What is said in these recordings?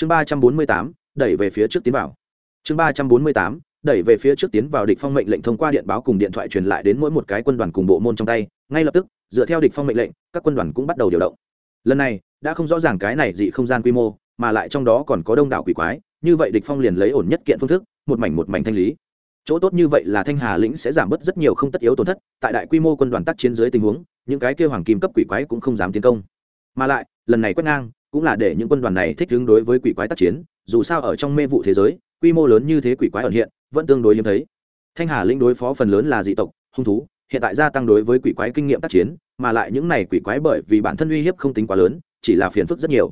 chương ba trăm bốn mươi tám, đẩy về phía trước tiến vào. Chương ba trăm bốn mươi tám, đẩy về phía trước tiến vào địch phong mệnh lệnh thông qua điện báo cùng điện thoại truyền lại đến mỗi một cái quân đoàn cùng bộ môn trong tay. Ngay lập tức, dựa theo địch phong mệnh lệnh, các quân đoàn cũng bắt đầu điều động. Lần này, đã không rõ ràng cái này dị không gian quy mô, mà lại trong đó còn có đông đảo quỷ quái, như vậy địch phong liền lấy ổn nhất kiện phương thức, một mảnh một mảnh thanh lý. Chỗ tốt như vậy là thanh hà lĩnh sẽ giảm bớt rất nhiều không tất yếu tổn thất, tại đại quy mô quân đoàn tác chiến dưới tình huống, những cái kia hoàng kim cấp quỷ quái cũng không dám tiến công. Mà lại, lần này quét ngang cũng là để những quân đoàn này thích ứng đối với quỷ quái tác chiến, dù sao ở trong mê vụ thế giới, quy mô lớn như thế quỷ quái ẩn hiện, vẫn tương đối hiếm thấy. Thanh hà lĩnh đối phó phần lớn là dị tộc, hung thú, hiện tại gia tăng đối với quỷ quái kinh nghiệm tác chiến, mà lại những này quỷ quái bởi vì bản thân uy hiếp không tính quá lớn, chỉ là phiền phức rất nhiều.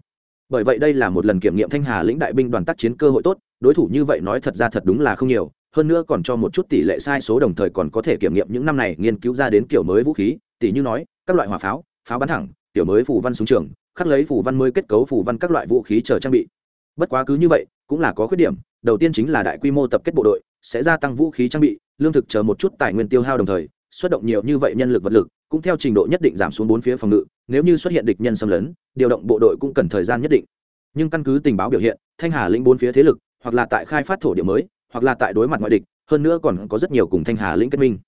Bởi vậy đây là một lần kiểm nghiệm thanh hà lĩnh đại binh đoàn tác chiến cơ hội tốt, đối thủ như vậy nói thật ra thật đúng là không nhiều, hơn nữa còn cho một chút tỷ lệ sai số đồng thời còn có thể kiểm nghiệm những năm này nghiên cứu ra đến kiểu mới vũ khí tỷ như nói, các loại hỏa pháo pháo bắn thẳng, kiểu mới phù văn súng trường khắc lấy phủ văn mới kết cấu phủ văn các loại vũ khí chờ trang bị. Bất quá cứ như vậy, cũng là có khuyết điểm, đầu tiên chính là đại quy mô tập kết bộ đội, sẽ gia tăng vũ khí trang bị, lương thực chờ một chút tài nguyên tiêu hao đồng thời, xuất động nhiều như vậy nhân lực vật lực, cũng theo trình độ nhất định giảm xuống bốn phía phòng ngự, nếu như xuất hiện địch nhân xâm lấn, điều động bộ đội cũng cần thời gian nhất định. Nhưng căn cứ tình báo biểu hiện, thanh hà lĩnh bốn phía thế lực, hoặc là tại khai phát thổ địa mới, hoặc là tại đối mặt ngoại địch, hơn nữa còn có rất nhiều cùng thanh hà lĩnh kết minh.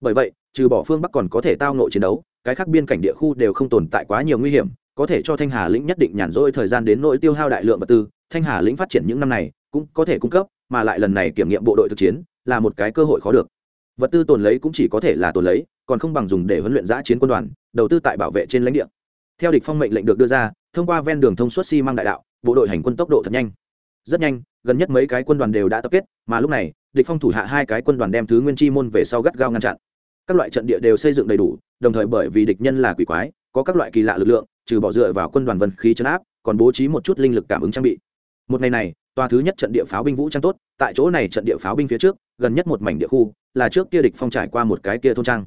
Bởi vậy, trừ bỏ phương bắc còn có thể tao nộ chiến đấu, cái khác biên cảnh địa khu đều không tồn tại quá nhiều nguy hiểm có thể cho thanh hà lĩnh nhất định nhàn rỗi thời gian đến nỗi tiêu hao đại lượng vật tư, thanh hà lĩnh phát triển những năm này cũng có thể cung cấp, mà lại lần này kiểm nghiệm bộ đội thực chiến là một cái cơ hội khó được. Vật tư tồn lấy cũng chỉ có thể là tồn lấy, còn không bằng dùng để huấn luyện giã chiến quân đoàn, đầu tư tại bảo vệ trên lãnh địa. Theo địch phong mệnh lệnh được đưa ra, thông qua ven đường thông suốt xi măng đại đạo, bộ đội hành quân tốc độ thật nhanh. Rất nhanh, gần nhất mấy cái quân đoàn đều đã tập kết, mà lúc này, địch phong thủ hạ hai cái quân đoàn đem thứ nguyên chi môn về sau gắt gao ngăn chặn. Các loại trận địa đều xây dựng đầy đủ, đồng thời bởi vì địch nhân là quỷ quái, có các loại kỳ lạ lực lượng trừ bỏ dựa vào quân đoàn vân khí chấn áp, còn bố trí một chút linh lực cảm ứng trang bị. Một ngày này, tòa thứ nhất trận địa pháo binh vũ trang tốt, tại chỗ này trận địa pháo binh phía trước, gần nhất một mảnh địa khu, là trước kia địch phong trải qua một cái kia thôn trang.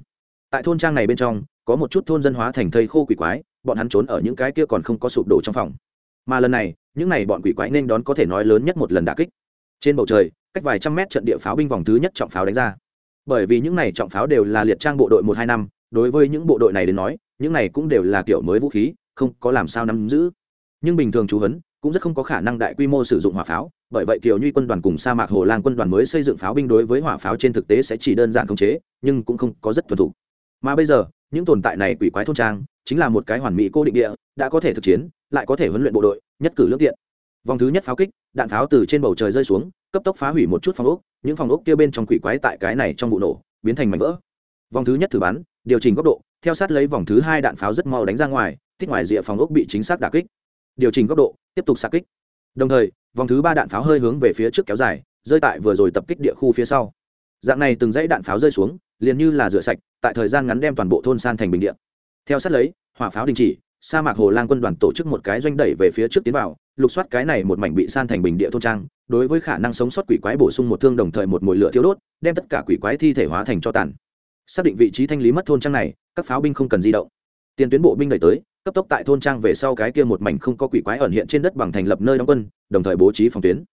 Tại thôn trang này bên trong, có một chút thôn dân hóa thành thây khô quỷ quái, bọn hắn trốn ở những cái kia còn không có sụp đổ trong phòng. Mà lần này, những này bọn quỷ quái nên đón có thể nói lớn nhất một lần đả kích. Trên bầu trời, cách vài trăm mét trận địa pháo binh vòng thứ nhất trọng pháo đánh ra. Bởi vì những này trọng pháo đều là liệt trang bộ đội một hai năm, đối với những bộ đội này đến nói, những này cũng đều là kiểu mới vũ khí không có làm sao nắm giữ. Nhưng bình thường chú huấn cũng rất không có khả năng đại quy mô sử dụng hỏa pháo, bởi vậy kiều nhuy quân đoàn cùng sa mạc hồ lang quân đoàn mới xây dựng pháo binh đối với hỏa pháo trên thực tế sẽ chỉ đơn giản khống chế, nhưng cũng không có rất thuần thủ mà bây giờ, những tồn tại này quỷ quái thôn trang, chính là một cái hoàn mỹ cô định địa, đã có thể thực chiến, lại có thể huấn luyện bộ đội, nhất cử lương tiện. Vòng thứ nhất pháo kích, đạn pháo từ trên bầu trời rơi xuống, cấp tốc phá hủy một chút phòng ốc, những phòng ốc kia bên trong quỷ quái tại cái này trong vụ nổ, biến thành mảnh vỡ. Vòng thứ nhất thử bắn, điều chỉnh góc độ, theo sát lấy vòng thứ hai đạn pháo rất mau đánh ra ngoài tích ngoài rìa phòng ốc bị chính xác đả kích. Điều chỉnh góc độ, tiếp tục xạ kích. Đồng thời, vòng thứ ba đạn pháo hơi hướng về phía trước kéo dài, rơi tại vừa rồi tập kích địa khu phía sau. Dạng này từng dãy đạn pháo rơi xuống, liền như là rửa sạch, tại thời gian ngắn đem toàn bộ thôn san thành bình điện theo sát lấy, hỏa pháo đình chỉ, sa mạc hồ lang quân đoàn tổ chức một cái doanh đẩy về phía trước tiến vào, lục soát cái này một mảnh bị san thành bình địa thôn trang, đối với khả năng sống sót quỷ quái bổ sung một thương đồng thời một mồi lửa thiếu đốt, đem tất cả quỷ quái thi thể hóa thành cho tàn. Xác định vị trí thanh lý mất thôn trang này, các pháo binh không cần di động. Tiền tuyến bộ binh đẩy tới cấp tốc tại thôn trang về sau cái kia một mảnh không có quỷ quái ẩn hiện trên đất bằng thành lập nơi đóng quân, đồng thời bố trí phòng tuyến.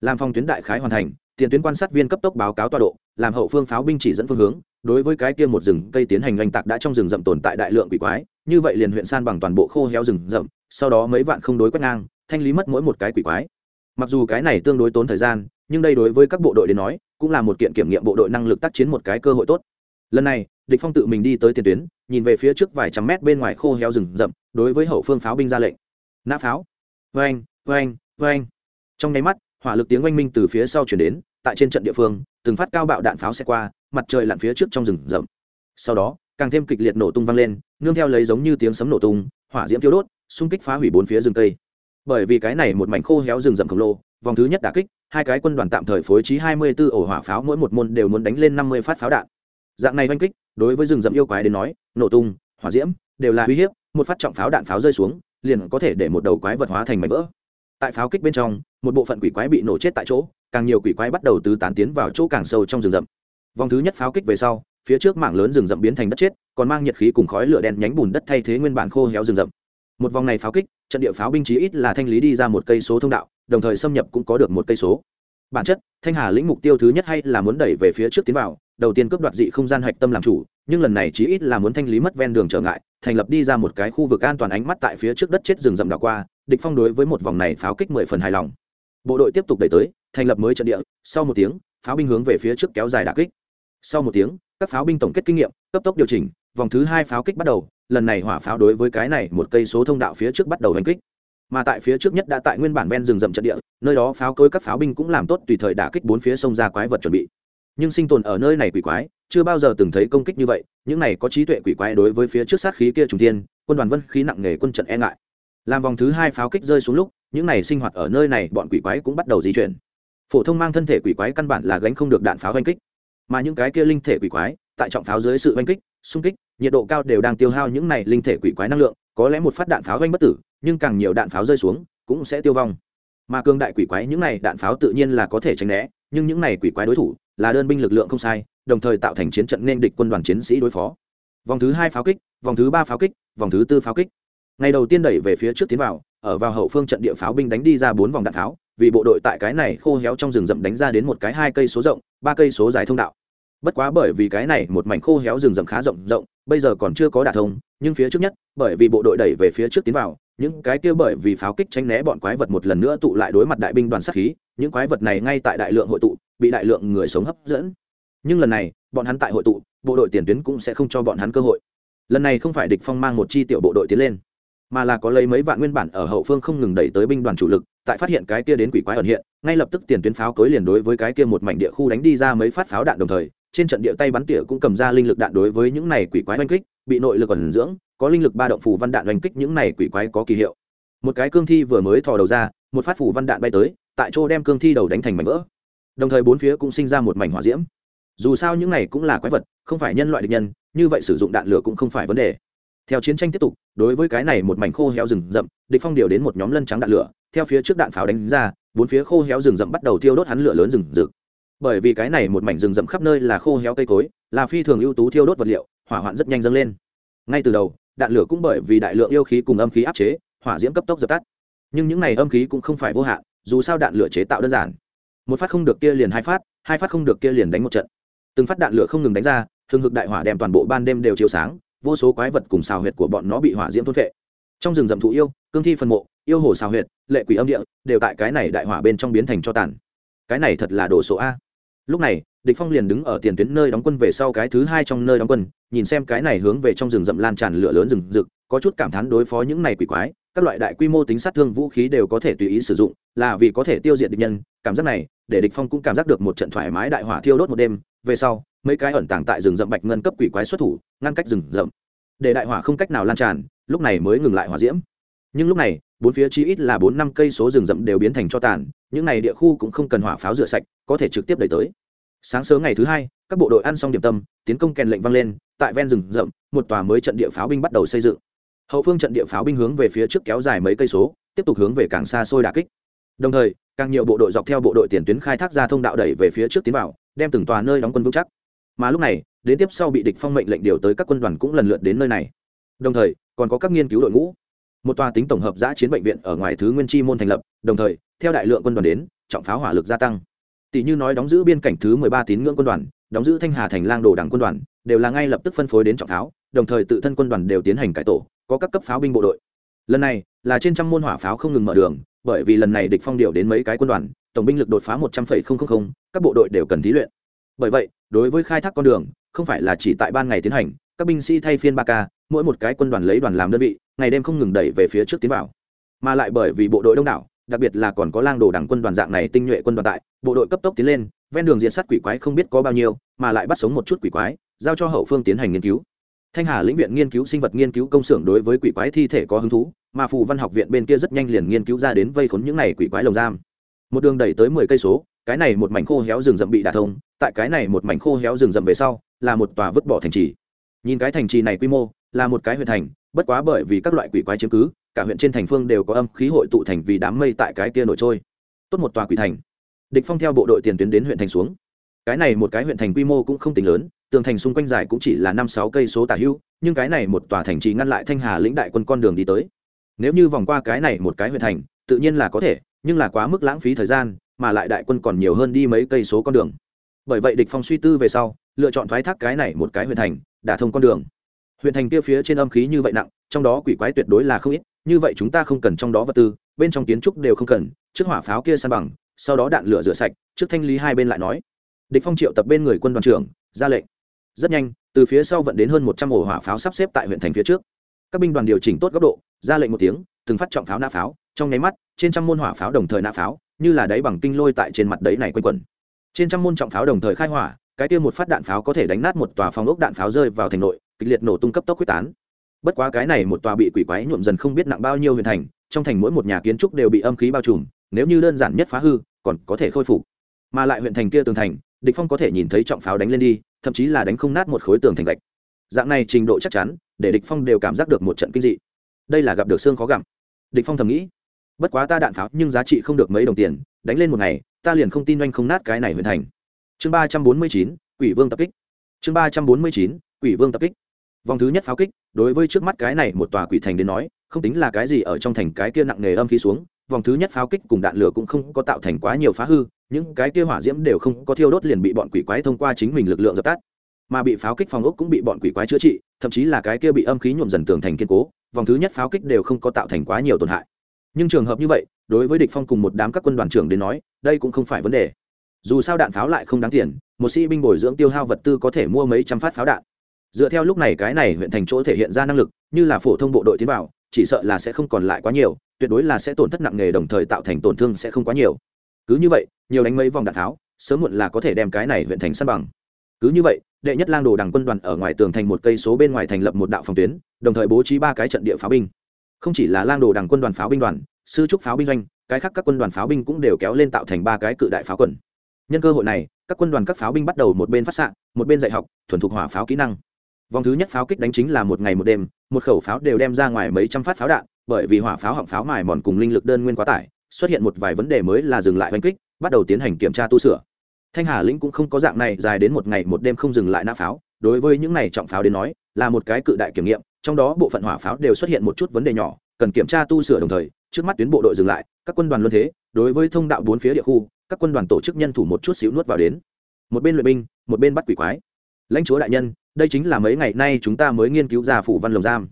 Làm phòng tuyến đại khái hoàn thành, tiền tuyến quan sát viên cấp tốc báo cáo tọa độ, làm hậu phương pháo binh chỉ dẫn phương hướng, đối với cái kia một rừng cây tiến hành oanh tạc đã trong rừng rậm tồn tại đại lượng quỷ quái, như vậy liền huyện san bằng toàn bộ khô héo rừng rậm, sau đó mấy vạn không đối quét ngang, thanh lý mất mỗi một cái quỷ quái. Mặc dù cái này tương đối tốn thời gian, nhưng đây đối với các bộ đội đến nói, cũng là một kiện kiểm nghiệm bộ đội năng lực tác chiến một cái cơ hội tốt. Lần này, địch phong tự mình đi tới tiền tuyến nhìn về phía trước vài trăm mét bên ngoài khô héo rừng rậm, đối với hậu phương pháo binh ra lệnh. Nã pháo. Vang vang vang trong nháy mắt, hỏa lực tiếng oanh minh từ phía sau chuyển đến, tại trên trận địa phương, từng phát cao bạo đạn pháo xe qua, mặt trời lặn phía trước trong rừng rậm. Sau đó, càng thêm kịch liệt nổ tung vang lên, nương theo lấy giống như tiếng sấm nổ tung, hỏa diễm thiêu đốt, xung kích phá hủy bốn phía rừng cây. Bởi vì cái này một mảnh khô héo rừng rậm khổng lồ, vòng thứ nhất đả kích, hai cái quân đoàn tạm thời phối trí hai mươi 24 ổ hỏa pháo mỗi một môn đều muốn đánh lên năm mươi phát pháo đạn. Dạng này oanh kích đối với rừng rậm yêu quái đến nói, nổ tung, hỏa diễm đều là uy hiếp, một phát trọng pháo đạn pháo rơi xuống, liền có thể để một đầu quái vật hóa thành mảnh vỡ. Tại pháo kích bên trong, một bộ phận quỷ quái bị nổ chết tại chỗ, càng nhiều quỷ quái bắt đầu tứ tán tiến vào chỗ càng sâu trong rừng rậm. Vòng thứ nhất pháo kích về sau, phía trước mảng lớn rừng rậm biến thành đất chết, còn mang nhiệt khí cùng khói lửa đen nhánh bùn đất thay thế nguyên bản khô héo rừng rậm. Một vòng này pháo kích, trận địa pháo binh chí ít là thanh lý đi ra một cây số thông đạo, đồng thời xâm nhập cũng có được một cây số bản chất, thanh hà lĩnh mục tiêu thứ nhất hay là muốn đẩy về phía trước tiến vào, đầu tiên cướp đoạt dị không gian hạch tâm làm chủ, nhưng lần này chí ít là muốn thanh lý mất ven đường trở ngại, thành lập đi ra một cái khu vực an toàn ánh mắt tại phía trước đất chết rừng rậm đảo qua, địch phong đối với một vòng này pháo kích mười phần hài lòng. Bộ đội tiếp tục đẩy tới, thành lập mới trận địa, sau một tiếng, pháo binh hướng về phía trước kéo dài đả kích. Sau một tiếng, các pháo binh tổng kết kinh nghiệm, cấp tốc điều chỉnh, vòng thứ hai pháo kích bắt đầu, lần này hỏa pháo đối với cái này một cây số thông đạo phía trước bắt đầu hành kích. Mà tại phía trước nhất đã tại nguyên bản ven rừng rậm trận địa nơi đó pháo cối các pháo binh cũng làm tốt tùy thời đả kích bốn phía sông ra quái vật chuẩn bị. Nhưng sinh tồn ở nơi này quỷ quái, chưa bao giờ từng thấy công kích như vậy, những này có trí tuệ quỷ quái đối với phía trước sát khí kia trùng tiên quân đoàn vân khí nặng nề quân trận e ngại. Làm vòng thứ hai pháo kích rơi xuống lúc, những này sinh hoạt ở nơi này bọn quỷ quái cũng bắt đầu di chuyển. Phổ thông mang thân thể quỷ quái căn bản là gánh không được đạn pháo oanh kích. Mà những cái kia linh thể quỷ quái, tại trọng pháo dưới sự oanh kích, xung kích, nhiệt độ cao đều đang tiêu hao những này linh thể quỷ quái năng lượng, có lẽ một phát đạn pháo oanh bất tử, nhưng càng nhiều đạn pháo rơi xuống, cũng sẽ tiêu vong mà cường đại quỷ quái những này đạn pháo tự nhiên là có thể tránh né, nhưng những này quỷ quái đối thủ là đơn binh lực lượng không sai, đồng thời tạo thành chiến trận nên địch quân đoàn chiến sĩ đối phó. Vòng thứ hai pháo kích, vòng thứ ba pháo kích, vòng thứ tư pháo kích. Ngày đầu tiên đẩy về phía trước tiến vào, ở vào hậu phương trận địa pháo binh đánh đi ra bốn vòng đạn pháo, vì bộ đội tại cái này khô héo trong rừng rậm đánh ra đến một cái hai cây số rộng, ba cây số dài thông đạo. Bất quá bởi vì cái này một mảnh khô héo rừng rậm khá rộng rộng, bây giờ còn chưa có đả thông, nhưng phía trước nhất, bởi vì bộ đội đẩy về phía trước tiến vào những cái kia bởi vì pháo kích tránh né bọn quái vật một lần nữa tụ lại đối mặt đại binh đoàn sát khí, những quái vật này ngay tại đại lượng hội tụ, bị đại lượng người sống hấp dẫn. Nhưng lần này, bọn hắn tại hội tụ, bộ đội tiền tuyến cũng sẽ không cho bọn hắn cơ hội. Lần này không phải địch phong mang một chi tiểu bộ đội tiến lên, mà là có lấy mấy vạn nguyên bản ở hậu phương không ngừng đẩy tới binh đoàn chủ lực, tại phát hiện cái kia đến quỷ quái ẩn hiện, ngay lập tức tiền tuyến pháo cối liền đối với cái kia một mảnh địa khu đánh đi ra mấy phát pháo đạn đồng thời, trên trận địa tay bắn tỉa cũng cầm ra linh lực đạn đối với những này quỷ quái oanh kích, bị nội lực ẩn dưỡng có linh lực ba động phủ văn đạn đánh kích những này quỷ quái có kỳ hiệu. Một cái cương thi vừa mới thò đầu ra, một phát phủ văn đạn bay tới, tại chỗ đem cương thi đầu đánh thành mảnh vỡ. Đồng thời bốn phía cũng sinh ra một mảnh hỏa diễm. Dù sao những này cũng là quái vật, không phải nhân loại địch nhân, như vậy sử dụng đạn lửa cũng không phải vấn đề. Theo chiến tranh tiếp tục, đối với cái này một mảnh khô héo rừng rậm, địch phong điều đến một nhóm lân trắng đạn lửa, theo phía trước đạn pháo đánh ra, bốn phía khô héo rừng rậm bắt đầu thiêu đốt hắn lửa lớn rừng rực. Bởi vì cái này một mảnh rừng rậm khắp nơi là khô héo cây cối, là phi thường ưu tú thiêu đốt vật liệu, hỏa hoạn rất nhanh dâng lên. Ngay từ đầu đạn lửa cũng bởi vì đại lượng yêu khí cùng âm khí áp chế, hỏa diễm cấp tốc dập tắt. Nhưng những này âm khí cũng không phải vô hạn, dù sao đạn lửa chế tạo đơn giản. Một phát không được kia liền hai phát hai phát không được kia liền đánh một trận. Từng phát đạn lửa không ngừng đánh ra, hừng hực đại hỏa đem toàn bộ ban đêm đều chiếu sáng, vô số quái vật cùng xào huyệt của bọn nó bị hỏa diễm thôn phệ. Trong rừng rậm thụ yêu, cương thi phân mộ, yêu hồ xào huyệt, lệ quỷ âm địa, đều tại cái này đại hỏa bên trong biến thành cho tàn. Cái này thật là đồ số a. Lúc này địch phong liền đứng ở tiền tuyến nơi đóng quân về sau cái thứ hai trong nơi đóng quân, nhìn xem cái này hướng về trong rừng rậm lan tràn lửa lớn rừng rực, có chút cảm thán đối phó những này quỷ quái, các loại đại quy mô tính sát thương vũ khí đều có thể tùy ý sử dụng, là vì có thể tiêu diệt địch nhân. Cảm giác này, để địch phong cũng cảm giác được một trận thoải mái đại hỏa thiêu đốt một đêm. Về sau, mấy cái ẩn tàng tại rừng rậm bạch ngân cấp quỷ quái xuất thủ, ngăn cách rừng rậm. Để đại hỏa không cách nào lan tràn, lúc này mới ngừng lại hỏa diễm. Nhưng lúc này, bốn phía chi ít là bốn năm cây số rừng rậm đều biến thành cho tàn, những này địa khu cũng không cần hỏa pháo rửa sạch, có thể trực tiếp đẩy tới sáng sớm ngày thứ hai, các bộ đội ăn xong điểm tâm, tiến công kèn lệnh vang lên, tại ven rừng rậm, một tòa mới trận địa pháo binh bắt đầu xây dựng. Hậu phương trận địa pháo binh hướng về phía trước kéo dài mấy cây số, tiếp tục hướng về càng xa xôi đà kích. Đồng thời, càng nhiều bộ đội dọc theo bộ đội tiền tuyến khai thác ra thông đạo đẩy về phía trước tiến vào, đem từng tòa nơi đóng quân vững chắc. Mà lúc này, đến tiếp sau bị địch phong mệnh lệnh điều tới các quân đoàn cũng lần lượt đến nơi này. Đồng thời, còn có các nghiên cứu đội ngũ. Một tòa tính tổng hợp giã chiến bệnh viện ở ngoài thứ nguyên chi môn thành lập, đồng thời, theo đại lượng quân đoàn đến, trọng pháo hỏa lực gia tăng tỷ như nói đóng giữ biên cảnh thứ mười ba tín ngưỡng quân đoàn, đóng giữ thanh hà thành lang đồ đảng quân đoàn, đều là ngay lập tức phân phối đến trọng pháo, đồng thời tự thân quân đoàn đều tiến hành cải tổ, có các cấp pháo binh bộ đội. Lần này là trên trăm môn hỏa pháo không ngừng mở đường, bởi vì lần này địch phong điều đến mấy cái quân đoàn, tổng binh lực đột phá một trăm linh các bộ đội đều cần thí luyện. Bởi vậy, đối với khai thác con đường, không phải là chỉ tại ban ngày tiến hành, các binh sĩ thay phiên ba k, mỗi một cái quân đoàn lấy đoàn làm đơn vị, ngày đêm không ngừng đẩy về phía trước tiến vào. Mà lại bởi vì bộ đội đông đảo đặc biệt là còn có lang đồ đảng quân đoàn dạng này tinh nhuệ quân đoàn tại, bộ đội cấp tốc tiến lên, ven đường diện sát quỷ quái không biết có bao nhiêu, mà lại bắt sống một chút quỷ quái, giao cho hậu phương tiến hành nghiên cứu. Thanh hà lĩnh viện nghiên cứu sinh vật nghiên cứu công xưởng đối với quỷ quái thi thể có hứng thú, mà phù văn học viện bên kia rất nhanh liền nghiên cứu ra đến vây khốn những này quỷ quái lồng giam. Một đường đẩy tới mười cây số, cái này một mảnh khô héo rừng rậm bị đả thông, tại cái này một mảnh khô héo rừng rậm về sau, là một tòa vứt bỏ thành trì. Nhìn cái thành trì này quy mô, là một cái huyện thành bất quá bởi vì các loại quỷ quái chiếm cứ, cả huyện trên thành phương đều có âm khí hội tụ thành vì đám mây tại cái kia nổi trôi. Tốt một tòa quỷ thành. Địch phong theo bộ đội tiền tuyến đến huyện thành xuống. Cái này một cái huyện thành quy mô cũng không tính lớn, tường thành xung quanh dài cũng chỉ là năm sáu cây số tả hữu nhưng cái này một tòa thành trì ngăn lại thanh hà lĩnh đại quân con đường đi tới. Nếu như vòng qua cái này một cái huyện thành, tự nhiên là có thể, nhưng là quá mức lãng phí thời gian, mà lại đại quân còn nhiều hơn đi mấy cây số con đường. Bởi vậy địch phong suy tư về sau, lựa chọn thoái thác cái này một cái huyện thành, đả thông con đường huyện thành kia phía trên âm khí như vậy nặng, trong đó quỷ quái tuyệt đối là không ít, như vậy chúng ta không cần trong đó vật tư, bên trong kiến trúc đều không cần, trước hỏa pháo kia san bằng, sau đó đạn lửa rửa sạch, trước thanh lý hai bên lại nói. Địch phong triệu tập bên người quân đoàn trưởng, ra lệnh. Rất nhanh, từ phía sau vận đến hơn một trăm ổ hỏa pháo sắp xếp tại huyện thành phía trước. Các binh đoàn điều chỉnh tốt góc độ, ra lệnh một tiếng, từng phát trọng pháo nã pháo, trong nháy mắt, trên trăm môn hỏa pháo đồng thời nã pháo, như là đáy bằng kinh lôi tại trên mặt đấy này quanh quẩn. Trên trăm môn trọng pháo đồng thời khai hỏa, cái kia một phát đạn pháo có thể đánh nát một tòa phòng ốc đạn pháo rơi vào thành nội kịch liệt nổ tung cấp tốc quyết tán. Bất quá cái này một tòa bị quỷ quái nhuộm dần không biết nặng bao nhiêu huyền thành, trong thành mỗi một nhà kiến trúc đều bị âm khí bao trùm, nếu như đơn giản nhất phá hư, còn có thể khôi phục. Mà lại huyện thành kia tường thành, địch phong có thể nhìn thấy trọng pháo đánh lên đi, thậm chí là đánh không nát một khối tường thành gạch. Dạng này trình độ chắc chắn, để địch phong đều cảm giác được một trận kinh dị. Đây là gặp được xương khó gặm. Địch phong thầm nghĩ, bất quá ta đạn pháo, nhưng giá trị không được mấy đồng tiền, đánh lên một ngày, ta liền không tin anh không nát cái này huyện thành. Chương ba trăm bốn mươi chín, quỷ vương tập kích. Chương ba trăm bốn mươi chín, quỷ vương tập kích vòng thứ nhất pháo kích, đối với trước mắt cái này một tòa quỷ thành đến nói, không tính là cái gì ở trong thành cái kia nặng nề âm khí xuống, vòng thứ nhất pháo kích cùng đạn lửa cũng không có tạo thành quá nhiều phá hư, những cái kia hỏa diễm đều không có thiêu đốt liền bị bọn quỷ quái thông qua chính mình lực lượng dập tắt. Mà bị pháo kích phòng ốc cũng bị bọn quỷ quái chữa trị, thậm chí là cái kia bị âm khí nhuộm dần tường thành kiên cố, vòng thứ nhất pháo kích đều không có tạo thành quá nhiều tổn hại. Nhưng trường hợp như vậy, đối với địch phong cùng một đám các quân đoàn trưởng đến nói, đây cũng không phải vấn đề. Dù sao đạn pháo lại không đáng tiền, một sĩ binh bồi dưỡng tiêu hao vật tư có thể mua mấy trăm phát pháo đạn dựa theo lúc này cái này huyện thành chỗ thể hiện ra năng lực, như là phổ thông bộ đội tiến vào, chỉ sợ là sẽ không còn lại quá nhiều, tuyệt đối là sẽ tổn thất nặng nề đồng thời tạo thành tổn thương sẽ không quá nhiều. Cứ như vậy, nhiều đánh mấy vòng đạn tháo, sớm muộn là có thể đem cái này huyện thành săn bằng. Cứ như vậy, đệ nhất lang đồ đằng quân đoàn ở ngoài tường thành một cây số bên ngoài thành lập một đạo phòng tuyến, đồng thời bố trí ba cái trận địa pháo binh. Không chỉ là lang đồ đằng quân đoàn pháo binh đoàn, sư trúc pháo binh doanh, cái khác các quân đoàn pháo binh cũng đều kéo lên tạo thành ba cái cự đại pháo quần. Nhân cơ hội này, các quân đoàn các pháo binh bắt đầu một bên phát xạ, một bên dạy học, thuần thục hỏa pháo kỹ năng vòng thứ nhất pháo kích đánh chính là một ngày một đêm, một khẩu pháo đều đem ra ngoài mấy trăm phát pháo đạn, bởi vì hỏa pháo họng pháo mài mòn cùng linh lực đơn nguyên quá tải, xuất hiện một vài vấn đề mới là dừng lại oanh kích, bắt đầu tiến hành kiểm tra tu sửa. Thanh hà lĩnh cũng không có dạng này dài đến một ngày một đêm không dừng lại nã pháo, đối với những này trọng pháo đến nói, là một cái cự đại kiểm nghiệm, trong đó bộ phận hỏa pháo đều xuất hiện một chút vấn đề nhỏ, cần kiểm tra tu sửa đồng thời, trước mắt tuyến bộ đội dừng lại, các quân đoàn luân thế, đối với thông đạo bốn phía địa khu, các quân đoàn tổ chức nhân thủ một chút xíu nuốt vào đến. Một bên luyện binh, một bên bắt quỷ quái. Lãnh chúa đại nhân đây chính là mấy ngày nay chúng ta mới nghiên cứu ra phủ văn lồng giam.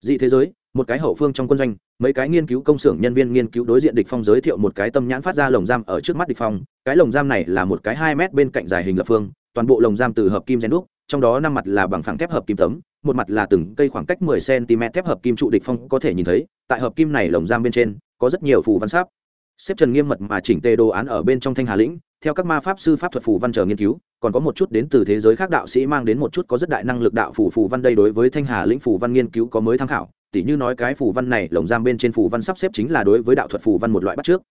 Dị thế giới, một cái hậu phương trong quân doanh, mấy cái nghiên cứu công xưởng nhân viên nghiên cứu đối diện địch phong giới thiệu một cái tâm nhãn phát ra lồng giam ở trước mắt địch phong. Cái lồng giam này là một cái hai mét bên cạnh dài hình lập phương, toàn bộ lồng giam từ hợp kim rèn đúc, trong đó năm mặt là bằng phẳng thép hợp kim tấm, một mặt là từng cây khoảng cách 10 cm thép hợp kim trụ địch phong có thể nhìn thấy. Tại hợp kim này lồng giam bên trên, có rất nhiều phù văn sáp. Xếp trần nghiêm mật mà chỉnh tề đồ án ở bên trong thanh hà lĩnh theo các ma pháp sư pháp thuật phù văn chờ nghiên cứu, còn có một chút đến từ thế giới khác đạo sĩ mang đến một chút có rất đại năng lực đạo phù phù văn đây đối với thanh hà lĩnh phù văn nghiên cứu có mới tham khảo, tỉ như nói cái phù văn này, lồng giam bên trên phù văn sắp xếp chính là đối với đạo thuật phù văn một loại bắt trước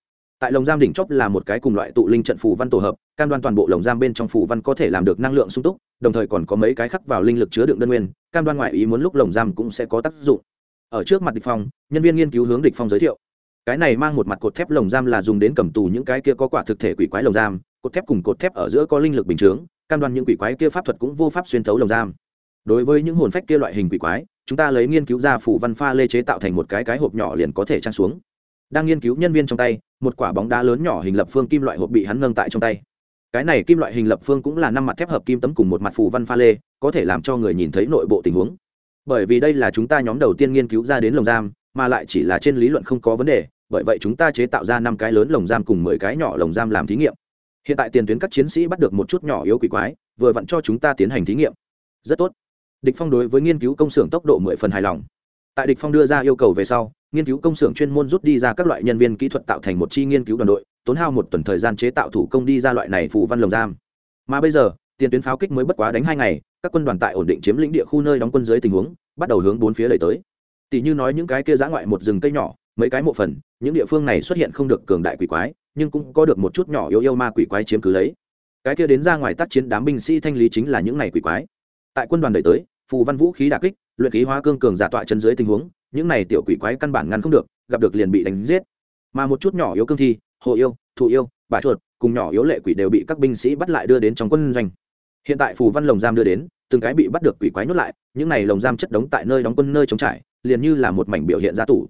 tại lồng giam đỉnh chóp là một cái cùng loại tụ linh trận phù văn tổ hợp, cam đoan toàn bộ lồng giam bên trong phù văn có thể làm được năng lượng sung túc, đồng thời còn có mấy cái khắc vào linh lực chứa đựng đơn nguyên, cam đoan ngoại ý muốn lúc lồng giam cũng sẽ có tác dụng. Ở trước mặt địch phong, nhân viên nghiên cứu hướng địch phong giới thiệu cái này mang một mặt cột thép lồng giam là dùng đến cầm tù những cái kia có quả thực thể quỷ quái lồng giam. Cột thép cùng cột thép ở giữa có linh lực bình chướng, cam đoan những quỷ quái kia pháp thuật cũng vô pháp xuyên thấu lồng giam. Đối với những hồn phách kia loại hình quỷ quái, chúng ta lấy nghiên cứu ra phủ văn pha lê chế tạo thành một cái cái hộp nhỏ liền có thể trang xuống. Đang nghiên cứu nhân viên trong tay, một quả bóng đá lớn nhỏ hình lập phương kim loại hộp bị hắn nâng tại trong tay. Cái này kim loại hình lập phương cũng là năm mặt thép hợp kim tấm cùng một mặt phủ văn pha lê, có thể làm cho người nhìn thấy nội bộ tình huống. Bởi vì đây là chúng ta nhóm đầu tiên nghiên cứu ra đến lồng giam mà lại chỉ là trên lý luận không có vấn đề, bởi vậy chúng ta chế tạo ra năm cái lớn lồng giam cùng mười cái nhỏ lồng giam làm thí nghiệm. Hiện tại tiền tuyến các chiến sĩ bắt được một chút nhỏ yếu quỷ quái, vừa vặn cho chúng ta tiến hành thí nghiệm. Rất tốt. Địch phong đối với nghiên cứu công xưởng tốc độ mười phần hài lòng. Tại địch phong đưa ra yêu cầu về sau, nghiên cứu công xưởng chuyên môn rút đi ra các loại nhân viên kỹ thuật tạo thành một chi nghiên cứu đoàn đội, tốn hao một tuần thời gian chế tạo thủ công đi ra loại này phụ văn lồng giam. Mà bây giờ, tiền tuyến pháo kích mới bất quá đánh hai ngày, các quân đoàn tại ổn định chiếm lĩnh địa khu nơi đóng quân dưới tình huống, bắt đầu hướng bốn phía đẩy tới tỷ như nói những cái kia giã ngoại một rừng cây nhỏ, mấy cái mộ phần, những địa phương này xuất hiện không được cường đại quỷ quái, nhưng cũng có được một chút nhỏ yếu yêu ma quỷ quái chiếm cứ lấy. Cái kia đến ra ngoài tác chiến đám binh sĩ thanh lý chính là những này quỷ quái. Tại quân đoàn đời tới, phù văn vũ khí đà kích, luyện khí hóa cương cường giả tọa chân dưới tình huống, những này tiểu quỷ quái căn bản ngăn không được, gặp được liền bị đánh giết. Mà một chút nhỏ yếu cương thi, hồ yêu, thụ yêu bà chuột, cùng nhỏ yếu lệ quỷ đều bị các binh sĩ bắt lại đưa đến trong quân doanh. Hiện tại phù văn lồng giam đưa đến, từng cái bị bắt được quỷ quái nhốt lại, những này lồng giam chất đống tại nơi đóng quân nơi trống trải liền như là một mảnh biểu hiện ra tủ.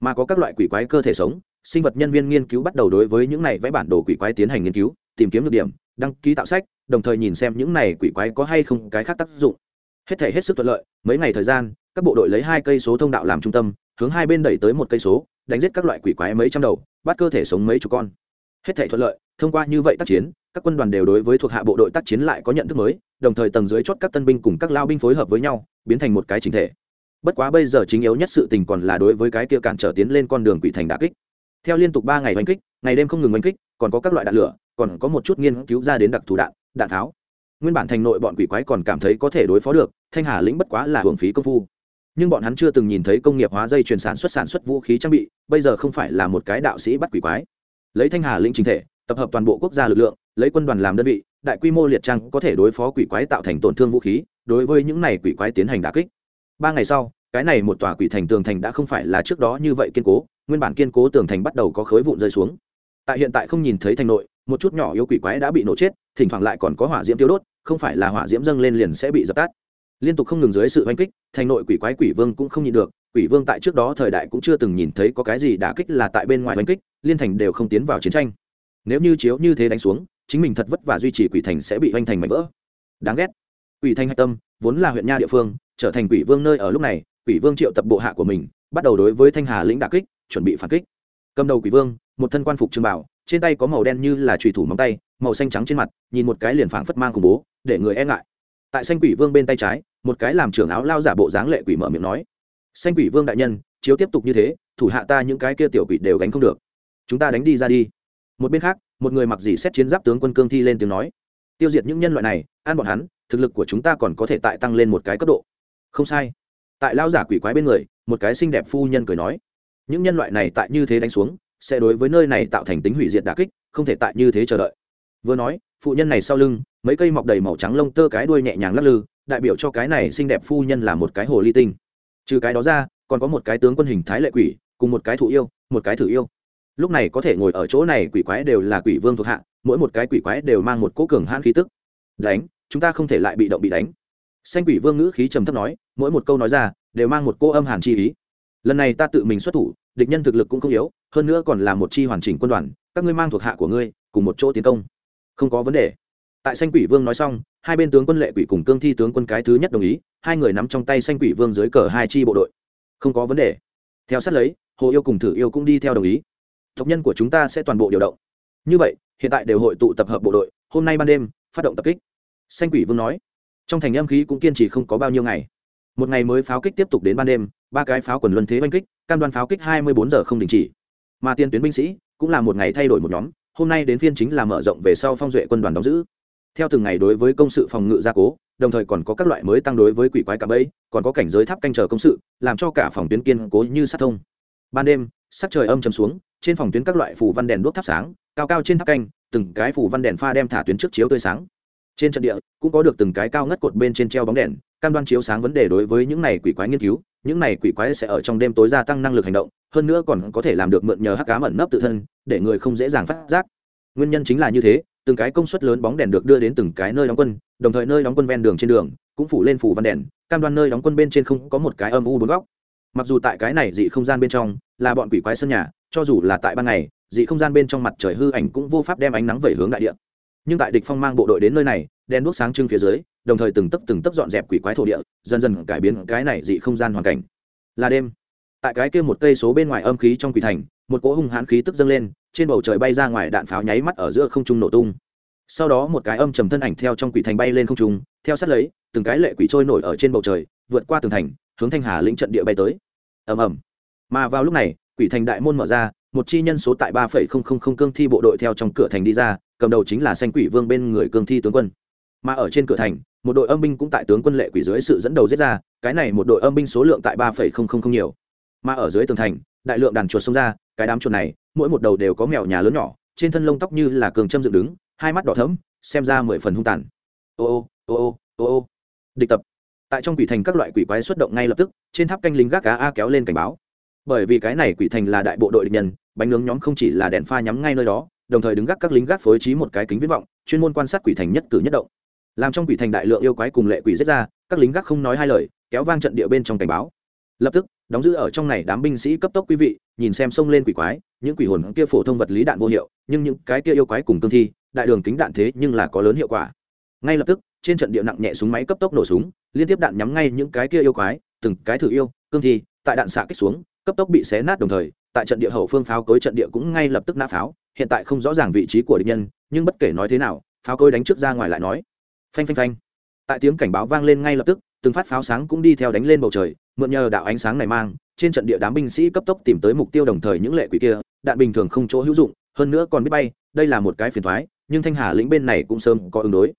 Mà có các loại quỷ quái cơ thể sống, sinh vật nhân viên nghiên cứu bắt đầu đối với những này vẽ bản đồ quỷ quái tiến hành nghiên cứu, tìm kiếm được điểm, đăng ký tạo sách, đồng thời nhìn xem những này quỷ quái có hay không cái khác tác dụng. Hết thể hết sức thuận lợi, mấy ngày thời gian, các bộ đội lấy hai cây số thông đạo làm trung tâm, hướng hai bên đẩy tới một cây số, đánh giết các loại quỷ quái mấy trăm đầu, bắt cơ thể sống mấy chục con. Hết thể thuận lợi, thông qua như vậy tác chiến, các quân đoàn đều đối với thuộc hạ bộ đội tác chiến lại có nhận thức mới, đồng thời tầng dưới chót các tân binh cùng các lao binh phối hợp với nhau, biến thành một cái chính thể bất quá bây giờ chính yếu nhất sự tình còn là đối với cái kia cản trở tiến lên con đường quỷ thành đà kích. Theo liên tục ba ngày oanh kích, ngày đêm không ngừng oanh kích, còn có các loại đạn lửa, còn có một chút nghiên cứu ra đến đặc thù đạn đạn tháo. Nguyên bản thành nội bọn quỷ quái còn cảm thấy có thể đối phó được, thanh hà lĩnh bất quá là hưởng phí công phu. Nhưng bọn hắn chưa từng nhìn thấy công nghiệp hóa dây chuyển sản xuất sản xuất vũ khí trang bị, bây giờ không phải là một cái đạo sĩ bắt quỷ quái. Lấy thanh hà lĩnh chính thể, tập hợp toàn bộ quốc gia lực lượng, lấy quân đoàn làm đơn vị, đại quy mô liệt trang có thể đối phó quỷ quái tạo thành tổn thương vũ khí, đối với những này quỷ quái tiến hành đà kích. Ba ngày sau cái này một tòa quỷ thành tường thành đã không phải là trước đó như vậy kiên cố, nguyên bản kiên cố tường thành bắt đầu có khối vụn rơi xuống. Tại hiện tại không nhìn thấy thành nội, một chút nhỏ yếu quỷ quái đã bị nổ chết, thỉnh thoảng lại còn có hỏa diễm tiêu đốt, không phải là hỏa diễm dâng lên liền sẽ bị dập tắt. Liên tục không ngừng dưới sự oanh kích, thành nội quỷ quái quỷ vương cũng không nhịn được, quỷ vương tại trước đó thời đại cũng chưa từng nhìn thấy có cái gì đả kích là tại bên ngoài oanh kích, liên thành đều không tiến vào chiến tranh. Nếu như chiếu như thế đánh xuống, chính mình thật vất vả duy trì quỷ thành sẽ bị oanh thành mảnh vỡ. Đáng ghét. Quỷ thành hạch tâm, vốn là huyện nha địa phương, trở thành quỷ vương nơi ở lúc này quỷ vương triệu tập bộ hạ của mình, bắt đầu đối với thanh hà lĩnh đả kích, chuẩn bị phản kích. Cầm đầu quỷ vương, một thân quan phục trường bảo, trên tay có màu đen như là trùy thủ móng tay, màu xanh trắng trên mặt, nhìn một cái liền phảng phất mang khủng bố, để người e ngại. Tại xanh quỷ vương bên tay trái, một cái làm trưởng áo lao giả bộ dáng lệ quỷ mở miệng nói, xanh quỷ vương đại nhân, chiếu tiếp tục như thế, thủ hạ ta những cái kia tiểu quỷ đều gánh không được. Chúng ta đánh đi ra đi. Một bên khác, một người mặc dì xét chiến giáp tướng quân cương thi lên tiếng nói, tiêu diệt những nhân loại này an bọn hắn, thực lực của chúng ta còn có thể tại tăng lên một cái cấp độ. Không sai tại lao giả quỷ quái bên người, một cái xinh đẹp phu nhân cười nói, những nhân loại này tại như thế đánh xuống, sẽ đối với nơi này tạo thành tính hủy diệt đà kích, không thể tại như thế chờ đợi. Vừa nói, phụ nhân này sau lưng, mấy cây mọc đầy màu trắng lông tơ cái đuôi nhẹ nhàng lắc lư, đại biểu cho cái này xinh đẹp phu nhân là một cái hồ ly tinh. Trừ cái đó ra, còn có một cái tướng quân hình thái lệ quỷ, cùng một cái thụ yêu, một cái thử yêu. Lúc này có thể ngồi ở chỗ này quỷ quái đều là quỷ vương thuộc hạ, mỗi một cái quỷ quái đều mang một cỗ cường hãn khí tức. Đánh, chúng ta không thể lại bị động bị đánh. Xanh quỷ vương ngữ khí trầm thấp nói mỗi một câu nói ra đều mang một cô âm hàn chi ý. Lần này ta tự mình xuất thủ, địch nhân thực lực cũng không yếu, hơn nữa còn là một chi hoàn chỉnh quân đoàn, các ngươi mang thuộc hạ của ngươi, cùng một chỗ tiến công. Không có vấn đề. Tại xanh quỷ vương nói xong, hai bên tướng quân lệ quỷ cùng cương thi tướng quân cái thứ nhất đồng ý, hai người nắm trong tay xanh quỷ vương dưới cờ hai chi bộ đội. Không có vấn đề. Theo sát lấy, hồ yêu cùng thử yêu cũng đi theo đồng ý. Tộc nhân của chúng ta sẽ toàn bộ điều động. Như vậy, hiện tại đều hội tụ tập hợp bộ đội, hôm nay ban đêm, phát động tập kích. Xanh quỷ vương nói. Trong thành âm khí cũng kiên trì không có bao nhiêu ngày một ngày mới pháo kích tiếp tục đến ban đêm, ba cái pháo quần luân thế oanh kích, cam đoan pháo kích hai mươi bốn giờ không đình chỉ. Mà tiên tuyến binh sĩ cũng là một ngày thay đổi một nhóm, hôm nay đến phiên chính là mở rộng về sau phong duệ quân đoàn đóng giữ. Theo từng ngày đối với công sự phòng ngự gia cố, đồng thời còn có các loại mới tăng đối với quỷ quái cả bẫy, còn có cảnh giới tháp canh chờ công sự, làm cho cả phòng tuyến kiên cố như sát thông. Ban đêm, sắc trời âm chầm xuống, trên phòng tuyến các loại phủ văn đèn đuốc thắp sáng, cao cao trên tháp canh, từng cái phủ văn đèn pha đem thả tuyến trước chiếu tươi sáng. Trên trận địa, cũng có được từng cái cao ngất cột bên trên treo bóng đèn cam đoan chiếu sáng vấn đề đối với những này quỷ quái nghiên cứu, những này quỷ quái sẽ ở trong đêm tối gia tăng năng lực hành động, hơn nữa còn có thể làm được mượn nhờ hắc cám ẩn nấp tự thân, để người không dễ dàng phát giác. Nguyên nhân chính là như thế, từng cái công suất lớn bóng đèn được đưa đến từng cái nơi đóng quân, đồng thời nơi đóng quân ven đường trên đường cũng phủ lên phủ văn đèn, cam đoan nơi đóng quân bên trên không có một cái âm u bốn góc. Mặc dù tại cái này dị không gian bên trong là bọn quỷ quái sân nhà, cho dù là tại ban ngày, dị không gian bên trong mặt trời hư ảnh cũng vô pháp đem ánh nắng về hướng đại địa. Nhưng tại địch phong mang bộ đội đến nơi này, đèn đuốc sáng trưng phía dưới đồng thời từng tấc từng tấc dọn dẹp quỷ quái thổ địa, dần dần cải biến cái này dị không gian hoàn cảnh. Là đêm, tại cái kia một cây số bên ngoài âm khí trong quỷ thành, một cỗ hung hãn khí tức dâng lên, trên bầu trời bay ra ngoài đạn pháo nháy mắt ở giữa không trung nổ tung. Sau đó một cái âm trầm thân ảnh theo trong quỷ thành bay lên không trung, theo sát lấy, từng cái lệ quỷ trôi nổi ở trên bầu trời, vượt qua tường thành, hướng thanh hà lĩnh trận địa bay tới. Ầm ầm. Mà vào lúc này, quỷ thành đại môn mở ra, một chi nhân số tại ba phẩy không không không cương thi bộ đội theo trong cửa thành đi ra, cầm đầu chính là xanh quỷ vương bên người cương thi tướng quân. Mà ở trên cửa thành một đội âm binh cũng tại tướng quân lệ quỷ dưới sự dẫn đầu giết ra, cái này một đội âm binh số lượng tại ba phẩy không không không nhiều. Mà ở dưới tường thành, đại lượng đàn chuột xông ra, cái đám chuột này, mỗi một đầu đều có mèo nhà lớn nhỏ, trên thân lông tóc như là cường châm dựng đứng, hai mắt đỏ thẫm, xem ra mười phần hung tàn. Ô ô ô ô ô ô. Địch tập. Tại trong quỷ thành các loại quỷ quái xuất động ngay lập tức, trên tháp canh lính gác cá a kéo lên cảnh báo. Bởi vì cái này quỷ thành là đại bộ đội địch nhân, bánh nướng nhóm không chỉ là đèn pha nhắm ngay nơi đó, đồng thời đứng gác các lính gác phối trí một cái kính viễn vọng, chuyên môn quan sát quỷ thành nhất cử nhất động làm trong quỷ thành đại lượng yêu quái cùng lệ quỷ giết ra, các lính gác không nói hai lời, kéo vang trận địa bên trong cảnh báo. Lập tức, đóng giữ ở trong này đám binh sĩ cấp tốc quý vị, nhìn xem xông lên quỷ quái, những quỷ hồn kia phổ thông vật lý đạn vô hiệu, nhưng những cái kia yêu quái cùng cương thi, đại đường kính đạn thế nhưng là có lớn hiệu quả. Ngay lập tức, trên trận địa nặng nhẹ súng máy cấp tốc nổ súng, liên tiếp đạn nhắm ngay những cái kia yêu quái, từng cái thử yêu, cương thi, tại đạn xạ kích xuống, cấp tốc bị xé nát đồng thời, tại trận địa hậu phương pháo cối trận địa cũng ngay lập tức nã pháo, hiện tại không rõ ràng vị trí của địch nhân, nhưng bất kể nói thế nào, pháo cối đánh trước ra ngoài lại nói phanh phanh phanh. Tại tiếng cảnh báo vang lên ngay lập tức, từng phát pháo sáng cũng đi theo đánh lên bầu trời, mượn nhờ đạo ánh sáng này mang, trên trận địa đám binh sĩ cấp tốc tìm tới mục tiêu đồng thời những lệ quỷ kia, đạn bình thường không chỗ hữu dụng, hơn nữa còn biết bay, đây là một cái phiền thoái nhưng thanh hà lĩnh bên này cũng sớm có ứng đối.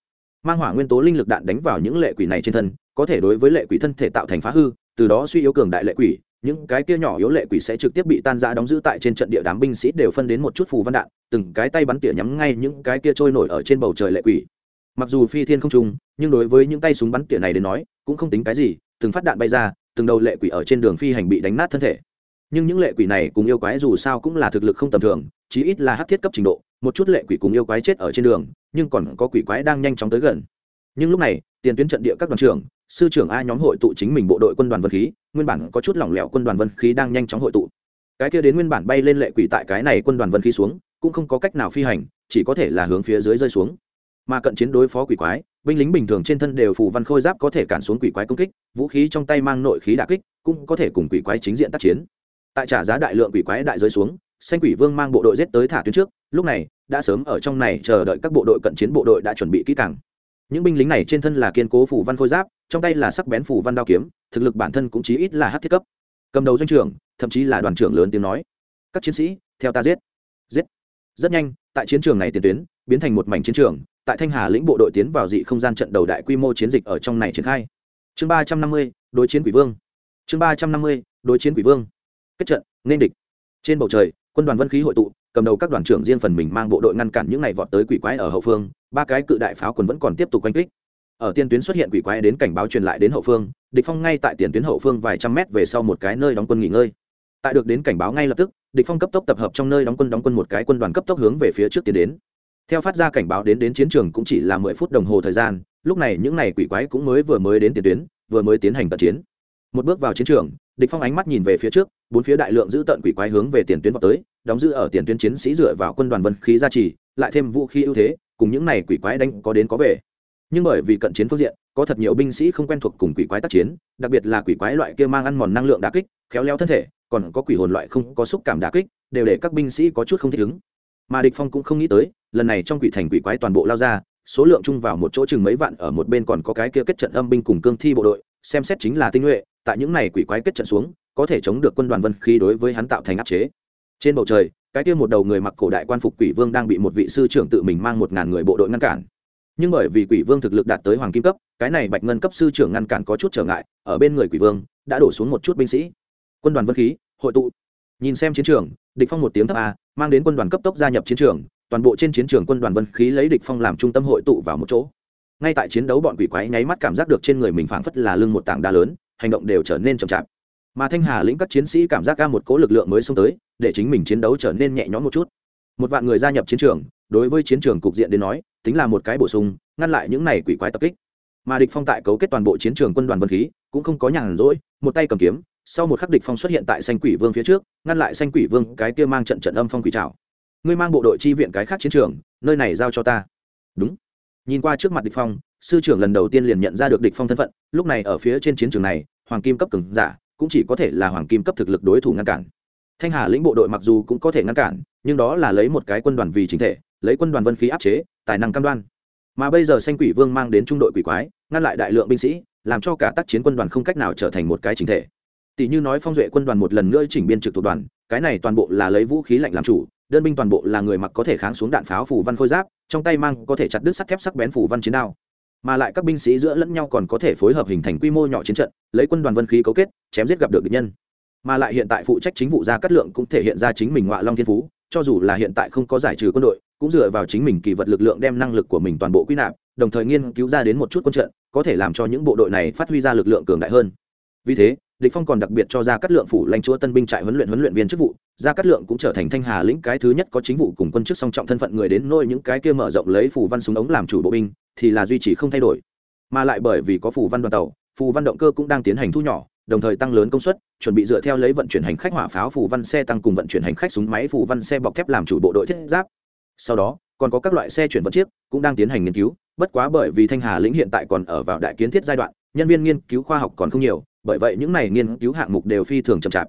Mang hỏa nguyên tố linh lực đạn đánh vào những lệ quỷ này trên thân, có thể đối với lệ quỷ thân thể tạo thành phá hư, từ đó suy yếu cường đại lệ quỷ, những cái kia nhỏ yếu lệ quỷ sẽ trực tiếp bị tan ra đóng giữ tại trên trận địa đám binh sĩ đều phân đến một chút phù văn đạn, từng cái tay bắn tỉa nhắm ngay những cái kia trôi nổi ở trên bầu trời lệ quỷ mặc dù phi thiên không trung nhưng đối với những tay súng bắn tỉa này đến nói, cũng không tính cái gì, từng phát đạn bay ra, từng đầu lệ quỷ ở trên đường phi hành bị đánh nát thân thể. Nhưng những lệ quỷ này cùng yêu quái dù sao cũng là thực lực không tầm thường, chí ít là hát thiết cấp trình độ, một chút lệ quỷ cùng yêu quái chết ở trên đường, nhưng còn có quỷ quái đang nhanh chóng tới gần. Nhưng lúc này, tiền tuyến trận địa các đoàn trưởng, sư trưởng a nhóm hội tụ chính mình bộ đội quân đoàn vân khí, nguyên bản có chút lỏng lẻo quân đoàn vân khí đang nhanh chóng hội tụ. Cái kia đến nguyên bản bay lên lệ quỷ tại cái này quân đoàn vân khí xuống, cũng không có cách nào phi hành, chỉ có thể là hướng phía dưới rơi xuống mà cận chiến đối phó quỷ quái, binh lính bình thường trên thân đều phủ văn khôi giáp có thể cản xuống quỷ quái công kích, vũ khí trong tay mang nội khí đà kích, cũng có thể cùng quỷ quái chính diện tác chiến. Tại trả giá đại lượng quỷ quái đại rơi xuống, xanh quỷ vương mang bộ đội giết tới thả tuyến trước, lúc này, đã sớm ở trong này chờ đợi các bộ đội cận chiến bộ đội đã chuẩn bị kỹ càng. Những binh lính này trên thân là kiên cố phủ văn khôi giáp, trong tay là sắc bén phủ văn đao kiếm, thực lực bản thân cũng chí ít là hát thiết cấp. Cầm đầu doanh trưởng, thậm chí là đoàn trưởng lớn tiếng nói, các chiến sĩ, theo ta giết. Giết. Rất nhanh, tại chiến trường này tiền tuyến, biến thành một mảnh chiến trường tại thanh hà lĩnh bộ đội tiến vào dị không gian trận đầu đại quy mô chiến dịch ở trong này triển khai. Chương ba trăm năm mươi, đối chiến quỷ vương. Chương ba trăm năm mươi, đối chiến quỷ vương. Kết trận, nên địch. Trên bầu trời, quân đoàn vân khí hội tụ, cầm đầu các đoàn trưởng riêng phần mình mang bộ đội ngăn cản những ngày vọt tới quỷ quái ở hậu phương, ba cái cự đại pháo quân vẫn còn tiếp tục quanh kích. Ở tiền tuyến xuất hiện quỷ quái đến cảnh báo truyền lại đến hậu phương, địch phong ngay tại tiền tuyến hậu phương vài trăm mét về sau một cái nơi đóng quân nghỉ ngơi. Tại được đến cảnh báo ngay lập tức, địch phong cấp tốc tập hợp trong nơi đóng quân đóng quân một cái quân đoàn cấp tốc hướng về phía trước tiến đến theo phát ra cảnh báo đến đến chiến trường cũng chỉ là mười phút đồng hồ thời gian, lúc này những này quỷ quái cũng mới vừa mới đến tiền tuyến, vừa mới tiến hành tận chiến. Một bước vào chiến trường, địch phong ánh mắt nhìn về phía trước, bốn phía đại lượng giữ tận quỷ quái hướng về tiền tuyến vào tới, đóng giữ ở tiền tuyến chiến sĩ dựa vào quân đoàn vân khí gia trì, lại thêm vũ khí ưu thế, cùng những này quỷ quái đánh có đến có về. Nhưng bởi vì cận chiến phương diện, có thật nhiều binh sĩ không quen thuộc cùng quỷ quái tác chiến, đặc biệt là quỷ quái loại kia mang ăn mòn năng lượng đả kích, khéo léo thân thể, còn có quỷ hồn loại không có xúc cảm đả kích, đều để các binh sĩ có chút không thích ứng. Mà địch phong cũng không nghĩ tới lần này trong quỷ thành quỷ quái toàn bộ lao ra, số lượng chung vào một chỗ chừng mấy vạn, ở một bên còn có cái kia kết trận âm binh cùng cương thi bộ đội, xem xét chính là tinh nhuệ, tại những này quỷ quái kết trận xuống, có thể chống được quân đoàn vân khí đối với hắn tạo thành áp chế. Trên bầu trời, cái kia một đầu người mặc cổ đại quan phục quỷ vương đang bị một vị sư trưởng tự mình mang một ngàn người bộ đội ngăn cản. Nhưng bởi vì quỷ vương thực lực đạt tới hoàng kim cấp, cái này bạch ngân cấp sư trưởng ngăn cản có chút trở ngại, ở bên người quỷ vương, đã đổ xuống một chút binh sĩ. Quân đoàn vân khí, hội tụ. Nhìn xem chiến trường, địch phong một tiếng thấp a, mang đến quân đoàn cấp tốc gia nhập chiến trường toàn bộ trên chiến trường quân đoàn vân khí lấy địch phong làm trung tâm hội tụ vào một chỗ. Ngay tại chiến đấu bọn quỷ quái nháy mắt cảm giác được trên người mình phảng phất là lưng một tảng đá lớn, hành động đều trở nên chậm chạp. Mà thanh hà lĩnh các chiến sĩ cảm giác ca một cố lực lượng mới xông tới, để chính mình chiến đấu trở nên nhẹ nhõm một chút. Một vạn người gia nhập chiến trường, đối với chiến trường cục diện đến nói, tính là một cái bổ sung, ngăn lại những này quỷ quái tập kích. Mà địch phong tại cấu kết toàn bộ chiến trường quân đoàn vân khí, cũng không có nhàn rỗi, một tay cầm kiếm, sau một khắc địch phong xuất hiện tại xanh quỷ vương phía trước, ngăn lại xanh quỷ vương cái kia mang trận trận âm phong quỷ trảo ngươi mang bộ đội chi viện cái khác chiến trường, nơi này giao cho ta. Đúng. Nhìn qua trước mặt địch phong, sư trưởng lần đầu tiên liền nhận ra được địch phong thân phận, lúc này ở phía trên chiến trường này, hoàng kim cấp cường giả, cũng chỉ có thể là hoàng kim cấp thực lực đối thủ ngăn cản. Thanh hà lĩnh bộ đội mặc dù cũng có thể ngăn cản, nhưng đó là lấy một cái quân đoàn vì chính thể, lấy quân đoàn vân khí áp chế, tài năng cam đoan. Mà bây giờ xanh quỷ vương mang đến trung đội quỷ quái, ngăn lại đại lượng binh sĩ, làm cho cả tác chiến quân đoàn không cách nào trở thành một cái chính thể. Tỷ như nói phong duệ quân đoàn một lần nữa chỉnh biên trực thuộc đoàn, cái này toàn bộ là lấy vũ khí lạnh làm chủ đơn binh toàn bộ là người mặc có thể kháng xuống đạn pháo phủ văn khôi giáp, trong tay mang có thể chặt đứt sắt thép sắc bén phủ văn chiến đao. Mà lại các binh sĩ giữa lẫn nhau còn có thể phối hợp hình thành quy mô nhỏ chiến trận, lấy quân đoàn vân khí cấu kết, chém giết gặp được địch nhân. Mà lại hiện tại phụ trách chính vụ gia cát lượng cũng thể hiện ra chính mình ngoại long thiên phú, cho dù là hiện tại không có giải trừ quân đội, cũng dựa vào chính mình kỳ vật lực lượng đem năng lực của mình toàn bộ quy nạp, đồng thời nghiên cứu ra đến một chút quân trận, có thể làm cho những bộ đội này phát huy ra lực lượng cường đại hơn. Vì thế địch phong còn đặc biệt cho ra cát lượng phủ lãnh chúa tân binh trại huấn luyện huấn luyện viên chức vụ. Ra cát lượng cũng trở thành thanh hà lĩnh cái thứ nhất có chính vụ cùng quân chức song trọng thân phận người đến nôi những cái kia mở rộng lấy phủ văn súng ống làm chủ bộ binh, thì là duy trì không thay đổi. Mà lại bởi vì có phủ văn đoàn tàu, phù văn động cơ cũng đang tiến hành thu nhỏ, đồng thời tăng lớn công suất, chuẩn bị dựa theo lấy vận chuyển hành khách hỏa pháo phù văn xe tăng cùng vận chuyển hành khách súng máy phù văn xe bọc thép làm chủ bộ đội thiết giáp. Sau đó, còn có các loại xe chuyển vận chiếc cũng đang tiến hành nghiên cứu, bất quá bởi vì thanh hà lĩnh hiện tại còn ở vào đại kiến thiết giai đoạn, nhân viên nghiên cứu khoa học còn không nhiều bởi vậy những này nghiên cứu hạng mục đều phi thường chậm chạp.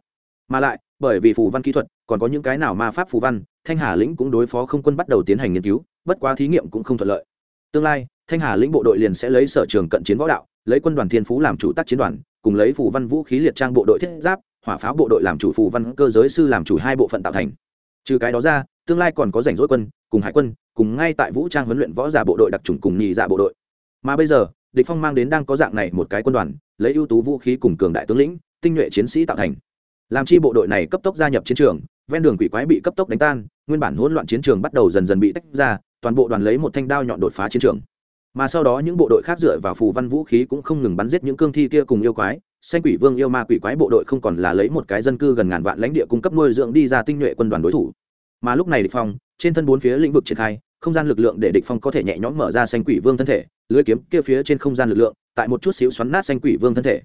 Mà lại, bởi vì phù văn kỹ thuật, còn có những cái nào ma pháp phù văn, thanh hà lĩnh cũng đối phó không quân bắt đầu tiến hành nghiên cứu, bất quá thí nghiệm cũng không thuận lợi. Tương lai, thanh hà lĩnh bộ đội liền sẽ lấy sở trường cận chiến võ đạo, lấy quân đoàn thiên phú làm chủ tác chiến đoàn, cùng lấy phù văn vũ khí liệt trang bộ đội thiết giáp, hỏa pháo bộ đội làm chủ phù văn cơ giới sư làm chủ hai bộ phận tạo thành. Trừ cái đó ra, tương lai còn có rảnh rỗi quân, cùng hải quân, cùng ngay tại vũ trang huấn luyện võ giả bộ đội đặc trùng cùng nhị dạ bộ đội. Mà bây giờ địch phong mang đến đang có dạng này một cái quân đoàn, lấy ưu tú vũ khí cùng cường đại tướng lĩnh, tinh nhuệ chiến sĩ tạo thành. Làm chi bộ đội này cấp tốc gia nhập chiến trường, ven đường quỷ quái bị cấp tốc đánh tan, nguyên bản hỗn loạn chiến trường bắt đầu dần dần bị tách ra, toàn bộ đoàn lấy một thanh đao nhọn đột phá chiến trường. Mà sau đó những bộ đội khác dựa vào phù văn vũ khí cũng không ngừng bắn giết những cương thi kia cùng yêu quái, xanh quỷ vương yêu ma quỷ quái bộ đội không còn là lấy một cái dân cư gần ngàn vạn lãnh địa cung cấp nuôi dưỡng đi ra tinh nhuệ quân đoàn đối thủ. Mà lúc này địch phong, trên thân bốn phía lĩnh vực triển khai, không gian lực lượng để địch phong có thể nhẹ nhõm mở ra xanh quỷ vương thân thể lưới kiếm kia phía trên không gian lực lượng, tại một chút xíu xoắn nát xanh quỷ vương thân thể.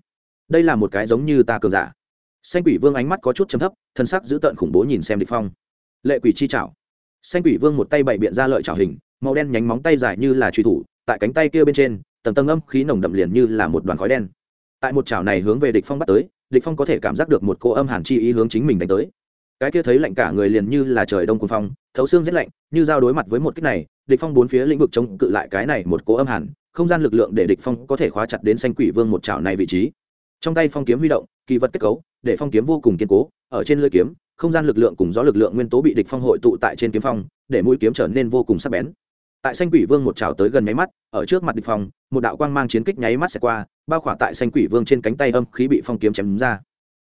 Đây là một cái giống như ta cường giả. Xanh quỷ vương ánh mắt có chút trầm thấp, thân sắc giữ tợn khủng bố nhìn xem địch phong. Lệ quỷ chi chảo xanh quỷ vương một tay bảy biện ra lợi chảo hình, màu đen nhánh móng tay dài như là truy thủ, tại cánh tay kia bên trên, tầng tầng âm khí nồng đậm liền như là một đoàn khói đen. Tại một chảo này hướng về địch phong bắt tới, địch phong có thể cảm giác được một cô âm hàn chi ý hướng chính mình đánh tới. Cái kia thấy lạnh cả người liền như là trời đông cuồng phong, thấu xương rất lạnh, như giao đối mặt với một kích này địch phong bốn phía lĩnh vực chống cự lại cái này một cỗ âm hàn, không gian lực lượng để địch phong có thể khóa chặt đến xanh quỷ vương một chảo này vị trí. Trong tay phong kiếm huy động, kỳ vật kết cấu, để phong kiếm vô cùng kiên cố, ở trên lưỡi kiếm, không gian lực lượng cùng gió lực lượng nguyên tố bị địch phong hội tụ tại trên kiếm phong, để mũi kiếm trở nên vô cùng sắc bén. Tại xanh quỷ vương một chảo tới gần nháy mắt, ở trước mặt địch phong, một đạo quang mang chiến kích nháy mắt sẽ qua, bao khỏa tại xanh quỷ vương trên cánh tay âm khí bị phong kiếm chém ra.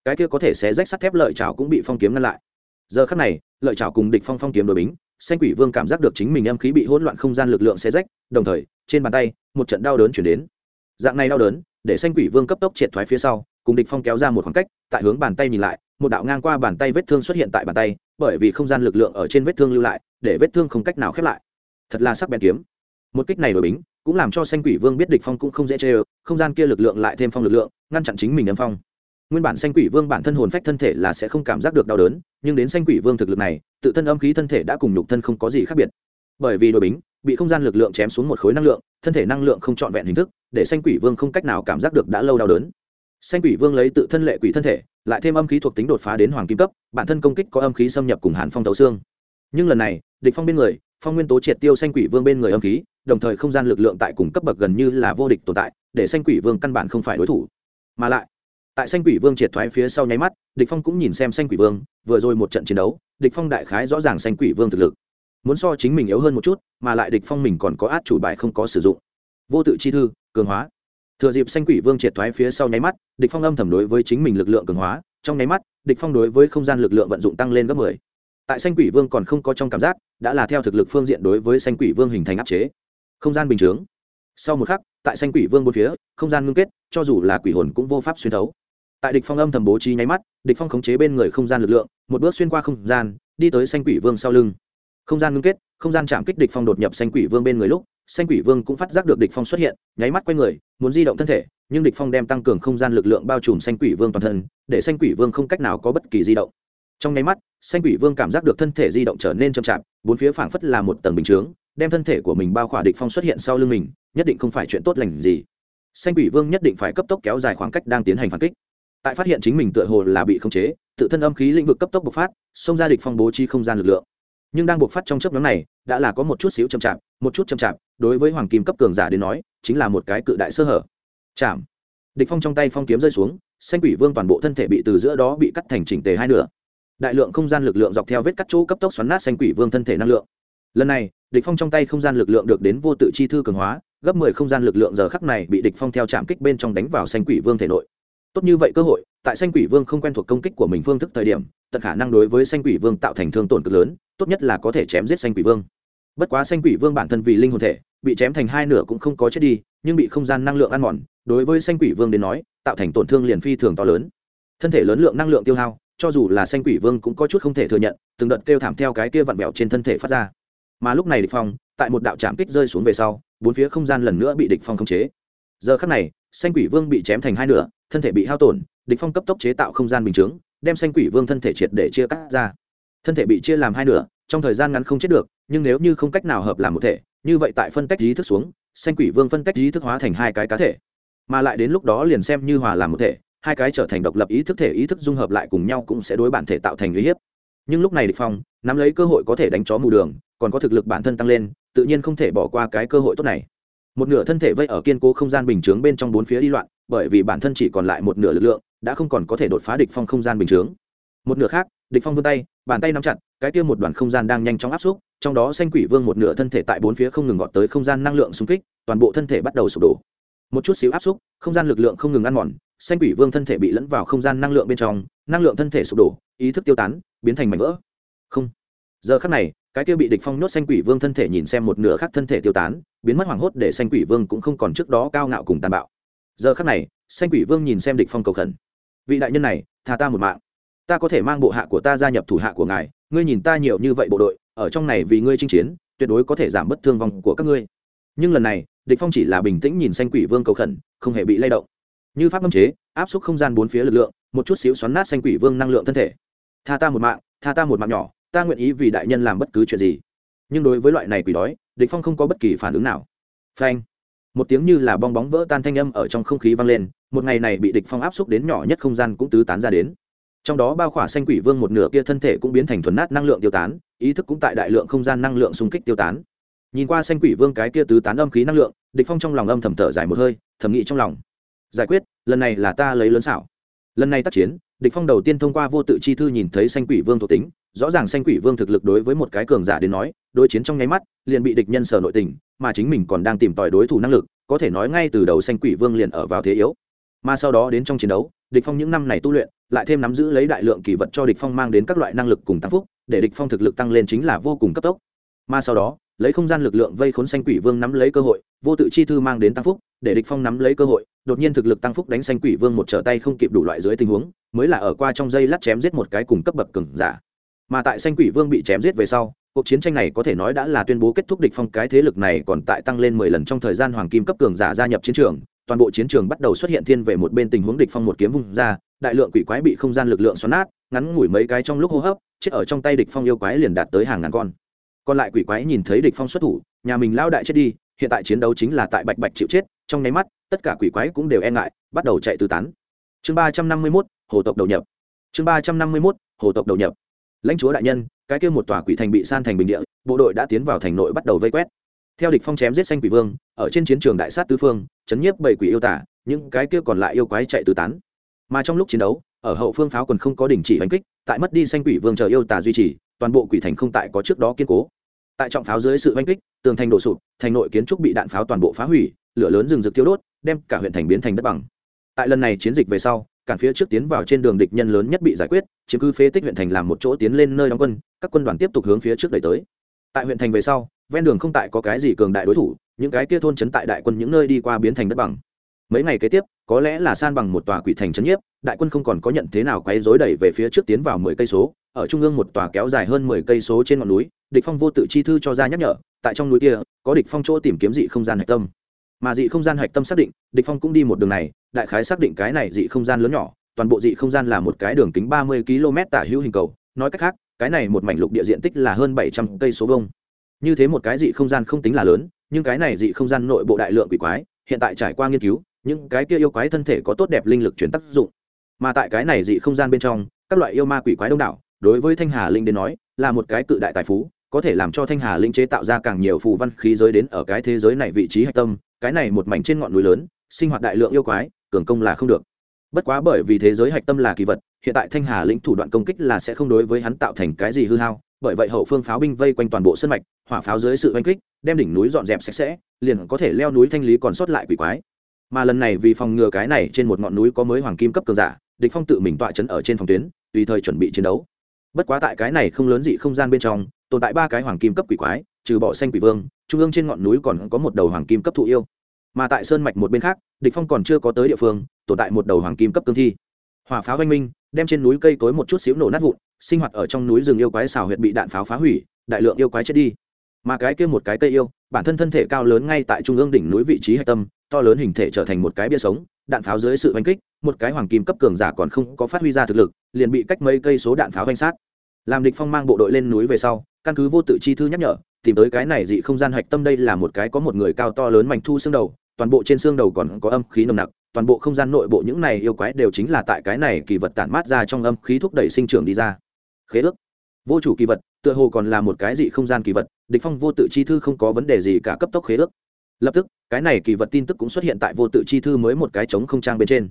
Cái kia có thể xé rách sắt thép lợi chảo cũng bị phong kiếm ngăn lại. Giờ khắc này, lợi chảo cùng địch phong phong kiếm đối bính xanh quỷ vương cảm giác được chính mình âm khí bị hỗn loạn không gian lực lượng xé rách, đồng thời, trên bàn tay, một trận đau đớn chuyển đến. Dạng này đau đớn, để xanh quỷ vương cấp tốc triệt thoái phía sau, cùng địch phong kéo ra một khoảng cách, tại hướng bàn tay nhìn lại, một đạo ngang qua bàn tay vết thương xuất hiện tại bàn tay, bởi vì không gian lực lượng ở trên vết thương lưu lại, để vết thương không cách nào khép lại. Thật là sắc bén kiếm. Một kích này đổi bính, cũng làm cho xanh quỷ vương biết địch phong cũng không dễ chơi, không gian kia lực lượng lại thêm phong lực lượng, ngăn chặn chính mình âm phong nguyên bản xanh quỷ vương bản thân hồn phách thân thể là sẽ không cảm giác được đau đớn, nhưng đến xanh quỷ vương thực lực này, tự thân âm khí thân thể đã cùng nhục thân không có gì khác biệt. Bởi vì đội bính, bị không gian lực lượng chém xuống một khối năng lượng, thân thể năng lượng không trọn vẹn hình thức, để xanh quỷ vương không cách nào cảm giác được đã lâu đau đớn. Xanh quỷ vương lấy tự thân lệ quỷ thân thể, lại thêm âm khí thuộc tính đột phá đến hoàng kim cấp, bản thân công kích có âm khí xâm nhập cùng hàn phong tấu xương. Nhưng lần này, địch phong bên người, phong nguyên tố triệt tiêu xanh quỷ vương bên người âm khí, đồng thời không gian lực lượng tại cùng cấp bậc gần như là vô địch tồn tại, để xanh quỷ vương căn bản không phải đối thủ. Mà lại tại xanh quỷ vương triệt thoái phía sau nháy mắt, địch phong cũng nhìn xem xanh quỷ vương, vừa rồi một trận chiến đấu, địch phong đại khái rõ ràng xanh quỷ vương thực lực. Muốn so chính mình yếu hơn một chút, mà lại địch phong mình còn có át chủ bài không có sử dụng. Vô tự chi thư, cường hóa. Thừa dịp xanh quỷ vương triệt thoái phía sau nháy mắt, địch phong âm thầm đối với chính mình lực lượng cường hóa. Trong nháy mắt, địch phong đối với không gian lực lượng vận dụng tăng lên gấp 10. tại xanh quỷ vương còn không có trong cảm giác, đã là theo thực lực phương diện đối với xanh quỷ vương hình thành áp chế. Không gian bình thường sau một khắc, tại xanh quỷ vương bốn phía, không gian ngưng kết, cho dù là quỷ hồn cũng vô pháp xuyên thấu tại địch phong âm thầm bố trí nháy mắt, địch phong khống chế bên người không gian lực lượng, một bước xuyên qua không gian, đi tới xanh quỷ vương sau lưng. Không gian ngưng kết, không gian chạm kích địch phong đột nhập xanh quỷ vương bên người lúc xanh quỷ vương cũng phát giác được địch phong xuất hiện, nháy mắt quay người, muốn di động thân thể, nhưng địch phong đem tăng cường không gian lực lượng bao trùm xanh quỷ vương toàn thân, để xanh quỷ vương không cách nào có bất kỳ di động. Trong nháy mắt xanh quỷ vương cảm giác được thân thể di động trở nên chậm chạp, bốn phía phảng phất là một tầng bình chướng, đem thân thể của mình bao khỏa địch phong xuất hiện sau lưng mình, nhất định không phải chuyện tốt lành gì. Xanh quỷ vương nhất định phải cấp tốc kéo dài khoảng cách đang tiến hành phản kích tại phát hiện chính mình tựa hồ là bị khống chế, tự thân âm khí lĩnh vực cấp tốc bộc phát, xông ra địch phong bố trí không gian lực lượng. Nhưng đang bộc phát trong chớp nhoáng này, đã là có một chút xíu chậm chạp, một chút chậm chạp, đối với hoàng kim cấp cường giả đến nói, chính là một cái cự đại sơ hở. Chạm. Địch phong trong tay phong kiếm rơi xuống, xanh quỷ vương toàn bộ thân thể bị từ giữa đó bị cắt thành chỉnh tề hai nửa. Đại lượng không gian lực lượng dọc theo vết cắt chỗ cấp tốc xoắn nát xanh quỷ vương thân thể năng lượng. Lần này, địch phong trong tay không gian lực lượng được đến vô tự chi thư cường hóa, gấp 10 không gian lực lượng giờ khắc này bị địch phong theo chạm kích bên trong đánh vào xanh quỷ vương thể nội tốt như vậy cơ hội, tại xanh quỷ vương không quen thuộc công kích của mình phương thức thời điểm, tận khả năng đối với xanh quỷ vương tạo thành thương tổn cực lớn, tốt nhất là có thể chém giết xanh quỷ vương. Bất quá xanh quỷ vương bản thân vì linh hồn thể, bị chém thành hai nửa cũng không có chết đi, nhưng bị không gian năng lượng ăn mòn, đối với xanh quỷ vương đến nói, tạo thành tổn thương liền phi thường to lớn. Thân thể lớn lượng năng lượng tiêu hao, cho dù là xanh quỷ vương cũng có chút không thể thừa nhận, từng đợt kêu thảm theo cái kia vặn vẹo trên thân thể phát ra. Mà lúc này địch phong, tại một đạo trạm kích rơi xuống về sau, bốn phía không gian lần nữa bị địch phong khống chế. Giờ khắc này xanh quỷ vương bị chém thành hai nửa, thân thể bị hao tổn, địch phong cấp tốc chế tạo không gian bình chướng, đem xanh quỷ vương thân thể triệt để chia cắt ra. Thân thể bị chia làm hai nửa, trong thời gian ngắn không chết được, nhưng nếu như không cách nào hợp làm một thể, như vậy tại phân tách ý thức xuống, xanh quỷ vương phân tách ý thức hóa thành hai cái cá thể. Mà lại đến lúc đó liền xem như hòa làm một thể, hai cái trở thành độc lập ý thức thể ý thức dung hợp lại cùng nhau cũng sẽ đối bản thể tạo thành uy hiếp. Nhưng lúc này địch phong, nắm lấy cơ hội có thể đánh chó mù đường, còn có thực lực bản thân tăng lên, tự nhiên không thể bỏ qua cái cơ hội tốt này một nửa thân thể vây ở kiên cố không gian bình chướng bên trong bốn phía đi loạn, bởi vì bản thân chỉ còn lại một nửa lực lượng, đã không còn có thể đột phá địch phong không gian bình chướng. Một nửa khác, địch phong vươn tay, bàn tay nắm chặt, cái kia một đoàn không gian đang nhanh chóng áp xúc, trong đó xanh quỷ vương một nửa thân thể tại bốn phía không ngừng gọt tới không gian năng lượng xung kích, toàn bộ thân thể bắt đầu sụp đổ. Một chút xíu áp xúc, không gian lực lượng không ngừng ăn mòn, xanh quỷ vương thân thể bị lẫn vào không gian năng lượng bên trong, năng lượng thân thể sụp đổ, ý thức tiêu tán, biến thành mảnh vỡ. Không. Giờ khắc này cái kia bị địch phong nhốt xanh quỷ vương thân thể nhìn xem một nửa khác thân thể tiêu tán, biến mất hoảng hốt để xanh quỷ vương cũng không còn trước đó cao ngạo cùng tàn bạo. Giờ khắc này, xanh quỷ vương nhìn xem địch phong cầu khẩn. Vị đại nhân này, tha ta một mạng. Ta có thể mang bộ hạ của ta gia nhập thủ hạ của ngài, ngươi nhìn ta nhiều như vậy bộ đội, ở trong này vì ngươi chinh chiến, tuyệt đối có thể giảm bất thương vong của các ngươi. Nhưng lần này, địch phong chỉ là bình tĩnh nhìn xanh quỷ vương cầu khẩn, không hề bị lay động. Như pháp âm chế, áp suất không gian bốn phía lực lượng, một chút xíu xoắn nát xanh quỷ vương năng lượng thân thể. Tha ta một mạng, tha ta một mạng nhỏ ta nguyện ý vì đại nhân làm bất cứ chuyện gì. Nhưng đối với loại này quỷ đói, địch phong không có bất kỳ phản ứng nào. Phanh. Một tiếng như là bong bóng vỡ tan thanh âm ở trong không khí vang lên, một ngày này bị địch phong áp xúc đến nhỏ nhất không gian cũng tứ tán ra đến. Trong đó bao khỏa xanh quỷ vương một nửa kia thân thể cũng biến thành thuần nát năng lượng tiêu tán, ý thức cũng tại đại lượng không gian năng lượng xung kích tiêu tán. Nhìn qua xanh quỷ vương cái kia tứ tán âm khí năng lượng, địch phong trong lòng âm thầm thở dài một hơi, thầm nghĩ trong lòng. Giải quyết, lần này là ta lấy lớn xảo. Lần này tác chiến địch phong đầu tiên thông qua vô tự chi thư nhìn thấy xanh quỷ vương thuộc tính, rõ ràng xanh quỷ vương thực lực đối với một cái cường giả đến nói, đối chiến trong nháy mắt, liền bị địch nhân sở nội tình, mà chính mình còn đang tìm tòi đối thủ năng lực, có thể nói ngay từ đầu xanh quỷ vương liền ở vào thế yếu. Mà sau đó đến trong chiến đấu, địch phong những năm này tu luyện, lại thêm nắm giữ lấy đại lượng kỳ vật cho địch phong mang đến các loại năng lực cùng tăng phúc, để địch phong thực lực tăng lên chính là vô cùng cấp tốc. Mà sau đó lấy không gian lực lượng vây khốn xanh quỷ vương nắm lấy cơ hội, vô tự chi thư mang đến tăng phúc, để địch phong nắm lấy cơ hội, đột nhiên thực lực tăng phúc đánh xanh quỷ vương một trở tay không kịp đủ loại dưới tình huống, mới là ở qua trong dây lát chém giết một cái cùng cấp bậc cường giả. Mà tại xanh quỷ vương bị chém giết về sau, cuộc chiến tranh này có thể nói đã là tuyên bố kết thúc địch phong cái thế lực này còn tại tăng lên mười lần trong thời gian hoàng kim cấp cường giả gia nhập chiến trường, toàn bộ chiến trường bắt đầu xuất hiện thiên về một bên tình huống địch phong một kiếm vung ra, đại lượng quỷ quái bị không gian lực lượng xoắn nát, ngắn ngủi mấy cái trong lúc hô hấp, chết ở trong tay địch phong yêu quái liền đạt tới hàng ngàn con còn lại quỷ quái nhìn thấy địch phong xuất thủ nhà mình lao đại chết đi hiện tại chiến đấu chính là tại bạch bạch chịu chết trong nháy mắt tất cả quỷ quái cũng đều e ngại bắt đầu chạy tứ tán. Chương ba trăm năm mươi 351, hồ tộc đầu nhập. Chương ba trăm năm mươi 351, hồ tộc đầu nhập. Lãnh chúa đại nhân cái kia một tòa quỷ thành bị san thành bình địa bộ đội đã tiến vào thành nội bắt đầu vây quét. Theo địch phong chém giết xanh quỷ vương ở trên chiến trường đại sát tứ phương chấn nhiếp bảy quỷ yêu tả những cái kia còn lại yêu quái chạy tứ tán. Mà trong lúc chiến đấu ở hậu phương pháo quần không có đình chỉ đánh kích tại mất đi xanh quỷ vương chờ yêu tả duy trì toàn bộ quỷ thành không tại có trước đó kiên cố tại trọng pháo dưới sự oanh kích, tường thành đổ sụp, thành nội kiến trúc bị đạn pháo toàn bộ phá hủy, lửa lớn rừng rực tiêu đốt, đem cả huyện thành biến thành đất bằng. Tại lần này chiến dịch về sau, cản phía trước tiến vào trên đường địch nhân lớn nhất bị giải quyết, chiếm cứ phế tích huyện thành làm một chỗ tiến lên nơi đóng quân, các quân đoàn tiếp tục hướng phía trước đẩy tới. Tại huyện thành về sau, ven đường không tại có cái gì cường đại đối thủ, những cái kia thôn trấn tại đại quân những nơi đi qua biến thành đất bằng. Mấy ngày kế tiếp, có lẽ là san bằng một tòa quỷ thành trấn nhiếp, đại quân không còn có nhận thế nào quấy rối đẩy về phía trước tiến vào mười cây số, ở trung ương một tòa kéo dài hơn mười cây số trên ngọn núi địch phong vô tự chi thư cho ra nhắc nhở, tại trong núi kia, có địch phong chỗ tìm kiếm dị không gian hạch tâm. Mà dị không gian hạch tâm xác định, địch phong cũng đi một đường này, đại khái xác định cái này dị không gian lớn nhỏ, toàn bộ dị không gian là một cái đường kính ba mươi km tả hữu hình cầu. Nói cách khác, cái này một mảnh lục địa diện tích là hơn bảy trăm cây số vuông. Như thế một cái dị không gian không tính là lớn, nhưng cái này dị không gian nội bộ đại lượng quỷ quái, hiện tại trải qua nghiên cứu, những cái kia yêu quái thân thể có tốt đẹp linh lực chuyển tác dụng. Mà tại cái này dị không gian bên trong, các loại yêu ma quỷ quái đông đảo, đối với thanh hà linh đến nói, là một cái cự đại tài phú có thể làm cho thanh hà linh chế tạo ra càng nhiều phù văn khí giới đến ở cái thế giới này vị trí hạch tâm, cái này một mảnh trên ngọn núi lớn, sinh hoạt đại lượng yêu quái, cường công là không được. Bất quá bởi vì thế giới hạch tâm là kỳ vật, hiện tại thanh hà lĩnh thủ đoạn công kích là sẽ không đối với hắn tạo thành cái gì hư hao, bởi vậy hậu phương pháo binh vây quanh toàn bộ sân mạch, hỏa pháo dưới sự oanh kích, đem đỉnh núi dọn dẹp sạch sẽ, liền có thể leo núi thanh lý còn sót lại quỷ quái. Mà lần này vì phòng ngừa cái này trên một ngọn núi có mới hoàng kim cấp cường giả, địch phong tự mình tọa chấn ở trên phòng tuyến, tùy thời chuẩn bị chiến đấu bất quá tại cái này không lớn dị không gian bên trong, tồn tại ba cái hoàng kim cấp quỷ quái, trừ bỏ xanh quỷ vương, trung ương trên ngọn núi còn có một đầu hoàng kim cấp thụ yêu. Mà tại sơn mạch một bên khác, địch phong còn chưa có tới địa phương, tồn tại một đầu hoàng kim cấp cương thi. Hỏa pháo vang minh, đem trên núi cây cối một chút xíu nổ nát vụn, sinh hoạt ở trong núi rừng yêu quái xào huyệt bị đạn pháo phá hủy, đại lượng yêu quái chết đi. Mà cái kia một cái cây yêu, bản thân thân thể cao lớn ngay tại trung ương đỉnh núi vị trí hạch tâm, to lớn hình thể trở thành một cái bia sống, đạn pháo dưới sự oanh kích, một cái hoàng kim cấp cường giả còn không có phát huy ra thực lực, liền bị cách mấy cây số đạn pháo oanh sát làm địch phong mang bộ đội lên núi về sau, căn cứ vô tự chi thư nhắc nhở, tìm tới cái này dị không gian hạch tâm đây là một cái có một người cao to lớn mảnh thu xương đầu, toàn bộ trên xương đầu còn có âm khí nồng nặc, toàn bộ không gian nội bộ những này yêu quái đều chính là tại cái này kỳ vật tản mát ra trong âm khí thúc đẩy sinh trưởng đi ra. Khế ước. Vô chủ kỳ vật, tựa hồ còn là một cái gì không gian kỳ vật, địch phong vô tự chi thư không có vấn đề gì cả cấp tốc khế ước. Lập tức, cái này kỳ vật tin tức cũng xuất hiện tại vô tự chi thư mới một cái trống không trang bên trên.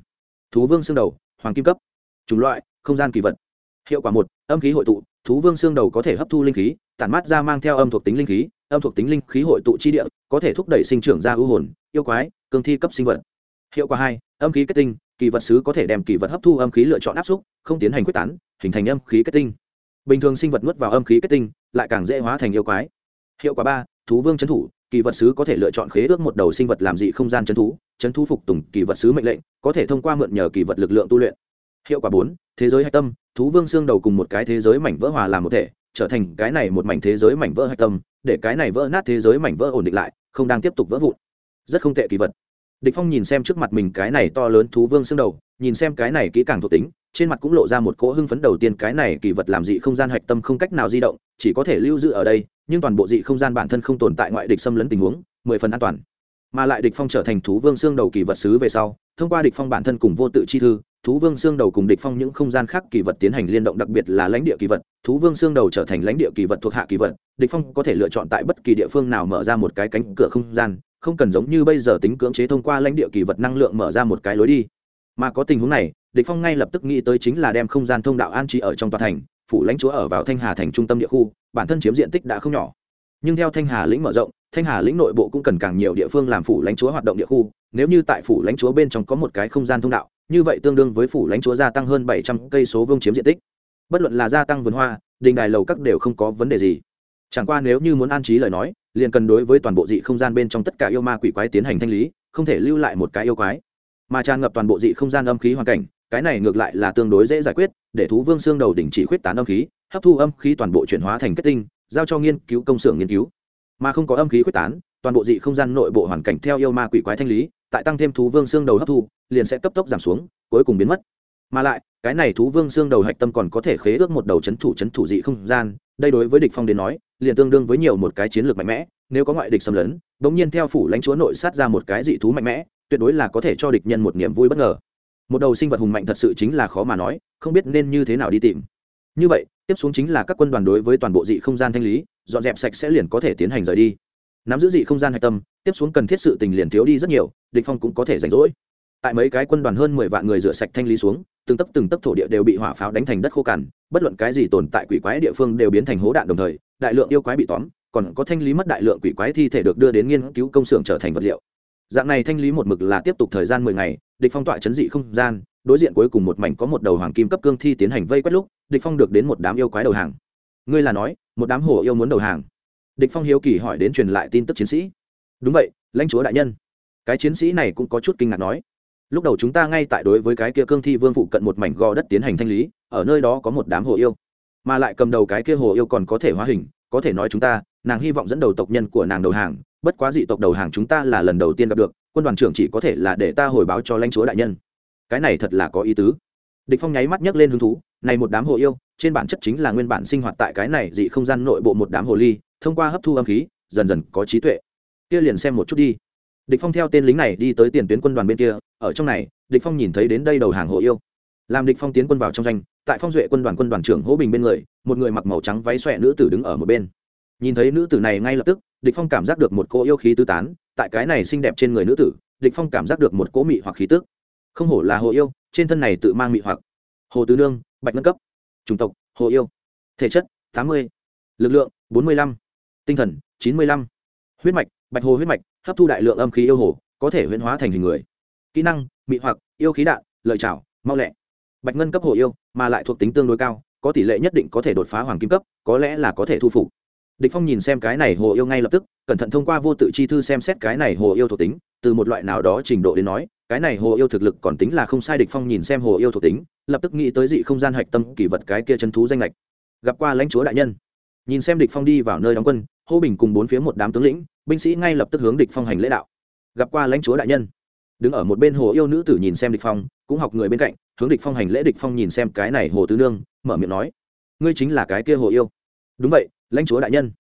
Thú vương xương đầu, hoàng kim cấp. Chủng loại, không gian kỳ vật hiệu quả một, âm khí hội tụ, thú vương xương đầu có thể hấp thu linh khí, tản mát ra mang theo âm thuộc tính linh khí, âm thuộc tính linh khí hội tụ chi địa, có thể thúc đẩy sinh trưởng ra ưu hồn, yêu quái cương thi cấp sinh vật. Hiệu quả hai, âm khí kết tinh, kỳ vật sứ có thể đem kỳ vật hấp thu âm khí lựa chọn áp xúc, không tiến hành quyết tán, hình thành âm khí kết tinh. Bình thường sinh vật nuốt vào âm khí kết tinh, lại càng dễ hóa thành yêu quái. Hiệu quả ba, thú vương trấn thủ, kỳ vật sứ có thể lựa chọn khế ước một đầu sinh vật làm dị không gian trấn thú trấn thú phục tùng kỳ vật sứ mệnh lệnh, có thể thông qua mượn nhờ kỳ vật lực lượng tu luyện hiệu quả bốn, thế giới hạch tâm, thú vương xương đầu cùng một cái thế giới mảnh vỡ hòa làm một thể, trở thành cái này một mảnh thế giới mảnh vỡ hạch tâm, để cái này vỡ nát thế giới mảnh vỡ ổn định lại, không đang tiếp tục vỡ vụn. Rất không tệ kỳ vật. Địch phong nhìn xem trước mặt mình cái này to lớn thú vương xương đầu, nhìn xem cái này kỹ càng thuộc tính, trên mặt cũng lộ ra một cỗ hưng phấn đầu tiên cái này kỳ vật làm dị không gian hạch tâm không cách nào di động, chỉ có thể lưu giữ ở đây, nhưng toàn bộ dị không gian bản thân không tồn tại ngoại địch xâm lấn tình huống, mười phần an toàn. Mà lại địch phong trở thành thú vương xương đầu kỳ vật sứ về sau, thông qua địch phong bản thân cùng vô tự chi thư thú vương xương đầu cùng địch phong những không gian khác kỳ vật tiến hành liên động, đặc biệt là lãnh địa kỳ vật. Thú vương xương đầu trở thành lãnh địa kỳ vật thuộc hạ kỳ vật. Địch phong có thể lựa chọn tại bất kỳ địa phương nào mở ra một cái cánh cửa không gian, không cần giống như bây giờ tính cưỡng chế thông qua lãnh địa kỳ vật năng lượng mở ra một cái lối đi. Mà có tình huống này, địch phong ngay lập tức nghĩ tới chính là đem không gian thông đạo an trí ở trong tòa thành, phủ lãnh chúa ở vào thanh hà thành trung tâm địa khu, bản thân chiếm diện tích đã không nhỏ. Nhưng theo thanh hà lĩnh mở rộng, thanh hà lĩnh nội bộ cũng cần càng nhiều địa phương làm phủ lãnh chúa hoạt động địa khu. Nếu như tại phủ lãnh chúa bên trong có một cái không gian thông đạo như vậy tương đương với phủ lãnh chúa gia tăng hơn bảy trăm cây số vương chiếm diện tích. Bất luận là gia tăng vườn hoa, đình đài lầu các đều không có vấn đề gì. Chẳng qua nếu như muốn an trí lời nói, liền cần đối với toàn bộ dị không gian bên trong tất cả yêu ma quỷ quái tiến hành thanh lý, không thể lưu lại một cái yêu quái. Mà tràn ngập toàn bộ dị không gian âm khí hoàn cảnh, cái này ngược lại là tương đối dễ giải quyết, để thú vương xương đầu đỉnh chỉ khuyết tán âm khí, hấp thu âm khí toàn bộ chuyển hóa thành kết tinh, giao cho nghiên cứu công xưởng nghiên cứu. Mà không có âm khí khuyết tán toàn bộ dị không gian nội bộ hoàn cảnh theo yêu ma quỷ quái thanh lý, tại tăng thêm thú vương xương đầu hấp thu, liền sẽ cấp tốc giảm xuống, cuối cùng biến mất. Mà lại, cái này thú vương xương đầu hạch tâm còn có thể khế ước một đầu chấn thủ chấn thủ dị không gian, đây đối với địch phong đến nói, liền tương đương với nhiều một cái chiến lược mạnh mẽ, nếu có ngoại địch xâm lấn, bỗng nhiên theo phủ lãnh chúa nội sát ra một cái dị thú mạnh mẽ, tuyệt đối là có thể cho địch nhân một niềm vui bất ngờ. Một đầu sinh vật hùng mạnh thật sự chính là khó mà nói, không biết nên như thế nào đi tìm. Như vậy, tiếp xuống chính là các quân đoàn đối với toàn bộ dị không gian thanh lý, dọn dẹp sạch sẽ liền có thể tiến hành rời đi nắm giữ dị không gian hạch tâm, tiếp xuống cần thiết sự tình liền thiếu đi rất nhiều, địch phong cũng có thể rảnh rỗi. Tại mấy cái quân đoàn hơn mười vạn người rửa sạch thanh lý xuống, từng tấc từng tấc thổ địa đều bị hỏa pháo đánh thành đất khô cằn, bất luận cái gì tồn tại quỷ quái địa phương đều biến thành hố đạn đồng thời, đại lượng yêu quái bị tóm, còn có thanh lý mất đại lượng quỷ quái thi thể được đưa đến nghiên cứu công xưởng trở thành vật liệu. Dạng này thanh lý một mực là tiếp tục thời gian mười ngày, địch phong tọa chấn dị không gian, đối diện cuối cùng một mảnh có một đầu hoàng kim cấp cương thi tiến hành vây quét lúc, địch phong được đến một đám yêu quái đầu hàng. Ngươi là nói, một đám hổ yêu muốn đầu hàng địch phong hiếu kỳ hỏi đến truyền lại tin tức chiến sĩ. Đúng vậy, lãnh chúa đại nhân. Cái chiến sĩ này cũng có chút kinh ngạc nói. Lúc đầu chúng ta ngay tại đối với cái kia cương thi vương phụ cận một mảnh gò đất tiến hành thanh lý, ở nơi đó có một đám hồ yêu. Mà lại cầm đầu cái kia hồ yêu còn có thể hóa hình, có thể nói chúng ta, nàng hy vọng dẫn đầu tộc nhân của nàng đầu hàng, bất quá dị tộc đầu hàng chúng ta là lần đầu tiên gặp được, quân đoàn trưởng chỉ có thể là để ta hồi báo cho lãnh chúa đại nhân. Cái này thật là có ý tứ. Địch phong nháy mắt nhấc lên hứng thú, này một đám hồ yêu trên bản chất chính là nguyên bản sinh hoạt tại cái này dị không gian nội bộ một đám hồ ly, thông qua hấp thu âm khí, dần dần có trí tuệ. Kia liền xem một chút đi. Địch phong theo tên lính này đi tới tiền tuyến quân đoàn bên kia, ở trong này, địch phong nhìn thấy đến đây đầu hàng hộ yêu. Làm địch phong tiến quân vào trong doanh, tại phong duệ quân đoàn quân đoàn trưởng hỗ bình bên người, một người mặc màu trắng váy xòe nữ tử đứng ở một bên. Nhìn thấy nữ tử này ngay lập tức, địch phong cảm giác được một cỗ yêu khí tứ tán, tại cái này xinh đẹp trên người nữ tử, địch phong cảm giác được một cỗ mị hoặc khí tức. Không hổ là hồ yêu, trên thân này tự mang mị hoặc. Hồ tứ nương, bạch ngân cấp chủng tộc, hồ yêu, thể chất 80. lực lượng 45. tinh thần 95. huyết mạch, bạch hồ huyết mạch, hấp thu đại lượng âm khí yêu hồ, có thể huyễn hóa thành hình người kỹ năng, mị hoặc, yêu khí đạn, lợi chảo mau lẹ bạch ngân cấp hồ yêu, mà lại thuộc tính tương đối cao, có tỷ lệ nhất định có thể đột phá hoàng kim cấp, có lẽ là có thể thu phục địch phong nhìn xem cái này hồ yêu ngay lập tức, cẩn thận thông qua vô tự chi thư xem xét cái này hồ yêu thuộc tính, từ một loại nào đó trình độ đến nói, cái này hồ yêu thực lực còn tính là không sai. Địch phong nhìn xem hồ yêu thuộc tính, lập tức nghĩ tới dị không gian hạch tâm kỳ vật cái kia chân thú danh lệch gặp qua lãnh chúa đại nhân. Nhìn xem địch phong đi vào nơi đóng quân, hô bình cùng bốn phía một đám tướng lĩnh, binh sĩ ngay lập tức hướng địch phong hành lễ đạo. Gặp qua lãnh chúa đại nhân. Đứng ở một bên hồ yêu nữ tử nhìn xem địch phong, cũng học người bên cạnh, hướng địch phong hành lễ. Địch phong nhìn xem cái này hồ tứ nương, mở miệng nói, ngươi chính là cái kia hồ yêu. Đúng vậy lãnh chúa đại nhân.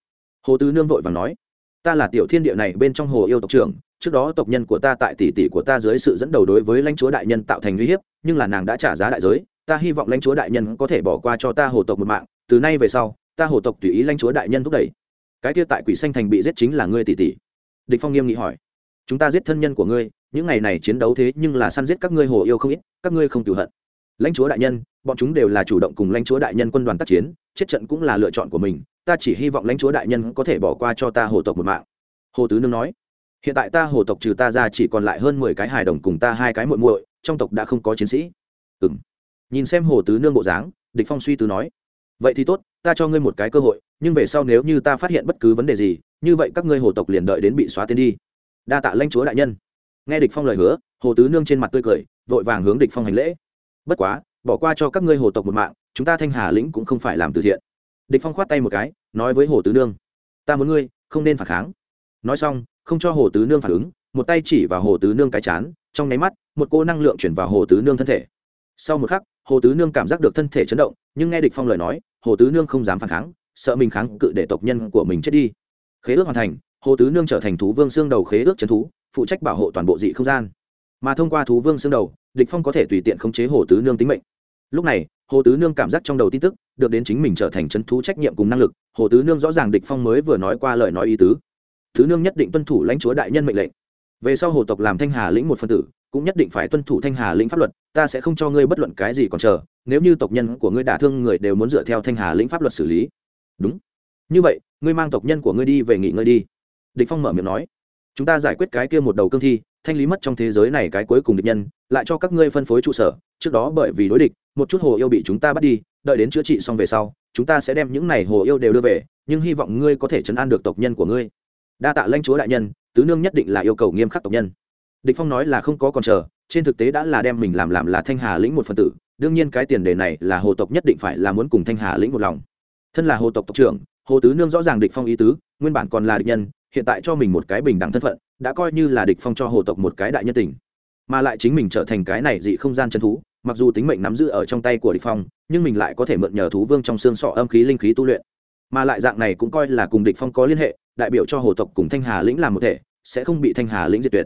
Hồ tứ nương vội vàng nói, ta là tiểu thiên địa này bên trong hồ yêu tộc trưởng, trước đó tộc nhân của ta tại tỷ tỷ của ta dưới sự dẫn đầu đối với lãnh chúa đại nhân tạo thành uy hiếp, nhưng là nàng đã trả giá đại giới, ta hy vọng lãnh chúa đại nhân có thể bỏ qua cho ta hồ tộc một mạng, từ nay về sau, ta hồ tộc tùy ý lãnh chúa đại nhân thúc đẩy. Cái kia tại quỷ xanh thành bị giết chính là ngươi tỷ tỷ. Địch phong nghiêm nghị hỏi, chúng ta giết thân nhân của ngươi, những ngày này chiến đấu thế nhưng là săn giết các ngươi hồ yêu không ít, các ngươi không cửu hận. Lãnh chúa đại nhân bọn chúng đều là chủ động cùng lãnh chúa đại nhân quân đoàn tác chiến, chết trận cũng là lựa chọn của mình, ta chỉ hy vọng lãnh chúa đại nhân có thể bỏ qua cho ta hồ tộc một mạng. Hồ tứ nương nói. Hiện tại ta hồ tộc trừ ta ra chỉ còn lại hơn mười cái hài đồng cùng ta hai cái muội muội, trong tộc đã không có chiến sĩ. Ừ m nhìn xem hồ tứ nương bộ dáng, địch phong suy tư nói. Vậy thì tốt, ta cho ngươi một cái cơ hội, nhưng về sau nếu như ta phát hiện bất cứ vấn đề gì, như vậy các ngươi hồ tộc liền đợi đến bị xóa tên đi. Đa tạ lãnh chúa đại nhân. Nghe địch phong lời hứa, hồ tứ nương trên mặt tươi cười, vội vàng hướng địch phong hành lễ. Bất quá bỏ qua cho các ngươi hồ tộc một mạng, chúng ta thanh hà lĩnh cũng không phải làm từ thiện. Địch phong khoát tay một cái, nói với hồ tứ nương, ta muốn ngươi, không nên phản kháng. Nói xong, không cho hồ tứ nương phản ứng, một tay chỉ vào hồ tứ nương cái chán, trong nháy mắt, một cô năng lượng chuyển vào hồ tứ nương thân thể. Sau một khắc, hồ tứ nương cảm giác được thân thể chấn động, nhưng nghe địch phong lời nói, hồ tứ nương không dám phản kháng, sợ mình kháng cự để tộc nhân của mình chết đi. Khế ước hoàn thành, hồ tứ nương trở thành thú vương xương đầu khế ước chấn thú, phụ trách bảo hộ toàn bộ dị không gian. Mà thông qua thú vương xương đầu, địch phong có thể tùy tiện khống chế hồ tứ nương tính mệnh lúc này, hồ tứ nương cảm giác trong đầu tin tức, được đến chính mình trở thành trấn thú trách nhiệm cùng năng lực, hồ tứ nương rõ ràng địch phong mới vừa nói qua lời nói ý tứ. Tứ nương nhất định tuân thủ lãnh chúa đại nhân mệnh lệnh. Về sau hồ tộc làm thanh hà lĩnh một phân tử, cũng nhất định phải tuân thủ thanh hà lĩnh pháp luật, ta sẽ không cho ngươi bất luận cái gì còn chờ, nếu như tộc nhân của ngươi đả thương người đều muốn dựa theo thanh hà lĩnh pháp luật xử lý. Đúng. Như vậy, ngươi mang tộc nhân của ngươi đi về nghỉ ngơi đi. Địch phong mở miệng nói. Chúng ta giải quyết cái kia một đầu cương thi thanh lý mất trong thế giới này cái cuối cùng địch nhân, lại cho các ngươi phân phối trụ sở. Trước đó bởi vì đối địch, một chút hồ yêu bị chúng ta bắt đi, đợi đến chữa trị xong về sau, chúng ta sẽ đem những này hồ yêu đều đưa về, nhưng hy vọng ngươi có thể chấn an được tộc nhân của ngươi. Đa tạ lãnh chúa đại nhân, tứ nương nhất định là yêu cầu nghiêm khắc tộc nhân. Địch phong nói là không có còn chờ, trên thực tế đã là đem mình làm làm là thanh hà lĩnh một phần tử, đương nhiên cái tiền đề này là hồ tộc nhất định phải là muốn cùng thanh hà lĩnh một lòng. Thân là hồ tộc tộc trưởng, hồ tứ nương rõ ràng địch phong ý tứ, nguyên bản còn là địch nhân hiện tại cho mình một cái bình đẳng thân phận, đã coi như là địch phong cho hồ tộc một cái đại nhân tình. Mà lại chính mình trở thành cái này dị không gian chân thú, mặc dù tính mệnh nắm giữ ở trong tay của địch phong, nhưng mình lại có thể mượn nhờ thú vương trong xương sọ âm khí linh khí tu luyện. Mà lại dạng này cũng coi là cùng địch phong có liên hệ, đại biểu cho hồ tộc cùng thanh hà lĩnh làm một thể, sẽ không bị thanh hà lĩnh diệt tuyệt.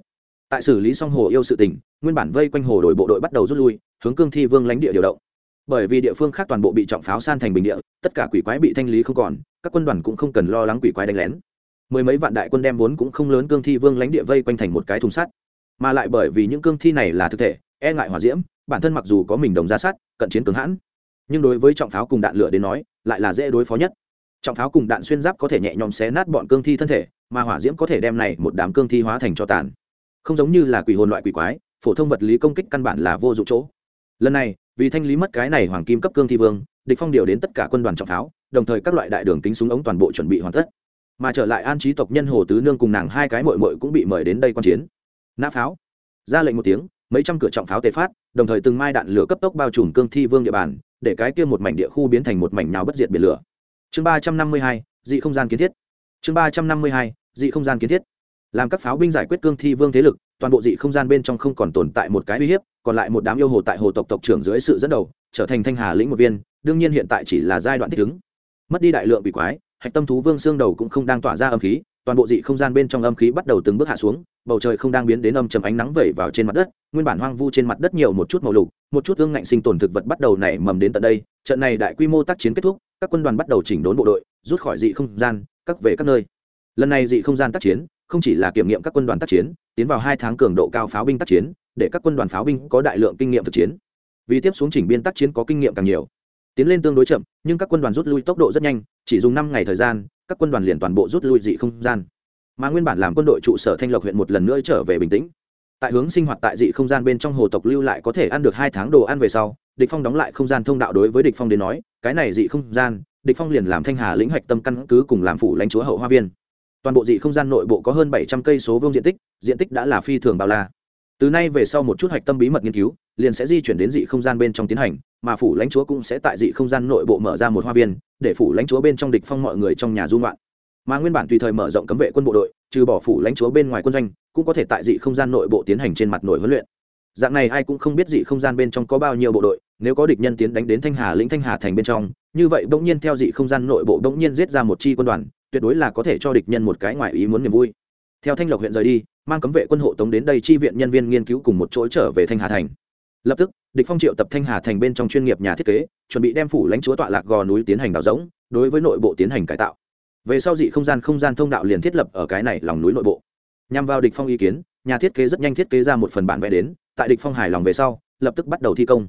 Tại xử lý xong hồ yêu sự tình, nguyên bản vây quanh hồ đội bộ đội bắt đầu rút lui, hướng cương thi vương lãnh địa điều động. Bởi vì địa phương khác toàn bộ bị trọng pháo san thành bình địa, tất cả quỷ quái bị thanh lý không còn, các quân đoàn cũng không cần lo lắng quỷ quái đánh lén mười mấy vạn đại quân đem vốn cũng không lớn cương thi vương lãnh địa vây quanh thành một cái thùng sắt. Mà lại bởi vì những cương thi này là thực thể e ngại hỏa diễm, bản thân mặc dù có mình đồng ra sát cận chiến cường hãn, nhưng đối với trọng pháo cùng đạn lửa đến nói, lại là dễ đối phó nhất. Trọng pháo cùng đạn xuyên giáp có thể nhẹ nhõm xé nát bọn cương thi thân thể, mà hỏa diễm có thể đem này một đám cương thi hóa thành cho tàn. Không giống như là quỷ hồn loại quỷ quái, phổ thông vật lý công kích căn bản là vô dụng chỗ. Lần này, vì thanh lý mất cái này hoàng kim cấp cương thi vương, địch phong điều đến tất cả quân đoàn trọng pháo, đồng thời các loại đại đường kính súng ống toàn bộ chuẩn bị hoàn tất mà trở lại an trí tộc nhân hồ tứ nương cùng nàng hai cái mội mội cũng bị mời đến đây quan chiến. Nã pháo. Ra lệnh một tiếng, mấy trăm cửa trọng pháo tề phát, đồng thời từng mai đạn lửa cấp tốc bao trùm cương thi vương địa bàn, để cái kia một mảnh địa khu biến thành một mảnh nào bất diệt biển lửa. Chương ba trăm năm mươi hai, dị không gian kiến thiết. Chương ba trăm năm mươi hai, dị không gian kiến thiết. Làm các pháo binh giải quyết cương thi vương thế lực, toàn bộ dị không gian bên trong không còn tồn tại một cái uy hiếp, còn lại một đám yêu hồ tại hồ tộc tộc trưởng dưới sự dẫn đầu, trở thành thanh hà lĩnh một viên, đương nhiên hiện tại chỉ là giai đoạn thích ứng. Mất đi đại lượng bị quái hạch tâm thú vương xương đầu cũng không đang tỏa ra âm khí, toàn bộ dị không gian bên trong âm khí bắt đầu từng bước hạ xuống, bầu trời không đang biến đến âm trầm ánh nắng vẩy vào trên mặt đất, nguyên bản hoang vu trên mặt đất nhiều một chút màu lục, một chút ương ngạnh sinh tồn thực vật bắt đầu nảy mầm đến tận đây. Trận này đại quy mô tác chiến kết thúc, các quân đoàn bắt đầu chỉnh đốn bộ đội, rút khỏi dị không gian, các về các nơi. Lần này dị không gian tác chiến, không chỉ là kiểm nghiệm các quân đoàn tác chiến, tiến vào hai tháng cường độ cao pháo binh tác chiến, để các quân đoàn pháo binh có đại lượng kinh nghiệm thực chiến. Vì tiếp xuống chỉnh biên tác chiến có kinh nghiệm càng nhiều tiến lên tương đối chậm, nhưng các quân đoàn rút lui tốc độ rất nhanh, chỉ dùng năm ngày thời gian, các quân đoàn liền toàn bộ rút lui dị không gian. Mà nguyên bản làm quân đội trụ sở thanh lộc huyện một lần nữa trở về bình tĩnh. Tại hướng sinh hoạt tại dị không gian bên trong hồ tộc lưu lại có thể ăn được hai tháng đồ ăn về sau, địch phong đóng lại không gian thông đạo đối với địch phong đến nói, cái này dị không gian, địch phong liền làm thanh hà lĩnh hoạch tâm căn cứ cùng làm phủ lãnh chúa hậu hoa viên. Toàn bộ dị không gian nội bộ có hơn bảy trăm cây số vuông diện tích diện tích đã là phi thường bao la. Từ nay về sau một chút hoạch tâm bí mật nghiên cứu, liền sẽ di chuyển đến dị không gian bên trong tiến hành mà phủ lãnh chúa cũng sẽ tại dị không gian nội bộ mở ra một hoa viên, để phủ lãnh chúa bên trong địch phong mọi người trong nhà dung loạn mà nguyên bản tùy thời mở rộng cấm vệ quân bộ đội, trừ bỏ phủ lãnh chúa bên ngoài quân doanh, cũng có thể tại dị không gian nội bộ tiến hành trên mặt nội huấn luyện. Dạng này ai cũng không biết dị không gian bên trong có bao nhiêu bộ đội, nếu có địch nhân tiến đánh đến thanh hà, lĩnh thanh hà thành bên trong, như vậy bỗng nhiên theo dị không gian nội bộ bỗng nhiên giết ra một chi quân đoàn, tuyệt đối là có thể cho địch nhân một cái ngoại ý muốn niềm vui. Theo thanh lộc huyện rời đi, mang cấm vệ quân hộ tống đến đây chi viện nhân viên nghiên cứu cùng một chỗ trở về thanh hà thành lập tức, địch phong triệu tập thanh hà thành bên trong chuyên nghiệp nhà thiết kế, chuẩn bị đem phủ lãnh chúa tọa lạc gò núi tiến hành đào rỗng, đối với nội bộ tiến hành cải tạo. Về sau dị không gian không gian thông đạo liền thiết lập ở cái này lòng núi nội bộ. Nhằm vào địch phong ý kiến, nhà thiết kế rất nhanh thiết kế ra một phần bản vẽ đến, tại địch phong hài lòng về sau, lập tức bắt đầu thi công.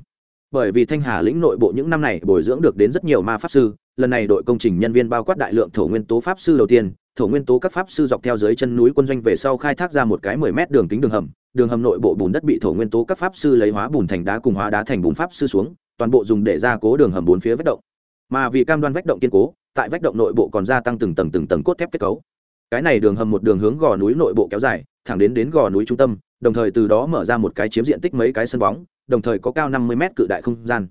Bởi vì thanh hà lĩnh nội bộ những năm này bồi dưỡng được đến rất nhiều ma pháp sư, lần này đội công trình nhân viên bao quát đại lượng thổ nguyên tố pháp sư đầu tiên thổ nguyên tố các pháp sư dọc theo dưới chân núi quân doanh về sau khai thác ra một cái mười mét đường kính đường hầm. Đường hầm nội bộ bùn đất bị thổ nguyên tố các pháp sư lấy hóa bùn thành đá cùng hóa đá thành bùn pháp sư xuống, toàn bộ dùng để gia cố đường hầm bốn phía vách động. Mà vì cam đoan vách động kiên cố, tại vách động nội bộ còn gia tăng từng tầng từng tầng cốt thép kết cấu. Cái này đường hầm một đường hướng gò núi nội bộ kéo dài, thẳng đến đến gò núi trung tâm, đồng thời từ đó mở ra một cái chiếm diện tích mấy cái sân bóng, đồng thời có cao năm mươi mét cự đại không gian.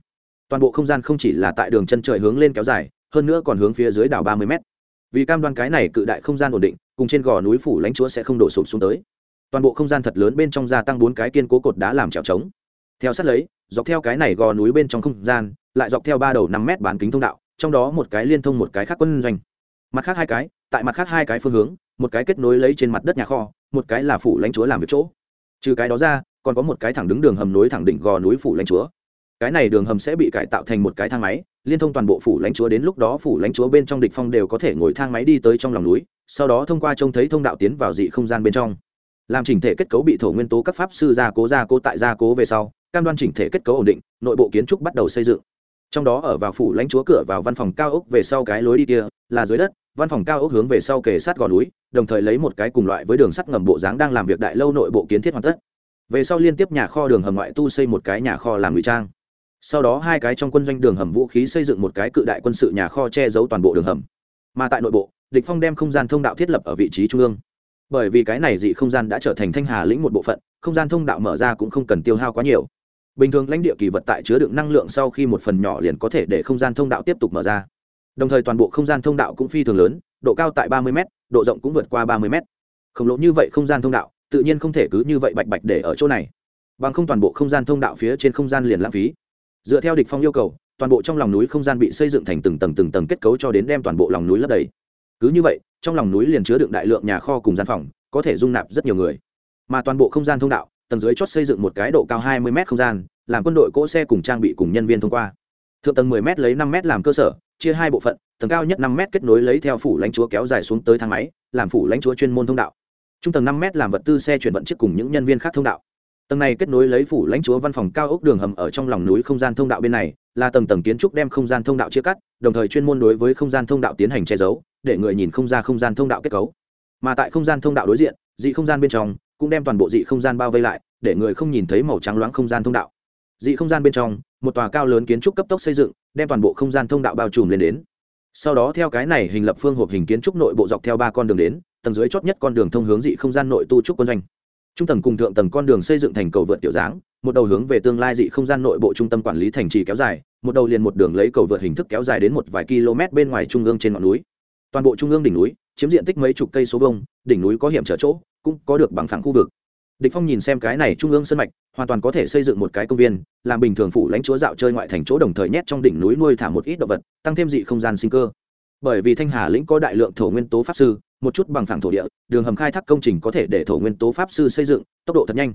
Toàn bộ không gian không chỉ là tại đường chân trời hướng lên kéo dài, hơn nữa còn hướng phía dưới đảo ba mươi mét vì cam đoan cái này cự đại không gian ổn định, cùng trên gò núi phủ lãnh chúa sẽ không đổ sụp xuống tới. Toàn bộ không gian thật lớn bên trong gia tăng bốn cái kiên cố cột đá làm trèo trống. Theo sát lấy, dọc theo cái này gò núi bên trong không gian, lại dọc theo ba đầu năm mét bán kính thông đạo, trong đó một cái liên thông một cái khác quân doanh. Mặt khác hai cái, tại mặt khác hai cái phương hướng, một cái kết nối lấy trên mặt đất nhà kho, một cái là phủ lãnh chúa làm việc chỗ. Trừ cái đó ra, còn có một cái thẳng đứng đường hầm nối thẳng đỉnh gò núi phủ lãnh chúa. Cái này đường hầm sẽ bị cải tạo thành một cái thang máy liên thông toàn bộ phủ lãnh chúa đến lúc đó phủ lãnh chúa bên trong địch phong đều có thể ngồi thang máy đi tới trong lòng núi, sau đó thông qua trông thấy thông đạo tiến vào dị không gian bên trong. Làm chỉnh thể kết cấu bị thổ nguyên tố các pháp sư gia cố gia cố tại gia cố về sau, cam đoan chỉnh thể kết cấu ổn định, nội bộ kiến trúc bắt đầu xây dựng. Trong đó ở vào phủ lãnh chúa cửa vào văn phòng cao ốc về sau cái lối đi kia, là dưới đất, văn phòng cao ốc hướng về sau kề sát gò núi, đồng thời lấy một cái cùng loại với đường sắt ngầm bộ dáng đang làm việc đại lâu nội bộ kiến thiết hoàn tất. Về sau liên tiếp nhà kho đường hầm ngoại tu xây một cái nhà kho làm ngụy trang sau đó hai cái trong quân doanh đường hầm vũ khí xây dựng một cái cự đại quân sự nhà kho che giấu toàn bộ đường hầm. Mà tại nội bộ, địch phong đem không gian thông đạo thiết lập ở vị trí trung ương. Bởi vì cái này dị không gian đã trở thành thanh hà lĩnh một bộ phận, không gian thông đạo mở ra cũng không cần tiêu hao quá nhiều. Bình thường lãnh địa kỳ vật tại chứa đựng năng lượng sau khi một phần nhỏ liền có thể để không gian thông đạo tiếp tục mở ra. Đồng thời toàn bộ không gian thông đạo cũng phi thường lớn, độ cao tại ba mươi m độ rộng cũng vượt qua ba mươi m khổng lồ như vậy không gian thông đạo, tự nhiên không thể cứ như vậy bạch bạch để ở chỗ này. Bằng không toàn bộ không gian thông đạo phía trên không gian liền lãng phí dựa theo địch phong yêu cầu, toàn bộ trong lòng núi không gian bị xây dựng thành từng tầng từng tầng kết cấu cho đến đem toàn bộ lòng núi lấp đầy. Cứ như vậy, trong lòng núi liền chứa đựng đại lượng nhà kho cùng gian phòng, có thể dung nạp rất nhiều người. Mà toàn bộ không gian thông đạo, tầng dưới chót xây dựng một cái độ cao 20 m không gian, làm quân đội cỗ xe cùng trang bị cùng nhân viên thông qua. Thượng tầng 10 m lấy 5 m làm cơ sở, chia hai bộ phận, tầng cao nhất 5 m kết nối lấy theo phủ lãnh chúa kéo dài xuống tới thang máy, làm phủ lãnh chúa chuyên môn thông đạo. Trung tầng 5 m làm vật tư xe chuyển vận chiếc cùng những nhân viên khác thông đạo tầng này kết nối lấy phủ lãnh chúa văn phòng cao ốc đường hầm ở trong lòng núi không gian thông đạo bên này là tầng tầng kiến trúc đem không gian thông đạo chia cắt đồng thời chuyên môn đối với không gian thông đạo tiến hành che giấu để người nhìn không ra không gian thông đạo kết cấu mà tại không gian thông đạo đối diện dị không gian bên trong cũng đem toàn bộ dị không gian bao vây lại để người không nhìn thấy màu trắng loáng không gian thông đạo dị không gian bên trong một tòa cao lớn kiến trúc cấp tốc xây dựng đem toàn bộ không gian thông đạo bao trùm lên đến sau đó theo cái này hình lập phương hộp hình kiến trúc nội bộ dọc theo ba con đường đến tầng dưới chót nhất con đường thông hướng dị không gian nội tu trúc quân doanh trung tầng cùng thượng tầng con đường xây dựng thành cầu vượt tiểu dáng, một đầu hướng về tương lai dị không gian nội bộ trung tâm quản lý thành trì kéo dài, một đầu liền một đường lấy cầu vượt hình thức kéo dài đến một vài km bên ngoài trung ương trên ngọn núi. Toàn bộ trung ương đỉnh núi, chiếm diện tích mấy chục cây số vông đỉnh núi có hiểm trở chỗ, cũng có được bằng phẳng khu vực. Địch phong nhìn xem cái này trung ương sân mạch, hoàn toàn có thể xây dựng một cái công viên, làm bình thường phủ lãnh chúa dạo chơi ngoại thành chỗ đồng thời nhét trong đỉnh núi nuôi thả một ít động vật, tăng thêm dị không gian sinh cơ. Bởi vì thanh hà lĩnh có đại lượng thổ nguyên tố pháp sư một chút bằng phẳng thổ địa, đường hầm khai thác công trình có thể để thổ nguyên tố pháp sư xây dựng, tốc độ thật nhanh.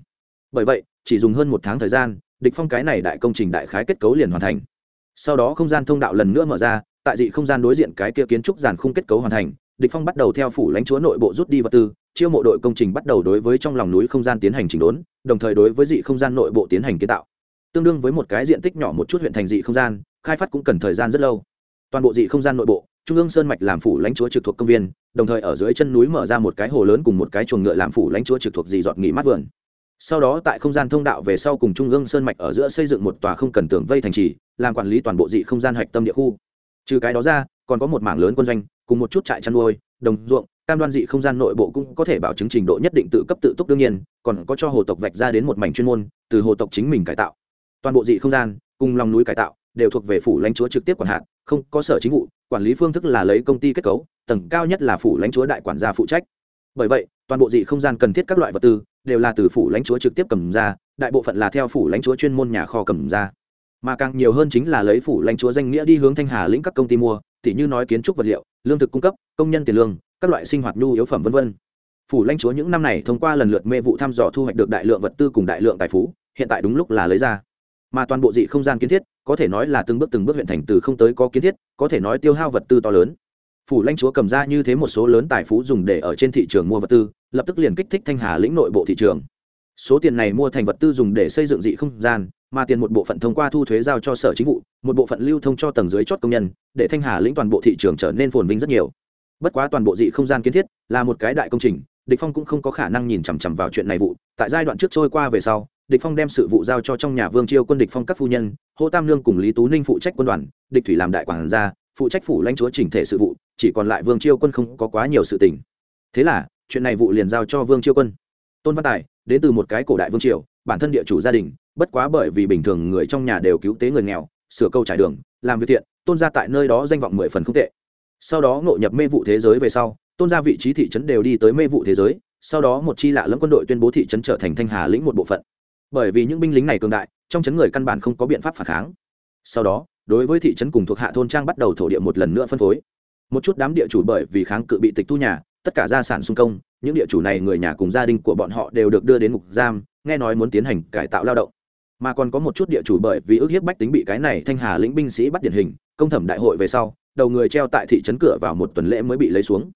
Bởi vậy, chỉ dùng hơn một tháng thời gian, địch phong cái này đại công trình đại khái kết cấu liền hoàn thành. Sau đó không gian thông đạo lần nữa mở ra, tại dị không gian đối diện cái kia kiến trúc giàn khung kết cấu hoàn thành, địch phong bắt đầu theo phủ lãnh chúa nội bộ rút đi vật tư, chiêu mộ đội công trình bắt đầu đối với trong lòng núi không gian tiến hành chỉnh đốn, đồng thời đối với dị không gian nội bộ tiến hành kiến tạo. Tương đương với một cái diện tích nhỏ một chút huyện thành dị không gian, khai phát cũng cần thời gian rất lâu. Toàn bộ dị không gian nội bộ trung ương sơn mạch làm phủ lãnh chúa trực thuộc công viên, đồng thời ở dưới chân núi mở ra một cái hồ lớn cùng một cái chuồng ngựa làm phủ lãnh chúa trực thuộc dì dọn nghỉ mát vườn. Sau đó tại không gian thông đạo về sau cùng trung ương sơn mạch ở giữa xây dựng một tòa không cần tường vây thành trì, làm quản lý toàn bộ dị không gian hạch tâm địa khu. Trừ cái đó ra, còn có một mảng lớn quân doanh, cùng một chút trại chăn nuôi, đồng ruộng, cam đoan dị không gian nội bộ cũng có thể bảo chứng trình độ nhất định tự cấp tự túc đương nhiên, còn có cho hồ tộc vạch ra đến một mảnh chuyên môn, từ hồ tộc chính mình cải tạo. Toàn bộ dị không gian, cùng lòng núi cải tạo, đều thuộc về phủ lãnh chúa trực tiếp quản hạt không có sở chính vụ, quản lý phương thức là lấy công ty kết cấu, tầng cao nhất là phủ lãnh chúa đại quản gia phụ trách. Bởi vậy, toàn bộ dị không gian cần thiết các loại vật tư đều là từ phủ lãnh chúa trực tiếp cầm ra, đại bộ phận là theo phủ lãnh chúa chuyên môn nhà kho cầm ra. Mà càng nhiều hơn chính là lấy phủ lãnh chúa danh nghĩa đi hướng thanh hà lĩnh các công ty mua, tỉ như nói kiến trúc vật liệu, lương thực cung cấp, công nhân tiền lương, các loại sinh hoạt nhu yếu phẩm v v phủ lãnh chúa những năm này thông qua lần lượt mê vụ thăm dò thu hoạch được đại lượng vật tư cùng đại lượng tài phú, hiện tại đúng lúc là lấy ra. Mà toàn bộ dị không gian kiến thiết có thể nói là từng bước từng bước huyện thành từ không tới có kiến thiết, có thể nói tiêu hao vật tư to lớn. Phủ lãnh chúa cầm ra như thế một số lớn tài phú dùng để ở trên thị trường mua vật tư, lập tức liền kích thích thanh hà lĩnh nội bộ thị trường. Số tiền này mua thành vật tư dùng để xây dựng dị không gian, mà tiền một bộ phận thông qua thu thuế giao cho sở chính vụ, một bộ phận lưu thông cho tầng dưới chót công nhân, để thanh hà lĩnh toàn bộ thị trường trở nên phồn vinh rất nhiều. Bất quá toàn bộ dị không gian kiến thiết là một cái đại công trình, địch phong cũng không có khả năng nhìn chằm chằm vào chuyện này vụ, tại giai đoạn trước trôi qua về sau địch phong đem sự vụ giao cho trong nhà vương chiêu quân địch phong các phu nhân, hô tam lương cùng lý tú ninh phụ trách quân đoàn, địch thủy làm đại quản gia, phụ trách phủ lãnh chúa chỉnh thể sự vụ, chỉ còn lại vương chiêu quân không có quá nhiều sự tình. Thế là, chuyện này vụ liền giao cho vương chiêu quân. Tôn văn tài, đến từ một cái cổ đại vương triều, bản thân địa chủ gia đình, bất quá bởi vì bình thường người trong nhà đều cứu tế người nghèo, sửa câu trải đường, làm việc thiện, tôn gia tại nơi đó danh vọng mười phần không tệ. Sau đó ngộ nhập mê vụ thế giới về sau, tôn gia vị trí thị trấn đều đi tới mê vụ thế giới, sau đó một chi lạ lẫm quân đội tuyên bố thị trấn trở thành thanh hà lĩnh một bộ phận bởi vì những binh lính này cường đại, trong trấn người căn bản không có biện pháp phản kháng. Sau đó, đối với thị trấn cùng thuộc hạ thôn trang bắt đầu thổ địa một lần nữa phân phối. Một chút đám địa chủ bởi vì kháng cự bị tịch thu nhà, tất cả gia sản xung công, những địa chủ này người nhà cùng gia đình của bọn họ đều được đưa đến ngục giam, nghe nói muốn tiến hành cải tạo lao động. Mà còn có một chút địa chủ bởi vì ước hiếp bách tính bị cái này thanh hà lĩnh binh sĩ bắt điển hình, công thẩm đại hội về sau, đầu người treo tại thị trấn cửa vào một tuần lễ mới bị lấy xuống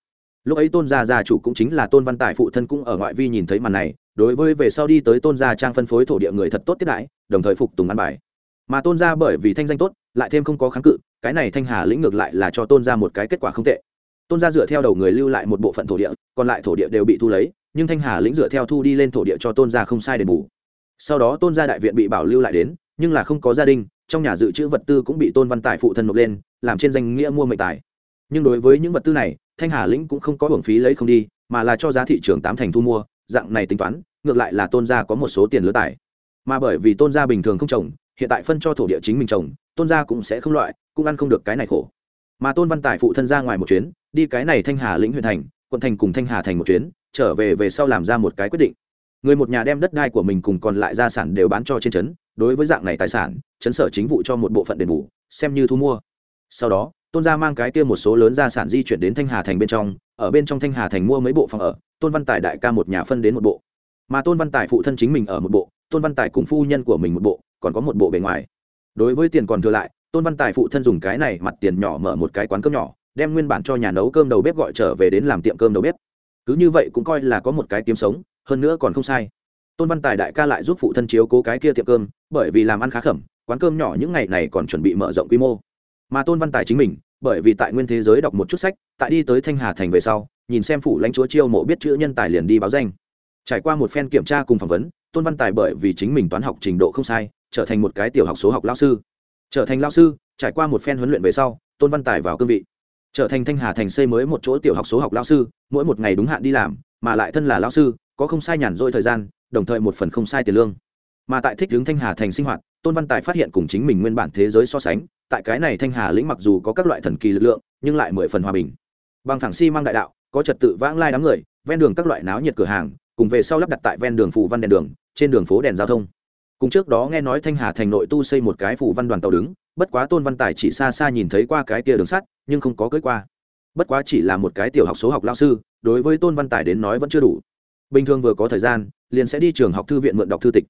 lúc ấy tôn gia gia chủ cũng chính là tôn văn tài phụ thân cũng ở ngoại vi nhìn thấy màn này, đối với về sau đi tới tôn gia trang phân phối thổ địa người thật tốt tiết đãi, đồng thời phục tùng ăn bài. Mà tôn gia bởi vì thanh danh tốt, lại thêm không có kháng cự, cái này thanh hà lĩnh ngược lại là cho tôn gia một cái kết quả không tệ. Tôn gia dựa theo đầu người lưu lại một bộ phận thổ địa, còn lại thổ địa đều bị thu lấy, nhưng thanh hà lĩnh dựa theo thu đi lên thổ địa cho tôn gia không sai đền bù. Sau đó tôn gia đại viện bị bảo lưu lại đến, nhưng là không có gia đình, trong nhà dự trữ vật tư cũng bị tôn văn tài phụ thân nộp lên, làm trên danh nghĩa mua mệnh tài. Nhưng đối với những vật tư này thanh hà lĩnh cũng không có hưởng phí lấy không đi, mà là cho giá thị trường tám thành thu mua, dạng này tính toán, ngược lại là tôn gia có một số tiền lứa tải. mà bởi vì tôn gia bình thường không trồng, hiện tại phân cho thổ địa chính mình trồng, tôn gia cũng sẽ không loại, cũng ăn không được cái này khổ. Mà tôn văn tài phụ thân ra ngoài một chuyến, đi cái này thanh hà lĩnh huyện thành, quận thành cùng thanh hà thành một chuyến, trở về về sau làm ra một cái quyết định. Người một nhà đem đất đai của mình cùng còn lại gia sản đều bán cho trên trấn, đối với dạng này tài sản, trấn sở chính vụ cho một bộ phận đền bù, xem như thu mua. Sau đó tôn gia mang cái kia một số lớn gia sản di chuyển đến thanh hà thành bên trong, ở bên trong thanh hà thành mua mấy bộ phòng ở, tôn văn tài đại ca một nhà phân đến một bộ. Mà tôn văn tài phụ thân chính mình ở một bộ, tôn văn tài cùng phu nhân của mình một bộ, còn có một bộ bề ngoài. Đối với tiền còn thừa lại, tôn văn tài phụ thân dùng cái này mặt tiền nhỏ mở một cái quán cơm nhỏ, đem nguyên bản cho nhà nấu cơm đầu bếp gọi trở về đến làm tiệm cơm đầu bếp. Cứ như vậy cũng coi là có một cái kiếm sống, hơn nữa còn không sai. Tôn văn tài đại ca lại giúp phụ thân chiếu cố cái kia tiệm cơm, bởi vì làm ăn khá khẩm, quán cơm nhỏ những ngày này còn chuẩn bị mở rộng quy mô mà tôn văn tài chính mình, bởi vì tại nguyên thế giới đọc một chút sách, tại đi tới thanh hà thành về sau, nhìn xem phủ lãnh chúa chiêu mộ biết chữ nhân tài liền đi báo danh. Trải qua một phen kiểm tra cùng phỏng vấn, tôn văn tài bởi vì chính mình toán học trình độ không sai, trở thành một cái tiểu học số học lao sư. Trở thành lao sư, trải qua một phen huấn luyện về sau, tôn văn tài vào cương vị. Trở thành thanh hà thành xây mới một chỗ tiểu học số học lao sư, mỗi một ngày đúng hạn đi làm, mà lại thân là lao sư, có không sai nhàn rỗi thời gian, đồng thời một phần không sai tiền lương. Mà tại thích hướng thanh hà thành sinh hoạt, tôn văn tài phát hiện cùng chính mình nguyên bản thế giới so sánh tại cái này thanh hà lĩnh mặc dù có các loại thần kỳ lực lượng, nhưng lại mười phần hòa bình. Bằng thẳng si mang đại đạo, có trật tự vãng lai đám người, ven đường các loại náo nhiệt cửa hàng, cùng về sau lắp đặt tại ven đường phù văn đèn đường, trên đường phố đèn giao thông. Cùng trước đó nghe nói thanh hà thành nội tu xây một cái phù văn đoàn tàu đứng, bất quá tôn văn tài chỉ xa xa nhìn thấy qua cái kia đường sắt, nhưng không có cưới qua. Bất quá chỉ là một cái tiểu học số học lao sư, đối với tôn văn tài đến nói vẫn chưa đủ. Bình thường vừa có thời gian, liền sẽ đi trường học thư viện mượn đọc thư tịch.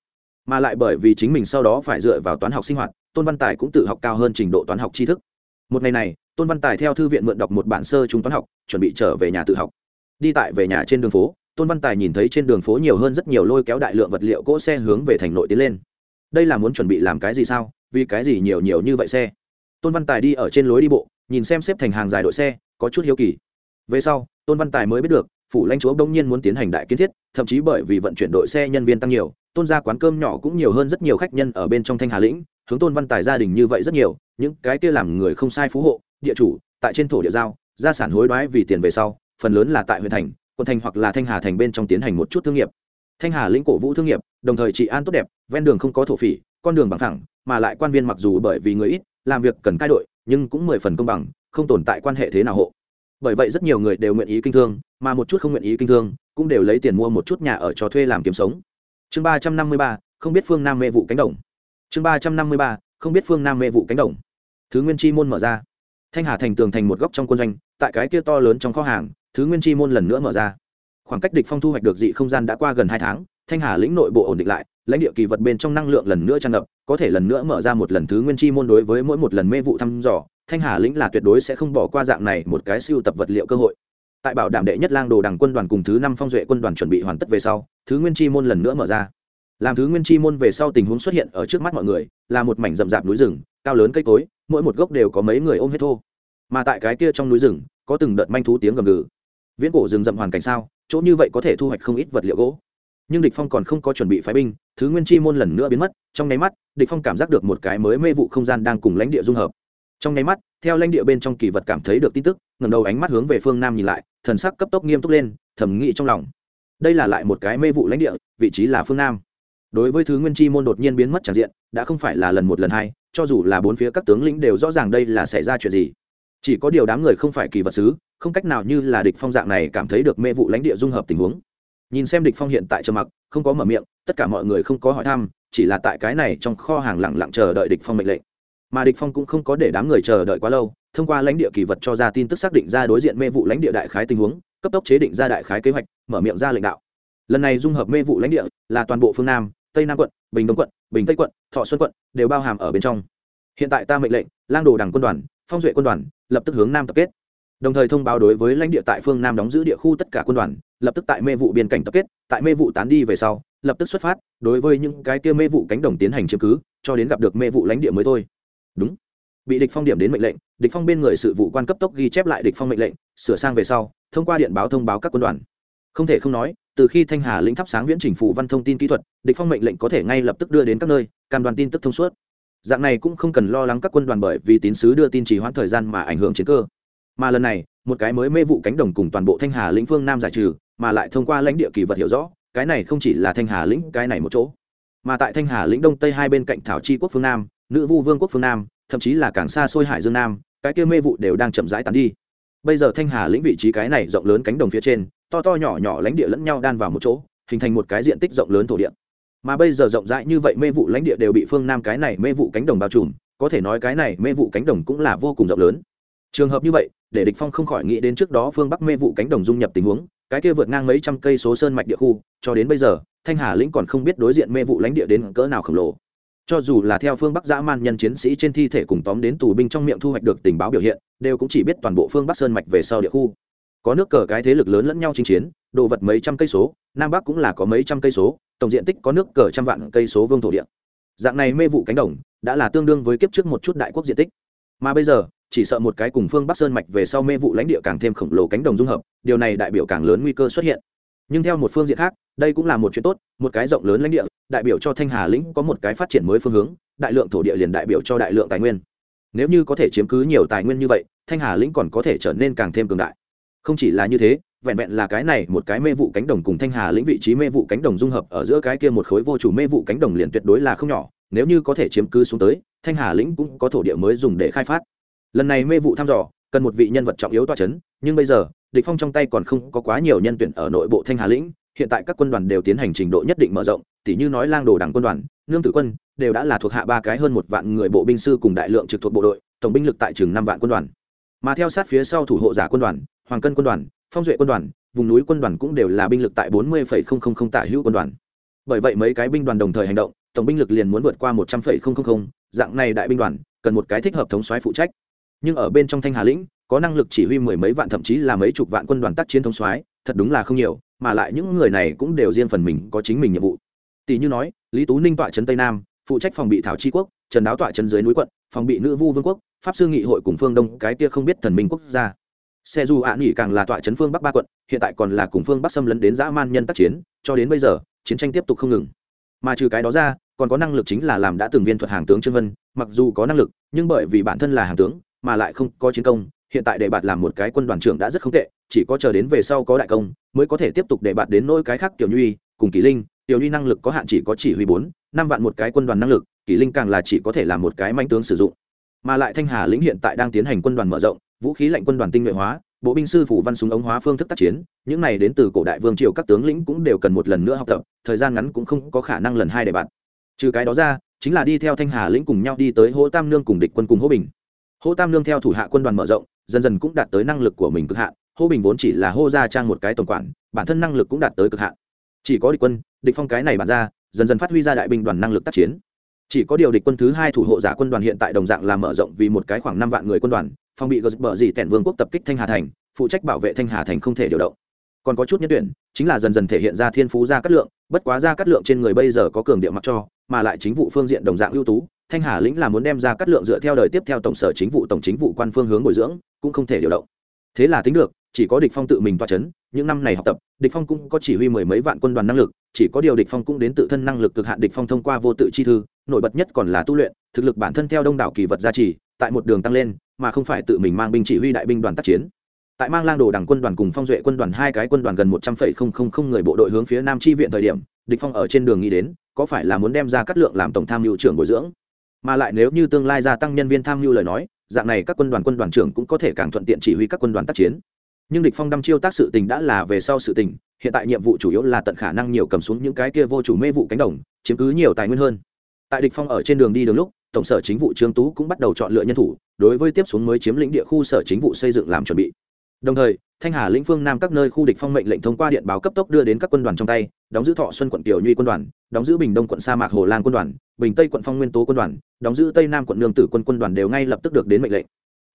Mà lại bởi vì chính mình sau đó phải dựa vào toán học sinh hoạt tôn văn tài cũng tự học cao hơn trình độ toán học tri thức. Một ngày này, tôn văn tài theo thư viện mượn đọc một bản sơ trung toán học, chuẩn bị trở về nhà tự học. Đi tại về nhà trên đường phố, tôn văn tài nhìn thấy trên đường phố nhiều hơn rất nhiều lôi kéo đại lượng vật liệu cỗ xe hướng về thành nội tiến lên. Đây là muốn chuẩn bị làm cái gì sao? Vì cái gì nhiều nhiều như vậy xe? Tôn văn tài đi ở trên lối đi bộ, nhìn xem xếp thành hàng dài đội xe, có chút hiếu kỳ. Về sau, tôn văn tài mới biết được, phủ lãnh chúa đông nhiên muốn tiến hành đại kiến thiết, thậm chí bởi vì vận chuyển đội xe nhân viên tăng nhiều, tôn ra quán cơm nhỏ cũng nhiều hơn rất nhiều khách nhân ở bên trong thanh hà lĩnh hướng tôn văn tài gia đình như vậy rất nhiều, những cái kia làm người không sai phú hộ, địa chủ, tại trên thổ địa giao, gia sản hối đoái vì tiền về sau, phần lớn là tại huyện thành, quận thành hoặc là thanh hà thành bên trong tiến hành một chút thương nghiệp. Thanh hà lĩnh cổ vũ thương nghiệp, đồng thời trị an tốt đẹp, ven đường không có thổ phỉ, con đường bằng thẳng mà lại quan viên mặc dù bởi vì người ít, làm việc cần cai đội, nhưng cũng mười phần công bằng, không tồn tại quan hệ thế nào hộ. Bởi vậy rất nhiều người đều nguyện ý kinh thương, mà một chút không nguyện ý kinh thương, cũng đều lấy tiền mua một chút nhà ở cho thuê làm kiếm sống. Chương ba trăm năm mươi ba, không biết phương nam mê vụ cánh đồng chương ba trăm năm mươi ba, không biết phương nam mê vụ cánh đồng. Thứ nguyên chi môn mở ra. Thanh hà thành tường thành một góc trong quân doanh, tại cái kia to lớn trong kho hàng, thứ nguyên chi môn lần nữa mở ra. Khoảng cách địch phong thu hoạch được dị không gian đã qua gần hai tháng, thanh hà lĩnh nội bộ ổn định lại, lãnh địa kỳ vật bên trong năng lượng lần nữa tràn ngập, có thể lần nữa mở ra một lần thứ nguyên chi môn đối với mỗi một lần mê vụ thăm dò, thanh hà lĩnh là tuyệt đối sẽ không bỏ qua dạng này một cái siêu tập vật liệu cơ hội. Tại bảo đảm đệ nhất lang đồ đằng quân đoàn cùng thứ năm phong duệ quân đoàn chuẩn bị hoàn tất về sau, thứ nguyên chi môn lần nữa mở ra làm thứ nguyên chi môn về sau tình huống xuất hiện ở trước mắt mọi người, là một mảnh rậm rạp núi rừng, cao lớn cây cối, mỗi một gốc đều có mấy người ôm hết thô. Mà tại cái kia trong núi rừng, có từng đợt manh thú tiếng gầm gừ. Viễn cổ rừng rậm hoàn cảnh sao? Chỗ như vậy có thể thu hoạch không ít vật liệu gỗ. Nhưng địch phong còn không có chuẩn bị phái binh, thứ nguyên chi môn lần nữa biến mất, trong nháy mắt, địch phong cảm giác được một cái mới mê vụ không gian đang cùng lãnh địa dung hợp. Trong nháy mắt, theo lãnh địa bên trong kỳ vật cảm thấy được tin tức, ngẩng đầu ánh mắt hướng về phương nam nhìn lại, thần sắc cấp tốc nghiêm túc lên thẩm nghĩ trong lòng. Đây là lại một cái mê vụ lãnh địa, vị trí là phương nam đối với thứ nguyên chi môn đột nhiên biến mất tràn diện, đã không phải là lần một lần hai, cho dù là bốn phía các tướng lĩnh đều rõ ràng đây là xảy ra chuyện gì. Chỉ có điều đám người không phải kỳ vật sứ, không cách nào như là địch phong dạng này cảm thấy được mê vụ lãnh địa dung hợp tình huống. Nhìn xem địch phong hiện tại trầm mặc, không có mở miệng, tất cả mọi người không có hỏi thăm, chỉ là tại cái này trong kho hàng lặng lặng chờ đợi địch phong mệnh lệnh. Mà địch phong cũng không có để đám người chờ đợi quá lâu, thông qua lãnh địa kỳ vật cho ra tin tức xác định ra đối diện mê vụ lãnh địa đại khái tình huống, cấp tốc chế định ra đại khái kế hoạch, mở miệng ra lệnh đạo. Lần này dung hợp mê vụ lãnh địa là toàn bộ phương nam tây nam quận, bình đông quận, bình tây quận, thọ xuân quận đều bao hàm ở bên trong. Hiện tại ta mệnh lệnh, lang đồ đảng quân đoàn, phong duệ quân đoàn, lập tức hướng nam tập kết. Đồng thời thông báo đối với lãnh địa tại phương nam đóng giữ địa khu tất cả quân đoàn, lập tức tại mê vụ biên cảnh tập kết, tại mê vụ tán đi về sau, lập tức xuất phát, đối với những cái kia mê vụ cánh đồng tiến hành chiếm cứ, cho đến gặp được mê vụ lãnh địa mới thôi. Đúng. Bị địch phong điểm đến mệnh lệnh, địch phong bên người sự vụ quan cấp tốc ghi chép lại địch phong mệnh lệnh, sửa sang về sau, thông qua điện báo thông báo các quân đoàn. Không thể không nói từ khi thanh hà lĩnh thắp sáng viễn trình phủ văn thông tin kỹ thuật, địch phong mệnh lệnh có thể ngay lập tức đưa đến các nơi, cam đoàn tin tức thông suốt. Dạng này cũng không cần lo lắng các quân đoàn bởi vì tín sứ đưa tin trì hoãn thời gian mà ảnh hưởng chiến cơ. Mà lần này, một cái mới mê vụ cánh đồng cùng toàn bộ thanh hà lĩnh phương nam giải trừ, mà lại thông qua lãnh địa kỳ vật hiểu rõ, cái này không chỉ là thanh hà lĩnh, cái này một chỗ. Mà tại thanh hà lĩnh đông tây hai bên cạnh thảo chi quốc phương nam, nữ vu vương quốc phương nam, thậm chí là càng xa xôi hải dương nam, cái kia mê vụ đều đang chậm rãi tán đi. Bây giờ thanh hà lĩnh vị trí cái này rộng lớn cánh đồng phía trên to to nhỏ nhỏ lãnh địa lẫn nhau đan vào một chỗ, hình thành một cái diện tích rộng lớn thổ địa. Mà bây giờ rộng rãi như vậy mê vụ lãnh địa đều bị phương nam cái này mê vụ cánh đồng bao trùm, có thể nói cái này mê vụ cánh đồng cũng là vô cùng rộng lớn. Trường hợp như vậy, để địch phong không khỏi nghĩ đến trước đó phương bắc mê vụ cánh đồng dung nhập tình huống, cái kia vượt ngang mấy trăm cây số sơn mạch địa khu, cho đến bây giờ, thanh hà lĩnh còn không biết đối diện mê vụ lãnh địa đến cỡ nào khổng lồ. Cho dù là theo phương bắc dã man nhân chiến sĩ trên thi thể cùng tóm đến tù binh trong miệng thu hoạch được tình báo biểu hiện, đều cũng chỉ biết toàn bộ phương bắc sơn mạch về sau địa khu có nước cờ cái thế lực lớn lẫn nhau chinh chiến, đồ vật mấy trăm cây số, nam bắc cũng là có mấy trăm cây số, tổng diện tích có nước cờ trăm vạn cây số vương thổ địa. Dạng này mê vụ cánh đồng, đã là tương đương với kiếp trước một chút đại quốc diện tích. Mà bây giờ, chỉ sợ một cái cùng phương bắc sơn mạch về sau mê vụ lãnh địa càng thêm khổng lồ cánh đồng dung hợp, điều này đại biểu càng lớn nguy cơ xuất hiện. Nhưng theo một phương diện khác, đây cũng là một chuyện tốt, một cái rộng lớn lãnh địa, đại biểu cho thanh hà lĩnh có một cái phát triển mới phương hướng, đại lượng thổ địa liền đại biểu cho đại lượng tài nguyên. Nếu như có thể chiếm cứ nhiều tài nguyên như vậy, thanh hà lĩnh còn có thể trở nên càng thêm cường đại không chỉ là như thế, vẹn vẹn là cái này một cái mê vụ cánh đồng cùng thanh hà lĩnh vị trí mê vụ cánh đồng dung hợp ở giữa cái kia một khối vô chủ mê vụ cánh đồng liền tuyệt đối là không nhỏ, nếu như có thể chiếm cứ xuống tới, thanh hà lĩnh cũng có thổ địa mới dùng để khai phát. Lần này mê vụ thăm dò, cần một vị nhân vật trọng yếu toa c h ấ n nhưng bây giờ, địch phong trong tay còn không có quá nhiều nhân tuyển ở nội bộ thanh hà lĩnh, hiện tại các quân đoàn đều tiến hành trình độ nhất định mở rộng, tỉ như nói lang đồ đảng quân đoàn, nương tử quân, đều đã là thuộc hạ ba cái hơn một vạn người bộ binh sư cùng đại lượng trực thuộc bộ đội, tổng binh lực tại chừng năm vạn quân đoàn mà theo sát phía sau thủ hộ giả quân đoàn, hoàng cân quân đoàn, phong duệ quân đoàn, vùng núi quân đoàn cũng đều là binh lực tại bốn mươi tả hữu quân đoàn. Bởi vậy mấy cái binh đoàn đồng thời hành động, tổng binh lực liền muốn vượt qua một trăm linh dạng này đại binh đoàn, cần một cái thích hợp thống soái phụ trách. Nhưng ở bên trong thanh hà lĩnh, có năng lực chỉ huy mười mấy vạn thậm chí là mấy chục vạn quân đoàn tác chiến thống soái, thật đúng là không nhiều, mà lại những người này cũng đều riêng phần mình có chính mình nhiệm vụ. Tỷ như nói, lý tú ninh tọa trấn tây nam, phụ trách phòng bị thảo tri quốc trần đáo tọa trấn dưới núi quận, phòng bị nữ vu vương quốc, pháp sư nghị hội cùng phương đông, cái kia không biết thần minh quốc gia. Xe du ạ nghỉ càng là tọa trấn phương bắc ba quận, hiện tại còn là cùng phương bắc xâm lấn đến dã man nhân tác chiến, cho đến bây giờ, chiến tranh tiếp tục không ngừng. Mà trừ cái đó ra, còn có năng lực chính là làm đã từng viên thuật hàng tướng trương vân, mặc dù có năng lực, nhưng bởi vì bản thân là hàng tướng, mà lại không có chiến công, hiện tại để bạt làm một cái quân đoàn trưởng đã rất không tệ, chỉ có chờ đến về sau có đại công, mới có thể tiếp tục để bạt đến nỗi cái khác tiểu nhuy cùng kỷ linh. Tiểu nhuy năng lực có hạn chỉ có chỉ huy bốn, năm vạn một cái quân đoàn năng lực kỷ linh càng là chỉ có thể làm một cái manh tướng sử dụng. Mà lại thanh hà lĩnh hiện tại đang tiến hành quân đoàn mở rộng, vũ khí lạnh quân đoàn tinh nhuệ hóa, bộ binh sư phủ văn súng ống hóa phương thức tác chiến, những này đến từ cổ đại vương triều các tướng lĩnh cũng đều cần một lần nữa học tập, thời gian ngắn cũng không có khả năng lần hai để bạn. Trừ cái đó ra, chính là đi theo thanh hà lĩnh cùng nhau đi tới hỗ tam nương cùng địch quân cùng hỗ bình. Hô tam lương theo thủ hạ quân đoàn mở rộng, dần dần cũng đạt tới năng lực của mình cực hạn hô bình vốn chỉ là hô gia trang một cái tổng quản, bản thân năng lực cũng đạt tới cực hạn. Chỉ có địch quân, địch phong cái này bản ra, dần dần phát huy ra đại binh đoàn năng lực tác chiến chỉ có điều địch quân thứ hai thủ hộ giả quân đoàn hiện tại đồng dạng là mở rộng vì một cái khoảng năm vạn người quân đoàn, phong bị gờ bờ gì tẻn vương quốc tập kích thanh hà thành, phụ trách bảo vệ thanh hà thành không thể điều động. Còn có chút nhân tuyển, chính là dần dần thể hiện ra thiên phú gia cát lượng, bất quá gia cát lượng trên người bây giờ có cường địa mặc cho, mà lại chính vụ phương diện đồng dạng ưu tú, thanh hà lĩnh là muốn đem ra cắt lượng dựa theo đời tiếp theo tổng sở chính vụ tổng chính vụ quan phương hướng bồi dưỡng, cũng không thể điều động. Thế là tính được, chỉ có địch phong tự mình toa chấn, những năm này học tập, địch phong cũng có chỉ huy mười mấy vạn quân đoàn năng lực, chỉ có điều địch phong cũng đến tự thân năng lực cực hạn địch phong thông qua vô tự chi thư nổi bật nhất còn là tu luyện, thực lực bản thân theo đông đảo kỳ vật gia trì, tại một đường tăng lên, mà không phải tự mình mang binh chỉ huy đại binh đoàn tác chiến. Tại mang lang đồ đảng quân đoàn cùng phong duệ quân đoàn hai cái quân đoàn gần một trăm phẩy người bộ đội hướng phía nam chi viện thời điểm, địch phong ở trên đường nghĩ đến, có phải là muốn đem ra cắt lượng làm tổng tham mưu trưởng bồi dưỡng? Mà lại nếu như tương lai gia tăng nhân viên tham mưu lời nói, dạng này các quân đoàn quân đoàn trưởng cũng có thể càng thuận tiện chỉ huy các quân đoàn tác chiến. Nhưng địch phong đăm chiêu tác sự tình đã là về sau sự tình, hiện tại nhiệm vụ chủ yếu là tận khả năng nhiều cầm xuống những cái kia vô chủ mê vụ cánh đồng, chiếm cứ nhiều tài nguyên hơn tại địch phong ở trên đường đi đường lúc, tổng sở chính vụ trương tú cũng bắt đầu chọn lựa nhân thủ, đối với tiếp xuống mới chiếm lĩnh địa khu sở chính vụ xây dựng làm chuẩn bị. Đồng thời, thanh hà, lĩnh phương nam các nơi khu địch phong mệnh lệnh thông qua điện báo cấp tốc đưa đến các quân đoàn trong tay, đóng giữ thọ xuân quận tiểu nhuy quân đoàn, đóng giữ bình đông quận sa mạc hồ lang quân đoàn, bình tây quận phong nguyên tố quân đoàn, đóng giữ tây nam quận nương tử quân quân đoàn đều ngay lập tức được đến mệnh lệnh.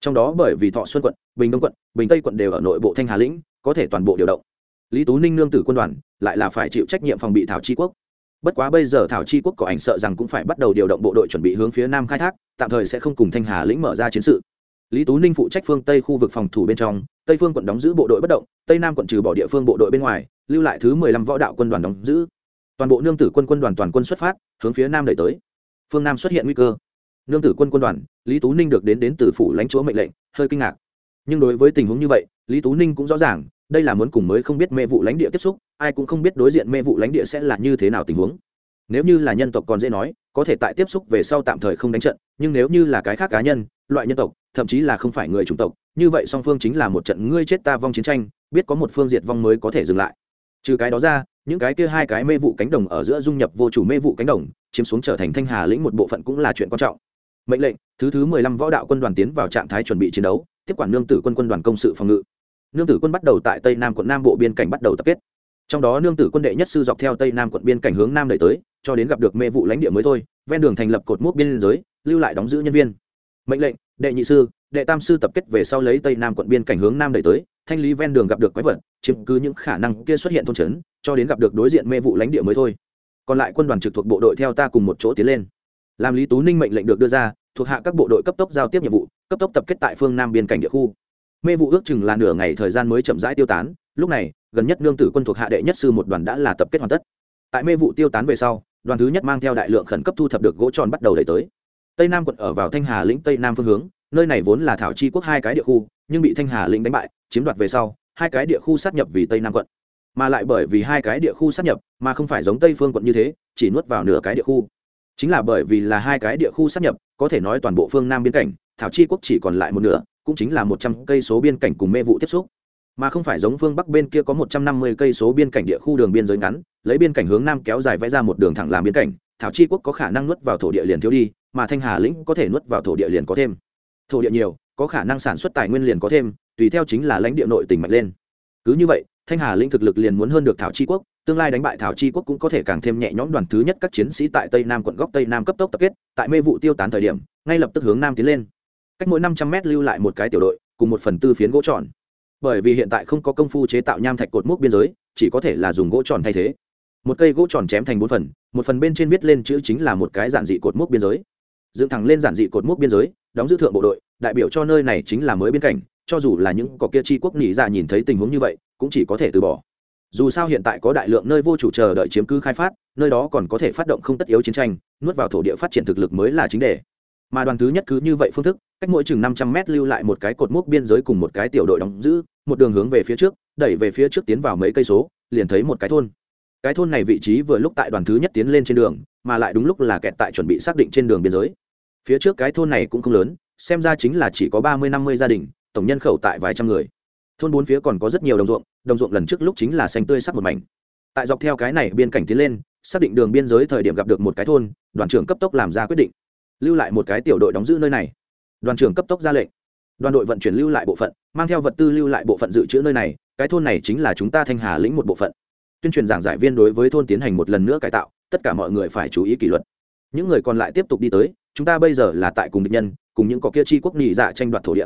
Trong đó bởi vì thọ xuân quận, bình đông quận, bình tây quận đều ở nội bộ thanh hà lĩnh, có thể toàn bộ điều động. Lý tú ninh nương tử quân đoàn lại là phải chịu trách nhiệm phòng bị thảo tri quốc bất quá bây giờ thảo tri quốc có ảnh sợ rằng cũng phải bắt đầu điều động bộ đội chuẩn bị hướng phía nam khai thác, tạm thời sẽ không cùng thanh hà lĩnh mở ra chiến sự. Lý tú ninh phụ trách phương tây khu vực phòng thủ bên trong, tây phương quận đóng giữ bộ đội bất động, tây nam quận trừ bỏ địa phương bộ đội bên ngoài, lưu lại thứ mười lăm võ đạo quân đoàn đóng giữ. Toàn bộ nương tử quân quân đoàn toàn quân xuất phát, hướng phía nam đẩy tới. Phương nam xuất hiện nguy cơ. Nương tử quân quân đoàn, lý tú ninh được đến đến từ phủ lãnh chúa mệnh lệnh, hơi kinh ngạc. Nhưng đối với tình huống như vậy, lý tú ninh cũng rõ ràng đây là muốn cùng mới không biết mê vụ lãnh địa tiếp xúc, ai cũng không biết đối diện mê vụ lãnh địa sẽ là như thế nào tình huống. Nếu như là nhân tộc còn dễ nói, có thể tại tiếp xúc về sau tạm thời không đánh trận, nhưng nếu như là cái khác cá nhân, loại nhân tộc, thậm chí là không phải người chủng tộc, như vậy song phương chính là một trận ngươi chết ta vong chiến tranh, biết có một phương diệt vong mới có thể dừng lại. Trừ cái đó ra, những cái kia hai cái mê vụ cánh đồng ở giữa dung nhập vô chủ mê vụ cánh đồng, chiếm xuống trở thành thanh hà lĩnh một bộ phận cũng là chuyện quan trọng. Mệnh lệnh, thứ thứ mười lăm võ đạo quân đoàn tiến vào trạng thái chuẩn bị chiến đấu, tiếp quản nương tử quân quân đoàn công sự phòng ngự nương tử quân bắt đầu tại tây nam quận nam bộ biên cảnh bắt đầu tập kết. Trong đó nương tử quân đệ nhất sư dọc theo tây nam quận biên cảnh hướng nam đẩy tới, cho đến gặp được mê vụ lãnh địa mới thôi, ven đường thành lập cột mốc biên giới, lưu lại đóng giữ nhân viên. Mệnh lệnh, đệ nhị sư, đệ tam sư tập kết về sau lấy tây nam quận biên cảnh hướng nam đẩy tới, thanh lý ven đường gặp được quái vật chứng cứ những khả năng kia xuất hiện thôn trấn, cho đến gặp được đối diện mê vụ lãnh địa mới thôi. Còn lại quân đoàn trực thuộc bộ đội theo ta cùng một chỗ tiến lên. Làm lý tú ninh mệnh lệnh được đưa ra, thuộc hạ các bộ đội cấp tốc giao tiếp nhiệm vụ, cấp tốc tập kết tại phương nam biên cảnh địa khu mê vụ ước chừng là nửa ngày thời gian mới chậm rãi tiêu tán, lúc này, gần nhất nương tử quân thuộc hạ đệ nhất sư một đoàn đã là tập kết hoàn tất. Tại mê vụ tiêu tán về sau, đoàn thứ nhất mang theo đại lượng khẩn cấp thu thập được gỗ tròn bắt đầu đẩy tới. Tây nam quận ở vào thanh hà lĩnh tây nam phương hướng, nơi này vốn là thảo chi quốc hai cái địa khu, nhưng bị thanh hà lĩnh đánh bại, chiếm đoạt về sau, hai cái địa khu sát nhập vì tây nam quận. Mà lại bởi vì hai cái địa khu sát nhập, mà không phải giống tây phương quận như thế, chỉ nuốt vào nửa cái địa khu. Chính là bởi vì là hai cái địa khu sát nhập, có thể nói toàn bộ phương nam biên cảnh, thảo chi quốc chỉ còn lại một nửa cũng chính là một trăm cây số biên cảnh cùng mê vụ tiếp xúc. Mà không phải giống phương bắc bên kia có một trăm năm mươi cây số biên cảnh địa khu đường biên giới ngắn, lấy biên cảnh hướng nam kéo dài vẽ ra một đường thẳng làm biên cảnh, thảo chi quốc có khả năng nuốt vào thổ địa liền thiếu đi, mà thanh hà lĩnh có thể nuốt vào thổ địa liền có thêm. Thổ địa nhiều, có khả năng sản xuất tài nguyên liền có thêm, tùy theo chính là lãnh địa nội tỉnh mạnh lên. Cứ như vậy, thanh hà lĩnh thực lực liền muốn hơn được thảo chi quốc, tương lai đánh bại thảo chi quốc cũng có thể càng thêm nhẹ nhõm đoàn thứ nhất các chiến sĩ tại tây nam quận góc tây nam cấp tốc tập kết, tại mê vụ tiêu tán thời điểm, ngay lập tức hướng nam tiến lên cách mỗi năm trăm mét lưu lại một cái tiểu đội, cùng một phần tư phiến gỗ tròn. Bởi vì hiện tại không có công phu chế tạo nham thạch cột mốc biên giới, chỉ có thể là dùng gỗ tròn thay thế. Một cây gỗ tròn chém thành bốn phần, một phần bên trên viết lên chữ chính là một cái giản dị cột mốc biên giới. Dựng thẳng lên giản dị cột mốc biên giới, đóng giữ thượng bộ đội, đại biểu cho nơi này chính là mới biên cảnh, cho dù là những có kia chi quốc nỉ ra dạ nhìn thấy tình huống như vậy, cũng chỉ có thể từ bỏ. Dù sao hiện tại có đại lượng nơi vô chủ chờ đợi chiếm cứ khai phát, nơi đó còn có thể phát động không tất yếu chiến tranh, nuốt vào thổ địa phát triển thực lực mới là chính đề mà đoàn thứ nhất cứ như vậy phương thức, cách mỗi chừng năm trăm mét lưu lại một cái cột mốc biên giới cùng một cái tiểu đội đóng giữ, một đường hướng về phía trước, đẩy về phía trước tiến vào mấy cây số, liền thấy một cái thôn. Cái thôn này vị trí vừa lúc tại đoàn thứ nhất tiến lên trên đường, mà lại đúng lúc là kẹt tại chuẩn bị xác định trên đường biên giới. Phía trước cái thôn này cũng không lớn, xem ra chính là chỉ có ba mươi năm mươi gia đình, tổng nhân khẩu tại vài trăm người. Thôn bốn phía còn có rất nhiều đồng ruộng đồng ruộng lần trước lúc chính là xanh tươi sắc một mảnh. Tại dọc theo cái này biên cảnh tiến lên, xác định đường biên giới thời điểm gặp được một cái thôn, đoàn trưởng cấp tốc làm ra quyết định lưu lại một cái tiểu đội đóng giữ nơi này. Đoàn trưởng cấp tốc ra lệnh. Đoàn đội vận chuyển lưu lại bộ phận, mang theo vật tư lưu lại bộ phận dự trữ nơi này, cái thôn này chính là chúng ta thanh hà lĩnh một bộ phận. Tuyên truyền giảng giải viên đối với thôn tiến hành một lần nữa cải tạo, tất cả mọi người phải chú ý kỷ luật. Những người còn lại tiếp tục đi tới, chúng ta bây giờ là tại cùng địch nhân, cùng những có kia chi quốc nhị dạ tranh đoạt thổ địa.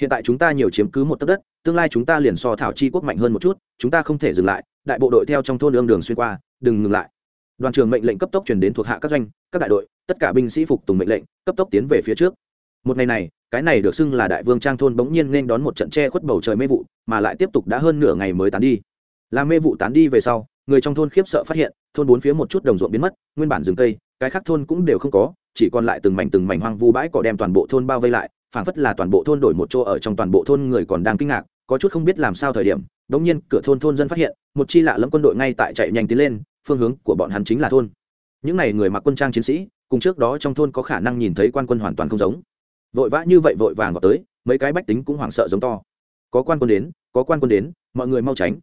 Hiện tại chúng ta nhiều chiếm cứ một tấc đất, tương lai chúng ta liền so thảo chi quốc mạnh hơn một chút, chúng ta không thể dừng lại, đại bộ đội theo trong thôn lương đường xuyên qua, đừng ngừng lại đoàn trưởng mệnh lệnh cấp tốc truyền đến thuộc hạ các doanh, các đại đội, tất cả binh sĩ phục tùng mệnh lệnh, cấp tốc tiến về phía trước. Một ngày này, cái này được xưng là đại vương trang thôn bỗng nhiên nên đón một trận che khuất bầu trời mê vụ, mà lại tiếp tục đã hơn nửa ngày mới tán đi. Làm mê vụ tán đi về sau, người trong thôn khiếp sợ phát hiện, thôn bốn phía một chút đồng ruộng biến mất, nguyên bản rừng cây, cái khác thôn cũng đều không có, chỉ còn lại từng mảnh từng mảnh hoang vu bãi cỏ đem toàn bộ thôn bao vây lại, phảng phất là toàn bộ thôn đổi một chỗ ở trong toàn bộ thôn người còn đang kinh ngạc, có chút không biết làm sao thời điểm đống nhiên cửa thôn thôn dân phát hiện, một chi lạ lẫm quân đội ngay tại chạy nhanh tiến lên phương hướng của bọn hắn chính là thôn. Những n à y người mặc quân trang chiến sĩ, cùng trước đó trong thôn có khả năng nhìn thấy quan quân hoàn toàn không giống. Vội vã như vậy vội vàng vào tới, mấy cái bách tính cũng hoảng sợ giống to. Có quan quân đến, có quan quân đến, mọi người mau tránh.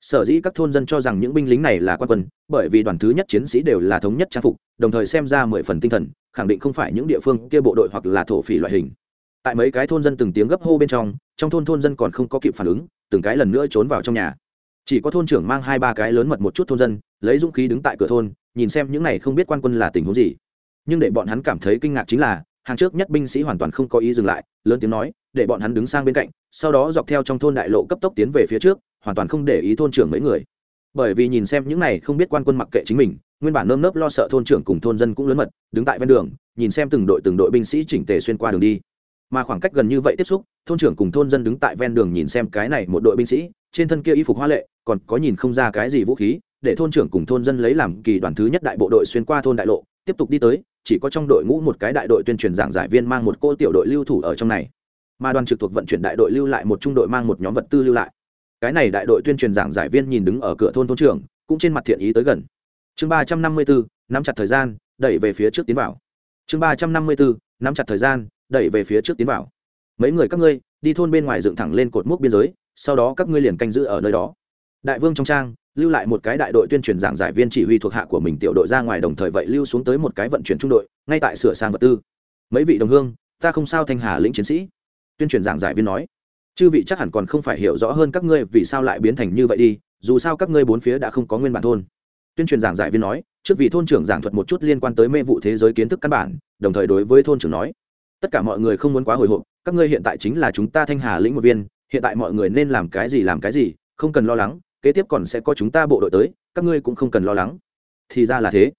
Sở dĩ các thôn dân cho rằng những binh lính này là quan quân, bởi vì đoàn thứ nhất chiến sĩ đều là thống nhất trang phục, đồng thời xem ra mười phần tinh thần, khẳng định không phải những địa phương kia bộ đội hoặc là thổ phỉ loại hình. Tại mấy cái thôn dân từng tiếng gấp hô bên trong trong thôn thôn dân còn không có kịp phản ứng, từng cái lần nữa trốn vào trong nhà. Chỉ có thôn trưởng mang hai ba cái lớn mật một chút thôn dân lấy dũng khí đứng tại cửa thôn, nhìn xem những này không biết quan quân là tình huống gì. Nhưng để bọn hắn cảm thấy kinh ngạc chính là, hàng trước nhất binh sĩ hoàn toàn không có ý dừng lại, lớn tiếng nói, để bọn hắn đứng sang bên cạnh, sau đó dọc theo trong thôn đại lộ cấp tốc tiến về phía trước, hoàn toàn không để ý thôn trưởng mấy người. Bởi vì nhìn xem những này không biết quan quân mặc kệ chính mình, nguyên bản nơm nớp lo sợ thôn trưởng cùng thôn dân cũng lớn mật, đứng tại ven đường, nhìn xem từng đội từng đội binh sĩ chỉnh tề xuyên qua đường đi. Mà khoảng cách gần như vậy tiếp xúc, thôn trưởng cùng thôn dân đứng tại ven đường nhìn xem cái này một đội binh sĩ, trên thân kia y phục hoa lệ, còn có nhìn không ra cái gì vũ khí để thôn trưởng cùng thôn dân lấy làm kỳ đoàn thứ nhất đại bộ đội xuyên qua thôn đại lộ, tiếp tục đi tới, chỉ có trong đội ngũ một cái đại đội tuyên truyền giảng giải viên mang một cô tiểu đội lưu thủ ở trong này. Mà đoàn trực thuộc vận chuyển đại đội lưu lại một trung đội mang một nhóm vật tư lưu lại. Cái này đại đội tuyên truyền giảng giải viên nhìn đứng ở cửa thôn thôn trưởng, cũng trên mặt thiện ý tới gần. Chương ba trăm năm mươi bốn nắm chặt thời gian, đẩy về phía trước tiến vào. Chương ba trăm năm mươi bốn nắm chặt thời gian, đẩy về phía trước tiến vào. Mấy người các ngươi, đi thôn bên ngoài dựng thẳng lên cột mốc biên giới, sau đó các ngươi liền canh giữ ở nơi đó đại vương trong trang, lưu lại một cái đại đội tuyên truyền giảng giải viên chỉ huy thuộc hạ của mình tiểu đội ra ngoài đồng thời vậy lưu xuống tới một cái vận chuyển trung đội, ngay tại sửa sang vật tư. Mấy vị đồng hương, ta không sao thanh hà lĩnh chiến sĩ. Tuyên truyền giảng giải viên nói, chư vị chắc hẳn còn không phải hiểu rõ hơn các ngươi vì sao lại biến thành như vậy đi, dù sao các ngươi bốn phía đã không có nguyên bản thôn. Tuyên truyền giảng giải viên nói, trước vị thôn trưởng giảng thuật một chút liên quan tới mê vụ thế giới kiến thức căn bản, đồng thời đối với thôn trưởng nói, tất cả mọi người không muốn quá hồi hộp, các ngươi hiện tại chính là chúng ta thanh hà lĩnh một viên, hiện tại mọi người nên làm cái gì làm cái gì, không cần lo lắng kế tiếp còn sẽ có chúng ta bộ đội tới, các ngươi cũng không cần lo lắng. Thì ra là thế.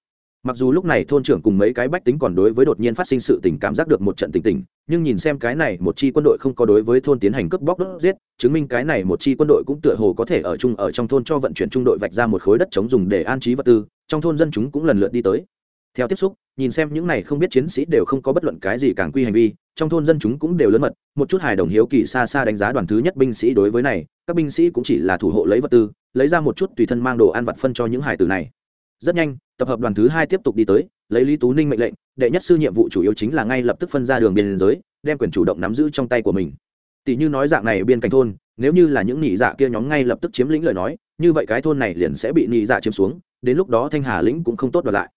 Mặc dù lúc này thôn trưởng cùng mấy cái bách tính còn đối với đột nhiên phát sinh sự tình cảm giác được một trận tình tình nhưng nhìn xem cái này một chi quân đội không có đối với thôn tiến hành cướp bóc đốt giết, chứng minh cái này một chi quân đội cũng tựa hồ có thể ở chung, ở trong thôn cho vận chuyển trung đội vạch ra một khối đất chống dùng để an trí vật tư, trong thôn dân chúng cũng lần lượt đi tới theo tiếp xúc, nhìn xem những này không biết chiến sĩ đều không có bất luận cái gì càng quy hành vi, trong thôn dân chúng cũng đều lớn mật, một chút hài đồng hiếu kỳ xa xa đánh giá đoàn thứ nhất binh sĩ đối với này, các binh sĩ cũng chỉ là thủ hộ lấy vật tư, lấy ra một chút tùy thân mang đồ ăn vặt phân cho những hải tử này. Rất nhanh, tập hợp đoàn thứ hai tiếp tục đi tới, lấy lý tú ninh mệnh lệnh, đệ nhất sư nhiệm vụ chủ yếu chính là ngay lập tức phân ra đường biên giới, đem quyền chủ động nắm giữ trong tay của mình. Tỷ như nói dạng này biên cảnh thôn, nếu như là những nhị dạ kia nhóm ngay lập tức chiếm lĩnh lời nói, như vậy cái thôn này liền sẽ bị nhị dạ chiếm xuống, đến lúc đó thanh hà lĩnh cũng không tốt đoạt lại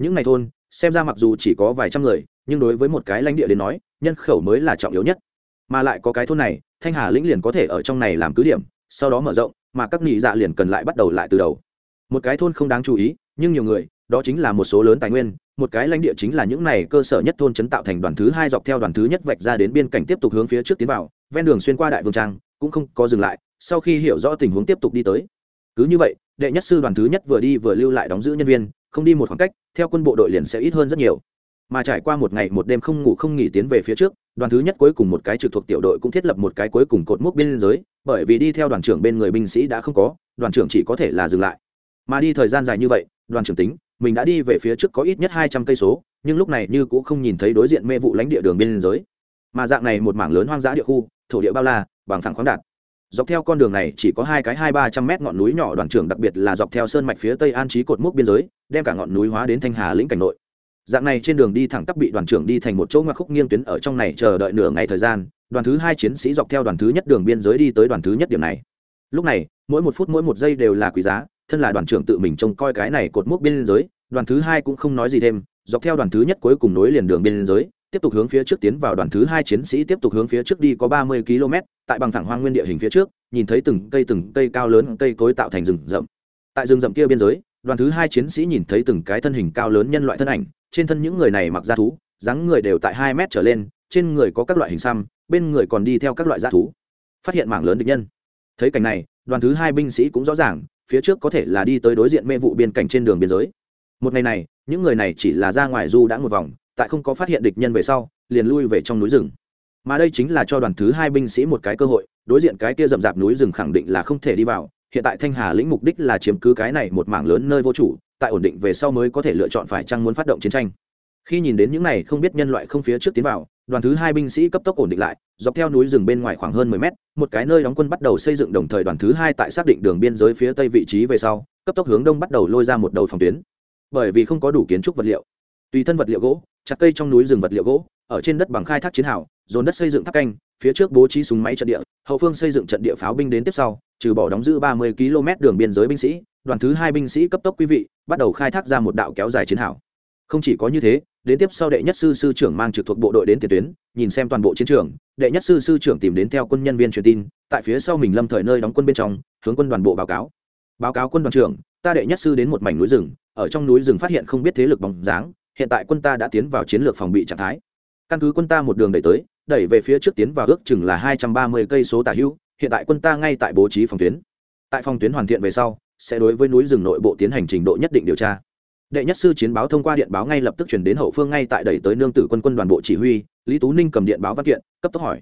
những ngày thôn, xem ra mặc dù chỉ có vài trăm người, nhưng đối với một cái lãnh địa đến nói, nhân khẩu mới là trọng yếu nhất. Mà lại có cái thôn này, thanh hà lĩnh liền có thể ở trong này làm cứ điểm, sau đó mở rộng, mà các nghị dạ liền cần lại bắt đầu lại từ đầu. Một cái thôn không đáng chú ý, nhưng nhiều người, đó chính là một số lớn tài nguyên, một cái lãnh địa chính là những này cơ sở nhất thôn chấn tạo thành đoàn thứ hai dọc theo đoàn thứ nhất vạch ra đến biên cảnh tiếp tục hướng phía trước tiến vào, ven đường xuyên qua đại vương trang, cũng không có dừng lại, sau khi hiểu rõ tình huống tiếp tục đi tới. Cứ như vậy, đệ nhất sư đoàn thứ nhất vừa đi vừa lưu lại đóng giữ nhân viên, không đi một khoảng cách theo quân bộ đội liền sẽ ít hơn rất nhiều. Mà trải qua một ngày một đêm không ngủ không nghỉ tiến về phía trước, đoàn thứ nhất cuối cùng một cái trực thuộc tiểu đội cũng thiết lập một cái cuối cùng cột mốc biên giới, bởi vì đi theo đoàn trưởng bên người binh sĩ đã không có, đoàn trưởng chỉ có thể là dừng lại. Mà đi thời gian dài như vậy, đoàn trưởng tính, mình đã đi về phía trước có ít nhất hai trăm cây số, nhưng lúc này như cũng không nhìn thấy đối diện mê vụ lãnh địa đường biên giới. Mà dạng này một mảng lớn hoang dã địa khu, thổ địa bao la, bằng phẳng khoáng đạt dọc theo con đường này chỉ có hai cái hai ba trăm mét ngọn núi nhỏ đoàn trưởng đặc biệt là dọc theo sơn mạch phía tây an trí cột mốc biên giới, đem cả ngọn núi hóa đến thanh hà lĩnh cảnh nội. Dạng này trên đường đi thẳng tắp bị đoàn trưởng đi thành một chỗ ngoặc khúc nghiêng tuyến ở trong này chờ đợi nửa ngày thời gian, đoàn thứ hai chiến sĩ dọc theo đoàn thứ nhất đường biên giới đi tới đoàn thứ nhất điểm này. Lúc này, mỗi một phút mỗi một giây đều là quý giá, thân là đoàn trưởng tự mình trông coi cái này cột mốc biên giới, đoàn thứ hai cũng không nói gì thêm, dọc theo đoàn thứ nhất cuối cùng nối liền đường biên giới, tiếp tục hướng phía trước tiến vào, đoàn thứ hai chiến sĩ tiếp tục hướng phía trước đi có ba mươi km tại bằng thẳng hoang nguyên địa hình phía trước, nhìn thấy từng cây từng cây cao lớn cây cối tạo thành rừng rậm. Tại rừng rậm kia biên giới, đoàn thứ hai chiến sĩ nhìn thấy từng cái thân hình cao lớn nhân loại thân ảnh, trên thân những người này mặc da thú, dáng người đều tại hai mét trở lên, trên người có các loại hình xăm, bên người còn đi theo các loại da thú. Phát hiện mảng lớn địch nhân. Thấy cảnh này, đoàn thứ hai binh sĩ cũng rõ ràng, phía trước có thể là đi tới đối diện mê vụ biên cảnh trên đường biên giới. Một ngày này, những người này chỉ là ra ngoài du đã một vòng, tại không có phát hiện địch nhân về sau, liền lui về trong núi rừng mà đây chính là cho đoàn thứ hai binh sĩ một cái cơ hội, đối diện cái kia rậm rạp núi rừng khẳng định là không thể đi vào, hiện tại thanh hà lĩnh mục đích là chiếm cứ cái này một mảng lớn nơi vô chủ, tại ổn định về sau mới có thể lựa chọn phải chăng muốn phát động chiến tranh. Khi nhìn đến những này không biết nhân loại không phía trước tiến vào, đoàn thứ hai binh sĩ cấp tốc ổn định lại, dọc theo núi rừng bên ngoài khoảng hơn mười mét, một cái nơi đóng quân bắt đầu xây dựng đồng thời đoàn thứ hai tại xác định đường biên giới phía tây vị trí về sau, cấp tốc hướng đông bắt đầu lôi ra một đầu phòng tuyến. Bởi vì không có đủ kiến trúc vật liệu, tùy thân vật liệu gỗ, chặt cây trong núi rừng vật liệu gỗ, ở trên đất bằng khai thác chiến hào dồn đất xây dựng tháp canh, phía trước bố trí súng máy trận địa, hậu phương xây dựng trận địa pháo binh đến tiếp sau, trừ bỏ đóng giữ ba mươi km đường biên giới binh sĩ, đoàn thứ hai binh sĩ cấp tốc quý vị, bắt đầu khai thác ra một đạo kéo dài chiến hào. Không chỉ có như thế, đến tiếp sau đệ nhất sư sư trưởng mang trực thuộc bộ đội đến tiền tuyến, nhìn xem toàn bộ chiến trường, đệ nhất sư sư trưởng tìm đến theo quân nhân viên truyền tin, tại phía sau mình lâm thời nơi đóng quân bên trong, hướng quân đoàn bộ báo cáo. Báo cáo quân đoàn trưởng, ta đệ nhất sư đến một mảnh núi rừng, ở trong núi rừng phát hiện không biết thế lực bóng dáng, hiện tại quân ta đã tiến vào chiến lược phòng bị trạng thái. Căn cứ quân ta một đường đẩy tới đẩy về phía trước tiến vào ước chừng là hai trăm ba mươi cây số tả hữu, hiện tại quân ta ngay tại bố trí phòng tuyến. Tại phòng tuyến hoàn thiện về sau, sẽ đối với núi rừng nội bộ tiến hành trình độ nhất định điều tra. Đệ nhất sư chiến báo thông qua điện báo ngay lập tức chuyển đến hậu phương ngay tại đẩy tới nương tử quân quân đoàn bộ chỉ huy, lý tú ninh cầm điện báo văn kiện, cấp tốc hỏi.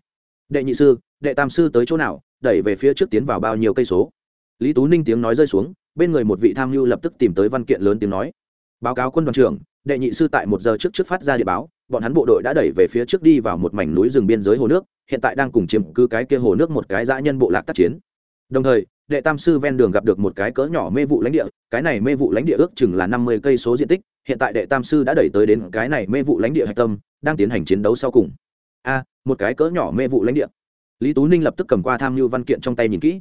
Đệ nhị sư, đệ tam sư tới chỗ nào, đẩy về phía trước tiến vào bao nhiêu cây số? Lý tú ninh tiếng nói rơi xuống, bên người một vị tham mưu lập tức tìm tới văn kiện lớn tiếng nói. Báo cáo quân đoàn trưởng, đệ nhị sư tại một giờ trước trước phát ra địa báo bọn hắn bộ đội đã đẩy về phía trước đi vào một mảnh núi rừng biên giới hồ nước, hiện tại đang cùng chiếm cứ cái kia hồ nước một cái dã nhân bộ lạc tác chiến. Đồng thời, đệ tam sư ven đường gặp được một cái cỡ nhỏ mê vụ lãnh địa, cái này mê vụ lãnh địa ước chừng là năm mươi cây số diện tích, hiện tại đệ tam sư đã đẩy tới đến cái này mê vụ lãnh địa hạch tâm, đang tiến hành chiến đấu sau cùng. A, một cái cỡ nhỏ mê vụ lãnh địa. Lý tú ninh lập tức cầm qua tham mưu văn kiện trong tay nhìn kỹ.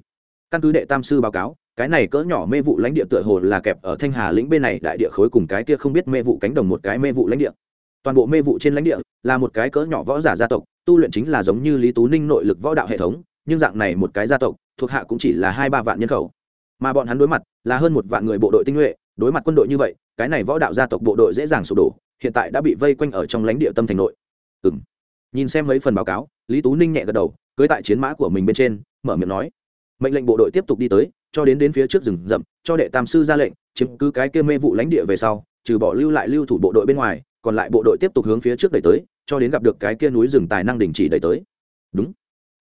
Căn cứ đệ tam sư báo cáo, cái này cỡ nhỏ mê vụ lãnh địa tựa hồ là kẹp ở thanh hà lĩnh bên này đại địa khối cùng cái kia không biết mê vụ cánh đồng một cái mê vụ lãnh địa toàn bộ mê vụ trên lãnh địa là một cái cỡ nhỏ võ giả gia tộc, tu luyện chính là giống như lý tú ninh nội lực võ đạo hệ thống, nhưng dạng này một cái gia tộc, thuộc hạ cũng chỉ là hai ba vạn nhân khẩu. Mà bọn hắn đối mặt là hơn một vạn người bộ đội tinh nhuệ, đối mặt quân đội như vậy, cái này võ đạo gia tộc bộ đội dễ dàng sụp đổ, hiện tại đã bị vây quanh ở trong lãnh địa tâm thành nội. Ừ m nhìn xem mấy phần báo cáo, lý tú ninh nhẹ gật đầu cưới tại chiến mã của mình bên trên, mở miệng nói, mệnh lệnh bộ đội tiếp tục đi tới, cho đến đến phía trước rừng rậm, cho đệ tam sư ra lệnh, chiếm cứ cái kia mê vụ lãnh địa về sau, trừ bỏ lưu lại lưu thủ bộ đội bên ngoài còn lại bộ đội tiếp tục hướng phía trước đẩy tới, cho đến gặp được cái kia núi rừng tài năng đình chỉ đẩy tới. Đúng.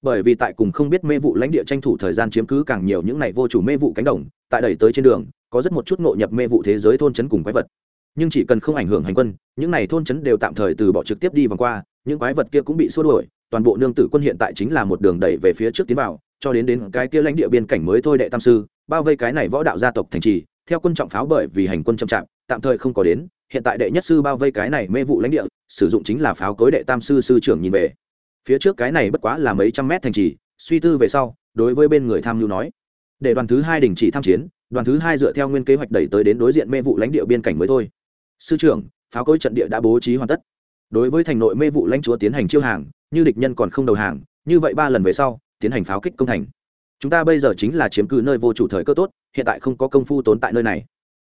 Bởi vì tại cùng không biết mê vụ lãnh địa tranh thủ thời gian chiếm cứ càng nhiều những này vô chủ mê vụ cánh đồng, tại đẩy tới trên đường, có rất một chút ngộ nhập mê vụ thế giới thôn trấn cùng quái vật. Nhưng chỉ cần không ảnh hưởng hành quân, những này thôn trấn đều tạm thời từ bỏ trực tiếp đi vòng qua, những quái vật kia cũng bị xua đuổi, toàn bộ nương tử quân hiện tại chính là một đường đẩy về phía trước tiến vào, cho đến đến cái kia lãnh địa biên cảnh mới thôi đệ tam sư, bao vây cái này võ đạo gia tộc thành trì, theo quân trọng pháo bởi vì hành quân chậm chạp, tạm thời không có đến hiện tại đệ nhất sư bao vây cái này mê vụ lãnh địa, sử dụng chính là pháo cối đệ tam sư sư trưởng nhìn về. Phía trước cái này bất quá là mấy trăm mét thành trì, suy tư về sau, đối với bên người tham mưu nói. Để đoàn thứ hai đình chỉ tham chiến, đoàn thứ hai dựa theo nguyên kế hoạch đẩy tới đến đối diện mê vụ lãnh địa biên cảnh mới thôi. Sư trưởng, pháo cối trận địa đã bố trí hoàn tất. Đối với thành nội mê vụ lãnh chúa tiến hành chiêu hàng, như địch nhân còn không đầu hàng, như vậy ba lần về sau, tiến hành pháo kích công thành. Chúng ta bây giờ chính là chiếm cứ nơi vô chủ thời cơ tốt, hiện tại không có công phu tốn tại nơi này.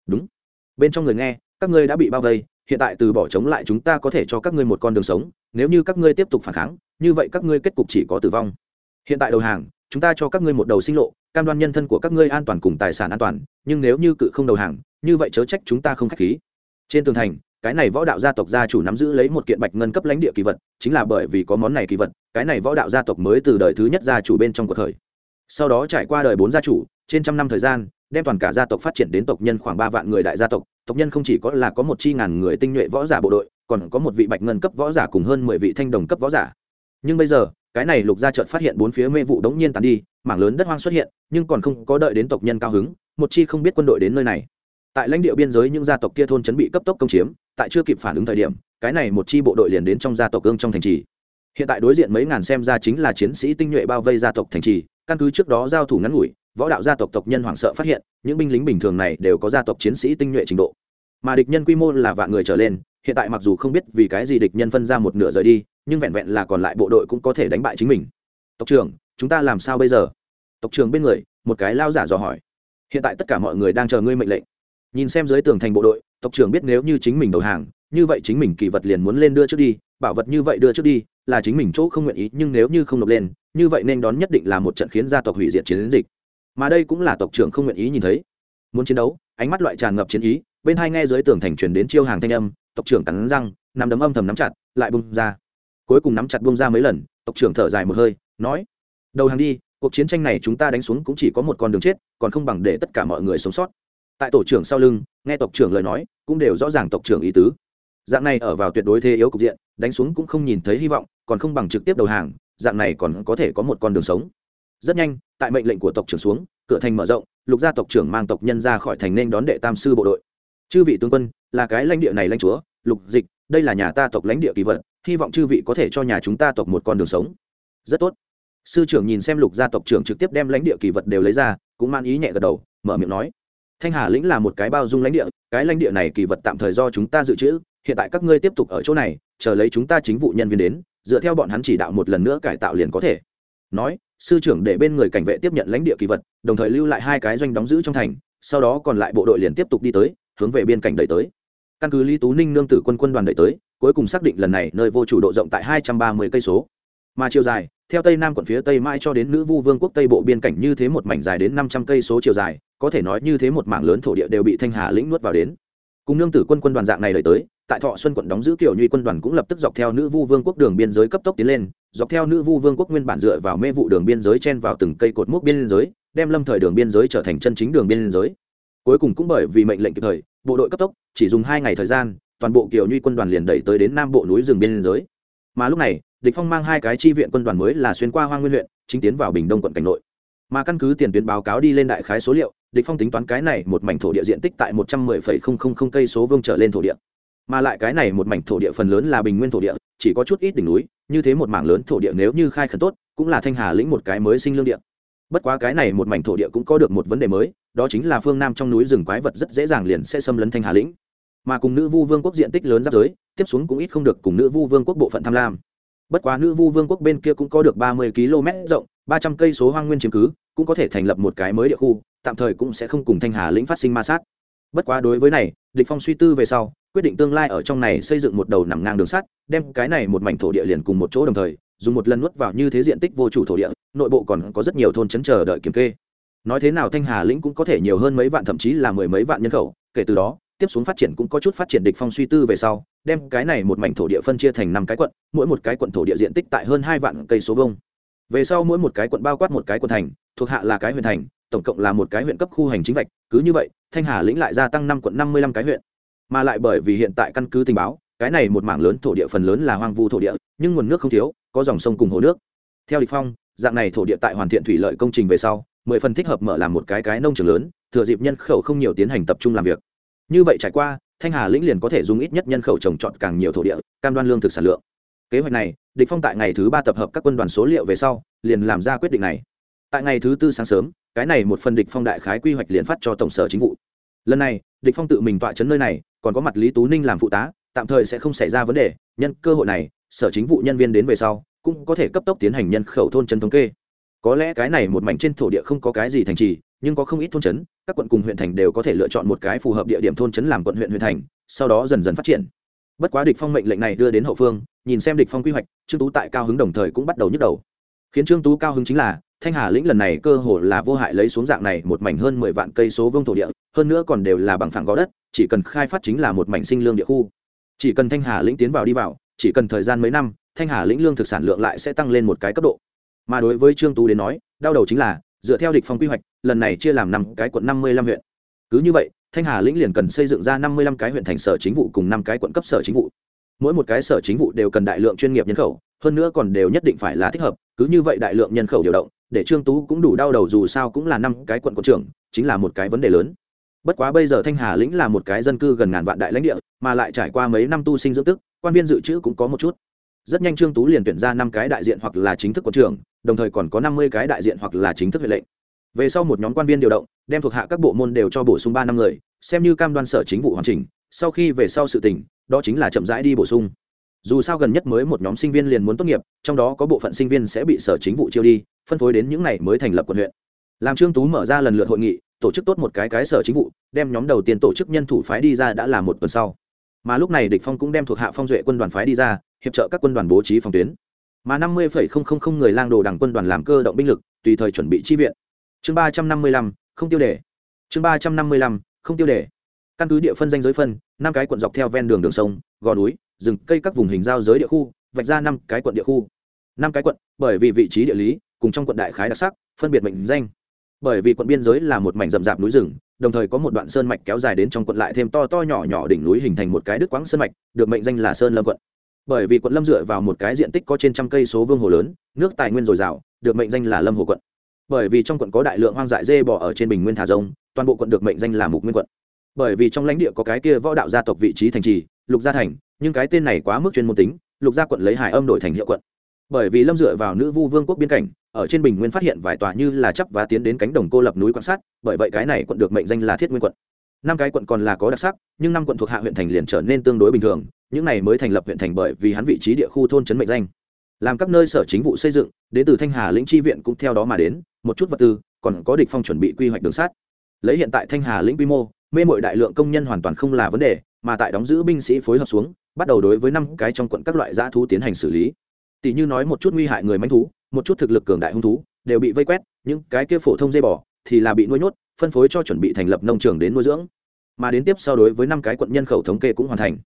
Đúng. Bên trong người nghe các ngươi đã bị bao vây, hiện tại từ bỏ chống lại chúng ta có thể cho các ngươi một con đường sống, nếu như các ngươi tiếp tục phản kháng, như vậy các ngươi kết cục chỉ có tử vong. Hiện tại đầu hàng, chúng ta cho các ngươi một đầu sinh lộ, cam đoan nhân thân của các ngươi an toàn cùng tài sản an toàn, nhưng nếu như cự không đầu hàng, như vậy chớ trách chúng ta không k h á c h khí. Trên tường thành, cái này võ đạo gia tộc gia chủ nắm giữ lấy một kiện bạch ngân cấp lãnh địa kỳ vật, chính là bởi vì có món này kỳ vật, cái này võ đạo gia tộc mới từ đời thứ nhất gia chủ bên trong cuộc thời. Sau đó trải qua đời bốn gia chủ, trên trăm năm thời gian đem toàn cả gia tộc phát triển đến tộc nhân khoảng ba vạn người đại gia tộc tộc nhân không chỉ có là có một chi ngàn người tinh nhuệ võ giả bộ đội, còn có một vị bạch ngân cấp võ giả cùng hơn mười vị thanh đồng cấp võ giả. Nhưng bây giờ, cái này lục gia trợt phát hiện bốn phía mê vụ đống nhiên tàn đi, mảng lớn đất hoang xuất hiện, nhưng còn không có đợi đến tộc nhân cao hứng, một chi không biết quân đội đến nơi này. Tại lãnh địa biên giới những gia tộc kia thôn chuẩn bị cấp tốc công chiếm, tại chưa kịp phản ứng thời điểm, cái này một chi bộ đội liền đến trong gia tộc cương trong thành trì. Hiện tại đối diện mấy ngàn xem ra chính là chiến sĩ tinh nhuệ bao vây gia tộc thành trì, căn cứ trước đó giao thủ ngắn ngủi võ đạo gia tộc tộc nhân hoảng sợ phát hiện, những binh lính bình thường này đều có gia tộc chiến sĩ tinh nhuệ trình độ. Mà địch nhân quy mô là vạn người trở lên, hiện tại mặc dù không biết vì cái gì địch nhân phân ra một nửa rời đi, nhưng vẹn vẹn là còn lại bộ đội cũng có thể đánh bại chính mình. Tộc trưởng, chúng ta làm sao bây giờ? Tộc trưởng bên người, một cái lao giả dò hỏi. Hiện tại tất cả mọi người đang chờ ngươi mệnh lệnh. Nhìn xem dưới tường thành bộ đội, tộc trưởng biết nếu như chính mình đầu hàng, như vậy chính mình kỳ vật liền muốn lên đưa trước đi, bảo vật như vậy đưa trước đi, là chính mình chỗ không nguyện ý, nhưng nếu như không nộp lên, như vậy nên đón nhất định là một trận khiến gia tộc hủy diệt chiến dịch mà đây cũng là tộc trưởng không nguyện ý nhìn thấy. Muốn chiến đấu, ánh mắt loại tràn ngập chiến ý, bên hai nghe dưới tường thành truyền đến chiêu hàng thanh âm, tộc trưởng cắn răng, nắm đấm âm thầm nắm chặt, lại bung ra. Cuối cùng nắm chặt bung ra mấy lần, tộc trưởng thở dài một hơi, nói, đầu hàng đi, cuộc chiến tranh này chúng ta đánh xuống cũng chỉ có một con đường chết, còn không bằng để tất cả mọi người sống sót. Tại tổ trưởng sau lưng, nghe tộc trưởng lời nói, cũng đều rõ ràng tộc trưởng ý tứ. Dạng này ở vào tuyệt đối thế yếu cục diện, đánh xuống cũng không nhìn thấy hy vọng, còn không bằng trực tiếp đầu hàng, dạng này còn có thể có một con đường sống rất nhanh, tại mệnh lệnh của tộc trưởng xuống, cửa thành mở rộng, lục gia tộc trưởng mang tộc nhân ra khỏi thành nên đón đệ tam sư bộ đội. Chư vị tướng quân, là cái lãnh địa này lãnh chúa, lục dịch, đây là nhà ta tộc lãnh địa kỳ vật, hy vọng chư vị có thể cho nhà chúng ta tộc một con đường sống. Rất tốt. Sư trưởng nhìn xem lục gia tộc trưởng trực tiếp đem lãnh địa kỳ vật đều lấy ra, cũng mang ý nhẹ gật đầu, mở miệng nói. Thanh hà lĩnh là một cái bao dung lãnh địa, cái lãnh địa này kỳ vật tạm thời do chúng ta dự trữ, hiện tại các ngươi tiếp tục ở chỗ này, chờ lấy chúng ta chính vụ nhân viên đến, dựa theo bọn hắn chỉ đạo một lần nữa cải tạo liền có thể nói, sư trưởng để bên người cảnh vệ tiếp nhận lãnh địa kỳ vật, đồng thời lưu lại hai cái doanh đóng giữ trong thành, sau đó còn lại bộ đội liền tiếp tục đi tới, hướng về biên cảnh đẩy tới. Căn cứ lý tú ninh nương tử quân quân đoàn đẩy tới, cuối cùng xác định lần này nơi vô chủ độ rộng tại hai trăm ba mươi cây số. Mà chiều dài, theo tây nam quận phía tây mãi cho đến nữ vu vương quốc tây bộ biên cảnh như thế một mảnh dài đến năm trăm cây số chiều dài, có thể nói như thế một mảng lớn thổ địa đều bị thanh hà lĩnh nuốt vào đến. Cùng nương tử quân quân đoàn dạng này đẩy tới, tại thọ xuân quận đóng giữ kiểu nhuy quân đoàn cũng lập tức dọc theo nữ vu vương quốc đường biên giới cấp tốc tiến lên dọc theo nữ vu vương quốc nguyên bản dựa vào mê vụ đường biên giới chen vào từng cây cột mốc biên giới đem lâm thời đường biên giới trở thành chân chính đường biên giới. Cuối cùng cũng bởi vì mệnh lệnh kịp thời bộ đội cấp tốc chỉ dùng hai ngày thời gian toàn bộ kiểu nhuy quân đoàn liền đẩy tới đến nam bộ núi rừng biên giới. Mà lúc này địch phong mang hai cái chi viện quân đoàn mới là xuyên qua hoang nguyên huyện chính tiến vào bình đông quận cảnh nội. Mà căn cứ tiền tuyến báo cáo đi lên đại khái số liệu địch phong tính toán cái này một mảnh thổ địa diện tích tại một trăm 110,000 cây số vuông trở lên thổ địa. Mà lại cái này một mảnh thổ địa phần lớn là bình nguyên thổ địa chỉ có chút ít đỉnh núi, như thế một mảng lớn thổ địa nếu như khai khẩn tốt, cũng là thanh hà lĩnh một cái mới sinh lương địa. Bất quá cái này một mảnh thổ địa cũng có được một vấn đề mới, đó chính là phương nam trong núi rừng quái vật rất dễ dàng liền sẽ xâm lấn thanh hà lĩnh. Mà cùng nữ vu vương quốc diện tích lớn giáp giới, tiếp xuống cũng ít không được cùng nữ vu vương quốc bộ phận tham lam. Bất quá nữ vu vương quốc bên kia cũng có được ba mươi km rộng, ba trăm cây số hoang nguyên chiếm cứ, cũng có thể thành lập một cái mới địa khu, tạm thời cũng sẽ không cùng thanh hà lĩnh phát sinh ma sát. Bất quá đối với này, địch phong suy tư về sau quyết định tương lai ở trong này xây dựng một đầu nằm ngang đường sắt, đem cái này một mảnh thổ địa liền cùng một chỗ đồng thời, dùng một lần nuốt vào như thế diện tích vô chủ thổ địa, nội bộ còn có rất nhiều thôn chấn chờ đợi kiểm kê. Nói thế nào thanh hà lĩnh cũng có thể nhiều hơn mấy vạn thậm chí là mười mấy vạn nhân khẩu, kể từ đó, tiếp xuống phát triển cũng có chút phát triển địch phong suy tư về sau, đem cái này một mảnh thổ địa phân chia thành năm cái quận, mỗi một cái quận thổ địa diện tích tại hơn hai vạn cây số vuông. Về sau mỗi một cái quận bao quát một cái quận thành, thuộc hạ là cái huyện thành, tổng cộng là một cái huyện cấp khu hành chính vạch, cứ như vậy, thanh hà lĩnh lại gia tăng năm quận năm mươi lăm cái huyện mà lại bởi vì hiện tại căn cứ tình báo, cái này một mảng lớn thổ địa phần lớn là hoang vu thổ địa, nhưng nguồn nước không thiếu, có dòng sông cùng hồ nước. Theo địch phong, dạng này thổ địa tại hoàn thiện thủy lợi công trình về sau, mười phần thích hợp mở làm một cái cái nông trường lớn, thừa dịp nhân khẩu không nhiều tiến hành tập trung làm việc. Như vậy trải qua, thanh hà lĩnh liền có thể dùng ít nhất nhân khẩu trồng trọt càng nhiều thổ địa, cam đoan lương thực sản lượng. Kế hoạch này địch phong tại ngày thứ ba tập hợp các quân đoàn số liệu về sau, liền làm ra quyết định này. Tại ngày thứ tư sáng sớm, cái này một phần địch phong đại khái quy hoạch liền phát cho tổng sở chính vụ. Lần này địch phong tự mình tọa chấn nơi này còn có mặt lý tú ninh làm phụ tá, tạm thời sẽ không xảy ra vấn đề, nhân cơ hội này, sở chính vụ nhân viên đến về sau, cũng có thể cấp tốc tiến hành nhân khẩu thôn trấn thống kê. Có lẽ cái này một mảnh trên thổ địa không có cái gì thành trì, nhưng có không ít thôn trấn, các quận cùng huyện thành đều có thể lựa chọn một cái phù hợp địa điểm thôn trấn làm quận huyện huyện thành, sau đó dần dần phát triển. Bất quá địch phong mệnh lệnh này đưa đến hậu phương, nhìn xem địch phong quy hoạch, trương tú tại cao hứng đồng thời cũng bắt đầu nhức đầu. Khiến trương tú cao hứng chính là thanh hà lĩnh lần này cơ hồ là vô hại lấy xuống dạng này một mảnh hơn mười vạn cây số vương thổ địa, hơn nữa còn đều là bằng phẳng gò đất, chỉ cần khai phát chính là một mảnh sinh lương địa khu. Chỉ cần thanh hà lĩnh tiến vào đi vào, chỉ cần thời gian mấy năm, thanh hà lĩnh lương thực sản lượng lại sẽ tăng lên một cái cấp độ. Mà đối với trương tú đến nói, đau đầu chính là, dựa theo địch phong quy hoạch, lần này chia làm năm cái quận năm mươi lăm huyện. Cứ như vậy, thanh hà lĩnh liền cần xây dựng ra năm mươi lăm cái huyện thành sở chính vụ cùng năm cái quận cấp sở chính vụ mỗi một cái sở chính vụ đều cần đại lượng chuyên nghiệp nhân khẩu, hơn nữa còn đều nhất định phải là thích hợp, cứ như vậy đại lượng nhân khẩu điều động, để trương tú cũng đủ đau đầu dù sao cũng là năm cái quận quận trưởng, chính là một cái vấn đề lớn. Bất quá bây giờ thanh hà lĩnh là một cái dân cư gần ngàn vạn đại lãnh địa, mà lại trải qua mấy năm tu sinh dưỡng tức, quan viên dự trữ cũng có một chút. Rất nhanh trương tú liền tuyển ra năm cái đại diện hoặc là chính thức quận trưởng, đồng thời còn có năm mươi cái đại diện hoặc là chính thức huệ lệnh. Về sau một nhóm quan viên điều động, đem thuộc hạ các bộ môn đều cho bổ sung ba năm người, xem như cam đoan sở chính vụ hoàn chỉnh, sau khi về sau sự tỉnh đó chính là chậm rãi đi bổ sung. Dù sao gần nhất mới một nhóm sinh viên liền muốn tốt nghiệp, trong đó có bộ phận sinh viên sẽ bị sở chính vụ chiêu đi, phân phối đến những ngày mới thành lập quận huyện. Làm trương tú mở ra lần lượt hội nghị, tổ chức tốt một cái cái sở chính vụ, đem nhóm đầu tiên tổ chức nhân thủ phái đi ra đã là một tuần sau. Mà lúc này địch phong cũng đem thuộc hạ phong duệ quân đoàn phái đi ra, hiệp trợ các quân đoàn bố trí phòng tuyến. Mà năm mươi người lang đồ đảng quân đoàn làm cơ động binh lực, tùy thời chuẩn bị chi viện. Chương ba trăm năm mươi lăm, không tiêu đề. Chương ba trăm năm mươi lăm, không tiêu đề căn cứ địa phân danh giới phân, năm cái quận dọc theo ven đường đường sông, gò núi, rừng, cây các vùng hình giao giới địa khu, vạch ra năm cái quận địa khu. Năm cái quận, bởi vì vị trí địa lý, cùng trong quận đại khái đặc sắc, phân biệt mệnh danh. Bởi vì quận biên giới là một mảnh rậm rạp núi rừng, đồng thời có một đoạn sơn mạch kéo dài đến trong quận lại thêm to to nhỏ nhỏ đỉnh núi hình thành một cái đứt quãng sơn mạch, được mệnh danh là sơn lâm quận. Bởi vì quận lâm dựa vào một cái diện tích có trên trăm cây số vương hồ lớn, nước tài nguyên dồi dào, được mệnh danh là lâm hồ quận. Bởi vì trong quận có đại lượng hoang dại dê bò ở trên bình nguyên thả rông, toàn bộ quận được mệnh danh là mục nguyên quận bởi vì trong lãnh địa có cái kia võ đạo gia tộc vị trí thành trì, lục gia thành, nhưng cái tên này quá mức chuyên môn tính, lục gia quận lấy hải âm đổi thành hiệu quận. Bởi vì lâm dựa vào nữ vu vương quốc biên cảnh, ở trên bình nguyên phát hiện vài tòa như là chấp và tiến đến cánh đồng cô lập núi quan sát, bởi vậy cái này quận được mệnh danh là thiết nguyên quận. Năm cái quận còn là có đặc sắc, nhưng năm quận thuộc hạ huyện thành liền trở nên tương đối bình thường, những này mới thành lập huyện thành bởi vì hắn vị trí địa khu thôn trấn mệnh danh. Làm các nơi sở chính vụ xây dựng, đến từ thanh hà lĩnh tri viện cũng theo đó mà đến, một chút vật tư, còn có địch phong chuẩn bị quy hoạch đường sát lấy hiện tại thanh hà lĩnh quy mô mê mội đại lượng công nhân hoàn toàn không là vấn đề, mà tại đóng giữ binh sĩ phối hợp xuống, bắt đầu đối với năm cái trong quận các loại dã thú tiến hành xử lý. Tỷ như nói một chút nguy hại người manh thú, một chút thực lực cường đại hung thú, đều bị vây quét, những cái kia phổ thông dây bỏ thì là bị nuôi nhốt, phân phối cho chuẩn bị thành lập nông trường đến nuôi dưỡng. Mà đến tiếp sau đối với năm cái quận nhân khẩu thống kê cũng hoàn thành.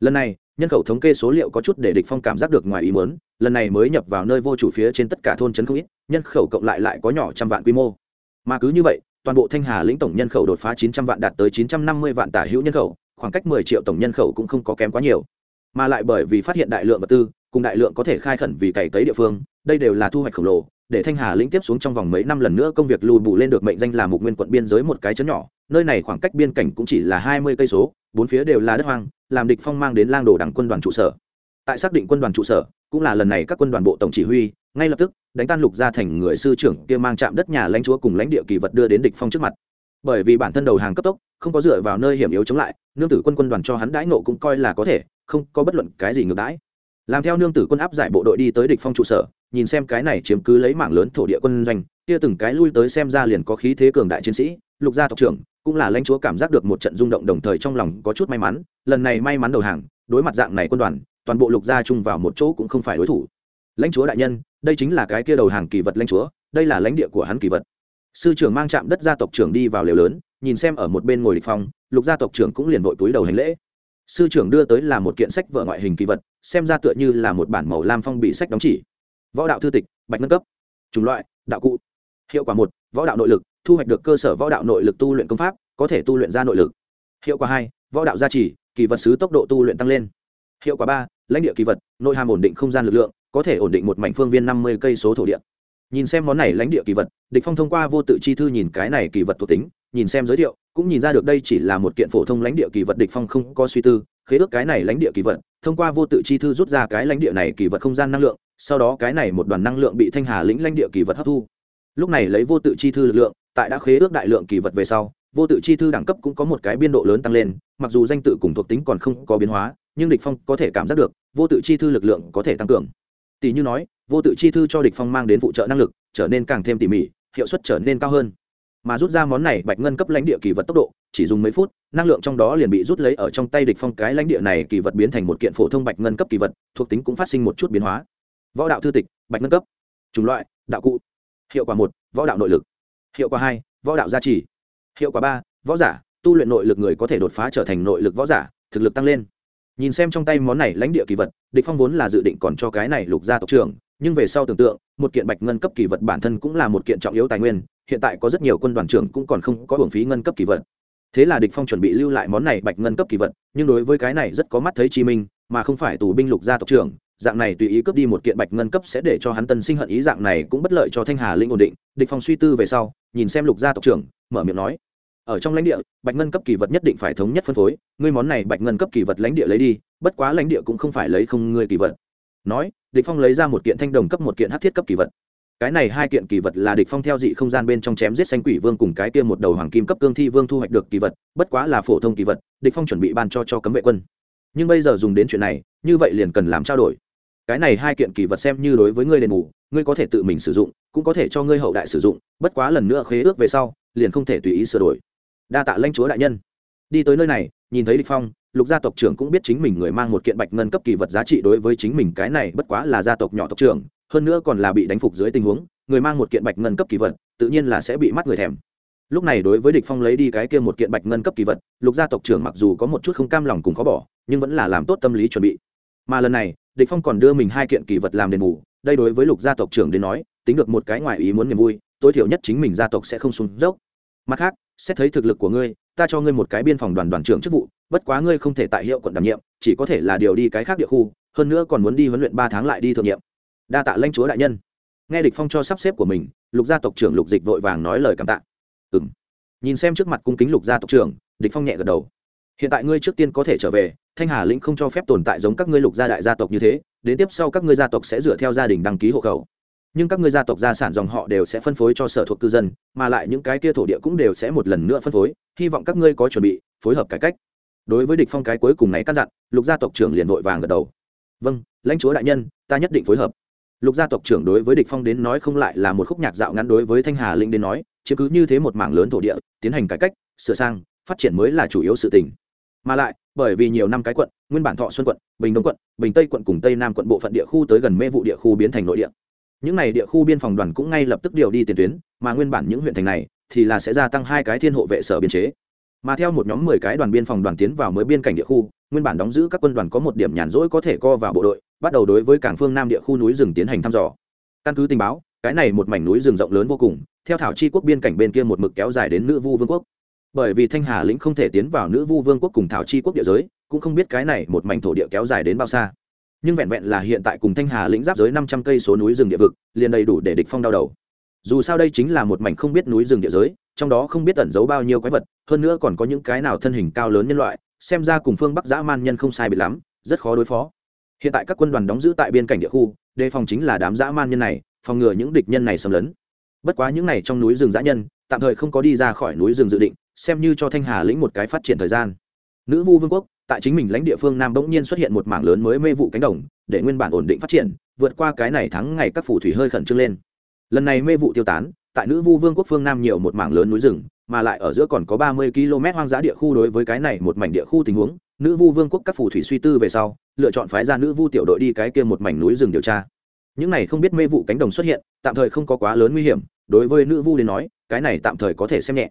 Lần này, nhân khẩu thống kê số liệu có chút để địch phong cảm giác được ngoài ý muốn, lần này mới nhập vào nơi vô chủ phía trên tất cả thôn trấn không ít, nhân khẩu cộng lại lại có nhỏ trăm vạn quy mô. Mà cứ như vậy toàn bộ thanh hà lĩnh tổng nhân khẩu đột phá chín trăm vạn đạt tới chín trăm năm mươi vạn tả hữu nhân khẩu, khoảng cách mười triệu tổng nhân khẩu cũng không có kém quá nhiều. Mà lại bởi vì phát hiện đại lượng vật tư, cùng đại lượng có thể khai khẩn vì cày cấy địa phương, đây đều là thu hoạch khổng lồ, để thanh hà lĩnh tiếp xuống trong vòng mấy năm lần nữa công việc lùi bù lên được mệnh danh là mục nguyên quận biên giới một cái chấn nhỏ, nơi này khoảng cách biên cảnh cũng chỉ là hai mươi cây số, bốn phía đều là đất hoang, làm địch phong mang đến lang đồ đảng quân đoàn trụ sở. Tại xác định quân đoàn trụ sở, cũng là lần này các quân đoàn bộ tổng chỉ huy ngay lập tức, đánh tan lục gia thành người sư trưởng kia mang chạm đất nhà lãnh chúa cùng lãnh địa kỳ vật đưa đến địch phong trước mặt. Bởi vì bản thân đầu hàng cấp tốc, không có dựa vào nơi hiểm yếu chống lại, nương tử quân quân đoàn cho hắn đãi nộ cũng coi là có thể, không có bất luận cái gì ngược đãi. Làm theo nương tử quân áp giải bộ đội đi tới địch phong trụ sở, nhìn xem cái này chiếm cứ lấy mảng lớn thổ địa quân doanh, kia từng cái lui tới xem ra liền có khí thế cường đại chiến sĩ, lục gia tộc trưởng, cũng là lãnh chúa cảm giác được một trận rung động đồng thời trong lòng có chút may mắn, lần này may mắn đầu hàng, đối mặt dạng này quân đoàn, toàn bộ lục gia chung vào một chỗ cũng không phải đối thủ. Lãnh chúa đại nhân đây chính là cái kia đầu hàng kỳ vật lãnh chúa, đây là lãnh địa của hắn kỳ vật. Sư trưởng mang chạm đất gia tộc trưởng đi vào lều lớn, nhìn xem ở một bên ngồi địch phong, lục gia tộc trưởng cũng liền vội túi đầu hành lễ. Sư trưởng đưa tới là một kiện sách vở ngoại hình kỳ vật, xem ra tựa như là một bản màu lam phong bị sách đóng chỉ. Võ đạo thư tịch, bạch nâng cấp. Chủng loại, đạo cụ. Hiệu quả một, võ đạo nội lực, thu hoạch được cơ sở võ đạo nội lực tu luyện công pháp, có thể tu luyện ra nội lực. Hiệu quả hai, võ đạo gia trì, kỳ vật sứ tốc độ tu luyện tăng lên. Hiệu quả ba, lãnh địa kỳ vật, nội hàm ổn định không gian lực lượng có thể ổn định một mảnh phương viên năm mươi cây số thổ địa. Nhìn xem món này lãnh địa kỳ vật, địch phong thông qua vô tự chi thư nhìn cái này kỳ vật thuộc tính, nhìn xem giới thiệu, cũng nhìn ra được đây chỉ là một kiện phổ thông lãnh địa kỳ vật địch phong không có suy tư, khế ước cái này lãnh địa kỳ vật, thông qua vô tự chi thư rút ra cái lãnh địa này kỳ vật không gian năng lượng, sau đó cái này một đoàn năng lượng bị thanh hà lĩnh lãnh địa kỳ vật hấp thu. Lúc này lấy vô tự chi thư lực lượng, tại đã khế ước đại lượng kỳ vật về sau, vô tự chi thư đẳng cấp cũng có một cái biên độ lớn tăng lên, mặc dù danh tự cùng thuộc tính còn không có biến hóa, nhưng địch phong có thể cảm giác được, vô tự chi thư lực lượng có thể tăng cường tỷ như nói, vô tự chi thư cho địch phong mang đến phụ trợ năng lực, trở nên càng thêm tỉ mỉ, hiệu suất trở nên cao hơn. Mà rút ra món này, bạch ngân cấp lãnh địa kỳ vật tốc độ, chỉ dùng mấy phút, năng lượng trong đó liền bị rút lấy ở trong tay địch phong cái lãnh địa này kỳ vật biến thành một kiện phổ thông bạch ngân cấp kỳ vật, thuộc tính cũng phát sinh một chút biến hóa. Võ đạo thư tịch, bạch ngân cấp. Chủng loại, đạo cụ. Hiệu quả một, võ đạo nội lực. Hiệu quả hai, võ đạo gia trì. Hiệu quả ba, võ giả. Tu luyện nội lực người có thể đột phá trở thành nội lực võ giả, thực lực tăng lên nhìn xem trong tay món này lãnh địa kỳ vật, địch phong vốn là dự định còn cho cái này lục gia tộc trưởng, nhưng về sau tưởng tượng, một kiện bạch ngân cấp kỳ vật bản thân cũng là một kiện trọng yếu tài nguyên, hiện tại có rất nhiều quân đoàn trưởng cũng còn không có hưởng phí ngân cấp kỳ vật. Thế là địch phong chuẩn bị lưu lại món này bạch ngân cấp kỳ vật, nhưng đối với cái này rất có mắt thấy chi minh, mà không phải tù binh lục gia tộc trưởng, dạng này tùy ý cướp đi một kiện bạch ngân cấp sẽ để cho hắn tân sinh hận ý, dạng này cũng bất lợi cho thanh hà linh ổn định. Địch phong suy tư về sau, nhìn xem lục gia tộc trưởng, mở miệng nói ở trong lãnh địa, bạch ngân cấp kỳ vật nhất định phải thống nhất phân phối, ngươi món này bạch ngân cấp kỳ vật lãnh địa lấy đi, bất quá lãnh địa cũng không phải lấy không ngươi kỳ vật. Nói, địch phong lấy ra một kiện thanh đồng cấp một kiện hắc thiết cấp kỳ vật. Cái này hai kiện kỳ vật là địch phong theo dị không gian bên trong chém giết xanh quỷ vương cùng cái kia một đầu hoàng kim cấp cương thi vương thu hoạch được kỳ vật, bất quá là phổ thông kỳ vật, địch phong chuẩn bị ban cho cho cấm vệ quân. Nhưng bây giờ dùng đến chuyện này, như vậy liền cần làm trao đổi. Cái này hai kiện kỳ vật xem như đối với ngươi đền bù, ngươi có thể tự mình sử dụng, cũng có thể cho ngươi hậu đại sử dụng, bất quá lần nữa khế ước về sau, liền không thể tùy ý sửa đổi đa tạ lãnh chúa đại nhân. Đi tới nơi này, nhìn thấy địch phong, lục gia tộc trưởng cũng biết chính mình người mang một kiện bạch ngân cấp kỳ vật giá trị đối với chính mình cái này bất quá là gia tộc nhỏ tộc trưởng, hơn nữa còn là bị đánh phục dưới tình huống, người mang một kiện bạch ngân cấp kỳ vật, tự nhiên là sẽ bị mắt người thèm. Lúc này đối với địch phong lấy đi cái kia một kiện bạch ngân cấp kỳ vật, lục gia tộc trưởng mặc dù có một chút không cam lòng cùng khó bỏ, nhưng vẫn là làm tốt tâm lý chuẩn bị. Mà lần này, địch phong còn đưa mình hai kiện kỳ vật làm đền bù, đây đối với lục gia tộc trưởng đến nói, tính được một cái ngoài ý muốn niềm vui, tối thiểu nhất chính mình gia tộc sẽ không xuống dốc. Mặt khác xét thấy thực lực của ngươi, ta cho ngươi một cái biên phòng đoàn đoàn trưởng chức vụ, bất quá ngươi không thể tại hiệu quận đảm nhiệm, chỉ có thể là điều đi cái khác địa khu, hơn nữa còn muốn đi huấn luyện ba tháng lại đi thượng nhiệm. Đa tạ lãnh chúa đại nhân. Nghe địch phong cho sắp xếp của mình, lục gia tộc trưởng lục dịch vội vàng nói lời cảm tạ. Ừm. Nhìn xem trước mặt cung kính lục gia tộc trưởng, địch phong nhẹ gật đầu. Hiện tại ngươi trước tiên có thể trở về, thanh hà lĩnh không cho phép tồn tại giống các ngươi lục gia đại gia tộc như thế, đến tiếp sau các ngươi gia tộc sẽ dựa theo gia đình đăng ký hộ khẩu nhưng các ngươi gia tộc gia sản dòng họ đều sẽ phân phối cho sở thuộc cư dân, mà lại những cái kia thổ địa cũng đều sẽ một lần nữa phân phối, hy vọng các ngươi có chuẩn bị, phối hợp cải cách. Đối với địch phong cái cuối cùng này căn dặn, lục gia tộc trưởng liền vội vàng gật đầu. Vâng lãnh chúa đại nhân, ta nhất định phối hợp. Lục gia tộc trưởng đối với địch phong đến nói không lại là một khúc nhạc dạo ngắn đối với thanh hà linh đến nói chiếm cứ như thế một mảng lớn thổ địa, tiến hành cải cách, sửa sang, phát triển mới là chủ yếu sự tình. Mà lại, bởi vì nhiều năm cái quận, nguyên bản thọ xuân quận, bình đông quận, bình tây quận cùng tây nam quận bộ phận địa khu tới gần mê vụ địa khu biến thành nội địa những này địa khu biên phòng đoàn cũng ngay lập tức điều đi tiền tuyến, mà nguyên bản những huyện thành này thì là sẽ gia tăng hai cái thiên hộ vệ sở biên chế. Mà theo một nhóm mười cái đoàn biên phòng đoàn tiến vào mới biên cảnh địa khu, nguyên bản đóng giữ các quân đoàn có một điểm nhàn rỗi có thể co vào bộ đội, bắt đầu đối với cảng phương nam địa khu núi rừng tiến hành thăm dò. Căn cứ tình báo, cái này một mảnh núi rừng rộng lớn vô cùng, theo thảo chi quốc biên cảnh bên kia một mực kéo dài đến nữ vu vương quốc. Bởi vì thanh hà lĩnh không thể tiến vào nữ vu vương quốc cùng thảo chi quốc địa giới, cũng không biết cái này một mảnh thổ địa kéo dài đến bao xa nhưng vẹn vẹn là hiện tại cùng thanh hà lĩnh giáp giới năm trăm cây số núi rừng địa vực, liền đầy đủ để địch phong đau đầu. Dù sao đây chính là một mảnh không biết núi rừng địa giới, trong đó không biết ẩn giấu bao nhiêu quái vật, hơn nữa còn có những cái nào thân hình cao lớn nhân loại, xem ra cùng phương bắc dã man nhân không sai biệt lắm, rất khó đối phó. Hiện tại các quân đoàn đóng giữ tại biên cảnh địa khu, đề phòng chính là đám dã man nhân này, phòng ngừa những địch nhân này xâm lấn. Bất quá những này trong núi rừng dã nhân, tạm thời không có đi ra khỏi núi rừng dự định, xem như cho thanh hà lĩnh một cái phát triển thời gian. Nữ vu vương quốc tại chính mình lãnh địa phương nam bỗng nhiên xuất hiện một mảng lớn mới mê vụ cánh đồng, để nguyên bản ổn định phát triển, vượt qua cái này thắng ngày các phủ thủy hơi khẩn trương lên. Lần này mê vụ tiêu tán, tại nữ vu vương quốc phương nam nhiều một mảng lớn núi rừng, mà lại ở giữa còn có ba mươi km hoang dã địa khu đối với cái này một mảnh địa khu tình huống, nữ vu vương quốc các phù thủy suy tư về sau, lựa chọn phái ra nữ vu tiểu đội đi cái kia một mảnh núi rừng điều tra. Những này không biết mê vụ cánh đồng xuất hiện, tạm thời không có quá lớn nguy hiểm, đối với nữ vu đến nói, cái này tạm thời có thể xem nhẹ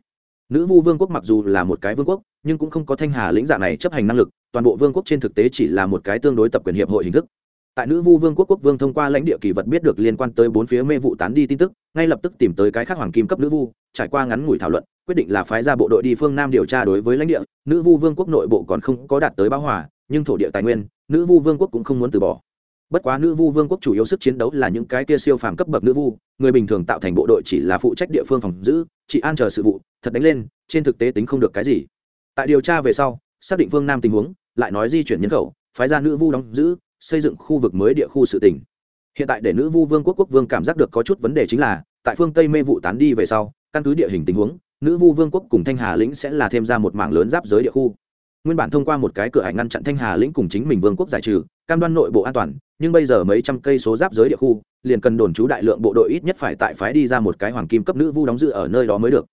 nữ vu vương quốc mặc dù là một cái vương quốc, nhưng cũng không có thanh hà lĩnh dạng này chấp hành năng lực, toàn bộ vương quốc trên thực tế chỉ là một cái tương đối tập quyền hiệp hội hình thức. Tại nữ vu vương quốc quốc vương thông qua lãnh địa kỳ vật biết được liên quan tới bốn phía mê vụ tán đi tin tức, ngay lập tức tìm tới cái khác hoàng kim cấp nữ vu, trải qua ngắn ngủi thảo luận, quyết định là phái ra bộ đội đi phương nam điều tra đối với lãnh địa. Nữ vu vương quốc nội bộ còn không có đạt tới báo hòa, nhưng thổ địa tài nguyên, nữ vu vương quốc cũng không muốn từ bỏ bất quá nữ vu vương quốc chủ yếu sức chiến đấu là những cái kia siêu phàm cấp bậc nữ vu, người bình thường tạo thành bộ đội chỉ là phụ trách địa phương phòng giữ, chỉ an chờ sự vụ, thật đánh lên, trên thực tế tính không được cái gì. Tại điều tra về sau, xác định vương nam tình huống, lại nói di chuyển nhân khẩu, phái ra nữ vu đóng giữ, xây dựng khu vực mới địa khu sự tỉnh hiện tại để nữ vu vương quốc quốc vương cảm giác được có chút vấn đề chính là, tại phương tây mê vụ tán đi về sau, căn cứ địa hình tình huống, nữ vu vương quốc cùng thanh hà lĩnh sẽ là thêm ra một mảng lớn giáp giới địa khu. Nguyên bản thông qua một cái cửa hải ngăn chặn thanh hà lĩnh cùng chính mình vương quốc giải trừ cam đoan nội bộ an toàn, nhưng bây giờ mấy trăm cây số giáp giới địa khu, liền cần đồn trú đại lượng bộ đội ít nhất phải tại phái đi ra một cái hoàng kim cấp nữ vu đóng dự ở nơi đó mới được.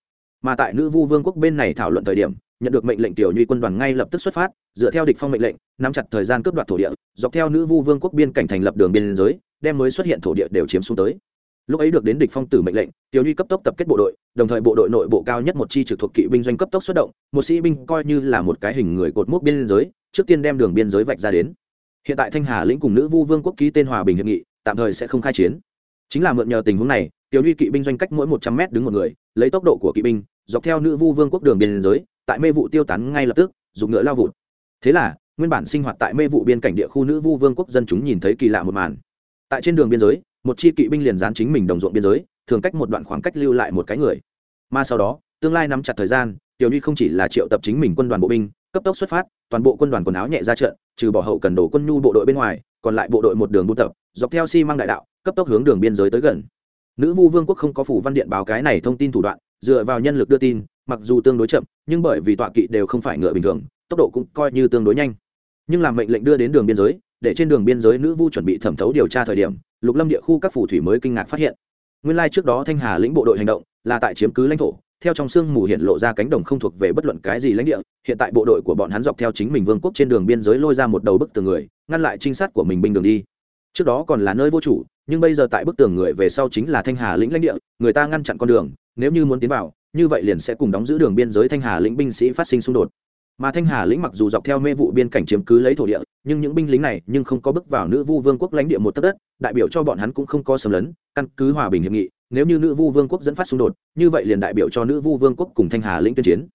Mà tại nữ vu vương quốc bên này thảo luận thời điểm, nhận được mệnh lệnh tiểu nhuy quân đoàn ngay lập tức xuất phát, dựa theo địch phong mệnh lệnh, nắm chặt thời gian cướp đoạt thổ địa, dọc theo nữ vu vương quốc biên cảnh thành lập đường biên giới, đem mới xuất hiện thổ địa đều chiếm xuống tới. Lúc ấy được đến địch phong tử mệnh lệnh, tiểu nhuy cấp tốc tập kết bộ đội, đồng thời bộ đội nội bộ cao nhất một chi trực thuộc kỵ binh doanh cấp tốc xuất động, một sĩ binh coi như là một cái hình người cột mốc biên giới, trước tiên đem đường biên giới vạch ra đến hiện tại thanh hà lĩnh cùng nữ vu vương quốc ký tên hòa bình hiệp nghị, tạm thời sẽ không khai chiến. Chính là mượn nhờ tình huống này, tiểu Huy kỵ binh doanh cách mỗi một trăm mét đứng một người, lấy tốc độ của kỵ binh, dọc theo nữ vu vương quốc đường biên giới, tại mê vụ tiêu tán ngay lập tức, dùng ngựa lao vụt. Thế là, nguyên bản sinh hoạt tại mê vụ biên cảnh địa khu nữ vu vương quốc dân chúng nhìn thấy kỳ lạ một màn. Tại trên đường biên giới, một chi kỵ binh liền dán chính mình đồng ruộng biên giới, thường cách một đoạn khoảng cách lưu lại một cái người. Mà sau đó, tương lai nắm chặt thời gian, tiểu Huy không chỉ là triệu tập chính mình quân đoàn bộ binh, cấp tốc xuất phát toàn bộ quân đoàn quần áo nhẹ ra trận, trừ bỏ hậu cần đổ quân nhu bộ đội bên ngoài, còn lại bộ đội một đường buôn tập, dọc theo xi、si、măng đại đạo, cấp tốc hướng đường biên giới tới gần. Nữ vu vương quốc không có phủ văn điện báo cái này thông tin thủ đoạn, dựa vào nhân lực đưa tin, mặc dù tương đối chậm, nhưng bởi vì tọa kỵ đều không phải ngựa bình thường, tốc độ cũng coi như tương đối nhanh. Nhưng làm mệnh lệnh đưa đến đường biên giới, để trên đường biên giới nữ vu chuẩn bị thẩm thấu điều tra thời điểm, lục lâm địa khu các phủ thủy mới kinh ngạc phát hiện. Nguyên lai trước đó thanh hà lĩnh bộ đội hành động là tại chiếm cứ lãnh thổ theo trong sương mù hiện lộ ra cánh đồng không thuộc về bất luận cái gì lãnh địa, hiện tại bộ đội của bọn hắn dọc theo chính mình vương quốc trên đường biên giới lôi ra một đầu bức tường người, ngăn lại trinh sát của mình binh đường đi. Trước đó còn là nơi vô chủ, nhưng bây giờ tại bức tường người về sau chính là thanh hà lĩnh lãnh địa, người ta ngăn chặn con đường, nếu như muốn tiến vào, như vậy liền sẽ cùng đóng giữ đường biên giới thanh hà lĩnh binh sĩ phát sinh xung đột. Mà thanh hà lĩnh mặc dù dọc theo mê vụ biên cảnh chiếm cứ lấy thổ địa, nhưng những binh lính này nhưng không có bước vào nữ vu vương quốc lãnh địa một tấc đất, đại biểu cho bọn hắn cũng không có xâm lấn, căn cứ hòa bình hiệp nghị nếu như nữ vu vương quốc dẫn phát xung đột, như vậy liền đại biểu cho nữ vu vương quốc cùng thanh hà lĩnh tuyên chiến.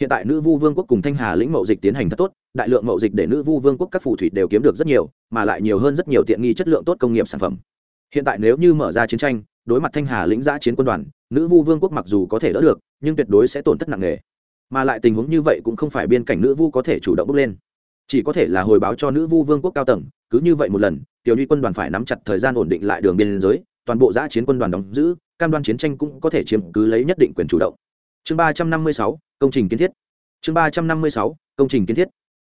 Hiện tại nữ vu vương quốc cùng thanh hà lĩnh mậu dịch tiến hành thật tốt, đại lượng mậu dịch để nữ vu vương quốc các phù thủy đều kiếm được rất nhiều, mà lại nhiều hơn rất nhiều tiện nghi chất lượng tốt công nghiệp sản phẩm. Hiện tại nếu như mở ra chiến tranh, đối mặt thanh hà lĩnh giã chiến quân đoàn, nữ vu vương quốc mặc dù có thể đỡ được, nhưng tuyệt đối sẽ tổn thất nặng nề. Mà lại tình huống như vậy cũng không phải biên cảnh nữ vu có thể chủ động bước lên. Chỉ có thể là hồi báo cho nữ vu vương quốc cao tầng, cứ như vậy một lần, tiểu nhi quân đoàn phải nắm chặt thời gian ổn định lại đường biên giới toàn bộ giã chiến quân đoàn đóng giữ, cam đoan chiến tranh cũng có thể chiếm cứ lấy nhất định quyền chủ động. Chương ba trăm năm mươi sáu, công trình kiến thiết. Chương ba trăm năm mươi sáu, công trình kiến thiết.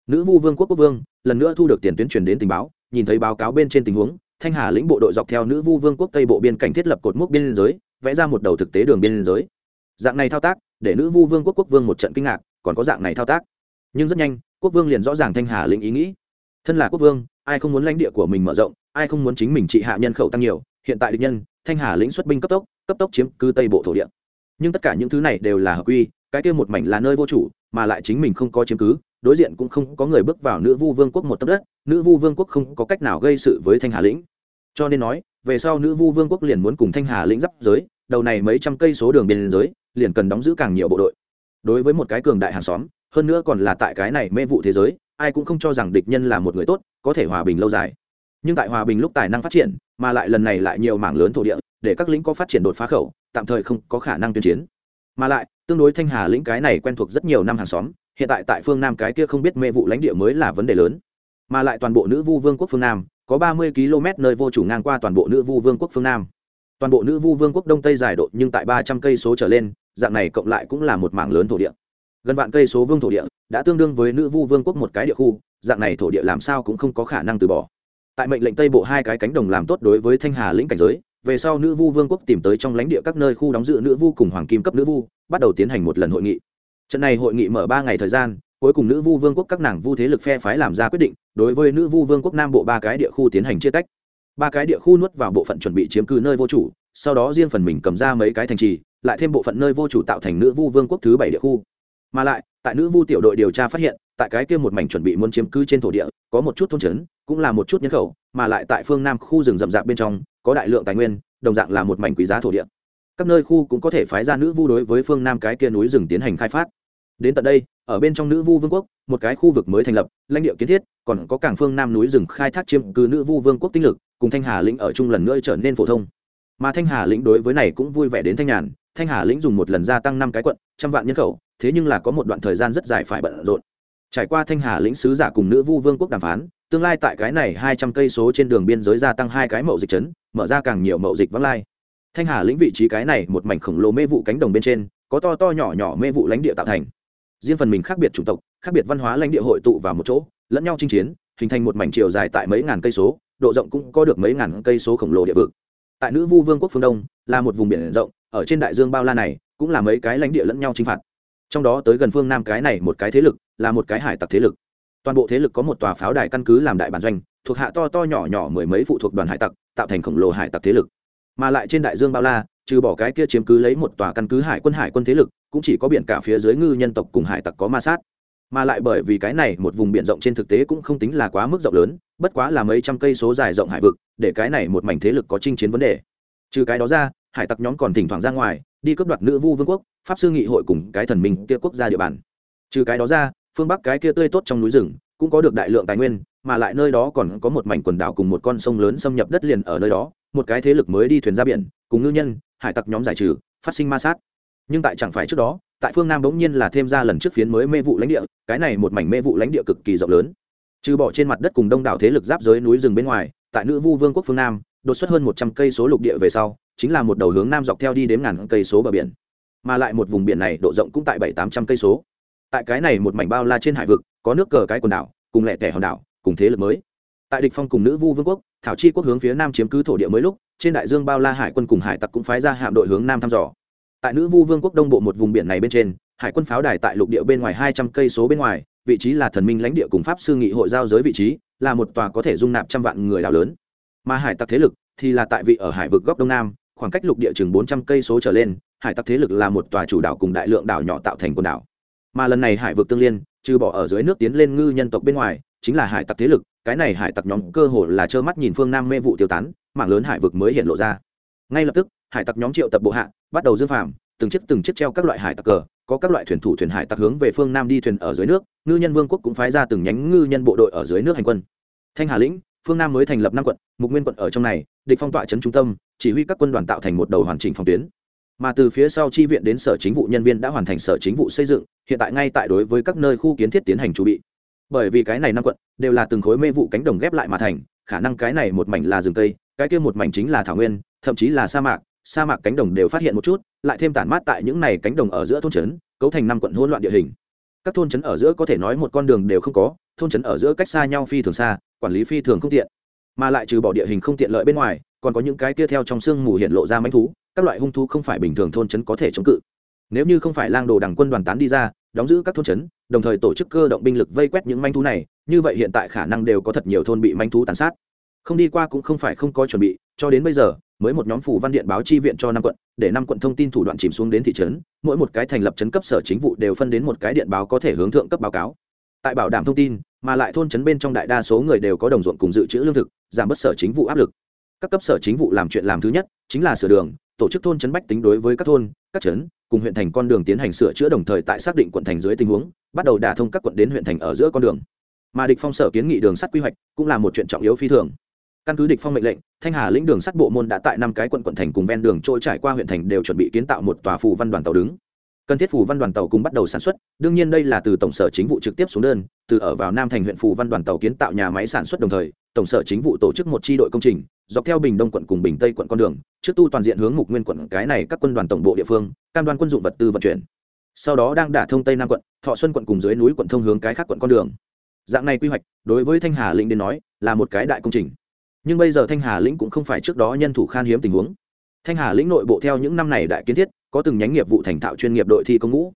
Nữ vu vương quốc quốc vương, lần nữa thu được tiền tuyến truyền đến tình báo, nhìn thấy báo cáo bên trên tình huống, thanh hà lĩnh bộ đội dọc theo nữ vu vương quốc tây bộ biên cảnh thiết lập cột mốc biên giới, vẽ ra một đầu thực tế đường biên giới. Dạng này thao tác, để nữ vu vương quốc quốc vương một trận kinh ngạc, còn có dạng này thao tác. Nhưng rất nhanh, quốc vương liền rõ ràng thanh hà lĩnh ý nghĩ. Thân là quốc vương, ai không muốn lãnh địa của mình mở rộng, ai không muốn chính mình trị hạ nhân khẩu tăng nhiều hiện tại địch nhân, thanh hà lĩnh xuất binh cấp tốc cấp tốc chiếm cư tây bộ thổ địa. Nhưng tất cả những thứ này đều là hợp quy, cái kia một mảnh là nơi vô chủ, mà lại chính mình không có chiếm cứ, đối diện cũng không có người bước vào nữ vu vương quốc một tấc đất, nữ vu vương quốc không có cách nào gây sự với thanh hà lĩnh. Cho nên nói, về sau nữ vu vương quốc liền muốn cùng thanh hà lĩnh giáp giới, đầu này mấy trăm cây số đường biên giới, liền cần đóng giữ càng nhiều bộ đội. Đối với một cái cường đại hàng xóm, hơn nữa còn là tại cái này mê vụ thế giới, ai cũng không cho rằng địch nhân là một người tốt, có thể hòa bình lâu dài nhưng tại hòa bình lúc tài năng phát triển, mà lại lần này lại nhiều mảng lớn thổ địa, để các lĩnh có phát triển đột phá khẩu, tạm thời không có khả năng tuyên chiến. Mà lại, tương đối thanh hà lĩnh cái này quen thuộc rất nhiều năm hàng xóm, hiện tại tại phương nam cái kia không biết mê vụ lãnh địa mới là vấn đề lớn. Mà lại toàn bộ nữ vu vương quốc phương nam, có ba mươi km nơi vô chủ ngang qua toàn bộ nữ vu vương quốc phương nam. Toàn bộ nữ vu vương quốc đông tây dài độ nhưng tại ba trăm cây số trở lên, dạng này cộng lại cũng là một mảng lớn thổ địa. Gần vạn cây số vương thổ địa, đã tương đương với nữ vu vương quốc một cái địa khu, dạng này thổ địa làm sao cũng không có khả năng từ bỏ tại mệnh lệnh tây bộ hai cái cánh đồng làm tốt đối với thanh hà lĩnh cảnh giới, về sau nữ vu vương quốc tìm tới trong lãnh địa các nơi khu đóng giữ nữ vu cùng hoàng kim cấp nữ vu, bắt đầu tiến hành một lần hội nghị. Trận này hội nghị mở ba ngày thời gian, cuối cùng nữ vu vương quốc các nàng vu thế lực phe phái làm ra quyết định, đối với nữ vu vương quốc nam bộ ba cái địa khu tiến hành chia tách. Ba cái địa khu nuốt vào bộ phận chuẩn bị chiếm cư nơi vô chủ, sau đó riêng phần mình cầm ra mấy cái thành trì, lại thêm bộ phận nơi vô chủ tạo thành nữ vu vương quốc thứ bảy địa khu. Mà lại, tại nữ vu tiểu đội điều tra phát hiện tại cái kia một mảnh chuẩn bị muốn chiếm cư trên thổ địa, có một chút thôn trấn, cũng là một chút nhân khẩu, mà lại tại phương nam khu rừng rậm rạp bên trong, có đại lượng tài nguyên, đồng dạng là một mảnh quý giá thổ địa. Các nơi khu cũng có thể phái ra nữ vu đối với phương nam cái kia núi rừng tiến hành khai phát. Đến tận đây, ở bên trong nữ vu vương quốc, một cái khu vực mới thành lập, lãnh địa kiến thiết, còn có cảng phương nam núi rừng khai thác chiếm cư nữ vu vương quốc tinh lực, cùng thanh hà lĩnh ở chung lần nữa trở nên phổ thông. Mà thanh hà lĩnh đối với này cũng vui vẻ đến thanh nhàn, thanh hà lĩnh dùng một lần gia tăng năm cái quận, trăm vạn nhân khẩu, thế nhưng là có một đoạn thời gian rất dài phải bận rộn trải qua thanh hà lĩnh sứ giả cùng nữ vu vương quốc đàm phán, tương lai tại cái này hai trăm cây số trên đường biên giới gia tăng hai cái mậu dịch trấn, mở ra càng nhiều mậu dịch vắng lai. Thanh hà lĩnh vị trí cái này một mảnh khổng lồ mê vụ cánh đồng bên trên, có to to nhỏ nhỏ mê vụ lãnh địa tạo thành. Riêng phần mình khác biệt chủng tộc, khác biệt văn hóa lãnh địa hội tụ vào một chỗ, lẫn nhau chinh chiến, hình thành một mảnh chiều dài tại mấy ngàn cây số, độ rộng cũng có được mấy ngàn cây số khổng lồ địa vực. Tại nữ vu vương quốc phương đông, là một vùng biển rộng, ở trên đại dương bao la này, cũng là mấy cái lãnh địa lẫn nhau chinh phạt trong đó tới gần phương nam cái này một cái thế lực, là một cái hải tặc thế lực. Toàn bộ thế lực có một tòa pháo đài căn cứ làm đại bản doanh, thuộc hạ to to nhỏ nhỏ mười mấy phụ thuộc đoàn hải tặc, tạo thành khổng lồ hải tặc thế lực. Mà lại trên đại dương bao la, trừ bỏ cái kia chiếm cứ lấy một tòa căn cứ hải quân hải quân thế lực, cũng chỉ có biển cả phía dưới ngư nhân tộc cùng hải tặc có ma sát. Mà lại bởi vì cái này một vùng biển rộng trên thực tế cũng không tính là quá mức rộng lớn, bất quá là mấy trăm cây số dài rộng hải vực, để cái này một mảnh thế lực có chinh chiến vấn đề. Trừ cái đó ra hải tặc nhóm còn thỉnh thoảng ra ngoài, đi cướp đoạt nữ vu vương quốc, pháp sư nghị hội cùng cái thần minh kia quốc gia địa bàn. Trừ cái đó ra, phương bắc cái kia tươi tốt trong núi rừng, cũng có được đại lượng tài nguyên, mà lại nơi đó còn có một mảnh quần đảo cùng một con sông lớn xâm nhập đất liền ở nơi đó, một cái thế lực mới đi thuyền ra biển, cùng ngư nhân, hải tặc nhóm giải trừ, phát sinh ma sát. Nhưng tại chẳng phải trước đó, tại phương nam bỗng nhiên là thêm ra lần trước phiến mới mê vụ lãnh địa, cái này một mảnh mê vụ lãnh địa cực kỳ rộng lớn. Trừ bỏ trên mặt đất cùng đông đảo thế lực giáp giới núi rừng bên ngoài, tại nữ vu vương quốc phương nam, đột xuất hơn một trăm cây số lục địa về sau chính là một đầu hướng nam dọc theo đi đến ngàn cây số bờ biển. Mà lại một vùng biển này độ rộng cũng tại bảy tám trăm cây số. Tại cái này một mảnh bao la trên hải vực, có nước cờ cái quần đảo, cùng lẻ tẻ hòn đảo, cùng thế lực mới. Tại địch phong cùng nữ vu vương quốc, thảo chi quốc hướng phía nam chiếm cứ thổ địa mới lúc, trên đại dương bao la hải quân cùng hải tặc cũng phái ra hạm đội hướng nam thăm dò. Tại nữ vu vương quốc đông bộ một vùng biển này bên trên, hải quân pháo đài tại lục địa bên ngoài hai trăm cây số bên ngoài, vị trí là thần minh lãnh địa cùng pháp sư nghị hội giao giới vị trí, là một tòa có thể dung nạp trăm vạn người đảo lớn. Mà hải tặc thế lực thì là tại vị ở hải vực góc đông nam khoảng cách lục địa chừng bốn trăm cây số trở lên, hải tặc thế lực là một tòa chủ đảo cùng đại lượng đảo nhỏ tạo thành quần đảo. Mà lần này hải vực tương liên, trừ bỏ ở dưới nước tiến lên ngư nhân tộc bên ngoài, chính là hải tặc thế lực, cái này hải tặc nhóm cơ hồ là trơ mắt nhìn phương nam mê vụ tiêu tán, mảng lớn hải vực mới hiện lộ ra. Ngay lập tức, hải tặc nhóm triệu tập bộ hạ, bắt đầu dương phàm, từng chiếc từng chiếc treo các loại hải tặc cờ, có các loại thuyền thủ thuyền hải tặc hướng về phương nam đi thuyền ở dưới nước, ngư nhân vương quốc cũng phái ra từng nhánh ngư nhân bộ đội ở dưới nước hành quân. Thanh hà lĩnh, phương nam mới thành lập năm quận, mục nguyên quận ở trong này, địch phong tọa trấn trung tâm chỉ huy các quân đoàn tạo thành một đầu hoàn chỉnh phòng tuyến. Mà từ phía sau chi viện đến sở chính vụ nhân viên đã hoàn thành sở chính vụ xây dựng, hiện tại ngay tại đối với các nơi khu kiến thiết tiến hành chuẩn bị. Bởi vì cái này năm quận đều là từng khối mê vụ cánh đồng ghép lại mà thành, khả năng cái này một mảnh là rừng tây cái kia một mảnh chính là thảo nguyên, thậm chí là sa mạc sa mạc cánh đồng đều phát hiện một chút, lại thêm tản mát tại những này cánh đồng ở giữa thôn trấn, cấu thành năm quận hỗn loạn địa hình. Các thôn trấn ở giữa có thể nói một con đường đều không có, thôn trấn ở giữa cách xa nhau phi thường xa, quản lý phi thường không tiện mà lại trừ bỏ địa hình không tiện lợi bên ngoài, còn có những cái kia theo trong sương mù hiện lộ ra manh thú, các loại hung thú không phải bình thường thôn trấn có thể chống cự. Nếu như không phải lang đồ đằng quân đoàn tán đi ra, đóng giữ các thôn trấn, đồng thời tổ chức cơ động binh lực vây quét những manh thú này, như vậy hiện tại khả năng đều có thật nhiều thôn bị manh thú tàn sát. Không đi qua cũng không phải không có chuẩn bị, cho đến bây giờ, mới một nhóm phủ văn điện báo chi viện cho năm quận, để năm quận thông tin thủ đoạn chìm xuống đến thị trấn, mỗi một cái thành lập trấn cấp sở chính vụ đều phân đến một cái điện báo có thể hướng thượng cấp báo cáo. Tại bảo đảm thông tin mà lại thôn trấn bên trong đại đa số người đều có đồng ruộng cùng dự trữ lương thực, giảm bớt sở chính vụ áp lực. Các cấp sở chính vụ làm chuyện làm thứ nhất chính là sửa đường, tổ chức thôn trấn bách tính đối với các thôn, các trấn, cùng huyện thành con đường tiến hành sửa chữa đồng thời tại xác định quận thành dưới tình huống, bắt đầu đả thông các quận đến huyện thành ở giữa con đường. Mà địch phong sở kiến nghị đường sắt quy hoạch cũng là một chuyện trọng yếu phi thường. Căn cứ địch phong mệnh lệnh, thanh hà lĩnh đường sắt bộ môn đã tại năm cái quận quận thành cùng ven đường trôi trải qua huyện thành đều chuẩn bị kiến tạo một tòa phù văn đoàn tàu đứng cần thiết phù văn đoàn tàu cùng bắt đầu sản xuất, đương nhiên đây là từ tổng sở chính vụ trực tiếp xuống đơn, từ ở vào nam thành huyện phù văn đoàn tàu kiến tạo nhà máy sản xuất đồng thời, tổng sở chính vụ tổ chức một chi đội công trình, dọc theo bình đông quận cùng bình tây quận con đường, trước tu toàn diện hướng mục nguyên quận cái này các quân đoàn tổng bộ địa phương, cam đoan quân dụng vật tư vận chuyển. Sau đó đang đả thông tây nam quận, thọ xuân quận cùng dưới núi quận thông hướng cái khác quận con đường. Dạng này quy hoạch, đối với thanh hà lĩnh đến nói, là một cái đại công trình. Nhưng bây giờ thanh hà lĩnh cũng không phải trước đó nhân thủ khan hiếm tình huống. Thanh hà lĩnh nội bộ theo những năm này đại kiến thiết có từng nhánh nghiệp vụ thành thạo chuyên nghiệp đội thi công ngũ.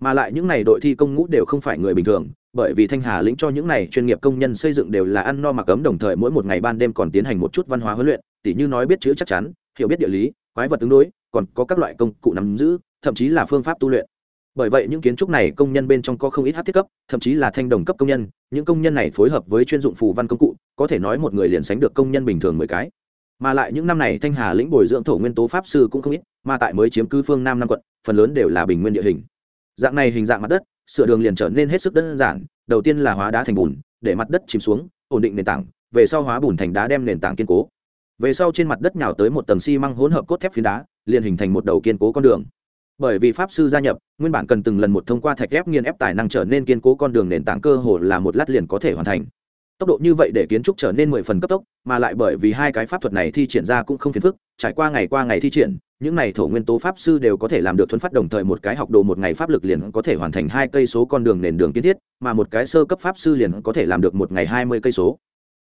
Mà lại những n à y đội thi công ngũ đều không phải người bình thường, bởi vì thanh hà lĩnh cho những n à y chuyên nghiệp công nhân xây dựng đều là ăn no mặc ấm đồng thời mỗi một ngày ban đêm còn tiến hành một chút văn hóa huấn luyện, tỉ như nói biết chữ chắc chắn, hiểu biết địa lý, quái vật tương đối, còn có các loại công cụ nắm giữ, thậm chí là phương pháp tu luyện. Bởi vậy những kiến trúc này công nhân bên trong có không ít hát thiết cấp, thậm chí là thanh đồng cấp công nhân, những công nhân này phối hợp với chuyên dụng phù văn công cụ, có thể nói một người liền sánh được công nhân bình thường mười cái mà lại những năm này thanh hà lĩnh bồi dưỡng thổ nguyên tố pháp sư cũng không ít, mà tại mới chiếm cứ phương nam năm quận, phần lớn đều là bình nguyên địa hình. Dạng này hình dạng mặt đất, sửa đường liền trở nên hết sức đơn giản, đầu tiên là hóa đá thành bùn, để mặt đất chìm xuống, ổn định nền tảng, về sau hóa bùn thành đá đem nền tảng kiên cố. Về sau trên mặt đất nhào tới một tầng xi măng hỗn hợp cốt thép phiến đá, liền hình thành một đầu kiên cố con đường. Bởi vì pháp sư gia nhập, nguyên bản cần từng lần một thông qua thạch ép nghiên ép tài năng trở nên kiên cố con đường nền tảng cơ hồ là một lát liền có thể hoàn thành tốc độ như vậy để kiến trúc trở nên mười phần cấp tốc, mà lại bởi vì hai cái pháp thuật này thi triển ra cũng không phiền phức, trải qua ngày qua ngày thi triển, những này thổ nguyên tố pháp sư đều có thể làm được thuấn phát đồng thời một cái học đồ một ngày pháp lực liền có thể hoàn thành hai cây số con đường nền đường kiến thiết, mà một cái sơ cấp pháp sư liền có thể làm được một ngày hai mươi cây số.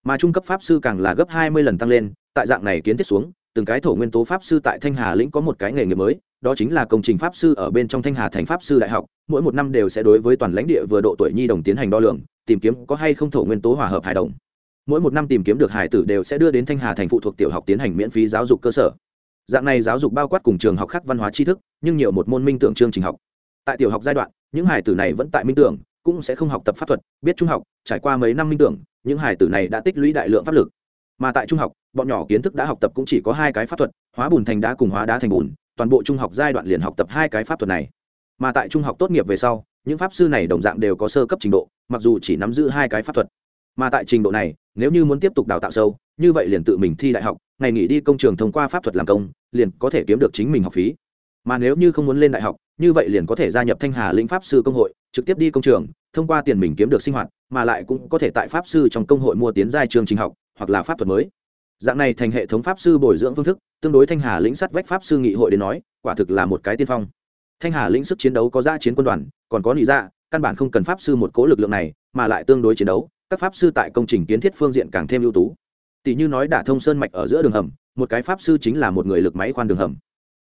Mà trung cấp pháp sư càng là gấp hai mươi lần tăng lên, tại dạng này kiến thiết xuống, từng cái thổ nguyên tố pháp sư tại thanh hà lĩnh có một cái nghề nghiệp mới đó chính là công trình pháp sư ở bên trong thanh hà thành pháp sư đại học, mỗi một năm đều sẽ đối với toàn lãnh địa vừa độ tuổi nhi đồng tiến hành đo lường, tìm kiếm có hay không thổ nguyên tố hòa hợp hài đồng. Mỗi một năm tìm kiếm được hải tử đều sẽ đưa đến thanh hà thành phụ thuộc tiểu học tiến hành miễn phí giáo dục cơ sở. Dạng này giáo dục bao quát cùng trường học khác văn hóa tri thức, nhưng nhiều một môn minh tưởng chương trình học. Tại tiểu học giai đoạn, những hải tử này vẫn tại minh tưởng, cũng sẽ không học tập pháp thuật, biết trung học, trải qua mấy năm minh tưởng, những hải tử này đã tích lũy đại lượng pháp lực. Mà tại trung học, bọn nhỏ kiến thức đã học tập cũng chỉ có hai cái pháp thuật, hóa bùn thành đá cùng hóa đá thành bùn toàn bộ trung học giai đoạn liền học tập hai cái pháp thuật này. Mà tại trung học tốt nghiệp về sau, những pháp sư này đồng dạng đều có sơ cấp trình độ, mặc dù chỉ nắm giữ hai cái pháp thuật. Mà tại trình độ này, nếu như muốn tiếp tục đào tạo sâu, như vậy liền tự mình thi đại học, ngày nghỉ đi công trường thông qua pháp thuật làm công, liền có thể kiếm được chính mình học phí. Mà nếu như không muốn lên đại học, như vậy liền có thể gia nhập thanh hà lĩnh pháp sư công hội, trực tiếp đi công trường, thông qua tiền mình kiếm được sinh hoạt, mà lại cũng có thể tại pháp sư trong công hội mua tiến giai trường trình học, hoặc là pháp thuật mới dạng này thành hệ thống pháp sư bồi dưỡng phương thức, tương đối thanh hà lĩnh sắt vách pháp sư nghị hội đến nói, quả thực là một cái tiên phong. Thanh hà lĩnh sức chiến đấu có ra chiến quân đoàn, còn có nị dạ căn bản không cần pháp sư một cố lực lượng này, mà lại tương đối chiến đấu, các pháp sư tại công trình kiến thiết phương diện càng thêm ưu tú. Tỷ như nói đả thông sơn mạch ở giữa đường hầm, một cái pháp sư chính là một người lực máy khoan đường hầm.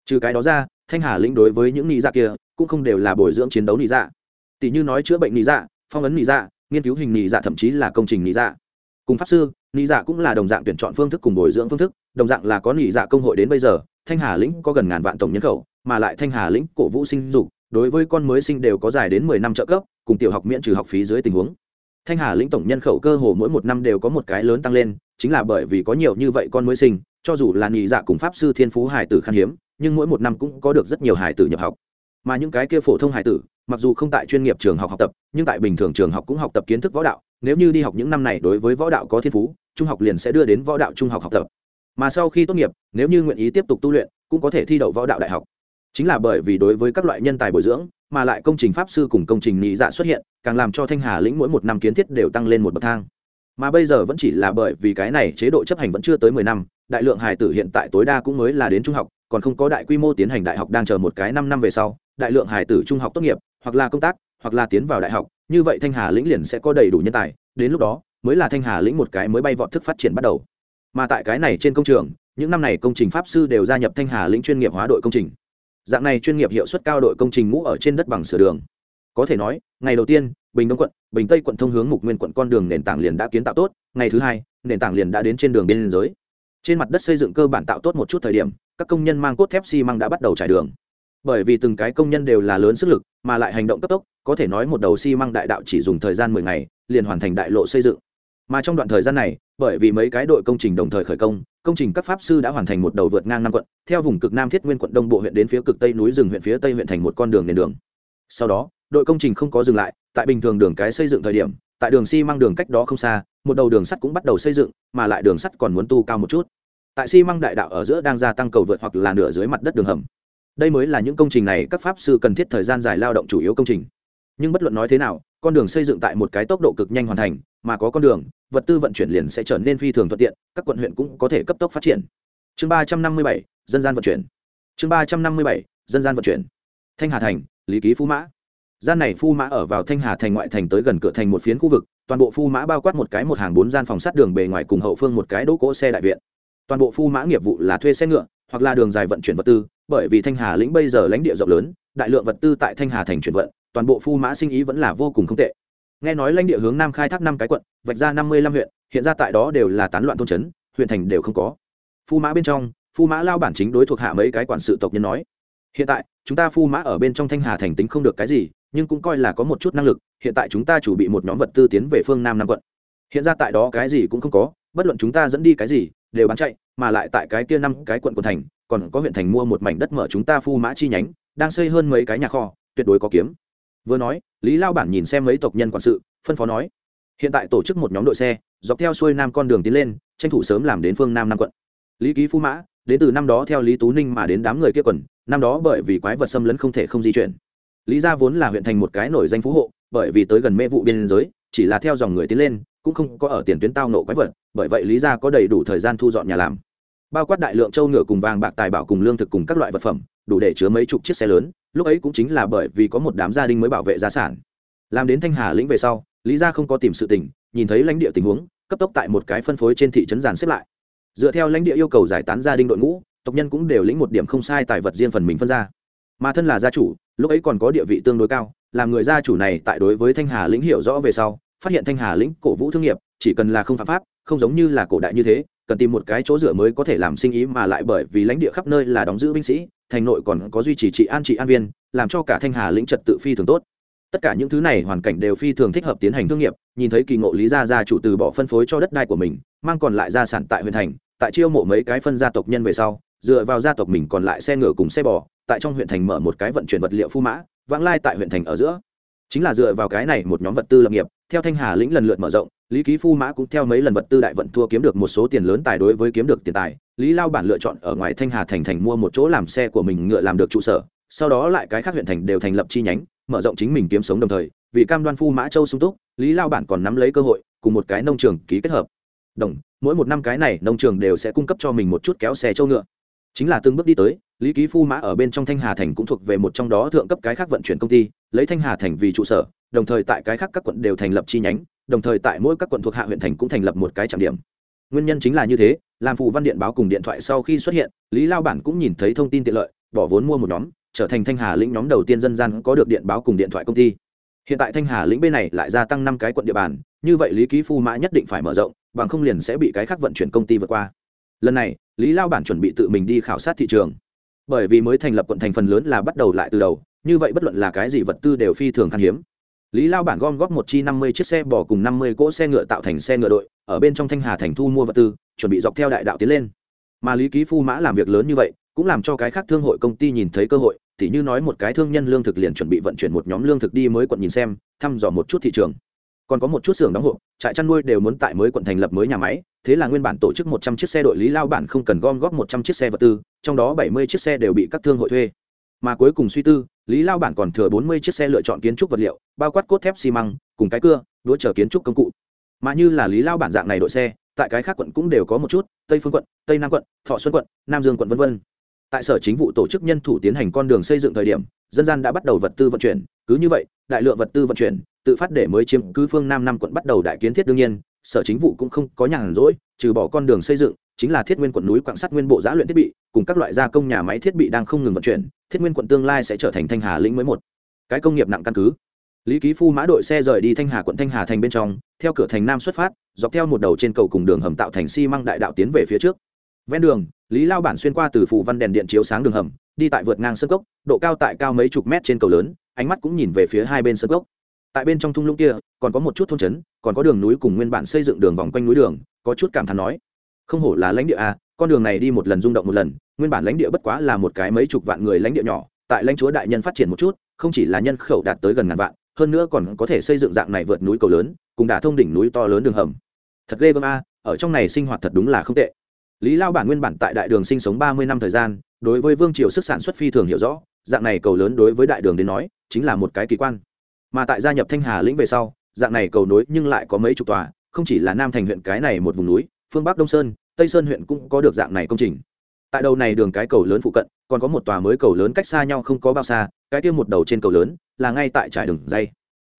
Trừ cái đó ra, thanh hà lĩnh đối với những nị dạ kia, cũng không đều là bồi dưỡng chiến đấu nị dạ. Tỷ như nói chữa bệnh nị dạ phong ấn nị dạ nghiên cứu hình nị dạ thậm chí là công trình nị dạ. Cùng pháp sư nị dạ cũng là đồng dạng tuyển chọn phương thức cùng bồi dưỡng phương thức, đồng dạng là có nị dạ công hội đến bây giờ, thanh hà lĩnh có gần ngàn vạn tổng nhân khẩu, mà lại thanh hà lĩnh cổ vũ sinh dục, đối với con mới sinh đều có dài đến mười năm trợ cấp, cùng tiểu học miễn trừ học phí dưới tình huống. Thanh hà lĩnh tổng nhân khẩu cơ hồ mỗi một năm đều có một cái lớn tăng lên, chính là bởi vì có nhiều như vậy con mới sinh, cho dù là Nị dạ cùng pháp sư thiên phú hải tử khan hiếm, nhưng mỗi một năm cũng có được rất nhiều hải tử nhập học. Mà những cái kia phổ thông hải tử, mặc dù không tại chuyên nghiệp trường học học tập, nhưng tại bình thường trường học cũng học tập kiến thức võ đạo nếu như đi học những năm này đối với võ đạo có thiên phú, trung học liền sẽ đưa đến võ đạo trung học học tập. Mà sau khi tốt nghiệp, nếu như nguyện ý tiếp tục tu luyện, cũng có thể thi đậu võ đạo đại học. Chính là bởi vì đối với các loại nhân tài bồi dưỡng, mà lại công trình pháp sư cùng công trình nhị dạ xuất hiện, càng làm cho thanh hà lĩnh mỗi một năm kiến thiết đều tăng lên một bậc thang. Mà bây giờ vẫn chỉ là bởi vì cái này chế độ chấp hành vẫn chưa tới mười năm, đại lượng hài tử hiện tại tối đa cũng mới là đến trung học, còn không có đại quy mô tiến hành đại học đang chờ một cái năm năm về sau, đại lượng hài tử trung học tốt nghiệp, hoặc là công tác hoặc là tiến vào đại học, như vậy thanh hà lĩnh liền sẽ có đầy đủ nhân tài, đến lúc đó, mới là thanh hà lĩnh một cái mới bay vọt thức phát triển bắt đầu. Mà tại cái này trên công trường, những năm này công trình pháp sư đều gia nhập thanh hà lĩnh chuyên nghiệp hóa đội công trình. Dạng này chuyên nghiệp hiệu suất cao đội công trình ngũ ở trên đất bằng sửa đường. Có thể nói, ngày đầu tiên, bình đông quận, bình tây quận thông hướng mục nguyên quận con đường nền tảng liền đã kiến tạo tốt, ngày thứ hai, nền tảng liền đã đến trên đường biên giới. Trên mặt đất xây dựng cơ bản tạo tốt một chút thời điểm, các công nhân mang cốt thép xi măng đã bắt đầu trải đường bởi vì từng cái công nhân đều là lớn sức lực, mà lại hành động cấp tốc, có thể nói một đầu xi măng đại đạo chỉ dùng thời gian mười ngày, liền hoàn thành đại lộ xây dựng. Mà trong đoạn thời gian này, bởi vì mấy cái đội công trình đồng thời khởi công công trình các pháp sư đã hoàn thành một đầu vượt ngang năm quận, theo vùng cực nam thiết nguyên quận đông bộ huyện đến phía cực tây núi rừng huyện phía tây huyện thành một con đường nền đường. Sau đó, đội công trình không có dừng lại, tại bình thường đường cái xây dựng thời điểm, tại đường xi măng đường cách đó không xa, một đầu đường sắt cũng bắt đầu xây dựng, mà lại đường sắt còn muốn tu cao một chút. Tại xi măng đại đạo ở giữa đang gia tăng cầu vượt hoặc là nửa dưới mặt đất đường hầm đây mới là những công trình này các pháp sư cần thiết thời gian dài lao động chủ yếu công trình. Nhưng bất luận nói thế nào, con đường xây dựng tại một cái tốc độ cực nhanh hoàn thành, mà có con đường, vật tư vận chuyển liền sẽ trở nên phi thường thuận tiện, các quận huyện cũng có thể cấp tốc phát triển. Chương ba trăm năm mươi bảy, dân gian vận chuyển. Chương ba trăm năm mươi bảy, dân gian vận chuyển. Thanh hà thành, lý ký phú mã. Gian này phu mã ở vào thanh hà thành ngoại thành tới gần cửa thành một phiến khu vực, toàn bộ phu mã bao quát một cái một hàng bốn gian phòng sát đường bề ngoài cùng hậu phương một cái đỗ cỗ xe đại viện. Toàn bộ phu mã nghiệp vụ là thuê xe ngựa, hoặc là đường dài vận chuyển vật tư bởi vì thanh hà lĩnh bây giờ lãnh địa rộng lớn, đại lượng vật tư tại thanh hà thành chuyển vận, toàn bộ phu mã sinh ý vẫn là vô cùng không tệ. Nghe nói lãnh địa hướng nam khai thác năm cái quận, vạch ra năm mươi lăm huyện, hiện ra tại đó đều là tán loạn thôn trấn, huyện thành đều không có. Phu mã bên trong, phu mã lao bản chính đối thuộc hạ mấy cái quản sự tộc nhân nói, hiện tại, chúng ta phu mã ở bên trong thanh hà thành tính không được cái gì, nhưng cũng coi là có một chút năng lực, hiện tại chúng ta chủ bị một nhóm vật tư tiến về phương nam nam quận. Hiện ra tại đó cái gì cũng không có, bất luận chúng ta dẫn đi cái gì, đều bán chạy, mà lại tại cái kia năm cái quận quận thành còn có huyện thành mua một mảnh đất mở chúng ta phu mã chi nhánh, đang xây hơn mấy cái nhà kho, tuyệt đối có kiếm. Vừa nói, lý lao bản nhìn xem mấy tộc nhân quản sự, phân phó nói, hiện tại tổ chức một nhóm đội xe, dọc theo xuôi nam con đường tiến lên, tranh thủ sớm làm đến phương nam nam quận. Lý ký phu mã, đến từ năm đó theo lý tú ninh mà đến đám người kia quần, năm đó bởi vì quái vật xâm lấn không thể không di chuyển. Lý gia vốn là huyện thành một cái nổi danh phú hộ, bởi vì tới gần mê vụ biên giới, chỉ là theo dòng người tiến lên, cũng không có ở tiền tuyến tao nộ quái vật, bởi vậy lý gia có đầy đủ thời gian thu dọn nhà làm bao quát đại lượng châu ngựa cùng vàng bạc tài bảo cùng lương thực cùng các loại vật phẩm, đủ để chứa mấy chục chiếc xe lớn, lúc ấy cũng chính là bởi vì có một đám gia đình mới bảo vệ gia sản. Làm đến thanh hà lĩnh về sau, lý gia không có tìm sự tình, nhìn thấy lãnh địa tình huống, cấp tốc tại một cái phân phối trên thị trấn giàn xếp lại. Dựa theo lãnh địa yêu cầu giải tán gia đình đội ngũ, tộc nhân cũng đều lĩnh một điểm không sai tài vật riêng phần mình phân ra. Mà thân là gia chủ, lúc ấy còn có địa vị tương đối cao, làm người gia chủ này tại đối với thanh hà lĩnh hiểu rõ về sau, phát hiện thanh hà lĩnh cổ vũ thương nghiệp, chỉ cần là không phạm pháp, không giống như là cổ đại như thế cần tìm một cái chỗ dựa mới có thể làm sinh ý mà lại bởi vì lãnh địa khắp nơi là đóng giữ binh sĩ, thành nội còn có duy trì trị an trị an viên, làm cho cả thanh hà lĩnh trật tự phi thường tốt. Tất cả những thứ này hoàn cảnh đều phi thường thích hợp tiến hành thương nghiệp, nhìn thấy kỳ ngộ lý gia gia chủ từ bỏ phân phối cho đất đai của mình, mang còn lại gia sản tại huyện thành, tại chiêu mộ mấy cái phân gia tộc nhân về sau, dựa vào gia tộc mình còn lại xe ngựa cùng xe bò, tại trong huyện thành mở một cái vận chuyển vật liệu phu mã, vãng lai tại huyện thành ở giữa. Chính là dựa vào cái này một nhóm vật tư lập nghiệp, theo thanh hà lĩnh lần lượt mở rộng lý ký phu mã cũng theo mấy lần vật tư đại vận thua kiếm được một số tiền lớn tài đối với kiếm được tiền tài. Lý lao bản lựa chọn ở ngoài thanh hà thành thành mua một chỗ làm xe của mình ngựa làm được trụ sở, sau đó lại cái khác huyện thành đều thành lập chi nhánh, mở rộng chính mình kiếm sống đồng thời, vì cam đoan phu mã châu sung túc, lý lao bản còn nắm lấy cơ hội, cùng một cái nông trường ký kết hợp. Đồng, mỗi một năm cái này nông trường đều sẽ cung cấp cho mình một chút kéo xe châu ngựa. Chính là từng bước đi tới, lý ký phu mã ở bên trong thanh hà thành cũng thuộc về một trong đó thượng cấp cái khác vận chuyển công ty, lấy thanh hà thành vì trụ sở, đồng thời tại cái khác các quận đều thành lập chi nhánh đồng thời tại mỗi các quận thuộc hạ huyện thành cũng thành lập một cái trạm điểm. Nguyên nhân chính là như thế làm phù văn điện báo cùng điện thoại sau khi xuất hiện, lý lao bản cũng nhìn thấy thông tin tiện lợi, bỏ vốn mua một nhóm, trở thành thanh hà lĩnh nhóm đầu tiên dân gian có được điện báo cùng điện thoại công ty. Hiện tại thanh hà lĩnh bên này lại gia tăng năm cái quận địa bàn, như vậy lý ký phu mã nhất định phải mở rộng, bằng không liền sẽ bị cái khác vận chuyển công ty vượt qua. Lần này, lý lao bản chuẩn bị tự mình đi khảo sát thị trường. Bởi vì mới thành lập quận thành phần lớn là bắt đầu lại từ đầu, như vậy bất luận là cái gì vật tư đều phi thường khan hiếm lý lao bản gom góp một chi năm mươi chiếc xe bò cùng năm mươi cỗ xe ngựa tạo thành xe ngựa đội, ở bên trong thanh hà thành thu mua vật tư, chuẩn bị dọc theo đại đạo tiến lên. Mà lý ký phu mã làm việc lớn như vậy, cũng làm cho cái khác thương hội công ty nhìn thấy cơ hội, tỉ như nói một cái thương nhân lương thực liền chuẩn bị vận chuyển một nhóm lương thực đi mới quận nhìn xem, thăm dò một chút thị trường. Còn có một chút xưởng đóng hộp, trại chăn nuôi đều muốn tại mới quận thành lập mới nhà máy, thế là nguyên bản tổ chức một trăm chiếc xe đội lý lao bản không cần gom góp một trăm chiếc xe vật tư, trong đó bảy mươi chiếc xe đều bị các thương hội thuê. Mà cuối cùng suy tư, lý lao bản còn thừa bốn mươi chiếc xe lựa chọn kiến trúc vật liệu bao quát cốt thép xi măng, cùng cái cưa, đũa chờ kiến trúc công cụ. Mà như là lý lao bản dạng này đội xe, tại cái khác quận cũng đều có một chút, tây phương quận, tây nam quận, thọ xuân quận, nam dương quận v v tại sở chính vụ tổ chức nhân thủ tiến hành con đường xây dựng thời điểm, dân gian đã bắt đầu vật tư vận chuyển. Cứ như vậy, đại lượng vật tư vận chuyển, tự phát để mới chiếm cứ phương nam năm quận bắt đầu đại kiến thiết đương nhiên, sở chính vụ cũng không có nhàn rỗi, trừ bỏ con đường xây dựng, chính là thiết nguyên quận núi quạng sắt nguyên bộ giã luyện thiết bị, cùng các loại gia công nhà máy thiết bị đang không ngừng vận chuyển, thiết nguyên quận tương lai sẽ trở thành thanh hà lĩnh mới một. Cái công nghiệp nặng căn cứ lý ký phu mã đội xe rời đi thanh hà quận thanh hà thành bên trong, theo cửa thành nam xuất phát, dọc theo một đầu trên cầu cùng đường hầm tạo thành xi、si、măng đại đạo tiến về phía trước. Ven đường, lý lao bản xuyên qua từ phủ văn đèn điện chiếu sáng đường hầm, đi tại vượt ngang sân cốc, độ cao tại cao mấy chục mét trên cầu lớn, ánh mắt cũng nhìn về phía hai bên sân cốc. Tại bên trong thung lũng kia, còn có một chút thôn trấn, còn có đường núi cùng nguyên bản xây dựng đường vòng quanh núi đường, có chút cảm thán nói, không hổ là lãnh địa a, con đường này đi một lần rung động một lần, nguyên bản lãnh địa bất quá là một cái mấy chục vạn người lãnh địa nhỏ, tại lãnh chúa đại nhân phát triển một chút, không chỉ là nhân khẩu đạt tới gần ngàn vạn hơn nữa còn có thể xây dựng dạng này vượt núi cầu lớn, cùng đả thông đỉnh núi to lớn đường hầm. Thật ghê gớm a, ở trong này sinh hoạt thật đúng là không tệ. Lý lao bản nguyên bản tại đại đường sinh sống ba mươi năm thời gian, đối với vương triều sức sản xuất phi thường hiểu rõ, dạng này cầu lớn đối với đại đường đến nói, chính là một cái kỳ quan. Mà tại gia nhập thanh hà lĩnh về sau, dạng này cầu nối nhưng lại có mấy chục tòa, không chỉ là nam thành huyện cái này một vùng núi, phương bắc đông sơn, tây sơn huyện cũng có được dạng này công trình. Tại đầu này đường cái cầu lớn phụ cận, còn có một tòa mới cầu lớn cách xa nhau không có bao xa, cái kia một đầu trên cầu lớn là ngay tại trải đường dây.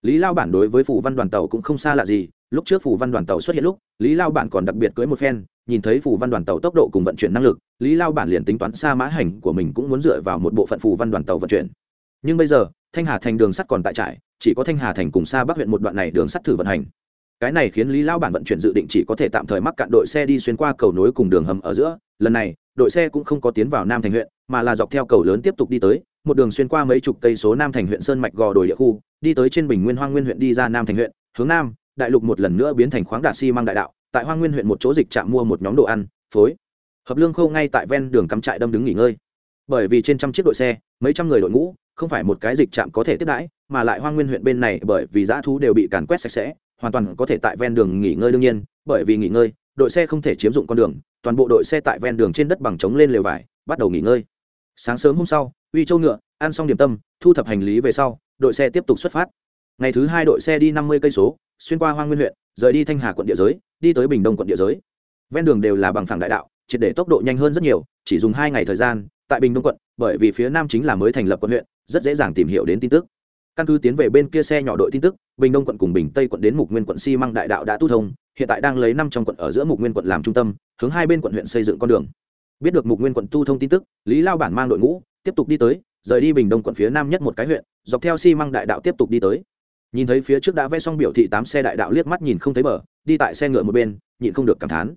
Lý lao bản đối với phủ văn đoàn tàu cũng không xa lạ gì. Lúc trước phủ văn đoàn tàu xuất hiện lúc, lý lao bản còn đặc biệt cưới một phen, nhìn thấy phủ văn đoàn tàu tốc độ cùng vận chuyển năng lực, lý lao bản liền tính toán xa mã hành của mình cũng muốn dựa vào một bộ phận phủ văn đoàn tàu vận chuyển. Nhưng bây giờ, thanh hà thành đường sắt còn tại trải, chỉ có thanh hà thành cùng xa bắc huyện một đoạn này đường sắt thử vận hành. Cái này khiến lý lao bản vận chuyển dự định chỉ có thể tạm thời mắc cạn đội xe đi xuyên qua cầu nối cùng đường hầm ở giữa. Lần này, đội xe cũng không có tiến vào nam thành huyện, mà là dọc theo cầu lớn tiếp tục đi tới một đường xuyên qua mấy chục cây số nam thành huyện sơn mạch gò đồi địa khu, đi tới trên bình nguyên hoang nguyên huyện đi ra nam thành huyện, hướng nam, đại lục một lần nữa biến thành khoáng đạt xi、si、măng đại đạo, tại hoang nguyên huyện một chỗ dịch trạm mua một nhóm đồ ăn, phối. Hợp lương khâu ngay tại ven đường cắm trại đâm đứng nghỉ ngơi. Bởi vì trên trăm chiếc đội xe, mấy trăm người đội ngũ, không phải một cái dịch trạm có thể tiếp đãi, mà lại hoang nguyên huyện bên này bởi vì dã thú đều bị càn quét sạch sẽ, hoàn toàn có thể tại ven đường nghỉ ngơi đương nhiên, bởi vì nghỉ ngơi, đội xe không thể chiếm dụng con đường, toàn bộ đội xe tại ven đường trên đất bằng trống lên lều vải, bắt đầu nghỉ ngơi sáng sớm hôm sau, uy châu ngựa, ăn xong điểm tâm, thu thập hành lý về sau, đội xe tiếp tục xuất phát. Ngày thứ hai đội xe đi năm mươi cây số, xuyên qua hoang nguyên huyện, rời đi thanh hà quận địa giới, đi tới bình đông quận địa giới. Ven đường đều là bằng phẳng đại đạo, triệt để tốc độ nhanh hơn rất nhiều, chỉ dùng hai ngày thời gian, tại bình đông quận, bởi vì phía nam chính là mới thành lập quận huyện, rất dễ dàng tìm hiểu đến tin tức. Căn cứ tiến về bên kia xe nhỏ đội tin tức, bình đông quận cùng bình tây quận đến mục nguyên quận xi măng đại đạo đã tu thông, hiện tại đang lấy năm trong quận ở giữa mục nguyên quận làm trung tâm, hướng hai bên quận huyện xây dựng con đường biết được mục nguyên quận tu thông tin tức, lý lao bản mang đội ngũ, tiếp tục đi tới, rời đi bình đông quận phía nam nhất một cái huyện, dọc theo xi măng đại đạo tiếp tục đi tới. Nhìn thấy phía trước đã vẽ xong biểu thị tám xe đại đạo liếc mắt nhìn không thấy bờ, đi tại xe ngựa một bên, nhịn không được cảm thán.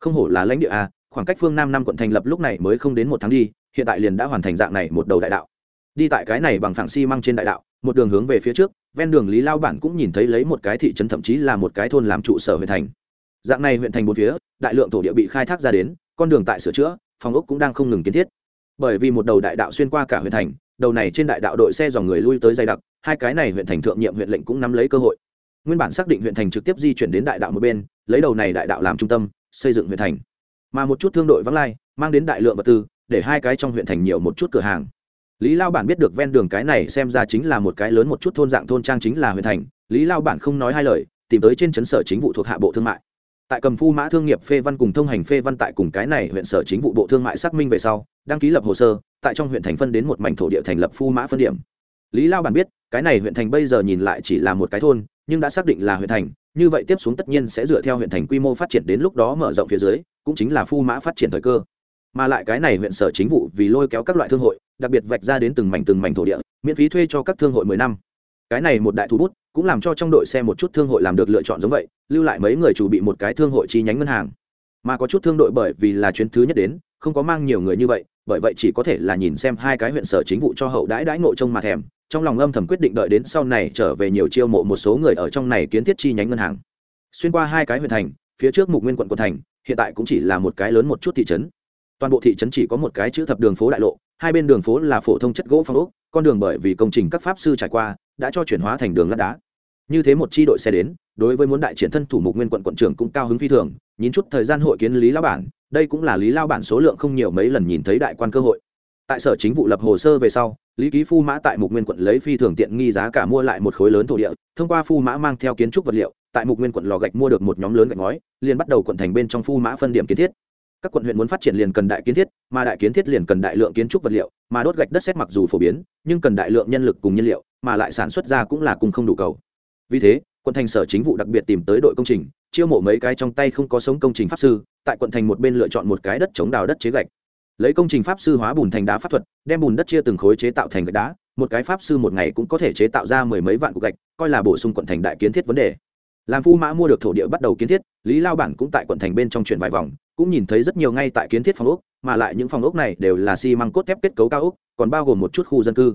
Không hổ là lãnh địa a khoảng cách phương nam năm quận thành lập lúc này mới không đến một tháng đi, hiện tại liền đã hoàn thành dạng này một đầu đại đạo. Đi tại cái này bằng phẳng xi măng trên đại đạo, một đường hướng về phía trước, ven đường lý lao bản cũng nhìn thấy lấy một cái thị trấn thậm chí là một cái thôn làm trụ sở huyện thành. Dạng này huyện thành bốn phía, đại lượng thổ địa bị khai thác ra đến, con đường tại sửa chữa phòng ốc cũng đang không ngừng kiến thiết. Bởi vì một đầu đại đạo xuyên qua cả huyện thành, đầu này trên đại đạo đội xe dòng người lui tới dày đặc, hai cái này huyện thành thượng nhiệm huyện lệnh cũng nắm lấy cơ hội. Nguyên bản xác định huyện thành trực tiếp di chuyển đến đại đạo một bên, lấy đầu này đại đạo làm trung tâm, xây dựng huyện thành. Mà một chút thương đội vắng lai, mang đến đại lượng vật tư, để hai cái trong huyện thành nhiều một chút cửa hàng. Lý lao bản biết được ven đường cái này xem ra chính là một cái lớn một chút thôn dạng thôn trang chính là huyện thành. Lý lao bản không nói hai lời, tìm tới trên chấn sở chính vụ thuộc hạ bộ thương mại tại cầm phu mã thương nghiệp phê văn cùng thông hành phê văn tại cùng cái này huyện sở chính vụ bộ thương mại xác minh về sau, đăng ký lập hồ sơ, tại trong huyện thành phân đến một mảnh thổ địa thành lập phu mã phân điểm. Lý lao bản biết, cái này huyện thành bây giờ nhìn lại chỉ là một cái thôn, nhưng đã xác định là huyện thành, như vậy tiếp xuống tất nhiên sẽ dựa theo huyện thành quy mô phát triển đến lúc đó mở rộng phía dưới, cũng chính là phu mã phát triển thời cơ. Mà lại cái này huyện sở chính vụ vì lôi kéo các loại thương hội, đặc biệt vạch ra đến từng mảnh từng mảnh thổ địa, miễn phí thuê cho các thương hội mười năm. Cái này một đại thú bút cũng làm cho trong đội xe một chút thương hội làm được lựa chọn giống vậy, lưu lại mấy người chủ bị một cái thương hội chi nhánh ngân hàng. Mà có chút thương đội bởi vì là chuyến thứ nhất đến, không có mang nhiều người như vậy, bởi vậy chỉ có thể là nhìn xem hai cái huyện sở chính vụ cho hậu đãi đãi ngộ trông mà thèm, trong lòng âm thầm quyết định đợi đến sau này trở về nhiều chiêu mộ một số người ở trong này kiến thiết chi nhánh ngân hàng. Xuyên qua hai cái huyện thành, phía trước mục nguyên quận quận thành, hiện tại cũng chỉ là một cái lớn một chút thị trấn. Toàn bộ thị trấn chỉ có một cái chữ thập đường phố đại lộ, hai bên đường phố là phổ thông chất gỗ phong ốc, con đường bởi vì công trình các pháp sư trải qua, đã cho chuyển hóa thành đường lát đá như thế một chi đội xe đến, đối với muốn đại triển thân thủ mục nguyên quận quận trưởng cũng cao hứng phi thường, nhìn chút thời gian hội kiến lý lao bản, đây cũng là lý lao bản số lượng không nhiều mấy lần nhìn thấy đại quan cơ hội. Tại sở chính vụ lập hồ sơ về sau, lý ký phu mã tại mục nguyên quận lấy phi thường tiện nghi giá cả mua lại một khối lớn thổ địa, thông qua phu mã mang theo kiến trúc vật liệu, tại mục nguyên quận lò gạch mua được một nhóm lớn gạch ngói, liền bắt đầu quận thành bên trong phu mã phân điểm kiến thiết. Các quận huyện muốn phát triển liền cần đại kiến thiết, mà đại kiến thiết liền cần đại lượng kiến trúc vật liệu, mà đốt gạch đất xét mặc dù phổ biến, nhưng cần đại lượng nhân lực cùng nhiên liệu, mà lại sản xuất ra cũng là cùng không đủ cầu vì thế, quận thành sở chính vụ đặc biệt tìm tới đội công trình, chiêu mộ mấy cái trong tay không có sống công trình pháp sư, tại quận thành một bên lựa chọn một cái đất chống đào đất chế gạch. Lấy công trình pháp sư hóa bùn thành đá pháp thuật, đem bùn đất chia từng khối chế tạo thành gạch đá, một cái pháp sư một ngày cũng có thể chế tạo ra mười mấy vạn cục gạch, coi là bổ sung quận thành đại kiến thiết vấn đề. Làm phu mã mua được thổ địa bắt đầu kiến thiết, lý lao bản cũng tại quận thành bên trong chuyển vài vòng, cũng nhìn thấy rất nhiều ngay tại kiến thiết phòng ốc, mà lại những phòng ốc này đều là xi măng cốt thép kết cấu cao ốc, còn bao gồm một chút khu dân cư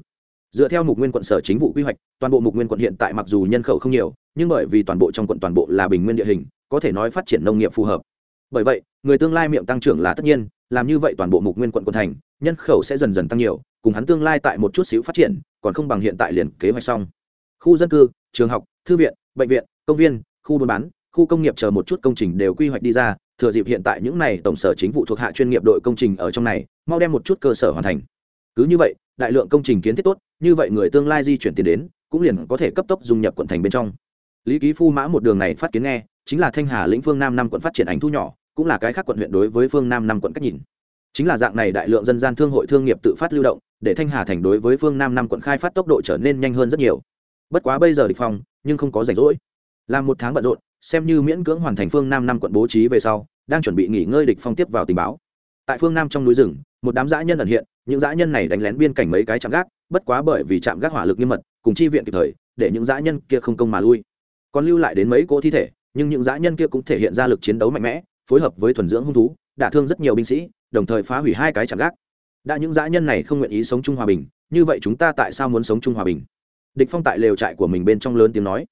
dựa theo mục nguyên quận sở chính vụ quy hoạch, toàn bộ mục nguyên quận hiện tại mặc dù nhân khẩu không nhiều, nhưng bởi vì toàn bộ trong quận toàn bộ là bình nguyên địa hình, có thể nói phát triển nông nghiệp phù hợp. Bởi vậy, người tương lai miệng tăng trưởng là tất nhiên, làm như vậy toàn bộ mục nguyên quận quận thành, nhân khẩu sẽ dần dần tăng nhiều, cùng hắn tương lai tại một chút xíu phát triển, còn không bằng hiện tại liền kế hoạch xong. Khu dân cư, trường học, thư viện, bệnh viện, công viên, khu buôn bán, khu công nghiệp chờ một chút công trình đều quy hoạch đi ra, thừa dịp hiện tại những này tổng sở chính vụ thuộc hạ chuyên nghiệp đội công trình ở trong này, mau đem một chút cơ sở hoàn thành cứ như vậy, đại lượng công trình kiến thiết tốt, như vậy người tương lai di chuyển tiền đến, cũng liền có thể cấp tốc dung nhập quận thành bên trong. Lý ký phu mã một đường này phát kiến nghe, chính là thanh hà lĩnh phương nam năm quận phát triển ảnh thu nhỏ, cũng là cái khác quận huyện đối với phương nam năm quận cách nhìn. Chính là dạng này đại lượng dân gian thương hội thương nghiệp tự phát lưu động, để thanh hà thành đối với phương nam năm quận khai phát tốc độ trở nên nhanh hơn rất nhiều. Bất quá bây giờ địch phong, nhưng không có rảnh rỗi. Làm một tháng bận rộn, xem như miễn cưỡng hoàn thành phương nam năm quận bố trí về sau, đang chuẩn bị nghỉ ngơi địch phong tiếp vào tình báo tại phương nam trong núi rừng, một đám dã nhân ẩn hiện, những dã nhân này đánh lén biên cảnh mấy cái chạm gác, bất quá bởi vì chạm gác hỏa lực nghiêm mật, cùng chi viện kịp thời, để những dã nhân kia không công mà lui. Còn lưu lại đến mấy cỗ thi thể, nhưng những dã nhân kia cũng thể hiện ra lực chiến đấu mạnh mẽ, phối hợp với thuần dưỡng hung thú, đả thương rất nhiều binh sĩ, đồng thời phá hủy hai cái chạm gác. Đã những dã nhân này không nguyện ý sống chung hòa bình, như vậy chúng ta tại sao muốn sống chung hòa bình? Địch phong tại lều trại của mình bên trong lớn tiếng nói.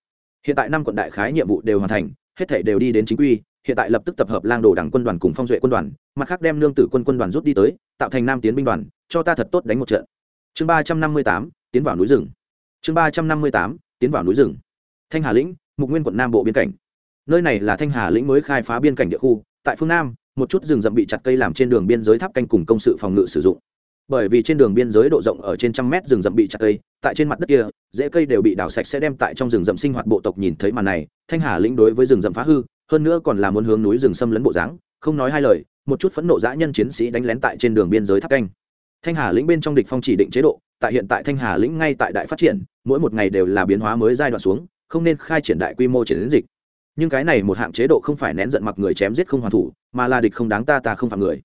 Hiện tại năm quận đại khái nhiệm vụ đều hoàn thành, hết thảy đều đi đến chính quy hiện tại lập tức tập hợp lang đồ đảng quân đoàn cùng phong duệ quân đoàn, mặt khác đem lương tử quân quân đoàn rút đi tới, tạo thành nam tiến binh đoàn, cho ta thật tốt đánh một trận. Chương ba trăm năm mươi tám, tiến vào núi rừng. Chương ba trăm năm mươi tám, tiến vào núi rừng. Thanh hà lĩnh, mục nguyên quận nam bộ biên cảnh. Nơi này là thanh hà lĩnh mới khai phá biên cảnh địa khu, tại phương nam, một chút rừng rậm bị chặt cây làm trên đường biên giới tháp canh cùng công sự phòng ngự sử dụng. Bởi vì trên đường biên giới độ rộng ở trên trăm mét rừng rậm bị chặt cây, tại trên mặt đất kia dễ cây đều bị đào sạch sẽ đem tại trong rừng rậm sinh hoạt bộ tộc nhìn thấy màn này, thanh hà lĩnh đối với rừng rậm phá hư hơn nữa còn là muốn hướng núi rừng xâm lấn bộ dáng, không nói hai lời, một chút phẫn nộ dã nhân chiến sĩ đánh lén tại trên đường biên giới tháp canh. Thanh hà lĩnh bên trong địch phong chỉ định chế độ, tại hiện tại thanh hà lĩnh ngay tại đại phát triển, mỗi một ngày đều là biến hóa mới giai đoạn xuống, không nên khai triển đại quy mô chiến dịch. Nhưng cái này một hạng chế độ không phải nén giận mặc người chém giết không hoàn thủ, mà là địch không đáng ta ta không phạm người.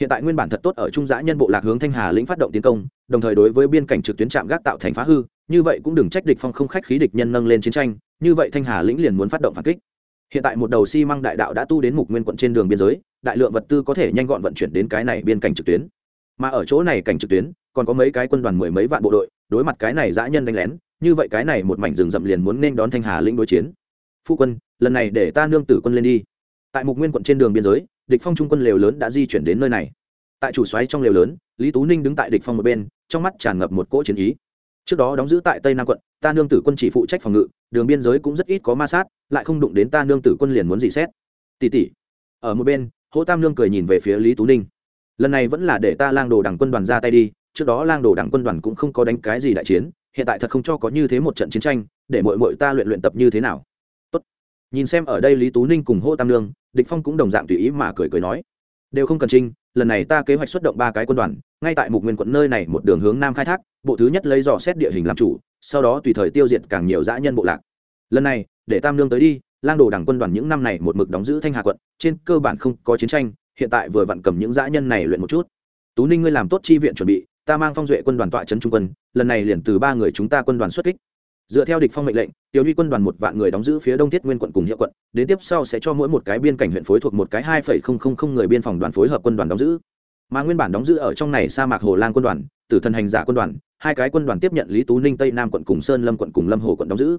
Hiện tại nguyên bản thật tốt ở trung giã nhân bộ lạc hướng thanh hà lĩnh phát động tiến công, đồng thời đối với biên cảnh trực tuyến trạm gác tạo thành phá hư, như vậy cũng đừng trách địch phong không khách khí địch nhân nâng lên chiến tranh, như vậy thanh hà lĩnh liền muốn phát động phản kích hiện tại một đầu xi măng đại đạo đã tu đến mục nguyên quận trên đường biên giới, đại lượng vật tư có thể nhanh gọn vận chuyển đến cái này biên cảnh trực tuyến. Mà ở chỗ này cảnh trực tuyến, còn có mấy cái quân đoàn mười mấy vạn bộ đội, đối mặt cái này dã nhân đánh lén, như vậy cái này một mảnh rừng rậm liền muốn nên đón thanh hà lĩnh đối chiến. Phu quân, lần này để ta nương tử quân lên đi. Tại mục nguyên quận trên đường biên giới, địch phong trung quân lều lớn đã di chuyển đến nơi này. Tại chủ xoáy trong lều lớn, lý tú ninh đứng tại địch phong một bên, trong mắt tràn ngập một cỗ chiến ý trước đó đóng giữ tại tây nam quận, ta nương tử quân chỉ phụ trách phòng ngự, đường biên giới cũng rất ít có ma sát, lại không đụng đến ta nương tử quân liền muốn gì xét. Tỷ tỷ. Ở một bên, hỗ tam nương cười nhìn về phía lý tú ninh. Lần này vẫn là để ta lang đồ đảng quân đoàn ra tay đi, trước đó lang đồ đảng quân đoàn cũng không có đánh cái gì đại chiến, hiện tại thật không cho có như thế một trận chiến tranh, để mội mội ta luyện luyện tập như thế nào. Tốt. Nhìn xem ở đây lý tú ninh cùng hô tam nương, địch phong cũng đồng dạng tùy ý mà cười cười nói. Đều không cần trinh, lần này ta kế hoạch xuất động ba cái quân đoàn, ngay tại mục nguyên quận nơi này một đường hướng nam khai thác bộ thứ nhất lấy dò xét địa hình làm chủ, sau đó tùy thời tiêu diệt càng nhiều dã nhân bộ lạc. Lần này, để tam lương tới đi, lang đồ đảng quân đoàn những năm này một mực đóng giữ thanh hà quận, trên cơ bản không có chiến tranh, hiện tại vừa vặn cầm những dã nhân này luyện một chút. Tú ninh ngươi làm tốt chi viện chuẩn bị, ta mang phong duệ quân đoàn tọa trấn trung quân, lần này liền từ ba người chúng ta quân đoàn xuất kích. Dựa theo địch phong mệnh lệnh, tiểu huy quân đoàn một vạn người đóng giữ phía đông thiết nguyên quận cùng hiệu quận, đến tiếp sau sẽ cho mỗi một cái biên cảnh huyện phối thuộc một cái hai phẩy không không không người biên phòng đoàn phối hợp quân đoàn đóng giữ. Mà nguyên bản đóng giữ ở trong này sa mạc hồ lang quân đoàn tử thần hành giả quân đoàn, hai cái quân đoàn tiếp nhận lý tú ninh tây nam quận cùng sơn lâm quận cùng lâm hồ quận đóng giữ.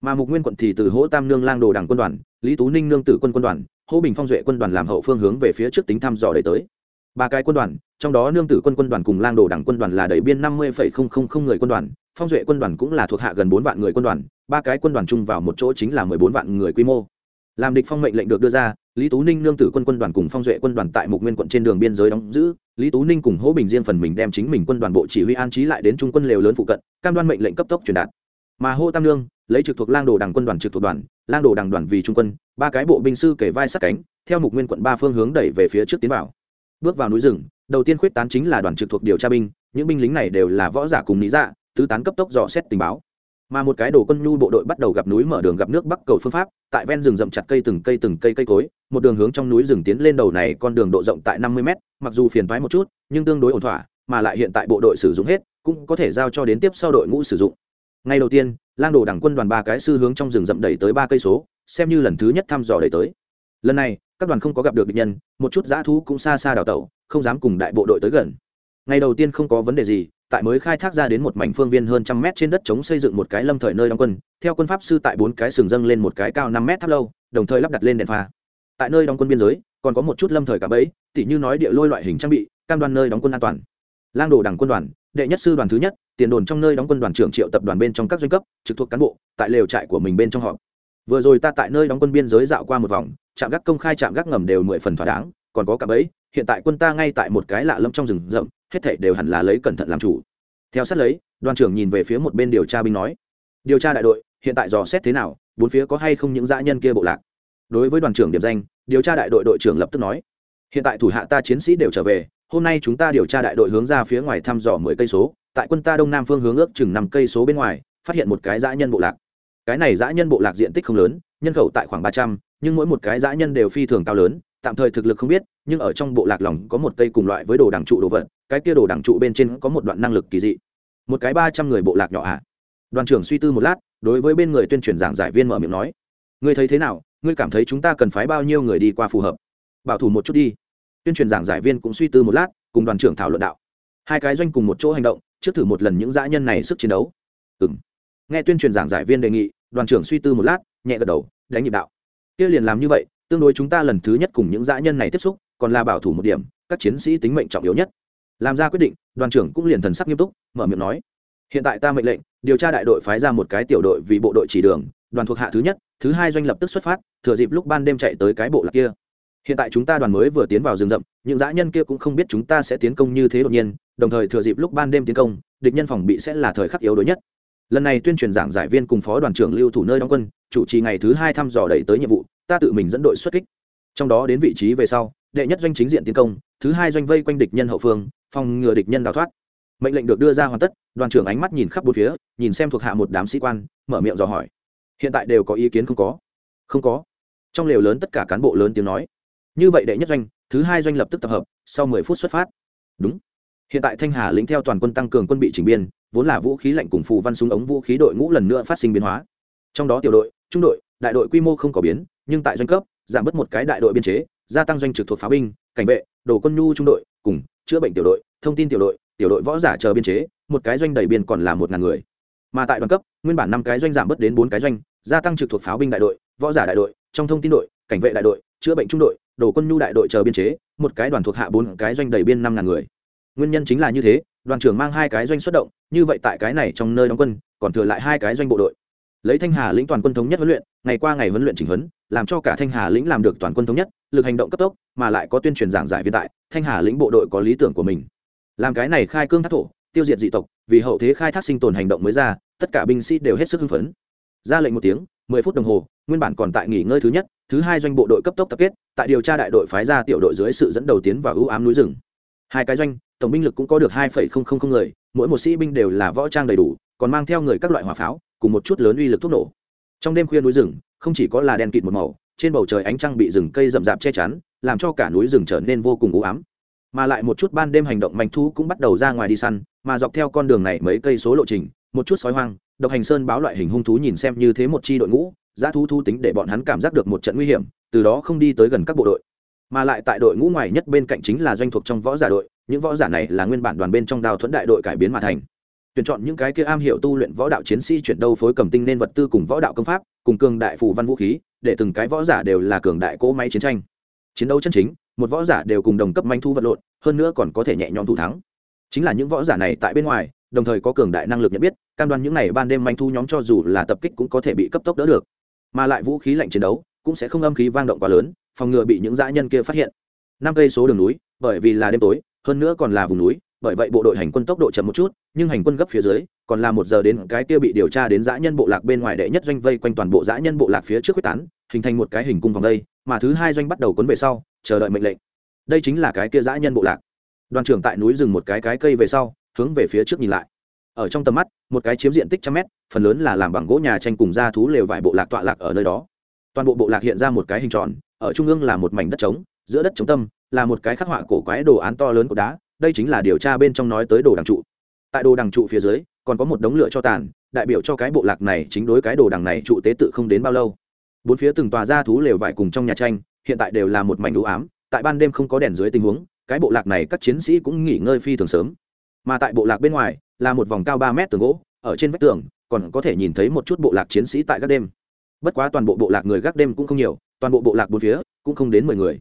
Mà mục nguyên quận thì từ hỗ tam nương lang đồ đảng quân đoàn, lý tú ninh nương tử quân quân đoàn, hỗ bình phong duệ quân đoàn làm hậu phương hướng về phía trước tính thăm dò đẩy tới. Ba cái quân đoàn, trong đó nương tử quân quân đoàn cùng lang đồ đảng quân đoàn là đẩy biên năm mươi người quân đoàn, phong duệ quân đoàn cũng là thuộc hạ gần bốn vạn người quân đoàn, ba cái quân đoàn chung vào một chỗ chính là mười bốn vạn người quy mô. Làm địch phong mệnh lệnh được đưa ra lý tú ninh nương tử quân quân đoàn cùng phong duệ quân đoàn tại mục nguyên quận trên đường biên giới đóng giữ. Lý tú ninh cùng hỗ bình riêng phần mình đem chính mình quân đoàn bộ chỉ huy an trí lại đến trung quân lều lớn phụ cận, cam đoan mệnh lệnh cấp tốc truyền đạt. Mà hô tam lương lấy trực thuộc lang đồ đảng quân đoàn trực thuộc đoàn, lang đồ đảng đoàn vì trung quân, ba cái bộ binh sư kể vai sát cánh, theo mục nguyên quận ba phương hướng đẩy về phía trước tiến vào. Bước vào núi rừng, đầu tiên khuyết tán chính là đoàn trực thuộc điều tra binh, những binh lính này đều là võ giả cùng lý dạ tứ tán cấp tốc dò xét tình báo mà một cái đồ quân nhu bộ đội bắt đầu gặp núi mở đường gặp nước bắc cầu phương pháp, tại ven rừng rậm chặt cây từng cây từng cây cây cối, một đường hướng trong núi rừng tiến lên đầu này con đường độ rộng tại năm mươi m mặc dù phiền thoái một chút, nhưng tương đối ổn thỏa, mà lại hiện tại bộ đội sử dụng hết, cũng có thể giao cho đến tiếp sau đội ngũ sử dụng. Ngay đầu tiên, lang đồ đảng quân đoàn ba cái sư hướng trong rừng rậm đẩy tới ba cây số, xem như lần thứ nhất thăm dò đẩy tới. Lần này, các đoàn không có gặp được địch nhân, một chút dã thú cũng xa xa đào tẩu, không dám cùng đại bộ đội tới gần ngày đầu tiên không có vấn đề gì, tại mới khai thác ra đến một mảnh phương viên hơn trăm mét trên đất chống xây dựng một cái lâm thời nơi đóng quân. Theo quân pháp sư tại bốn cái sừng dâng lên một cái cao năm mét tháp lâu, đồng thời lắp đặt lên đèn pha. Tại nơi đóng quân biên giới, còn có một chút lâm thời cả bẫy, tỉ như nói địa lôi loại hình trang bị, cam đoan nơi đóng quân an toàn. Lang đồ đảng quân đoàn, đệ nhất sư đoàn thứ nhất, tiền đồn trong nơi đóng quân đoàn trưởng triệu tập đoàn bên trong các doanh cấp, trực thuộc cán bộ, tại lều trại của mình bên trong họ vừa rồi ta tại nơi đóng quân biên giới dạo qua một vòng, trạm gác công khai trạm gác ngầm đều mười phần thỏa đáng, còn có cả bẫy hiện tại quân ta ngay tại một cái lạ lâm trong rừng rậm, hết thảy đều hẳn là lấy cẩn thận làm chủ. Theo sát lấy, đoàn trưởng nhìn về phía một bên điều tra binh nói, điều tra đại đội, hiện tại dò xét thế nào, bốn phía có hay không những dã nhân kia bộ lạc? Đối với đoàn trưởng điểm danh, điều tra đại đội đội trưởng lập tức nói, hiện tại thủ hạ ta chiến sĩ đều trở về, hôm nay chúng ta điều tra đại đội hướng ra phía ngoài thăm dò mười cây số, tại quân ta đông nam phương hướng ước chừng năm cây số bên ngoài, phát hiện một cái dã nhân bộ lạc. Cái này dã nhân bộ lạc diện tích không lớn, nhân khẩu tại khoảng ba trăm, nhưng mỗi một cái dã nhân đều phi thường cao lớn tạm thời thực lực không biết, nhưng ở trong bộ lạc lòng có một cây cùng loại với đồ đằng trụ đồ vật, cái kia đồ đằng trụ bên trên có một đoạn năng lực kỳ dị. Một cái ba trăm người bộ lạc nhỏ ạ. À. đoàn trưởng suy tư một lát, đối với bên người tuyên truyền giảng giải viên mở miệng nói, ngươi thấy thế nào? Ngươi cảm thấy chúng ta cần phái bao nhiêu người đi qua phù hợp? Bảo thủ một chút đi. Tuyên truyền giảng giải viên cũng suy tư một lát, cùng đoàn trưởng thảo luận đạo. Hai cái doanh cùng một chỗ hành động, trước thử một lần những dã nhân này sức chiến đấu. Ừ m nghe tuyên truyền giảng giải viên đề nghị, đoàn trưởng suy tư một lát, nhẹ gật đầu, đánh nhịp đạo. Kia liền làm như vậy tương đối chúng ta lần thứ nhất cùng những dã nhân này tiếp xúc, còn là bảo thủ một điểm, các chiến sĩ tính mệnh trọng yếu nhất. Làm ra quyết định, đoàn trưởng cũng liền thần sắc nghiêm túc, mở miệng nói. Hiện tại ta mệnh lệnh, điều tra đại đội phái ra một cái tiểu đội vì bộ đội chỉ đường, đoàn thuộc hạ thứ nhất, thứ hai doanh lập tức xuất phát, thừa dịp lúc ban đêm chạy tới cái bộ lạc kia. Hiện tại chúng ta đoàn mới vừa tiến vào rừng rậm, những dã nhân kia cũng không biết chúng ta sẽ tiến công như thế đột nhiên, đồng thời thừa dịp lúc ban đêm tiến công, địch nhân phòng bị sẽ là thời khắc yếu đối nhất. Lần này tuyên truyền giảng giải viên cùng phó đoàn trưởng lưu thủ nơi đóng quân, chủ trì ngày thứ hai thăm dò đẩy tới nhiệm vụ ta tự mình dẫn đội xuất kích. Trong đó đến vị trí về sau, đệ nhất doanh chính diện tiến công, thứ hai doanh vây quanh địch nhân hậu phương, phòng ngừa địch nhân đào thoát. Mệnh lệnh được đưa ra hoàn tất, đoàn trưởng ánh mắt nhìn khắp bốn phía, nhìn xem thuộc hạ một đám sĩ quan, mở miệng dò hỏi. Hiện tại đều có ý kiến không có? Không có. Trong lều lớn tất cả cán bộ lớn tiếng nói. Như vậy đệ nhất doanh, thứ hai doanh lập tức tập hợp, sau mười phút xuất phát. Đúng. Hiện tại thanh hà lĩnh theo toàn quân tăng cường quân bị chỉnh biên, vốn là vũ khí lạnh cùng phù văn súng ống vũ khí đội ngũ lần nữa phát sinh biến hóa. Trong đó tiểu đội, trung đội, đại đội quy mô không có biến nhưng tại doanh cấp, giảm bớt một cái đại đội biên chế, gia tăng doanh trực thuộc pháo binh, cảnh vệ, đồ quân nhu trung đội, cùng chữa bệnh tiểu đội, thông tin tiểu đội tiểu đội võ giả chờ biên chế, một cái doanh đầy biên còn là một ngàn người. Mà tại đoàn cấp, nguyên bản năm cái doanh giảm bớt đến bốn cái doanh, gia tăng trực thuộc pháo binh đại đội, võ giả đại đội, trong thông tin đội, cảnh vệ đại đội, chữa bệnh trung đội, đồ quân nhu đại đội chờ biên chế, một cái đoàn thuộc hạ bốn cái doanh đầy biên năm ngàn người. Nguyên nhân chính là như thế, đoàn trưởng mang hai cái doanh xuất động, như vậy tại cái này trong nơi đóng quân, còn thừa lại hai cái doanh bộ đội lấy thanh hà lĩnh toàn quân thống nhất huấn luyện, ngày qua ngày huấn luyện chỉnh huấn, làm cho cả thanh hà lĩnh làm được toàn quân thống nhất, lực hành động cấp tốc, mà lại có tuyên truyền giảng giải viên tại, thanh hà lĩnh bộ đội có lý tưởng của mình. Làm cái này khai cương thác thổ, tiêu diệt dị tộc, vì hậu thế khai thác sinh tồn hành động mới ra, tất cả binh sĩ đều hết sức hưng phấn. Ra lệnh một tiếng, mười phút đồng hồ, nguyên bản còn tại nghỉ ngơi thứ nhất, thứ hai doanh bộ đội cấp tốc tập kết, tại điều tra đại đội phái ra tiểu đội dưới sự dẫn đầu tiến vào ưu ám núi rừng. Hai cái doanh, tổng binh lực cũng có được hai phẩy không không không người, mỗi một sĩ binh đều là võ trang đầy đủ còn mang theo người các loại hỏa pháo, cùng một chút lớn uy lực thuốc nổ. Trong đêm khuya núi rừng, không chỉ có là đèn kịt một màu, trên bầu trời ánh trăng bị rừng cây rậm rạp che chắn, làm cho cả núi rừng trở nên vô cùng u ám. Mà lại một chút ban đêm hành động manh thú cũng bắt đầu ra ngoài đi săn, mà dọc theo con đường này mấy cây số lộ trình, một chút sói hoang, độc hành sơn báo loại hình hung thú nhìn xem như thế một chi đội ngũ giá thú thu tính để bọn hắn cảm giác được một trận nguy hiểm, từ đó không đi tới gần các bộ đội. Mà lại tại đội ngũ ngoài nhất bên cạnh chính là doanh thuộc trong võ giả đội, những võ giả này là nguyên bản đoàn bên trong đào thuẫn đại đội cải biến mà thành tuyển chọn những cái kia am hiểu tu luyện võ đạo chiến sĩ chuyển đâu phối cầm tinh nên vật tư cùng võ đạo công pháp, cùng cường đại phù văn vũ khí, để từng cái võ giả đều là cường đại cỗ máy chiến tranh. Chiến đấu chân chính, một võ giả đều cùng đồng cấp manh thu vật lộn, hơn nữa còn có thể nhẹ nhõm thủ thắng. Chính là những võ giả này tại bên ngoài, đồng thời có cường đại năng lực nhận biết, cam đoan những này ban đêm manh thu nhóm cho dù là tập kích cũng có thể bị cấp tốc đỡ được. Mà lại vũ khí lạnh chiến đấu, cũng sẽ không âm khí vang động quá lớn, phòng ngừa bị những dã nhân kia phát hiện. Năm cây số đường núi, bởi vì là đêm tối, hơn nữa còn là vùng núi bởi vậy bộ đội hành quân tốc độ chậm một chút, nhưng hành quân gấp phía dưới, còn là một giờ đến cái kia bị điều tra đến dã nhân bộ lạc bên ngoài đệ nhất doanh vây quanh toàn bộ dã nhân bộ lạc phía trước quyết tán, hình thành một cái hình cung vòng vây mà thứ hai doanh bắt đầu cuốn về sau, chờ đợi mệnh lệnh. Đây chính là cái kia dã nhân bộ lạc. Đoàn trưởng tại núi dừng một cái cái cây về sau, hướng về phía trước nhìn lại. Ở trong tầm mắt, một cái chiếm diện tích trăm mét, phần lớn là làm bằng gỗ nhà tranh cùng da thú lều vải bộ lạc tọa lạc ở nơi đó. Toàn bộ bộ lạc hiện ra một cái hình tròn, ở trung ương là một mảnh đất trống, giữa đất trống tâm, là một cái khắc họa cổ quái đồ án to lớn của đá đây chính là điều tra bên trong nói tới đồ đằng trụ. Tại đồ đằng trụ phía dưới, còn có một đống lửa cho tàn, đại biểu cho cái bộ lạc này chính đối cái đồ đằng này trụ tế tự không đến bao lâu. Bốn phía từng tòa ra thú lều vải cùng trong nhà tranh, hiện tại đều là một mảnh đũ ám, tại ban đêm không có đèn dưới tình huống, cái bộ lạc này các chiến sĩ cũng nghỉ ngơi phi thường sớm. Mà tại bộ lạc bên ngoài, là một vòng cao ba mét tường gỗ, ở trên vách tường, còn có thể nhìn thấy một chút bộ lạc chiến sĩ tại các đêm. Bất quá toàn bộ bộ lạc người gác đêm cũng không nhiều, toàn bộ bộ lạc bốn phía cũng không đến mười người.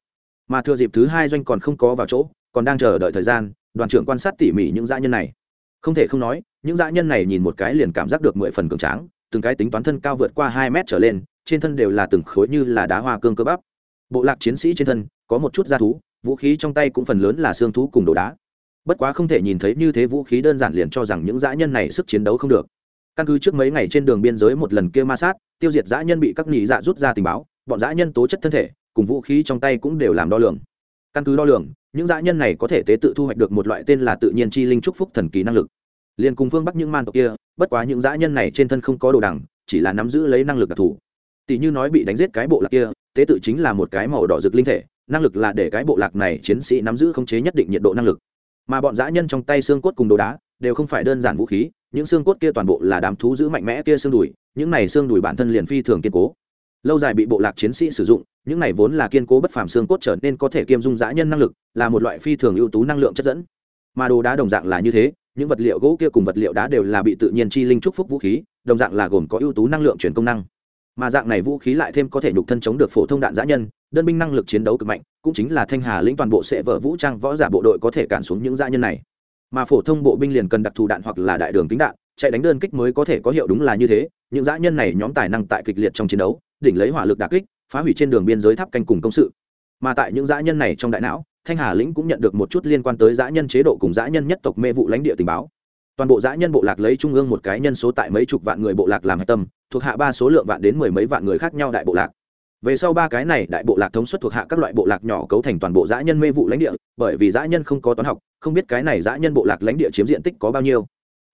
Mà thừa dịp thứ hai doanh còn không có vào chỗ còn đang chờ đợi thời gian, đoàn trưởng quan sát tỉ mỉ những dã nhân này. Không thể không nói, những dã nhân này nhìn một cái liền cảm giác được mười phần cường tráng, từng cái tính toán thân cao vượt qua hai mét trở lên, trên thân đều là từng khối như là đá hoa cương cơ bắp. Bộ lạc chiến sĩ trên thân, có một chút da thú, vũ khí trong tay cũng phần lớn là xương thú cùng đồ đá. Bất quá không thể nhìn thấy như thế vũ khí đơn giản liền cho rằng những dã nhân này sức chiến đấu không được. Căn cứ trước mấy ngày trên đường biên giới một lần kia ma sát, tiêu diệt dã nhân bị các nhị dạ rút ra tình báo, bọn dã nhân tố chất thân thể, cùng vũ khí trong tay cũng đều làm đo lường. Căn cứ đo lường những dã nhân này có thể tế tự thu hoạch được một loại tên là tự nhiên chi linh trúc phúc thần kỳ năng lực. Liền cùng phương bắc những man tộc kia, bất quá những dã nhân này trên thân không có đồ đằng, chỉ là nắm giữ lấy năng lực đặc thù. Tỷ như nói bị đánh giết cái bộ lạc kia, tế tự chính là một cái màu đỏ rực linh thể, năng lực là để cái bộ lạc này chiến sĩ nắm giữ khống chế nhất định nhiệt độ năng lực. Mà bọn dã nhân trong tay xương cốt cùng đồ đá, đều không phải đơn giản vũ khí, những xương cốt kia toàn bộ là đám thú giữ mạnh mẽ kia xương đùi, những này xương đùi bản thân liền phi thường kiên cố. Lâu dài bị bộ lạc chiến sĩ sử dụng những này vốn là kiên cố bất phàm xương cốt trở nên có thể kiêm dung dã nhân năng lực, là một loại phi thường ưu tú năng lượng chất dẫn. Mà đồ đá đồng dạng là như thế, những vật liệu gỗ kia cùng vật liệu đá đều là bị tự nhiên chi linh trúc phúc vũ khí, đồng dạng là gồm có ưu tú năng lượng chuyển công năng. Mà dạng này vũ khí lại thêm có thể nhục thân chống được phổ thông đạn dã nhân, đơn binh năng lực chiến đấu cực mạnh, cũng chính là thanh hà lĩnh toàn bộ sẽ vở vũ trang võ giả bộ đội có thể cản xuống những dã nhân này. Mà phổ thông bộ binh liền cần đặc thù đạn hoặc là đại đường kính đạn, chạy đánh đơn kích mới có thể có hiệu đúng là như thế, những dã nhân này nhóm tài năng tại kịch liệt trong chiến đấu, đỉnh lấy hỏa lực đà kích phá hủy trên đường biên giới tháp canh cùng công sự. Mà tại những dã nhân này trong đại não, thanh hà lĩnh cũng nhận được một chút liên quan tới dã nhân chế độ cùng dã nhân nhất tộc mê vụ lãnh địa tình báo. Toàn bộ dã nhân bộ lạc lấy trung ương một cái nhân số tại mấy chục vạn người bộ lạc làm hạch tâm, thuộc hạ ba số lượng vạn đến mười mấy vạn người khác nhau đại bộ lạc. Về sau ba cái này đại bộ lạc thống suất thuộc hạ các loại bộ lạc nhỏ cấu thành toàn bộ dã nhân mê vụ lãnh địa, bởi vì dã nhân không có toán học, không biết cái này dã nhân bộ lạc lãnh địa chiếm diện tích có bao nhiêu.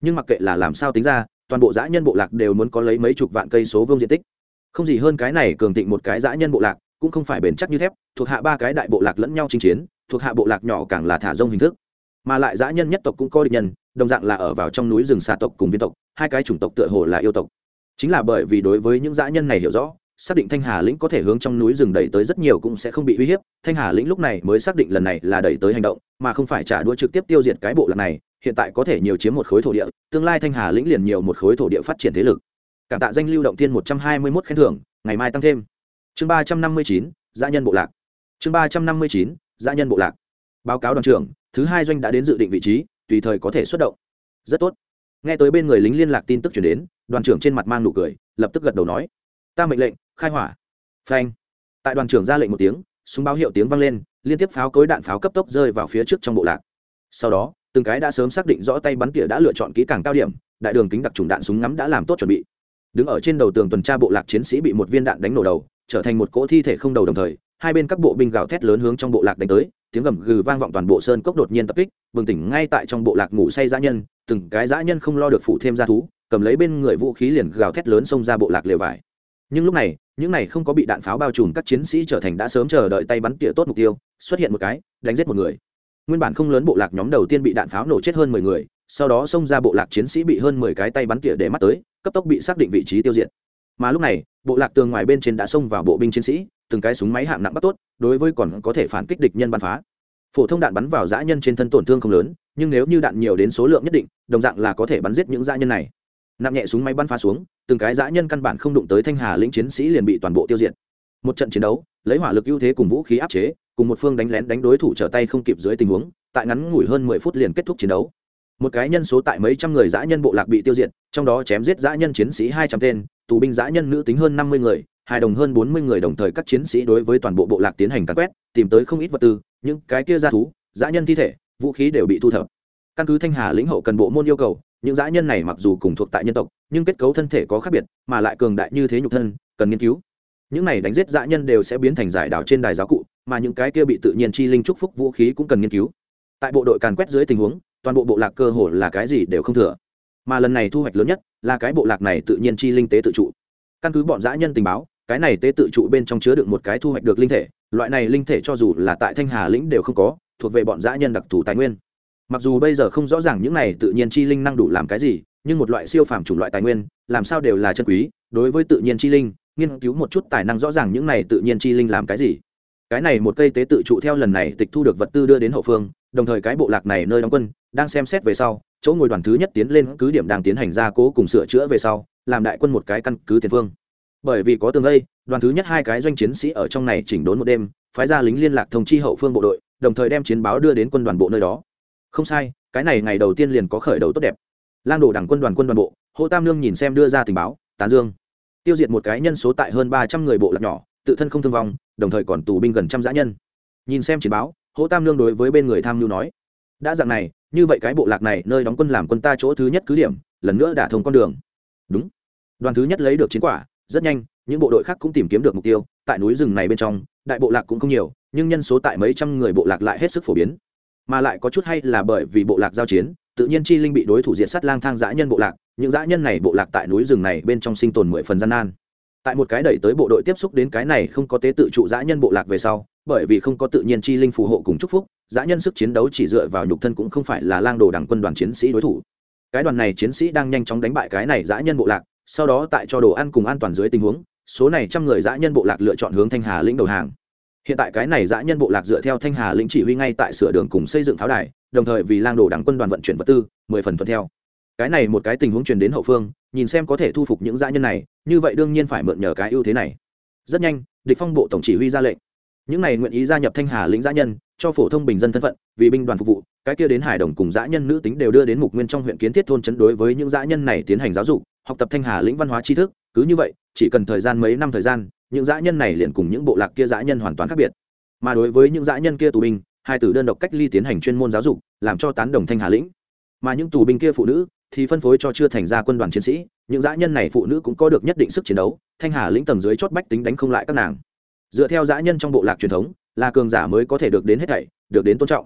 Nhưng mặc kệ là làm sao tính ra, toàn bộ dã nhân bộ lạc đều muốn có lấy mấy chục vạn cây số vương diện tích không gì hơn cái này cường thịnh một cái dã nhân bộ lạc, cũng không phải bền chắc như thép, thuộc hạ ba cái đại bộ lạc lẫn nhau chinh chiến, thuộc hạ bộ lạc nhỏ càng là thả rông hình thức. Mà lại dã nhân nhất tộc cũng có địch nhân, đồng dạng là ở vào trong núi rừng xà tộc cùng viên tộc, hai cái chủng tộc tựa hồ là yêu tộc. Chính là bởi vì đối với những dã nhân này hiểu rõ, xác định thanh hà lĩnh có thể hướng trong núi rừng đẩy tới rất nhiều cũng sẽ không bị uy hiếp, thanh hà lĩnh lúc này mới xác định lần này là đẩy tới hành động, mà không phải trả đũa trực tiếp tiêu diệt cái bộ lạc này, hiện tại có thể nhiều chiếm một khối thổ địa, tương lai thanh hà lĩnh liền nhiều một khối thổ địa phát triển thế lực cảm tạ danh lưu động thiên một trăm hai mươi mốt khen thưởng, ngày mai tăng thêm. Chương ba trăm năm mươi chín gia nhân bộ lạc. Chương ba trăm năm mươi chín gia nhân bộ lạc. Báo cáo đoàn trưởng, thứ hai doanh đã đến dự định vị trí, tùy thời có thể xuất động. Rất tốt. Nghe tới bên người lính liên lạc tin tức chuyển đến, đoàn trưởng trên mặt mang nụ cười, lập tức gật đầu nói. Ta mệnh lệnh, khai hỏa. Phanh. Tại đoàn trưởng ra lệnh một tiếng, súng báo hiệu tiếng vang lên, liên tiếp pháo cối đạn pháo cấp tốc rơi vào phía trước trong bộ lạc. Sau đó, từng cái đã sớm xác định rõ tay bắn tỉa đã lựa chọn kỹ càng cao điểm, đại đường kính đặc trùng đạn súng ngắm đã làm tốt chuẩn bị đứng ở trên đầu tường tuần tra bộ lạc chiến sĩ bị một viên đạn đánh nổ đầu, trở thành một cỗ thi thể không đầu đồng thời, hai bên các bộ binh gào thét lớn hướng trong bộ lạc đánh tới, tiếng gầm gừ vang vọng toàn bộ sơn cốc đột nhiên tập kích, bừng tỉnh ngay tại trong bộ lạc ngủ say dã nhân, từng cái dã nhân không lo được phụ thêm ra thú, cầm lấy bên người vũ khí liền gào thét lớn xông ra bộ lạc lều vải. Nhưng lúc này, những này không có bị đạn pháo bao trùm các chiến sĩ trở thành đã sớm chờ đợi tay bắn tỉa tốt mục tiêu, xuất hiện một cái, đánh giết một người. Nguyên bản không lớn bộ lạc nhóm đầu tiên bị đạn pháo nổ chết hơn mười người sau đó xông ra bộ lạc chiến sĩ bị hơn mười cái tay bắn tỉa để mắt tới, cấp tốc bị xác định vị trí tiêu diệt. Mà lúc này, bộ lạc tường ngoài bên trên đã xông vào bộ binh chiến sĩ, từng cái súng máy hạng nặng bắt tốt, đối với còn có thể phản kích địch nhân bắn phá. Phổ thông đạn bắn vào dã nhân trên thân tổn thương không lớn, nhưng nếu như đạn nhiều đến số lượng nhất định, đồng dạng là có thể bắn giết những dã nhân này. Nặng nhẹ súng máy bắn phá xuống, từng cái dã nhân căn bản không đụng tới thanh hà lĩnh chiến sĩ liền bị toàn bộ tiêu diệt. Một trận chiến đấu, lấy hỏa lực ưu thế cùng vũ khí áp chế, cùng một phương đánh lén đánh đối thủ trở tay không kịp dưới tình huống, tại ngắn ngủi hơn mười phút liền kết thúc chiến đấu một cái nhân số tại mấy trăm người dã nhân bộ lạc bị tiêu diệt, trong đó chém giết dã nhân chiến sĩ hai trăm tên, tù binh dã nhân nữ tính hơn năm mươi người, hài đồng hơn bốn mươi người đồng thời các chiến sĩ đối với toàn bộ bộ lạc tiến hành cắt quét, tìm tới không ít vật tư, những cái kia ra thú, dã nhân thi thể, vũ khí đều bị thu thập. Căn cứ thanh hà lĩnh hậu cần bộ môn yêu cầu, những dã nhân này mặc dù cùng thuộc tại nhân tộc, nhưng kết cấu thân thể có khác biệt, mà lại cường đại như thế nhục thân, cần nghiên cứu. Những này đánh giết dã nhân đều sẽ biến thành giải đảo trên đài giáo cụ, mà những cái kia bị tự nhiên chi linh trúc phúc vũ khí cũng cần nghiên cứu. Tại bộ đội càn quét dưới tình huống toàn bộ bộ lạc cơ hồ là cái gì đều không thừa. Mà lần này thu hoạch lớn nhất là cái bộ lạc này tự nhiên chi linh tế tự trụ. Căn cứ bọn dã nhân tình báo, cái này tế tự trụ bên trong chứa đựng một cái thu hoạch được linh thể, loại này linh thể cho dù là tại thanh hà lĩnh đều không có, thuộc về bọn dã nhân đặc thù tài nguyên. Mặc dù bây giờ không rõ ràng những này tự nhiên chi linh năng đủ làm cái gì, nhưng một loại siêu phàm chủng loại tài nguyên, làm sao đều là chân quý. Đối với tự nhiên chi linh, nghiên cứu một chút tài năng rõ ràng những này tự nhiên chi linh làm cái gì cái này một cây tế tự trụ theo lần này tịch thu được vật tư đưa đến hậu phương, đồng thời cái bộ lạc này nơi đóng quân, đang xem xét về sau, chỗ ngồi đoàn thứ nhất tiến lên cứ điểm đang tiến hành gia cố cùng sửa chữa về sau, làm đại quân một cái căn cứ tiền phương. Bởi vì có tường lây đoàn thứ nhất hai cái doanh chiến sĩ ở trong này chỉnh đốn một đêm, phái ra lính liên lạc thông chi hậu phương bộ đội, đồng thời đem chiến báo đưa đến quân đoàn bộ nơi đó. Không sai, cái này ngày đầu tiên liền có khởi đầu tốt đẹp. Lang đổ đảng quân đoàn quân đoàn bộ hồ tam lương nhìn xem đưa ra tình báo, tán dương. Tiêu diệt một cái nhân số tại hơn ba trăm người bộ lạc nhỏ, tự thân không thương vong đồng thời còn tù binh gần trăm dã nhân. Nhìn xem chiến báo, hỗ tam lương đối với bên người tham mưu nói, đã dạng này, như vậy cái bộ lạc này nơi đóng quân làm quân ta chỗ thứ nhất cứ điểm, lần nữa đả thông con đường. Đúng. Đoàn thứ nhất lấy được chiến quả, rất nhanh, những bộ đội khác cũng tìm kiếm được mục tiêu, tại núi rừng này bên trong, đại bộ lạc cũng không nhiều, nhưng nhân số tại mấy trăm người bộ lạc lại hết sức phổ biến. Mà lại có chút hay là bởi vì bộ lạc giao chiến, tự nhiên chi linh bị đối thủ diện sát lang thang dã nhân bộ lạc, những dã nhân này bộ lạc tại núi rừng này bên trong sinh tồn mười phần gian nan tại một cái đẩy tới bộ đội tiếp xúc đến cái này không có tế tự trụ dã nhân bộ lạc về sau, bởi vì không có tự nhiên chi linh phù hộ cùng chúc phúc dã nhân sức chiến đấu chỉ dựa vào nhục thân cũng không phải là lang đồ đảng quân đoàn chiến sĩ đối thủ. Cái đoàn này chiến sĩ đang nhanh chóng đánh bại cái này dã nhân bộ lạc, sau đó tại cho đồ ăn cùng an toàn dưới tình huống, số này trăm người dã nhân bộ lạc lựa chọn hướng thanh hà lĩnh đầu hàng. Hiện tại cái này dã nhân bộ lạc dựa theo thanh hà lĩnh chỉ huy ngay tại sửa đường cùng xây dựng pháo đài, đồng thời vì lang đồ đảng quân đoàn vận chuyển vật tư, mười phần thuận theo. Cái này một cái tình huống truyền đến hậu phương, nhìn xem có thể thu phục những dã nhân này như vậy đương nhiên phải mượn nhờ cái ưu thế này. Rất nhanh, địch phong bộ tổng chỉ huy ra lệnh. Những này nguyện ý gia nhập thanh hà lĩnh dã nhân, cho phổ thông bình dân thân phận, vì binh đoàn phục vụ, cái kia đến hải đồng cùng dã nhân nữ tính đều đưa đến mục nguyên trong huyện kiến thiết thôn chấn đối với những dã nhân này tiến hành giáo dục, học tập thanh hà lĩnh văn hóa tri thức, cứ như vậy, chỉ cần thời gian mấy năm thời gian, những dã nhân này liền cùng những bộ lạc kia dã nhân hoàn toàn khác biệt. Mà đối với những dã nhân kia tù binh, hai tử đơn độc cách ly tiến hành chuyên môn giáo dục, làm cho tán đồng thanh hà lĩnh. Mà những tù binh kia phụ nữ thì phân phối cho chưa thành ra quân đoàn chiến sĩ những dã nhân này phụ nữ cũng có được nhất định sức chiến đấu, thanh hà lĩnh tầng dưới chót bách tính đánh không lại các nàng. Dựa theo dã nhân trong bộ lạc truyền thống, là cường giả mới có thể được đến hết thảy, được đến tôn trọng.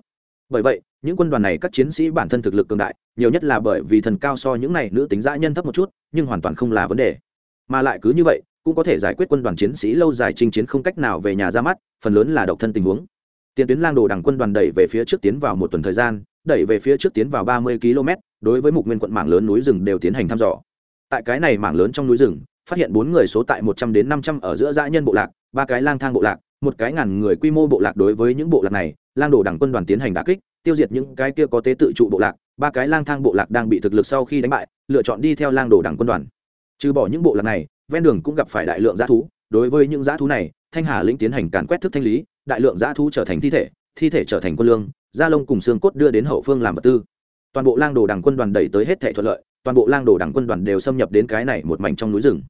Bởi vậy, những quân đoàn này các chiến sĩ bản thân thực lực cường đại, nhiều nhất là bởi vì thần cao so những này nữ tính dã nhân thấp một chút, nhưng hoàn toàn không là vấn đề. Mà lại cứ như vậy, cũng có thể giải quyết quân đoàn chiến sĩ lâu dài chinh chiến không cách nào về nhà ra mắt, phần lớn là độc thân tình huống. Tiền tuyến lang đồ đằng quân đoàn đẩy về phía trước tiến vào một tuần thời gian, đẩy về phía trước tiến vào ba mươi km đối với mục nguyên quận mảng lớn núi rừng đều tiến hành thăm dò tại cái này mảng lớn trong núi rừng, phát hiện bốn người số tại một trăm đến năm trăm ở giữa dã nhân bộ lạc, ba cái lang thang bộ lạc, một cái ngàn người quy mô bộ lạc đối với những bộ lạc này, lang đồ đảng quân đoàn tiến hành đà kích, tiêu diệt những cái kia có tế tự trụ bộ lạc, ba cái lang thang bộ lạc đang bị thực lực sau khi đánh bại, lựa chọn đi theo lang đồ đảng quân đoàn. Trừ bỏ những bộ lạc này, ven đường cũng gặp phải đại lượng g thú, đối với những g thú này, thanh hà lĩnh tiến hành càn quét thức thanh lý, đại lượng g thú trở thành thi thể thi thể trở thành quân lương, da lông cùng xương cốt đưa đến hậu phương làm vật tư. Toàn bộ lang đồ đảng quân đoàn đẩy tới hết thể thuận lợi toàn bộ lang đồ đảng quân đoàn đều xâm nhập đến cái này một mảnh trong núi rừng.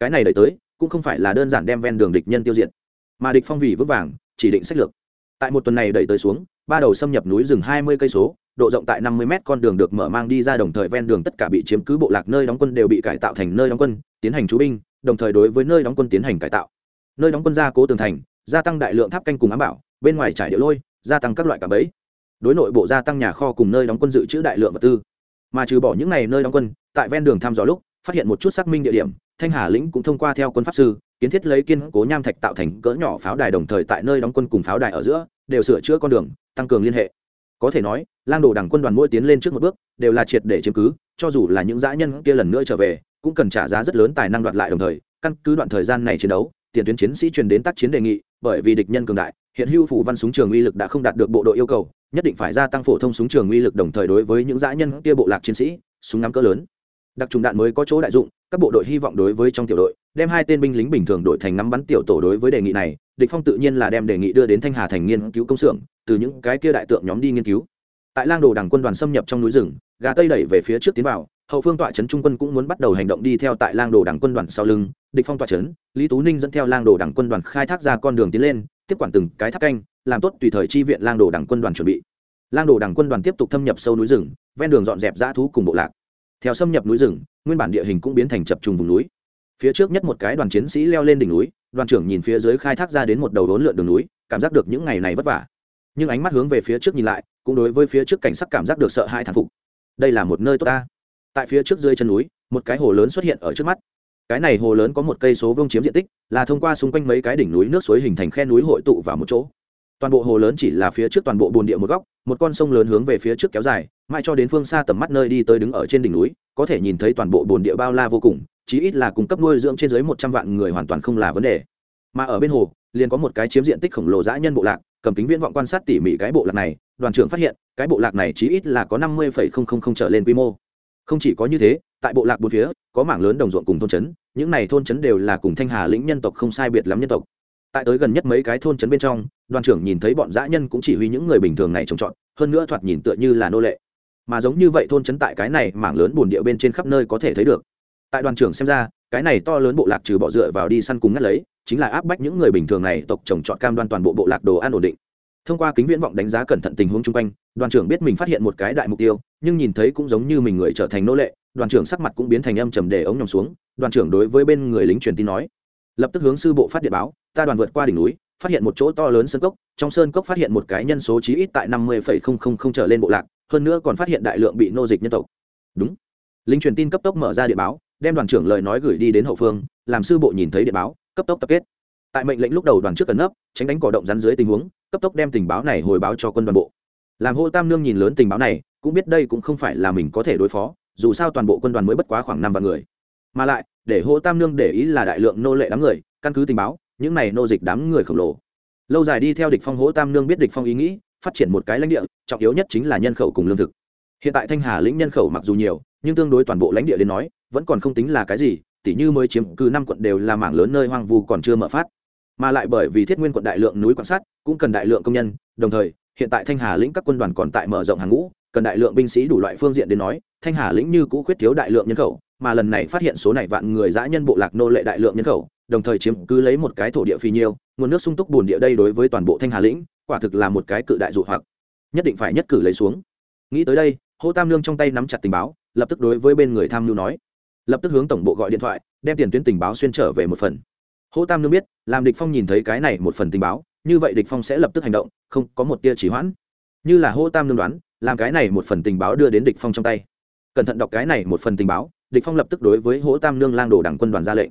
Cái này đẩy tới, cũng không phải là đơn giản đem ven đường địch nhân tiêu diệt, mà địch phong vì vững vàng, chỉ định sách lược. Tại một tuần này đẩy tới xuống, ba đầu xâm nhập núi rừng hai mươi cây số, độ rộng tại năm mươi mét, con đường được mở mang đi ra đồng thời ven đường tất cả bị chiếm cứ bộ lạc nơi đóng quân đều bị cải tạo thành nơi đóng quân, tiến hành trú binh, đồng thời đối với nơi đóng quân tiến hành cải tạo. Nơi đóng quân gia cố tường thành, gia tăng đại lượng tháp canh cùng ám bảo, bên ngoài trải điệu lôi, gia tăng các loại cả bẫy. Đối nội bộ gia tăng nhà kho cùng nơi đóng quân dự trữ đại lượng vật tư mà trừ bỏ những này nơi đóng quân, tại ven đường thăm dò lúc, phát hiện một chút xác minh địa điểm, thanh hà lĩnh cũng thông qua theo quân pháp sư, kiến thiết lấy kiên cố nham thạch tạo thành cỡ nhỏ pháo đài đồng thời tại nơi đóng quân cùng pháo đài ở giữa, đều sửa chữa con đường, tăng cường liên hệ. Có thể nói, lang đồ đảng quân đoàn mỗi tiến lên trước một bước, đều là triệt để chiếm cứ, cho dù là những dã nhân kia lần nữa trở về, cũng cần trả giá rất lớn tài năng đoạt lại đồng thời, căn cứ đoạn thời gian này chiến đấu, tiền tuyến chiến sĩ truyền đến tác chiến đề nghị, bởi vì địch nhân cường đại hiện hưu phủ văn súng trường uy lực đã không đạt được bộ đội yêu cầu, nhất định phải gia tăng phổ thông súng trường uy lực đồng thời đối với những dã nhân kia bộ lạc chiến sĩ, súng ngắm cỡ lớn. Đặc trùng đạn mới có chỗ đại dụng, các bộ đội hy vọng đối với trong tiểu đội, đem hai tên binh lính bình thường đội thành ngắm bắn tiểu tổ đối với đề nghị này, địch phong tự nhiên là đem đề nghị đưa đến thanh hà thành nghiên cứu công xưởng, từ những cái kia đại tượng nhóm đi nghiên cứu. Tại lang đồ đảng quân đoàn xâm nhập trong núi rừng, gà tây đẩy về phía trước tiến vào, hậu phương tọa trấn trung quân cũng muốn bắt đầu hành động đi theo tại lang đồ đảng quân đoàn sau lưng, địch phong tọa trấn, lý tú ninh dẫn theo lang đồ đảng quân đoàn khai thác ra con đường tiến lên tiếp quản từng cái tháp canh, làm tốt tùy thời chi viện lang đồ đảng quân đoàn chuẩn bị. Lang đồ đảng quân đoàn tiếp tục thâm nhập sâu núi rừng, ven đường dọn dẹp dã thú cùng bộ lạc. Theo xâm nhập núi rừng, nguyên bản địa hình cũng biến thành chập trùng vùng núi. Phía trước nhất một cái đoàn chiến sĩ leo lên đỉnh núi, đoàn trưởng nhìn phía dưới khai thác ra đến một đầu đốn lượn đường núi, cảm giác được những ngày này vất vả. Nhưng ánh mắt hướng về phía trước nhìn lại, cũng đối với phía trước cảnh sắc cảm giác được sợ hãi thản phục. Đây là một nơi tốt ta. Tại phía trước dưới chân núi, một cái hồ lớn xuất hiện ở trước mắt cái này hồ lớn có một cây số vương chiếm diện tích, là thông qua xung quanh mấy cái đỉnh núi nước suối hình thành khe núi hội tụ vào một chỗ. Toàn bộ hồ lớn chỉ là phía trước toàn bộ bồn địa một góc, một con sông lớn hướng về phía trước kéo dài, mãi cho đến phương xa tầm mắt nơi đi tới đứng ở trên đỉnh núi, có thể nhìn thấy toàn bộ bồn địa bao la vô cùng, chí ít là cung cấp nuôi dưỡng trên dưới một trăm vạn người hoàn toàn không là vấn đề. Mà ở bên hồ, liền có một cái chiếm diện tích khổng lồ dã nhân bộ lạc, cầm kính viễn vọng quan sát tỉ mỉ cái bộ lạc này, đoàn trưởng phát hiện, cái bộ lạc này chí ít là có năm mươi trở lên quy mô không chỉ có như thế, tại bộ lạc bốn phía, có mảng lớn đồng ruộng cùng thôn trấn, những này thôn trấn đều là cùng thanh hà lĩnh nhân tộc không sai biệt lắm nhân tộc. Tại tới gần nhất mấy cái thôn trấn bên trong, đoàn trưởng nhìn thấy bọn dã nhân cũng chỉ huy những người bình thường này trồng trọt, hơn nữa thoạt nhìn tựa như là nô lệ. Mà giống như vậy thôn trấn tại cái này mảng lớn bồn địa bên trên khắp nơi có thể thấy được. Tại đoàn trưởng xem ra, cái này to lớn bộ lạc trừ bỏ dựa vào đi săn cùng ngắt lấy, chính là áp bách những người bình thường này tộc trồng trọt cam đoan toàn bộ bộ lạc đồ ăn ổn định thông qua kính viễn vọng đánh giá cẩn thận tình huống chung quanh, đoàn trưởng biết mình phát hiện một cái đại mục tiêu, nhưng nhìn thấy cũng giống như mình người trở thành nô lệ, đoàn trưởng sắc mặt cũng biến thành âm trầm để ống nhòm xuống, đoàn trưởng đối với bên người lính truyền tin nói. Lập tức hướng sư bộ phát điện báo, ta đoàn vượt qua đỉnh núi, phát hiện một chỗ to lớn sơn cốc, trong sơn cốc phát hiện một cái nhân số chí ít tại năm mươi trở lên bộ lạc, hơn nữa còn phát hiện đại lượng bị nô dịch nhân tộc. Đúng. Lính truyền tin cấp tốc mở ra điện báo, đem đoàn trưởng lời nói gửi đi đến hậu phương, làm sư bộ nhìn thấy điện báo, cấp tốc tập kết. Tại mệnh lệnh lúc đầu đoàn trước cần nấp, tránh đánh cỏ động rắn dưới tình huống cấp tốc đem tình báo này hồi báo cho quân đoàn bộ. Làm hô tam nương nhìn lớn tình báo này, cũng biết đây cũng không phải là mình có thể đối phó, dù sao toàn bộ quân đoàn mới bất quá khoảng năm vạn người. Mà lại, để hô tam nương để ý là đại lượng nô lệ đám người, căn cứ tình báo, những này nô dịch đám người khổng lồ. Lâu dài đi theo địch phong hỗ tam nương biết địch phong ý nghĩ, phát triển một cái lãnh địa, trọng yếu nhất chính là nhân khẩu cùng lương thực. Hiện tại thanh hà lĩnh nhân khẩu mặc dù nhiều, nhưng tương đối toàn bộ lãnh địa đến nói, vẫn còn không tính là cái gì, tỉ như mới chiếm cứ năm quận đều là mảng lớn nơi hoang vu còn chưa mở phát mà lại bởi vì thiết nguyên quận đại lượng núi quan sát, cũng cần đại lượng công nhân, đồng thời, hiện tại thanh hà lĩnh các quân đoàn còn tại mở rộng hàng ngũ, cần đại lượng binh sĩ đủ loại phương diện đến nói, thanh hà lĩnh như cũ khuyết thiếu đại lượng nhân khẩu, mà lần này phát hiện số này vạn người dã nhân bộ lạc nô lệ đại lượng nhân khẩu, đồng thời chiếm cứ lấy một cái thổ địa phi nhiêu, nguồn nước sung túc bùn địa đây đối với toàn bộ thanh hà lĩnh, quả thực là một cái cự đại dụ hoặc. Nhất định phải nhất cử lấy xuống. Nghĩ tới đây, hô tam lương trong tay nắm chặt tình báo, lập tức đối với bên người tham mưu nói. Lập tức hướng tổng bộ gọi điện thoại, đem tiền tuyến tình báo xuyên trở về một phần hô tam Nương biết, làm địch phong nhìn thấy cái này một phần tình báo, như vậy địch phong sẽ lập tức hành động, không có một tia chỉ hoãn. Như là hô tam Nương đoán, làm cái này một phần tình báo đưa đến địch phong trong tay. Cẩn thận đọc cái này một phần tình báo, địch phong lập tức đối với hỗ tam Nương lang đồ đảng quân đoàn ra lệnh.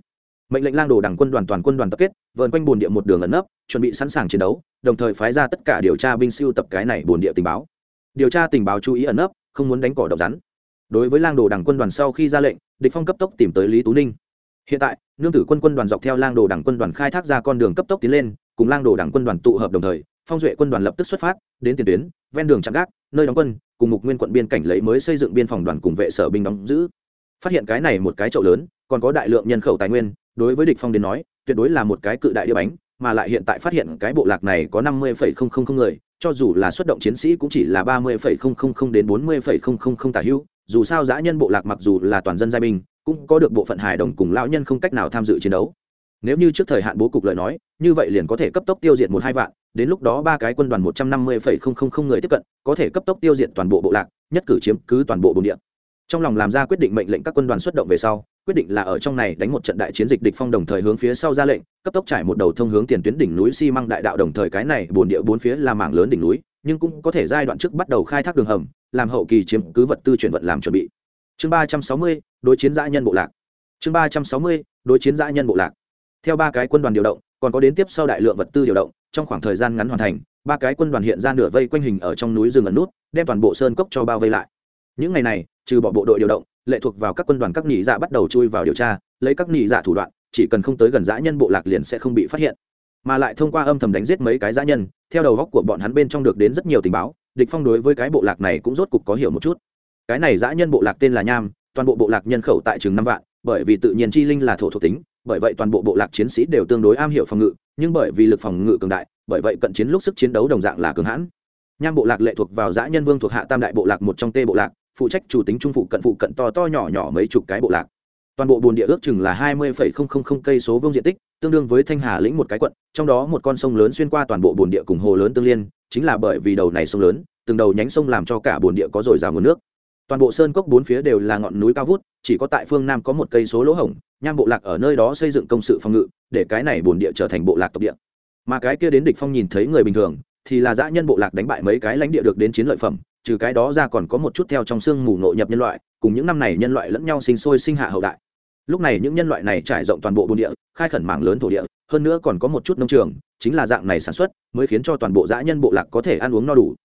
Mệnh lệnh lang đồ đảng quân đoàn toàn quân đoàn tập kết, vờn quanh bồn địa một đường ẩn nấp, chuẩn bị sẵn sàng chiến đấu, đồng thời phái ra tất cả điều tra binh siêu tập cái này bồn địa tình báo. Điều tra tình báo chú ý ẩn nấp, không muốn đánh cỏ độc rắn. Đối với lang đồ đảng quân đoàn sau khi ra lệnh, địch phong cấp tốc tìm tới lý tú ninh hiện tại, nương tử quân quân đoàn dọc theo lang đồ đảng quân đoàn khai thác ra con đường cấp tốc tiến lên, cùng lang đồ đảng quân đoàn tụ hợp đồng thời, phong duệ quân đoàn lập tức xuất phát, đến tiền tuyến, ven đường chặn gác, nơi đóng quân, cùng mục nguyên quận biên cảnh lấy mới xây dựng biên phòng đoàn cùng vệ sở binh đóng giữ. Phát hiện cái này một cái chậu lớn, còn có đại lượng nhân khẩu tài nguyên, đối với địch phong đến nói, tuyệt đối là một cái cự đại địa bánh, mà lại hiện tại phát hiện cái bộ lạc này có năm mươi người, cho dù là xuất động chiến sĩ cũng chỉ là ba mươi đến bốn mươi tả hữu dù sao dã nhân bộ lạc mặc dù là toàn dân giai binh cũng có được bộ phận hài đồng cùng lão nhân không cách nào tham dự chiến đấu. Nếu như trước thời hạn bố cục lời nói, như vậy liền có thể cấp tốc tiêu diệt một hai vạn, đến lúc đó ba cái quân đoàn một trăm năm mươi người tiếp cận, có thể cấp tốc tiêu diệt toàn bộ bộ lạc, nhất cử chiếm cứ toàn bộ bồn địa. Trong lòng làm ra quyết định mệnh lệnh các quân đoàn xuất động về sau, quyết định là ở trong này đánh một trận đại chiến dịch địch phong đồng thời hướng phía sau ra lệnh, cấp tốc trải một đầu thông hướng tiền tuyến đỉnh núi xi măng đại đạo đồng thời cái này bồn địa bốn phía là mảng lớn đỉnh núi, nhưng cũng có thể giai đoạn trước bắt đầu khai thác đường hầm, làm hậu kỳ chiếm cứ vật tư chuyển vận làm chuẩn bị chương ba trăm sáu mươi, đối chiến dã nhân bộ lạc. Chương ba trăm sáu mươi, đối chiến dã nhân bộ lạc. Theo ba cái quân đoàn điều động, còn có đến tiếp sau đại lượng vật tư điều động, trong khoảng thời gian ngắn hoàn thành, ba cái quân đoàn hiện ra nửa vây quanh hình ở trong núi rừng ẩn nút, đem toàn bộ sơn cốc cho bao vây lại. Những ngày này, trừ bỏ bộ đội điều động, lệ thuộc vào các quân đoàn các nhị dạ bắt đầu chui vào điều tra, lấy các nhị dạ thủ đoạn, chỉ cần không tới gần dã nhân bộ lạc liền sẽ không bị phát hiện. Mà lại thông qua âm thầm đánh giết mấy cái dã nhân, theo đầu góc của bọn hắn bên trong được đến rất nhiều tình báo, địch phong đối với cái bộ lạc này cũng rốt cục có hiểu một chút cái này dã nhân bộ lạc tên là nham, toàn bộ bộ lạc nhân khẩu tại chừng năm vạn, bởi vì tự nhiên chi linh là thổ thuộc tính, bởi vậy toàn bộ bộ lạc chiến sĩ đều tương đối am hiểu phòng ngự, nhưng bởi vì lực phòng ngự cường đại, bởi vậy cận chiến lúc sức chiến đấu đồng dạng là cường hãn. Nham bộ lạc lệ thuộc vào dã nhân vương thuộc hạ tam đại bộ lạc một trong tê bộ lạc, phụ trách chủ tính trung phụ cận phụ cận to to nhỏ nhỏ mấy chục cái bộ lạc. Toàn bộ bồn địa ước chừng là hai mươi cây số vương diện tích, tương đương với thanh hà lĩnh một cái quận, trong đó một con sông lớn xuyên qua toàn bộ bồn địa cùng hồ lớn tương liên, chính là bởi vì đầu này sông lớn, từng đầu nhánh sông làm cho cả bồn địa có dồi dào nguồn nước toàn bộ sơn cốc bốn phía đều là ngọn núi cao vút, chỉ có tại phương nam có một cây số lỗ hổng, nham bộ lạc ở nơi đó xây dựng công sự phòng ngự, để cái này bồn địa trở thành bộ lạc tộc địa. Mà cái kia đến địch phong nhìn thấy người bình thường, thì là dã nhân bộ lạc đánh bại mấy cái lãnh địa được đến chiến lợi phẩm, trừ cái đó ra còn có một chút theo trong xương mù nội nhập nhân loại, cùng những năm này nhân loại lẫn nhau sinh sôi sinh hạ hậu đại. Lúc này những nhân loại này trải rộng toàn bộ bồn địa, khai khẩn mảng lớn thổ địa, hơn nữa còn có một chút nông trường, chính là dạng này sản xuất, mới khiến cho toàn bộ dã nhân bộ lạc có thể ăn uống no đủ.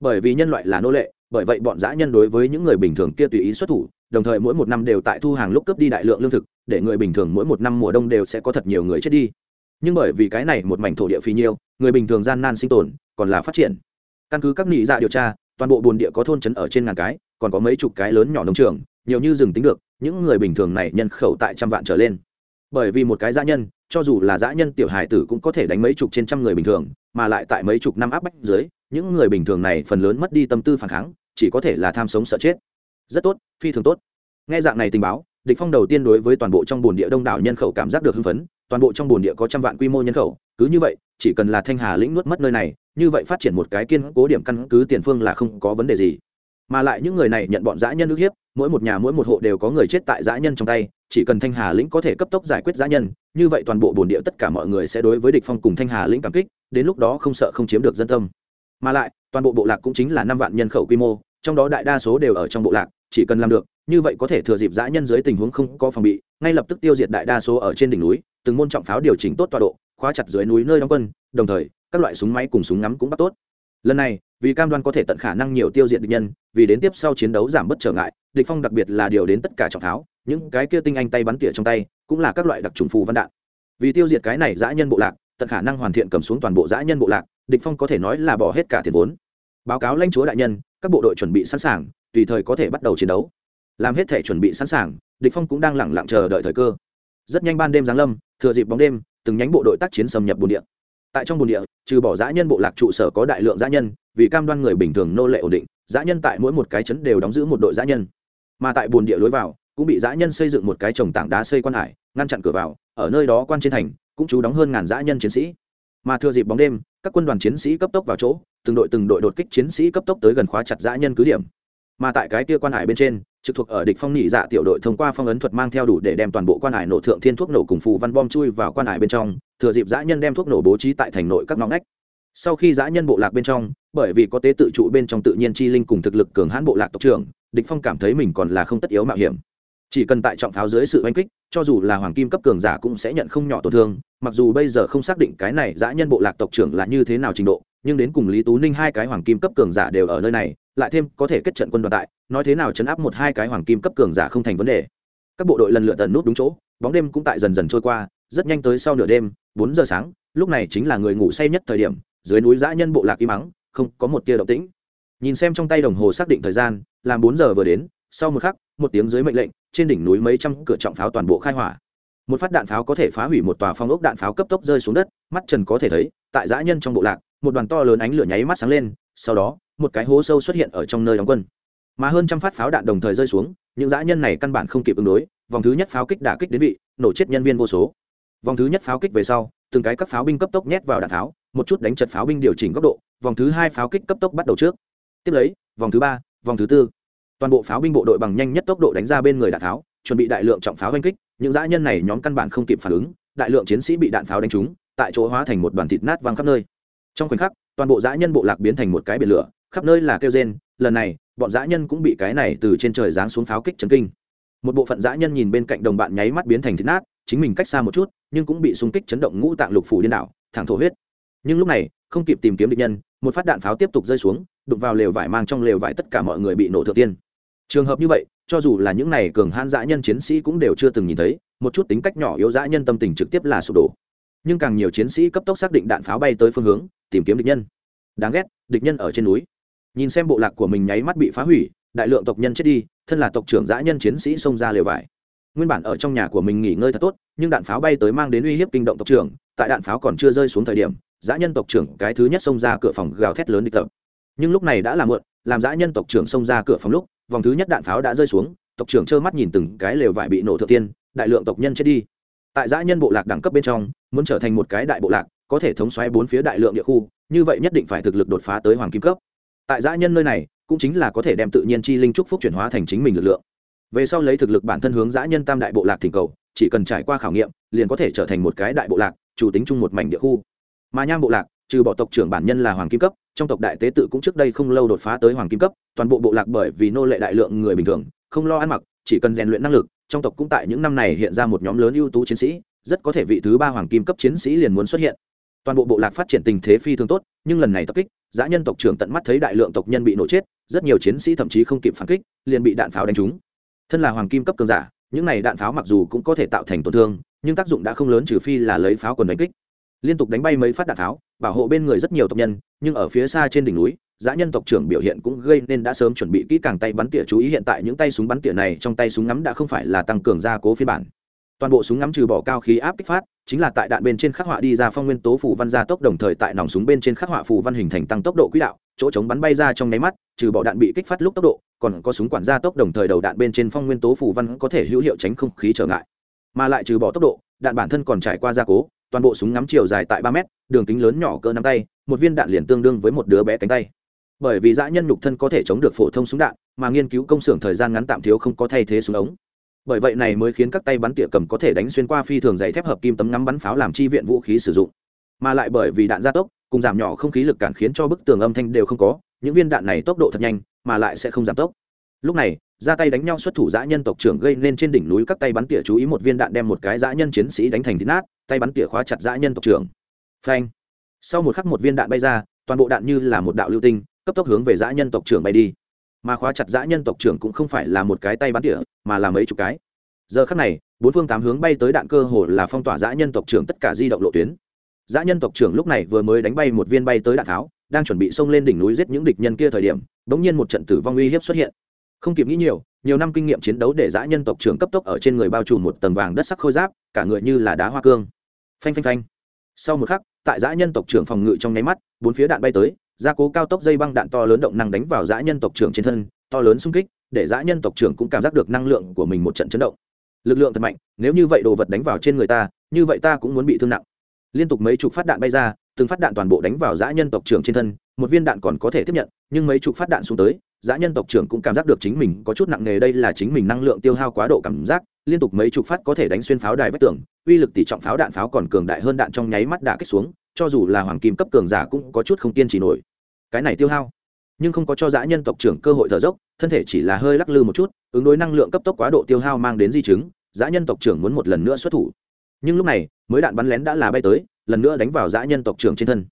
Bởi vì nhân loại là nô lệ bởi vậy bọn dã nhân đối với những người bình thường kia tùy ý xuất thủ, đồng thời mỗi một năm đều tại thu hàng lúc cướp đi đại lượng lương thực, để người bình thường mỗi một năm mùa đông đều sẽ có thật nhiều người chết đi. Nhưng bởi vì cái này một mảnh thổ địa phì nhiêu, người bình thường gian nan sinh tồn, còn là phát triển. Căn cứ các nghị dạ điều tra, toàn bộ bồn địa có thôn trấn ở trên ngàn cái, còn có mấy chục cái lớn nhỏ nông trường, nhiều như rừng tính được, những người bình thường này nhân khẩu tại trăm vạn trở lên. Bởi vì một cái dã nhân, cho dù là dã nhân tiểu hài tử cũng có thể đánh mấy chục trên trăm người bình thường, mà lại tại mấy chục năm áp bách dưới, những người bình thường này phần lớn mất đi tâm tư phản kháng chỉ có thể là tham sống sợ chết. Rất tốt, phi thường tốt. Nghe dạng này tình báo, địch phong đầu tiên đối với toàn bộ trong bồn địa đông đảo nhân khẩu cảm giác được hưng phấn, toàn bộ trong bồn địa có trăm vạn quy mô nhân khẩu, cứ như vậy, chỉ cần là thanh hà lĩnh nuốt mất nơi này, như vậy phát triển một cái kiên cố điểm căn cứ tiền phương là không có vấn đề gì. Mà lại những người này nhận bọn dã nhân ức hiếp, mỗi một nhà mỗi một hộ đều có người chết tại dã nhân trong tay, chỉ cần thanh hà lĩnh có thể cấp tốc giải quyết dã nhân, như vậy toàn bộ bồn địa tất cả mọi người sẽ đối với địch phong cùng thanh hà lĩnh cảm kích, đến lúc đó không sợ không chiếm được dân tâm. Mà lại, toàn bộ bộ lạc cũng chính là năm vạn nhân khẩu quy mô trong đó đại đa số đều ở trong bộ lạc chỉ cần làm được như vậy có thể thừa dịp dã nhân dưới tình huống không có phòng bị ngay lập tức tiêu diệt đại đa số ở trên đỉnh núi từng môn trọng pháo điều chỉnh tốt tọa độ khóa chặt dưới núi nơi đóng quân đồng thời các loại súng máy cùng súng ngắm cũng bắt tốt. Lần này vì cam đoan có thể tận khả năng nhiều tiêu diệt địch nhân vì đến tiếp sau chiến đấu giảm bất trở ngại địch phong đặc biệt là điều đến tất cả trọng pháo, những cái kia tinh anh tay bắn tỉa trong tay cũng là các loại đặc trùng phù văn đạn. Vì tiêu diệt cái này dã nhân bộ lạc tận khả năng hoàn thiện cầm xuống toàn bộ dã nhân bộ lạc địch phong có thể nói là bỏ hết cả tiền vốn. Báo cáo lãnh chúa đại nhân các bộ đội chuẩn bị sẵn sàng, tùy thời có thể bắt đầu chiến đấu. Làm hết thể chuẩn bị sẵn sàng, địch phong cũng đang lặng lặng chờ đợi thời cơ. Rất nhanh ban đêm giáng lâm, thừa dịp bóng đêm, từng nhánh bộ đội tác chiến xâm nhập bồn địa. Tại trong bồn địa, trừ bỏ dã nhân bộ lạc trụ sở có đại lượng dã nhân, vì cam đoan người bình thường nô lệ ổn định, dã nhân tại mỗi một cái trấn đều đóng giữ một đội dã nhân. Mà tại bồn địa lối vào, cũng bị dã nhân xây dựng một cái trồng tảng đá xây quan hải, ngăn chặn cửa vào, ở nơi đó quan trên thành, cũng trú đóng hơn ngàn dã nhân chiến sĩ. Mà thừa dịp bóng đêm, các quân đoàn chiến sĩ cấp tốc vào chỗ từng đội từng đội đột kích chiến sĩ cấp tốc tới gần khóa chặt dã nhân cứ điểm. Mà tại cái kia quan hải bên trên, trực thuộc ở địch phong nhị dạ tiểu đội thông qua phong ấn thuật mang theo đủ để đem toàn bộ quan hải nổ thượng thiên thuốc nổ cùng phù văn bom chui vào quan hải bên trong, thừa dịp dã nhân đem thuốc nổ bố trí tại thành nội các ngõ ngách. Sau khi dã nhân bộ lạc bên trong, bởi vì có tế tự trụ bên trong tự nhiên chi linh cùng thực lực cường hãn bộ lạc tộc trưởng, địch phong cảm thấy mình còn là không tất yếu mạo hiểm. Chỉ cần tại trọng pháo dưới sự oanh kích, cho dù là hoàng kim cấp cường giả cũng sẽ nhận không nhỏ tổn thương, mặc dù bây giờ không xác định cái này dã nhân bộ lạc tộc trưởng là như thế nào trình độ nhưng đến cùng lý tú ninh hai cái hoàng kim cấp cường giả đều ở nơi này, lại thêm có thể kết trận quân đoàn tại, nói thế nào chấn áp một hai cái hoàng kim cấp cường giả không thành vấn đề. Các bộ đội lần lượt tần nút đúng chỗ, bóng đêm cũng tại dần dần trôi qua, rất nhanh tới sau nửa đêm, bốn giờ sáng, lúc này chính là người ngủ say nhất thời điểm, dưới núi dã nhân bộ lạc im mắng không có một tia động tĩnh. Nhìn xem trong tay đồng hồ xác định thời gian, làm bốn giờ vừa đến, sau một khắc, một tiếng dưới mệnh lệnh, trên đỉnh núi mấy trăm cửa trọng pháo toàn bộ khai hỏa một phát đạn pháo có thể phá hủy một tòa phong ốc đạn pháo cấp tốc rơi xuống đất, mắt trần có thể thấy, tại dã nhân trong bộ lạc, một đoàn to lớn ánh lửa nháy mắt sáng lên, sau đó, một cái hố sâu xuất hiện ở trong nơi đóng quân. Mà hơn trăm phát pháo đạn đồng thời rơi xuống, những dã nhân này căn bản không kịp ứng đối, vòng thứ nhất pháo kích đả kích đến vị, nổ chết nhân viên vô số. Vòng thứ nhất pháo kích về sau, từng cái các pháo binh cấp tốc nhét vào đạn pháo, một chút đánh chật pháo binh điều chỉnh góc độ, vòng thứ hai pháo kích cấp tốc bắt đầu trước. Tiếp lấy, vòng thứ ba, vòng thứ tư. Toàn bộ pháo binh bộ đội bằng nhanh nhất tốc độ đánh ra bên người đạn pháo, chuẩn bị đại lượng trọng pháo oanh kích những dã nhân này nhóm căn bản không kịp phản ứng, đại lượng chiến sĩ bị đạn pháo đánh trúng, tại chỗ hóa thành một đoàn thịt nát văng khắp nơi. Trong khoảnh khắc, toàn bộ dã nhân bộ lạc biến thành một cái biển lửa, khắp nơi là kêu rên, lần này, bọn dã nhân cũng bị cái này từ trên trời giáng xuống pháo kích chấn kinh. Một bộ phận dã nhân nhìn bên cạnh đồng bạn nháy mắt biến thành thịt nát, chính mình cách xa một chút, nhưng cũng bị xung kích chấn động ngũ tạng lục phủ điên đảo, thẳng thổ huyết. Nhưng lúc này, không kịp tìm kiếm địch nhân, một phát đạn pháo tiếp tục rơi xuống, đụng vào lều vải mang trong lều vải tất cả mọi người bị nổ thượng tiên. Trường hợp như vậy cho dù là những này cường hãn dã nhân chiến sĩ cũng đều chưa từng nhìn thấy, một chút tính cách nhỏ yếu dã nhân tâm tình trực tiếp là sụp đổ. Nhưng càng nhiều chiến sĩ cấp tốc xác định đạn pháo bay tới phương hướng, tìm kiếm địch nhân. Đáng ghét, địch nhân ở trên núi. Nhìn xem bộ lạc của mình nháy mắt bị phá hủy, đại lượng tộc nhân chết đi, thân là tộc trưởng dã nhân chiến sĩ xông ra lều vải. Nguyên bản ở trong nhà của mình nghỉ ngơi thật tốt, nhưng đạn pháo bay tới mang đến uy hiếp kinh động tộc trưởng, tại đạn pháo còn chưa rơi xuống thời điểm, dã nhân tộc trưởng cái thứ nhất xông ra cửa phòng gào thét lớn địch tập. Nhưng lúc này đã là muộn, làm dã nhân tộc trưởng xông ra cửa phòng lúc vòng thứ nhất đạn pháo đã rơi xuống, tộc trưởng trơ mắt nhìn từng cái lều vải bị nổ thượng tiên, đại lượng tộc nhân chết đi. Tại giã nhân bộ lạc đẳng cấp bên trong, muốn trở thành một cái đại bộ lạc, có thể thống xoáy bốn phía đại lượng địa khu, như vậy nhất định phải thực lực đột phá tới hoàng kim cấp. Tại giã nhân nơi này, cũng chính là có thể đem tự nhiên chi linh trúc phúc chuyển hóa thành chính mình lực lượng. Về sau lấy thực lực bản thân hướng giã nhân tam đại bộ lạc thỉnh cầu, chỉ cần trải qua khảo nghiệm, liền có thể trở thành một cái đại bộ lạc, chủ tính chung một mảnh địa khu. Mà nham bộ lạc trừ bỏ tộc trưởng bản nhân là hoàng kim cấp, trong tộc đại tế tự cũng trước đây không lâu đột phá tới hoàng kim cấp, toàn bộ bộ lạc bởi vì nô lệ đại lượng người bình thường, không lo ăn mặc, chỉ cần rèn luyện năng lực, trong tộc cũng tại những năm này hiện ra một nhóm lớn ưu tú chiến sĩ, rất có thể vị thứ ba hoàng kim cấp chiến sĩ liền muốn xuất hiện. Toàn bộ bộ lạc phát triển tình thế phi thường tốt, nhưng lần này tập kích giã nhân tộc trưởng tận mắt thấy đại lượng tộc nhân bị nổ chết, rất nhiều chiến sĩ thậm chí không kịp phản kích, liền bị đạn pháo đánh trúng. Thân là hoàng kim cấp cường giả, những này đạn pháo mặc dù cũng có thể tạo thành tổn thương, nhưng tác dụng đã không lớn trừ phi là lấy pháo quần đánh kích liên tục đánh bay mấy phát đạn tháo, bảo hộ bên người rất nhiều tộc nhân, nhưng ở phía xa trên đỉnh núi giã nhân tộc trưởng biểu hiện cũng gây nên đã sớm chuẩn bị kỹ càng tay bắn tỉa chú ý, hiện tại những tay súng bắn tỉa này trong tay súng ngắm đã không phải là tăng cường gia cố phiên bản. Toàn bộ súng ngắm trừ bỏ cao khí áp kích phát, chính là tại đạn bên trên khắc họa đi ra phong nguyên tố phủ văn gia tốc đồng thời tại nòng súng bên trên khắc họa phù văn hình thành tăng tốc độ quỹ đạo, chỗ chống bắn bay ra trong nháy mắt, trừ bỏ đạn bị kích phát lúc tốc độ, còn có súng quản gia tốc đồng thời đầu đạn bên trên phong nguyên tố phủ văn có thể hữu hiệu tránh không khí trở ngại. Mà lại trừ bỏ tốc độ, đạn bản thân còn trải qua gia cố toàn bộ súng ngắm chiều dài tại ba mét, đường kính lớn nhỏ cỡ nắm tay, một viên đạn liền tương đương với một đứa bé cánh tay. Bởi vì dã nhân nhục thân có thể chống được phổ thông súng đạn, mà nghiên cứu công xưởng thời gian ngắn tạm thiếu không có thay thế súng ống. Bởi vậy này mới khiến các tay bắn tỉa cầm có thể đánh xuyên qua phi thường dày thép hợp kim tấm ngắm bắn pháo làm chi viện vũ khí sử dụng. Mà lại bởi vì đạn gia tốc, cùng giảm nhỏ không khí lực cản khiến cho bức tường âm thanh đều không có, những viên đạn này tốc độ thật nhanh, mà lại sẽ không giảm tốc. Lúc này ra tay đánh nhau xuất thủ dã nhân tộc trưởng gây nên trên đỉnh núi các tay bắn tỉa chú ý một viên đạn đem một cái dã nhân chiến sĩ đánh thành thịt nát, tay bắn tỉa khóa chặt dã nhân tộc trưởng. Phanh. Sau một khắc một viên đạn bay ra, toàn bộ đạn như là một đạo lưu tinh, cấp tốc hướng về dã nhân tộc trưởng bay đi. Mà khóa chặt dã nhân tộc trưởng cũng không phải là một cái tay bắn tỉa, mà là mấy chục cái. Giờ khắc này, bốn phương tám hướng bay tới đạn cơ hồ là phong tỏa dã nhân tộc trưởng tất cả di động lộ tuyến. Dã nhân tộc trưởng lúc này vừa mới đánh bay một viên bay tới đạn tháo, đang chuẩn bị xông lên đỉnh núi giết những địch nhân kia thời điểm, bỗng nhiên một trận tử vong uy hiếp xuất hiện không kịp nghĩ nhiều nhiều năm kinh nghiệm chiến đấu để dã nhân tộc trưởng cấp tốc ở trên người bao trùm một tầng vàng đất sắc khôi giáp, cả người như là đá hoa cương. Phanh phanh phanh. Sau một khắc, tại dã nhân tộc trưởng phòng ngự trong nháy mắt, bốn phía đạn bay tới, gia cố cao tốc dây băng đạn to lớn động năng đánh vào dã nhân tộc trưởng trên thân, to lớn xung kích, để dã nhân tộc trưởng cũng cảm giác được năng lượng của mình một trận chấn động. Lực lượng thật mạnh, nếu như vậy đồ vật đánh vào trên người ta, như vậy ta cũng muốn bị thương nặng. Liên tục mấy chục phát đạn bay ra, từng phát đạn toàn bộ đánh vào dã nhân tộc trưởng trên thân, một viên đạn còn có thể tiếp nhận, nhưng mấy chục phát đạn xuống tới dã nhân tộc trưởng cũng cảm giác được chính mình có chút nặng nề, đây là chính mình năng lượng tiêu hao quá độ cảm giác, liên tục mấy chục phát có thể đánh xuyên pháo đài vách tường, uy lực tỷ trọng pháo đạn pháo còn cường đại hơn đạn trong nháy mắt đã kích xuống, cho dù là hoàng kim cấp cường giả cũng có chút không kiên trì nổi. Cái này tiêu hao, nhưng không có cho dã nhân tộc trưởng cơ hội thở dốc, thân thể chỉ là hơi lắc lư một chút, ứng đối năng lượng cấp tốc quá độ tiêu hao mang đến di chứng, dã nhân tộc trưởng muốn một lần nữa xuất thủ. Nhưng lúc này, mới đạn bắn lén đã là bay tới, lần nữa đánh vào dã nhân tộc trưởng trên thân.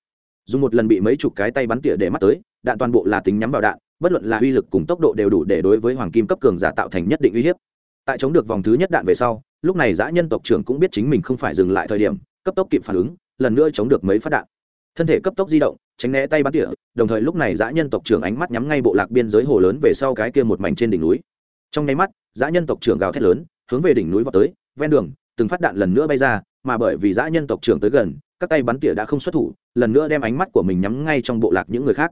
Dùng một lần bị mấy chục cái tay bắn tỉa để mắt tới đạn toàn bộ là tính nhắm vào đạn, bất luận là uy lực cùng tốc độ đều đủ để đối với hoàng kim cấp cường giả tạo thành nhất định uy hiếp. Tại chống được vòng thứ nhất đạn về sau, lúc này dã nhân tộc trưởng cũng biết chính mình không phải dừng lại thời điểm, cấp tốc kịp phản ứng, lần nữa chống được mấy phát đạn. Thân thể cấp tốc di động, tránh né tay bắn tỉa, đồng thời lúc này dã nhân tộc trưởng ánh mắt nhắm ngay bộ lạc biên giới hồ lớn về sau cái kia một mảnh trên đỉnh núi. Trong nháy mắt, dã nhân tộc trưởng gào thét lớn, hướng về đỉnh núi vào tới, ven đường, từng phát đạn lần nữa bay ra, mà bởi vì dã nhân tộc trưởng tới gần, các tay bắn tỉa đã không xuất thủ, lần nữa đem ánh mắt của mình nhắm ngay trong bộ lạc những người khác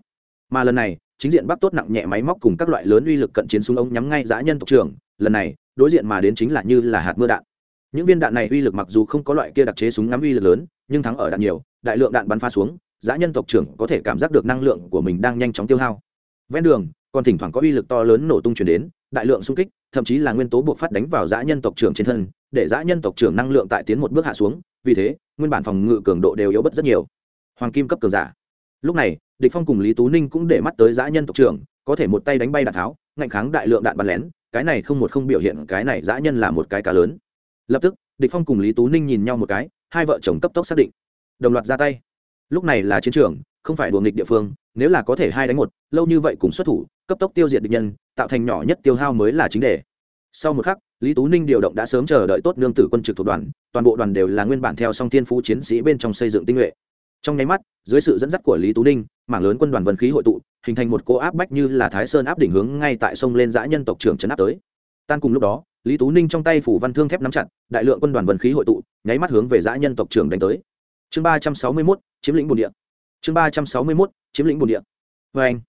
mà lần này, chính diện bắc tốt nặng nhẹ máy móc cùng các loại lớn uy lực cận chiến súng ống nhắm ngay dã nhân tộc trưởng, lần này, đối diện mà đến chính là như là hạt mưa đạn. Những viên đạn này uy lực mặc dù không có loại kia đặc chế súng ngắm uy lực lớn, nhưng thắng ở đạn nhiều, đại lượng đạn bắn pha xuống, dã nhân tộc trưởng có thể cảm giác được năng lượng của mình đang nhanh chóng tiêu hao. Ven đường, còn thỉnh thoảng có uy lực to lớn nổ tung chuyển đến, đại lượng xung kích, thậm chí là nguyên tố buộc phát đánh vào dã nhân tộc trưởng trên thân, để dã nhân tộc trưởng năng lượng tại tiến một bước hạ xuống, vì thế, nguyên bản phòng ngự cường độ đều yếu bất rất nhiều. Hoàng kim cấp cường giả. Lúc này địch phong cùng lý tú ninh cũng để mắt tới dã nhân tộc trưởng, có thể một tay đánh bay đạn tháo, ngạnh kháng đại lượng đạn bắn lén, cái này không một không biểu hiện, cái này dã nhân là một cái cá lớn. Lập tức, địch phong cùng lý tú ninh nhìn nhau một cái, hai vợ chồng cấp tốc xác định. Đồng loạt ra tay. Lúc này là chiến trường, không phải đùa nghịch địa phương, nếu là có thể hai đánh một, lâu như vậy cùng xuất thủ, cấp tốc tiêu diệt địch nhân, tạo thành nhỏ nhất tiêu hao mới là chính đề. Sau một khắc, lý tú ninh điều động đã sớm chờ đợi tốt nương tử quân trực thuộc đoàn, toàn bộ đoàn đều là nguyên bản theo song thiên phú chiến sĩ bên trong xây dựng tinh nhuệ trong nháy mắt, dưới sự dẫn dắt của lý tú ninh, mảng lớn quân đoàn vân khí hội tụ, hình thành một cỗ áp bách như là thái sơn áp đỉnh hướng ngay tại sông lên giã nhân tộc trưởng trấn áp tới. Tan cùng lúc đó, lý tú ninh trong tay phủ văn thương thép nắm chặt, đại lượng quân đoàn vân khí hội tụ, nháy mắt hướng về giã nhân tộc trưởng đánh tới. Chương ba trăm sáu mươi mốt, chiếm lĩnh bồn địa. Chương ba trăm sáu mươi mốt, chiếm lĩnh bồn địa. Vê anh,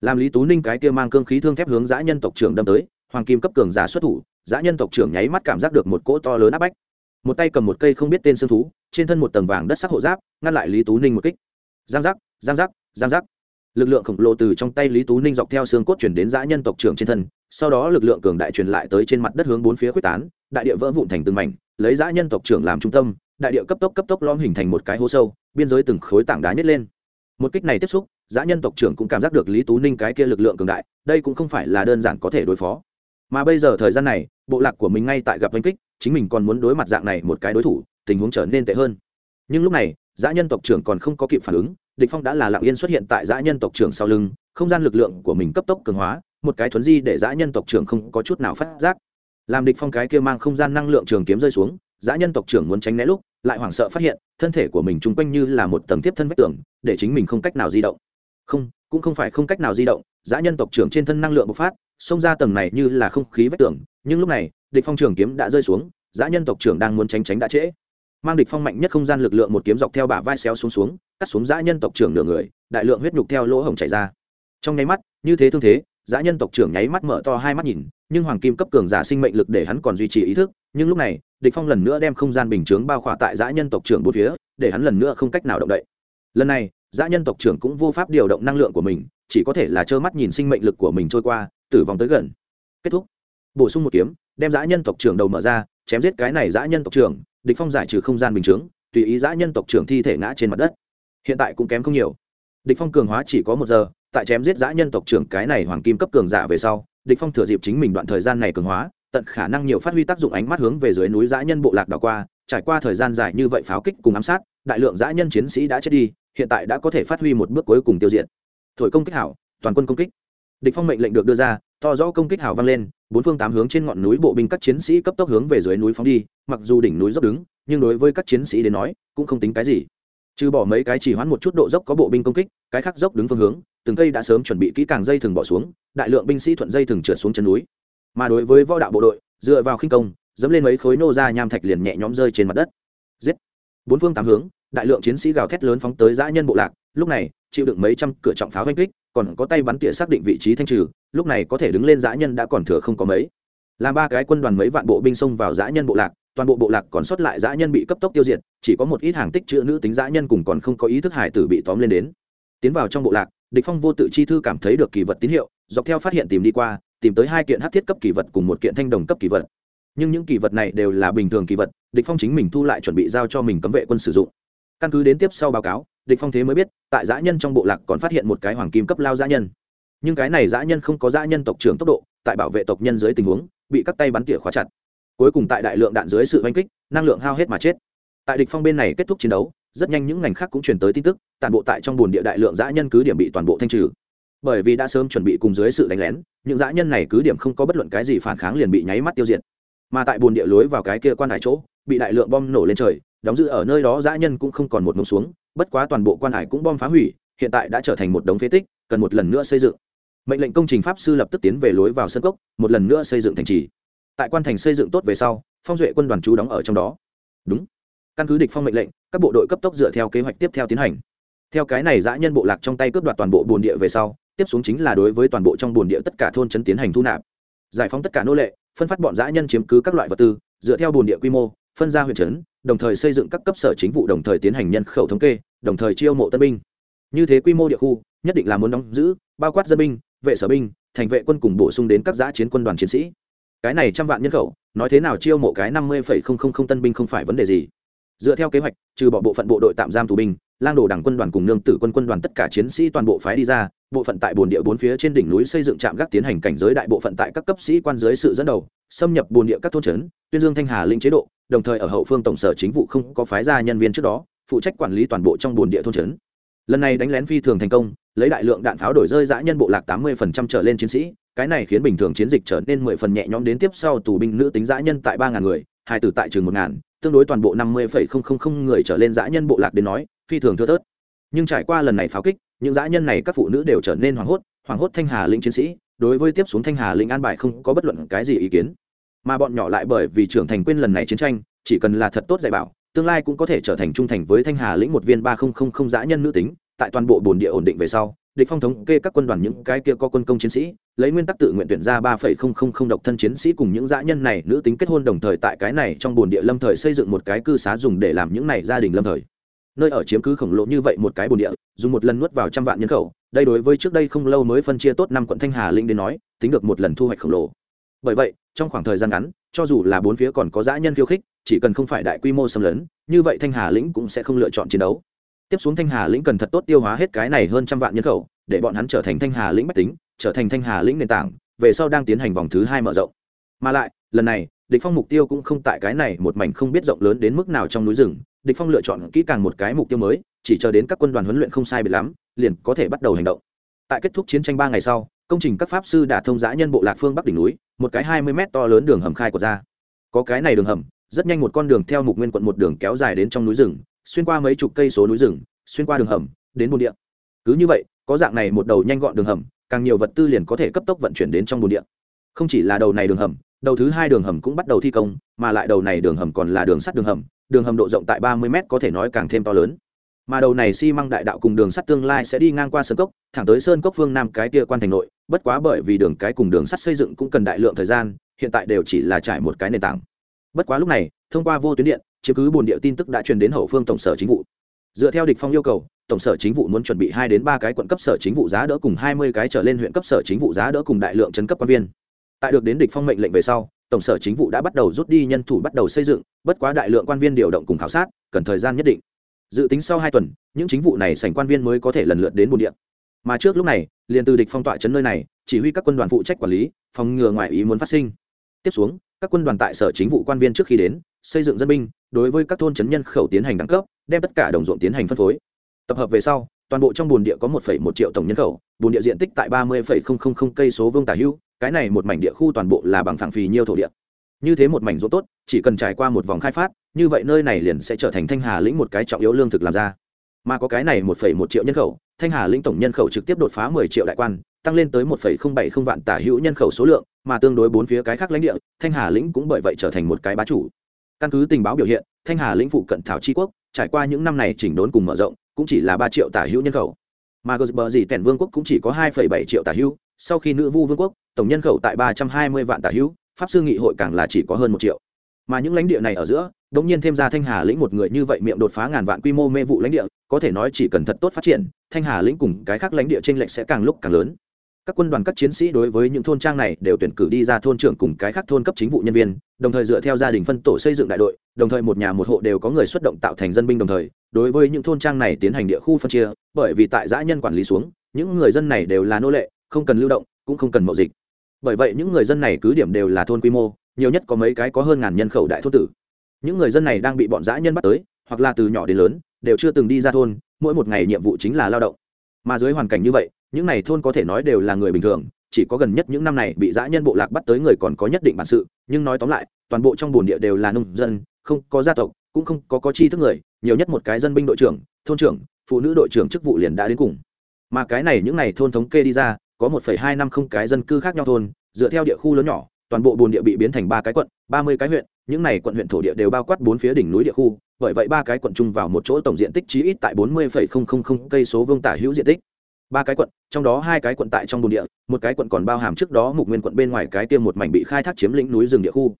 làm lý tú ninh cái kia mang cương khí thương thép hướng giã nhân tộc trưởng đâm tới, hoàng kim cấp cường giả xuất thủ giã nhân tộc trưởng nháy mắt cảm giác được một cỗ to lớn áp bách một tay cầm một cây không biết tên xương thú, trên thân một tầng vàng đất sắc hộ giáp, ngăn lại lý tú ninh một kích. Giang giác giang giác giang giác. Lực lượng khổng lồ từ trong tay lý tú ninh dọc theo xương cốt chuyển đến giã nhân tộc trưởng trên thân, sau đó lực lượng cường đại truyền lại tới trên mặt đất hướng bốn phía quyết tán, đại địa vỡ vụn thành từng mảnh, lấy giã nhân tộc trưởng làm trung tâm, đại địa cấp tốc cấp tốc lom hình thành một cái hố sâu, biên giới từng khối tảng đá nhét lên. Một kích này tiếp xúc giã nhân tộc trưởng cũng cảm giác được lý tú ninh cái kia lực lượng cường đại, đây cũng không phải là đơn giản có thể đối phó mà bây giờ thời gian này, bộ lạc của mình ngay tại gặp oanh kích, chính mình còn muốn đối mặt dạng này một cái đối thủ, tình huống trở nên tệ hơn. Nhưng lúc này giã nhân tộc trưởng còn không có kịp phản ứng, địch phong đã là lặng yên xuất hiện tại giã nhân tộc trưởng sau lưng, không gian lực lượng của mình cấp tốc cường hóa, một cái thuấn di để giã nhân tộc trưởng không có chút nào phát giác. Làm địch phong cái kia mang không gian năng lượng trường kiếm rơi xuống giã nhân tộc trưởng muốn tránh né lúc, lại hoảng sợ phát hiện, thân thể của mình trung quanh như là một tầng tiếp thân vách tường, để chính mình không cách nào di động không, cũng không phải không cách nào di động giã nhân tộc trưởng trên thân năng lượng bộc phát, xông ra tầng này như là không khí vách tường, nhưng lúc này, địch phong trường kiếm đã rơi xuống giã nhân tộc trưởng đang muốn tránh tránh đã trễ. Mang địch phong mạnh nhất không gian lực lượng một kiếm dọc theo bả vai xéo xuống xuống, cắt xuống giã nhân tộc trưởng nửa người, đại lượng huyết nhục theo lỗ hổng chảy ra. Trong nháy mắt, như thế thương thế giã nhân tộc trưởng nháy mắt mở to hai mắt nhìn, nhưng hoàng kim cấp cường giả sinh mệnh lực để hắn còn duy trì ý thức, nhưng lúc này, địch phong lần nữa đem không gian bình chướng bao khỏa tại giã nhân tộc trưởng bốn phía, để hắn lần nữa không cách nào động đậy. Lần này giã nhân tộc trưởng cũng vô pháp điều động năng lượng của mình, chỉ có thể là trơ mắt nhìn sinh mệnh lực của mình trôi qua, tử vong tới gần. Kết thúc. Bổ sung một kiếm, đem giã nhân tộc trưởng đầu mở ra, chém giết cái này giã nhân tộc trưởng, địch phong giải trừ không gian bình chướng, tùy ý giã nhân tộc trưởng thi thể ngã trên mặt đất. Hiện tại cũng kém không nhiều. Địch phong cường hóa chỉ có một giờ, tại chém giết giã nhân tộc trưởng cái này hoàng kim cấp cường giả về sau, địch phong thừa dịp chính mình đoạn thời gian này cường hóa, tận khả năng nhiều phát huy tác dụng ánh mắt hướng về dưới núi giã nhân bộ lạc đảo qua, trải qua thời gian dài như vậy pháo kích cùng ám sát, đại lượng giã nhân chiến sĩ đã chết đi hiện tại đã có thể phát huy một bước cuối cùng tiêu diệt. Thổi công kích hảo, toàn quân công kích. Địch phong mệnh lệnh được đưa ra, to rõ công kích hảo vang lên, bốn phương tám hướng trên ngọn núi bộ binh các chiến sĩ cấp tốc hướng về dưới núi phóng đi, mặc dù đỉnh núi dốc đứng, nhưng đối với các chiến sĩ đến nói, cũng không tính cái gì. Trừ bỏ mấy cái chỉ hoãn một chút độ dốc có bộ binh công kích, cái khác dốc đứng phương hướng, từng cây đã sớm chuẩn bị kỹ càng dây thừng bỏ xuống, đại lượng binh sĩ thuận dây thừng trượt xuống chân núi. Mà đối với võ đạo bộ đội, dựa vào khinh công, dẫm lên mấy khối nô ra nham thạch liền nhẹ nhõm rơi trên mặt đất. Giết. Bốn phương tám hướng đại lượng chiến sĩ gào thét lớn phóng tới dã nhân bộ lạc, lúc này, chịu đựng mấy trăm cửa trọng pháo oanh kích, còn có tay bắn tỉa xác định vị trí thanh trừ, lúc này có thể đứng lên dã nhân đã còn thừa không có mấy. Làm ba cái quân đoàn mấy vạn bộ binh xông vào dã nhân bộ lạc, toàn bộ bộ lạc còn sót lại dã nhân bị cấp tốc tiêu diệt, chỉ có một ít hàng tích chữ nữ tính dã nhân cùng còn không có ý thức hải tử bị tóm lên đến. Tiến vào trong bộ lạc, địch phong vô tự chi thư cảm thấy được kỳ vật tín hiệu, dọc theo phát hiện tìm đi qua, tìm tới hai kiện hắc thiết cấp kỳ vật cùng một kiện thanh đồng cấp kỳ vật. Nhưng những kỳ vật này đều là bình thường kỳ vật, địch phong chính mình thu lại chuẩn bị giao cho mình cấm vệ quân sử dụng căn cứ đến tiếp sau báo cáo, địch phong thế mới biết, tại dã nhân trong bộ lạc còn phát hiện một cái hoàng kim cấp lao dã nhân. Nhưng cái này dã nhân không có dã nhân tộc trưởng tốc độ, tại bảo vệ tộc nhân dưới tình huống, bị các tay bắn tỉa khóa chặt. Cuối cùng tại đại lượng đạn dưới sự oanh kích, năng lượng hao hết mà chết. Tại địch phong bên này kết thúc chiến đấu, rất nhanh những ngành khác cũng truyền tới tin tức, toàn bộ tại trong buồn địa đại lượng dã nhân cứ điểm bị toàn bộ thanh trừ. Bởi vì đã sớm chuẩn bị cùng dưới sự đánh lén, những dã nhân này cứ điểm không có bất luận cái gì phản kháng liền bị nháy mắt tiêu diệt. Mà tại buồn địa lối vào cái kia quan hải chỗ, bị đại lượng bom nổ lên trời đóng giữ ở nơi đó dã nhân cũng không còn một mông xuống, bất quá toàn bộ quan hải cũng bom phá hủy, hiện tại đã trở thành một đống phế tích, cần một lần nữa xây dựng. Mệnh lệnh công trình pháp sư lập tức tiến về lối vào sân cốc, một lần nữa xây dựng thành trì. Tại quan thành xây dựng tốt về sau, phong duệ quân đoàn chú đóng ở trong đó. Đúng. Căn cứ địch phong mệnh lệnh, các bộ đội cấp tốc dựa theo kế hoạch tiếp theo tiến hành. Theo cái này dã nhân bộ lạc trong tay cướp đoạt toàn bộ bồn địa về sau, tiếp xuống chính là đối với toàn bộ trong bồn địa tất cả thôn trấn tiến hành thu nạp. Giải phóng tất cả nô lệ, phân phát bọn dã nhân chiếm cứ các loại vật tư, dựa theo bồn địa quy mô phân ra huyện trấn, đồng thời xây dựng các cấp sở chính vụ đồng thời tiến hành nhân khẩu thống kê, đồng thời chiêu mộ tân binh. Như thế quy mô địa khu, nhất định là muốn đóng giữ, bao quát dân binh, vệ sở binh, thành vệ quân cùng bổ sung đến các giã chiến quân đoàn chiến sĩ. Cái này trăm vạn nhân khẩu, nói thế nào chiêu mộ cái năm mươi phẩy không không không tân binh không phải vấn đề gì. Dựa theo kế hoạch, trừ bỏ bộ phận bộ đội tạm giam tù binh, lang đồ đảng quân đoàn cùng nương tử quân quân đoàn tất cả chiến sĩ toàn bộ phái đi ra, bộ phận tại bồn địa bốn phía trên đỉnh núi xây dựng trạm gác tiến hành cảnh giới đại bộ phận tại các cấp sĩ quan dưới sự dẫn đầu, xâm nhập bồn địa các thôn trấn, tuyên dương thanh hà linh chế độ đồng thời ở hậu phương tổng sở chính vụ không có phái ra nhân viên trước đó, phụ trách quản lý toàn bộ trong bồn địa thôn trấn. Lần này đánh lén phi thường thành công, lấy đại lượng đạn pháo đổi rơi dã nhân bộ lạc tám mươi phần trăm trở lên chiến sĩ, cái này khiến bình thường chiến dịch trở nên mười phần nhẹ nhõm đến tiếp sau tù binh nữ tính dã nhân tại ba ngàn người, hai tử tại trường một ngàn, tương đối toàn bộ năm mươi phẩy không không không người trở lên dã nhân bộ lạc đến nói, phi thường thưa thớt. Nhưng trải qua lần này pháo kích, những dã nhân này các phụ nữ đều trở nên hoảng hốt hoảng hốt thanh hà lĩnh chiến sĩ, đối với tiếp xuống thanh hà lĩnh an bài không có bất luận cái gì ý kiến mà bọn nhỏ lại bởi vì trưởng thành quên lần này chiến tranh, chỉ cần là thật tốt dạy bảo, tương lai cũng có thể trở thành trung thành với thanh hà lĩnh một viên ba không không không dã nhân nữ tính. Tại toàn bộ bồn địa ổn định về sau, địch phong thống kê các quân đoàn những cái kia có quân công chiến sĩ, lấy nguyên tắc tự nguyện tuyển ra ba phẩy không không không độc thân chiến sĩ cùng những dã nhân này nữ tính kết hôn đồng thời tại cái này trong bồn địa lâm thời xây dựng một cái cư xá dùng để làm những này gia đình lâm thời. Nơi ở chiếm cứ khổng lồ như vậy một cái bồn địa, dùng một lần nuốt vào trăm vạn nhân khẩu, đây đối với trước đây không lâu mới phân chia tốt năm quận thanh hà linh đến nói, tính được một lần thu hoạch khổng lồ. Bởi vậy trong khoảng thời gian ngắn, cho dù là bốn phía còn có dã nhân khiêu khích, chỉ cần không phải đại quy mô xâm lấn, như vậy thanh hà lĩnh cũng sẽ không lựa chọn chiến đấu. Tiếp xuống thanh hà lĩnh cần thật tốt tiêu hóa hết cái này hơn trăm vạn nhân khẩu, để bọn hắn trở thành thanh hà lĩnh bách tính, trở thành thanh hà lĩnh nền tảng, về sau đang tiến hành vòng thứ hai mở rộng. Mà lại, lần này, địch phong mục tiêu cũng không tại cái này một mảnh không biết rộng lớn đến mức nào trong núi rừng, địch phong lựa chọn kỹ càng một cái mục tiêu mới, chỉ chờ đến các quân đoàn huấn luyện không sai biệt lắm, liền có thể bắt đầu hành động. Tại kết thúc chiến tranh ba ngày sau công trình các pháp sư đã thông giã nhân bộ lạc phương bắc đỉnh núi, một cái hai mươi mét to lớn đường hầm khai của ra. Có cái này đường hầm, rất nhanh một con đường theo mục nguyên quận một đường kéo dài đến trong núi rừng, xuyên qua mấy chục cây số núi rừng, xuyên qua đường hầm, đến bồn địa. Cứ như vậy, có dạng này một đầu nhanh gọn đường hầm, càng nhiều vật tư liền có thể cấp tốc vận chuyển đến trong bồn địa. Không chỉ là đầu này đường hầm, đầu thứ hai đường hầm cũng bắt đầu thi công, mà lại đầu này đường hầm còn là đường sắt đường hầm đường hầm độ rộng tại ba mươi m có thể nói càng thêm to lớn mà đầu này xi măng đại đạo cùng đường sắt tương lai sẽ đi ngang qua sơn cốc, thẳng tới sơn cốc phương nam cái kia quan thành nội. Bất quá bởi vì đường cái cùng đường sắt xây dựng cũng cần đại lượng thời gian, hiện tại đều chỉ là trải một cái nền tảng. Bất quá lúc này, thông qua vô tuyến điện, chiếm cứ bồn địa tin tức đã truyền đến hậu phương tổng sở chính vụ. Dựa theo địch phong yêu cầu, tổng sở chính vụ muốn chuẩn bị hai đến ba cái quận cấp sở chính vụ giá đỡ cùng hai mươi cái trở lên huyện cấp sở chính vụ giá đỡ cùng đại lượng trấn cấp quan viên. Tại được đến địch phong mệnh lệnh về sau, tổng sở chính vụ đã bắt đầu rút đi nhân thủ bắt đầu xây dựng, bất quá đại lượng quan viên điều động cùng khảo sát, cần thời gian nhất định dự tính sau hai tuần những chính vụ này sành quan viên mới có thể lần lượt đến bồn địa. Mà trước lúc này liền từ địch phong tỏa chấn nơi này chỉ huy các quân đoàn phụ trách quản lý phòng ngừa ngoại ý muốn phát sinh. Tiếp xuống các quân đoàn tại sở chính vụ quan viên trước khi đến xây dựng dân binh đối với các thôn chấn nhân khẩu tiến hành đẳng cấp đem tất cả đồng ruộng tiến hành phân phối. Tập hợp về sau toàn bộ trong bồn địa có 1,1 triệu tổng nhân khẩu bồn địa diện tích tại 30,000 cây số vuông tả hữu cái này một mảnh địa khu toàn bộ là bằng phẳng phì nhiêu thổ địa. Như thế một mảnh ruộng tốt chỉ cần trải qua một vòng khai phát như vậy nơi này liền sẽ trở thành thanh hà lĩnh một cái trọng yếu lương thực làm ra. Mà có cái này 1,1 triệu nhân khẩu thanh hà lĩnh tổng nhân khẩu trực tiếp đột phá 10 triệu đại quan tăng lên tới 1,070 vạn tả hữu nhân khẩu số lượng mà tương đối bốn phía cái khác lãnh địa thanh hà lĩnh cũng bởi vậy trở thành một cái bá chủ. Căn cứ tình báo biểu hiện thanh hà lĩnh phụ cận thảo tri quốc trải qua những năm này chỉnh đốn cùng mở rộng cũng chỉ là ba triệu tả hữu nhân khẩu. Mà gờ gì tẻn vương quốc cũng chỉ có hai bảy triệu tả hữu sau khi nữ vu vương quốc tổng nhân khẩu tại ba trăm hai mươi vạn tả hữu pháp sư nghị hội càng là chỉ có hơn một triệu. Mà những lãnh địa này ở giữa đ ỗ n g nhiên thêm ra thanh hà lĩnh một người như vậy miệng đột phá ngàn vạn quy mô mê vụ lãnh địa, có thể nói chỉ cần thật tốt phát triển, thanh hà lĩnh cùng cái khác lãnh địa t r ê n lệch sẽ càng lúc càng lớn. Các quân đoàn, các chiến sĩ đối với những thôn trang này đều tuyển cử đi ra thôn trưởng cùng cái khác thôn cấp chính vụ nhân viên, đồng thời dựa theo gia đình phân tổ xây dựng đại đội, đồng thời một nhà một hộ đều có người xuất động tạo thành dân binh đồng thời, đối với những thôn trang này tiến hành địa khu phân chia, bởi vì tại giã nhân quản lý xuống, những người dân này đều là nô lệ, không cần lưu động, cũng không cần mậu dịch. Bởi vậy những người dân này cứ điểm đều là thôn quy mô, nhiều nhất có mấy cái có hơn ngàn nhân khẩu đại thôn tử những người dân này đang bị bọn dã nhân bắt tới, hoặc là từ nhỏ đến lớn, đều chưa từng đi ra thôn, mỗi một ngày nhiệm vụ chính là lao động. Mà dưới hoàn cảnh như vậy, những này thôn có thể nói đều là người bình thường, chỉ có gần nhất những năm này bị dã nhân bộ lạc bắt tới người còn có nhất định bản sự, nhưng nói tóm lại, toàn bộ trong bồn địa đều là nông dân, không có gia tộc, cũng không có có chi thức người, nhiều nhất một cái dân binh đội trưởng, thôn trưởng, phụ nữ đội trưởng chức vụ liền đã đến cùng. Mà cái này những này thôn thống kê đi ra, có một phẩy hai năm không cái dân cư khác nhau thôn, dựa theo địa khu lớn nhỏ toàn bộ bồn địa bị biến thành ba cái quận, ba mươi cái huyện, những này quận huyện thổ địa đều bao quát bốn phía đỉnh núi địa khu, bởi vậy ba cái quận chung vào một chỗ tổng diện tích chí ít tại bốn mươi phẩy không không không cây số vương tả hữu diện tích. Ba cái quận, trong đó hai cái quận tại trong bồn địa, một cái quận còn bao hàm trước đó mục nguyên quận bên ngoài cái tiêm một mảnh bị khai thác chiếm lĩnh núi rừng địa khu.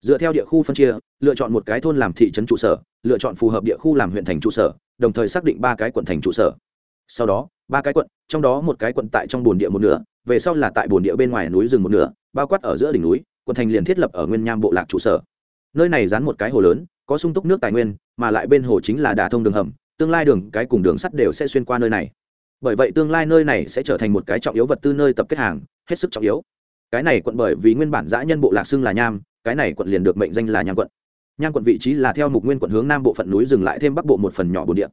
Dựa theo địa khu phân chia, lựa chọn một cái thôn làm thị trấn trụ sở, lựa chọn phù hợp địa khu làm huyện thành trụ sở, đồng thời xác định ba cái quận thành trụ sở. Sau đó, ba cái quận, trong đó một cái quận tại trong bồn địa một nửa, về sau là tại bồn địa bên ngoài núi rừng một nửa bao quát ở giữa đỉnh núi, quận thành liền thiết lập ở nguyên nham bộ lạc trụ sở. Nơi này dán một cái hồ lớn, có sung túc nước tài nguyên, mà lại bên hồ chính là đà thông đường hầm, tương lai đường, cái cùng đường sắt đều sẽ xuyên qua nơi này. Bởi vậy tương lai nơi này sẽ trở thành một cái trọng yếu vật tư nơi tập kết hàng, hết sức trọng yếu. Cái này quận bởi vì nguyên bản giã nhân bộ lạc xưng là nham, cái này quận liền được mệnh danh là nham quận. Nham quận vị trí là theo mục nguyên quận hướng nam bộ phận núi dừng lại thêm bắc bộ một phần nhỏ bồn địa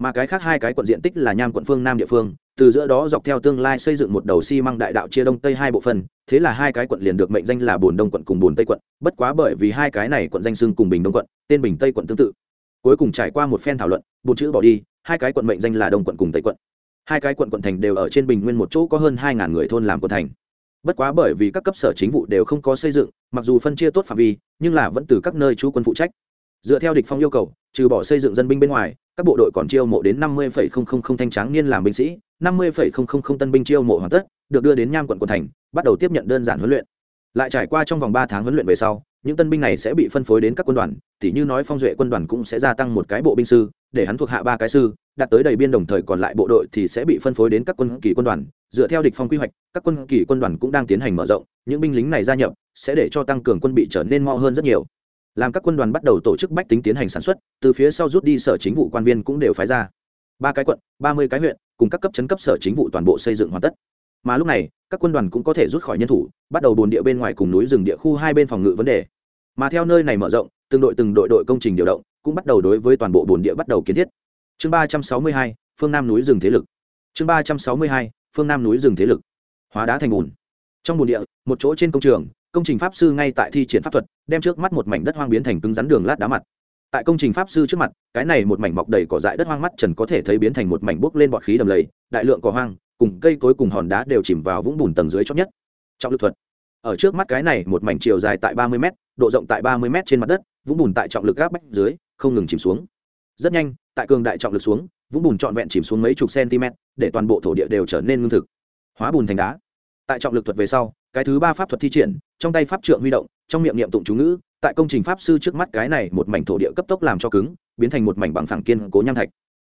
mà cái khác hai cái quận diện tích là nham quận phương nam địa phương, từ giữa đó dọc theo tương lai xây dựng một đầu xi măng đại đạo chia đông tây hai bộ phận thế là hai cái quận liền được mệnh danh là bồn đông quận cùng bồn tây quận, bất quá bởi vì hai cái này quận danh xưng cùng bình đông quận, tên bình tây quận tương tự. Cuối cùng trải qua một phen thảo luận, bốn chữ bỏ đi, hai cái quận mệnh danh là đông quận cùng tây quận. Hai cái quận quận thành đều ở trên bình nguyên một chỗ có hơn hai ngàn người thôn làm quận thành. Bất quá bởi vì các cấp sở chính vụ đều không có xây dựng, mặc dù phân chia tốt phạm vi, nhưng là vẫn từ các nơi chú quân phụ trách. Dựa theo địch phong yêu cầu, trừ bỏ xây dựng dân binh bên ngoài các bộ đội còn chiêu mộ đến năm mươi thanh tráng niên làm binh sĩ, năm mươi tân binh chiêu mộ hoàn tất, được đưa đến nham quận quận thành, bắt đầu tiếp nhận đơn giản huấn luyện. Lại trải qua trong vòng ba tháng huấn luyện về sau, những tân binh này sẽ bị phân phối đến các quân đoàn, tỉ như nói phong duệ quân đoàn cũng sẽ gia tăng một cái bộ binh sư, để hắn thuộc hạ ba cái sư đạt tới đầy biên đồng thời còn lại bộ đội thì sẽ bị phân phối đến các quân kỳ quân đoàn. Dựa theo địch phong quy hoạch, các quân kỳ quân đoàn cũng đang tiến hành mở rộng, những binh lính này gia nhập sẽ để cho tăng cường quân bị trở nên mo hơn rất nhiều làm các quân đoàn bắt đầu tổ chức bách tính tiến hành sản xuất, từ phía sau rút đi sở chính vụ quan viên cũng đều phái ra. Ba cái quận, ba mươi cái huyện, cùng các cấp chấn cấp sở chính vụ toàn bộ xây dựng hoàn tất. Mà lúc này, các quân đoàn cũng có thể rút khỏi nhân thủ, bắt đầu bồn địa bên ngoài cùng núi rừng địa khu hai bên phòng ngự vấn đề. Mà theo nơi này mở rộng, từng đội từng đội đội công trình điều động, cũng bắt đầu đối với toàn bộ bồn địa bắt đầu kiến thiết. Chương ba trăm sáu mươi hai, phương nam núi rừng thế lực. Chương ba trăm sáu mươi hai, phương nam núi rừng thế lực. Hóa đá thành bùn. Trong bồn địa, một chỗ trên công trường công trình pháp sư ngay tại thi triển pháp thuật, đem trước mắt một mảnh đất hoang biến thành cứng rắn đường lát đá mặt. Tại công trình pháp sư trước mặt, cái này một mảnh mọc đầy cỏ dại đất hoang mắt trần có thể thấy biến thành một mảnh bốc lên bọt khí đầm lầy, đại lượng cỏ hoang, cùng cây cối cùng hòn đá đều chìm vào vũng bùn tầng dưới chót nhất. Trọng lực thuật. Ở trước mắt cái này một mảnh chiều dài tại ba mươi m độ rộng tại ba mươi m trên mặt đất, vũng bùn tại trọng lực gác bách dưới, không ngừng chìm xuống. Rất nhanh, tại cường đại trọng lực xuống, vũng bùn trọn vẹn chìm xuống mấy chục cm để toàn bộ thổ địa đều trở nên ngưng thực, hóa bùn thành đá. Tại trọng lực thuật về sau, cái thứ ba pháp thuật thi triển trong tay pháp trượng huy động, trong miệng niệm tụng chú ngữ, tại công trình pháp sư trước mắt cái này một mảnh thổ địa cấp tốc làm cho cứng, biến thành một mảnh bằng phẳng kiên cố nham thạch.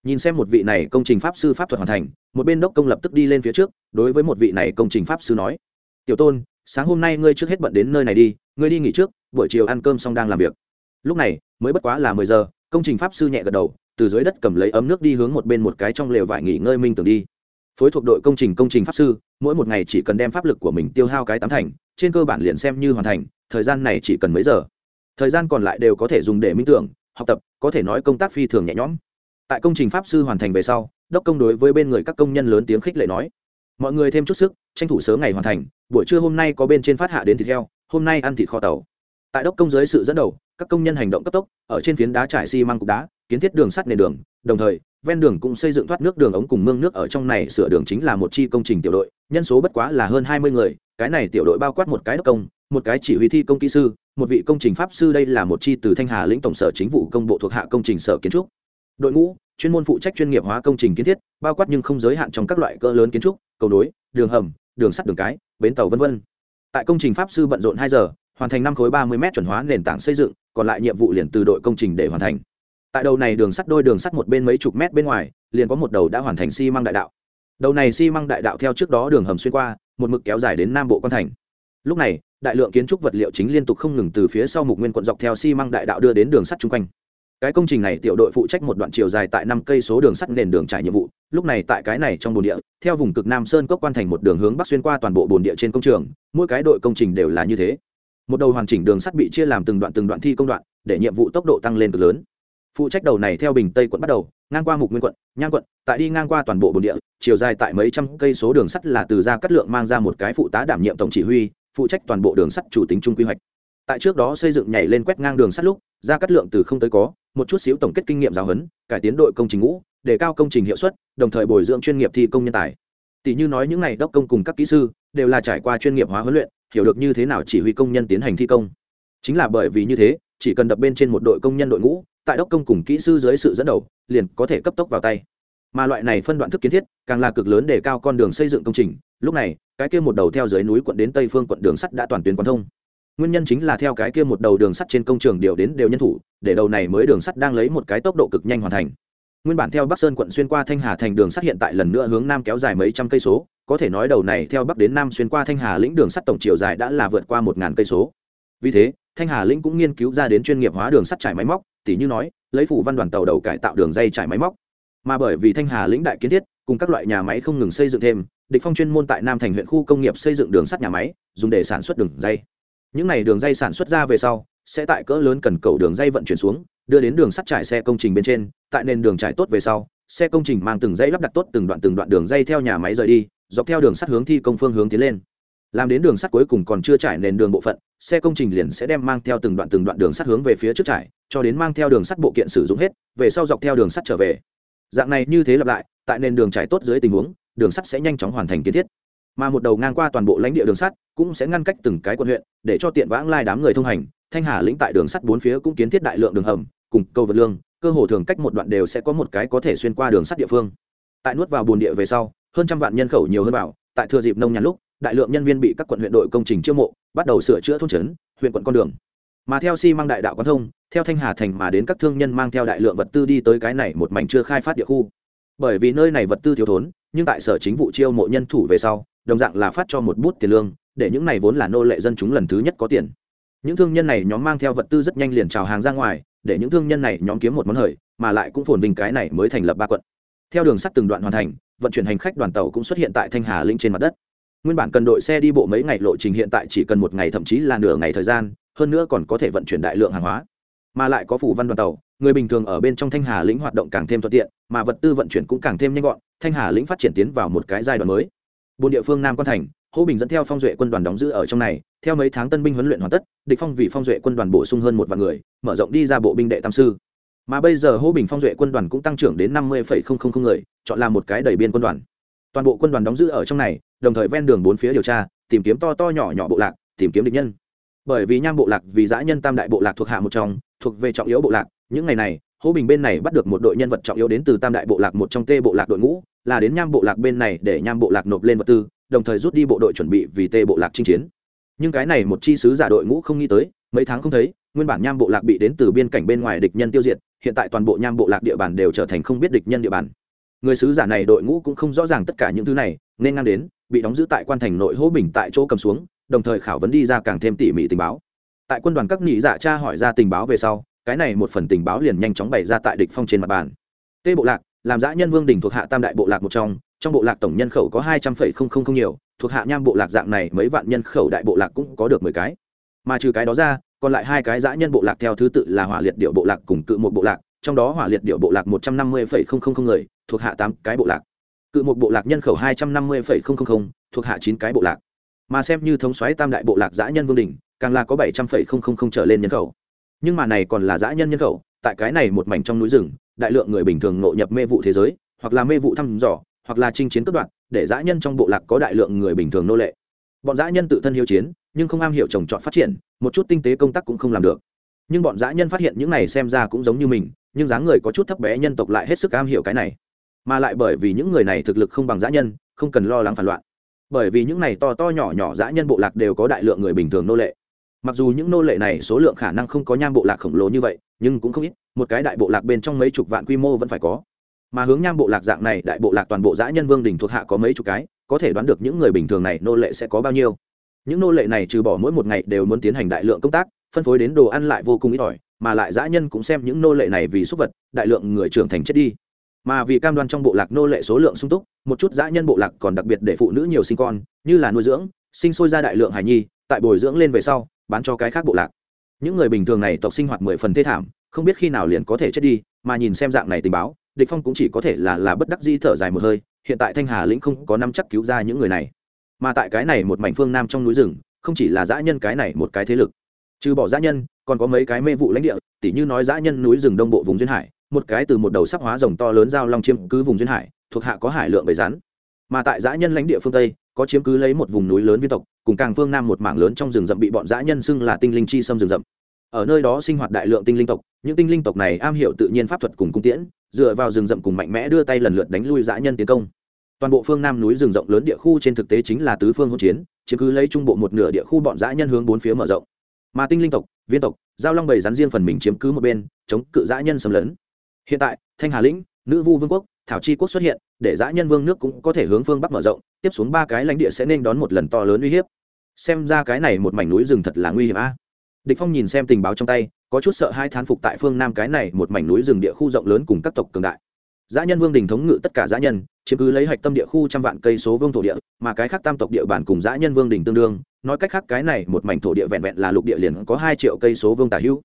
Nhìn xem một vị này công trình pháp sư pháp thuật hoàn thành, một bên đốc công lập tức đi lên phía trước, đối với một vị này công trình pháp sư nói, tiểu tôn, sáng hôm nay ngươi trước hết bận đến nơi này đi, ngươi đi nghỉ trước, buổi chiều ăn cơm xong đang làm việc. Lúc này, mới bất quá là mười giờ, công trình pháp sư nhẹ gật đầu, từ dưới đất cầm lấy ấm nước đi hướng một bên một cái trong lều vải nghỉ ngơi minh tưởng đi phối thuộc đội công trình công trình pháp sư, mỗi một ngày chỉ cần đem pháp lực của mình tiêu hao cái tám thành, trên cơ bản liền xem như hoàn thành, thời gian này chỉ cần mấy giờ. Thời gian còn lại đều có thể dùng để minh tưởng, học tập, có thể nói công tác phi thường nhẹ nhõm. Tại công trình pháp sư hoàn thành về sau, đốc công đối với bên người các công nhân lớn tiếng khích lệ nói, mọi người thêm chút sức, tranh thủ sớm ngày hoàn thành, buổi trưa hôm nay có bên trên phát hạ đến thịt heo, hôm nay ăn thịt kho tàu. Tại đốc công dưới sự dẫn đầu, các công nhân hành động cấp tốc, ở trên phiến đá trải xi măng cục đá, kiến thiết đường sắt nền đường, đồng thời ven đường cũng xây dựng thoát nước đường ống cùng mương nước ở trong này, sửa đường chính là một chi công trình tiểu đội, nhân số bất quá là hơn hai mươi người, cái này tiểu đội bao quát một cái đốc công, một cái chỉ huy thi công kỹ sư, một vị công trình pháp sư, đây là một chi từ thanh hà lĩnh tổng sở chính vụ công bộ thuộc hạ công trình sở kiến trúc. Đội ngũ, chuyên môn phụ trách chuyên nghiệp hóa công trình kiến thiết, bao quát nhưng không giới hạn trong các loại cỡ lớn kiến trúc, cầu nối, đường hầm, đường sắt, đường cái, bến tàu v v tại công trình pháp sư bận rộn hai giờ, hoàn thành năm khối ba mươi m chuẩn hóa nền tảng xây dựng, còn lại nhiệm vụ liền từ đội công trình để hoàn thành tại đầu này đường sắt đôi đường sắt một bên mấy chục mét bên ngoài, liền có một đầu đã hoàn thành xi măng đại đạo. Đầu này xi măng đại đạo theo trước đó đường hầm xuyên qua, một mực kéo dài đến nam bộ quan thành. Lúc này, đại lượng kiến trúc vật liệu chính liên tục không ngừng từ phía sau mục nguyên quận dọc theo xi măng đại đạo đưa đến đường sắt chung quanh. Cái công trình này tiểu đội phụ trách một đoạn chiều dài tại năm cây số đường sắt nền đường trải nhiệm vụ. Lúc này tại cái này trong bồn địa, theo vùng cực nam sơn cốc quan thành một đường hướng bắc xuyên qua toàn bộ bồn địa trên công trường, mỗi cái đội công trình đều là như thế. Một đầu hoàn chỉnh đường sắt bị chia làm từng đoạn từng đoạn thi công đoạn, để nhiệm vụ tốc độ tăng lên cực lớn phụ trách đầu này theo bình tây quận bắt đầu, ngang qua mục nguyên quận nhang quận, tại đi ngang qua toàn bộ bồn địa, chiều dài tại mấy trăm cây số đường sắt là từ ra cắt lượng mang ra một cái phụ tá đảm nhiệm tổng chỉ huy, phụ trách toàn bộ đường sắt chủ tính trung quy hoạch. Tại trước đó xây dựng nhảy lên quét ngang đường sắt lúc, ra cắt lượng từ không tới có, một chút xíu tổng kết kinh nghiệm giáo huấn, cải tiến đội công trình ngũ để cao công trình hiệu suất, đồng thời bồi dưỡng chuyên nghiệp thi công nhân tài. Tỷ như nói những n à y đốc công cùng các kỹ sư, đều là trải qua chuyên nghiệp hóa huấn luyện, hiểu được như thế nào chỉ huy công nhân tiến hành thi công. Chính là bởi vì như thế, chỉ cần đập bên trên một đội công nhân đội ngũ tại đốc công cùng kỹ sư dưới sự dẫn đầu, liền có thể cấp tốc vào tay. Mà loại này phân đoạn thức kiến thiết, càng là cực lớn để cao con đường xây dựng công trình. Lúc này, cái kia một đầu theo dưới núi quận đến tây phương quận đường sắt đã toàn tuyến quan thông. Nguyên nhân chính là theo cái kia một đầu đường sắt trên công trường điều đến đều nhân thủ, để đầu này mới đường sắt đang lấy một cái tốc độ cực nhanh hoàn thành. Nguyên bản theo bắc sơn quận xuyên qua thanh hà thành đường sắt hiện tại lần nữa hướng nam kéo dài mấy trăm cây số, có thể nói đầu này theo bắc đến nam xuyên qua thanh hà lĩnh đường sắt tổng chiều dài đã là vượt qua một ngàn cây số. Vì thế, thanh hà lĩnh cũng nghiên cứu ra đến chuyên nghiệp hóa đường sắt trải máy móc tỉ như nói, lấy phủ văn đoàn tàu đầu cải tạo đường dây trải máy móc. Mà bởi vì thanh hà lĩnh đại kiến thiết, cùng các loại nhà máy không ngừng xây dựng thêm, địch phong chuyên môn tại nam thành huyện khu công nghiệp xây dựng đường sắt nhà máy, dùng để sản xuất đường dây. Những này đường dây sản xuất ra về sau, sẽ tại cỡ lớn cần cầu đường dây vận chuyển xuống, đưa đến đường sắt trải xe công trình bên trên, tại nền đường trải tốt về sau, xe công trình mang từng dây lắp đặt tốt từng đoạn từng đoạn đường dây theo nhà máy rời đi, dọc theo đường sắt hướng thi công phương hướng tiến lên làm đến đường sắt cuối cùng còn chưa trải nền đường bộ phận, xe công trình liền sẽ đem mang theo từng đoạn từng đoạn đường sắt hướng về phía trước trải, cho đến mang theo đường sắt bộ kiện sử dụng hết, về sau dọc theo đường sắt trở về. Dạng này như thế lặp lại, tại nền đường trải tốt dưới tình huống, đường sắt sẽ nhanh chóng hoàn thành kiến thiết. Mà một đầu ngang qua toàn bộ lãnh địa đường sắt cũng sẽ ngăn cách từng cái quận huyện, để cho tiện vãng lai đám người thông hành, thanh hà lĩnh tại đường sắt bốn phía cũng kiến thiết đại lượng đường hầm, cùng cầu vật lương, cơ hồ thường cách một đoạn đều sẽ có một cái có thể xuyên qua đường sắt địa phương. Tại nuốt vào bồn địa về sau, hơn trăm vạn nhân khẩu nhiều hơn vào, tại thừa dịp nông nhàn lúc đại lượng nhân viên bị các quận huyện đội công trình chiêu mộ, bắt đầu sửa chữa thôn trấn, huyện quận con đường. Mà theo xi、si、măng đại đạo quán thông, theo thanh hà thành mà đến các thương nhân mang theo đại lượng vật tư đi tới cái này một mảnh chưa khai phát địa khu. Bởi vì nơi này vật tư thiếu thốn, nhưng tại sở chính vụ chiêu mộ nhân thủ về sau, đồng dạng là phát cho một bút tiền lương, để những này vốn là nô lệ dân chúng lần thứ nhất có tiền. Những thương nhân này nhóm mang theo vật tư rất nhanh liền trào hàng ra ngoài, để những thương nhân này nhóm kiếm một món hời, mà lại cũng phồn vinh cái này mới thành lập ba quận. Theo đường sắt từng đoạn hoàn thành, vận chuyển hành khách đoàn tàu cũng xuất hiện tại thanh hà linh trên mặt đất nguyên bản cần đội xe đi bộ mấy ngày lộ trình hiện tại chỉ cần một ngày, thậm chí là nửa ngày thời gian, hơn nữa còn có thể vận chuyển đại lượng hàng hóa. Mà lại có phủ văn đoàn tàu, người bình thường ở bên trong thanh hà lĩnh hoạt động càng thêm thuận tiện, mà vật tư vận chuyển cũng càng thêm nhanh gọn, thanh hà lĩnh phát triển tiến vào một cái giai đoạn mới. Bốn địa phương nam quan thành, hô bình dẫn theo phong duệ quân đoàn đóng giữ ở trong này, theo mấy tháng tân binh huấn luyện hoàn tất, địch phong vì phong duệ quân đoàn bổ sung hơn một vạn người, mở rộng đi ra bộ binh đệ tam sư. Mà bây giờ hô bình phong duệ quân đoàn cũng tăng trưởng đến năm mươi người, chọn làm một cái đầy biên quân đoàn toàn bộ quân đoàn đóng giữ ở trong này, đồng thời ven đường bốn phía điều tra, tìm kiếm to to nhỏ nhỏ bộ lạc, tìm kiếm địch nhân. Bởi vì nham bộ lạc vì giã nhân tam đại bộ lạc thuộc hạ một trong, thuộc về trọng yếu bộ lạc, những ngày này hô bình bên này bắt được một đội nhân vật trọng yếu đến từ tam đại bộ lạc một trong tê bộ lạc đội ngũ, là đến nham bộ lạc bên này để nham bộ lạc nộp lên vật tư, đồng thời rút đi bộ đội chuẩn bị vì tê bộ lạc chinh chiến. Nhưng cái này một chi sứ giả đội ngũ không nghĩ tới, mấy tháng không thấy, nguyên bản nham bộ lạc bị đến từ biên cảnh bên ngoài địch nhân tiêu diệt, hiện tại toàn bộ nham bộ lạc địa bàn đều trở thành không biết địch nhân địa bàn người sứ giả này đội ngũ cũng không rõ ràng tất cả những thứ này, nên ngang đến, bị đóng giữ tại quan thành nội hỗ bình tại chỗ cầm xuống, đồng thời khảo vấn đi ra càng thêm tỉ mỉ tình báo. Tại quân đoàn các nhị giả cha hỏi ra tình báo về sau, cái này một phần tình báo liền nhanh chóng bày ra tại địch phong trên mặt bàn. Tê bộ lạc, làm giã nhân vương đình thuộc hạ tam đại bộ lạc một trong trong bộ lạc tổng nhân khẩu có hai trăm phẩy không không không nhiều, thuộc hạ nham bộ lạc dạng này mấy vạn nhân khẩu đại bộ lạc cũng có được mười cái. Mà trừ cái đó ra, còn lại hai cái giã nhân bộ lạc theo thứ tự là hỏa liệt điệu bộ lạc cùng cự một bộ lạc, trong đó hỏa liệt điệu bộ lạc một trăm năm mươi phẩy không không không người thuộc hạ tám cái bộ lạc. Cự một bộ lạc nhân khẩu hai trăm năm mươi phẩy không không không, thuộc hạ chín cái bộ lạc. Mà xem như thống xoáy tam đại bộ lạc giã nhân vương đình càng là có bảy trăm phẩy không không không trở lên nhân khẩu. Nhưng mà này còn là giã nhân nhân khẩu, tại cái này một mảnh trong núi rừng, đại lượng người bình thường ngộ nhập mê vụ thế giới, hoặc là mê vụ thăm dò, hoặc là chinh chiến cướp đoạn để giã nhân trong bộ lạc có đại lượng người bình thường nô lệ. Bọn giã nhân tự thân hiếu chiến, nhưng không am hiểu trồng trọt phát triển, một chút tinh tế công tác cũng không làm được. Nhưng bọn giã nhân phát hiện những này xem ra cũng giống như mình, nhưng dáng người có chút thấp bé nhân tộc lại hết sức am hiểu cái này mà lại bởi vì những người này thực lực không bằng dã nhân, không cần lo lắng phản loạn. Bởi vì những này to to nhỏ nhỏ dã nhân bộ lạc đều có đại lượng người bình thường nô lệ. Mặc dù những nô lệ này số lượng khả năng không có nham bộ lạc khổng lồ như vậy, nhưng cũng không ít, một cái đại bộ lạc bên trong mấy chục vạn quy mô vẫn phải có. Mà hướng nham bộ lạc dạng này, đại bộ lạc toàn bộ dã nhân vương đình thuộc hạ có mấy chục cái, có thể đoán được những người bình thường này nô lệ sẽ có bao nhiêu. Những nô lệ này trừ bỏ mỗi một ngày đều muốn tiến hành đại lượng công tác, phân phối đến đồ ăn lại vô cùng ít ỏi, mà lại dã nhân cũng xem những nô lệ này vì súc vật, đại lượng người trưởng thành chết đi mà vì cam đoan trong bộ lạc nô lệ số lượng sung túc, một chút dã nhân bộ lạc còn đặc biệt để phụ nữ nhiều sinh con, như là nuôi dưỡng, sinh sôi ra đại lượng hài nhi, tại bồi dưỡng lên về sau, bán cho cái khác bộ lạc. Những người bình thường này tộc sinh hoạt mười phần thê thảm, không biết khi nào liền có thể chết đi, mà nhìn xem dạng này tình báo, địch phong cũng chỉ có thể là là bất đắc dĩ thở dài một hơi, hiện tại thanh hà lĩnh không có năm chắc cứu ra những người này. Mà tại cái này một mảnh phương nam trong núi rừng, không chỉ là dã nhân cái này một cái thế lực, trừ bỏ dã nhân, còn có mấy cái mê vụ lãnh địa, tỉ như nói dã nhân núi rừng đông bộ vùng duyên hải một cái từ một đầu sắp hóa rồng to lớn giao long chiếm cứ vùng duyên hải, thuộc hạ có hải lượng bầy rắn. Mà tại dã nhân lãnh địa phương tây, có chiếm cứ lấy một vùng núi lớn viên tộc, cùng càng phương nam một mảng lớn trong rừng rậm bị bọn dã nhân xưng là tinh linh chi xâm rừng rậm. Ở nơi đó sinh hoạt đại lượng tinh linh tộc, những tinh linh tộc này am hiểu tự nhiên pháp thuật cùng cung tiễn, dựa vào rừng rậm cùng mạnh mẽ đưa tay lần lượt đánh lui dã nhân tiến công. Toàn bộ phương nam núi rừng rộng lớn địa khu trên thực tế chính là tứ phương hỗn chiến, chiếm cứ lấy trung bộ một nửa địa khu bọn dã nhân hướng bốn phía mở rộng. Mà tinh linh tộc, viên tộc, giao long bầy rắn riêng phần mình chiếm cứ một bên, chống cự dã nhân xâm lấn hiện tại, thanh hà lĩnh, nữ vu vương quốc, thảo chi quốc xuất hiện, để dã nhân vương nước cũng có thể hướng phương bắc mở rộng, tiếp xuống ba cái lãnh địa sẽ nên đón một lần to lớn uy hiếp. Xem ra cái này một mảnh núi rừng thật là nguy hiểm a. Địch phong nhìn xem tình báo trong tay, có chút sợ hai thán phục tại phương nam cái này một mảnh núi rừng địa khu rộng lớn cùng các tộc cường đại. Dã nhân vương đình thống ngự tất cả dã nhân, chiếm cứ lấy hạch tâm địa khu trăm vạn cây số vương thổ địa, mà cái khác tam tộc địa bản cùng dã nhân vương đình tương đương, nói cách khác cái này một mảnh thổ địa vẹn vẹn là lục địa liền có hai triệu cây số vương tả hữu.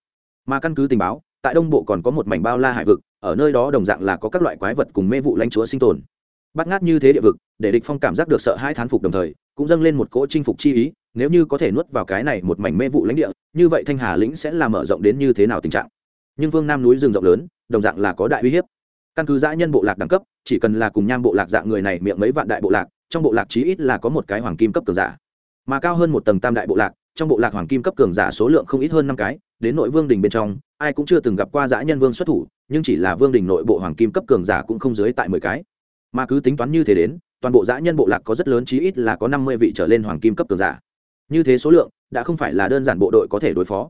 Mà căn cứ tình báo, tại đông bộ còn có một mảnh bao la hải vực ở nơi đó đồng dạng là có các loại quái vật cùng mê vụ lãnh chúa sinh tồn. Bắt ngát như thế địa vực, để địch phong cảm giác được sợ hãi thán phục đồng thời, cũng dâng lên một cỗ chinh phục chi ý, nếu như có thể nuốt vào cái này một mảnh mê vụ lãnh địa, như vậy thanh hà lĩnh sẽ làm mở rộng đến như thế nào tình trạng? Nhưng vương nam núi rừng rộng lớn, đồng dạng là có đại uy hiếp. Căn cứ dã nhân bộ lạc đẳng cấp, chỉ cần là cùng nham bộ lạc dạng người này miệng mấy vạn đại bộ lạc, trong bộ lạc chí ít là có một cái hoàng kim cấp cường giả. Mà cao hơn một tầng tam đại bộ lạc, trong bộ lạc hoàng kim cấp cường giả số lượng không ít hơn năm cái đến nội vương đình bên trong ai cũng chưa từng gặp qua dã nhân vương xuất thủ nhưng chỉ là vương đình nội bộ hoàng kim cấp cường giả cũng không dưới tại mười cái. Mà cứ tính toán như thế đến toàn bộ dã nhân bộ lạc có rất lớn chí ít là có năm mươi vị trở lên hoàng kim cấp cường giả. Như thế số lượng đã không phải là đơn giản bộ đội có thể đối phó.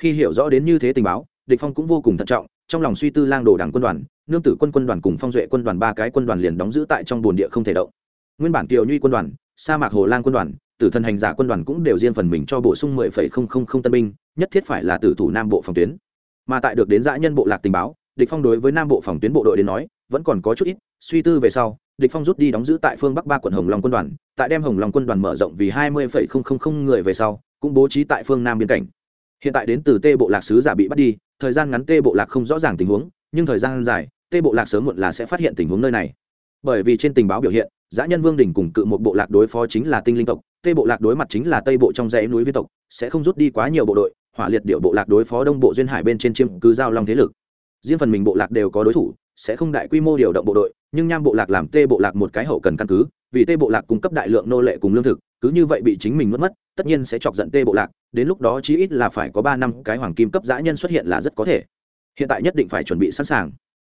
Khi hiểu rõ đến như thế tình báo địch phong cũng vô cùng thận trọng trong lòng suy tư lang đồ đảng quân đoàn nương tử quân quân đoàn cùng phong duệ quân đoàn ba cái quân đoàn liền đóng giữ tại trong bồn địa không thể động. Nguyên bản tiểu nhuy quân đoàn sa mạc hồ lang quân đoàn tử thần hành giả quân đoàn cũng đều riêng phần mình cho bổ sung 10,000 tân binh nhất thiết phải là tử thủ nam bộ phòng tuyến. Mà tại được đến dã nhân bộ lạc tình báo địch phong đối với nam bộ phòng tuyến bộ đội đến nói vẫn còn có chút ít suy tư về sau địch phong rút đi đóng giữ tại phương bắc ba quận hồng long quân đoàn tại đem hồng long quân đoàn mở rộng vì 20,000 người về sau cũng bố trí tại phương nam biên cảnh. Hiện tại đến từ tê bộ lạc sứ giả bị bắt đi thời gian ngắn tê bộ lạc không rõ ràng tình huống nhưng thời gian dài tê bộ lạc sớm muộn là sẽ phát hiện tình huống nơi này. Bởi vì trên tình báo biểu hiện giã nhân vương đình cùng cự một bộ lạc đối phó chính là tinh linh tộc tây bộ lạc đối mặt chính là tây bộ trong dãy núi viên tộc sẽ không rút đi quá nhiều bộ đội hỏa liệt điệu bộ lạc đối phó đông bộ duyên hải bên trên chiêm cứ giao long thế lực. Riêng phần mình bộ lạc đều có đối thủ, sẽ không đại quy mô điều động bộ đội, nhưng nham bộ lạc làm tê bộ lạc một cái hậu cần căn cứ, vì tê bộ lạc cung cấp đại lượng nô lệ cùng lương thực, cứ như vậy bị chính mình mất mất, tất nhiên sẽ chọc giận tê bộ lạc, đến lúc đó chí ít là phải có ba năm cái hoàng kim cấp giã nhân xuất hiện là rất có thể. Hiện tại nhất định phải chuẩn bị sẵn sàng.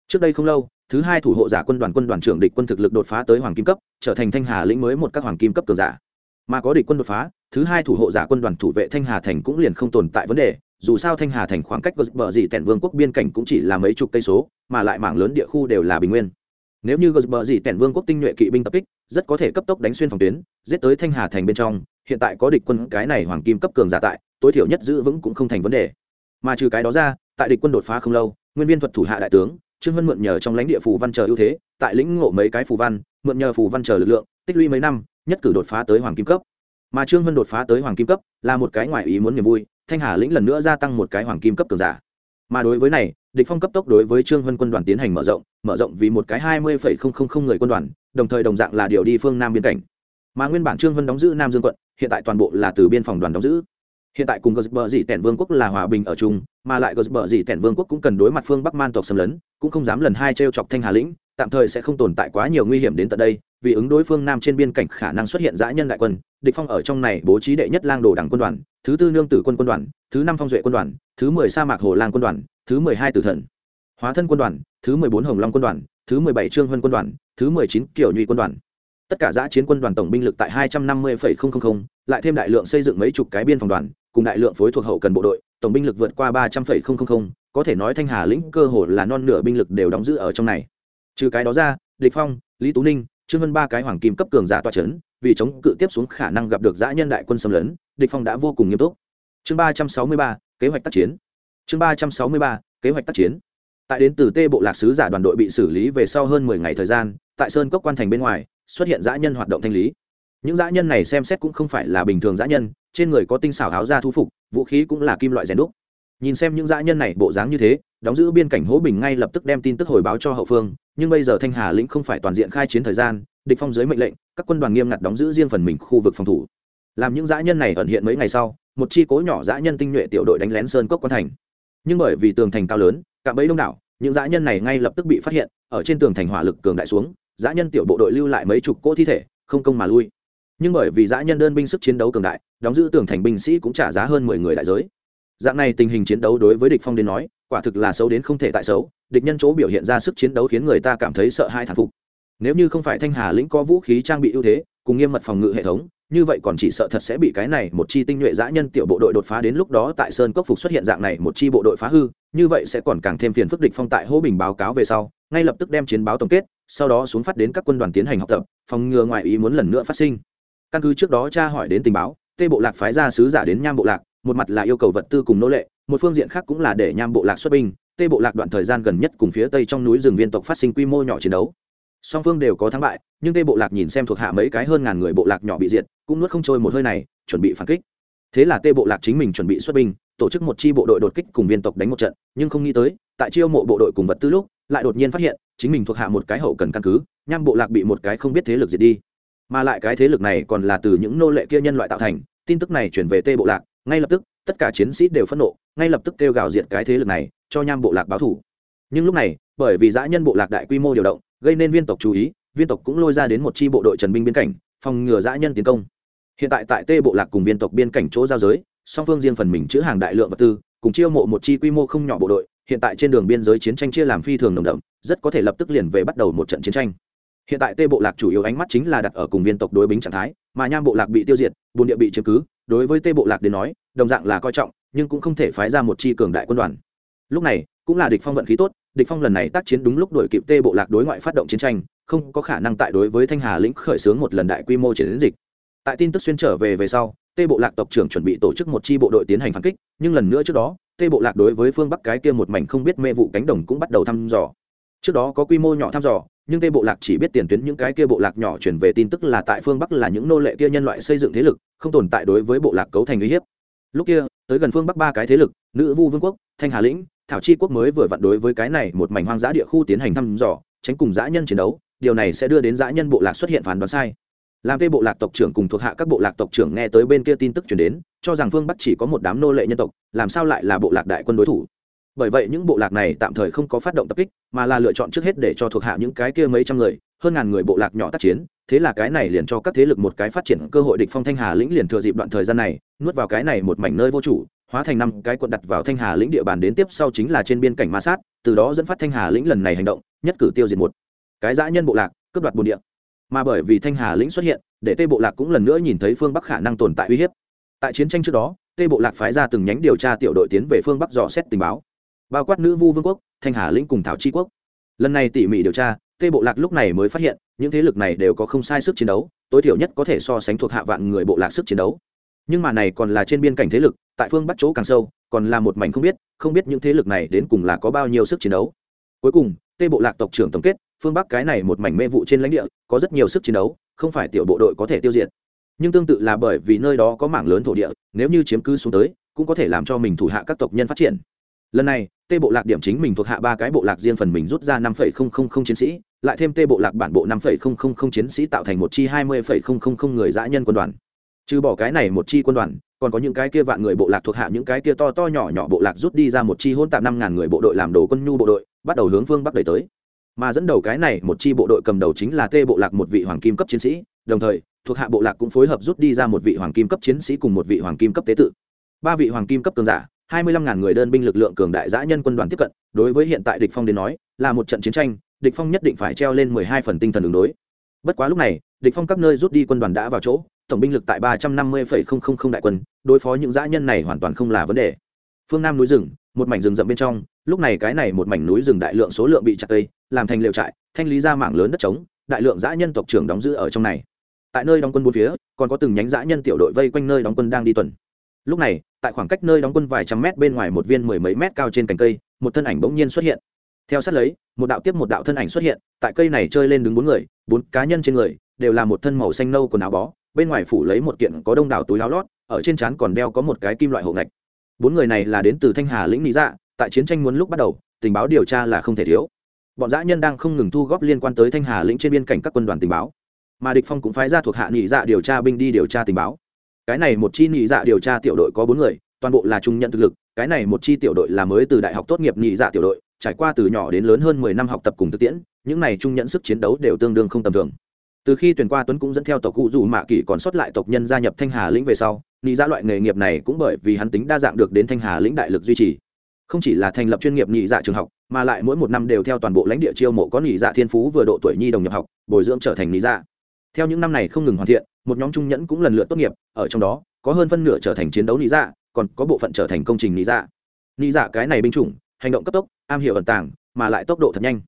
Trước đây không lâu, thứ hai thủ hộ giả quân đoàn quân đoàn trưởng địch quân thực lực đột phá tới hoàng kim cấp, trở thành thanh hà lĩnh mới một các hoàng kim cấp cường giả mà có địch quân đột phá, thứ hai thủ hộ giả quân đoàn thủ vệ thanh hà thành cũng liền không tồn tại vấn đề. Dù sao thanh hà thành khoảng cách bờ dì tẻn vương quốc biên cảnh cũng chỉ là mấy chục cây số, mà lại mảng lớn địa khu đều là bình nguyên. Nếu như bờ dì tẻn vương quốc tinh nhuệ kỵ binh tập kích, rất có thể cấp tốc đánh xuyên phòng tuyến, giết tới thanh hà thành bên trong. Hiện tại có địch quân, cái này hoàng kim cấp cường giả tại, tối thiểu nhất giữ vững cũng không thành vấn đề. Mà trừ cái đó ra, tại địch quân đột phá không lâu, nguyên viên thuật thủ hạ đại tướng, trương vân mượn nhờ trong lãnh địa phù văn chờ ưu thế, tại lĩnh ngộ mấy cái phù văn, mượn nhờ phù văn chờ lực lượng, tích lũy mấy năm nhất cử đột phá tới hoàng kim cấp. Mà trương vân đột phá tới hoàng kim cấp là một cái ngoài ý muốn niềm vui, thanh hà lĩnh lần nữa gia tăng một cái hoàng kim cấp cường giả. Mà đối với này, địch phong cấp tốc đối với trương vân quân đoàn tiến hành mở rộng mở rộng vì một cái hai mươi người quân đoàn, đồng thời đồng dạng là điều đi phương nam biên cảnh. Mà nguyên bản trương vân đóng giữ nam dương quận, hiện tại toàn bộ là từ biên phòng đoàn đóng giữ. Hiện tại cùng gờ dị tẻn vương quốc là hòa bình ở chung, mà lại gờ dị tẻn vương quốc cũng cần đối mặt phương bắc man tộc xâm lấn, cũng không dám lần hai t chọc thanh hà lĩnh tạm thời sẽ không tồn tại quá nhiều nguy hiểm đến tận đây, vì ứng đối phương nam trên biên cảnh khả năng xuất hiện dã nhân đại quân, địch phong ở trong này bố trí đệ nhất lang đồ đảng quân đoàn, thứ tư nương tử quân quân đoàn, thứ năm phong duệ quân đoàn, thứ mười sa mạc hồ lang quân đoàn, thứ mười hai tử thần, hóa thân quân đoàn, thứ mười bốn hồng long quân đoàn, thứ mười bảy trương huân quân đoàn, thứ mười chín kiểu nhuy quân đoàn. Tất cả giã chiến quân đoàn tổng binh lực tại hai trăm năm mươi lại thêm đại lượng xây dựng mấy chục cái biên phòng đoàn, cùng đại lượng phối thuộc hậu cần bộ đội, tổng binh lực vượt qua ba trăm linh có thể nói thanh hà lĩnh cơ hồ là non nửa binh lực đều đóng giữ ở trong này trừ cái đó ra, địch phong, lý tú ninh, trương vân ba cái hoàng kim cấp cường giả toa chấn, vì chống cự tiếp xuống khả năng gặp được dã nhân đại quân xâm lấn, địch phong đã vô cùng nghiêm túc. Chương ba trăm sáu mươi ba, kế hoạch tác chiến. Chương ba trăm sáu mươi ba, kế hoạch tác chiến. Tại đến từ tê bộ lạc sứ giả đoàn đội bị xử lý về sau hơn mười ngày thời gian, tại sơn cốc quan thành bên ngoài, xuất hiện dã nhân hoạt động thanh lý. Những dã nhân này xem xét cũng không phải là bình thường dã nhân, trên người có tinh xảo áo da thu phục, vũ khí cũng là kim loại rèn đúc nhìn xem những dã nhân này bộ dáng như thế, đóng giữ biên cảnh hố bình ngay lập tức đem tin tức hồi báo cho hậu phương, nhưng bây giờ thanh hà lĩnh không phải toàn diện khai chiến thời gian, địch phong dưới mệnh lệnh, các quân đoàn nghiêm ngặt đóng giữ riêng phần mình khu vực phòng thủ. Làm những dã nhân này ẩn hiện mấy ngày sau, một chi cố nhỏ dã nhân tinh nhuệ tiểu đội đánh lén sơn cốc quan thành. Nhưng bởi vì tường thành cao lớn cả bấy đông đảo, những dã nhân này ngay lập tức bị phát hiện, ở trên tường thành hỏa lực cường đại xuống, dã nhân tiểu bộ đội lưu lại mấy chục cỗ thi thể, không công mà lui. Nhưng bởi vì dã nhân đơn binh sức chiến đấu cường đại, đóng giữ tường thành binh sĩ cũng trả giá hơn mười người đại giới dạng này tình hình chiến đấu đối với địch phong đến nói, quả thực là xấu đến không thể tại xấu, địch nhân chỗ biểu hiện ra sức chiến đấu khiến người ta cảm thấy sợ hãi thản phục. Nếu như không phải thanh hà lĩnh có vũ khí trang bị ưu thế, cùng nghiêm mật phòng ngự hệ thống, như vậy còn chỉ sợ thật sẽ bị cái này một chi tinh nhuệ dã nhân tiểu bộ đội đột phá đến lúc đó tại sơn cốc phục xuất hiện dạng này một chi bộ đội phá hư, như vậy sẽ còn càng thêm phiền phức địch phong tại hô bình báo cáo về sau, ngay lập tức đem chiến báo tổng kết, sau đó xuống phát đến các quân đoàn tiến hành học tập, phòng ngừa ngoại ý muốn lần nữa phát sinh. Căn cứ trước đó tra hỏi đến tình báo, tê bộ lạc phái ra sứ giả đến nham bộ lạc một mặt là yêu cầu vật tư cùng nô lệ, một phương diện khác cũng là để nham bộ lạc xuất binh, tê bộ lạc đoạn thời gian gần nhất cùng phía tây trong núi rừng viên tộc phát sinh quy mô nhỏ chiến đấu. Song phương đều có thắng bại, nhưng tê bộ lạc nhìn xem thuộc hạ mấy cái hơn ngàn người bộ lạc nhỏ bị diệt, cũng nuốt không trôi một hơi này, chuẩn bị phản kích. Thế là tê bộ lạc chính mình chuẩn bị xuất binh, tổ chức một chi bộ đội đột kích cùng viên tộc đánh một trận, nhưng không nghĩ tới, tại chiêu mộ bộ đội cùng vật tư lúc, lại đột nhiên phát hiện, chính mình thuộc hạ một cái hậu cần căn cứ, nham bộ lạc bị một cái không biết thế lực diệt đi. Mà lại cái thế lực này còn là từ những nô lệ kia nhân loại tạo thành, tin tức này chuyển về tê bộ lạc ngay lập tức, tất cả chiến sĩ đều phẫn nộ, ngay lập tức kêu gào diệt cái thế lực này, cho nham bộ lạc báo thủ. Nhưng lúc này, bởi vì dã nhân bộ lạc đại quy mô điều động, gây nên viên tộc chú ý, viên tộc cũng lôi ra đến một chi bộ đội trần binh biên cảnh, phòng ngừa dã nhân tiến công. Hiện tại tại tê bộ lạc cùng viên tộc biên cảnh chỗ giao giới, song phương riêng phần mình chữ hàng đại lượng vật tư, cùng chiêu mộ một chi quy mô không nhỏ bộ đội, hiện tại trên đường biên giới chiến tranh chia làm phi thường nồng đậm, rất có thể lập tức liền về bắt đầu một trận chiến tranh. Hiện tại tê bộ lạc chủ yếu ánh mắt chính là đặt ở cùng viên tộc đối bính trạng thái, mà nham bộ lạc bị tiêu diệt bồn địa bị chiếm cứ đối với tây bộ lạc đến nói, đồng dạng là coi trọng, nhưng cũng không thể phái ra một chi cường đại quân đoàn. Lúc này, cũng là địch phong vận khí tốt, địch phong lần này tác chiến đúng lúc đổi kịp tê bộ lạc đối ngoại phát động chiến tranh, không có khả năng tại đối với thanh hà lĩnh khởi xướng một lần đại quy mô chiến dịch. Tại tin tức xuyên trở về về sau, tê bộ lạc tộc trưởng chuẩn bị tổ chức một chi bộ đội tiến hành phản kích, nhưng lần nữa trước đó, tê bộ lạc đối với phương bắc cái kia một mảnh không biết mê vụ cánh đồng cũng bắt đầu thăm dò. Trước đó có quy mô nhỏ thăm dò nhưng tây bộ lạc chỉ biết tiền tuyến những cái kia bộ lạc nhỏ chuyển về tin tức là tại phương bắc là những nô lệ kia nhân loại xây dựng thế lực, không tồn tại đối với bộ lạc cấu thành uy hiếp. Lúc kia, tới gần phương bắc ba cái thế lực, nữ vu vương quốc, thanh hà lĩnh, thảo chi quốc mới vừa vặn đối với cái này một mảnh hoang dã địa khu tiến hành thăm dò, tránh cùng dã nhân chiến đấu, điều này sẽ đưa đến dã nhân bộ lạc xuất hiện phán đoán sai. Làm tây bộ lạc tộc trưởng cùng thuộc hạ các bộ lạc tộc trưởng nghe tới bên kia tin tức chuyển đến, cho rằng phương bắc chỉ có một đám nô lệ nhân tộc, làm sao lại là bộ lạc đại quân đối thủ? Bởi vậy những bộ lạc này tạm thời không có phát động tập kích, mà là lựa chọn trước hết để cho thuộc hạ những cái kia mấy trăm người, hơn ngàn người bộ lạc nhỏ tác chiến. Thế là cái này liền cho các thế lực một cái phát triển cơ hội địch phong thanh hà lĩnh liền thừa dịp đoạn thời gian này, nuốt vào cái này một mảnh nơi vô chủ, hóa thành năm cái quận đặt vào thanh hà lĩnh địa bàn đến tiếp sau chính là trên biên cảnh ma sát, từ đó dẫn phát thanh hà lĩnh lần này hành động, nhất cử tiêu diệt một cái dã nhân bộ lạc, cướp đoạt bồn địa. Mà bởi vì thanh hà lĩnh xuất hiện, để tây bộ lạc cũng lần nữa nhìn thấy phương bắc khả năng tồn tại uy hiếp. Tại chiến tranh trước đó tây bộ lạc phái ra từng nhánh điều tra tiểu đội tiến về phương bắc dò xét tình báo bao quát nữ vu vương quốc, thanh hà lĩnh cùng thảo tri quốc. Lần này tỉ mỉ điều tra tây bộ lạc lúc này mới phát hiện, những thế lực này đều có không sai sức chiến đấu, tối thiểu nhất có thể so sánh thuộc hạ vạn người bộ lạc sức chiến đấu. Nhưng mà này còn là trên biên cảnh thế lực, tại phương bắc chỗ càng sâu, còn là một mảnh không biết không biết những thế lực này đến cùng là có bao nhiêu sức chiến đấu. Cuối cùng tây bộ lạc tộc trưởng tổng kết, phương bắc cái này một mảnh mê vụ trên lãnh địa, có rất nhiều sức chiến đấu, không phải tiểu bộ đội có thể tiêu diệt. Nhưng tương tự là bởi vì nơi đó có mảng lớn thổ địa, nếu như chiếm cứ xuống tới, cũng có thể làm cho mình thủ hạ các tộc nhân phát triển. Lần này tê bộ lạc điểm chính mình thuộc hạ ba cái bộ lạc riêng phần mình rút ra năm phẩy không không không chiến sĩ, lại thêm tê bộ lạc bản bộ năm phẩy không không không chiến sĩ tạo thành một chi hai mươi phẩy không không không người dã nhân quân đoàn. Trừ bỏ cái này một chi quân đoàn, còn có những cái kia vạn người bộ lạc thuộc hạ, những cái kia to to nhỏ nhỏ bộ lạc rút đi ra một chi hôn tạm năm ngàn người bộ đội làm đồ quân nhu bộ đội, bắt đầu hướng phương bắc đẩy tới. Mà dẫn đầu cái này một chi bộ đội cầm đầu chính là tê bộ lạc một vị hoàng kim cấp chiến sĩ, đồng thời, thuộc hạ bộ lạc cũng phối hợp rút đi ra một vị hoàng kim cấp chiến sĩ cùng một vị hoàng kim cấp tế tự. Ba vị hoàng kim cấp cường giả hai mươi lăm ngàn người đơn binh lực lượng cường đại giã nhân quân đoàn tiếp cận, đối với hiện tại địch phong đến nói, là một trận chiến tranh, địch phong nhất định phải treo lên mười hai phần tinh thần ứng đối. Bất quá lúc này, địch phong các nơi rút đi quân đoàn đã vào chỗ, tổng binh lực tại ba trăm năm mươi phẩy không không không đại quân, đối phó những dã nhân này hoàn toàn không là vấn đề. Phương nam núi rừng, một mảnh rừng rậm bên trong, lúc này cái này một mảnh núi rừng đại lượng số lượng bị chặt cây, làm thành liều trại, thanh lý ra mảng lớn đất trống, đại lượng dã nhân tộc trưởng đóng giữ ở trong này. Tại nơi đóng quân bốn phía, còn có từng nhánh dã nhân tiểu đội vây quanh nơi đóng quân đang đi tuần. Lúc này tại khoảng cách nơi đóng quân vài trăm mét bên ngoài một viên mười mấy mét cao trên cành cây, một thân ảnh bỗng nhiên xuất hiện. Theo sát lấy, một đạo tiếp một đạo thân ảnh xuất hiện, tại cây này chơi lên đứng bốn người, bốn cá nhân trên người, đều là một thân màu xanh nâu quần áo bó, bên ngoài phủ lấy một kiện có đông đảo túi áo lót, ở trên trán còn đeo có một cái kim loại hộ ngạch. Bốn người này là đến từ thanh hà lĩnh lý dạ tại chiến tranh muốn lúc bắt đầu, tình báo điều tra là không thể thiếu. Bọn dã nhân đang không ngừng thu góp liên quan tới thanh hà lĩnh trên biên cảnh các quân đoàn tình báo. Mà địch phong cũng phái ra thuộc hạ nghị dạ điều tra binh đi điều tra tình báo cái này một chi nhị dạ điều tra tiểu đội có bốn người, toàn bộ là trung nhận thực lực, cái này một chi tiểu đội là mới từ đại học tốt nghiệp nhị dạ tiểu đội, trải qua từ nhỏ đến lớn hơn mười năm học tập cùng thực tiễn, những này trung nhận sức chiến đấu đều tương đương không tầm thường. Từ khi tuyển qua tuấn cũng dẫn theo tộc cụ dù mạ kỷ còn sót lại tộc nhân gia nhập thanh hà lĩnh về sau, nhị dạ loại nghề nghiệp này cũng bởi vì hắn tính đa dạng được đến thanh hà lĩnh đại lực duy trì. Không chỉ là thành lập chuyên nghiệp nhị dạ trường học, mà lại mỗi một năm đều theo toàn bộ lãnh địa chiêu mộ có nhị dạ thiên phú vừa độ tuổi nhi đồng nhập học, bồi dưỡng trở thành nhị dạ. Theo những năm này không ngừng hoàn thiện một nhóm trung nhẫn cũng lần lượt tốt nghiệp, ở trong đó, có hơn phân nửa trở thành chiến đấu nhị dạ còn có bộ phận trở thành công trình nhị dạ. Nhị dạ cái này binh chủng, hành động cấp tốc, am hiểu ẩn tàng, mà lại tốc độ thật nhanh.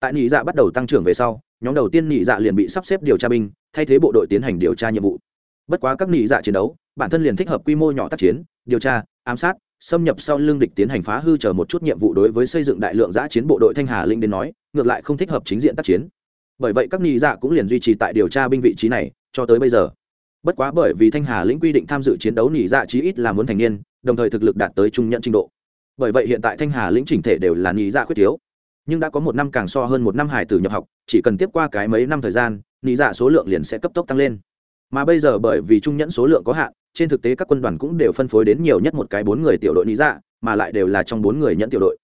Tại nhị dạ bắt đầu tăng trưởng về sau, nhóm đầu tiên nhị dạ liền bị sắp xếp điều tra binh, thay thế bộ đội tiến hành điều tra nhiệm vụ. Bất quá các nhị dạ chiến đấu, bản thân liền thích hợp quy mô nhỏ tác chiến, điều tra, ám sát, xâm nhập sau lương địch tiến hành phá hư chờ một chút nhiệm vụ đối với xây dựng đại lượng giã chiến bộ đội thanh hà linh đến nói, ngược lại không thích hợp chính diện tác chiến. Bởi vậy các nhị dạ cũng liền duy trì tại điều tra binh vị trí này cho tới bây giờ. Bất quá bởi vì thanh hà lĩnh quy định tham dự chiến đấu nỉ dạ chí ít là muốn thành niên, đồng thời thực lực đạt tới trung nhận trình độ. Bởi vậy hiện tại thanh hà lĩnh chỉnh thể đều là nỉ dạ khuyết thiếu. Nhưng đã có một năm càng so hơn một năm hải tử nhập học, chỉ cần tiếp qua cái mấy năm thời gian, nỉ dạ số lượng liền sẽ cấp tốc tăng lên. Mà bây giờ bởi vì trung nhẫn số lượng có hạn, trên thực tế các quân đoàn cũng đều phân phối đến nhiều nhất một cái bốn người tiểu đội nỉ dạ mà lại đều là trong bốn người nhẫn tiểu đội.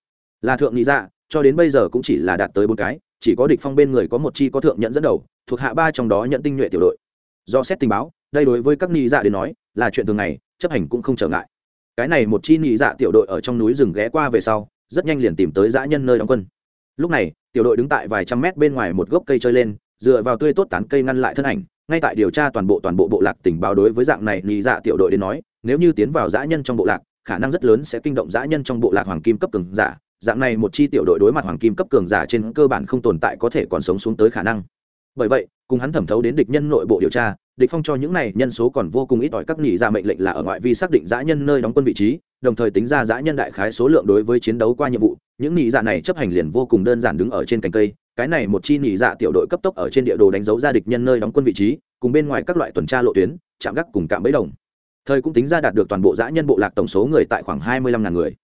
Là thượng nỉ dạ cho đến bây giờ cũng chỉ là đạt tới bốn cái, chỉ có địch phong bên người có một chi có thượng nhẫn dẫn đầu, thuộc hạ ba trong đó nhận tinh nhuệ tiểu đội do xét tình báo, đây đối với các lý dạ đến nói là chuyện thường ngày, chấp hành cũng không trở ngại. Cái này một chi lý dạ tiểu đội ở trong núi rừng ghé qua về sau, rất nhanh liền tìm tới dã nhân nơi đóng quân. Lúc này, tiểu đội đứng tại vài trăm mét bên ngoài một gốc cây chơi lên, dựa vào tươi tốt tán cây ngăn lại thân ảnh, ngay tại điều tra toàn bộ toàn bộ bộ lạc tình báo đối với dạng này nhị dạ tiểu đội đến nói, nếu như tiến vào dã nhân trong bộ lạc, khả năng rất lớn sẽ kinh động dã nhân trong bộ lạc hoàng kim cấp cường giả, dạng này một chi tiểu đội đối mặt hoàng kim cấp cường giả trên cơ bản không tồn tại có thể còn sống xuống tới khả năng. Bởi vậy cùng hắn thẩm thấu đến địch nhân nội bộ điều tra, địch phong cho những này nhân số còn vô cùng ít ỏi các nghỉ ra mệnh lệnh là ở ngoại vi xác định dã nhân nơi đóng quân vị trí, đồng thời tính ra dã nhân đại khái số lượng đối với chiến đấu qua nhiệm vụ. Những nghỉ dạ này chấp hành liền vô cùng đơn giản đứng ở trên cành cây, cái này một chi nghỉ dạ tiểu đội cấp tốc ở trên địa đồ đánh dấu ra địch nhân nơi đóng quân vị trí, cùng bên ngoài các loại tuần tra lộ tuyến, chạm gác cùng cạm bẫy đồng. Thời cũng tính ra đạt được toàn bộ dã nhân bộ lạc tổng số người tại khoảng hai mươi lăm ngàn người.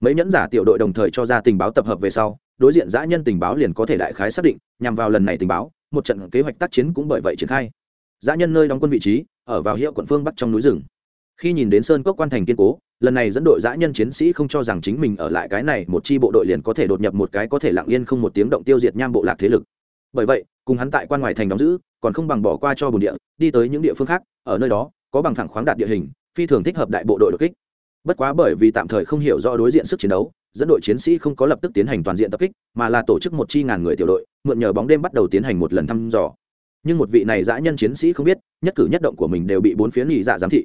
Mấy nhẫn giả tiểu đội đồng thời cho ra tình báo tập hợp về sau, đối diện dã nhân tình báo liền có thể đại khái xác định, nhằm vào lần này tình báo một trận kế hoạch tác chiến cũng bởi vậy triển khai. Dã nhân nơi đóng quân vị trí, ở vào hiệu quận phương bắc trong núi rừng. Khi nhìn đến sơn cốc quan thành kiên cố, lần này dẫn đội dã nhân chiến sĩ không cho rằng chính mình ở lại cái này, một chi bộ đội liền có thể đột nhập một cái có thể lặng yên không một tiếng động tiêu diệt nham bộ lạc thế lực. Bởi vậy, cùng hắn tại quan ngoài thành đóng giữ, còn không bằng bỏ qua cho bồn địa, đi tới những địa phương khác, ở nơi đó, có bằng thẳng khoáng đạt địa hình, phi thường thích hợp đại bộ đội đột kích. Bất quá bởi vì tạm thời không hiểu rõ đối diện sức chiến đấu dẫn đội chiến sĩ không có lập tức tiến hành toàn diện tập kích, mà là tổ chức một chi ngàn người tiểu đội, mượn nhờ bóng đêm bắt đầu tiến hành một lần thăm dò. Nhưng một vị này dã nhân chiến sĩ không biết, nhất cử nhất động của mình đều bị bốn phía nghỉ dạ giám thị.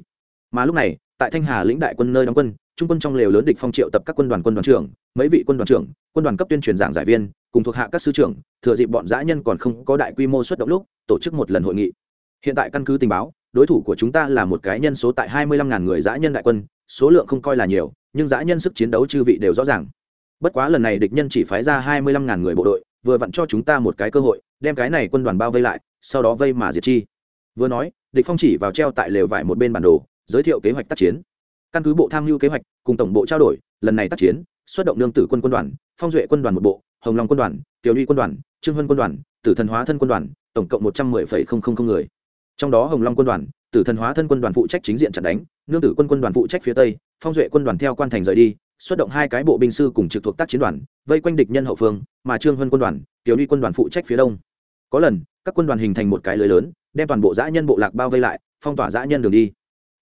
Mà lúc này, tại thanh hà lĩnh đại quân nơi đóng quân, trung quân trong lều lớn địch phong triệu tập các quân đoàn quân đoàn trưởng, mấy vị quân đoàn trưởng, quân đoàn cấp tuyên truyền giảng giải viên, cùng thuộc hạ các sư trưởng, thừa dịp bọn dã nhân còn không có đại quy mô xuất động lúc, tổ chức một lần hội nghị. Hiện tại căn cứ tình báo, đối thủ của chúng ta là một cái nhân số tại hai mươi lăm ngàn người dã nhân đại quân, số lượng không coi là nhiều nhưng dã nhân sức chiến đấu chư vị đều rõ ràng. Bất quá lần này địch nhân chỉ phái ra hai mươi lăm ngàn người bộ đội, vừa vặn cho chúng ta một cái cơ hội, đem cái này quân đoàn bao vây lại, sau đó vây mà diệt chi. Vừa nói, địch phong chỉ vào treo tại lều vải một bên bản đồ, giới thiệu kế hoạch tác chiến. Căn cứ bộ tham mưu kế hoạch, cùng tổng bộ trao đổi, lần này tác chiến, xuất động đương tử quân quân đoàn, phong duệ quân đoàn một bộ, hồng long quân đoàn, tiểu ly quân đoàn, trương vân quân đoàn, tử thần hóa thân quân đoàn, tổng cộng một trăm mười phẩy không không không người. Trong đó hồng long quân đoàn tử thần hóa thân quân đoàn phụ trách chính diện chặn đánh, nương tử quân quân đoàn phụ trách phía tây, phong duệ quân đoàn theo quan thành rời đi, xuất động hai cái bộ binh sư cùng trực thuộc tác chiến đoàn, vây quanh địch nhân hậu phương, mà trương huân quân đoàn, tiểu ly quân đoàn phụ trách phía đông. Có lần, các quân đoàn hình thành một cái lưới lớn, đem toàn bộ dã nhân bộ lạc bao vây lại, phong tỏa dã nhân đường đi.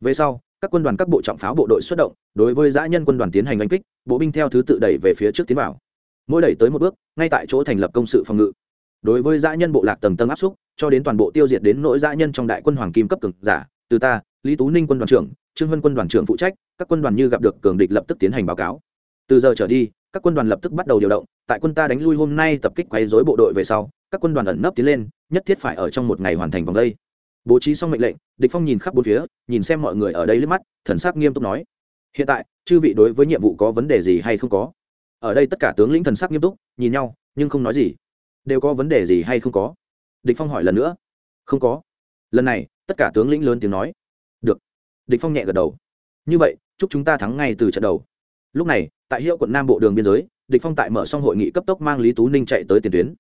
Về sau, các quân đoàn các bộ trọng pháo bộ đội xuất động, đối với dã nhân quân đoàn tiến hành đánh kích, bộ binh theo thứ tự đẩy về phía trước tiến vào. Mỗi đẩy tới một bước, ngay tại chỗ thành lập công sự phòng ngự. Đối với dã nhân bộ lạc tầng tầng áp xúc cho đến toàn bộ tiêu diệt đến nỗi dã nhân trong đại quân hoàng kim cấp cường giả, từ ta, lý tú ninh quân đoàn trưởng, trương vân quân đoàn trưởng phụ trách, các quân đoàn như gặp được cường địch lập tức tiến hành báo cáo. Từ giờ trở đi, các quân đoàn lập tức bắt đầu điều động, tại quân ta đánh lui hôm nay tập kích quấy dối bộ đội về sau, các quân đoàn ẩn nấp tiến lên, nhất thiết phải ở trong một ngày hoàn thành vòng đây. Bố trí xong mệnh lệnh, địch phong nhìn khắp bốn phía, nhìn xem mọi người ở đây liếc mắt, thần sắc nghiêm túc nói. Hiện tại, chư vị đối với nhiệm vụ có vấn đề gì hay không có? Ở đây tất cả tướng lĩnh thần sắc nghiêm túc, nhìn nhau, nhưng không nói gì. Đều có vấn đề gì hay không có? Địch phong hỏi lần nữa. Không có. Lần này, tất cả tướng lĩnh lớn tiếng nói. Được. Địch phong nhẹ gật đầu. Như vậy, chúc chúng ta thắng ngay từ trận đầu. Lúc này, tại hiệu quận nam bộ đường biên giới, địch phong tại mở xong hội nghị cấp tốc mang lý tú ninh chạy tới tiền tuyến.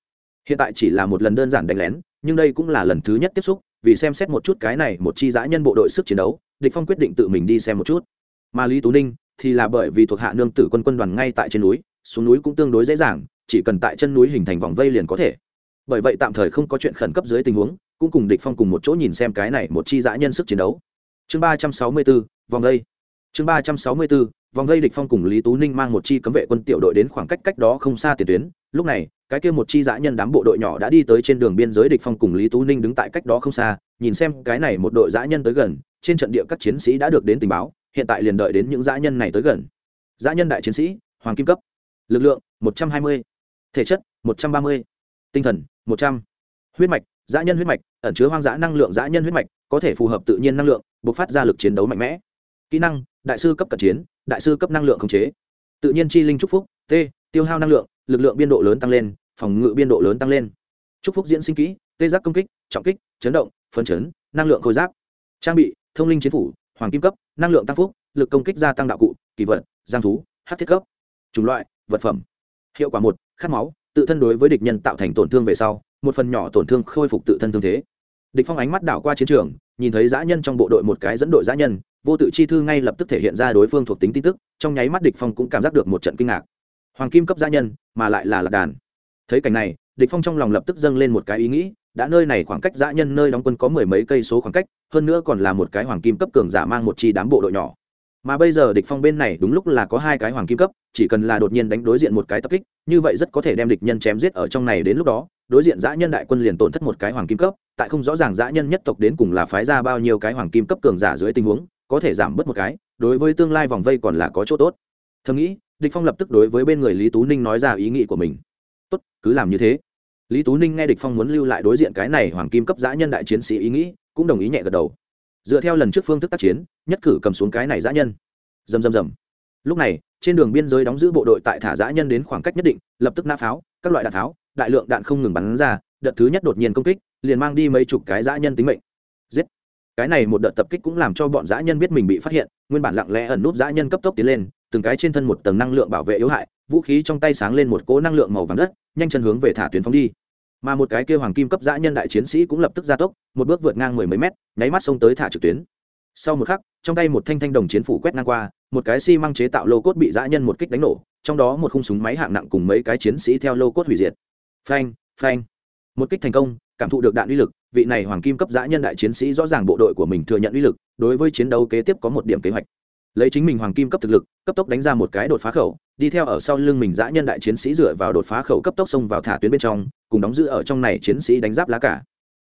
Hiện tại chỉ là một lần đơn giản đánh lén, nhưng đây cũng là lần thứ nhất tiếp xúc, vì xem xét một chút cái này một chi giã nhân bộ đội sức chiến đấu, địch phong quyết định tự mình đi xem một chút. Mà lý tú ninh thì là bởi vì thuộc hạ nương tử quân quân đoàn ngay tại trên núi, xuống núi cũng tương đối dễ dàng, chỉ cần tại chân núi hình thành vòng vây liền có thể bởi vậy tạm thời không có chuyện khẩn cấp dưới tình huống cũng cùng địch phong cùng một chỗ nhìn xem cái này một chi dã nhân sức chiến đấu. Chương ba trăm sáu mươi 364, vòng vây. Chương ba trăm sáu mươi 364, vòng gây địch phong cùng lý tú ninh mang một chi cấm vệ quân tiểu đội đến khoảng cách cách đó không xa tiền tuyến. Lúc này cái kia một chi dã nhân đám bộ đội nhỏ đã đi tới trên đường biên giới địch phong cùng lý tú ninh đứng tại cách đó không xa nhìn xem cái này một đội dã nhân tới gần trên trận địa các chiến sĩ đã được đến tình báo hiện tại liền đợi đến những dã nhân này tới gần. Dã nhân đại chiến sĩ hoàng kim cấp. Lực lượng 120, thể chất 130, tinh thần 100, huyết mạch dã nhân huyết mạch ẩn chứa hoang dã năng lượng dã nhân huyết mạch có thể phù hợp tự nhiên năng lượng bộc phát ra lực chiến đấu mạnh mẽ. Kỹ năng đại sư cấp cận chiến đại sư cấp năng lượng khống chế. Tự nhiên chi linh chúc phúc t tiêu hao năng lượng lực lượng biên độ lớn tăng lên phòng ngự biên độ lớn tăng lên. Chúc phúc diễn sinh kỹ tê giác công kích trọng kích chấn động phân chấn năng lượng khôi giáp. Trang bị thông linh chiến phủ hoàng kim cấp năng lượng tăng phúc lực công kích gia tăng đạo cụ kỳ vật giang thú hát thiết cấp. Chủng loại vật phẩm. Hiệu quả một khát máu tự thân đối với địch nhân tạo thành tổn thương về sau, một phần nhỏ tổn thương khôi phục tự thân thương thế. Địch phong ánh mắt đảo qua chiến trường, nhìn thấy dã nhân trong bộ đội một cái dẫn đội dã nhân, vô tự chi thư ngay lập tức thể hiện ra đối phương thuộc tính tin tức, trong nháy mắt địch phong cũng cảm giác được một trận kinh ngạc. Hoàng kim cấp dã nhân, mà lại là lạc đàn. Thấy cảnh này, địch phong trong lòng lập tức dâng lên một cái ý nghĩ, đã nơi này khoảng cách dã nhân nơi đóng quân có mười mấy cây số khoảng cách, hơn nữa còn là một cái hoàng kim cấp cường giả mang một chi đám bộ đội nhỏ mà bây giờ địch phong bên này đúng lúc là có hai cái hoàng kim cấp, chỉ cần là đột nhiên đánh đối diện một cái tập kích, như vậy rất có thể đem địch nhân chém giết ở trong này đến lúc đó, đối diện dã nhân đại quân liền tổn thất một cái hoàng kim cấp, tại không rõ ràng dã nhân nhất tộc đến cùng là phái ra bao nhiêu cái hoàng kim cấp cường giả dưới tình huống, có thể giảm bớt một cái, đối với tương lai vòng vây còn là có chỗ tốt. Thầm nghĩ, địch phong lập tức đối với bên người lý tú ninh nói ra ý nghĩ của mình. Tốt, cứ làm như thế. Lý tú ninh nghe địch phong muốn lưu lại đối diện cái này hoàng kim cấp dã nhân đại chiến sĩ ý nghĩ, cũng đồng ý nhẹ gật đầu dựa theo lần trước phương thức tác chiến, nhất cử cầm xuống cái này dã nhân. Rầm rầm rầm. Lúc này, trên đường biên giới đóng giữ bộ đội tại thả dã nhân đến khoảng cách nhất định, lập tức nã pháo, các loại đạn pháo, đại lượng đạn không ngừng bắn ra, đợt thứ nhất đột nhiên công kích, liền mang đi mấy chục cái dã nhân tính mệnh. Giết. Cái này một đợt tập kích cũng làm cho bọn dã nhân biết mình bị phát hiện, nguyên bản lặng lẽ ẩn nút dã nhân cấp tốc tiến lên, từng cái trên thân một tầng năng lượng bảo vệ yếu hại, vũ khí trong tay sáng lên một cỗ năng lượng màu vàng đất, nhanh chân hướng về thả tuyến phóng đi mà một cái kia hoàng kim cấp dã nhân đại chiến sĩ cũng lập tức gia tốc, một bước vượt ngang mười mấy mét, nháy mắt xông tới thả trực tuyến. Sau một khắc, trong tay một thanh thanh đồng chiến phủ quét ngang qua, một cái xi măng chế tạo lô cốt bị dã nhân một kích đánh nổ, trong đó một khung súng máy hạng nặng cùng mấy cái chiến sĩ theo lô cốt hủy diệt. Phanh phanh. Một kích thành công, cảm thụ được đạn uy lực, vị này hoàng kim cấp dã nhân đại chiến sĩ rõ ràng bộ đội của mình thừa nhận uy lực, đối với chiến đấu kế tiếp có một điểm kế hoạch. Lấy chính mình hoàng kim cấp thực lực, cấp tốc đánh ra một cái đột phá khẩu, đi theo ở sau lưng mình dã nhân đại chiến sĩ dựa vào đột phá khẩu cấp tốc xông vào thả tuyến bên trong cùng đóng giữ ở trong này chiến sĩ đánh giáp lá cả.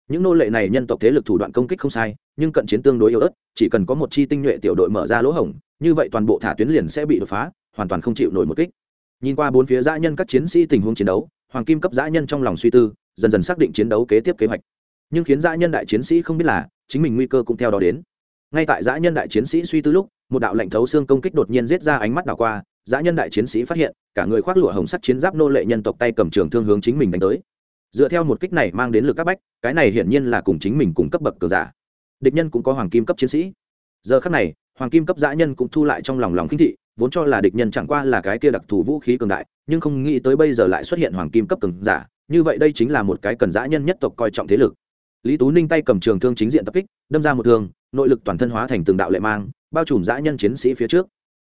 Những nô lệ này nhân tộc thế lực thủ đoạn công kích không sai, nhưng cận chiến tương đối yếu ớt, chỉ cần có một chi tinh nhuệ tiểu đội mở ra lỗ hổng, như vậy toàn bộ thả tuyến liền sẽ bị đột phá, hoàn toàn không chịu nổi một kích. Nhìn qua bốn phía dã nhân các chiến sĩ tình huống chiến đấu, hoàng kim cấp dã nhân trong lòng suy tư, dần dần xác định chiến đấu kế tiếp kế hoạch. Nhưng khiến dã nhân đại chiến sĩ không biết là, chính mình nguy cơ cũng theo đó đến. Ngay tại dã nhân đại chiến sĩ suy tư lúc, một đạo lệnh thấu xương công kích đột nhiên giết ra ánh mắt đảo qua, dã nhân đại chiến sĩ phát hiện, cả người khoác lụa hồng sắt chiến giáp nô lệ nhân tộc tay cầm trường thương hướng chính mình đánh tới dựa theo một kích này mang đến lực các bách, cái này hiển nhiên là cùng chính mình cùng cấp bậc cờ giả. Địch nhân cũng có hoàng kim cấp chiến sĩ. Giờ khắc này, hoàng kim cấp dã nhân cũng thu lại trong lòng lòng khinh thị, vốn cho là địch nhân chẳng qua là cái kia đặc thù vũ khí cường đại, nhưng không nghĩ tới bây giờ lại xuất hiện hoàng kim cấp cường giả. Như vậy đây chính là một cái cần dã nhân nhất tộc coi trọng thế lực. Lý tú ninh tay cầm trường thương chính diện tập kích, đâm ra một thương, nội lực toàn thân hóa thành từng đạo lệ mang, bao trùm dã nhân chiến sĩ phía trước.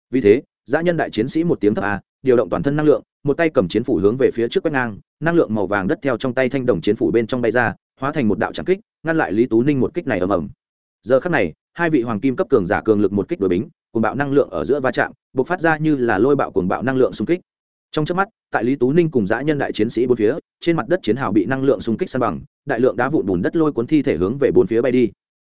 Vì thế, dã nhân đại chiến sĩ một tiếng thấp a điều động toàn thân năng lượng, một tay cầm chiến phủ hướng về phía trước quét ngang, năng lượng màu vàng đất theo trong tay thanh đồng chiến phủ bên trong bay ra, hóa thành một đạo tràng kích, ngăn lại lý tú ninh một kích này ầm ầm. Giờ khắc này, hai vị hoàng kim cấp cường giả cường lực một kích đổi bính cùng bạo năng lượng ở giữa va chạm, bộc phát ra như là lôi bạo cùng bạo năng lượng xung kích. Trong chớp mắt, tại lý tú ninh cùng dã nhân đại chiến sĩ bốn phía, trên mặt đất chiến hào bị năng lượng xung kích san bằng, đại lượng đá vụn bùn đất lôi cuốn thi thể hướng về bốn phía bay đi.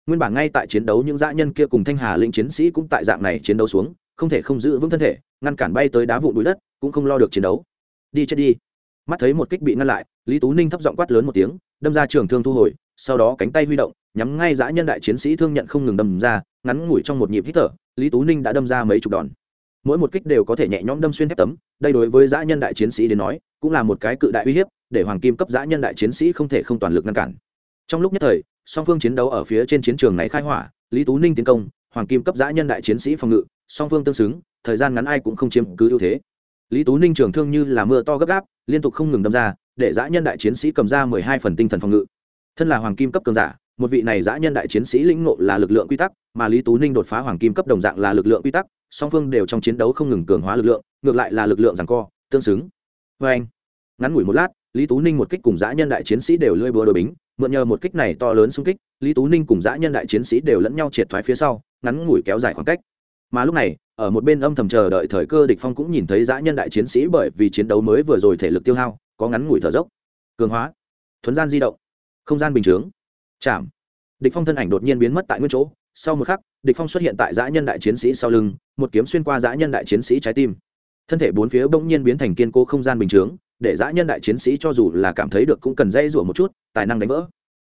Nguyên bản ngay tại chiến đấu những dã nhân kia cùng thanh hà lĩnh chiến sĩ cũng tại dạng này chiến đấu xuống không thể không giữ vững thân thể, ngăn cản bay tới đá vụn bụi đất, cũng không lo được chiến đấu. Đi chết đi. Mắt thấy một kích bị ngăn lại, lý tú ninh thấp giọng quát lớn một tiếng, đâm ra trường thương thu hồi, sau đó cánh tay huy động, nhắm ngay dã nhân đại chiến sĩ thương nhận không ngừng đâm ra, ngắn ngủi trong một nhịp hít thở, lý tú ninh đã đâm ra mấy chục đòn. Mỗi một kích đều có thể nhẹ nhõm đâm xuyên thép tấm, đây đối với dã nhân đại chiến sĩ đến nói, cũng là một cái cự đại uy hiếp, để hoàng kim cấp dã nhân đại chiến sĩ không thể không toàn lực ngăn cản. Trong lúc nhất thời, song phương chiến đấu ở phía trên chiến trường này khai hỏa, lý tú ninh tiến công hoàng kim cấp giã nhân đại chiến sĩ phòng ngự, song phương tương xứng, thời gian ngắn ai cũng không chiếm cứ ưu thế. Lý tú ninh trường thương như là mưa to gấp gáp, liên tục không ngừng đâm ra, để giã nhân đại chiến sĩ cầm ra mười hai phần tinh thần phòng ngự. Thân là hoàng kim cấp cường giả, một vị này giã nhân đại chiến sĩ lĩnh ngộ là lực lượng quy tắc, mà lý tú ninh đột phá hoàng kim cấp đồng dạng là lực lượng quy tắc, song phương đều trong chiến đấu không ngừng cường hóa lực lượng, ngược lại là lực lượng rằng co, tương xứng. Vê anh, ngắn ngủi một lát, lý tú ninh một kích cùng giã nhân đại chiến sĩ đều lơi búa đội bính, mượn nhờ một kích này to lớn xung kích, lý tú ninh cùng giã nhân đại chiến sĩ đều lẫn nhau triệt thoái phía sau ngắn ngủi kéo dài khoảng cách. Mà lúc này, ở một bên âm thầm chờ đợi thời cơ địch phong cũng nhìn thấy dã nhân đại chiến sĩ bởi vì chiến đấu mới vừa rồi thể lực tiêu hao, có ngắn ngủi thở dốc. Cường hóa. Thuấn gian di động. Không gian bình chướng. Chạm. Địch phong thân ảnh đột nhiên biến mất tại nguyên chỗ. Sau một khắc, địch phong xuất hiện tại dã nhân đại chiến sĩ sau lưng, một kiếm xuyên qua dã nhân đại chiến sĩ trái tim. Thân thể bốn phía bỗng nhiên biến thành kiên cố không gian bình chướng, để dã nhân đại chiến sĩ cho dù là cảm thấy được cũng cần dây rủa một chút, tài năng đánh vỡ.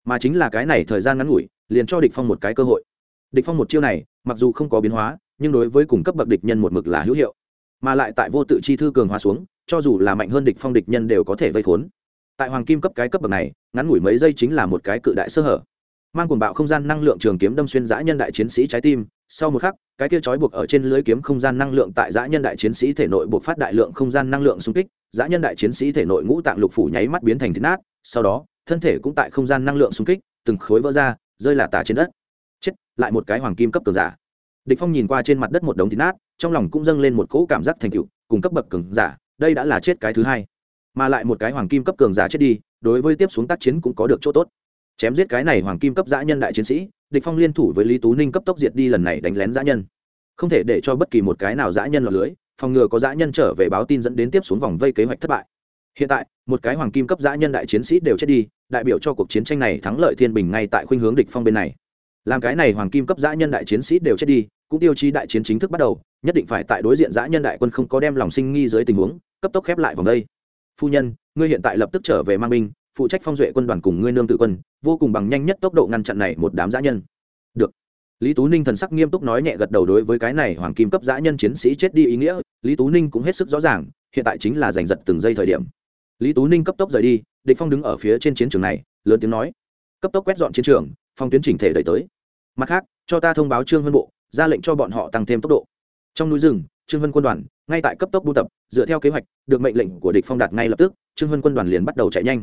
Mà chính là cái này thời gian ngắn ngủi, liền cho địch phong một cái cơ hội địch phong một chiêu này, mặc dù không có biến hóa, nhưng đối với cùng cấp bậc địch nhân một mực là hữu hiệu. Mà lại tại vô tự chi thư cường hóa xuống, cho dù là mạnh hơn địch phong địch nhân đều có thể vây khốn. Tại hoàng kim cấp cái cấp bậc này, ngắn ngủi mấy giây chính là một cái cự đại sơ hở. Mang cuồng bạo không gian năng lượng trường kiếm đâm xuyên dã nhân đại chiến sĩ trái tim, sau một khắc, cái kia trói buộc ở trên lưới kiếm không gian năng lượng tại dã nhân đại chiến sĩ thể nội buộc phát đại lượng không gian năng lượng xung kích, dã nhân đại chiến sĩ thể nội ngũ tạng lục phủ nháy mắt biến thành thịt nát, sau đó, thân thể cũng tại không gian năng lượng xung kích, từng khối vỡ ra, rơi là tả trên đất chết, lại một cái hoàng kim cấp cường giả. Địch phong nhìn qua trên mặt đất một đống thịt nát, trong lòng cũng dâng lên một cỗ cảm giác thành tựu, cùng cấp bậc cường giả, đây đã là chết cái thứ hai. Mà lại một cái hoàng kim cấp cường giả chết đi, đối với tiếp xuống tác chiến cũng có được chỗ tốt. Chém giết cái này hoàng kim cấp dã nhân đại chiến sĩ, địch phong liên thủ với lý tú ninh cấp tốc diệt đi lần này đánh lén dã nhân. Không thể để cho bất kỳ một cái nào dã nhân lọt lưới, phòng ngừa có dã nhân trở về báo tin dẫn đến tiếp xuống vòng vây kế hoạch thất bại. Hiện tại, một cái hoàng kim cấp dã nhân đại chiến sĩ đều chết đi, đại biểu cho cuộc chiến tranh này thắng lợi thiên bình ngay tại khuynh hướng địch phong bên này làm cái này hoàng kim cấp dã nhân đại chiến sĩ đều chết đi, cũng tiêu chí đại chiến chính thức bắt đầu, nhất định phải tại đối diện dã nhân đại quân không có đem lòng sinh nghi dưới tình huống, cấp tốc khép lại vòng đây. Phu nhân, ngươi hiện tại lập tức trở về mang binh, phụ trách phong duệ quân đoàn cùng ngươi nương tự quân, vô cùng bằng nhanh nhất tốc độ ngăn chặn này một đám dã nhân. Được. Lý tú ninh thần sắc nghiêm túc nói nhẹ gật đầu đối với cái này hoàng kim cấp dã nhân chiến sĩ chết đi ý nghĩa, lý tú ninh cũng hết sức rõ ràng, hiện tại chính là giành giật từng giây thời điểm. Lý tú ninh cấp tốc rời đi, địch phong đứng ở phía trên chiến trường này, lớn tiếng nói. Cấp tốc quét dọn chiến trường phong tuyến chỉnh thể đẩy tới. Mặt khác, cho ta thông báo trương vân bộ, ra lệnh cho bọn họ tăng thêm tốc độ. Trong núi rừng, trương vân quân đoàn, ngay tại cấp tốc buôn tập, dựa theo kế hoạch, được mệnh lệnh của địch phong đạt ngay lập tức, trương vân quân đoàn liền bắt đầu chạy nhanh.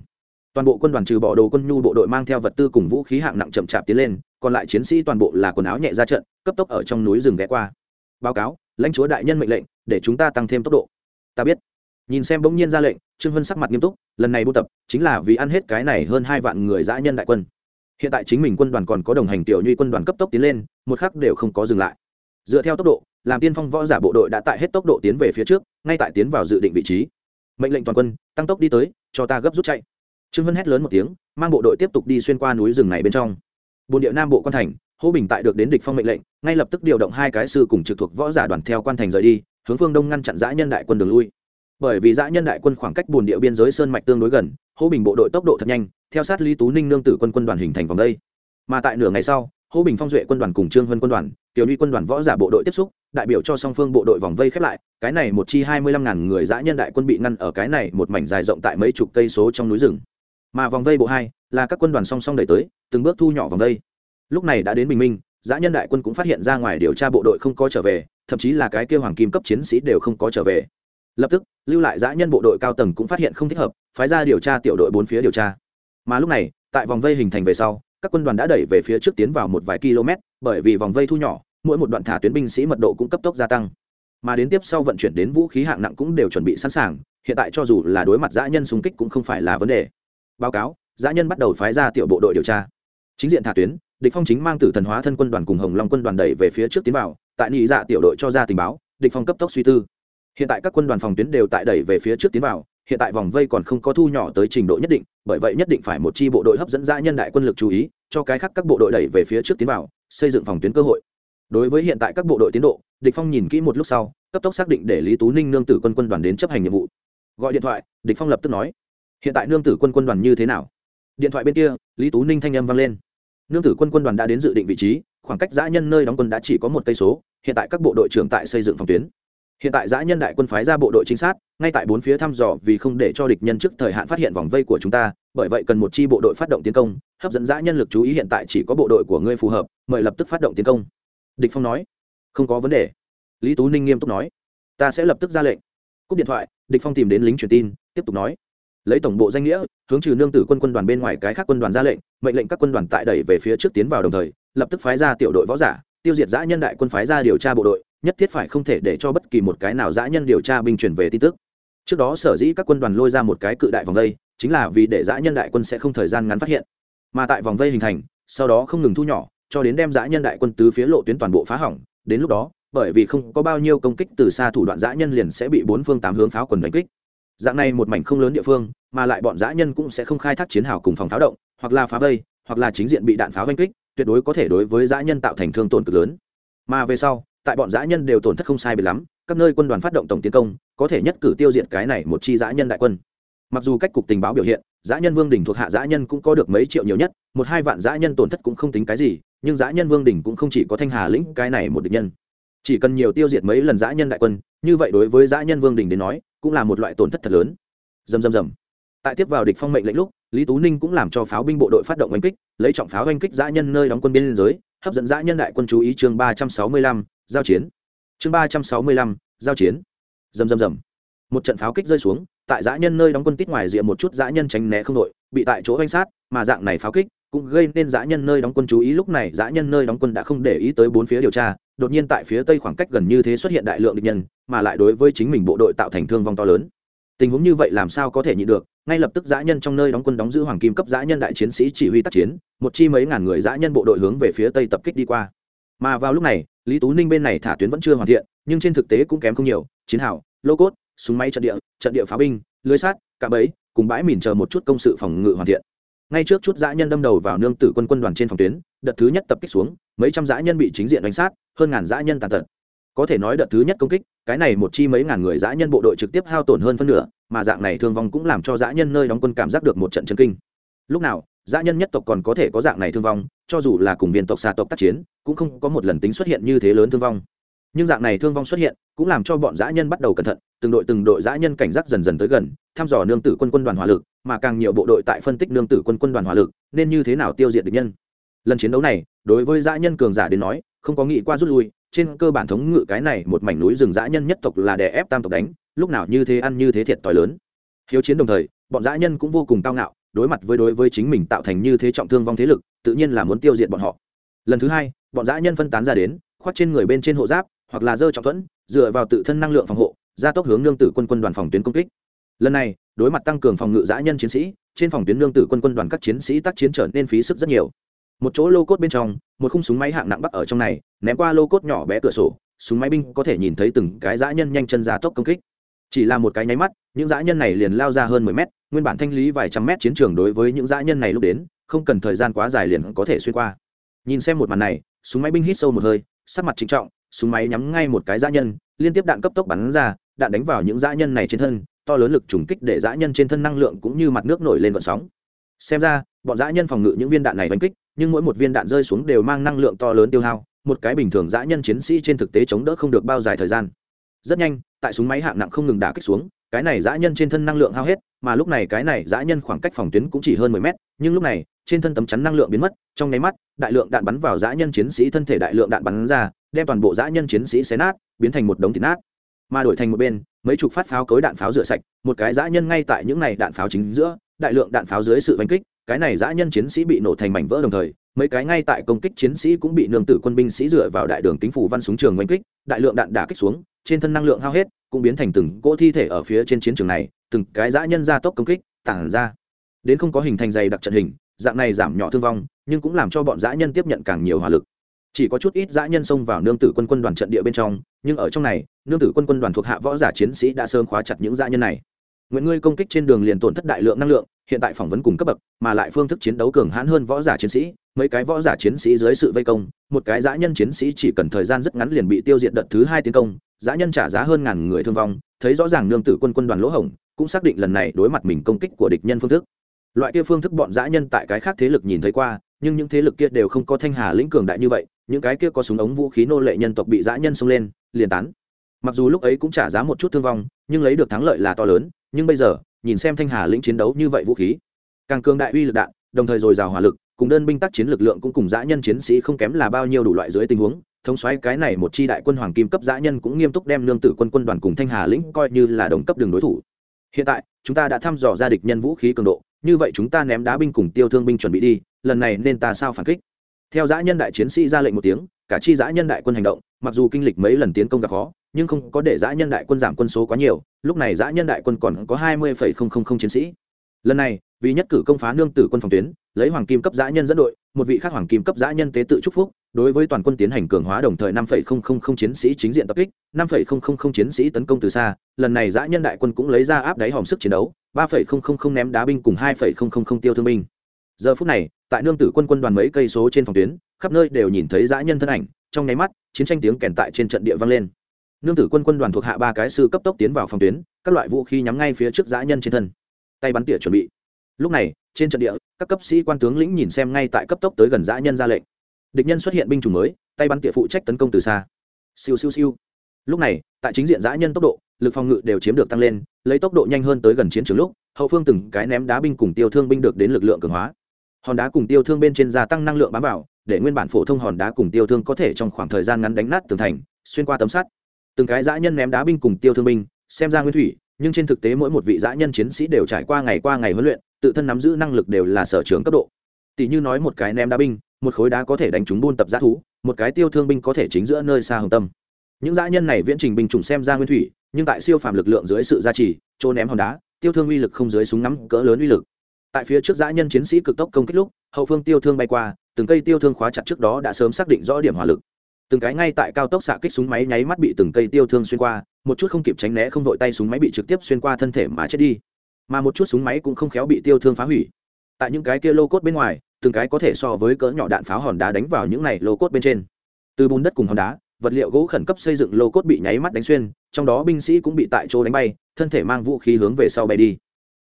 Toàn bộ quân đoàn trừ bỏ đồ quân nhu bộ đội mang theo vật tư cùng vũ khí hạng nặng chậm chạp tiến lên, còn lại chiến sĩ toàn bộ là quần áo nhẹ ra trận, cấp tốc ở trong núi rừng ghé qua. Báo cáo, lãnh chúa đại nhân mệnh lệnh, để chúng ta tăng thêm tốc độ. Ta biết. Nhìn xem bỗng nhiên ra lệnh, trương vân sắc mặt nghiêm túc, lần này buôn tập, chính là vì ăn hết cái này hơn hai vạn người dã nhân đại quân hiện tại chính mình quân đoàn còn có đồng hành tiểu nhuy quân đoàn cấp tốc tiến lên, một khắc đều không có dừng lại. Dựa theo tốc độ, làm tiên phong võ giả bộ đội đã tại hết tốc độ tiến về phía trước, ngay tại tiến vào dự định vị trí. Mệnh lệnh toàn quân, tăng tốc đi tới, cho ta gấp rút chạy. Trương vân hét lớn một tiếng, mang bộ đội tiếp tục đi xuyên qua núi rừng này bên trong. Bồn địa nam bộ quan thành, hô bình tại được đến địch phong mệnh lệnh, ngay lập tức điều động hai cái sư cùng trực thuộc võ giả đoàn theo quan thành rời đi, hướng phương đông ngăn chặn dã nhân đại quân đường lui. Bởi vì dã nhân đại quân khoảng cách bồn địa biên giới sơn mạch tương đối gần, hô bình bộ đội tốc độ thật nhanh theo sát lý tú ninh nương tử quân quân đoàn hình thành vòng đây. Mà tại nửa ngày sau, hô bình phong duệ quân đoàn cùng trương huân quân đoàn, tiểu ly quân đoàn võ giả bộ đội tiếp xúc, đại biểu cho song phương bộ đội vòng vây khép lại, cái này một chi hai mươi lăm ngàn người dã nhân đại quân bị ngăn ở cái này một mảnh dài rộng tại mấy chục cây số trong núi rừng. Mà vòng vây bộ hai là các quân đoàn song song đẩy tới, từng bước thu nhỏ vòng vây. Lúc này đã đến bình minh, dã nhân đại quân cũng phát hiện ra ngoài điều tra bộ đội không có trở về, thậm chí là cái kêu hoàng kim cấp chiến sĩ đều không có trở về. Lập tức, lưu lại dã nhân bộ đội cao tầng cũng phát hiện không thích hợp, phái ra điều tra tiểu đội bốn phía điều tra mà lúc này, tại vòng vây hình thành về sau, các quân đoàn đã đẩy về phía trước tiến vào một vài km, bởi vì vòng vây thu nhỏ, mỗi một đoạn thả tuyến binh sĩ mật độ cũng cấp tốc gia tăng. Mà đến tiếp sau vận chuyển đến vũ khí hạng nặng cũng đều chuẩn bị sẵn sàng, hiện tại cho dù là đối mặt dã nhân xung kích cũng không phải là vấn đề. Báo cáo, dã nhân bắt đầu phái ra tiểu bộ đội điều tra. Chính diện thả tuyến, địch phong chính mang tử thần hóa thân quân đoàn cùng hồng long quân đoàn đẩy về phía trước tiến vào, tại nhị dạ tiểu đội cho ra tình báo, địch phong cấp tốc suy tư. Hiện tại các quân đoàn phòng tuyến đều tại đẩy về phía trước tiến vào hiện tại vòng vây còn không có thu nhỏ tới trình độ nhất định, bởi vậy nhất định phải một chi bộ đội hấp dẫn ra nhân đại quân lực chú ý, cho cái khác các bộ đội đẩy về phía trước tiến vào, xây dựng phòng tuyến cơ hội. Đối với hiện tại các bộ đội tiến độ, địch phong nhìn kỹ một lúc sau, cấp tốc xác định để lý tú ninh nương tử quân quân đoàn đến chấp hành nhiệm vụ. Gọi điện thoại, địch phong lập tức nói, hiện tại nương tử quân quân đoàn như thế nào? Điện thoại bên kia, lý tú ninh thanh âm vang lên, nương tử quân quân đoàn đã đến dự định vị trí, khoảng cách giã nhân nơi đóng quân đã chỉ có một cây số, hiện tại các bộ đội trưởng tại xây dựng phòng tuyến hiện tại giã nhân đại quân phái ra bộ đội chính sát, ngay tại bốn phía thăm dò vì không để cho địch nhân trước thời hạn phát hiện vòng vây của chúng ta, bởi vậy cần một chi bộ đội phát động tiến công, hấp dẫn giã nhân lực chú ý hiện tại chỉ có bộ đội của ngươi phù hợp, mời lập tức phát động tiến công. Địch phong nói. Không có vấn đề. Lý tú ninh nghiêm túc nói. Ta sẽ lập tức ra lệnh. Cúp điện thoại, địch phong tìm đến lính truyền tin, tiếp tục nói. Lấy tổng bộ danh nghĩa, hướng trừ nương tử quân quân đoàn bên ngoài cái khác quân đoàn ra lệnh, mệnh lệnh các quân đoàn tại đẩy về phía trước tiến vào đồng thời, lập tức phái ra tiểu đội võ giả, tiêu diệt giã nhân đại quân phái ra điều tra bộ đội nhất thiết phải không thể để cho bất kỳ một cái nào giã nhân điều tra binh chuyển về tin tức. Trước đó sở dĩ các quân đoàn lôi ra một cái cự đại vòng vây, chính là vì để giã nhân đại quân sẽ không thời gian ngắn phát hiện. Mà tại vòng vây hình thành, sau đó không ngừng thu nhỏ, cho đến đem giã nhân đại quân tứ phía lộ tuyến toàn bộ phá hỏng, đến lúc đó, bởi vì không có bao nhiêu công kích từ xa thủ đoạn giã nhân liền sẽ bị bốn phương tám hướng pháo quần đánh kích. Dạng này một mảnh không lớn địa phương, mà lại bọn dã nhân cũng sẽ không khai thác chiến hào cùng phòng pháo động, hoặc là phá vây, hoặc là chính diện bị đạn pháo đánh kích, tuyệt đối có thể đối với dã nhân tạo thành thương tổn cực lớn. Mà về sau tại bọn dã nhân đều tổn thất không sai biệt lắm, các nơi quân đoàn phát động tổng tiến công, có thể nhất cử tiêu diệt cái này một chi dã nhân đại quân. Mặc dù cách cục tình báo biểu hiện, dã nhân vương đình thuộc hạ dã nhân cũng có được mấy triệu nhiều nhất, một hai vạn dã nhân tổn thất cũng không tính cái gì, nhưng dã nhân vương đình cũng không chỉ có thanh hà lĩnh cái này một địch nhân. Chỉ cần nhiều tiêu diệt mấy lần dã nhân đại quân, như vậy đối với dã nhân vương đình đến nói, cũng là một loại tổn thất thật lớn. Dầm dầm dầm tại tiếp vào địch phong mệnh lệnh lúc, lý tú ninh cũng làm cho pháo binh bộ đội phát động oanh kích, lấy trọng pháo oanh kích dã nhân nơi đóng quân biên giới hấp dẫn dã nhân đại quân chú ý chương ba trăm sáu mươi lăm, giao chiến. Chương ba trăm sáu mươi lăm, giao chiến. Rầm rầm rầm. Một trận pháo kích rơi xuống, tại dã nhân nơi đóng quân tít ngoài diện một chút dã nhân tránh né không đội, bị tại chỗ oanh sát, mà dạng này pháo kích cũng gây nên dã nhân nơi đóng quân chú ý. Lúc này dã nhân nơi đóng quân đã không để ý tới bốn phía điều tra, đột nhiên tại phía tây khoảng cách gần như thế xuất hiện đại lượng địch nhân, mà lại đối với chính mình bộ đội tạo thành thương vong to lớn. Tình huống như vậy làm sao có thể nhịn được? Ngay lập tức giã nhân trong nơi đóng quân đóng giữ hoàng kim cấp giã nhân đại chiến sĩ chỉ huy tác chiến, một chi mấy ngàn người giã nhân bộ đội hướng về phía tây tập kích đi qua. Mà vào lúc này, lý tú ninh bên này thả tuyến vẫn chưa hoàn thiện, nhưng trên thực tế cũng kém không nhiều, chiến hào, lô cốt, súng máy trận địa trận địa pháo binh, lưới sát cạm bẫy, cùng bãi mìn chờ một chút công sự phòng ngự hoàn thiện. Ngay trước chút dã nhân đâm đầu vào nương tử quân quân đoàn trên phòng tuyến, đợt thứ nhất tập kích xuống, mấy trăm dã nhân bị chính diện đánh sát, hơn ngàn dã nhân tàn tật có thể nói đợt thứ nhất công kích, cái này một chi mấy ngàn người dã nhân bộ đội trực tiếp hao tổn hơn phân nửa, mà dạng này thương vong cũng làm cho dã nhân nơi đóng quân cảm giác được một trận chân kinh. Lúc nào, dã nhân nhất tộc còn có thể có dạng này thương vong, cho dù là cùng viên tộc, xà tộc tác chiến, cũng không có một lần tính xuất hiện như thế lớn thương vong. Nhưng dạng này thương vong xuất hiện, cũng làm cho bọn dã nhân bắt đầu cẩn thận, từng đội từng đội dã nhân cảnh giác dần dần tới gần, thăm dò nương tử quân quân đoàn hỏa lực, mà càng nhiều bộ đội tại phân tích nương tử quân quân đoàn hỏa lực, nên như thế nào tiêu diệt địch nhân. Lần chiến đấu này, đối với dã nhân cường giả đến nói, không có nghĩ qua rút lui trên cơ bản thống ngự cái này một mảnh núi rừng dã nhân nhất tộc là đè ép tam tộc đánh, lúc nào như thế ăn như thế thiệt t lớn. Hiếu chiến đồng thời, bọn dã nhân cũng vô cùng cao ngạo, đối mặt với đối với chính mình tạo thành như thế trọng thương vong thế lực, tự nhiên là muốn tiêu diệt bọn họ. Lần thứ hai, bọn dã nhân phân tán ra đến, khoác trên người bên trên hộ giáp, hoặc là dơ trọng thuẫn, dựa vào tự thân năng lượng phòng hộ, gia tốc hướng nương tử quân quân đoàn phòng tuyến công kích. Lần này, đối mặt tăng cường phòng ngự giã nhân chiến sĩ, trên phòng tuyến nương tử quân quân đoàn các chiến sĩ tác chiến trở nên phí sức rất nhiều. Một chỗ lô cốt bên trong, một khung súng máy hạng nặng bắc ở trong này ném qua lô cốt nhỏ bé cửa sổ, súng máy binh có thể nhìn thấy từng cái dã nhân nhanh chân ra tốc công kích. Chỉ là một cái nháy mắt, những dã nhân này liền lao ra hơn mười mét, nguyên bản thanh lý vài trăm mét chiến trường đối với những dã nhân này lúc đến, không cần thời gian quá dài liền có thể xuyên qua. Nhìn xem một màn này, súng máy binh hít sâu một hơi, sắc mặt trịnh trọng, súng máy nhắm ngay một cái dã nhân, liên tiếp đạn cấp tốc bắn ra, đạn đánh vào những dã nhân này trên thân, to lớn lực trùng kích để dã nhân trên thân năng lượng cũng như mặt nước nổi lên vận sóng. Xem ra, bọn dã nhân phòng ngự những viên đạn này đánh kích, nhưng mỗi một viên đạn rơi xuống đều mang năng lượng to lớn tiêu hao một cái bình thường dã nhân chiến sĩ trên thực tế chống đỡ không được bao dài thời gian. Rất nhanh, tại súng máy hạng nặng không ngừng đả kích xuống, cái này dã nhân trên thân năng lượng hao hết, mà lúc này cái này dã nhân khoảng cách phòng tuyến cũng chỉ hơn mười mét, nhưng lúc này, trên thân tấm chắn năng lượng biến mất, trong nháy mắt, đại lượng đạn bắn vào dã nhân chiến sĩ thân thể đại lượng đạn bắn ra, đem toàn bộ dã nhân chiến sĩ xé nát, biến thành một đống thịt nát. Mà đổi thành một bên, mấy chục phát pháo cối đạn pháo rửa sạch, một cái dã nhân ngay tại những này đạn pháo chính giữa, đại lượng đạn pháo dưới sự đánh kích cái này dã nhân chiến sĩ bị nổ thành mảnh vỡ đồng thời, mấy cái ngay tại công kích chiến sĩ cũng bị nương tử quân binh sĩ dựa vào đại đường kính phủ văn súng trường oanh kích, đại lượng đạn đả kích xuống, trên thân năng lượng hao hết, cũng biến thành từng cỗ thi thể ở phía trên chiến trường này, từng cái dã nhân ra tốc công kích, tản ra. Đến không có hình thành dày đặc trận hình, dạng này giảm nhỏ thương vong, nhưng cũng làm cho bọn dã nhân tiếp nhận càng nhiều hỏa lực. Chỉ có chút ít dã nhân xông vào nương tử quân quân đoàn trận địa bên trong, nhưng ở trong này, nương tử quân quân đoàn thuộc hạ võ giả chiến sĩ đã sơn khóa chặt những dã nhân này nguyện ngươi công kích trên đường liền tổn thất đại lượng năng lượng, hiện tại phỏng vấn cùng cấp bậc, mà lại phương thức chiến đấu cường hãn hơn võ giả chiến sĩ, mấy cái võ giả chiến sĩ dưới sự vây công, một cái dã nhân chiến sĩ chỉ cần thời gian rất ngắn liền bị tiêu diệt đợt thứ hai tiến công, dã nhân trả giá hơn ngàn người thương vong, thấy rõ ràng nương tử quân quân đoàn lỗ hổng, cũng xác định lần này đối mặt mình công kích của địch nhân phương thức. Loại kia phương thức bọn dã nhân tại cái khác thế lực nhìn thấy qua, nhưng những thế lực kia đều không có thanh hà lĩnh cường đại như vậy, những cái kia có súng ống vũ khí nô lệ nhân tộc bị dã nhân xông lên, liền tán. Mặc dù lúc ấy cũng trả giá một chút thương vong, nhưng lấy được thắng lợi là to lớn nhưng bây giờ, nhìn xem thanh hà lĩnh chiến đấu như vậy vũ khí, càng cường đại uy lực đạn, đồng thời dồi dào hỏa lực, cùng đơn binh tác chiến lực lượng cũng cùng dã nhân chiến sĩ không kém là bao nhiêu đủ loại dưới tình huống, thống xoáy cái này một chi đại quân hoàng kim cấp dã nhân cũng nghiêm túc đem lương tử quân quân đoàn cùng thanh hà lĩnh coi như là đồng cấp đường đối thủ. Hiện tại, chúng ta đã thăm dò ra địch nhân vũ khí cường độ, như vậy chúng ta ném đá binh cùng tiêu thương binh chuẩn bị đi, lần này nên ta sao phản kích? Theo dã nhân đại chiến sĩ ra lệnh một tiếng cả chi dã nhân đại quân hành động mặc dù kinh lịch mấy lần tiến công gặp khó nhưng không có để dã nhân đại quân giảm quân số quá nhiều lúc này dã nhân đại quân còn có hai mươi chiến sĩ lần này vì nhất cử công phá nương tử quân phòng tuyến lấy hoàng kim cấp dã nhân dẫn đội một vị khác hoàng kim cấp dã nhân tế tự chúc phúc đối với toàn quân tiến hành cường hóa đồng thời năm chiến sĩ chính diện tập kích năm chiến sĩ tấn công từ xa lần này dã nhân đại quân cũng lấy ra áp đáy hòm sức chiến đấu ba ném đá binh cùng hai tiêu thương binh giờ phút này tại nương tử quân quân đoàn mấy cây số trên phòng tuyến, khắp nơi đều nhìn thấy dã nhân thân ảnh, trong nháy mắt, chiến tranh tiếng kèn tại trên trận địa vang lên. Nương tử quân quân đoàn thuộc hạ ba cái sư cấp tốc tiến vào phòng tuyến, các loại vũ khí nhắm ngay phía trước dã nhân trên thân. Tay bắn tỉa chuẩn bị. Lúc này, trên trận địa, các cấp sĩ quan tướng lĩnh nhìn xem ngay tại cấp tốc tới gần dã nhân ra lệnh. Địch nhân xuất hiện binh chủng mới, tay bắn tỉa phụ trách tấn công từ xa. Siêu siêu siêu. Lúc này, tại chính diện dã nhân tốc độ, lực phòng ngự đều chiếm được tăng lên, lấy tốc độ nhanh hơn tới gần chiến trường lúc, hậu phương từng cái ném đá binh cùng tiêu thương binh được đến lực lượng cường hóa hòn đá cùng tiêu thương bên trên gia tăng năng lượng bám vào, để nguyên bản phổ thông hòn đá cùng tiêu thương có thể trong khoảng thời gian ngắn đánh nát tường thành, xuyên qua tấm sắt. Từng cái dã nhân ném đá binh cùng tiêu thương binh, xem ra nguyên thủy, nhưng trên thực tế mỗi một vị dã nhân chiến sĩ đều trải qua ngày qua ngày huấn luyện, tự thân nắm giữ năng lực đều là sở trường cấp độ. Tỷ như nói một cái ném đá binh, một khối đá có thể đánh trúng buôn tập giã thú, một cái tiêu thương binh có thể chính giữa nơi xa hồng tâm. Những dã nhân này viễn trình binh chủng xem ra nguyên thủy, nhưng tại siêu phàm lực lượng dưới sự gia trì, chỗ ném hòn đá, tiêu thương uy lực không dưới súng ngắm cỡ lớn uy lực tại phía trước dã nhân chiến sĩ cực tốc công kích lúc, hậu phương tiêu thương bay qua, từng cây tiêu thương khóa chặt trước đó đã sớm xác định rõ điểm hỏa lực. Từng cái ngay tại cao tốc xạ kích súng máy nháy mắt bị từng cây tiêu thương xuyên qua, một chút không kịp tránh né không vội tay súng máy bị trực tiếp xuyên qua thân thể mà chết đi. Mà một chút súng máy cũng không khéo bị tiêu thương phá hủy. Tại những cái kia lô cốt bên ngoài, từng cái có thể so với cỡ nhỏ đạn pháo hòn đá đánh vào những này lô cốt bên trên. Từ bùn đất cùng hòn đá, vật liệu gỗ khẩn cấp xây dựng lô cốt bị nháy mắt đánh xuyên, trong đó binh sĩ cũng bị tại chỗ đánh bay, thân thể mang vũ khí hướng về sau bay đi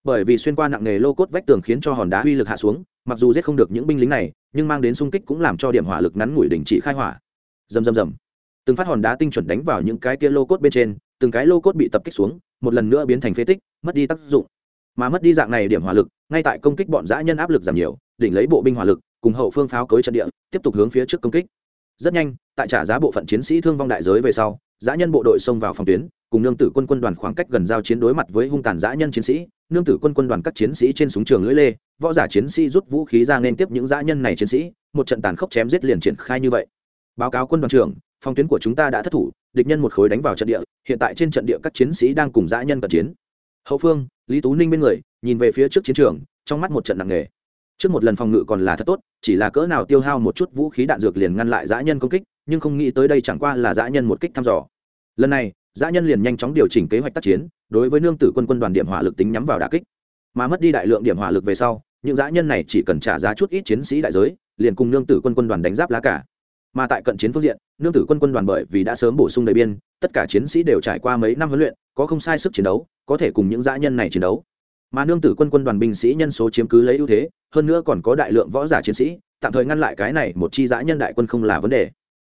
bởi vì xuyên qua nặng nghề lô cốt vách tường khiến cho hòn đá uy lực hạ xuống, mặc dù giết không được những binh lính này, nhưng mang đến xung kích cũng làm cho điểm hỏa lực ngắn ngủi đình chỉ khai hỏa. Rầm rầm rầm. Từng phát hòn đá tinh chuẩn đánh vào những cái kia lô cốt bên trên, từng cái lô cốt bị tập kích xuống, một lần nữa biến thành phế tích, mất đi tác dụng. Mà mất đi dạng này điểm hỏa lực, ngay tại công kích bọn dã nhân áp lực giảm nhiều, đỉnh lấy bộ binh hỏa lực, cùng hậu phương pháo cối trận địa, tiếp tục hướng phía trước công kích. Rất nhanh, tại trả giá bộ phận chiến sĩ thương vong đại giới về sau, dã nhân bộ đội xông vào phòng tuyến, cùng nương tử quân quân đoàn khoảng cách gần giao chiến đối mặt với hung tàn dã nhân chiến sĩ nương tử quân quân đoàn các chiến sĩ trên súng trường lưỡi lê, võ giả chiến sĩ rút vũ khí ra nên tiếp những dã nhân này chiến sĩ, một trận tàn khốc chém giết liền triển khai như vậy. Báo cáo quân đoàn trưởng, phòng tuyến của chúng ta đã thất thủ, địch nhân một khối đánh vào trận địa, hiện tại trên trận địa các chiến sĩ đang cùng dã nhân cận chiến. Hậu phương, lý tú ninh bên người, nhìn về phía trước chiến trường, trong mắt một trận nặng nề. Trước một lần phòng ngự còn là thật tốt, chỉ là cỡ nào tiêu hao một chút vũ khí đạn dược liền ngăn lại dã nhân công kích, nhưng không nghĩ tới đây chẳng qua là dã nhân một kích thăm dò. Lần này dã nhân liền nhanh chóng điều chỉnh kế hoạch tác chiến, đối với nương tử quân quân đoàn điểm hỏa lực tính nhắm vào đà kích. Mà mất đi đại lượng điểm hỏa lực về sau, những dã nhân này chỉ cần trả giá chút ít chiến sĩ đại giới, liền cùng nương tử quân quân đoàn đánh giáp lá cả. Mà tại cận chiến phương diện, nương tử quân quân đoàn bởi vì đã sớm bổ sung đầy biên, tất cả chiến sĩ đều trải qua mấy năm huấn luyện, có không sai sức chiến đấu, có thể cùng những dã nhân này chiến đấu. Mà nương tử quân quân đoàn binh sĩ nhân số chiếm cứ lấy ưu thế, hơn nữa còn có đại lượng võ giả chiến sĩ, tạm thời ngăn lại cái này một chi dã nhân đại quân không là vấn đề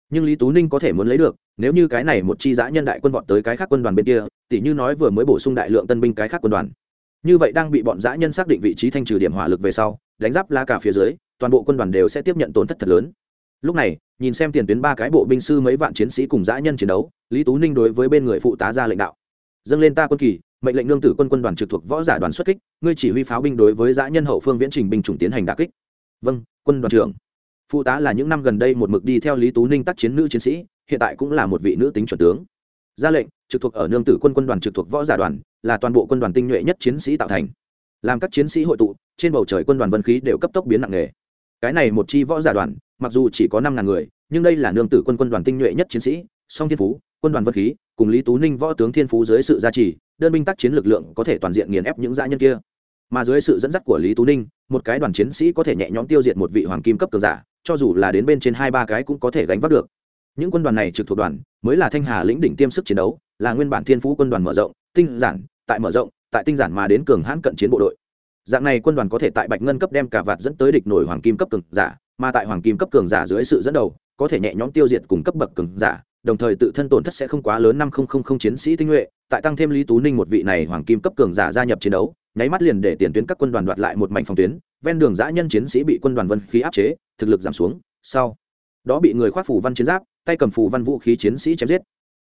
nhưng lý tú ninh có thể muốn lấy được nếu như cái này một chi dã nhân đại quân vọt tới cái khác quân đoàn bên kia tỷ như nói vừa mới bổ sung đại lượng tân binh cái khác quân đoàn như vậy đang bị bọn dã nhân xác định vị trí thanh trừ điểm hỏa lực về sau đánh giáp la cả phía dưới toàn bộ quân đoàn đều sẽ tiếp nhận tổn thất thật lớn lúc này nhìn xem tiền tuyến ba cái bộ binh sư mấy vạn chiến sĩ cùng dã nhân chiến đấu lý tú ninh đối với bên người phụ tá ra lệnh đạo dâng lên ta quân kỳ mệnh lệnh lương tử quân quân đoàn trực thuộc võ giả đoàn xuất kích ngươi chỉ huy pháo binh đối với dã nhân hậu phương viễn trình binh chủng tiến hành đà kích vâng quân đoàn trưởng phụ tá là những năm gần đây một mực đi theo lý tú ninh tác chiến nữ chiến sĩ, hiện tại cũng là một vị nữ tính chuẩn tướng. Ra lệnh, trực thuộc ở nương tử quân quân đoàn trực thuộc võ giả đoàn, là toàn bộ quân đoàn tinh nhuệ nhất chiến sĩ tạo thành. Làm các chiến sĩ hội tụ, trên bầu trời quân đoàn vân khí đều cấp tốc biến nặng nề. Cái này một chi võ giả đoàn, mặc dù chỉ có năm ngàn người, nhưng đây là nương tử quân quân đoàn tinh nhuệ nhất chiến sĩ, song thiên phú, quân đoàn vân khí, cùng lý tú ninh võ tướng thiên phú dưới sự gia trì, đơn binh tác chiến lực lượng có thể toàn diện nghiền ép những dã nhân kia. Mà dưới sự dẫn dắt của lý tú ninh, một cái đoàn chiến sĩ có thể nhẹ nhõm tiêu diệt một vị hoàng kim cấp cường giả cho dù là đến bên trên hai ba cái cũng có thể gánh vác được. Những quân đoàn này trực thuộc đoàn, mới là thanh hà lĩnh đỉnh tiêm sức chiến đấu, là nguyên bản thiên phú quân đoàn mở rộng, tinh giản, tại mở rộng, tại tinh giản mà đến cường hãn cận chiến bộ đội. Dạng này quân đoàn có thể tại bạch ngân cấp đem cả vạt dẫn tới địch nổi hoàng kim cấp cường giả, mà tại hoàng kim cấp cường giả dưới sự dẫn đầu, có thể nhẹ nhõm tiêu diệt cùng cấp bậc cường giả, đồng thời tự thân tổn thất sẽ không quá lớn năm không không không chiến sĩ tinh nhuệ, tại tăng thêm lý tú ninh một vị này hoàng kim cấp cường giả gia nhập chiến đấu nháy mắt liền để tiền tuyến các quân đoàn đoạt lại một mảnh phòng tuyến, ven đường giã nhân chiến sĩ bị quân đoàn vân khí áp chế, thực lực giảm xuống. Sau đó bị người khoác phủ văn chiến giáp, tay cầm phủ văn vũ khí chiến sĩ chém giết.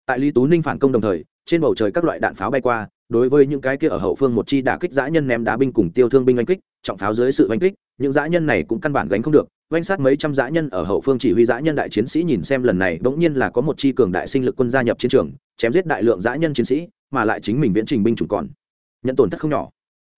Tại lý tú ninh phản công đồng thời, trên bầu trời các loại đạn pháo bay qua, đối với những cái kia ở hậu phương một chi đả kích dã nhân ném đá binh cùng tiêu thương binh oanh kích, trọng pháo dưới sự oanh kích, những dã nhân này cũng căn bản gánh không được. Oanh sát mấy trăm dã nhân ở hậu phương chỉ huy dã nhân đại chiến sĩ nhìn xem lần này, bỗng nhiên là có một chi cường đại sinh lực quân gia nhập chiến trường, chém giết đại lượng dã nhân chiến sĩ, mà lại chính mình viễn trình binh chủng còn. Nhận tổn thất không nhỏ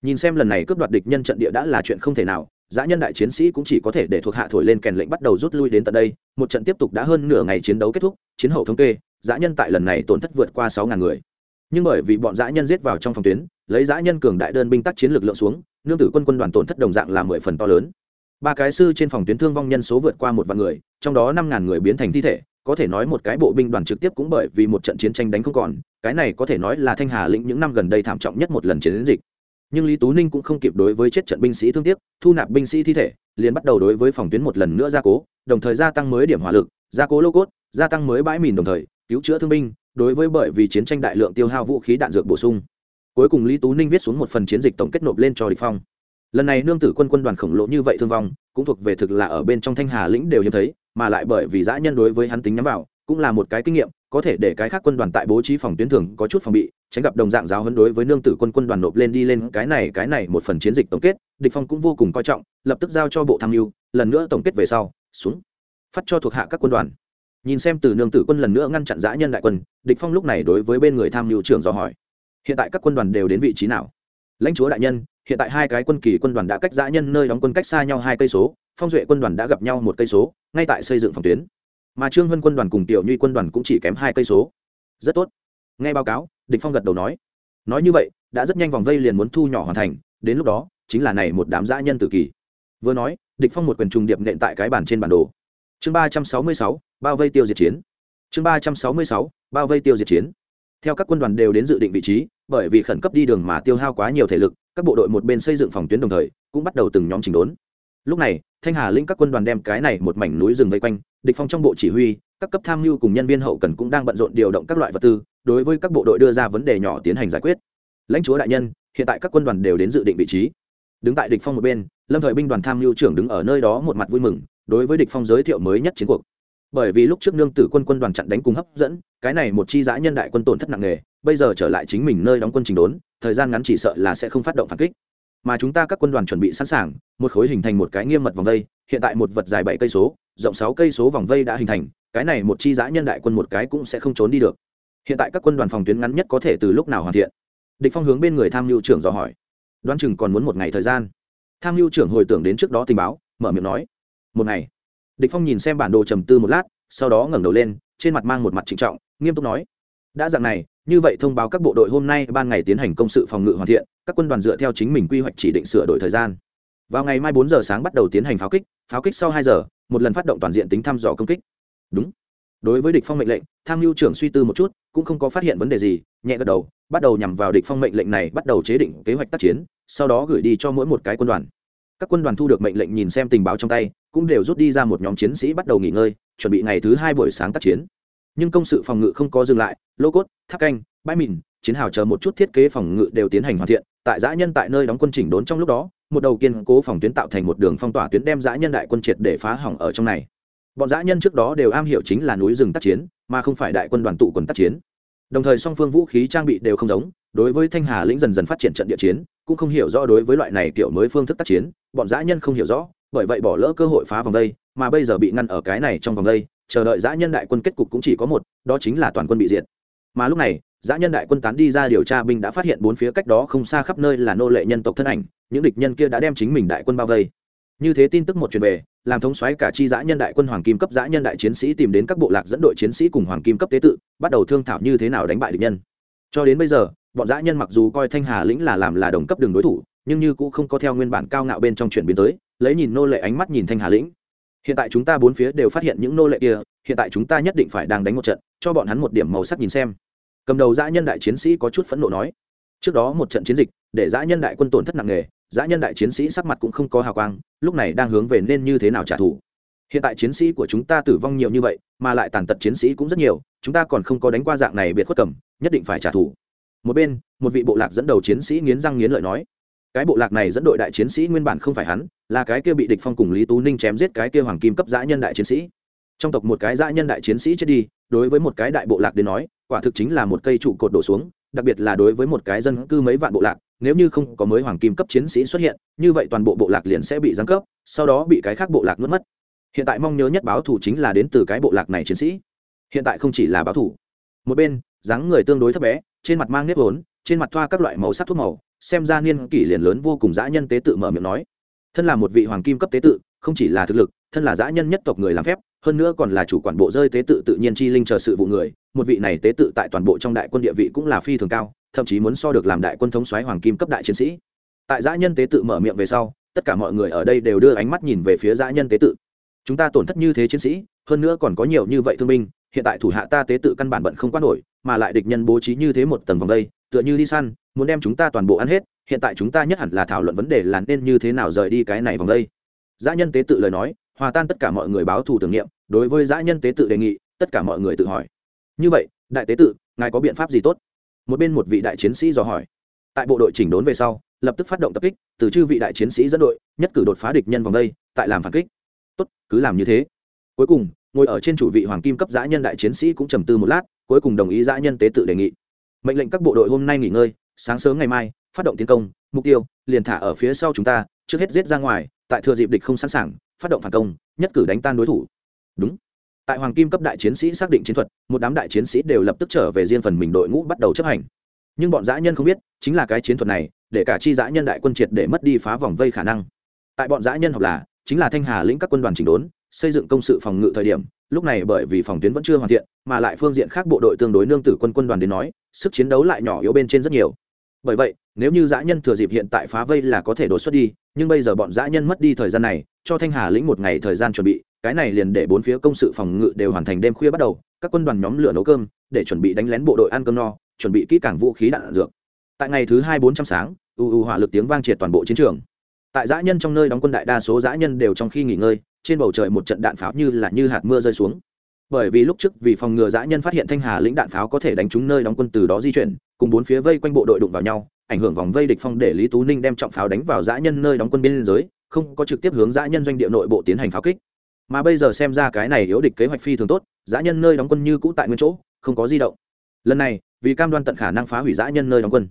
nhìn xem lần này cướp đoạt địch nhân trận địa đã là chuyện không thể nào giã nhân đại chiến sĩ cũng chỉ có thể để thuộc hạ thổi lên kèn lệnh bắt đầu rút lui đến tận đây. Một trận tiếp tục đã hơn nửa ngày chiến đấu kết thúc, chiến hậu thống kê giã nhân tại lần này tổn thất vượt qua sáu ngàn người. Nhưng bởi vì bọn giã nhân giết vào trong phòng tuyến, lấy giã nhân cường đại đơn binh tác chiến lực lượng xuống, nương tử quân quân đoàn tổn thất đồng dạng là mười phần to lớn. Ba cái sư trên phòng tuyến thương vong nhân số vượt qua một vạn người, trong đó năm ngàn người biến thành thi thể, có thể nói một cái bộ binh đoàn trực tiếp cũng bởi vì một trận chiến tranh đánh không còn, cái này có thể nói là thanh hà lĩnh những năm gần đây thảm trọng nhất một lần chiến dịch nhưng lý tú ninh cũng không kịp đối với chết trận binh sĩ thương tiếc thu nạp binh sĩ thi thể liền bắt đầu đối với phòng tuyến một lần nữa gia cố đồng thời gia tăng mới điểm hỏa lực gia cố lô cốt gia tăng mới bãi mìn đồng thời cứu chữa thương binh đối với bởi vì chiến tranh đại lượng tiêu hao vũ khí đạn dược bổ sung cuối cùng lý tú ninh viết xuống một phần chiến dịch tổng kết nộp lên cho địch phong lần này nương tử quân quân đoàn khổng lồ như vậy thương vong cũng thuộc về thực là ở bên trong thanh hà lĩnh đều hiếm thấy mà lại bởi vì dã nhân đối với hắn tính nhắm vào cũng là một cái kinh nghiệm có thể để cái khác quân đoàn tại bố trí phòng tuyến thường có chút phòng bị, tránh gặp đồng dạng giáo hấn đối với nương tử quân quân đoàn nộp lên đi lên cái này cái này một phần chiến dịch tổng kết, địch phong cũng vô cùng coi trọng, lập tức giao cho bộ tham mưu, lần nữa tổng kết về sau, xuống, phát cho thuộc hạ các quân đoàn. Nhìn xem từ nương tử quân lần nữa ngăn chặn dã nhân đại quân, địch phong lúc này đối với bên người tham mưu trưởng dò hỏi, hiện tại các quân đoàn đều đến vị trí nào? Lãnh chúa đại nhân, hiện tại hai cái quân kỳ quân đoàn đã cách dã nhân nơi đóng quân cách xa nhau hai cây số, phong duệ quân đoàn đã gặp nhau một cây số, ngay tại xây dựng phòng tuyến mà trương vân quân đoàn cùng tiểu nhuy quân đoàn cũng chỉ kém hai cây số. Rất tốt. Nghe báo cáo, địch phong gật đầu nói. Nói như vậy, đã rất nhanh vòng vây liền muốn thu nhỏ hoàn thành, đến lúc đó, chính là này một đám dã nhân tử kỳ. Vừa nói, địch phong một quyền trùng điệp nện tại cái bàn trên bản đồ. Chương ba trăm sáu mươi sáu, bao vây tiêu diệt chiến. Chương ba trăm sáu mươi sáu, bao vây tiêu diệt chiến. Theo các quân đoàn đều đến dự định vị trí, bởi vì khẩn cấp đi đường mà tiêu hao quá nhiều thể lực, các bộ đội một bên xây dựng phòng tuyến đồng thời, cũng bắt đầu từng nhóm chỉnh đốn. Lúc này, thanh hà linh các quân đoàn đem cái này một mảnh núi rừng vây quanh địch phong trong bộ chỉ huy, các cấp tham mưu cùng nhân viên hậu cần cũng đang bận rộn điều động các loại vật tư, đối với các bộ đội đưa ra vấn đề nhỏ tiến hành giải quyết. Lãnh chúa đại nhân, hiện tại các quân đoàn đều đến dự định vị trí. Đứng tại địch phong một bên, lâm thời binh đoàn tham mưu trưởng đứng ở nơi đó một mặt vui mừng, đối với địch phong giới thiệu mới nhất chiến cuộc. Bởi vì lúc trước nương tử quân quân đoàn chặn đánh cùng hấp dẫn, cái này một chi giã nhân đại quân tổn thất nặng nề, bây giờ trở lại chính mình nơi đóng quân trình đốn, thời gian ngắn chỉ sợ là sẽ không phát động phản kích. Mà chúng ta các quân đoàn chuẩn bị sẵn sàng, một khối hình thành một cái nghiêm mật vòng vây hiện tại một vật dài bảy cây số rộng sáu cây số vòng vây đã hình thành, cái này một chi giã nhân đại quân một cái cũng sẽ không trốn đi được. Hiện tại các quân đoàn phòng tuyến ngắn nhất có thể từ lúc nào hoàn thiện? Địch phong hướng bên người tham mưu trưởng dò hỏi. Đoán chừng còn muốn một ngày thời gian. Tham mưu trưởng hồi tưởng đến trước đó tình báo, mở miệng nói. Một ngày. Địch phong nhìn xem bản đồ trầm tư một lát, sau đó ngẩng đầu lên, trên mặt mang một mặt trịnh trọng, nghiêm túc nói. Đã dạng này, như vậy thông báo các bộ đội hôm nay ban ngày tiến hành công sự phòng ngự hoàn thiện, các quân đoàn dựa theo chính mình quy hoạch chỉ định sửa đổi thời gian. Vào ngày mai bốn giờ sáng bắt đầu tiến hành pháo kích pháo kích sau hai giờ một lần phát động toàn diện tính thăm dò công kích. Đúng. Đối với địch phong mệnh lệnh, tham mưu trưởng suy tư một chút, cũng không có phát hiện vấn đề gì, nhẹ gật đầu, bắt đầu nhằm vào địch phong mệnh lệnh này bắt đầu chế định kế hoạch tác chiến, sau đó gửi đi cho mỗi một cái quân đoàn. Các quân đoàn thu được mệnh lệnh nhìn xem tình báo trong tay, cũng đều rút đi ra một nhóm chiến sĩ bắt đầu nghỉ ngơi, chuẩn bị ngày thứ hai buổi sáng tác chiến. Nhưng công sự phòng ngự không có dừng lại, lô cốt, tháp canh, bãi mìn, chiến hào chờ một chút thiết kế phòng ngự đều tiến hành hoàn thiện, tại giã nhân tại nơi đóng quân chỉnh đốn trong lúc đó một đầu kiên cố phòng tuyến tạo thành một đường phong tỏa tuyến đem dã nhân đại quân triệt để phá hỏng ở trong này. Bọn dã nhân trước đó đều am hiểu chính là núi rừng tác chiến, mà không phải đại quân đoàn tụ quân tác chiến. Đồng thời song phương vũ khí trang bị đều không giống, đối với thanh hà lĩnh dần dần phát triển trận địa chiến, cũng không hiểu rõ đối với loại này kiểu mới phương thức tác chiến, bọn dã nhân không hiểu rõ, bởi vậy bỏ lỡ cơ hội phá vòng đây, mà bây giờ bị ngăn ở cái này trong vòng đây, chờ đợi dã nhân đại quân kết cục cũng chỉ có một, đó chính là toàn quân bị diệt. Mà lúc này dã nhân đại quân tán đi ra điều tra, binh đã phát hiện bốn phía cách đó không xa khắp nơi là nô lệ nhân tộc thân ảnh, những địch nhân kia đã đem chính mình đại quân bao vây. Như thế tin tức một truyền về, làm thống soái cả chi dã nhân đại quân hoàng kim cấp dã nhân đại chiến sĩ tìm đến các bộ lạc dẫn đội chiến sĩ cùng hoàng kim cấp tế tự, bắt đầu thương thảo như thế nào đánh bại địch nhân. Cho đến bây giờ, bọn dã nhân mặc dù coi thanh hà lĩnh là làm là đồng cấp đường đối thủ, nhưng như cũng không có theo nguyên bản cao ngạo bên trong chuyển biến tới, lấy nhìn nô lệ ánh mắt nhìn thanh hà lĩnh. Hiện tại chúng ta bốn phía đều phát hiện những nô lệ kia, hiện tại chúng ta nhất định phải đang đánh một trận, cho bọn hắn một điểm màu sắc nhìn xem cầm đầu dã nhân đại chiến sĩ có chút phẫn nộ nói. Trước đó một trận chiến dịch, để dã nhân đại quân tổn thất nặng nề, dã nhân đại chiến sĩ sắc mặt cũng không có hào quang, lúc này đang hướng về nên như thế nào trả thù. Hiện tại chiến sĩ của chúng ta tử vong nhiều như vậy, mà lại tàn tật chiến sĩ cũng rất nhiều, chúng ta còn không có đánh qua dạng này biệt khuất cầm, nhất định phải trả thù. Một bên, một vị bộ lạc dẫn đầu chiến sĩ nghiến răng nghiến lợi nói. Cái bộ lạc này dẫn đội đại chiến sĩ nguyên bản không phải hắn, là cái kia bị địch phong cùng lý tú ninh chém giết cái kia hoàng kim cấp dã nhân đại chiến sĩ. Trong tộc một cái dã nhân đại chiến sĩ chết đi, đối với một cái đại bộ lạc đến nói quả thực chính là một cây trụ cột đổ xuống, đặc biệt là đối với một cái dân cư mấy vạn bộ lạc, nếu như không có mới hoàng kim cấp chiến sĩ xuất hiện, như vậy toàn bộ bộ lạc liền sẽ bị giáng cấp, sau đó bị cái khác bộ lạc nuốt mất. Hiện tại mong nhớ nhất báo thủ chính là đến từ cái bộ lạc này chiến sĩ. Hiện tại không chỉ là báo thủ một bên, dáng người tương đối thấp bé, trên mặt mang nếp vốn, trên mặt thoa các loại màu sắc thuốc màu, xem ra niên kỷ liền lớn vô cùng dã nhân tế tự mở miệng nói. Thân là một vị hoàng kim cấp tế tự, không chỉ là thực lực thân là dã nhân nhất tộc người làm phép, hơn nữa còn là chủ quản bộ rơi tế tự tự nhiên chi linh chờ sự vụ người, một vị này tế tự tại toàn bộ trong đại quân địa vị cũng là phi thường cao, thậm chí muốn so được làm đại quân thống soái hoàng kim cấp đại chiến sĩ. Tại dã nhân tế tự mở miệng về sau, tất cả mọi người ở đây đều đưa ánh mắt nhìn về phía dã nhân tế tự. Chúng ta tổn thất như thế chiến sĩ, hơn nữa còn có nhiều như vậy thương binh, hiện tại thủ hạ ta tế tự căn bản bận không quan nổi, mà lại địch nhân bố trí như thế một tầng vòng đây, tựa như đi săn, muốn đem chúng ta toàn bộ ăn hết, hiện tại chúng ta nhất hẳn là thảo luận vấn đề là nên như thế nào rời đi cái này vòng đây. Dã nhân tế tự lời nói hòa tan tất cả mọi người báo thù tưởng niệm, đối với giã nhân tế tự đề nghị, tất cả mọi người tự hỏi. Như vậy, đại tế tự, ngài có biện pháp gì tốt? Một bên một vị đại chiến sĩ dò hỏi. Tại bộ đội chỉnh đốn về sau, lập tức phát động tập kích, từ chư vị đại chiến sĩ dẫn đội, nhất cử đột phá địch nhân vòng đây, tại làm phản kích. Tốt, cứ làm như thế. Cuối cùng, ngồi ở trên chủ vị hoàng kim cấp giã nhân đại chiến sĩ cũng trầm tư một lát, cuối cùng đồng ý giã nhân tế tự đề nghị. Mệnh lệnh các bộ đội hôm nay nghỉ ngơi, sáng sớm ngày mai, phát động tiến công, mục tiêu, liền thả ở phía sau chúng ta, trước hết giết ra ngoài, tại thừa dịp địch không sẵn sàng phát động phản công, nhất cử đánh tan đối thủ. Đúng. Tại hoàng kim cấp đại chiến sĩ xác định chiến thuật, một đám đại chiến sĩ đều lập tức trở về riêng phần mình đội ngũ bắt đầu chấp hành. Nhưng bọn dã nhân không biết, chính là cái chiến thuật này, để cả chi dã nhân đại quân triệt để mất đi phá vòng vây khả năng. Tại bọn dã nhân học là, chính là thanh hà lĩnh các quân đoàn chỉnh đốn, xây dựng công sự phòng ngự thời điểm, lúc này bởi vì phòng tuyến vẫn chưa hoàn thiện, mà lại phương diện khác bộ đội tương đối nương tử quân quân đoàn đến nói, sức chiến đấu lại nhỏ yếu bên trên rất nhiều. Bởi vậy nếu như dã nhân thừa dịp hiện tại phá vây là có thể đột xuất đi, nhưng bây giờ bọn dã nhân mất đi thời gian này, cho thanh hà lĩnh một ngày thời gian chuẩn bị, cái này liền để bốn phía công sự phòng ngự đều hoàn thành đêm khuya bắt đầu, các quân đoàn nhóm lửa nấu cơm, để chuẩn bị đánh lén bộ đội ăn cơm no, chuẩn bị kỹ càng vũ khí đạn dược. Tại ngày thứ hai bốn trăm sáng, u u hỏa lực tiếng vang triệt toàn bộ chiến trường. Tại dã nhân trong nơi đóng quân đại đa số dã nhân đều trong khi nghỉ ngơi, trên bầu trời một trận đạn pháo như là như hạt mưa rơi xuống. Bởi vì lúc trước vì phòng ngừa dã nhân phát hiện thanh hà lĩnh đạn pháo có thể đánh trúng nơi đóng quân từ đó di chuyển, cùng bốn phía vây quanh bộ đội đụng vào nhau ảnh hưởng vòng vây địch phong để lý tú ninh đem trọng pháo đánh vào dã nhân nơi đóng quân biên giới, không có trực tiếp hướng dã nhân doanh địa nội bộ tiến hành pháo kích. Mà bây giờ xem ra cái này yếu địch kế hoạch phi thường tốt, dã nhân nơi đóng quân như cũ tại nguyên chỗ, không có di động. Lần này, vì cam đoan tận khả năng phá hủy dã nhân nơi đóng quân.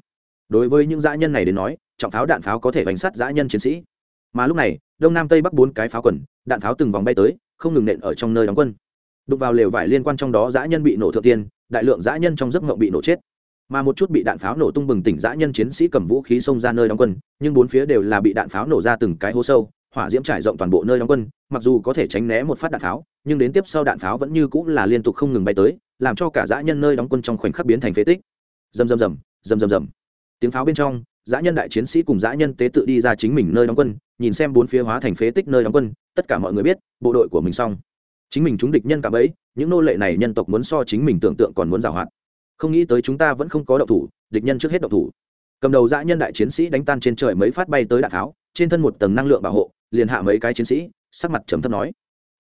Đối với những dã nhân này đến nói, trọng pháo đạn pháo có thể bánh sát dã nhân chiến sĩ. Mà lúc này, đông nam tây bắc bốn cái pháo quần, đạn pháo từng vòng bay tới, không ngừng nện ở trong nơi đóng quân. Đục vào lều vải liên quan trong đó dã nhân bị nổ thượng tiên, đại lượng dã nhân trong giấc ngộng bị nổ chết mà một chút bị đạn pháo nổ tung bừng tỉnh dã nhân chiến sĩ cầm vũ khí xông ra nơi đóng quân, nhưng bốn phía đều là bị đạn pháo nổ ra từng cái hố sâu, hỏa diễm trải rộng toàn bộ nơi đóng quân, mặc dù có thể tránh né một phát đạn pháo, nhưng đến tiếp sau đạn pháo vẫn như cũng là liên tục không ngừng bay tới, làm cho cả dã nhân nơi đóng quân trong khoảnh khắc biến thành phế tích. Rầm rầm rầm rầm rầm rầm. Tiếng pháo bên trong, dã nhân đại chiến sĩ cùng dã nhân tế tự đi ra chính mình nơi đóng quân, nhìn xem bốn phía hóa thành phế tích nơi đóng quân, tất cả mọi người biết, bộ đội của mình xong. Chính mình chúng địch nhân cả bấy những nô lệ này nhân tộc muốn so chính mình tưởng tượng còn muốn giảo hoạt không nghĩ tới chúng ta vẫn không có động thủ, địch nhân trước hết động thủ. Cầm đầu dã nhân đại chiến sĩ đánh tan trên trời mấy phát bay tới đạn tháo, trên thân một tầng năng lượng bảo hộ, liền hạ mấy cái chiến sĩ, sắc mặt trầm thấp nói.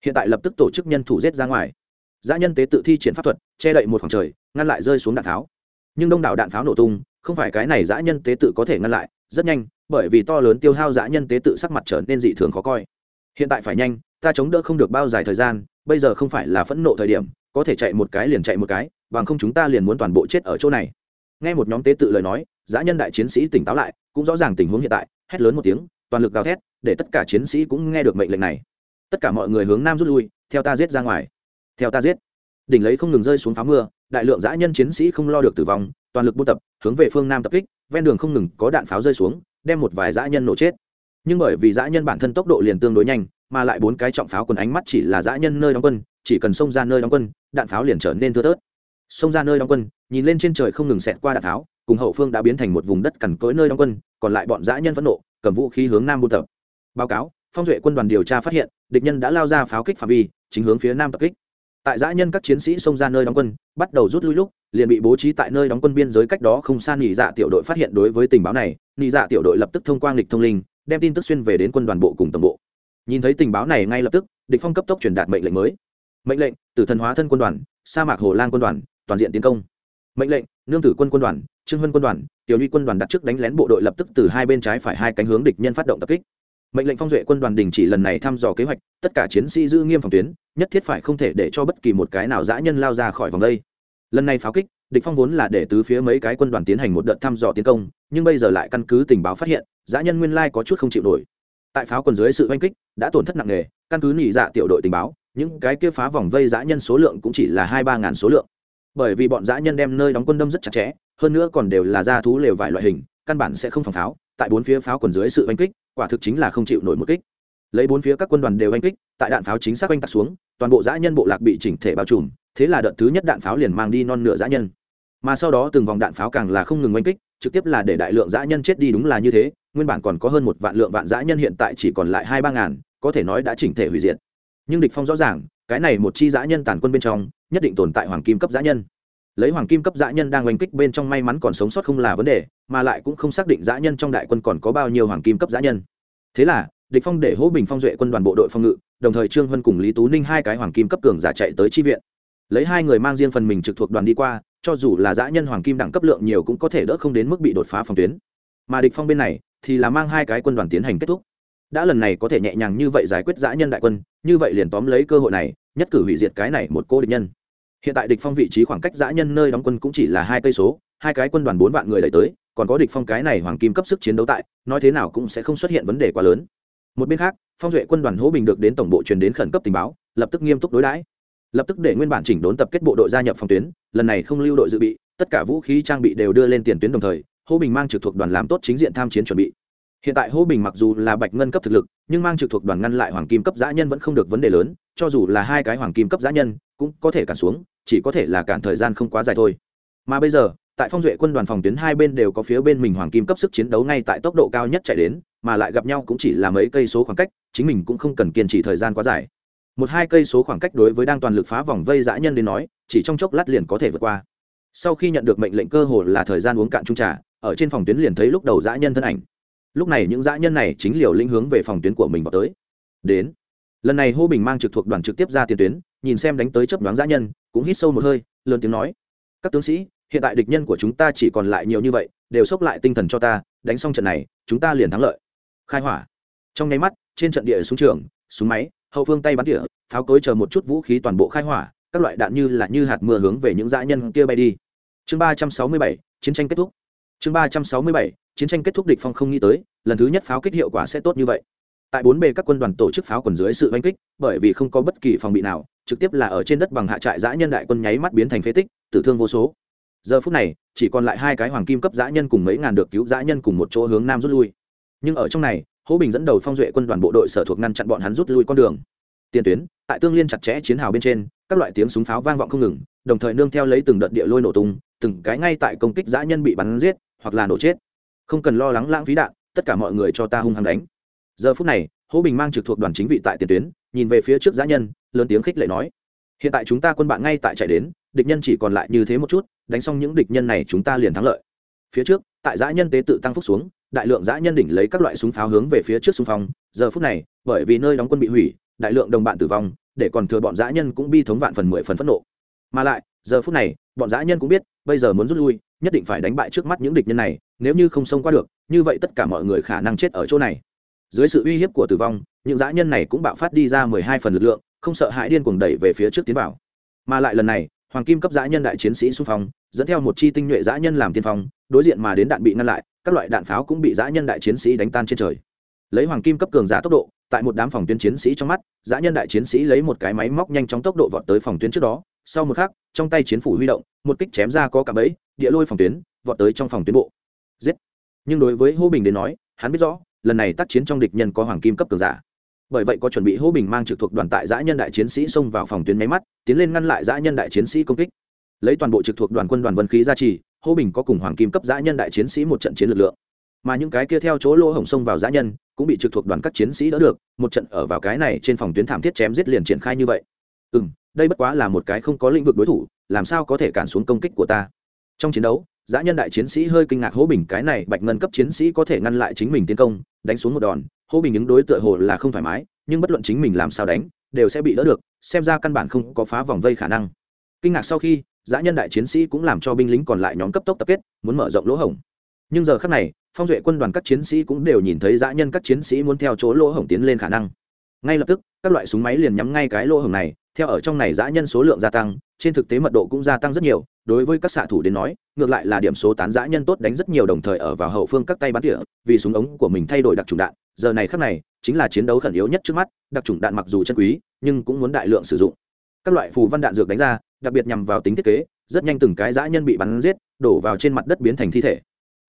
Hiện tại lập tức tổ chức nhân thủ giết ra ngoài. Dã nhân tế tự thi triển pháp thuật, che đậy một khoảng trời, ngăn lại rơi xuống đạn tháo. Nhưng đông đảo đạn pháo nổ tung, không phải cái này dã nhân tế tự có thể ngăn lại, rất nhanh, bởi vì to lớn tiêu hao dã nhân tế tự sắc mặt trở nên dị thường khó coi. Hiện tại phải nhanh, ta chống đỡ không được bao dài thời gian, bây giờ không phải là phẫn nộ thời điểm, có thể chạy một cái liền chạy một cái bằng không chúng ta liền muốn toàn bộ chết ở chỗ này. Nghe một nhóm tế tự lời nói, dã nhân đại chiến sĩ tỉnh táo lại, cũng rõ ràng tình huống hiện tại, hét lớn một tiếng, toàn lực gào thét, để tất cả chiến sĩ cũng nghe được mệnh lệnh này. Tất cả mọi người hướng nam rút lui, theo ta giết ra ngoài. Theo ta giết. Đỉnh lấy không ngừng rơi xuống pháo mưa, đại lượng dã nhân chiến sĩ không lo được tử vong, toàn lực buôn tập, hướng về phương nam tập kích, ven đường không ngừng có đạn pháo rơi xuống, đem một vài dã nhân nổ chết. Nhưng bởi vì dã nhân bản thân tốc độ liền tương đối nhanh, mà lại bốn cái trọng pháo quần ánh mắt chỉ là dã nhân nơi đóng quân, chỉ cần xông ra nơi đóng quân, đạn pháo liền trở nên thưa thớt xông ra nơi đóng quân nhìn lên trên trời không ngừng xẹt qua đạn Tháo, cùng hậu phương đã biến thành một vùng đất cằn cỗi nơi đóng quân còn lại bọn dã nhân phẫn nộ cầm vũ khí hướng nam buôn tập. Báo cáo phong duệ quân đoàn điều tra phát hiện địch nhân đã lao ra pháo kích phạm vi chính hướng phía nam tập kích. Tại Dã nhân các chiến sĩ xông ra nơi đóng quân bắt đầu rút lui lúc liền bị bố trí tại nơi đóng quân biên giới cách đó không xa nghỉ dạ tiểu đội phát hiện đối với tình báo này nghỉ dạ tiểu đội lập tức thông qua lịch thông linh đem tin tức xuyên về đến quân đoàn bộ cùng tổng bộ. Nhìn thấy tình báo này ngay lập tức địch phong cấp tốc truyền đạt mệnh lệnh mới. Mệnh lệnh từ thần hóa thân quân đoàn sa mạc hồ lang quân đoàn toàn diện tiến công. Mệnh lệnh, nương tử quân quân đoàn, trương huân quân đoàn, tiểu ly quân đoàn đặt trước đánh lén bộ đội lập tức từ hai bên trái phải hai cánh hướng địch nhân phát động tập kích. Mệnh lệnh phong duệ quân đoàn đình chỉ lần này thăm dò kế hoạch, tất cả chiến sĩ giữ nghiêm phòng tuyến, nhất thiết phải không thể để cho bất kỳ một cái nào dã nhân lao ra khỏi vòng đây. Lần này pháo kích, địch phong vốn là để tứ phía mấy cái quân đoàn tiến hành một đợt thăm dò tiến công, nhưng bây giờ lại căn cứ tình báo phát hiện, dã nhân nguyên lai có chút không chịu nổi. Tại pháo quần dưới sự oanh kích, đã tổn thất nặng nề, căn cứ nhị dạ tiểu đội tình báo, những cái kia phá vòng vây dã nhân số lượng cũng chỉ là hai ba ngàn số lượng bởi vì bọn dã nhân đem nơi đóng quân đâm rất chặt chẽ, hơn nữa còn đều là da thú lều vài loại hình, căn bản sẽ không phòng pháo, tại bốn phía pháo quần dưới sự oanh kích, quả thực chính là không chịu nổi một kích. Lấy bốn phía các quân đoàn đều oanh kích, tại đạn pháo chính xác oanh tạc xuống, toàn bộ dã nhân bộ lạc bị chỉnh thể bao trùm, thế là đợt thứ nhất đạn pháo liền mang đi non nửa dã nhân. Mà sau đó từng vòng đạn pháo càng là không ngừng oanh kích, trực tiếp là để đại lượng dã nhân chết đi đúng là như thế, nguyên bản còn có hơn một vạn lượng vạn dã nhân hiện tại chỉ còn lại hai ba ngàn, có thể nói đã chỉnh thể hủy diệt. Nhưng địch phong rõ ràng, cái này một chi dã nhân tàn quân bên trong nhất định tồn tại hoàng kim cấp dã nhân. Lấy hoàng kim cấp dã nhân đang oanh kích bên trong may mắn còn sống sót không là vấn đề, mà lại cũng không xác định dã nhân trong đại quân còn có bao nhiêu hoàng kim cấp dã nhân. Thế là, địch phong để hỗ bình phong duệ quân đoàn bộ đội phong ngự, đồng thời trương huân cùng lý tú ninh hai cái hoàng kim cấp cường giả chạy tới chi viện. Lấy hai người mang riêng phần mình trực thuộc đoàn đi qua, cho dù là dã nhân hoàng kim đẳng cấp lượng nhiều cũng có thể đỡ không đến mức bị đột phá phòng tuyến. Mà địch phong bên này, thì là mang hai cái quân đoàn tiến hành kết thúc. Đã lần này có thể nhẹ nhàng như vậy giải quyết dã nhân đại quân, như vậy liền tóm lấy cơ hội này, nhất cử hủy diệt cái này một cô địch nhân hiện tại địch phong vị trí khoảng cách dã nhân nơi đóng quân cũng chỉ là hai cây số, hai cái quân đoàn bốn vạn người đẩy tới, còn có địch phong cái này hoàng kim cấp sức chiến đấu tại, nói thế nào cũng sẽ không xuất hiện vấn đề quá lớn. Một bên khác, phong duệ quân đoàn hỗ bình được đến tổng bộ truyền đến khẩn cấp tình báo, lập tức nghiêm túc đối đãi. Lập tức để nguyên bản chỉnh đốn tập kết bộ đội gia nhập phòng tuyến, lần này không lưu đội dự bị, tất cả vũ khí trang bị đều đưa lên tiền tuyến đồng thời hô bình mang trực thuộc đoàn làm tốt chính diện tham chiến chuẩn bị. Hiện tại hô bình mặc dù là bạch ngân cấp thực lực, nhưng mang trực thuộc đoàn ngăn lại hoàng kim cấp giã nhân vẫn không được vấn đề lớn, cho dù là hai cái hoàng kim cấp giã nhân, cũng có thể cản xuống chỉ có thể là cản thời gian không quá dài thôi. Mà bây giờ, tại phong duệ quân đoàn phòng tuyến hai bên đều có phía bên mình hoàng kim cấp sức chiến đấu ngay tại tốc độ cao nhất chạy đến, mà lại gặp nhau cũng chỉ là mấy cây số khoảng cách, chính mình cũng không cần kiên trì thời gian quá dài. Một hai cây số khoảng cách đối với đang toàn lực phá vòng vây dã nhân đến nói, chỉ trong chốc lát liền có thể vượt qua. Sau khi nhận được mệnh lệnh cơ hồ là thời gian uống cạn trung trà, ở trên phòng tuyến liền thấy lúc đầu dã nhân thân ảnh. Lúc này những dã nhân này chính liều linh hướng về phòng tuyến của mình vào tới. Đến. Lần này hô bình mang trực thuộc đoàn trực tiếp ra tiền tuyến, nhìn xem đánh tới chấp đoán dã nhân cũng hít sâu một hơi, lớn tiếng nói, các tướng sĩ, hiện tại địch nhân của chúng ta chỉ còn lại nhiều như vậy, đều xốc lại tinh thần cho ta, đánh xong trận này, chúng ta liền thắng lợi. Khai hỏa. Trong nháy mắt, trên trận địa súng trường, súng máy, hậu phương tay bắn tỉa, pháo cối chờ một chút vũ khí toàn bộ khai hỏa, các loại đạn như là như hạt mưa hướng về những dã nhân kia bay đi. Chương ba trăm sáu mươi bảy, chiến tranh kết thúc. Chương ba trăm sáu mươi bảy, chiến tranh kết thúc địch phong không nghĩ tới, lần thứ nhất pháo kích hiệu quả sẽ tốt như vậy. Tại bốn bề các quân đoàn tổ chức pháo quần dưới sự oanh kích, bởi vì không có bất kỳ phòng bị nào trực tiếp là ở trên đất bằng hạ trại dã nhân đại quân nháy mắt biến thành phế tích, tử thương vô số. Giờ phút này, chỉ còn lại hai cái hoàng kim cấp dã nhân cùng mấy ngàn được cứu dã nhân cùng một chỗ hướng nam rút lui. Nhưng ở trong này hỗ bình dẫn đầu phong duệ quân đoàn bộ đội sở thuộc ngăn chặn bọn hắn rút lui con đường. Tiền tuyến, tại tương liên chặt chẽ chiến hào bên trên, các loại tiếng súng pháo vang vọng không ngừng, đồng thời nương theo lấy từng đợt địa lôi nổ tung, từng cái ngay tại công kích dã nhân bị bắn giết, hoặc là nổ chết. Không cần lo lắng lãng phí đạn, tất cả mọi người cho ta hung hăng đánh. Giờ phút này hỗ bình mang trực thuộc đoàn chính vị tại tiền tuyến nhìn về phía trước giã nhân, lớn tiếng khích lệ nói, hiện tại chúng ta quân bạn ngay tại chạy đến, địch nhân chỉ còn lại như thế một chút, đánh xong những địch nhân này chúng ta liền thắng lợi. Phía trước, tại giã nhân tế tự tăng phúc xuống, đại lượng giã nhân đỉnh lấy các loại súng pháo hướng về phía trước xung phong. Giờ phút này, bởi vì nơi đóng quân bị hủy, đại lượng đồng bạn tử vong, để còn thừa bọn giã nhân cũng bi thống vạn phần mười phần phẫn nộ. Mà lại, giờ phút này, bọn giã nhân cũng biết, bây giờ muốn rút lui, nhất định phải đánh bại trước mắt những địch nhân này, nếu như không xông qua được, như vậy tất cả mọi người khả năng chết ở chỗ này dưới sự uy hiếp của tử vong, những dã nhân này cũng bạo phát đi ra mười hai phần lực lượng, không sợ hãi điên cuồng đẩy về phía trước tiến vào. Mà lại lần này, hoàng kim cấp dã nhân đại chiến sĩ xung phong, dẫn theo một chi tinh nhuệ dã nhân làm tiên phong, đối diện mà đến đạn bị ngăn lại, các loại đạn pháo cũng bị dã nhân đại chiến sĩ đánh tan trên trời. Lấy hoàng kim cấp cường giả tốc độ, tại một đám phòng tuyến chiến sĩ trong mắt, dã nhân đại chiến sĩ lấy một cái máy móc nhanh chóng tốc độ vọt tới phòng tuyến trước đó, sau một khắc, trong tay chiến phủ huy động, một kích chém ra có cả bẫy, địa lôi phòng tuyến, vọt tới trong phòng tuyến bộ. Giết! Nhưng đối với hô bình đến nói, hắn biết rõ lần này tác chiến trong địch nhân có hoàng kim cấp cường giả. Bởi vậy có chuẩn bị hô bình mang trực thuộc đoàn tại giã nhân đại chiến sĩ xông vào phòng tuyến máy mắt, tiến lên ngăn lại giã nhân đại chiến sĩ công kích. Lấy toàn bộ trực thuộc đoàn quân đoàn vân khí ra trì hô bình có cùng hoàng kim cấp giã nhân đại chiến sĩ một trận chiến lực lượng. Mà những cái kia theo chỗ lỗ hổng xông vào giã nhân, cũng bị trực thuộc đoàn các chiến sĩ đỡ được, một trận ở vào cái này trên phòng tuyến thảm thiết chém giết liền triển khai như vậy. Ừ đây bất quá là một cái không có lĩnh vực đối thủ, làm sao có thể cản xuống công kích của ta? Trong chiến đấu giã nhân đại chiến sĩ hơi kinh ngạc hố bình, cái này bạch ngân cấp chiến sĩ có thể ngăn lại chính mình tiến công, đánh xuống một đòn. Hố bình ứng đối tựa hồ là không thoải mái, nhưng bất luận chính mình làm sao đánh, đều sẽ bị đỡ được, xem ra căn bản không có phá vòng vây khả năng. Kinh ngạc sau khi, giã nhân đại chiến sĩ cũng làm cho binh lính còn lại nhóm cấp tốc tập kết, muốn mở rộng lỗ hổng. Nhưng giờ khác này, phong duệ quân đoàn các chiến sĩ cũng đều nhìn thấy giã nhân các chiến sĩ muốn theo chỗ lỗ hổng tiến lên khả năng. Ngay lập tức, các loại súng máy liền nhắm ngay cái lỗ hổng này theo ở trong này giã nhân số lượng gia tăng, trên thực tế mật độ cũng gia tăng rất nhiều, đối với các xạ thủ đến nói, ngược lại là điểm số tán giã nhân tốt đánh rất nhiều đồng thời ở vào hậu phương các tay bắn tỉa, vì súng ống của mình thay đổi đặc trùng đạn, giờ này khắc này, chính là chiến đấu khẩn yếu nhất trước mắt, đặc trùng đạn mặc dù chân quý, nhưng cũng muốn đại lượng sử dụng. Các loại phù văn đạn dược đánh ra, đặc biệt nhằm vào tính thiết kế, rất nhanh từng cái dã nhân bị bắn giết, đổ vào trên mặt đất biến thành thi thể.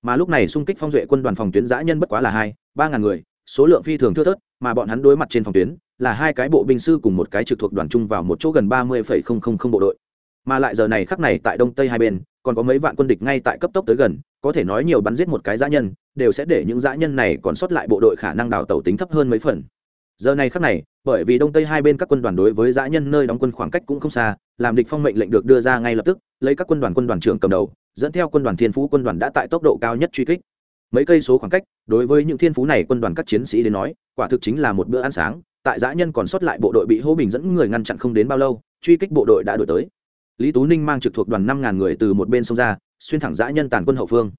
Mà lúc này xung kích phong duệ quân đoàn phòng tuyến dã nhân bất quá là hai, ba ngàn người số lượng phi thường thưa thớt, mà bọn hắn đối mặt trên phòng tuyến là hai cái bộ binh sư cùng một cái trực thuộc đoàn chung vào một chỗ gần ba mươi bộ đội. Mà lại giờ này khắc này tại đông tây hai bên, còn có mấy vạn quân địch ngay tại cấp tốc tới gần, có thể nói nhiều bắn giết một cái dã nhân, đều sẽ để những dã nhân này còn sót lại bộ đội khả năng đào tàu tính thấp hơn mấy phần. Giờ này khắc này, bởi vì đông tây hai bên các quân đoàn đối với dã nhân nơi đóng quân khoảng cách cũng không xa, làm địch phong mệnh lệnh được đưa ra ngay lập tức, lấy các quân đoàn quân đoàn trưởng cầm đầu, dẫn theo quân đoàn thiên phú quân đoàn đã tại tốc độ cao nhất truy kích mấy cây số khoảng cách, đối với những thiên phú này quân đoàn các chiến sĩ đến nói, quả thực chính là một bữa ăn sáng, tại dã nhân còn sót lại bộ đội bị hô bình dẫn người ngăn chặn không đến bao lâu, truy kích bộ đội đã đổi tới. Lý tú ninh mang trực thuộc đoàn năm ngàn người từ một bên sông ra, xuyên thẳng giã nhân tàn quân hậu phương.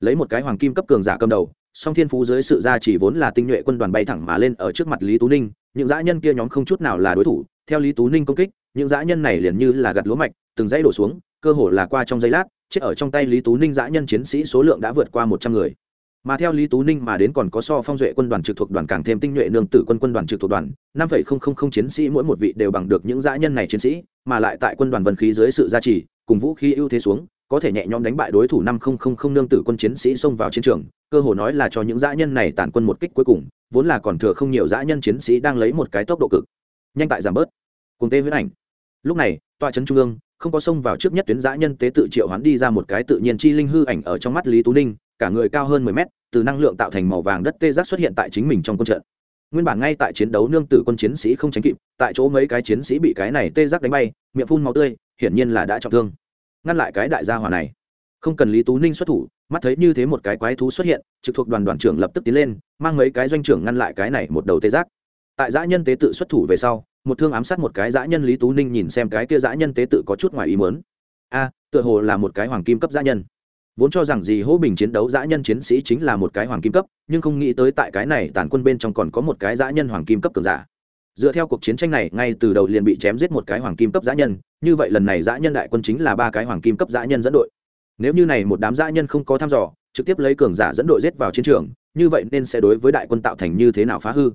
Lấy một cái hoàng kim cấp cường giả cầm đầu, song thiên phú dưới sự ra chỉ vốn là tinh nhuệ quân đoàn bay thẳng mà lên ở trước mặt lý tú ninh, những dã nhân kia nhóm không chút nào là đối thủ, theo lý tú ninh công kích, những dã nhân này liền như là gặt lúa mạch, từng dãy đổ xuống, cơ hồ là qua trong giây lát, chết ở trong tay lý tú ninh dã nhân chiến sĩ số lượng đã vượt qua một trăm người mà theo lý tú ninh mà đến còn có so phong duệ quân đoàn trực thuộc đoàn càng thêm tinh nhuệ nương tử quân quân đoàn trực thuộc đoàn, năm phẩy không không không chiến sĩ mỗi một vị đều bằng được những dã nhân này chiến sĩ, mà lại tại quân đoàn vân khí dưới sự gia trì, cùng vũ khí ưu thế xuống, có thể nhẹ nhõm đánh bại đối thủ năm không không không nương tử quân chiến sĩ xông vào chiến trường, cơ hồ nói là cho những dã nhân này tàn quân một kích cuối cùng, vốn là còn thừa không nhiều dã nhân chiến sĩ đang lấy một cái tốc độ cực, nhanh tại giảm bớt. Cùng tê huyết ảnh. Lúc này tọa trấn trung ương, không có xông vào trước nhất tuyến dã nhân tế tự triệu hoán đi ra một cái tự nhiên chi linh hư ảnh ở trong mắt lý tú ninh, cả người cao hơn mười mét từ năng lượng tạo thành màu vàng đất tê giác xuất hiện tại chính mình trong quân trận. Nguyên bản ngay tại chiến đấu nương tử quân chiến sĩ không tránh kịp, tại chỗ mấy cái chiến sĩ bị cái này tê giác đánh bay, miệng phun máu tươi, hiển nhiên là đã trọng thương. Ngăn lại cái đại gia hỏa này. Không cần lý tú ninh xuất thủ, mắt thấy như thế một cái quái thú xuất hiện, trực thuộc đoàn đoàn trưởng lập tức tiến lên, mang mấy cái doanh trưởng ngăn lại cái này một đầu tê giác. Tại giã nhân tế tự xuất thủ về sau, một thương ám sát một cái giã nhân lý tú ninh nhìn xem cái kia giã nhân tế tự có chút ngoài ý mớn a, tựa hồ là một cái hoàng kim cấp giã nhân vốn cho rằng gì hỗ bình chiến đấu dã nhân chiến sĩ chính là một cái hoàng kim cấp, nhưng không nghĩ tới tại cái này tàn quân bên trong còn có một cái dã nhân hoàng kim cấp cường giả. Dựa theo cuộc chiến tranh này, ngay từ đầu liền bị chém giết một cái hoàng kim cấp dã nhân, như vậy lần này dã nhân đại quân chính là ba cái hoàng kim cấp dã nhân dẫn đội. Nếu như này một đám dã nhân không có thăm dò, trực tiếp lấy cường giả dẫn đội giết vào chiến trường, như vậy nên sẽ đối với đại quân tạo thành như thế nào phá hư?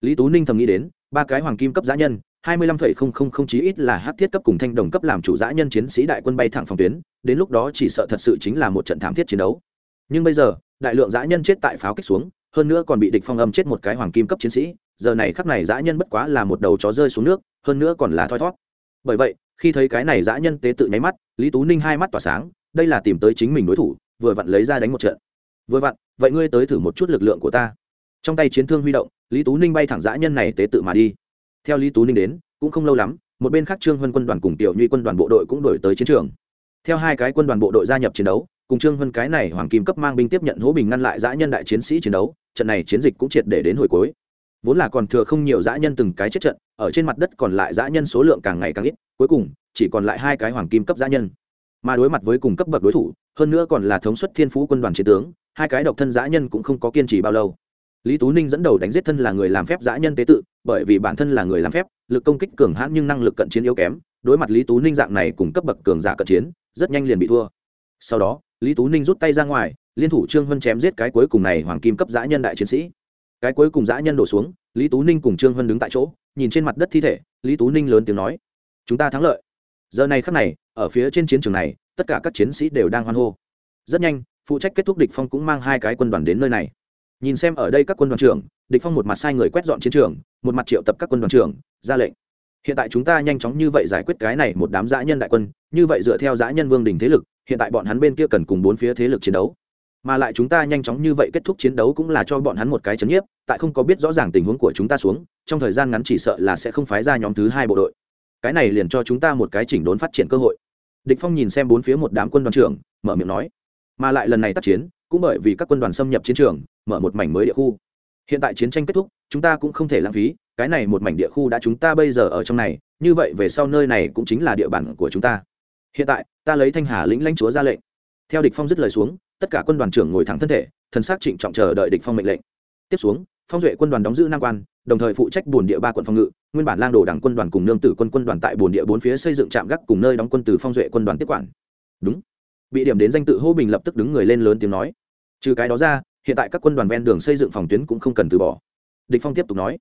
Lý tú ninh thầm nghĩ đến, ba cái hoàng kim cấp dã nhân hai mươi lăm phẩy không không không chí ít là hát thiết cấp cùng thanh đồng cấp làm chủ giã nhân chiến sĩ đại quân bay thẳng phòng tuyến, đến lúc đó chỉ sợ thật sự chính là một trận thảm thiết chiến đấu. Nhưng bây giờ, đại lượng giã nhân chết tại pháo kích xuống, hơn nữa còn bị địch phong âm chết một cái hoàng kim cấp chiến sĩ, giờ này khắc này dã nhân bất quá là một đầu chó rơi xuống nước, hơn nữa còn là thoi thót. Bởi vậy, khi thấy cái này dã nhân tế tự nháy mắt, lý tú ninh hai mắt tỏa sáng, đây là tìm tới chính mình đối thủ, vừa vặn lấy ra đánh một trận. Vừa vặn, vậy ngươi tới thử một chút lực lượng của ta. Trong tay chiến thương huy động, lý tú ninh bay thẳng dã nhân này tế tự mà đi theo lý tú ninh đến, cũng không lâu lắm, một bên khác trương huân quân đoàn cùng tiểu nhuy quân đoàn bộ đội cũng đổi tới chiến trường. Theo hai cái quân đoàn bộ đội gia nhập chiến đấu, cùng trương huân cái này hoàng kim cấp mang binh tiếp nhận hố bình ngăn lại dã nhân đại chiến sĩ chiến đấu, trận này chiến dịch cũng triệt để đến hồi cuối. Vốn là còn thừa không nhiều dã nhân từng cái chết trận, ở trên mặt đất còn lại dã nhân số lượng càng ngày càng ít, cuối cùng, chỉ còn lại hai cái hoàng kim cấp dã nhân. Mà đối mặt với cùng cấp bậc đối thủ, hơn nữa còn là thống suất thiên phú quân đoàn chiến tướng, hai cái độc thân dã nhân cũng không có kiên trì bao lâu. Lý tú ninh dẫn đầu đánh giết thân là người làm phép dã nhân tế tự bởi vì bản thân là người làm phép, lực công kích cường hãn nhưng năng lực cận chiến yếu kém, đối mặt lý tú ninh dạng này cùng cấp bậc cường giả cận chiến, rất nhanh liền bị thua. Sau đó, lý tú ninh rút tay ra ngoài, liên thủ trương vân chém giết cái cuối cùng này hoàng kim cấp giã nhân đại chiến sĩ. Cái cuối cùng giã nhân đổ xuống, lý tú ninh cùng trương vân đứng tại chỗ, nhìn trên mặt đất thi thể, lý tú ninh lớn tiếng nói, chúng ta thắng lợi. Giờ này khắc này, ở phía trên chiến trường này, tất cả các chiến sĩ đều đang hoan hô. Rất nhanh, phụ trách kết thúc địch phong cũng mang hai cái quân đoàn đến nơi này nhìn xem ở đây các quân đoàn trưởng, địch phong một mặt sai người quét dọn chiến trường, một mặt triệu tập các quân đoàn trưởng, ra lệnh. Hiện tại chúng ta nhanh chóng như vậy giải quyết cái này một đám dã nhân đại quân, như vậy dựa theo dã nhân vương đỉnh thế lực, hiện tại bọn hắn bên kia cần cùng bốn phía thế lực chiến đấu. Mà lại chúng ta nhanh chóng như vậy kết thúc chiến đấu cũng là cho bọn hắn một cái chấn nhiếp, tại không có biết rõ ràng tình huống của chúng ta xuống, trong thời gian ngắn chỉ sợ là sẽ không phái ra nhóm thứ hai bộ đội. Cái này liền cho chúng ta một cái chỉnh đốn phát triển cơ hội. Địch phong nhìn xem bốn phía một đám quân đoàn trưởng, mở miệng nói. Mà lại lần này tác chiến cũng bởi vì các quân đoàn xâm nhập chiến trường, mở một mảnh mới địa khu. Hiện tại chiến tranh kết thúc, chúng ta cũng không thể lãng phí, cái này một mảnh địa khu đã chúng ta bây giờ ở trong này, như vậy về sau nơi này cũng chính là địa bàn của chúng ta. Hiện tại, ta lấy thanh hà lĩnh lãnh chúa ra lệnh. Theo địch phong dứt lời xuống, tất cả quân đoàn trưởng ngồi thẳng thân thể, thần sắc trịnh trọng chờ đợi địch phong mệnh lệnh. Tiếp xuống, phong duệ quân đoàn đóng giữ nam quan, đồng thời phụ trách bồn địa ba quận phòng ngự, nguyên bản lang đồ đảng quân đoàn cùng nương tử quân quân đoàn tại bồn địa bốn phía xây dựng trạm gác cùng nơi đóng quân từ phong duệ quân đoàn tiếp quản. Đúng bị điểm đến danh tự hô bình lập tức đứng người lên lớn tiếng nói. Trừ cái đó ra, hiện tại các quân đoàn ven đường xây dựng phòng tuyến cũng không cần từ bỏ. Địch phong tiếp tục nói.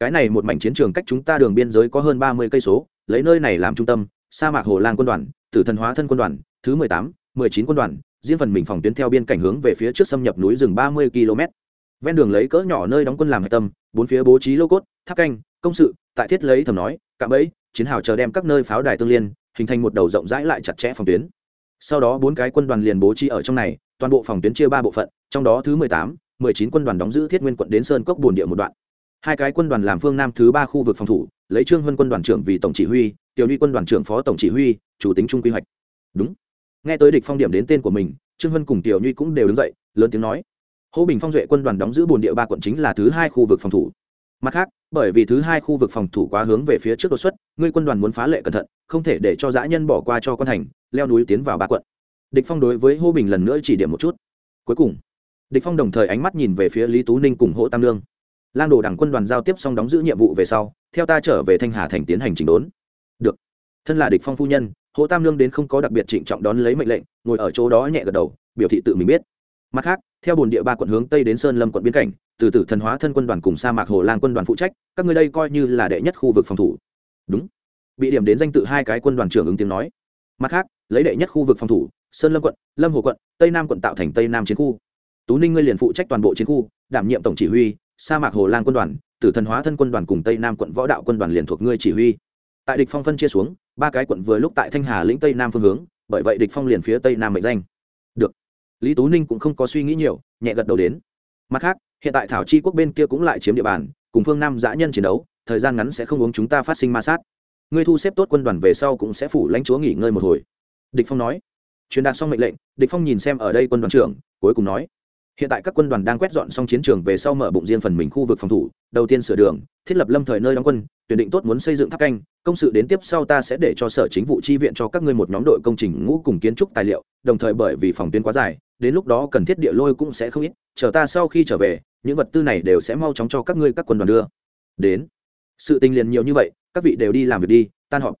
Cái này một mảnh chiến trường cách chúng ta đường biên giới có hơn ba mươi cây số, lấy nơi này làm trung tâm, sa mạc hồ lang quân đoàn, tử thần hóa thân quân đoàn, thứ mười tám, mười chín quân đoàn, riêng phần mình phòng tuyến theo biên cảnh hướng về phía trước xâm nhập núi rừng ba mươi km. Ven đường lấy cỡ nhỏ nơi đóng quân làm hạch tâm, bốn phía bố trí lô cốt, tháp canh, công sự, tại thiết lấy thầm nói, cạm bẫy, chiến hào chờ đem các nơi pháo đài tương liên, hình thành một đầu rộng rãi lại chặt chẽ phòng tuyến sau đó bốn cái quân đoàn liền bố trí ở trong này, toàn bộ phòng tuyến chia ba bộ phận, trong đó thứ mười tám, mười chín quân đoàn đóng giữ thiết nguyên quận đến sơn cốc bồn địa một đoạn. Hai cái quân đoàn làm phương nam thứ ba khu vực phòng thủ, lấy trương huân quân đoàn trưởng vì tổng chỉ huy, tiểu ly quân đoàn trưởng phó tổng chỉ huy, chủ tính trung quy hoạch. Đúng. Nghe tới địch phong điểm đến tên của mình, trương huân cùng tiểu nhuy cũng đều đứng dậy, lớn tiếng nói. Hô bình phong duệ quân đoàn đóng giữ bồn địa ba quận chính là thứ hai khu vực phòng thủ. Mặt khác, bởi vì thứ hai khu vực phòng thủ quá hướng về phía trước đột xuất, ngươi quân đoàn muốn phá lệ cẩn thận, không thể để cho dã nhân bỏ qua cho quân thành leo núi tiến vào ba quận. Địch phong đối với hô bình lần nữa chỉ điểm một chút. Cuối cùng, địch phong đồng thời ánh mắt nhìn về phía lý tú ninh cùng hộ tam lương. Lang đồ đảng quân đoàn giao tiếp xong đóng giữ nhiệm vụ về sau, theo ta trở về thanh hà thành tiến hành chỉnh đốn. Được. Thân là địch phong phu nhân hộ tam lương đến không có đặc biệt trịnh trọng đón lấy mệnh lệnh, ngồi ở chỗ đó nhẹ gật đầu, biểu thị tự mình biết. Mặt khác, theo bồn địa ba quận hướng tây đến sơn lâm quận biên cảnh, từ từ thần hóa thân quân đoàn cùng sa mạc hồ lang quân đoàn phụ trách, các ngươi đây coi như là đệ nhất khu vực phòng thủ. Đúng. Bị điểm đến danh tự hai cái quân đoàn trưởng ứng tiếng nói. Mặt khác lấy đệ nhất khu vực phòng thủ, sơn lâm quận, lâm hồ quận, tây nam quận tạo thành tây nam chiến khu. Tú ninh ngươi liền phụ trách toàn bộ chiến khu, đảm nhiệm tổng chỉ huy, sa mạc hồ Lan quân đoàn, tử thần hóa thân quân đoàn cùng tây nam quận võ đạo quân đoàn liền thuộc ngươi chỉ huy. Tại địch phong phân chia xuống, ba cái quận vừa lúc tại thanh hà lĩnh tây nam phương hướng, bởi vậy địch phong liền phía tây nam mệnh danh. Được. Lý tú ninh cũng không có suy nghĩ nhiều, nhẹ gật đầu đến. Mặt khác, hiện tại thảo chi quốc bên kia cũng lại chiếm địa bàn, cùng phương nam dã nhân chiến đấu, thời gian ngắn sẽ không uống chúng ta phát sinh ma sát. Ngươi thu xếp tốt quân đoàn về sau cũng sẽ phủ lãnh chúa nghỉ ngơi một hồi địch phong nói. Truyền đạt xong mệnh lệnh, địch phong nhìn xem ở đây quân đoàn trưởng, cuối cùng nói. Hiện tại các quân đoàn đang quét dọn xong chiến trường về sau mở bụng riêng phần mình khu vực phòng thủ, đầu tiên sửa đường, thiết lập lâm thời nơi đóng quân, tuyển định tốt muốn xây dựng tháp canh, công sự đến tiếp sau ta sẽ để cho sở chính vụ chi viện cho các ngươi một nhóm đội công trình ngũ cùng kiến trúc tài liệu, đồng thời bởi vì phòng tuyến quá dài, đến lúc đó cần thiết địa lôi cũng sẽ không ít, chờ ta sau khi trở về, những vật tư này đều sẽ mau chóng cho các ngươi các quân đoàn đưa. Đến. Sự tình liền nhiều như vậy, các vị đều đi làm việc đi, tan họp.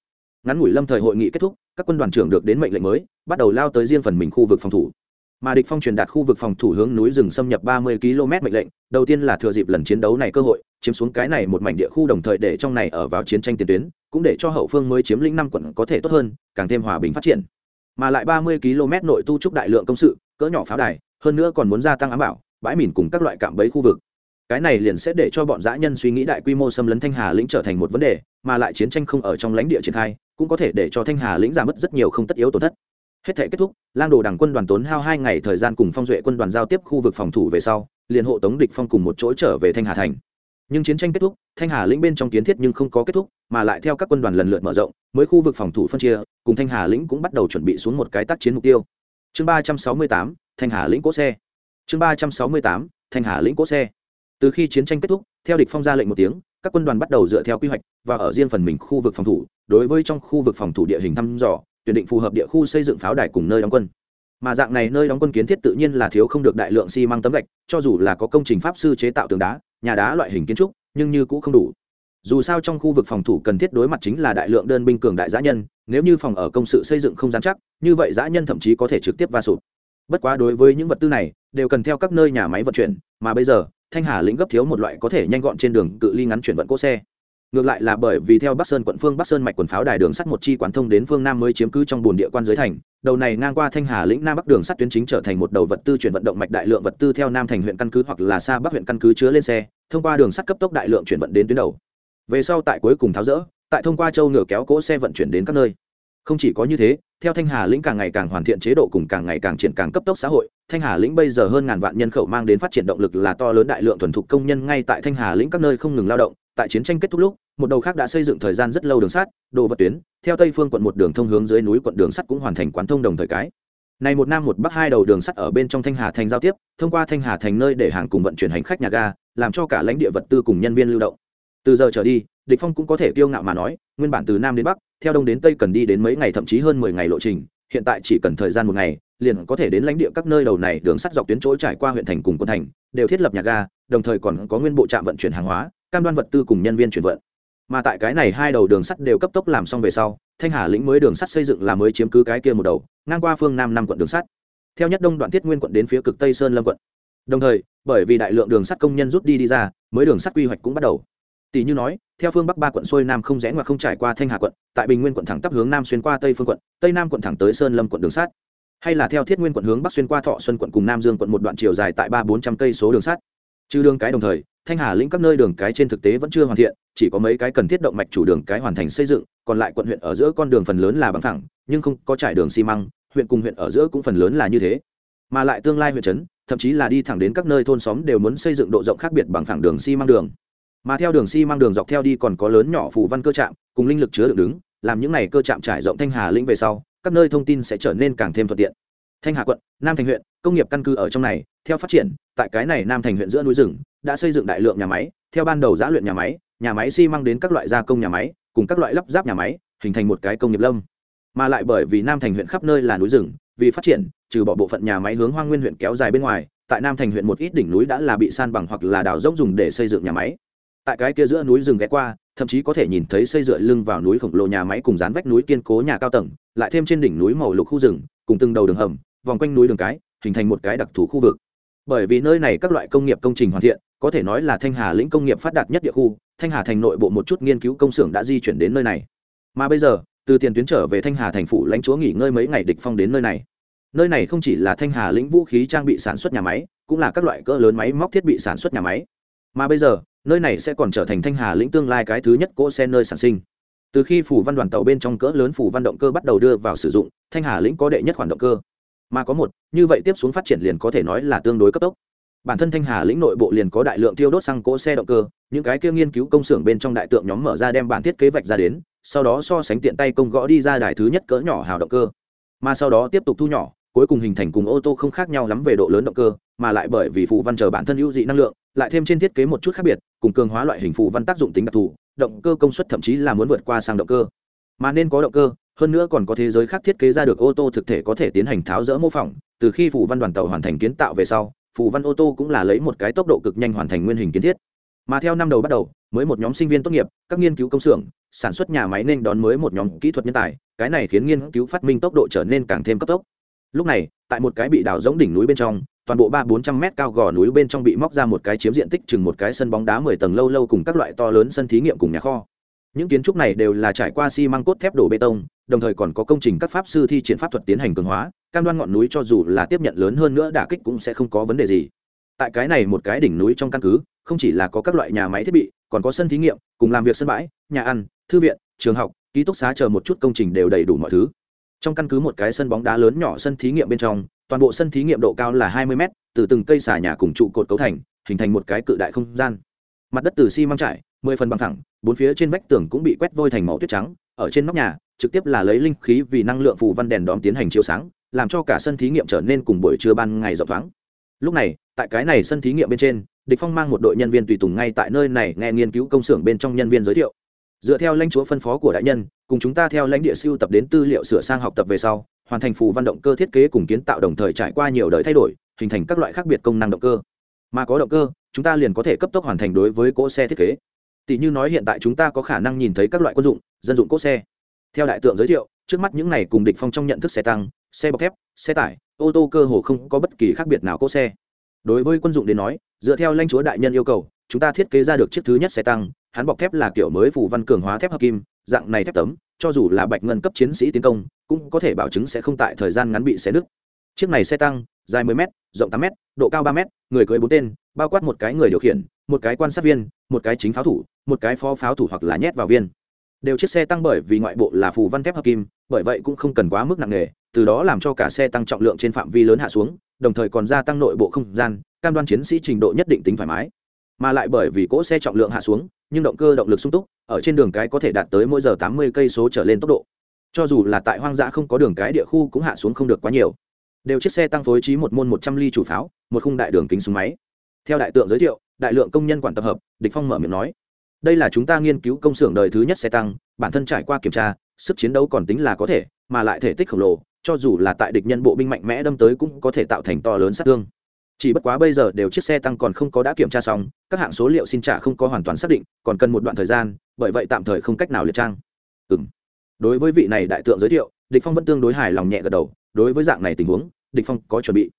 Ngắn ngủi lâm thời hội nghị kết thúc các quân đoàn trưởng được đến mệnh lệnh mới, bắt đầu lao tới riêng phần mình khu vực phòng thủ. Mà địch phong truyền đạt khu vực phòng thủ hướng núi rừng xâm nhập 30 km mệnh lệnh, đầu tiên là thừa dịp lần chiến đấu này cơ hội, chiếm xuống cái này một mảnh địa khu đồng thời để trong này ở vào chiến tranh tiền tuyến, cũng để cho hậu phương mới chiếm lĩnh năm quận có thể tốt hơn, càng thêm hòa bình phát triển. Mà lại 30 km nội tu trúc đại lượng công sự, cỡ nhỏ pháo đài, hơn nữa còn muốn gia tăng ám bảo, bãi mìn cùng các loại cạm bẫy khu vực. Cái này liền sẽ để cho bọn dã nhân suy nghĩ đại quy mô xâm lấn thanh hà lĩnh trở thành một vấn đề, mà lại chiến tranh không ở trong lãnh địa triển khai cũng có thể để cho thanh hà lĩnh giảm mất rất nhiều không tất yếu tổn thất. Hết thể kết thúc, lang đồ đảng quân đoàn tốn hao hai ngày thời gian cùng phong duệ quân đoàn giao tiếp khu vực phòng thủ về sau, liền hộ tống địch phong cùng một chỗ trở về thanh hà thành. Nhưng chiến tranh kết thúc, thanh hà lĩnh bên trong kiến thiết nhưng không có kết thúc, mà lại theo các quân đoàn lần lượt mở rộng, mới khu vực phòng thủ phân chia, cùng thanh hà lĩnh cũng bắt đầu chuẩn bị xuống một cái tác chiến mục tiêu. Chương ba trăm sáu mươi tám, thanh hà lĩnh cỗ xe. Chương ba trăm sáu mươi tám, thanh hà lĩnh cỗ xe. Từ khi chiến tranh kết thúc, theo địch phong ra lệnh một tiếng các quân đoàn bắt đầu dựa theo quy hoạch và ở riêng phần mình khu vực phòng thủ, đối với trong khu vực phòng thủ địa hình thăm dò, tuyển định phù hợp địa khu xây dựng pháo đài cùng nơi đóng quân. Mà dạng này nơi đóng quân kiến thiết tự nhiên là thiếu không được đại lượng xi măng tấm gạch, cho dù là có công trình pháp sư chế tạo tường đá, nhà đá loại hình kiến trúc, nhưng như cũng không đủ. Dù sao trong khu vực phòng thủ cần thiết đối mặt chính là đại lượng đơn binh cường đại giã nhân, nếu như phòng ở công sự xây dựng không dán chắc, như vậy giã nhân thậm chí có thể trực tiếp va sụp. Bất quá đối với những vật tư này, đều cần theo các nơi nhà máy vận chuyển, mà bây giờ thanh hà lĩnh gấp thiếu một loại có thể nhanh gọn trên đường cự ly ngắn chuyển vận cỗ xe. Ngược lại là bởi vì theo bắc sơn quận phương bắc sơn mạch quần pháo đài đường sắt một chi quán thông đến phương nam mới chiếm cứ trong bồn địa quan giới thành, đầu này ngang qua thanh hà lĩnh nam bắc đường sắt tuyến chính trở thành một đầu vật tư chuyển vận động mạch đại lượng vật tư theo nam thành huyện căn cứ hoặc là xa bắc huyện căn cứ chứa lên xe, thông qua đường sắt cấp tốc đại lượng chuyển vận đến tuyến đầu. Về sau tại cuối cùng tháo rỡ, tại thông qua châu ngựa kéo cỗ xe vận chuyển đến các nơi không chỉ có như thế, theo thanh hà lĩnh càng ngày càng hoàn thiện chế độ cùng càng ngày càng triển càng cấp tốc xã hội, thanh hà lĩnh bây giờ hơn ngàn vạn nhân khẩu mang đến phát triển động lực là to lớn đại lượng thuần thục công nhân ngay tại thanh hà lĩnh các nơi không ngừng lao động. Tại chiến tranh kết thúc lúc, một đầu khác đã xây dựng thời gian rất lâu đường sắt, đồ vật tuyến, theo tây phương quận một đường thông hướng dưới núi quận đường sắt cũng hoàn thành quán thông đồng thời cái. Này một nam một bắc hai đầu đường sắt ở bên trong thanh hà thành giao tiếp, thông qua thanh hà thành nơi để hàng cùng vận chuyển hành khách nhà ga, làm cho cả lãnh địa vật tư cùng nhân viên lưu động. Từ giờ trở đi địch phong cũng có thể kiêu ngạo mà nói, nguyên bản từ nam đến bắc, theo đông đến tây cần đi đến mấy ngày thậm chí hơn mười ngày lộ trình, hiện tại chỉ cần thời gian một ngày, liền có thể đến lãnh địa các nơi đầu này đường sắt dọc tuyến chỗ trải qua huyện thành cùng quân thành, đều thiết lập nhà ga, đồng thời còn có nguyên bộ trạm vận chuyển hàng hóa, cam đoan vật tư cùng nhân viên chuyển vận. Mà tại cái này hai đầu đường sắt đều cấp tốc làm xong về sau, thanh hà lĩnh mới đường sắt xây dựng là mới chiếm cứ cái kia một đầu, ngang qua phương nam năm quận đường sắt. Theo nhất đông đoạn thiết nguyên quận đến phía cực tây sơn lâm quận. Đồng thời, bởi vì đại lượng đường sắt công nhân rút đi đi ra, mới đường sắt quy hoạch cũng bắt đầu. Tỷ như nói theo phương bắc ba quận xuôi nam không rẽ ngoặt không trải qua thanh hà quận, tại bình nguyên quận thẳng tắp hướng nam xuyên qua tây phương quận, tây nam quận thẳng tới sơn lâm quận đường sắt. Hay là theo thiết nguyên quận hướng bắc xuyên qua thọ xuân quận cùng nam dương quận một đoạn chiều dài tại ba bốn trăm cây số đường sắt. Trừ đường cái đồng thời, thanh hà lĩnh các nơi đường cái trên thực tế vẫn chưa hoàn thiện, chỉ có mấy cái cần thiết động mạch chủ đường cái hoàn thành xây dựng, còn lại quận huyện ở giữa con đường phần lớn là bằng thẳng nhưng không có trải đường xi măng, huyện cùng huyện ở giữa cũng phần lớn là như thế. Mà lại tương lai huyện trấn, thậm chí là đi thẳng đến các nơi thôn xóm đều muốn xây dựng độ rộng khác biệt bằng thẳng đường xi măng đường mà theo đường xi măng đường dọc theo đi còn có lớn nhỏ phù văn cơ trạm, cùng linh lực chứa đựng đứng, làm những này cơ trạm trải rộng thanh hà lĩnh về sau, các nơi thông tin sẽ trở nên càng thêm thuận tiện. Thanh hà quận, nam thành huyện, công nghiệp căn cứ ở trong này, theo phát triển, tại cái này nam thành huyện giữa núi rừng, đã xây dựng đại lượng nhà máy, theo ban đầu giã luyện nhà máy nhà máy xi măng đến các loại gia công nhà máy, cùng các loại lắp ráp nhà máy, hình thành một cái công nghiệp lâm. Mà lại bởi vì nam thành huyện khắp nơi là núi rừng, vì phát triển, trừ bỏ bộ phận nhà máy hướng hoang nguyên huyện kéo dài bên ngoài, tại nam thành huyện một ít đỉnh núi đã là bị san bằng hoặc là đào dốc dùng để xây dựng nhà máy tại cái kia giữa núi rừng ghé qua, thậm chí có thể nhìn thấy xây dựa lưng vào núi khổng lồ nhà máy cùng dán vách núi kiên cố nhà cao tầng, lại thêm trên đỉnh núi màu lục khu rừng, cùng từng đầu đường hầm, vòng quanh núi đường cái, hình thành một cái đặc thù khu vực. Bởi vì nơi này các loại công nghiệp công trình hoàn thiện, có thể nói là thanh hà lĩnh công nghiệp phát đạt nhất địa khu, thanh hà thành nội bộ một chút nghiên cứu công xưởng đã di chuyển đến nơi này. Mà bây giờ, từ tiền tuyến trở về thanh hà thành phủ lãnh chúa nghỉ ngơi mấy ngày địch phong đến nơi này. Nơi này không chỉ là thanh hà lĩnh vũ khí trang bị sản xuất nhà máy, cũng là các loại cỡ lớn máy móc thiết bị sản xuất nhà máy. Mà bây giờ nơi này sẽ còn trở thành thanh hà lĩnh tương lai cái thứ nhất cỗ xe nơi sản sinh. Từ khi phủ văn đoàn tàu bên trong cỡ lớn phủ văn động cơ bắt đầu đưa vào sử dụng, thanh hà lĩnh có đệ nhất khoản động cơ. Mà có một, như vậy tiếp xuống phát triển liền có thể nói là tương đối cấp tốc. Bản thân thanh hà lĩnh nội bộ liền có đại lượng tiêu đốt xăng cỗ xe động cơ, những cái kia nghiên cứu công xưởng bên trong đại tượng nhóm mở ra đem bản thiết kế vạch ra đến, sau đó so sánh tiện tay công gõ đi ra đài thứ nhất cỡ nhỏ hào động cơ. Mà sau đó tiếp tục thu nhỏ cuối cùng hình thành cùng ô tô không khác nhau lắm về độ lớn động cơ, mà lại bởi vì phụ văn chờ bản thân hữu dị năng lượng, lại thêm trên thiết kế một chút khác biệt, cùng cường hóa loại hình phụ văn tác dụng tính đặc thù, động cơ công suất thậm chí là muốn vượt qua sang động cơ. Mà nên có động cơ, hơn nữa còn có thế giới khác thiết kế ra được ô tô thực thể có thể tiến hành tháo rỡ mô phỏng, từ khi phụ văn đoàn tàu hoàn thành kiến tạo về sau phụ văn ô tô cũng là lấy một cái tốc độ cực nhanh hoàn thành nguyên hình kiến thiết. Mà theo năm đầu bắt đầu, mới một nhóm sinh viên tốt nghiệp, các nghiên cứu công xưởng, sản xuất nhà máy nên đón mới một nhóm kỹ thuật nhân tài, cái này khiến nghiên cứu phát minh tốc độ trở nên càng thêm cấp tốc lúc này, tại một cái bị đào rỗng đỉnh núi bên trong, toàn bộ ba bốn trăm mét cao gò núi bên trong bị móc ra một cái chiếm diện tích chừng một cái sân bóng đá mười tầng lâu lâu cùng các loại to lớn sân thí nghiệm cùng nhà kho. Những kiến trúc này đều là trải qua xi măng cốt thép đổ bê tông, đồng thời còn có công trình các pháp sư thi triển pháp thuật tiến hành cường hóa, cam đoan ngọn núi cho dù là tiếp nhận lớn hơn nữa đả kích cũng sẽ không có vấn đề gì. Tại cái này một cái đỉnh núi trong căn cứ, không chỉ là có các loại nhà máy thiết bị, còn có sân thí nghiệm, cùng làm việc sân bãi, nhà ăn, thư viện, trường học, ký túc xá chờ một chút công trình đều đầy đủ mọi thứ trong căn cứ một cái sân bóng đá lớn nhỏ sân thí nghiệm bên trong, toàn bộ sân thí nghiệm độ cao là hai mươi mét, từ từng cây xà nhà cùng trụ cột cấu thành, hình thành một cái cự đại không gian. Mặt đất từ xi măng trải, mười phần bằng thẳng, bốn phía trên vách tường cũng bị quét vôi thành màu tuyết trắng, ở trên nóc nhà, trực tiếp là lấy linh khí vì năng lượng phù văn đèn đóm tiến hành chiếu sáng, làm cho cả sân thí nghiệm trở nên cùng buổi trưa ban ngày rộng thoáng. Lúc này, tại cái này sân thí nghiệm bên trên, địch phong mang một đội nhân viên tùy tùng ngay tại nơi này nghe nghiên cứu công xưởng bên trong nhân viên giới thiệu. Dựa theo lãnh chúa phân phó của đại nhân cùng chúng ta theo lãnh địa siêu tập đến tư liệu sửa sang học tập về sau, hoàn thành phù văn động cơ thiết kế cùng kiến tạo đồng thời trải qua nhiều đời thay đổi, hình thành các loại khác biệt công năng động cơ. Mà có động cơ, chúng ta liền có thể cấp tốc hoàn thành đối với cỗ xe thiết kế. Tỷ như nói hiện tại chúng ta có khả năng nhìn thấy các loại quân dụng, dân dụng cỗ xe. Theo đại tượng giới thiệu, trước mắt những này cùng địch phong trong nhận thức xe tăng, xe bọc thép, xe tải, ô tô cơ hồ không có bất kỳ khác biệt nào cỗ xe. Đối với quân dụng đến nói, dựa theo lãnh chúa đại nhân yêu cầu, chúng ta thiết kế ra được chiếc thứ nhất xe tăng, hắn bọc thép là kiểu mới phủ văn cường hóa thép hợp kim dạng này thép tấm, cho dù là bạch ngân cấp chiến sĩ tiến công, cũng có thể bảo chứng sẽ không tại thời gian ngắn bị xé nứt. Chiếc này xe tăng, dài 10 m rộng 8 m độ cao 3 m người cưới bốn tên, bao quát một cái người điều khiển, một cái quan sát viên, một cái chính pháo thủ, một cái phó pháo thủ hoặc là nhét vào viên. Đều chiếc xe tăng bởi vì ngoại bộ là phù văn thép hợp kim, bởi vậy cũng không cần quá mức nặng nề, từ đó làm cho cả xe tăng trọng lượng trên phạm vi lớn hạ xuống, đồng thời còn gia tăng nội bộ không gian, cam đoan chiến sĩ trình độ nhất định tính thoải mái mà lại bởi vì cỗ xe trọng lượng hạ xuống, nhưng động cơ động lực sung túc, ở trên đường cái có thể đạt tới mỗi giờ tám mươi cây số trở lên tốc độ. Cho dù là tại hoang dã không có đường cái địa khu cũng hạ xuống không được quá nhiều. Đều chiếc xe tăng phối trí một môn một trăm ly chủ pháo, một khung đại đường kính súng máy. Theo đại tượng giới thiệu, đại lượng công nhân quản tập hợp, địch phong mở miệng nói, đây là chúng ta nghiên cứu công xưởng đời thứ nhất xe tăng, bản thân trải qua kiểm tra, sức chiến đấu còn tính là có thể, mà lại thể tích khổng lồ, cho dù là tại địch nhân bộ binh mạnh mẽ đâm tới cũng có thể tạo thành to lớn sát thương chỉ bất quá bây giờ đều chiếc xe tăng còn không có đã kiểm tra xong, các hạng số liệu xin trả không có hoàn toàn xác định, còn cần một đoạn thời gian, bởi vậy tạm thời không cách nào liệt trang. Ừ m đối với vị này đại tượng giới thiệu, địch phong vẫn tương đối hài lòng nhẹ gật đầu, đối với dạng này tình huống, địch phong có chuẩn bị.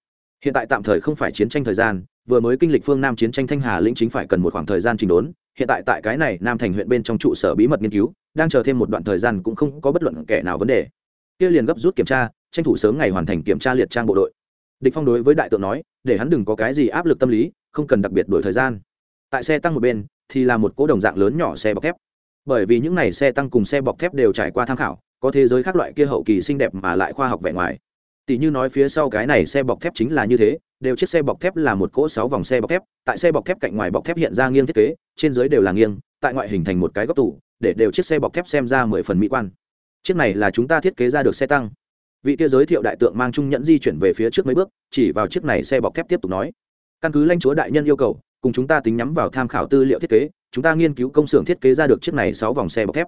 Hiện tại tạm thời không phải chiến tranh thời gian, vừa mới kinh lịch phương nam chiến tranh thanh hà lĩnh chính phải cần một khoảng thời gian trình đốn, hiện tại tại cái này nam thành huyện bên trong trụ sở bí mật nghiên cứu, đang chờ thêm một đoạn thời gian cũng không có bất luận kẻ nào vấn đề. Kia liền gấp rút kiểm tra, tranh thủ sớm ngày hoàn thành kiểm tra liệt trang bộ đội địch phong đối với đại tượng nói, để hắn đừng có cái gì áp lực tâm lý, không cần đặc biệt đổi thời gian. Tại xe tăng một bên, thì là một cỗ đồng dạng lớn nhỏ xe bọc thép. Bởi vì những này xe tăng cùng xe bọc thép đều trải qua tham khảo, có thế giới khác loại kia hậu kỳ xinh đẹp mà lại khoa học vẻ ngoài. Tỷ như nói phía sau cái này xe bọc thép chính là như thế, đều chiếc xe bọc thép là một cỗ sáu vòng xe bọc thép, tại xe bọc thép cạnh ngoài bọc thép hiện ra nghiêng thiết kế, trên dưới đều là nghiêng, tại ngoại hình thành một cái góc tủ, để đều chiếc xe bọc thép xem ra mười phần mỹ quan. Chiếc này là chúng ta thiết kế ra được xe tăng vị kia giới thiệu đại tượng mang trung nhẫn di chuyển về phía trước mấy bước, chỉ vào chiếc này xe bọc thép tiếp tục nói. Căn cứ lãnh chúa đại nhân yêu cầu, cùng chúng ta tính nhắm vào tham khảo tư liệu thiết kế, chúng ta nghiên cứu công xưởng thiết kế ra được chiếc này sáu vòng xe bọc thép.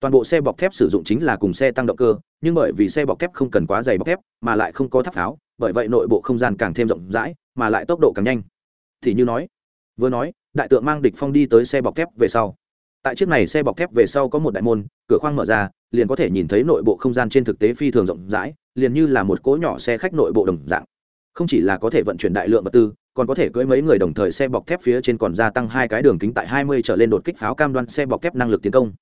Toàn bộ xe bọc thép sử dụng chính là cùng xe tăng động cơ, nhưng bởi vì xe bọc thép không cần quá dày bọc thép, mà lại không có tháp pháo, bởi vậy nội bộ không gian càng thêm rộng rãi, mà lại tốc độ càng nhanh. Thì như nói, vừa nói, đại tượng mang địch phong đi tới xe bọc thép về sau tại chiếc này xe bọc thép về sau có một đại môn, cửa khoang mở ra, liền có thể nhìn thấy nội bộ không gian trên thực tế phi thường rộng rãi, liền như là một cỗ nhỏ xe khách nội bộ đồng dạng. Không chỉ là có thể vận chuyển đại lượng vật tư, còn có thể cưỡi mấy người đồng thời xe bọc thép phía trên còn gia tăng hai cái đường kính tại 20 trở lên đột kích pháo cam đoan xe bọc thép năng lực tiến công.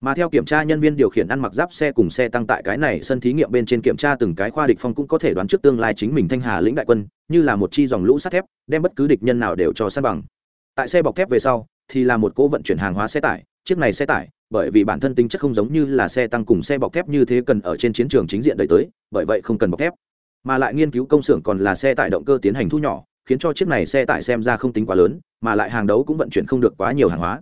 Mà theo kiểm tra, nhân viên điều khiển ăn mặc giáp xe cùng xe tăng tại cái này sân thí nghiệm bên trên kiểm tra từng cái khoa địch phong cũng có thể đoán trước tương lai chính mình thanh hà lĩnh đại quân, như là một chi dòng lũ sắt thép, đem bất cứ địch nhân nào đều cho sát bằng. Tại xe bọc thép về sau thì là một cỗ vận chuyển hàng hóa xe tải, chiếc này xe tải, bởi vì bản thân tính chất không giống như là xe tăng cùng xe bọc thép như thế cần ở trên chiến trường chính diện đẩy tới, bởi vậy không cần bọc thép. Mà lại nghiên cứu công xưởng còn là xe tải động cơ tiến hành thu nhỏ, khiến cho chiếc này xe tải xem ra không tính quá lớn, mà lại hàng đấu cũng vận chuyển không được quá nhiều hàng hóa.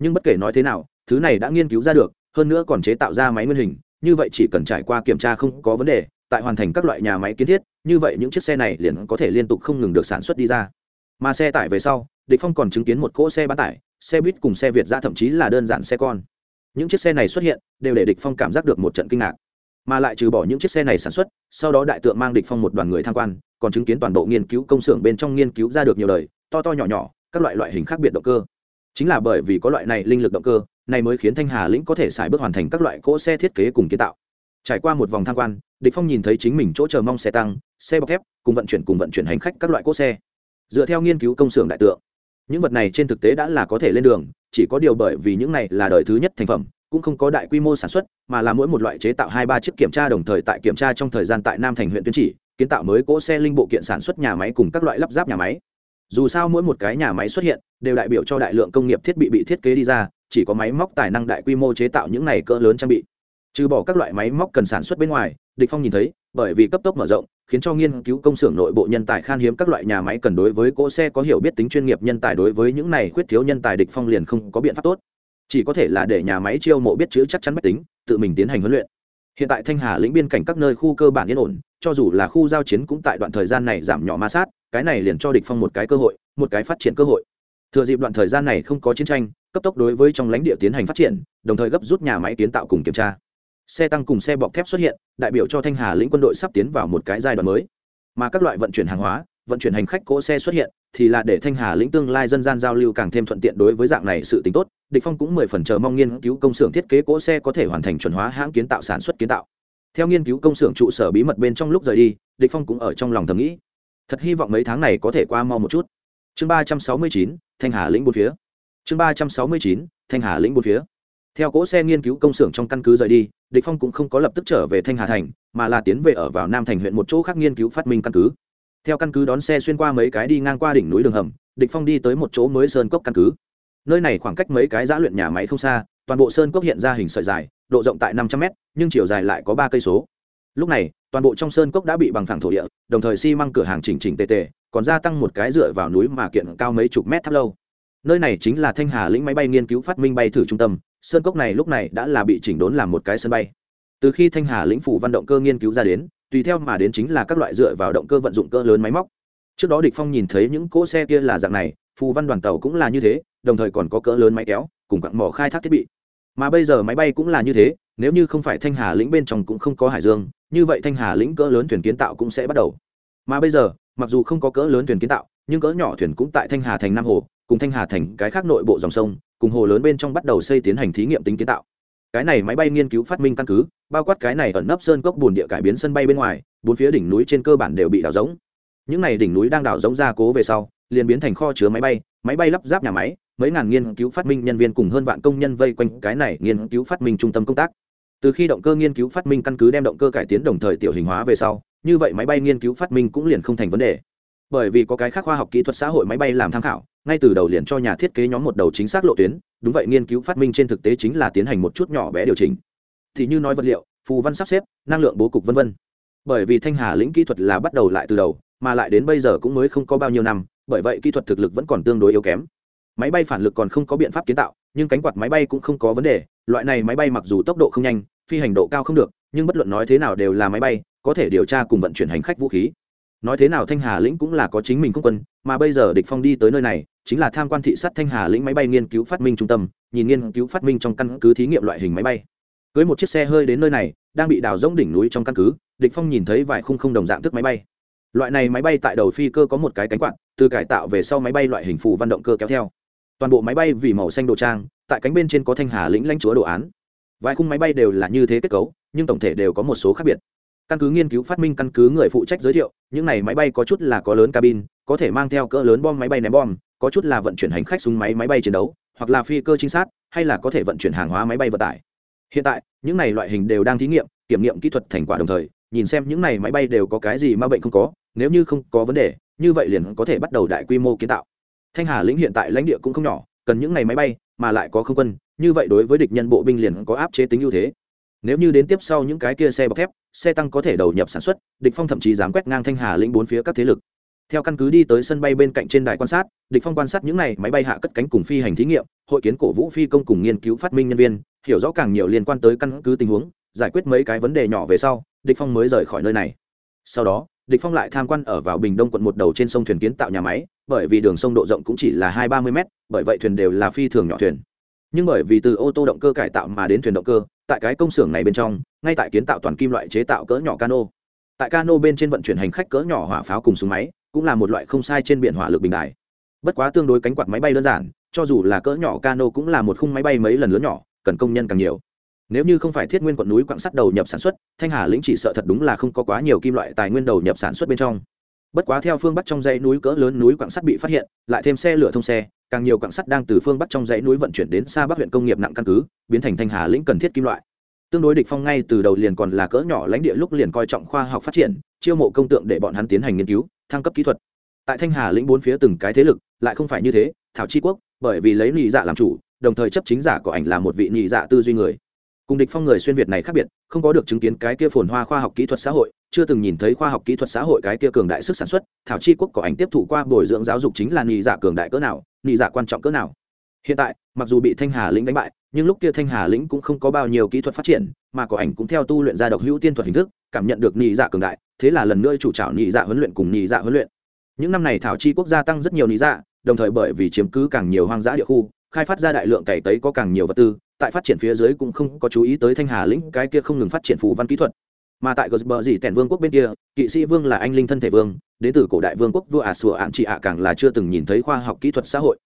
Nhưng bất kể nói thế nào, thứ này đã nghiên cứu ra được, hơn nữa còn chế tạo ra máy nguyên hình, như vậy chỉ cần trải qua kiểm tra không có vấn đề, tại hoàn thành các loại nhà máy kiến thiết, như vậy những chiếc xe này liền có thể liên tục không ngừng được sản xuất đi ra. Mà xe tải về sau, địch phong còn chứng kiến một cỗ xe bán tải xe buýt cùng xe việt ra thậm chí là đơn giản xe con. Những chiếc xe này xuất hiện, đều để địch phong cảm giác được một trận kinh ngạc. Mà lại trừ bỏ những chiếc xe này sản xuất, sau đó đại tượng mang địch phong một đoàn người tham quan, còn chứng kiến toàn bộ nghiên cứu công xưởng bên trong nghiên cứu ra được nhiều đời, to to nhỏ nhỏ, các loại loại hình khác biệt động cơ. Chính là bởi vì có loại này linh lực động cơ, này mới khiến thanh hà lĩnh có thể xài bước hoàn thành các loại cỗ xe thiết kế cùng kiến tạo. Trải qua một vòng tham quan, địch phong nhìn thấy chính mình chỗ chờ mong xe tăng, xe bọc thép, cùng vận chuyển cùng vận chuyển hành khách các loại cỗ xe. Dựa theo nghiên cứu công xưởng đại tượng những vật này trên thực tế đã là có thể lên đường, chỉ có điều bởi vì những này là đời thứ nhất thành phẩm, cũng không có đại quy mô sản xuất, mà là mỗi một loại chế tạo hai ba chiếc kiểm tra đồng thời tại kiểm tra trong thời gian tại nam thành huyện tuyên chỉ, kiến tạo mới cỗ xe linh bộ kiện sản xuất nhà máy cùng các loại lắp ráp nhà máy. Dù sao mỗi một cái nhà máy xuất hiện, đều đại biểu cho đại lượng công nghiệp thiết bị bị thiết kế đi ra, chỉ có máy móc tài năng đại quy mô chế tạo những này cỡ lớn trang bị trừ bỏ các loại máy móc cần sản xuất bên ngoài, địch phong nhìn thấy, bởi vì cấp tốc mở rộng, khiến cho nghiên cứu công xưởng nội bộ nhân tài khan hiếm các loại nhà máy cần đối với cỗ xe có hiểu biết tính chuyên nghiệp nhân tài đối với những này khuyết thiếu nhân tài địch phong liền không có biện pháp tốt. Chỉ có thể là để nhà máy chiêu mộ biết chữ chắc chắn máy tính, tự mình tiến hành huấn luyện. Hiện tại thanh hà lĩnh biên cảnh các nơi khu cơ bản yên ổn, cho dù là khu giao chiến cũng tại đoạn thời gian này giảm nhỏ ma sát, cái này liền cho địch phong một cái cơ hội, một cái phát triển cơ hội. Thừa dịp đoạn thời gian này không có chiến tranh, cấp tốc đối với trong lãnh địa tiến hành phát triển, đồng thời gấp rút nhà máy kiến tạo cùng kiểm tra xe tăng cùng xe bọc thép xuất hiện, đại biểu cho thanh hà lĩnh quân đội sắp tiến vào một cái giai đoạn mới. Mà các loại vận chuyển hàng hóa, vận chuyển hành khách cỗ xe xuất hiện, thì là để thanh hà lĩnh tương lai dân gian giao lưu càng thêm thuận tiện đối với dạng này sự tính tốt. Địch phong cũng mười phần chờ mong nghiên cứu công xưởng thiết kế cỗ xe có thể hoàn thành chuẩn hóa hãng kiến tạo sản xuất kiến tạo. Theo nghiên cứu công xưởng trụ sở bí mật bên trong lúc rời đi, địch phong cũng ở trong lòng thầm nghĩ. Thật hy vọng mấy tháng này có thể qua mau một chút. Chương ba trăm sáu mươi chín, thanh hà lĩnh bốn phía. Chương ba trăm sáu mươi chín, thanh hà lĩnh bốn phía theo cỗ xe nghiên cứu công xưởng trong căn cứ rời đi, địch phong cũng không có lập tức trở về thanh hà thành, mà là tiến về ở vào nam thành huyện một chỗ khác nghiên cứu phát minh căn cứ. Theo căn cứ đón xe xuyên qua mấy cái đi ngang qua đỉnh núi đường hầm, địch phong đi tới một chỗ mới sơn cốc căn cứ. Nơi này khoảng cách mấy cái giã luyện nhà máy không xa, toàn bộ sơn cốc hiện ra hình sợi dài, độ rộng tại năm trăm mét, nhưng chiều dài lại có ba cây số. Lúc này, toàn bộ trong sơn cốc đã bị bằng phẳng thổ địa, đồng thời xi măng cửa hàng chỉnh chỉnh tề tề, còn gia tăng một cái dựa vào núi mà kiện cao mấy chục mét thấp lâu. Nơi này chính là thanh hà lĩnh máy bay nghiên cứu phát minh bay thử trung tâm sơn cốc này lúc này đã là bị chỉnh đốn làm một cái sân bay. Từ khi thanh hà lĩnh phủ văn động cơ nghiên cứu ra đến, tùy theo mà đến chính là các loại dựa vào động cơ vận dụng cơ lớn máy móc. Trước đó địch phong nhìn thấy những cỗ xe kia là dạng này, phù văn đoàn tàu cũng là như thế, đồng thời còn có cỡ lớn máy kéo, cùng quặng mỏ khai thác thiết bị. Mà bây giờ máy bay cũng là như thế, nếu như không phải thanh hà lĩnh bên trong cũng không có hải dương, như vậy thanh hà lĩnh cỡ lớn thuyền kiến tạo cũng sẽ bắt đầu. Mà bây giờ, mặc dù không có cỡ lớn thuyền kiến tạo, nhưng cỡ nhỏ thuyền cũng tại thanh hà thành nam hồ, cùng thanh hà thành cái khác nội bộ dòng sông cùng hồ lớn bên trong bắt đầu xây tiến hành thí nghiệm tính kiến tạo. Cái này máy bay nghiên cứu phát minh căn cứ, bao quát cái này ẩn nấp sơn cốc buồn địa cải biến sân bay bên ngoài, bốn phía đỉnh núi trên cơ bản đều bị đào giống những này đỉnh núi đang đào giống ra cố về sau, liền biến thành kho chứa máy bay máy bay lắp ráp nhà máy, mấy ngàn nghiên cứu phát minh nhân viên cùng hơn vạn công nhân vây quanh cái này nghiên cứu phát minh trung tâm công tác. Từ khi động cơ nghiên cứu phát minh căn cứ đem động cơ cải tiến đồng thời tiểu hình hóa về sau, như vậy máy bay nghiên cứu phát minh cũng liền không thành vấn đề. Bởi vì có cái khác khoa học kỹ thuật xã hội máy bay làm tham khảo ngay từ đầu liền cho nhà thiết kế nhóm một đầu chính xác lộ tuyến, đúng vậy nghiên cứu phát minh trên thực tế chính là tiến hành một chút nhỏ bé điều chỉnh. Thì như nói vật liệu, phù văn sắp xếp, năng lượng bố cục v v bởi vì thanh hà lĩnh kỹ thuật là bắt đầu lại từ đầu, mà lại đến bây giờ cũng mới không có bao nhiêu năm, bởi vậy kỹ thuật thực lực vẫn còn tương đối yếu kém. Máy bay phản lực còn không có biện pháp kiến tạo, nhưng cánh quạt máy bay cũng không có vấn đề, loại này máy bay mặc dù tốc độ không nhanh, phi hành độ cao không được, nhưng bất luận nói thế nào đều là máy bay, có thể điều tra cùng vận chuyển hành khách vũ khí nói thế nào thanh hà lĩnh cũng là có chính mình không quân, mà bây giờ địch phong đi tới nơi này, chính là tham quan thị sát thanh hà lĩnh máy bay nghiên cứu phát minh trung tâm, nhìn nghiên cứu phát minh trong căn cứ thí nghiệm loại hình máy bay. Cưới một chiếc xe hơi đến nơi này, đang bị đào rỗng đỉnh núi trong căn cứ, địch phong nhìn thấy vài khung không đồng dạng thức máy bay. Loại này máy bay tại đầu phi cơ có một cái cánh quạt, từ cải tạo về sau máy bay loại hình phù văn động cơ kéo theo. Toàn bộ máy bay vì màu xanh đồ trang, tại cánh bên trên có thanh hà lĩnh lãnh chúa đồ án. Vài khung máy bay đều là như thế kết cấu, nhưng tổng thể đều có một số khác biệt căn cứ nghiên cứu phát minh căn cứ người phụ trách giới thiệu, những này máy bay có chút là có lớn cabin, có thể mang theo cỡ lớn bom máy bay ném bom, có chút là vận chuyển hành khách súng máy máy bay chiến đấu, hoặc là phi cơ trinh sát, hay là có thể vận chuyển hàng hóa máy bay vận tải. Hiện tại, những này loại hình đều đang thí nghiệm, kiểm nghiệm kỹ thuật thành quả đồng thời, nhìn xem những này máy bay đều có cái gì mà bệnh không có, nếu như không có vấn đề, như vậy liền có thể bắt đầu đại quy mô kiến tạo. Thanh hà lĩnh hiện tại lãnh địa cũng không nhỏ, cần những này máy bay, mà lại có không quân, như vậy đối với địch nhân bộ binh liền có áp chế tính ưu thế nếu như đến tiếp sau những cái kia xe bọc thép, xe tăng có thể đầu nhập sản xuất, địch phong thậm chí dám quét ngang thanh hà lĩnh bốn phía các thế lực. Theo căn cứ đi tới sân bay bên cạnh trên đài quan sát, địch phong quan sát những này máy bay hạ cất cánh cùng phi hành thí nghiệm, hội kiến cổ vũ phi công cùng nghiên cứu phát minh nhân viên, hiểu rõ càng nhiều liên quan tới căn cứ tình huống, giải quyết mấy cái vấn đề nhỏ về sau, địch phong mới rời khỏi nơi này. Sau đó, địch phong lại tham quan ở vào bình đông quận một đầu trên sông thuyền kiến tạo nhà máy, bởi vì đường sông độ rộng cũng chỉ là hai ba mươi mét, bởi vậy thuyền đều là phi thường nhỏ thuyền. Nhưng bởi vì từ ô tô động cơ cải tạo mà đến thuyền động cơ tại cái công xưởng này bên trong, ngay tại kiến tạo toàn kim loại chế tạo cỡ nhỏ cano. Tại cano bên trên vận chuyển hành khách cỡ nhỏ hỏa pháo cùng súng máy, cũng là một loại không sai trên biển hỏa lực bình đại bất quá tương đối cánh quạt máy bay đơn giản, cho dù là cỡ nhỏ cano cũng là một khung máy bay mấy lần lớn nhỏ, cần công nhân càng nhiều. Nếu như không phải thiết nguyên quận núi quặng sắt đầu nhập sản xuất, thanh hà lĩnh chỉ sợ thật đúng là không có quá nhiều kim loại tài nguyên đầu nhập sản xuất bên trong. Bất quá theo phương bắc trong dãy núi cỡ lớn núi quặng sắt bị phát hiện, lại thêm xe lửa thông xe càng nhiều quặng sắt đang từ phương bắc trong dãy núi vận chuyển đến xa bắc huyện công nghiệp nặng căn cứ, biến thành thanh hà lĩnh cần thiết kim loại. Tương đối địch phong ngay từ đầu liền còn là cỡ nhỏ lãnh địa lúc liền coi trọng khoa học phát triển, chiêu mộ công tượng để bọn hắn tiến hành nghiên cứu, thăng cấp kỹ thuật. Tại thanh hà lĩnh bốn phía từng cái thế lực, lại không phải như thế, thảo chi quốc, bởi vì lấy nhị dạ làm chủ, đồng thời chấp chính giả của ảnh là một vị nhị dạ tư duy người. Cùng địch phong người xuyên việt này khác biệt, không có được chứng kiến cái kia phồn hoa khoa học kỹ thuật xã hội, chưa từng nhìn thấy khoa học kỹ thuật xã hội cái kia cường đại sức sản xuất. Thảo chi quốc có ảnh tiếp thụ qua bồi dưỡng giáo dục chính là nhị dạ cường đại cỡ nào nị dạ quan trọng cỡ nào. Hiện tại, mặc dù bị thanh hà lĩnh đánh bại, nhưng lúc kia thanh hà lĩnh cũng không có bao nhiêu kỹ thuật phát triển, mà có ảnh cũng theo tu luyện ra độc hữu tiên thuật hình thức, cảm nhận được nị dạ cường đại, thế là lần nữa chủ trào nị dạ huấn luyện cùng nị dạ huấn luyện. Những năm này thảo chi quốc gia tăng rất nhiều nị dạ đồng thời bởi vì chiếm cứ càng nhiều hoang dã địa khu, khai phát ra đại lượng cày tấy có càng nhiều vật tư, tại phát triển phía dưới cũng không có chú ý tới thanh hà lĩnh, cái kia không ngừng phát triển phù văn kỹ thuật mà tại gờ bờ dì tẻn vương quốc bên kia, kỵ sĩ vương là anh linh thân thể vương, đến từ cổ đại vương quốc vua ả sùa ạn chị ạ càng là chưa từng nhìn thấy khoa học kỹ thuật xã hội.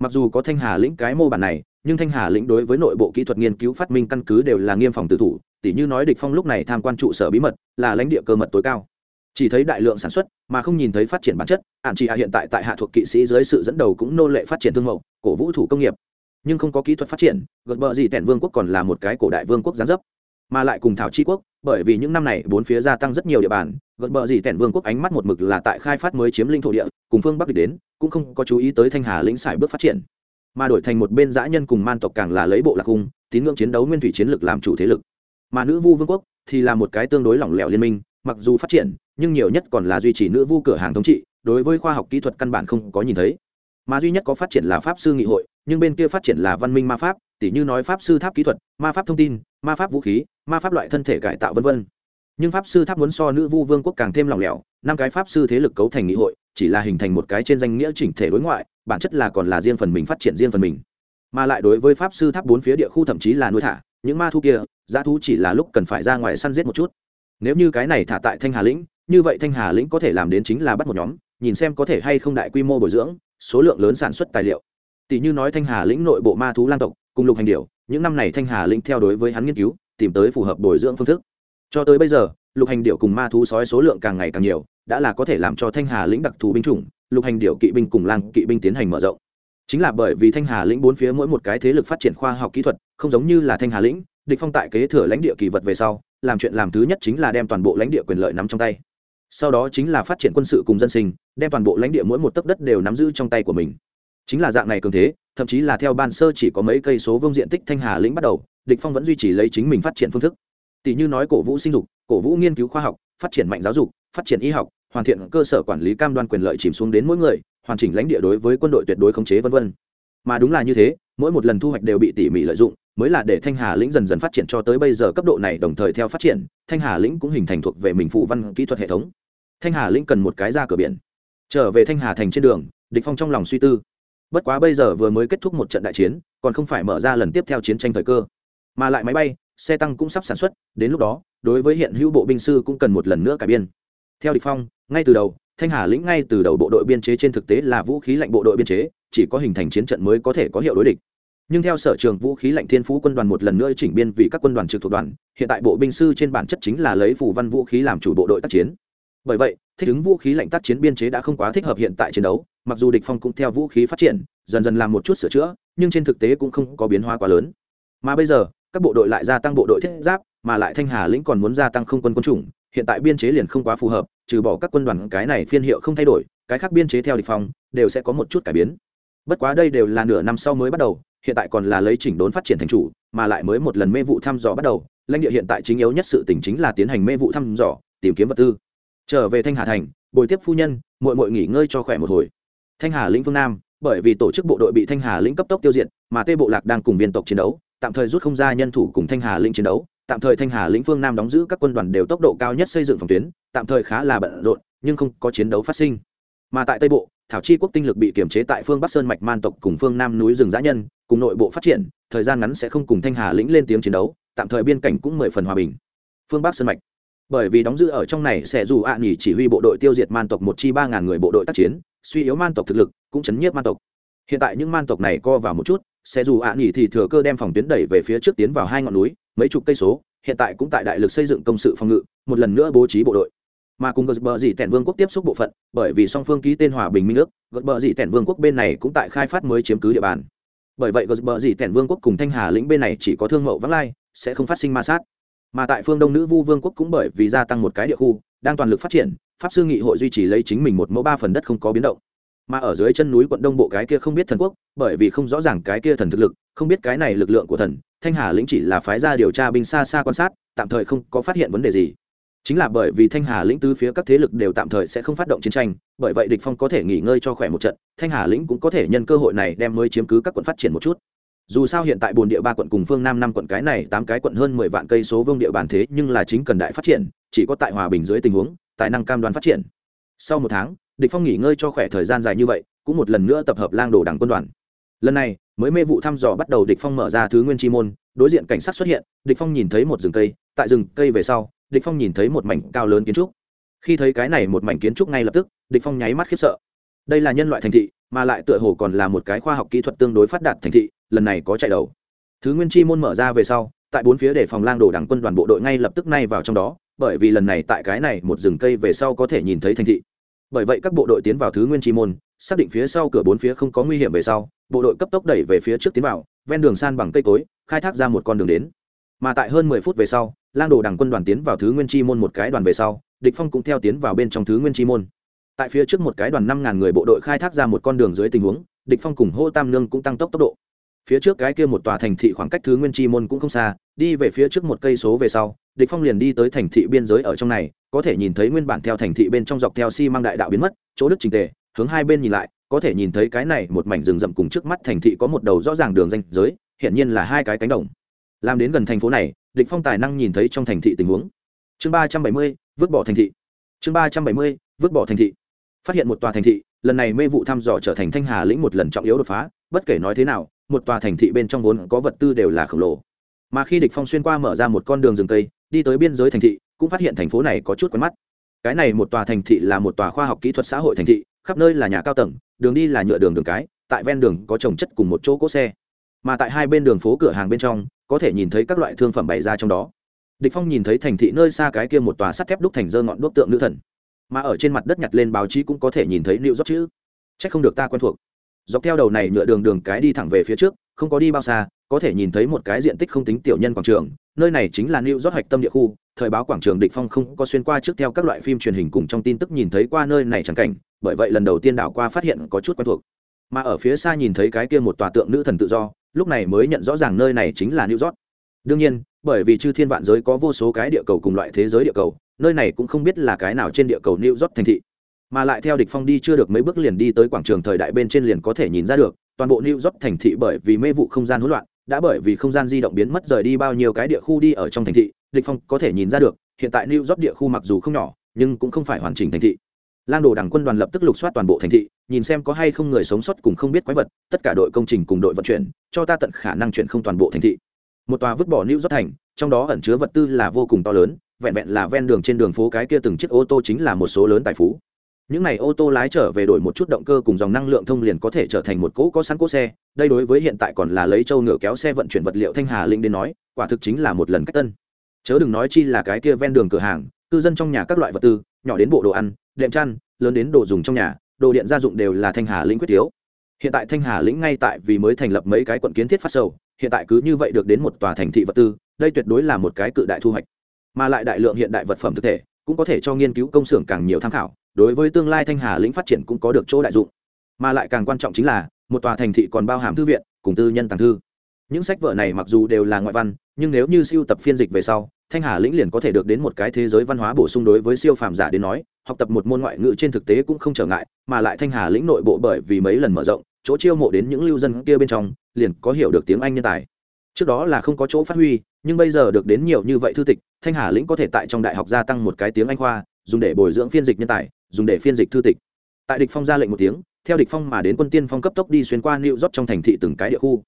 Mặc dù có thanh hà lĩnh cái mô bản này, nhưng thanh hà lĩnh đối với nội bộ kỹ thuật nghiên cứu phát minh căn cứ đều là nghiêm phòng tự thủ, tỉ như nói địch phong lúc này tham quan trụ sở bí mật, là lãnh địa cơ mật tối cao. Chỉ thấy đại lượng sản xuất, mà không nhìn thấy phát triển bản chất, ạn chị ạ hiện tại tại hạ thuộc kỵ sĩ dưới sự dẫn đầu cũng nô lệ phát triển thương mẫu cổ vũ thủ công nghiệp. Nhưng không có kỹ thuật phát triển gợt bờ gì tẻn vương quốc còn là một cái cổ đại vương quốc gián dấp mà lại cùng thảo chi quốc, bởi vì những năm này bốn phía gia tăng rất nhiều địa bàn, gợt bờ gì tẻn vương quốc ánh mắt một mực là tại khai phát mới chiếm linh thổ địa, cùng phương bắc địch đến, cũng không có chú ý tới thanh hà lĩnh sải bước phát triển. Mà đổi thành một bên dã nhân cùng man tộc càng là lấy bộ lạc cung tín ngưỡng chiến đấu nguyên thủy chiến lược làm chủ thế lực. Mà nữ vu vương quốc thì là một cái tương đối lỏng lẻo liên minh, mặc dù phát triển, nhưng nhiều nhất còn là duy trì nữ vu cửa hàng thống trị, đối với khoa học kỹ thuật căn bản không có nhìn thấy. Mà duy nhất có phát triển là pháp sư nghị hội nhưng bên kia phát triển là văn minh ma pháp, tỉ như nói pháp sư tháp kỹ thuật, ma pháp thông tin, ma pháp vũ khí, ma pháp loại thân thể cải tạo v v nhưng pháp sư tháp muốn so nữ vu vương quốc càng thêm lỏng lẻo, năm cái pháp sư thế lực cấu thành nghị hội, chỉ là hình thành một cái trên danh nghĩa chỉnh thể đối ngoại, bản chất là còn là riêng phần mình phát triển riêng phần mình. Mà lại đối với pháp sư tháp bốn phía địa khu thậm chí là nuôi thả, những ma thu kia, giá thú chỉ là lúc cần phải ra ngoài săn giết một chút. Nếu như cái này thả tại thanh hà lĩnh, như vậy thanh hà lĩnh có thể làm đến chính là bắt một nhóm, nhìn xem có thể hay không đại quy mô bồi dưỡng, số lượng lớn sản xuất tài liệu tỷ như nói thanh hà lĩnh nội bộ ma thú lang tộc, cùng lục hành điểu, những năm này thanh hà lĩnh theo đối với hắn nghiên cứu, tìm tới phù hợp bồi dưỡng phương thức. Cho tới bây giờ, lục hành điệu cùng ma thú sói số lượng càng ngày càng nhiều, đã là có thể làm cho thanh hà lĩnh đặc thù binh chủng, lục hành điệu kỵ binh cùng lang kỵ binh tiến hành mở rộng. Chính là bởi vì thanh hà lĩnh bốn phía mỗi một cái thế lực phát triển khoa học kỹ thuật, không giống như là thanh hà lĩnh, địch phong tại kế thừa lãnh địa kỳ vật về sau, làm chuyện làm thứ nhất chính là đem toàn bộ lãnh địa quyền lợi nắm trong tay. Sau đó chính là phát triển quân sự cùng dân sinh, đem toàn bộ lãnh địa mỗi một tấc đất đều nắm giữ trong tay của mình chính là dạng này cường thế, thậm chí là theo ban sơ chỉ có mấy cây số vương diện tích thanh hà lĩnh bắt đầu, địch phong vẫn duy trì lấy chính mình phát triển phương thức. Tỷ như nói cổ vũ sinh dục, cổ vũ nghiên cứu khoa học, phát triển mạnh giáo dục, phát triển y học, hoàn thiện cơ sở quản lý cam đoan quyền lợi chìm xuống đến mỗi người, hoàn chỉnh lãnh địa đối với quân đội tuyệt đối khống chế vân vân. Mà đúng là như thế, mỗi một lần thu hoạch đều bị tỉ mỉ lợi dụng, mới là để thanh hà lĩnh dần dần phát triển cho tới bây giờ cấp độ này đồng thời theo phát triển, thanh hà lĩnh cũng hình thành thuộc về mình phụ văn kỹ thuật hệ thống. Thanh hà lĩnh cần một cái ra cửa biển. Trở về thanh hà thành trên đường, địch phong trong lòng suy tư bất quá bây giờ vừa mới kết thúc một trận đại chiến, còn không phải mở ra lần tiếp theo chiến tranh thời cơ. Mà lại máy bay, xe tăng cũng sắp sản xuất, đến lúc đó, đối với hiện hữu bộ binh sư cũng cần một lần nữa cải biên. Theo địch phong, ngay từ đầu, thanh hà lĩnh ngay từ đầu bộ đội biên chế trên thực tế là vũ khí lạnh bộ đội biên chế, chỉ có hình thành chiến trận mới có thể có hiệu đối địch. Nhưng theo sở trường vũ khí lạnh thiên phú quân đoàn một lần nữa chỉnh biên vì các quân đoàn trực thuộc đoàn, hiện tại bộ binh sư trên bản chất chính là lấy phù văn vũ khí làm chủ bộ đội tác chiến bởi vậy, thích ứng vũ khí lạnh tác chiến biên chế đã không quá thích hợp hiện tại chiến đấu, mặc dù địch phong cũng theo vũ khí phát triển, dần dần làm một chút sửa chữa, nhưng trên thực tế cũng không có biến hóa quá lớn. Mà bây giờ, các bộ đội lại gia tăng bộ đội thiết giáp, mà lại thanh hà lĩnh còn muốn gia tăng không quân quân chủng, hiện tại biên chế liền không quá phù hợp, trừ bỏ các quân đoàn cái này phiên hiệu không thay đổi, cái khác biên chế theo địch phong, đều sẽ có một chút cải biến. Bất quá đây đều là nửa năm sau mới bắt đầu, hiện tại còn là lấy chỉnh đốn phát triển thành chủ, mà lại mới một lần mê vụ thăm dò bắt đầu, lãnh địa hiện tại chính yếu nhất sự tỉnh chính là tiến hành mê vụ thăm dò, tìm kiếm vật tư trở về thanh hà thành, bồi tiếp phu nhân, muội muội nghỉ ngơi cho khỏe một hồi. Thanh hà lĩnh phương nam, bởi vì tổ chức bộ đội bị thanh hà lĩnh cấp tốc tiêu diệt, mà tê bộ lạc đang cùng viên tộc chiến đấu, tạm thời rút không ra nhân thủ cùng thanh hà lĩnh chiến đấu. Tạm thời thanh hà lĩnh phương nam đóng giữ các quân đoàn đều tốc độ cao nhất xây dựng phòng tuyến, tạm thời khá là bận rộn, nhưng không có chiến đấu phát sinh. Mà tại tây bộ, thảo chi quốc tinh lực bị kiềm chế tại phương bắc sơn mạch man tộc cùng phương nam núi rừng giã nhân, cùng nội bộ phát triển, thời gian ngắn sẽ không cùng thanh hà lĩnh lên tiếng chiến đấu, tạm thời biên cảnh cũng mười phần hòa bình. Phương bắc sơn mạch bởi vì đóng giữ ở trong này sẽ dù ạ à nghỉ chỉ huy bộ đội tiêu diệt man tộc một chi ba ngàn người bộ đội tác chiến, suy yếu man tộc thực lực, cũng chấn nhiếp man tộc. Hiện tại những man tộc này co vào một chút, sẽ dù ạ à nghỉ thì thừa cơ đem phòng tuyến đẩy về phía trước tiến vào hai ngọn núi, mấy chục cây số, hiện tại cũng tại đại lực xây dựng công sự phòng ngự, một lần nữa bố trí bộ đội. Mà cùng gợt bờ dì tẻn vương quốc tiếp xúc bộ phận, bởi vì song phương ký tên hòa bình minh ước gợt bờ dì tẻn vương quốc bên này cũng tại khai phát mới chiếm cứ địa bàn. Bởi vậy gợt bờ dì tẻn vương quốc cùng thanh hà lĩnh bên này chỉ có thương mậu vắng lai, sẽ không phát sinh ma sát mà tại phương đông nữ vu vương quốc cũng bởi vì gia tăng một cái địa khu, đang toàn lực phát triển, pháp sư nghị hội duy trì lấy chính mình một mẫu ba phần đất không có biến động. Mà ở dưới chân núi quận đông bộ cái kia không biết thần quốc, bởi vì không rõ ràng cái kia thần thực lực, không biết cái này lực lượng của thần, thanh hà lĩnh chỉ là phái ra điều tra binh xa xa quan sát, tạm thời không có phát hiện vấn đề gì. Chính là bởi vì thanh hà lĩnh tứ phía các thế lực đều tạm thời sẽ không phát động chiến tranh, bởi vậy địch phong có thể nghỉ ngơi cho khỏe một trận, thanh hà lĩnh cũng có thể nhân cơ hội này đem mới chiếm cứ các quận phát triển một chút dù sao hiện tại bồn địa ba quận cùng phương nam năm quận cái này, tám cái quận hơn mười vạn cây số vương địa bàn thế, nhưng là chính cần đại phát triển, chỉ có tại hòa bình dưới tình huống, tài năng cam đoan phát triển. Sau một tháng, địch phong nghỉ ngơi cho khỏe thời gian dài như vậy, cũng một lần nữa tập hợp lang đồ đảng quân đoàn. Lần này, mới mê vụ thăm dò bắt đầu địch phong mở ra thứ nguyên chi môn, đối diện cảnh sát xuất hiện, địch phong nhìn thấy một rừng cây, tại rừng cây về sau, địch phong nhìn thấy một mảnh cao lớn kiến trúc. Khi thấy cái này một mảnh kiến trúc ngay lập tức, địch phong nháy mắt khiếp sợ. Đây là nhân loại thành thị, mà lại tựa hồ còn là một cái khoa học kỹ thuật tương đối phát đạt thành thị lần này có chạy đầu. Thứ nguyên chi môn mở ra về sau, tại bốn phía để phòng lang đồ đảng quân đoàn bộ đội ngay lập tức nay vào trong đó, bởi vì lần này tại cái này một rừng cây về sau có thể nhìn thấy thành thị. Bởi vậy các bộ đội tiến vào thứ nguyên chi môn, xác định phía sau cửa bốn phía không có nguy hiểm về sau, bộ đội cấp tốc đẩy về phía trước tiến vào, ven đường san bằng cây cối, khai thác ra một con đường đến. Mà tại hơn mười phút về sau, lang đồ đảng quân đoàn tiến vào thứ nguyên chi môn một cái đoàn về sau, địch phong cũng theo tiến vào bên trong thứ nguyên chi môn. Tại phía trước một cái đoàn năm ngàn người bộ đội khai thác ra một con đường dưới tình huống, địch phong cùng hô tam nương cũng tăng tốc tốc độ phía trước cái kia một tòa thành thị khoảng cách thứ nguyên chi môn cũng không xa, đi về phía trước một cây số về sau, địch phong liền đi tới thành thị biên giới ở trong này, có thể nhìn thấy nguyên bản theo thành thị bên trong dọc theo xi si măng đại đạo biến mất, chỗ đức trình tề, hướng hai bên nhìn lại, có thể nhìn thấy cái này một mảnh rừng rậm cùng trước mắt thành thị có một đầu rõ ràng đường danh giới hiện nhiên là hai cái cánh đồng. Làm đến gần thành phố này, địch phong tài năng nhìn thấy trong thành thị tình huống. Chương ba trăm bảy mươi, vứt bỏ thành thị. Chương ba trăm bảy mươi, vứt bỏ thành thị. Phát hiện một tòa thành thị, lần này mê vụ thăm dò trở thành thanh hà lĩnh một lần trọng yếu đột phá, bất kể nói thế nào một tòa thành thị bên trong vốn có vật tư đều là khổng lồ. Mà khi địch phong xuyên qua mở ra một con đường rừng tây đi tới biên giới thành thị, cũng phát hiện thành phố này có chút quen mắt. Cái này một tòa thành thị là một tòa khoa học kỹ thuật xã hội thành thị, khắp nơi là nhà cao tầng, đường đi là nhựa đường đường cái, tại ven đường có trồng chất cùng một chỗ cỗ xe. Mà tại hai bên đường phố cửa hàng bên trong, có thể nhìn thấy các loại thương phẩm bày ra trong đó. Địch phong nhìn thấy thành thị nơi xa cái kia một tòa sắt thép đúc thành dơ ngọn đuốc tượng nữ thần. Mà ở trên mặt đất nhặt lên báo chí cũng có thể nhìn thấy liệu rót chữ. Chắc không được ta quen thuộc dọc theo đầu này nhựa đường đường cái đi thẳng về phía trước, không có đi bao xa, có thể nhìn thấy một cái diện tích không tính tiểu nhân quảng trường. Nơi này chính là new rót hạch tâm địa khu, thời báo quảng trường địch phong không có xuyên qua trước theo các loại phim truyền hình cùng trong tin tức nhìn thấy qua nơi này chẳng cảnh, bởi vậy lần đầu tiên đảo qua phát hiện có chút quen thuộc. Mà ở phía xa nhìn thấy cái kia một tòa tượng nữ thần tự do, lúc này mới nhận rõ ràng nơi này chính là new rót đương nhiên, bởi vì chư thiên vạn giới có vô số cái địa cầu cùng loại thế giới địa cầu, nơi này cũng không biết là cái nào trên địa cầu new rót thành thị mà lại theo địch phong đi chưa được mấy bước liền đi tới quảng trường thời đại bên trên liền có thể nhìn ra được, toàn bộ new york thành thị bởi vì mê vụ không gian hỗn loạn, đã bởi vì không gian di động biến mất rời đi bao nhiêu cái địa khu đi ở trong thành thị, địch phong có thể nhìn ra được, hiện tại new york địa khu mặc dù không nhỏ, nhưng cũng không phải hoàn chỉnh thành thị. Lang đồ đảng quân đoàn lập tức lục soát toàn bộ thành thị, nhìn xem có hay không người sống sót cùng không biết quái vật, tất cả đội công trình cùng đội vận chuyển, cho ta tận khả năng chuyển không toàn bộ thành thị. Một tòa vứt bỏ new york thành, trong đó ẩn chứa vật tư là vô cùng to lớn, vẹn vẹn là ven đường trên đường phố cái kia từng chiếc ô tô chính là một số lớn tài phú những này ô tô lái trở về đổi một chút động cơ cùng dòng năng lượng thông liền có thể trở thành một cỗ có sẵn cỗ xe. Đây đối với hiện tại còn là lấy châu ngựa kéo xe vận chuyển vật liệu thanh hà linh đến nói, quả thực chính là một lần cách tân. Chớ đừng nói chi là cái kia ven đường cửa hàng, cư dân trong nhà các loại vật tư, nhỏ đến bộ đồ ăn, đệm chăn, lớn đến đồ dùng trong nhà, đồ điện gia dụng đều là thanh hà lĩnh quyết thiếu. Hiện tại thanh hà lĩnh ngay tại vì mới thành lập mấy cái quận kiến thiết phát sầu, hiện tại cứ như vậy được đến một tòa thành thị vật tư, đây tuyệt đối là một cái cự đại thu hoạch. Mà lại đại lượng hiện đại vật phẩm thực thể, cũng có thể cho nghiên cứu công xưởng càng nhiều tham khảo đối với tương lai thanh hà lĩnh phát triển cũng có được chỗ đại dụng. Mà lại càng quan trọng chính là, một tòa thành thị còn bao hàm thư viện, cùng tư nhân tàng thư. Những sách vở này mặc dù đều là ngoại văn, nhưng nếu như siêu tập phiên dịch về sau, thanh hà lĩnh liền có thể được đến một cái thế giới văn hóa bổ sung đối với siêu phàm giả đến nói, học tập một môn ngoại ngữ trên thực tế cũng không trở ngại, mà lại thanh hà lĩnh nội bộ bởi vì mấy lần mở rộng, chỗ chiêu mộ đến những lưu dân kia bên trong, liền có hiểu được tiếng anh nhân tài. Trước đó là không có chỗ phát huy, nhưng bây giờ được đến nhiều như vậy thư tịch, thanh hà lĩnh có thể tại trong đại học gia tăng một cái tiếng anh khoa, dùng để bồi dưỡng phiên dịch nhân tài dùng để phiên dịch thư tịch. Tại địch phong ra lệnh một tiếng, theo địch phong mà đến quân tiên phong cấp tốc đi xuyên qua new york trong thành thị từng cái địa khu.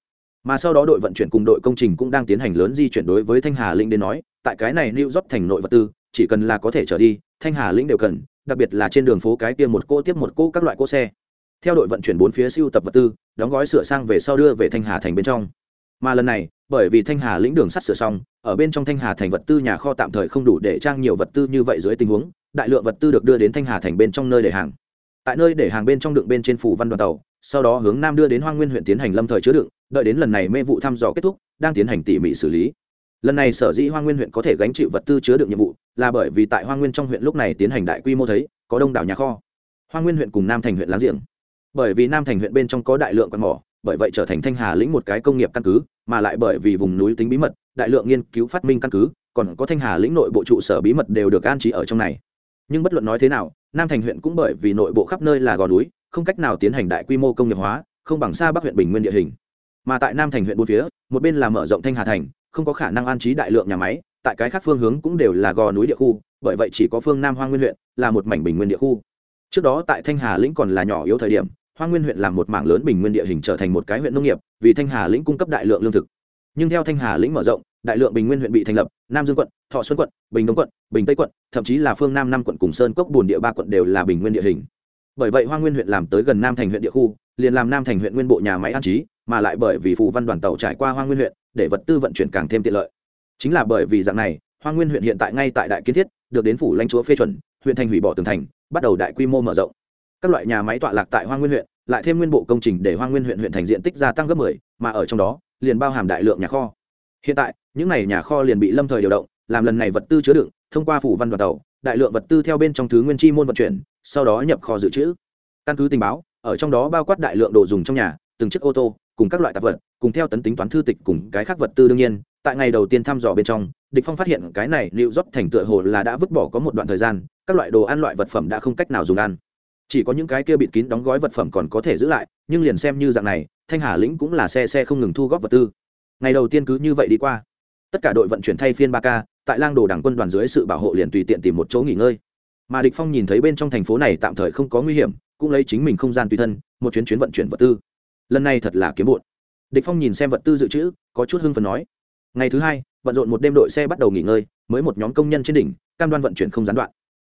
Mà sau đó đội vận chuyển cùng đội công trình cũng đang tiến hành lớn di chuyển đối với thanh hà lĩnh đến nói, tại cái này new york thành nội vật tư, chỉ cần là có thể trở đi, thanh hà lĩnh đều cần, đặc biệt là trên đường phố cái kia một cô tiếp một cô các loại cỗ xe. Theo đội vận chuyển bốn phía siêu tập vật tư, đóng gói sửa sang về sau đưa về thanh hà thành bên trong mà lần này, bởi vì thanh hà lĩnh đường sắt sửa xong, ở bên trong thanh hà thành vật tư nhà kho tạm thời không đủ để trang nhiều vật tư như vậy dưới tình huống, đại lượng vật tư được đưa đến thanh hà thành bên trong nơi để hàng. Tại nơi để hàng bên trong đựng bên trên phủ văn đoàn tàu, sau đó hướng nam đưa đến hoa nguyên huyện tiến hành lâm thời chứa đựng, đợi đến lần này mê vụ thăm dò kết thúc, đang tiến hành tỉ mỉ xử lý. Lần này sở dĩ hoa nguyên huyện có thể gánh chịu vật tư chứa đựng nhiệm vụ, là bởi vì tại hoa nguyên trong huyện lúc này tiến hành đại quy mô thấy, có đông đảo nhà kho. Hoa nguyên huyện cùng nam thành huyện láng giềng. Bởi vì nam thành huyện bên trong có đại lượng quạt mỏ bởi vậy trở thành thanh hà lĩnh một cái công nghiệp căn cứ, mà lại bởi vì vùng núi tính bí mật, đại lượng nghiên cứu phát minh căn cứ, còn có thanh hà lĩnh nội bộ trụ sở bí mật đều được an trí ở trong này. Nhưng bất luận nói thế nào, nam thành huyện cũng bởi vì nội bộ khắp nơi là gò núi, không cách nào tiến hành đại quy mô công nghiệp hóa, không bằng xa bắc huyện bình nguyên địa hình. Mà tại nam thành huyện bốn phía, một bên là mở rộng thanh hà thành, không có khả năng an trí đại lượng nhà máy, tại cái khác phương hướng cũng đều là gò núi địa khu, bởi vậy chỉ có phương nam hoa nguyên huyện là một mảnh bình nguyên địa khu. Trước đó tại thanh hà lĩnh còn là nhỏ yếu thời điểm hoa nguyên huyện làm một mảng lớn bình nguyên địa hình trở thành một cái huyện nông nghiệp vì thanh hà lĩnh cung cấp đại lượng lương thực nhưng theo thanh hà lĩnh mở rộng đại lượng bình nguyên huyện bị thành lập nam dương quận thọ xuân quận bình đông quận bình tây quận thậm chí là phương nam năm quận cùng sơn cốc bồn địa ba quận đều là bình nguyên địa hình bởi vậy hoa nguyên huyện làm tới gần nam thành huyện địa khu liền làm nam thành huyện nguyên bộ nhà máy an trí mà lại bởi vì phụ văn đoàn tàu trải qua hoa nguyên huyện để vật tư vận chuyển càng thêm tiện lợi chính là bởi vì dạng này hoa nguyên huyện hiện tại ngay tại đại kiến thiết được đến phủ lãnh chúa phê chuẩn huyện thành hủy bỏ tường thành bắt đầu đại quy mô mở rộng các loại nhà máy tọa lạc tại hoa nguyên huyện lại thêm nguyên bộ công trình để hoang nguyên huyện huyện thành diện tích gia tăng gấp 10, mà ở trong đó liền bao hàm đại lượng nhà kho. Hiện tại những này nhà kho liền bị lâm thời điều động làm lần này vật tư chứa đựng thông qua phủ văn đoàn tàu đại lượng vật tư theo bên trong thứ nguyên chi môn vận chuyển sau đó nhập kho dự trữ. Căn cứ tình báo ở trong đó bao quát đại lượng đồ dùng trong nhà từng chiếc ô tô cùng các loại tạp vật cùng theo tấn tính toán thư tịch cùng cái khác vật tư đương nhiên tại ngày đầu tiên thăm dò bên trong địch phong phát hiện cái này liệu dốc thành tựa hồ là đã vứt bỏ có một đoạn thời gian các loại đồ ăn loại vật phẩm đã không cách nào dùng ăn chỉ có những cái kia bịt kín đóng gói vật phẩm còn có thể giữ lại, nhưng liền xem như dạng này, thanh hà lĩnh cũng là xe xe không ngừng thu góp vật tư. Ngày đầu tiên cứ như vậy đi qua. Tất cả đội vận chuyển thay phiên ba k, tại lang đồ đảng quân đoàn dưới sự bảo hộ liền tùy tiện tìm một chỗ nghỉ ngơi. Mà địch phong nhìn thấy bên trong thành phố này tạm thời không có nguy hiểm, cũng lấy chính mình không gian tùy thân, một chuyến chuyến vận chuyển vật tư. Lần này thật là kiếm bộn địch phong nhìn xem vật tư dự trữ, có chút hưng phấn nói. Ngày thứ hai, bận rộn một đêm đội xe bắt đầu nghỉ ngơi, mới một nhóm công nhân trên đỉnh, cam đoan vận chuyển không gián đoạn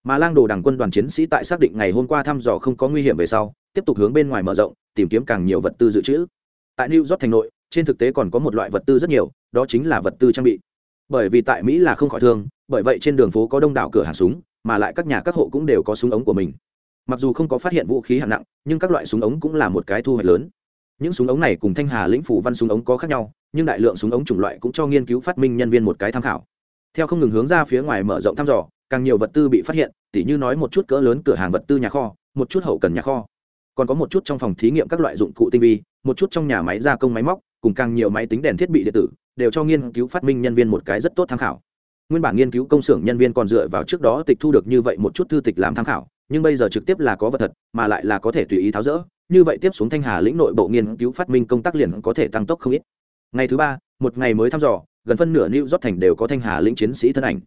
mà lang đồ đảng quân đoàn chiến sĩ tại xác định ngày hôm qua thăm dò không có nguy hiểm về sau, tiếp tục hướng bên ngoài mở rộng, tìm kiếm càng nhiều vật tư dự trữ. Tại new york thành nội, trên thực tế còn có một loại vật tư rất nhiều, đó chính là vật tư trang bị. Bởi vì tại mỹ là không khỏi thương, bởi vậy trên đường phố có đông đảo cửa hàng súng, mà lại các nhà các hộ cũng đều có súng ống của mình. Mặc dù không có phát hiện vũ khí hạng nặng, nhưng các loại súng ống cũng là một cái thu hoạch lớn. Những súng ống này cùng thanh hà lĩnh phủ văn súng ống có khác nhau, nhưng đại lượng súng ống chủng loại cũng cho nghiên cứu phát minh nhân viên một cái tham khảo theo không ngừng hướng ra phía ngoài mở rộng thăm dò, càng nhiều vật tư bị phát hiện, tỉ như nói một chút cỡ lớn cửa hàng vật tư nhà kho, một chút hậu cần nhà kho. Còn có một chút trong phòng thí nghiệm các loại dụng cụ tinh vi, một chút trong nhà máy gia công máy móc, cùng càng nhiều máy tính đèn thiết bị điện tử, đều cho nghiên cứu phát minh nhân viên một cái rất tốt tham khảo. Nguyên bản nghiên cứu công xưởng nhân viên còn dựa vào trước đó tịch thu được như vậy một chút thư tịch làm tham khảo, nhưng bây giờ trực tiếp là có vật thật, mà lại là có thể tùy ý tháo rỡ, như vậy tiếp xuống thanh hà lĩnh nội bộ nghiên cứu phát minh công tác liền có thể tăng tốc không ít. Ngày thứ ba, một ngày mới thăm dò gần phân nửa new rót thành đều có thanh hà lĩnh chiến sĩ thân ảnh.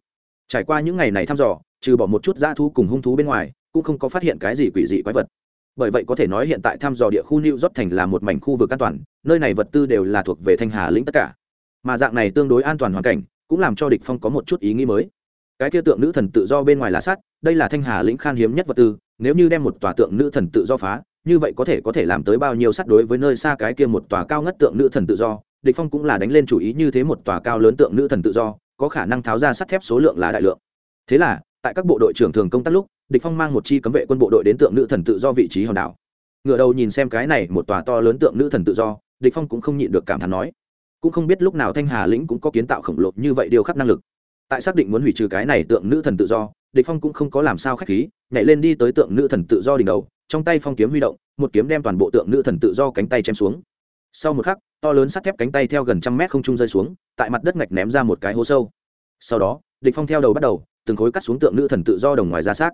Trải qua những ngày này thăm dò, trừ bỏ một chút dã thú cùng hung thú bên ngoài, cũng không có phát hiện cái gì quỷ dị quái vật. Bởi vậy có thể nói hiện tại thăm dò địa khu new york thành là một mảnh khu vực an toàn, nơi này vật tư đều là thuộc về thanh hà lĩnh tất cả. Mà dạng này tương đối an toàn hoàn cảnh, cũng làm cho địch phong có một chút ý nghĩ mới. Cái kia tượng nữ thần tự do bên ngoài là sắt, đây là thanh hà lĩnh khan hiếm nhất vật tư, nếu như đem một tòa tượng nữ thần tự do phá, như vậy có thể có thể làm tới bao nhiêu sắt đối với nơi xa cái kia một tòa cao ngất tượng nữ thần tự do địch phong cũng là đánh lên chủ ý như thế một tòa cao lớn tượng nữ thần tự do, có khả năng tháo ra sắt thép số lượng là đại lượng. Thế là, tại các bộ đội trưởng thường công tác lúc, địch phong mang một chi cấm vệ quân bộ đội đến tượng nữ thần tự do vị trí hòn đảo. Ngựa đầu nhìn xem cái này một tòa to lớn tượng nữ thần tự do, địch phong cũng không nhịn được cảm thán nói, cũng không biết lúc nào thanh hà lĩnh cũng có kiến tạo khổng lồ như vậy điều khắc năng lực. Tại xác định muốn hủy trừ cái này tượng nữ thần tự do, địch phong cũng không có làm sao khách khí, nhảy lên đi tới tượng nữ thần tự do đỉnh đầu, trong tay phong kiếm huy động, một kiếm đem toàn bộ tượng nữ thần tự do cánh tay chém xuống sau một khắc, to lớn sắt thép cánh tay theo gần trăm mét không trung rơi xuống, tại mặt đất ngạch ném ra một cái hố sâu. Sau đó, địch phong theo đầu bắt đầu, từng khối cắt xuống tượng nữ thần tự do đồng ngoài ra xác.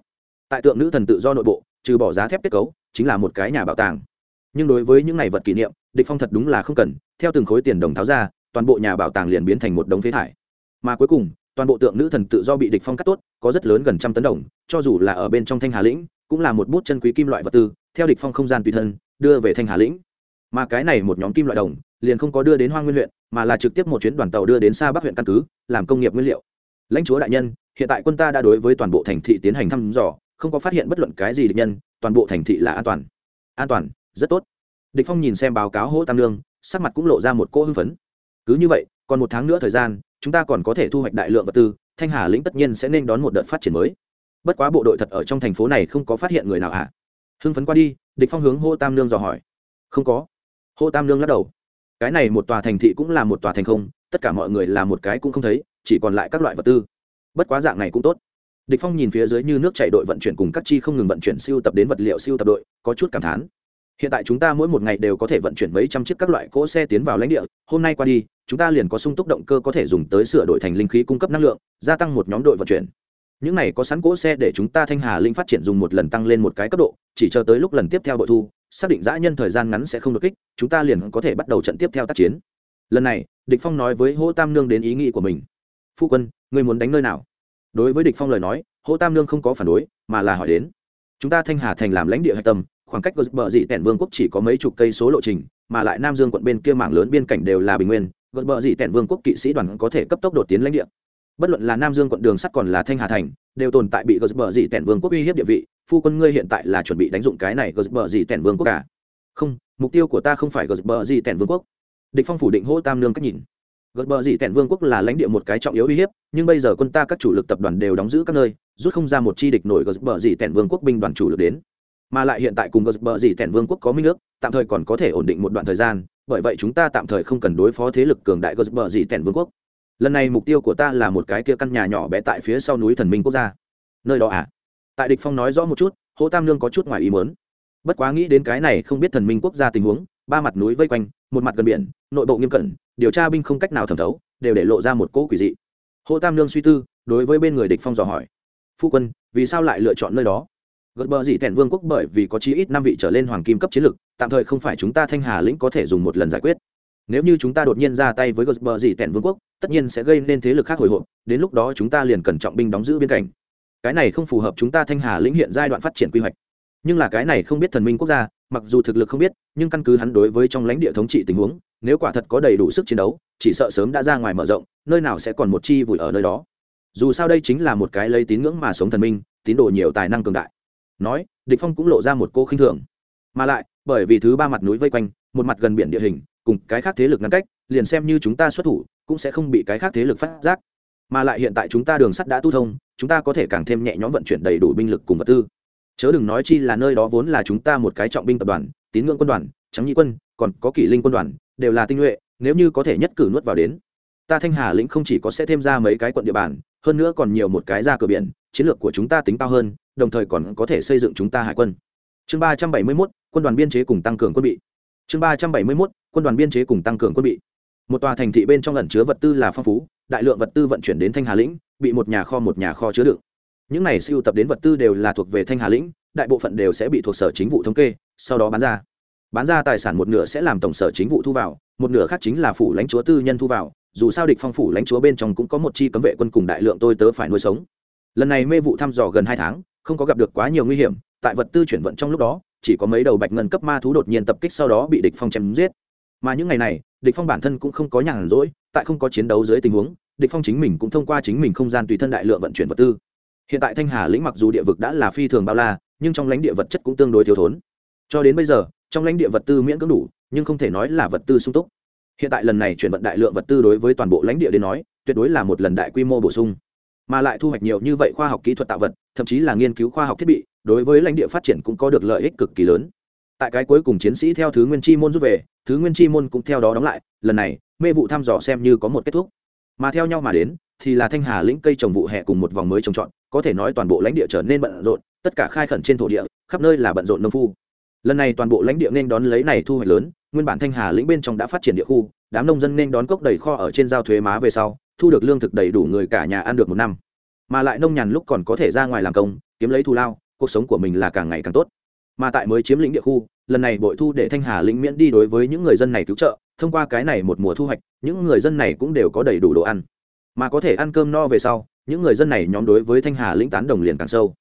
Tại tượng nữ thần tự do nội bộ, trừ bỏ giá thép kết cấu, chính là một cái nhà bảo tàng. Nhưng đối với những này vật kỷ niệm, địch phong thật đúng là không cần, theo từng khối tiền đồng tháo ra, toàn bộ nhà bảo tàng liền biến thành một đống phế thải. Mà cuối cùng, toàn bộ tượng nữ thần tự do bị địch phong cắt tốt, có rất lớn gần trăm tấn đồng, cho dù là ở bên trong thanh hà lĩnh, cũng là một bút chân quý kim loại vật tư, theo địch phong không gian tùy thân, đưa về thanh hà lĩnh mà cái này một nhóm kim loại đồng, liền không có đưa đến Hoang nguyên huyện, mà là trực tiếp một chuyến đoàn tàu đưa đến xa bắc huyện căn cứ, làm công nghiệp nguyên liệu. Lãnh chúa đại nhân, hiện tại quân ta đã đối với toàn bộ thành thị tiến hành thăm dò, không có phát hiện bất luận cái gì địch nhân, toàn bộ thành thị là an toàn. An toàn, rất tốt. Địch phong nhìn xem báo cáo hỗ tam lương, sắc mặt cũng lộ ra một cô hưng phấn. Cứ như vậy, còn một tháng nữa thời gian, chúng ta còn có thể thu hoạch đại lượng vật tư, thanh hà lĩnh tất nhiên sẽ nên đón một đợt phát triển mới. Bất quá bộ đội thật ở trong thành phố này không có phát hiện người nào hả? Hưng phấn qua đi, địch phong hướng hô tam lương dò hỏi. Không có hô tam lương lắc đầu. Cái này một tòa thành thị cũng là một tòa thành không, tất cả mọi người là một cái cũng không thấy, chỉ còn lại các loại vật tư. Bất quá dạng này cũng tốt. Địch phong nhìn phía dưới như nước chảy đội vận chuyển cùng các chi không ngừng vận chuyển siêu tập đến vật liệu siêu tập đội, có chút cảm thán. Hiện tại chúng ta mỗi một ngày đều có thể vận chuyển mấy trăm chiếc các loại cỗ xe tiến vào lãnh địa, hôm nay qua đi, chúng ta liền có sung túc động cơ có thể dùng tới sửa đổi thành linh khí cung cấp năng lượng, gia tăng một nhóm đội vận chuyển. Những này có sẵn cỗ xe để chúng ta thanh hà linh phát triển dùng một lần tăng lên một cái cấp độ, chỉ chờ tới lúc lần tiếp theo bội thu xác định dã nhân thời gian ngắn sẽ không đột kích, chúng ta liền có thể bắt đầu trận tiếp theo tác chiến. Lần này, địch phong nói với hỗ tam nương đến ý nghĩ của mình. Phu quân, ngươi muốn đánh nơi nào? Đối với địch phong lời nói, hỗ tam nương không có phản đối, mà là hỏi đến. Chúng ta thanh hà thành làm lãnh địa hạch tâm, khoảng cách bờ dị tẻn vương quốc chỉ có mấy chục cây số lộ trình, mà lại nam dương quận bên kia mảng lớn biên cảnh đều là bình nguyên bờ dị tẻn vương quốc kỵ sĩ đoàn có thể cấp tốc đột tiến lãnh địa bất luận là nam dương quận đường sắt còn là thanh hà thành, đều tồn tại bị bờ dị tẻn vương quốc uy hiếp địa vị, phu quân ngươi hiện tại là chuẩn bị đánh dụng cái này bờ dị tẻn vương quốc cả. Không, mục tiêu của ta không phải bờ dị tẻn vương quốc. Địch phong phủ định hỗ tam nương cách nhìn. Gật bờ dị tẻn vương quốc là lãnh địa một cái trọng yếu uy hiếp, nhưng bây giờ quân ta các chủ lực tập đoàn đều đóng giữ các nơi, rút không ra một chi địch nổi gật bờ dị tẻn vương quốc binh đoàn chủ lực đến. Mà lại hiện tại cùng gật bờ dị tẻn vương quốc có minh ước, tạm thời còn có thể ổn định một đoạn thời gian, bởi vậy chúng ta tạm thời không cần đối phó thế lực cường đại gật bờ dị tẻn vương quốc lần này mục tiêu của ta là một cái kia căn nhà nhỏ bé tại phía sau núi thần minh quốc gia. Nơi đó à? Tại địch phong nói rõ một chút, hỗ tam lương có chút ngoài ý muốn. Bất quá nghĩ đến cái này không biết thần minh quốc gia tình huống, ba mặt núi vây quanh, một mặt gần biển, nội bộ nghiêm cẩn, điều tra binh không cách nào thẩm thấu, đều để lộ ra một cỗ quỷ dị. Hô tam lương suy tư, đối với bên người địch phong dò hỏi. Phu quân, vì sao lại lựa chọn nơi đó? Gật bờ dị thẹn vương quốc bởi vì có chí ít năm vị trở lên hoàng kim cấp chiến lực, tạm thời không phải chúng ta thanh hà lĩnh có thể dùng một lần giải quyết nếu như chúng ta đột nhiên ra tay với gật gì dị vương quốc, tất nhiên sẽ gây nên thế lực khác hồi hộp, đến lúc đó chúng ta liền cần trọng binh đóng giữ biên cảnh. Cái này không phù hợp chúng ta thanh hà lĩnh hiện giai đoạn phát triển quy hoạch. Nhưng là cái này không biết thần minh quốc gia, mặc dù thực lực không biết, nhưng căn cứ hắn đối với trong lãnh địa thống trị tình huống, nếu quả thật có đầy đủ sức chiến đấu, chỉ sợ sớm đã ra ngoài mở rộng, nơi nào sẽ còn một chi vùi ở nơi đó. Dù sao đây chính là một cái lấy tín ngưỡng mà sống thần minh, tín đồ nhiều tài năng cường đại. Nói, địch phong cũng lộ ra một cô khinh thường. Mà lại, bởi vì thứ ba mặt núi vây quanh, một mặt gần biển địa hình cùng cái khác thế lực ngăn cách, liền xem như chúng ta xuất thủ, cũng sẽ không bị cái khác thế lực phát giác. Mà lại hiện tại chúng ta đường sắt đã tu thông, chúng ta có thể càng thêm nhẹ nhõm vận chuyển đầy đủ binh lực cùng vật tư. Chớ đừng nói chi là nơi đó vốn là chúng ta một cái trọng binh tập đoàn, tín ngưỡng quân đoàn, trắng nhị quân, còn có kỷ linh quân đoàn, đều là tinh nhuệ, nếu như có thể nhất cử nuốt vào đến, ta thanh hà lĩnh không chỉ có sẽ thêm ra mấy cái quận địa bàn, hơn nữa còn nhiều một cái ra cửa biển, chiến lược của chúng ta tính cao hơn, đồng thời còn có thể xây dựng chúng ta hải quân. Chương ba trăm bảy mươi mốt, quân đoàn biên chế cùng tăng cường quân bị. Chương ba trăm bảy mươi mốt quân đoàn biên chế cùng tăng cường quân bị. Một tòa thành thị bên trong ẩn chứa vật tư là phong phú, đại lượng vật tư vận chuyển đến thanh hà lĩnh, bị một nhà kho một nhà kho chứa đựng. Những này siêu tập đến vật tư đều là thuộc về thanh hà lĩnh, đại bộ phận đều sẽ bị thuộc sở chính vụ thống kê, sau đó bán ra. Bán ra tài sản một nửa sẽ làm tổng sở chính vụ thu vào, một nửa khác chính là phủ lãnh chúa tư nhân thu vào, dù sao địch phong phủ lãnh chúa bên trong cũng có một chi cấm vệ quân cùng đại lượng tôi tớ phải nuôi sống. Lần này mê vụ thăm dò gần hai tháng, không có gặp được quá nhiều nguy hiểm, tại vật tư chuyển vận trong lúc đó, chỉ có mấy đầu bạch ngân cấp ma thú đột nhiên tập kích sau đó bị địch phong chém giết mà những ngày này, địch phong bản thân cũng không có nhàn rỗi, tại không có chiến đấu dưới tình huống, địch phong chính mình cũng thông qua chính mình không gian tùy thân đại lượng vận chuyển vật tư. Hiện tại thanh hà lĩnh mặc dù địa vực đã là phi thường bao la, nhưng trong lãnh địa vật chất cũng tương đối thiếu thốn. Cho đến bây giờ, trong lãnh địa vật tư miễn cưỡng đủ, nhưng không thể nói là vật tư sung túc. Hiện tại lần này chuyển vận đại lượng vật tư đối với toàn bộ lãnh địa đến nói, tuyệt đối là một lần đại quy mô bổ sung. Mà lại thu hoạch nhiều như vậy khoa học kỹ thuật tạo vật, thậm chí là nghiên cứu khoa học thiết bị, đối với lãnh địa phát triển cũng có được lợi ích cực kỳ lớn tại cái cuối cùng chiến sĩ theo thứ nguyên chi môn rút về, thứ nguyên chi môn cũng theo đó đóng lại, lần này, mê vụ thăm dò xem như có một kết thúc. Mà theo nhau mà đến, thì là thanh hà lĩnh cây trồng vụ hè cùng một vòng mới trồng trọt, có thể nói toàn bộ lãnh địa trở nên bận rộn, tất cả khai khẩn trên thổ địa, khắp nơi là bận rộn nông phu. Lần này toàn bộ lãnh địa nên đón lấy này thu hoạch lớn, nguyên bản thanh hà lĩnh bên trong đã phát triển địa khu, đám nông dân nên đón cốc đầy kho ở trên giao thuế má về sau, thu được lương thực đầy đủ người cả nhà ăn được một năm. Mà lại nông nhàn lúc còn có thể ra ngoài làm công, kiếm lấy thù lao, cuộc sống của mình là càng ngày càng tốt mà tại mới chiếm lĩnh địa khu, lần này bội thu để thanh hà lĩnh miễn đi đối với những người dân này cứu trợ, thông qua cái này một mùa thu hoạch, những người dân này cũng đều có đầy đủ đồ ăn. Mà có thể ăn cơm no về sau, những người dân này nhóm đối với thanh hà lĩnh tán đồng liền càng sâu.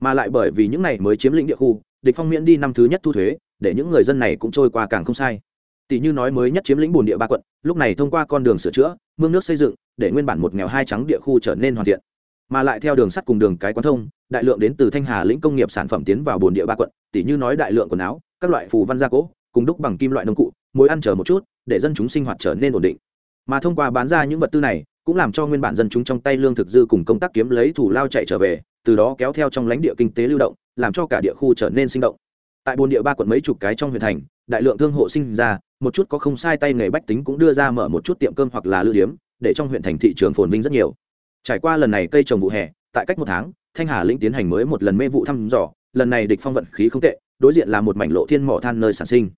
Mà lại bởi vì những này mới chiếm lĩnh địa khu, địch phong miễn đi năm thứ nhất thu thuế, để những người dân này cũng trôi qua càng không sai. Tỷ như nói mới nhất chiếm lĩnh bồn địa ba quận, lúc này thông qua con đường sửa chữa, mương nước xây dựng, để nguyên bản một nghèo hai trắng địa khu trở nên hoàn thiện. Mà lại theo đường sắt cùng đường cái quán thông, đại lượng đến từ thanh hà lĩnh công nghiệp sản phẩm tiến vào bồn địa ba quận tỉ như nói đại lượng quần áo, các loại phù văn gia cố, cùng đúc bằng kim loại nông cụ mối ăn chờ một chút, để dân chúng sinh hoạt trở nên ổn định. Mà thông qua bán ra những vật tư này, cũng làm cho nguyên bản dân chúng trong tay lương thực dư cùng công tác kiếm lấy thủ lao chạy trở về, từ đó kéo theo trong lãnh địa kinh tế lưu động, làm cho cả địa khu trở nên sinh động. Tại bồn địa ba quận mấy chục cái trong huyện thành, đại lượng thương hộ sinh ra, một chút có không sai tay nghề bách tính cũng đưa ra mở một chút tiệm cơm hoặc là lưu điếm, để trong huyện thành thị trường phồn vinh rất nhiều. Trải qua lần này cây trồng vụ hè, tại cách một tháng, thanh hà lĩnh tiến hành mới một lần mê vụ thăm dò lần này địch phong vận khí không tệ, đối diện là một mảnh lộ thiên mỏ than nơi sản sinh.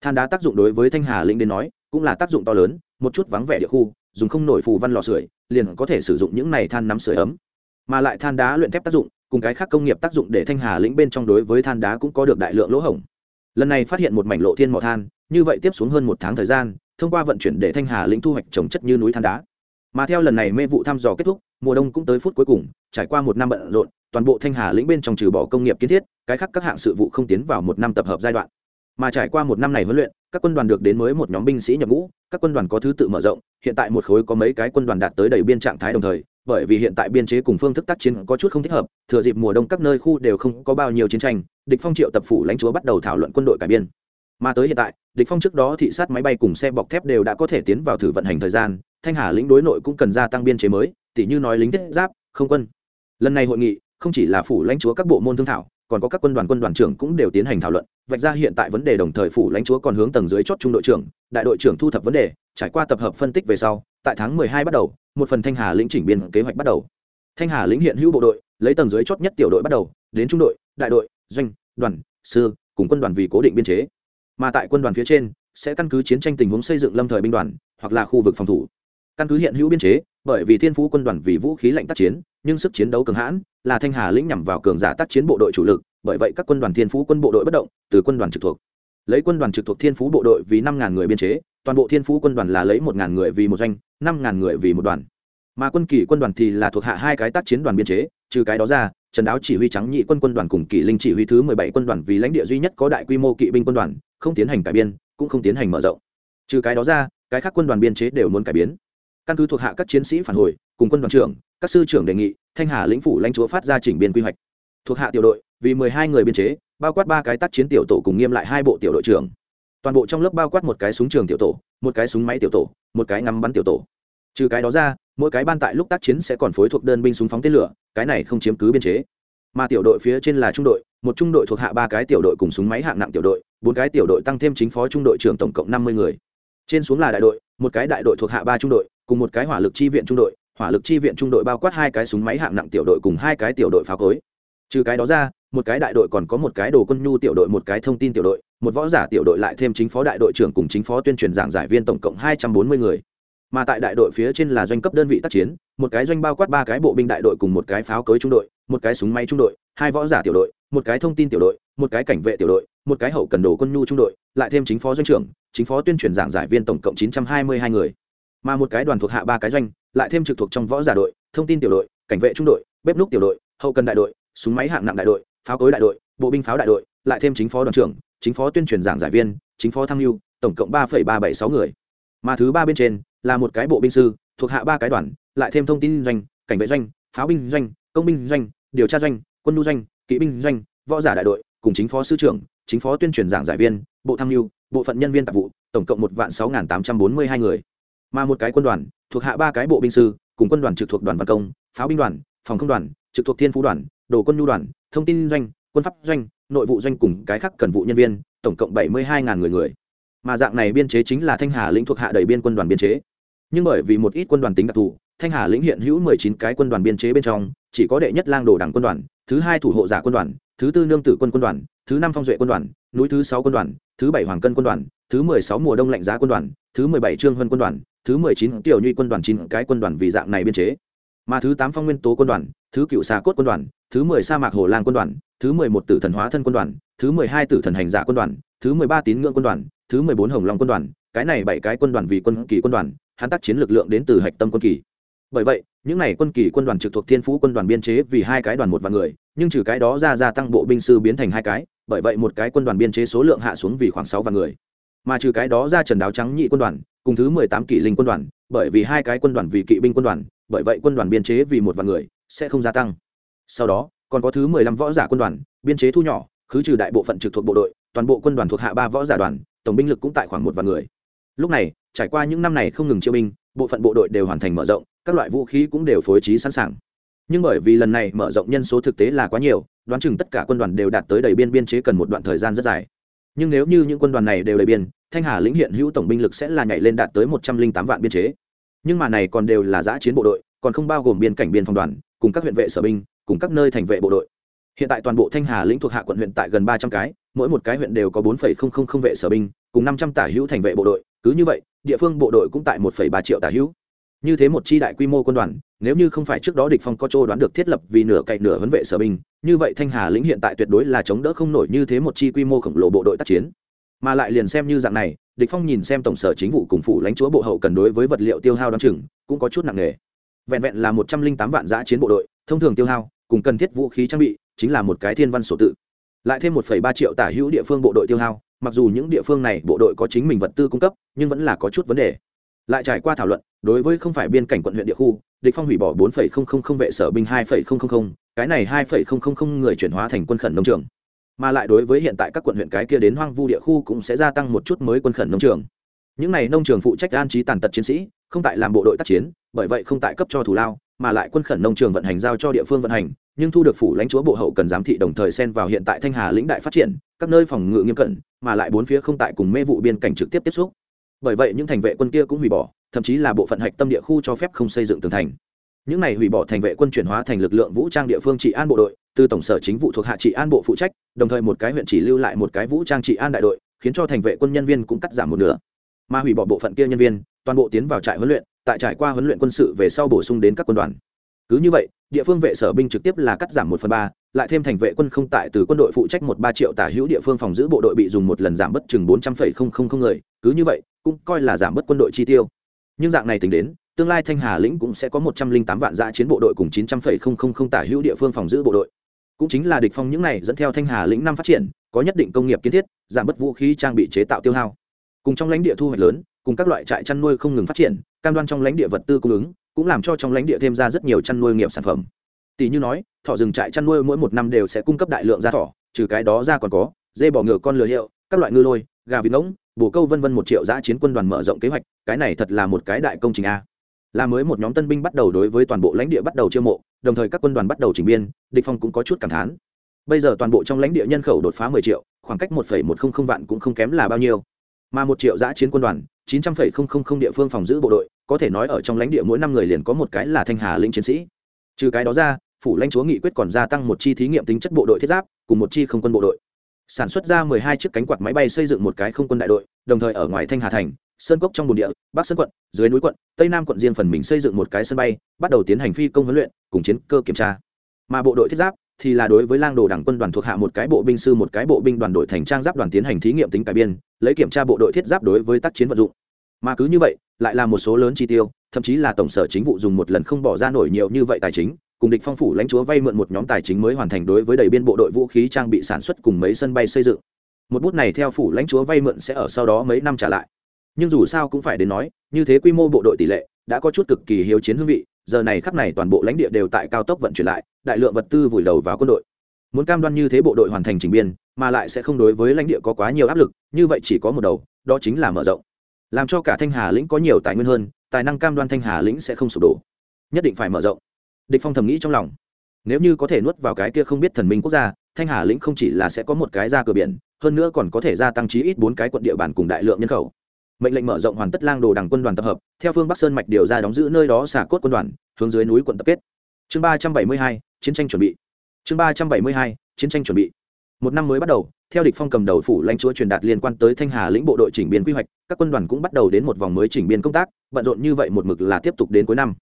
Than đá tác dụng đối với thanh hà lĩnh đến nói, cũng là tác dụng to lớn, một chút vắng vẻ địa khu, dùng không nổi phù văn lò sưởi, liền có thể sử dụng những này than nắm sưởi ấm. Mà lại than đá luyện thép tác dụng, cùng cái khác công nghiệp tác dụng để thanh hà lĩnh bên trong đối với than đá cũng có được đại lượng lỗ hổng. Lần này phát hiện một mảnh lộ thiên mỏ than, như vậy tiếp xuống hơn một tháng thời gian, thông qua vận chuyển để thanh hà lĩnh thu hoạch trồng chất như núi than đá. Mà theo lần này mê vụ thăm dò kết thúc mùa đông cũng tới phút cuối cùng, trải qua một năm bận rộn, toàn bộ thanh hà lĩnh bên trong trừ bỏ công nghiệp kiến thiết, cái khác các hạng sự vụ không tiến vào một năm tập hợp giai đoạn. Mà trải qua một năm này huấn luyện, các quân đoàn được đến mới một nhóm binh sĩ nhập ngũ, các quân đoàn có thứ tự mở rộng, hiện tại một khối có mấy cái quân đoàn đạt tới đầy biên trạng thái đồng thời, bởi vì hiện tại biên chế cùng phương thức tác chiến có chút không thích hợp, thừa dịp mùa đông các nơi khu đều không có bao nhiêu chiến tranh, địch phong triệu tập phủ lãnh chúa bắt đầu thảo luận quân đội cải biên. Mà tới hiện tại, địch phong trước đó thị sát máy bay cùng xe bọc thép đều đã có thể tiến vào thử vận hành thời gian, thanh hà lĩnh đối nội cũng cần gia tăng biên chế mới tỉ như nói lính thiết giáp, không quân. Lần này hội nghị, không chỉ là phủ lãnh chúa các bộ môn thương thảo, còn có các quân đoàn quân đoàn trưởng cũng đều tiến hành thảo luận, vạch ra hiện tại vấn đề đồng thời phủ lãnh chúa còn hướng tầng dưới chót trung đội trưởng, đại đội trưởng thu thập vấn đề, trải qua tập hợp phân tích về sau, tại tháng mười hai bắt đầu, một phần thanh hà lĩnh chỉnh biên kế hoạch bắt đầu. Thanh hà lĩnh hiện hữu bộ đội, lấy tầng dưới chót nhất tiểu đội bắt đầu, đến trung đội, đại đội, doanh, đoàn, sư, cùng quân đoàn vì cố định biên chế. Mà tại quân đoàn phía trên, sẽ căn cứ chiến tranh tình huống xây dựng lâm thời binh đoàn, hoặc là khu vực phòng thủ. Căn cứ hiện hữu biên chế bởi vì thiên phú quân đoàn vì vũ khí lạnh tác chiến, nhưng sức chiến đấu cường hãn, là thanh hà lĩnh nhằm vào cường giả tác chiến bộ đội chủ lực, bởi vậy các quân đoàn thiên phú quân bộ đội bất động, từ quân đoàn trực thuộc. Lấy quân đoàn trực thuộc thiên phú bộ đội vì năm ngàn người biên chế, toàn bộ thiên phú quân đoàn là lấy một ngàn người vì một doanh, năm ngàn người vì một đoàn. Mà quân kỷ quân đoàn thì là thuộc hạ hai cái tác chiến đoàn biên chế, trừ cái đó ra, trần đáo chỉ huy trắng nhị quân quân đoàn cùng kỷ linh chỉ huy thứ mười bảy quân đoàn vì lãnh địa duy nhất có đại quy mô kỵ binh quân đoàn, không tiến hành cải biên, cũng không tiến hành mở rộng. Trừ cái đó ra, cái khác quân đoàn biên chế đều muốn cải biến căn cứ thuộc hạ các chiến sĩ phản hồi, cùng quân đoàn trưởng, các sư trưởng đề nghị, thanh hà lĩnh phủ lãnh chúa phát ra chỉnh biên quy hoạch. Thuộc hạ tiểu đội, vì mười hai người biên chế, bao quát ba cái tác chiến tiểu tổ cùng nghiêm lại hai bộ tiểu đội trưởng. Toàn bộ trong lớp bao quát một cái súng trường tiểu tổ, một cái súng máy tiểu tổ, một cái ngắm bắn tiểu tổ. Trừ cái đó ra, mỗi cái ban tại lúc tác chiến sẽ còn phối thuộc đơn binh súng phóng tên lửa, cái này không chiếm cứ biên chế. Mà tiểu đội phía trên là trung đội, một trung đội thuộc hạ ba cái tiểu đội cùng súng máy hạng nặng tiểu đội, bốn cái tiểu đội tăng thêm chính phó trung đội trưởng tổng cộng năm mươi người trên xuống là đại đội, một cái đại đội thuộc hạ ba trung đội, cùng một cái hỏa lực chi viện trung đội. Hỏa lực chi viện trung đội bao quát hai cái súng máy hạng nặng tiểu đội cùng hai cái tiểu đội pháo cối. Trừ cái đó ra, một cái đại đội còn có một cái đồ quân nhu tiểu đội, một cái thông tin tiểu đội, một võ giả tiểu đội lại thêm chính phó đại đội trưởng cùng chính phó tuyên truyền giảng giải viên tổng cộng hai trăm bốn mươi người. Mà tại đại đội phía trên là doanh cấp đơn vị tác chiến, một cái doanh bao quát ba cái bộ binh đại đội cùng một cái pháo cối trung đội, một cái súng máy trung đội, hai võ giả tiểu đội, một cái thông tin tiểu đội một cái cảnh vệ tiểu đội, một cái hậu cần đồ quân nhu trung đội, lại thêm chính phó doanh trưởng, chính phó tuyên truyền giảng giải viên tổng cộng chín trăm hai mươi hai người. Mà một cái đoàn thuộc hạ ba cái doanh, lại thêm trực thuộc trong võ giả đội, thông tin tiểu đội, cảnh vệ trung đội, bếp núc tiểu đội, hậu cần đại đội, súng máy hạng nặng đại đội, pháo cối đại đội, bộ binh pháo đại đội, lại thêm chính phó đoàn trưởng, chính phó tuyên truyền giảng giải viên, chính phó tham mưu, tổng cộng ba ba bảy sáu người. Mà thứ ba bên trên là một cái bộ binh sư, thuộc hạ ba cái đoàn, lại thêm thông tin doanh, cảnh vệ doanh, pháo binh doanh, công binh doanh, điều tra doanh, quân nhu doanh, kỵ binh doanh, võ giả đại đội cùng chính phó sư trưởng, chính phó tuyên truyền giảng giải viên, bộ tham mưu, bộ phận nhân viên tạp vụ, tổng cộng một vạn sáu tám trăm bốn mươi hai người. Mà một cái quân đoàn, thuộc hạ ba cái bộ binh sư, cùng quân đoàn trực thuộc đoàn văn công, pháo binh đoàn, phòng không đoàn, trực thuộc thiên phú đoàn, đồ quân nhu đoàn, thông tin doanh, quân pháp doanh, nội vụ doanh cùng cái khác cần vụ nhân viên, tổng cộng bảy mươi hai người người. Mà dạng này biên chế chính là thanh hà lĩnh thuộc hạ đầy biên quân đoàn biên chế. Nhưng bởi vì một ít quân đoàn tính đặc thù, thanh hà lĩnh hiện hữu mười chín cái quân đoàn biên chế bên trong, chỉ có đệ nhất lang đồ đảng quân đoàn thứ hai thủ hộ giả quân đoàn thứ tư nương tử quân quân đoàn thứ năm phong duệ quân đoàn núi thứ sáu quân đoàn thứ bảy hoàng cân quân đoàn thứ mười sáu mùa đông lạnh giá quân đoàn thứ mười bảy trương huân quân đoàn thứ mười chín tiểu nhuy quân đoàn chín cái quân đoàn vì dạng này biên chế mà thứ tám phong nguyên tố quân đoàn thứ cựu xà cốt quân đoàn thứ mười sa mạc hồ lang quân đoàn thứ mười một tử thần hóa thân quân đoàn thứ mười hai tử thần hành giả quân đoàn thứ mười ba tín ngưỡng quân đoàn thứ mười bốn hồng long quân đoàn cái này bảy cái quân đoàn vì quân kỳ quân đoàn hắn tác chiến lực lượng đến từ hạch tâm quân kỳ bởi vậy những này quân kỳ quân đoàn trực thuộc thiên phú quân đoàn biên chế vì hai cái đoàn một vạn người, nhưng trừ cái đó ra gia tăng bộ binh sư biến thành hai cái, bởi vậy một cái quân đoàn biên chế số lượng hạ xuống vì khoảng sáu vạn người. Mà trừ cái đó ra trần đáo trắng nhị quân đoàn, cùng thứ mười tám kỷ linh quân đoàn, bởi vì hai cái quân đoàn vì kỵ binh quân đoàn, bởi vậy quân đoàn biên chế vì một vạn người sẽ không gia tăng. Sau đó, còn có thứ mười lăm võ giả quân đoàn, biên chế thu nhỏ, khứ trừ đại bộ phận trực thuộc bộ đội, toàn bộ quân đoàn thuộc hạ ba võ giả đoàn, tổng binh lực cũng tại khoảng một vạn người. Lúc này, trải qua những năm này không ngừng chiêu binh, bộ phận bộ đội đều hoàn thành mở rộng các loại vũ khí cũng đều phối trí sẵn sàng. Nhưng bởi vì lần này mở rộng nhân số thực tế là quá nhiều, đoán chừng tất cả quân đoàn đều đạt tới đầy biên biên chế cần một đoạn thời gian rất dài. Nhưng nếu như những quân đoàn này đều đầy biên, thanh hà lĩnh hiện hữu tổng binh lực sẽ là nhảy lên đạt tới một trăm linh tám vạn biên chế. Nhưng mà này còn đều là giã chiến bộ đội, còn không bao gồm biên cảnh biên phòng đoàn, cùng các huyện vệ sở binh, cùng các nơi thành vệ bộ đội. Hiện tại toàn bộ thanh hà lĩnh thuộc hạ quận huyện tại gần ba trăm cái, mỗi một cái huyện đều có bốn vệ sở binh, cùng năm trăm tả hữu thành vệ bộ đội. Cứ như vậy, địa phương bộ đội cũng tại một ba triệu tả hữu như thế một chi đại quy mô quân đoàn, nếu như không phải trước đó địch phong có chỗ đoán được thiết lập vì nửa cậy nửa huấn vệ sở binh, như vậy thanh hà lĩnh hiện tại tuyệt đối là chống đỡ không nổi như thế một chi quy mô khổng lồ bộ đội tác chiến. Mà lại liền xem như dạng này, địch phong nhìn xem tổng sở chính vụ cùng phủ lãnh chúa bộ hậu cần đối với vật liệu tiêu hao đón chừng, cũng có chút nặng nề. Vẹn vẹn là một trăm linh tám vạn giã chiến bộ đội, thông thường tiêu hao, cùng cần thiết vũ khí trang bị, chính là một cái thiên văn sổ tự. Lại thêm một ba triệu tả hữu địa phương bộ đội tiêu hao, mặc dù những địa phương này bộ đội có chính mình vật tư cung cấp, nhưng vẫn là có chút vấn đề lại trải qua thảo luận, đối với không phải biên cảnh quận huyện địa khu, địch phong hủy bỏ bốn vệ sở binh hai cái này hai người chuyển hóa thành quân khẩn nông trường. Mà lại đối với hiện tại các quận huyện cái kia đến hoang vu địa khu cũng sẽ gia tăng một chút mới quân khẩn nông trường. Những này nông trường phụ trách an trí tàn tật chiến sĩ, không tại làm bộ đội tác chiến, bởi vậy không tại cấp cho thủ lao, mà lại quân khẩn nông trường vận hành giao cho địa phương vận hành, nhưng thu được phủ lãnh chúa bộ hậu cần giám thị đồng thời xen vào hiện tại thanh hà lĩnh đại phát triển, các nơi phòng ngự nghiêm cẩn, mà lại bốn phía không tại cùng mê vụ biên cảnh trực tiếp tiếp xúc bởi vậy những thành vệ quân kia cũng hủy bỏ, thậm chí là bộ phận hạch tâm địa khu cho phép không xây dựng tường thành. Những này hủy bỏ thành vệ quân chuyển hóa thành lực lượng vũ trang địa phương trị an bộ đội, từ tổng sở chính vụ thuộc hạ trị an bộ phụ trách, đồng thời một cái huyện chỉ lưu lại một cái vũ trang trị an đại đội, khiến cho thành vệ quân nhân viên cũng cắt giảm một nửa. Mà hủy bỏ bộ phận kia nhân viên, toàn bộ tiến vào trại huấn luyện, tại trải qua huấn luyện quân sự về sau bổ sung đến các quân đoàn. Cứ như vậy, địa phương vệ sở binh trực tiếp là cắt giảm một phần ba lại thêm thành vệ quân không tại từ quân đội phụ trách một ba triệu tả hữu địa phương phòng giữ bộ đội bị dùng một lần giảm bất chừng bốn trăm phẩy không không không người, cứ như vậy, cũng coi là giảm bất quân đội chi tiêu. Nhưng dạng này tính đến, tương lai thanh hà lĩnh cũng sẽ có một trăm linh tám vạn gia chiến bộ đội cùng chín trăm phẩy không không không tả hữu địa phương phòng giữ bộ đội. Cũng chính là địch phong những này dẫn theo thanh hà lĩnh năm phát triển, có nhất định công nghiệp kiến thiết, giảm bớt vũ khí trang bị chế tạo tiêu hao. Cùng trong lãnh địa thu hoạch lớn, cùng các loại trại chăn nuôi không ngừng phát triển, cam đoan trong lãnh địa vật tư cung ứng, cũng làm cho trong lãnh địa thêm ra rất nhiều chăn nuôi nghiệp sản phẩm tỷ như nói thọ rừng trại chăn nuôi mỗi một năm đều sẽ cung cấp đại lượng da thỏ trừ cái đó ra còn có dê bò ngựa con lừa hiệu các loại ngư lôi gà vịt ngỗng bồ câu vân vân một triệu giã chiến quân đoàn mở rộng kế hoạch cái này thật là một cái đại công trình a. Là mới một nhóm tân binh bắt đầu đối với toàn bộ lãnh địa bắt đầu chiêu mộ đồng thời các quân đoàn bắt đầu chỉnh biên địch phong cũng có chút cảm thán. Bây giờ toàn bộ trong lãnh địa nhân khẩu đột phá 10 triệu khoảng cách 1,100 vạn cũng không kém là bao nhiêu. Mà một triệu giã chiến quân đoàn 900,000 địa phương phòng giữ bộ đội có thể nói ở trong lãnh địa mỗi năm người liền có một cái là thanh hà lĩnh chiến sĩ. Trừ cái đó ra phủ lãnh chúa nghị quyết còn gia tăng một chi thí nghiệm tính chất bộ đội thiết giáp, cùng một chi không quân bộ đội. Sản xuất ra 12 chiếc cánh quạt máy bay xây dựng một cái không quân đại đội, đồng thời ở ngoài thanh hà thành, sơn cốc trong bồn địa, bắc sơn quận, dưới núi quận, tây nam quận riêng phần mình xây dựng một cái sân bay, bắt đầu tiến hành phi công huấn luyện, cùng chiến cơ kiểm tra. Mà bộ đội thiết giáp thì là đối với lang đồ đảng quân đoàn thuộc hạ một cái bộ binh sư, một cái bộ binh đoàn đội thành trang giáp đoàn tiến hành thí nghiệm tính cải biên, lấy kiểm tra bộ đội thiết giáp đối với tác chiến vận dụng. Mà cứ như vậy, lại là một số lớn chi tiêu, thậm chí là tổng sở chính vụ dùng một lần không bỏ ra nổi nhiều như vậy tài chính cùng địch phong phủ lãnh chúa vay mượn một nhóm tài chính mới hoàn thành đối với đầy biên bộ đội vũ khí trang bị sản xuất cùng mấy sân bay xây dựng. Một bút này theo phủ lãnh chúa vay mượn sẽ ở sau đó mấy năm trả lại. Nhưng dù sao cũng phải đến nói, như thế quy mô bộ đội tỷ lệ đã có chút cực kỳ hiếu chiến hương vị, giờ này khắp này toàn bộ lãnh địa đều tại cao tốc vận chuyển lại, đại lượng vật tư vùi đầu vào quân đội. Muốn cam đoan như thế bộ đội hoàn thành trình biên, mà lại sẽ không đối với lãnh địa có quá nhiều áp lực, như vậy chỉ có một đầu, đó chính là mở rộng. Làm cho cả thanh hà lĩnh có nhiều tài nguyên hơn, tài năng cam đoan thanh hà lĩnh sẽ không sụp đổ. Nhất định phải mở rộng địch phong thầm nghĩ trong lòng. Nếu như có thể nuốt vào cái kia không biết thần minh quốc gia, thanh hà lĩnh không chỉ là sẽ có một cái ra cửa biển, hơn nữa còn có thể gia tăng chí ít bốn cái quận địa bàn cùng đại lượng nhân khẩu. Mệnh lệnh mở rộng hoàn tất lang đồ đằng quân đoàn tập hợp, theo phương bắc sơn mạch điều ra đóng giữ nơi đó xả cốt quân đoàn, hướng dưới núi quận tập kết. Chương ba trăm bảy mươi hai, chiến tranh chuẩn bị. Chương ba trăm bảy mươi hai, chiến tranh chuẩn bị. Một năm mới bắt đầu, theo địch phong cầm đầu phủ lãnh chúa truyền đạt liên quan tới thanh hà lĩnh bộ đội chỉnh biên quy hoạch, các quân đoàn cũng bắt đầu đến một vòng mới chỉnh biên công tác, bận rộn như vậy một mực là tiếp tục đến cuối năm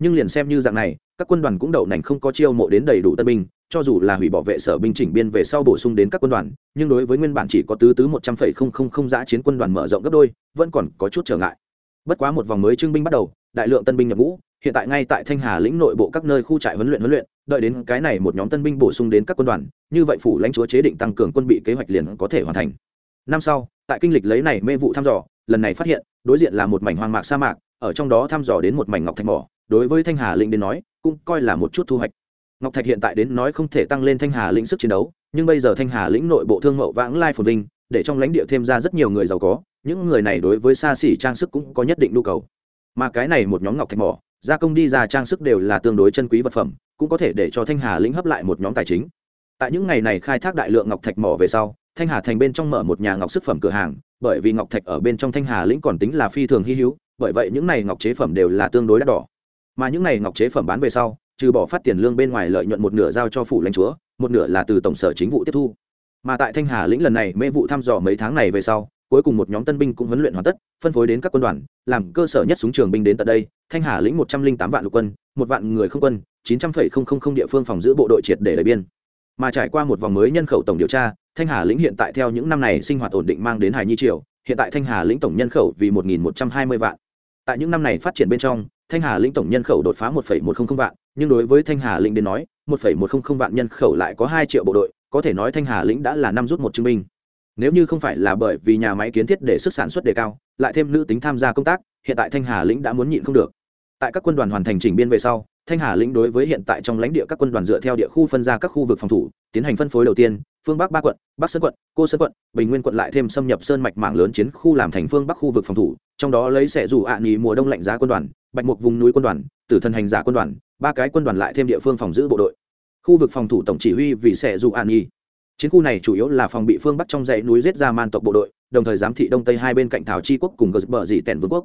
nhưng liền xem như dạng này, các quân đoàn cũng đậu nành không có chiêu mộ đến đầy đủ tân binh, cho dù là hủy bỏ vệ sở binh chỉnh biên về sau bổ sung đến các quân đoàn, nhưng đối với nguyên bản chỉ có tứ tứ một trăm phẩy không không không giã chiến quân đoàn mở rộng gấp đôi, vẫn còn có chút trở ngại. Bất quá một vòng mới trưng binh bắt đầu, đại lượng tân binh nhập ngũ, hiện tại ngay tại thanh hà lĩnh nội bộ các nơi khu trại huấn luyện huấn luyện, đợi đến cái này một nhóm tân binh bổ sung đến các quân đoàn, như vậy phủ lãnh chúa chế định tăng cường quân bị kế hoạch liền có thể hoàn thành. Năm sau, tại kinh lịch lấy này mê vụ thăm dò, lần này phát hiện, đối diện là một mảnh hoang mạc sa mạc, ở trong đó thăm dò đến một mảnh ngọc thạch mỏ đối với thanh hà lĩnh đến nói, cũng coi là một chút thu hoạch. Ngọc thạch hiện tại đến nói không thể tăng lên thanh hà lĩnh sức chiến đấu, nhưng bây giờ thanh hà lĩnh nội bộ thương mậu vãng lai phồn vinh, để trong lãnh địa thêm ra rất nhiều người giàu có, những người này đối với xa xỉ trang sức cũng có nhất định nhu cầu. Mà cái này một nhóm ngọc thạch mỏ, gia công đi ra trang sức đều là tương đối chân quý vật phẩm, cũng có thể để cho thanh hà lĩnh hấp lại một nhóm tài chính. Tại những ngày này khai thác đại lượng ngọc thạch mỏ về sau, thanh hà thành bên trong mở một nhà ngọc sức phẩm cửa hàng, bởi vì ngọc thạch ở bên trong thanh hà lĩnh còn tính là phi thường hy hữu, bởi vậy những này ngọc chế phẩm đều là tương đối đắt đỏ mà những này ngọc chế phẩm bán về sau, trừ bỏ phát tiền lương bên ngoài lợi nhuận một nửa giao cho phủ lãnh chúa, một nửa là từ tổng sở chính vụ tiếp thu. Mà tại thanh hà lĩnh lần này mê vụ thăm dò mấy tháng này về sau, cuối cùng một nhóm tân binh cũng huấn luyện hoàn tất, phân phối đến các quân đoàn, làm cơ sở nhất súng trường binh đến tận đây. Thanh hà lĩnh một trăm linh tám vạn lục quân, một vạn người không quân, chín trăm phẩy không không không địa phương phòng giữ bộ đội triệt để đầy biên. Mà trải qua một vòng mới nhân khẩu tổng điều tra, thanh hà lĩnh hiện tại theo những năm này sinh hoạt ổn định mang đến hải nhi triều. Hiện tại thanh hà lĩnh tổng nhân khẩu vì một nghìn một trăm hai mươi vạn. Tại những năm này phát triển bên trong thanh hà lĩnh tổng nhân khẩu đột phá một phẩy một không không vạn, nhưng đối với thanh hà lĩnh đến nói, một phẩy một không không vạn nhân khẩu lại có hai triệu bộ đội, có thể nói thanh hà lĩnh đã là năm rút một chứng minh nếu như không phải là bởi vì nhà máy kiến thiết để sức sản xuất đề cao, lại thêm nữ tính tham gia công tác, hiện tại thanh hà lĩnh đã muốn nhịn không được. Tại các quân đoàn hoàn thành chỉnh biên về sau, thanh hà lĩnh đối với hiện tại trong lãnh địa các quân đoàn dựa theo địa khu phân ra các khu vực phòng thủ, tiến hành phân phối đầu tiên phương bắc ba quận, bắc sơn quận, cô sơn quận, bình nguyên quận lại thêm xâm nhập sơn mạch mảng lớn chiến khu làm thành phương bắc khu vực phòng thủ, trong đó lấy sẽ rủ ạ à nghỉ mùa đông lạnh giá quân đoàn, bạch mục vùng núi quân đoàn, tử thần hành giả quân đoàn, ba cái quân đoàn lại thêm địa phương phòng giữ bộ đội. Khu vực phòng thủ tổng chỉ huy vì sẽ rủ ạ à nghỉ chiến khu này chủ yếu là phòng bị phương bắc trong dãy núi giết ra man tộc bộ đội, đồng thời giám thị đông tây hai bên cạnh thảo chi quốc cùng gờ bờ dị tẻn vương quốc.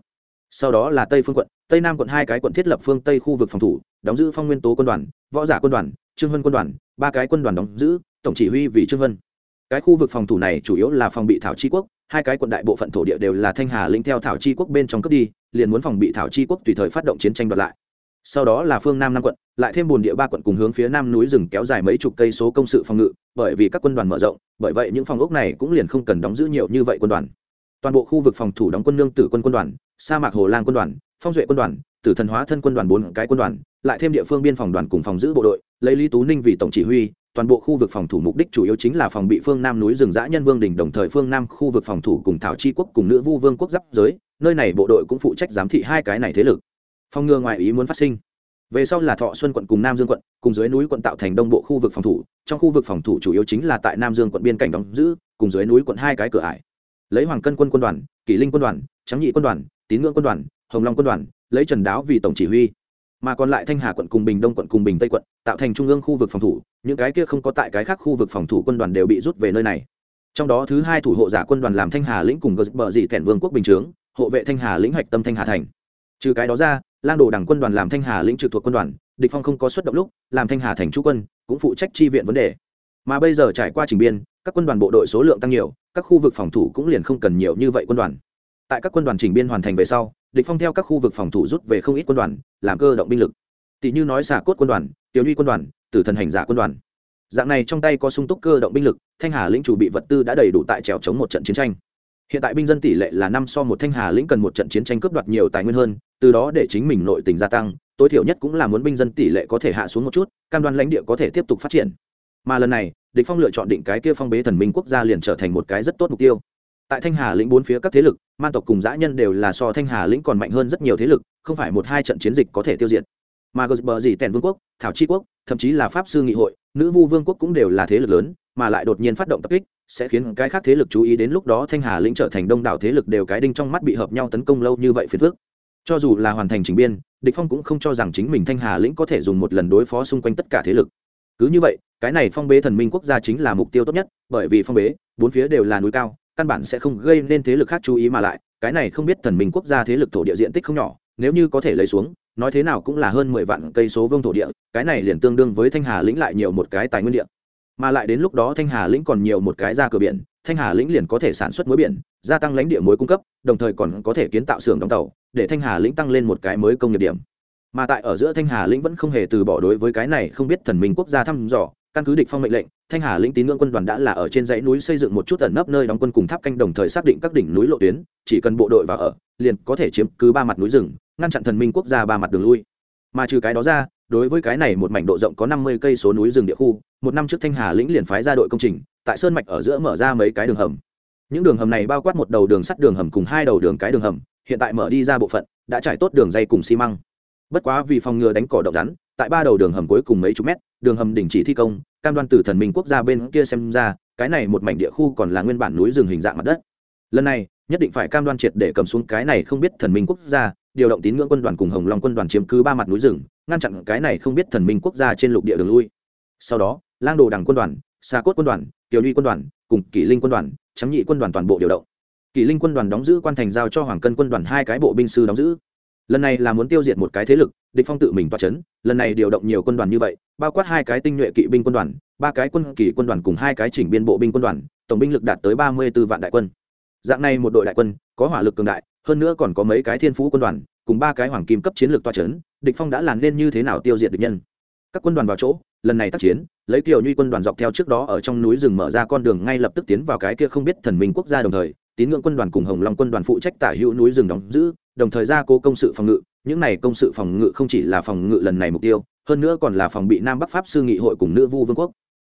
Sau đó là tây phương quận, tây nam quận hai cái quận thiết lập phương tây khu vực phòng thủ, đóng giữ phong nguyên tố quân đoàn, võ giả quân đoàn, trương vân quân đoàn, ba cái quân đoàn đóng giữ tổng chỉ huy vì trương vân. Cái khu vực phòng thủ này chủ yếu là phòng bị thảo chi quốc, hai cái quận đại bộ phận thổ địa đều là thanh hà lĩnh theo thảo chi quốc bên trong cướp đi, liền muốn phòng bị thảo chi quốc tùy thời phát động chiến tranh đoạt lại. Sau đó là phương nam năm quận, lại thêm bồn địa ba quận cùng hướng phía nam núi rừng kéo dài mấy chục cây số công sự phòng ngự, bởi vì các quân đoàn mở rộng, bởi vậy những phòng ốc này cũng liền không cần đóng giữ nhiều như vậy quân đoàn. Toàn bộ khu vực phòng thủ đóng quân nương tử quân quân đoàn, sa mạc hồ lang quân đoàn, phong duệ quân đoàn, tử thần hóa thân quân đoàn bốn cái quân đoàn, lại thêm địa phương biên phòng đoàn cùng phòng giữ bộ đội, lấy lý tú ninh vì tổng chỉ huy toàn bộ khu vực phòng thủ mục đích chủ yếu chính là phòng bị phương nam núi rừng dã nhân vương đình đồng thời phương nam khu vực phòng thủ cùng thảo chi quốc cùng nữ vu vương quốc giáp giới, nơi này bộ đội cũng phụ trách giám thị hai cái này thế lực. Phòng ngừa ngoại ý muốn phát sinh. Về sau là thọ xuân quận cùng nam dương quận, cùng dưới núi quận tạo thành đông bộ khu vực phòng thủ, trong khu vực phòng thủ chủ yếu chính là tại nam dương quận biên cảnh đóng giữ, cùng dưới núi quận hai cái cửa ải. Lấy hoàng cân quân quân đoàn, kỷ linh quân đoàn trắng nhị quân đoàn, tín ngưỡng quân đoàn, hồng long quân đoàn, lấy trần đáo vì tổng chỉ huy mà còn lại thanh hà quận cùng bình đông quận cùng bình tây quận, tạo thành trung ương khu vực phòng thủ, những cái kia không có tại cái khác khu vực phòng thủ quân đoàn đều bị rút về nơi này. Trong đó thứ hai thủ hộ giả quân đoàn làm thanh hà lĩnh cùng gờ bờ dị thẹn vương quốc bình chướng, hộ vệ thanh hà lĩnh hoạch tâm thanh hà thành. Trừ cái đó ra, lang đồ đảng quân đoàn làm thanh hà lĩnh trực thuộc quân đoàn, địch phong không có xuất động lúc, làm thanh hà thành chú quân, cũng phụ trách chi viện vấn đề. Mà bây giờ trải qua trình biên, các quân đoàn bộ đội số lượng tăng nhiều, các khu vực phòng thủ cũng liền không cần nhiều như vậy quân đoàn. Tại các quân đoàn trình biên hoàn thành về sau địch phong theo các khu vực phòng thủ rút về không ít quân đoàn, làm cơ động binh lực. Tỷ như nói xả cốt quân đoàn, tiểu uy quân đoàn, tử thần hành giả quân đoàn. Dạng này trong tay có sung túc cơ động binh lực, thanh hà lĩnh chủ bị vật tư đã đầy đủ tại trèo chống một trận chiến tranh. Hiện tại binh dân tỷ lệ là năm so một thanh hà lĩnh cần một trận chiến tranh cướp đoạt nhiều tài nguyên hơn, từ đó để chính mình nội tình gia tăng, tối thiểu nhất cũng là muốn binh dân tỷ lệ có thể hạ xuống một chút, cam đoan lãnh địa có thể tiếp tục phát triển. Mà lần này, địch phong lựa chọn định cái kia phong bế thần minh quốc gia liền trở thành một cái rất tốt mục tiêu tại thanh hà lĩnh bốn phía các thế lực, man tộc cùng dã nhân đều là so thanh hà lĩnh còn mạnh hơn rất nhiều thế lực, không phải một hai trận chiến dịch có thể tiêu diệt. Mà gờ bờ gì tèn vương quốc, thảo chi quốc, thậm chí là pháp sư nghị hội, nữ vu vương quốc cũng đều là thế lực lớn, mà lại đột nhiên phát động tập kích, sẽ khiến cái khác thế lực chú ý đến lúc đó thanh hà lĩnh trở thành đông đảo thế lực đều cái đinh trong mắt bị hợp nhau tấn công lâu như vậy phiền phước cho dù là hoàn thành trình biên, địch phong cũng không cho rằng chính mình thanh hà lĩnh có thể dùng một lần đối phó xung quanh tất cả thế lực. Cứ như vậy, cái này phong bế thần minh quốc gia chính là mục tiêu tốt nhất, bởi vì phong bế, bốn phía đều là núi cao căn bản sẽ không gây nên thế lực khác chú ý mà lại, cái này không biết thần minh quốc gia thế lực thổ địa diện tích không nhỏ, nếu như có thể lấy xuống, nói thế nào cũng là hơn mười vạn cây số vương thổ địa, cái này liền tương đương với thanh hà lĩnh lại nhiều một cái tài nguyên địa. Mà lại đến lúc đó thanh hà lĩnh còn nhiều một cái ra cửa biển, thanh hà lĩnh liền có thể sản xuất muối biển, gia tăng lãnh địa muối cung cấp, đồng thời còn có thể kiến tạo xưởng đóng tàu, để thanh hà lĩnh tăng lên một cái mới công nghiệp điểm. Mà tại ở giữa thanh hà lĩnh vẫn không hề từ bỏ đối với cái này không biết thần minh quốc gia thăm dò căn cứ địch phong mệnh lệnh, thanh hà lĩnh tín ngưỡng quân đoàn đã là ở trên dãy núi xây dựng một chút ẩn nấp nơi đóng quân cùng tháp canh đồng thời xác định các đỉnh núi lộ tuyến, chỉ cần bộ đội vào ở, liền có thể chiếm cứ ba mặt núi rừng, ngăn chặn thần minh quốc gia ba mặt đường lui. Mà trừ cái đó ra, đối với cái này một mảnh độ rộng có năm mươi cây số núi rừng địa khu, một năm trước thanh hà lĩnh liền phái ra đội công trình, tại sơn mạch ở giữa mở ra mấy cái đường hầm. Những đường hầm này bao quát một đầu đường sắt đường hầm cùng hai đầu đường cái đường hầm, hiện tại mở đi ra bộ phận, đã trải tốt đường dây cùng xi măng. Bất quá vì phòng ngừa đánh cỏ động rắn tại ba đầu đường hầm cuối cùng mấy chục mét, đường hầm đình chỉ thi công, cam đoan từ thần minh quốc gia bên kia xem ra, cái này một mảnh địa khu còn là nguyên bản núi rừng hình dạng mặt đất. Lần này, nhất định phải cam đoan triệt để cầm xuống cái này không biết thần minh quốc gia, điều động tín ngưỡng quân đoàn cùng hồng long quân đoàn chiếm cứ ba mặt núi rừng, ngăn chặn cái này không biết thần minh quốc gia trên lục địa đường lui. Sau đó, lang đồ đằng quân đoàn xa cốt quân đoàn, kiều ly quân đoàn cùng kỷ linh quân đoàn trắng nhị quân đoàn toàn bộ điều động. Kỷ linh quân đoàn đóng giữ quan thành giao cho hoàng cân quân đoàn hai cái bộ binh sư đóng giữ lần này là muốn tiêu diệt một cái thế lực, địch phong tự mình toa chấn, lần này điều động nhiều quân đoàn như vậy, bao quát hai cái tinh nhuệ kỵ binh quân đoàn, ba cái quân kỳ quân đoàn cùng hai cái chỉnh biên bộ binh quân đoàn, tổng binh lực đạt tới ba mươi 34 vạn đại quân. Dạng này một đội đại quân, có hỏa lực cường đại, hơn nữa còn có mấy cái thiên phú quân đoàn, cùng ba cái hoàng kim cấp chiến lược toa chấn, địch phong đã làm nên như thế nào tiêu diệt địch nhân? Các quân đoàn vào chỗ, lần này tác chiến, lấy kiều nhuy quân đoàn dọc theo trước đó ở trong núi rừng mở ra con đường ngay lập tức tiến vào cái kia không biết thần minh quốc gia đồng thời, tín ngưỡng quân đoàn cùng hồng long quân đoàn phụ trách tả hữu núi rừng đóng giữ đồng thời ra cố công sự phòng ngự, những này công sự phòng ngự không chỉ là phòng ngự lần này mục tiêu, hơn nữa còn là phòng bị nam bắc pháp sư nghị hội cùng nữ vu vương quốc.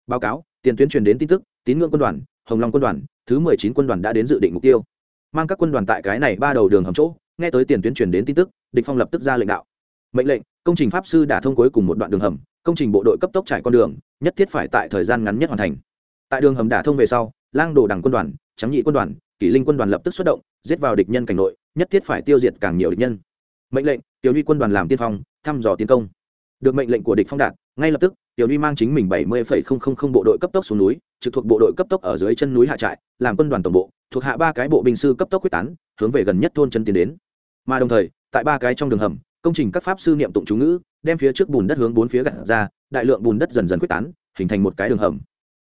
Báo cáo, tiền tuyến truyền đến tin tức, tín ngưỡng quân đoàn, hồng long quân đoàn, thứ mười chín quân đoàn đã đến dự định mục tiêu. Mang các quân đoàn tại cái này ba đầu đường hầm chỗ, nghe tới tiền tuyến truyền đến tin tức, địch phong lập tức ra lệnh đạo. Mệnh lệnh, công trình pháp sư đã thông cuối cùng một đoạn đường hầm, công trình bộ đội cấp tốc trải con đường, nhất thiết phải tại thời gian ngắn nhất hoàn thành. Tại đường hầm đả thông về sau, lang đồ đằng quân đoàn trắng nhị quân đoàn kỷ linh quân đoàn lập tức xuất động, giết vào địch nhân cảnh nội, nhất thiết phải tiêu diệt càng nhiều địch nhân. Mệnh lệnh, tiểu ly quân đoàn làm tiên phong, thăm dò tiến công. Được mệnh lệnh của địch phong đạt, ngay lập tức, tiểu ly mang chính mình bảy mươi bộ đội cấp tốc xuống núi, trực thuộc bộ đội cấp tốc ở dưới chân núi hạ trại, làm quân đoàn tổng bộ, thuộc hạ ba cái bộ binh sư cấp tốc quyết tán, hướng về gần nhất thôn chân tiến đến. Mà đồng thời, tại ba cái trong đường hầm, công trình các pháp sư niệm tụng chú ngữ, đem phía trước bùn đất hướng bốn phía gặt ra, đại lượng bùn đất dần dần quyết tán, hình thành một cái đường hầm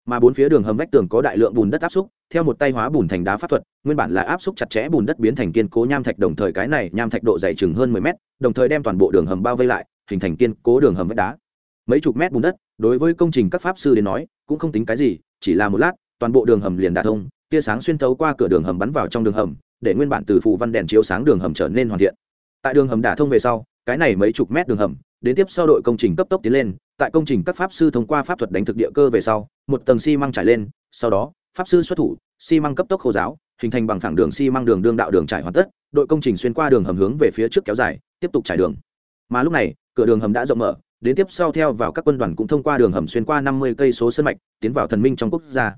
mà bốn phía đường hầm vách tường có đại lượng bùn đất áp xúc, theo một tay hóa bùn thành đá pháp thuật, nguyên bản là áp xúc chặt chẽ bùn đất biến thành kiên cố nham thạch, đồng thời cái này nham thạch độ dày chừng hơn mười mét, đồng thời đem toàn bộ đường hầm bao vây lại, hình thành kiên cố đường hầm vách đá. Mấy chục mét bùn đất, đối với công trình các pháp sư đến nói, cũng không tính cái gì, chỉ là một lát, toàn bộ đường hầm liền đà thông, tia sáng xuyên thấu qua cửa đường hầm bắn vào trong đường hầm, để nguyên bản từ phù văn đèn chiếu sáng đường hầm trở nên hoàn thiện. Tại đường hầm đả thông về sau, cái này mấy chục mét đường hầm đến tiếp sau đội công trình cấp tốc tiến lên, tại công trình các pháp sư thông qua pháp thuật đánh thực địa cơ về sau, một tầng xi măng trải lên, sau đó, pháp sư xuất thủ, xi măng cấp tốc khô giáo, hình thành bằng thẳng đường xi măng đường đương đạo đường trải hoàn tất, đội công trình xuyên qua đường hầm hướng về phía trước kéo dài, tiếp tục trải đường. Mà lúc này, cửa đường hầm đã rộng mở, đến tiếp sau theo vào các quân đoàn cũng thông qua đường hầm xuyên qua năm mươi cây số sân mạch, tiến vào thần minh trong quốc gia.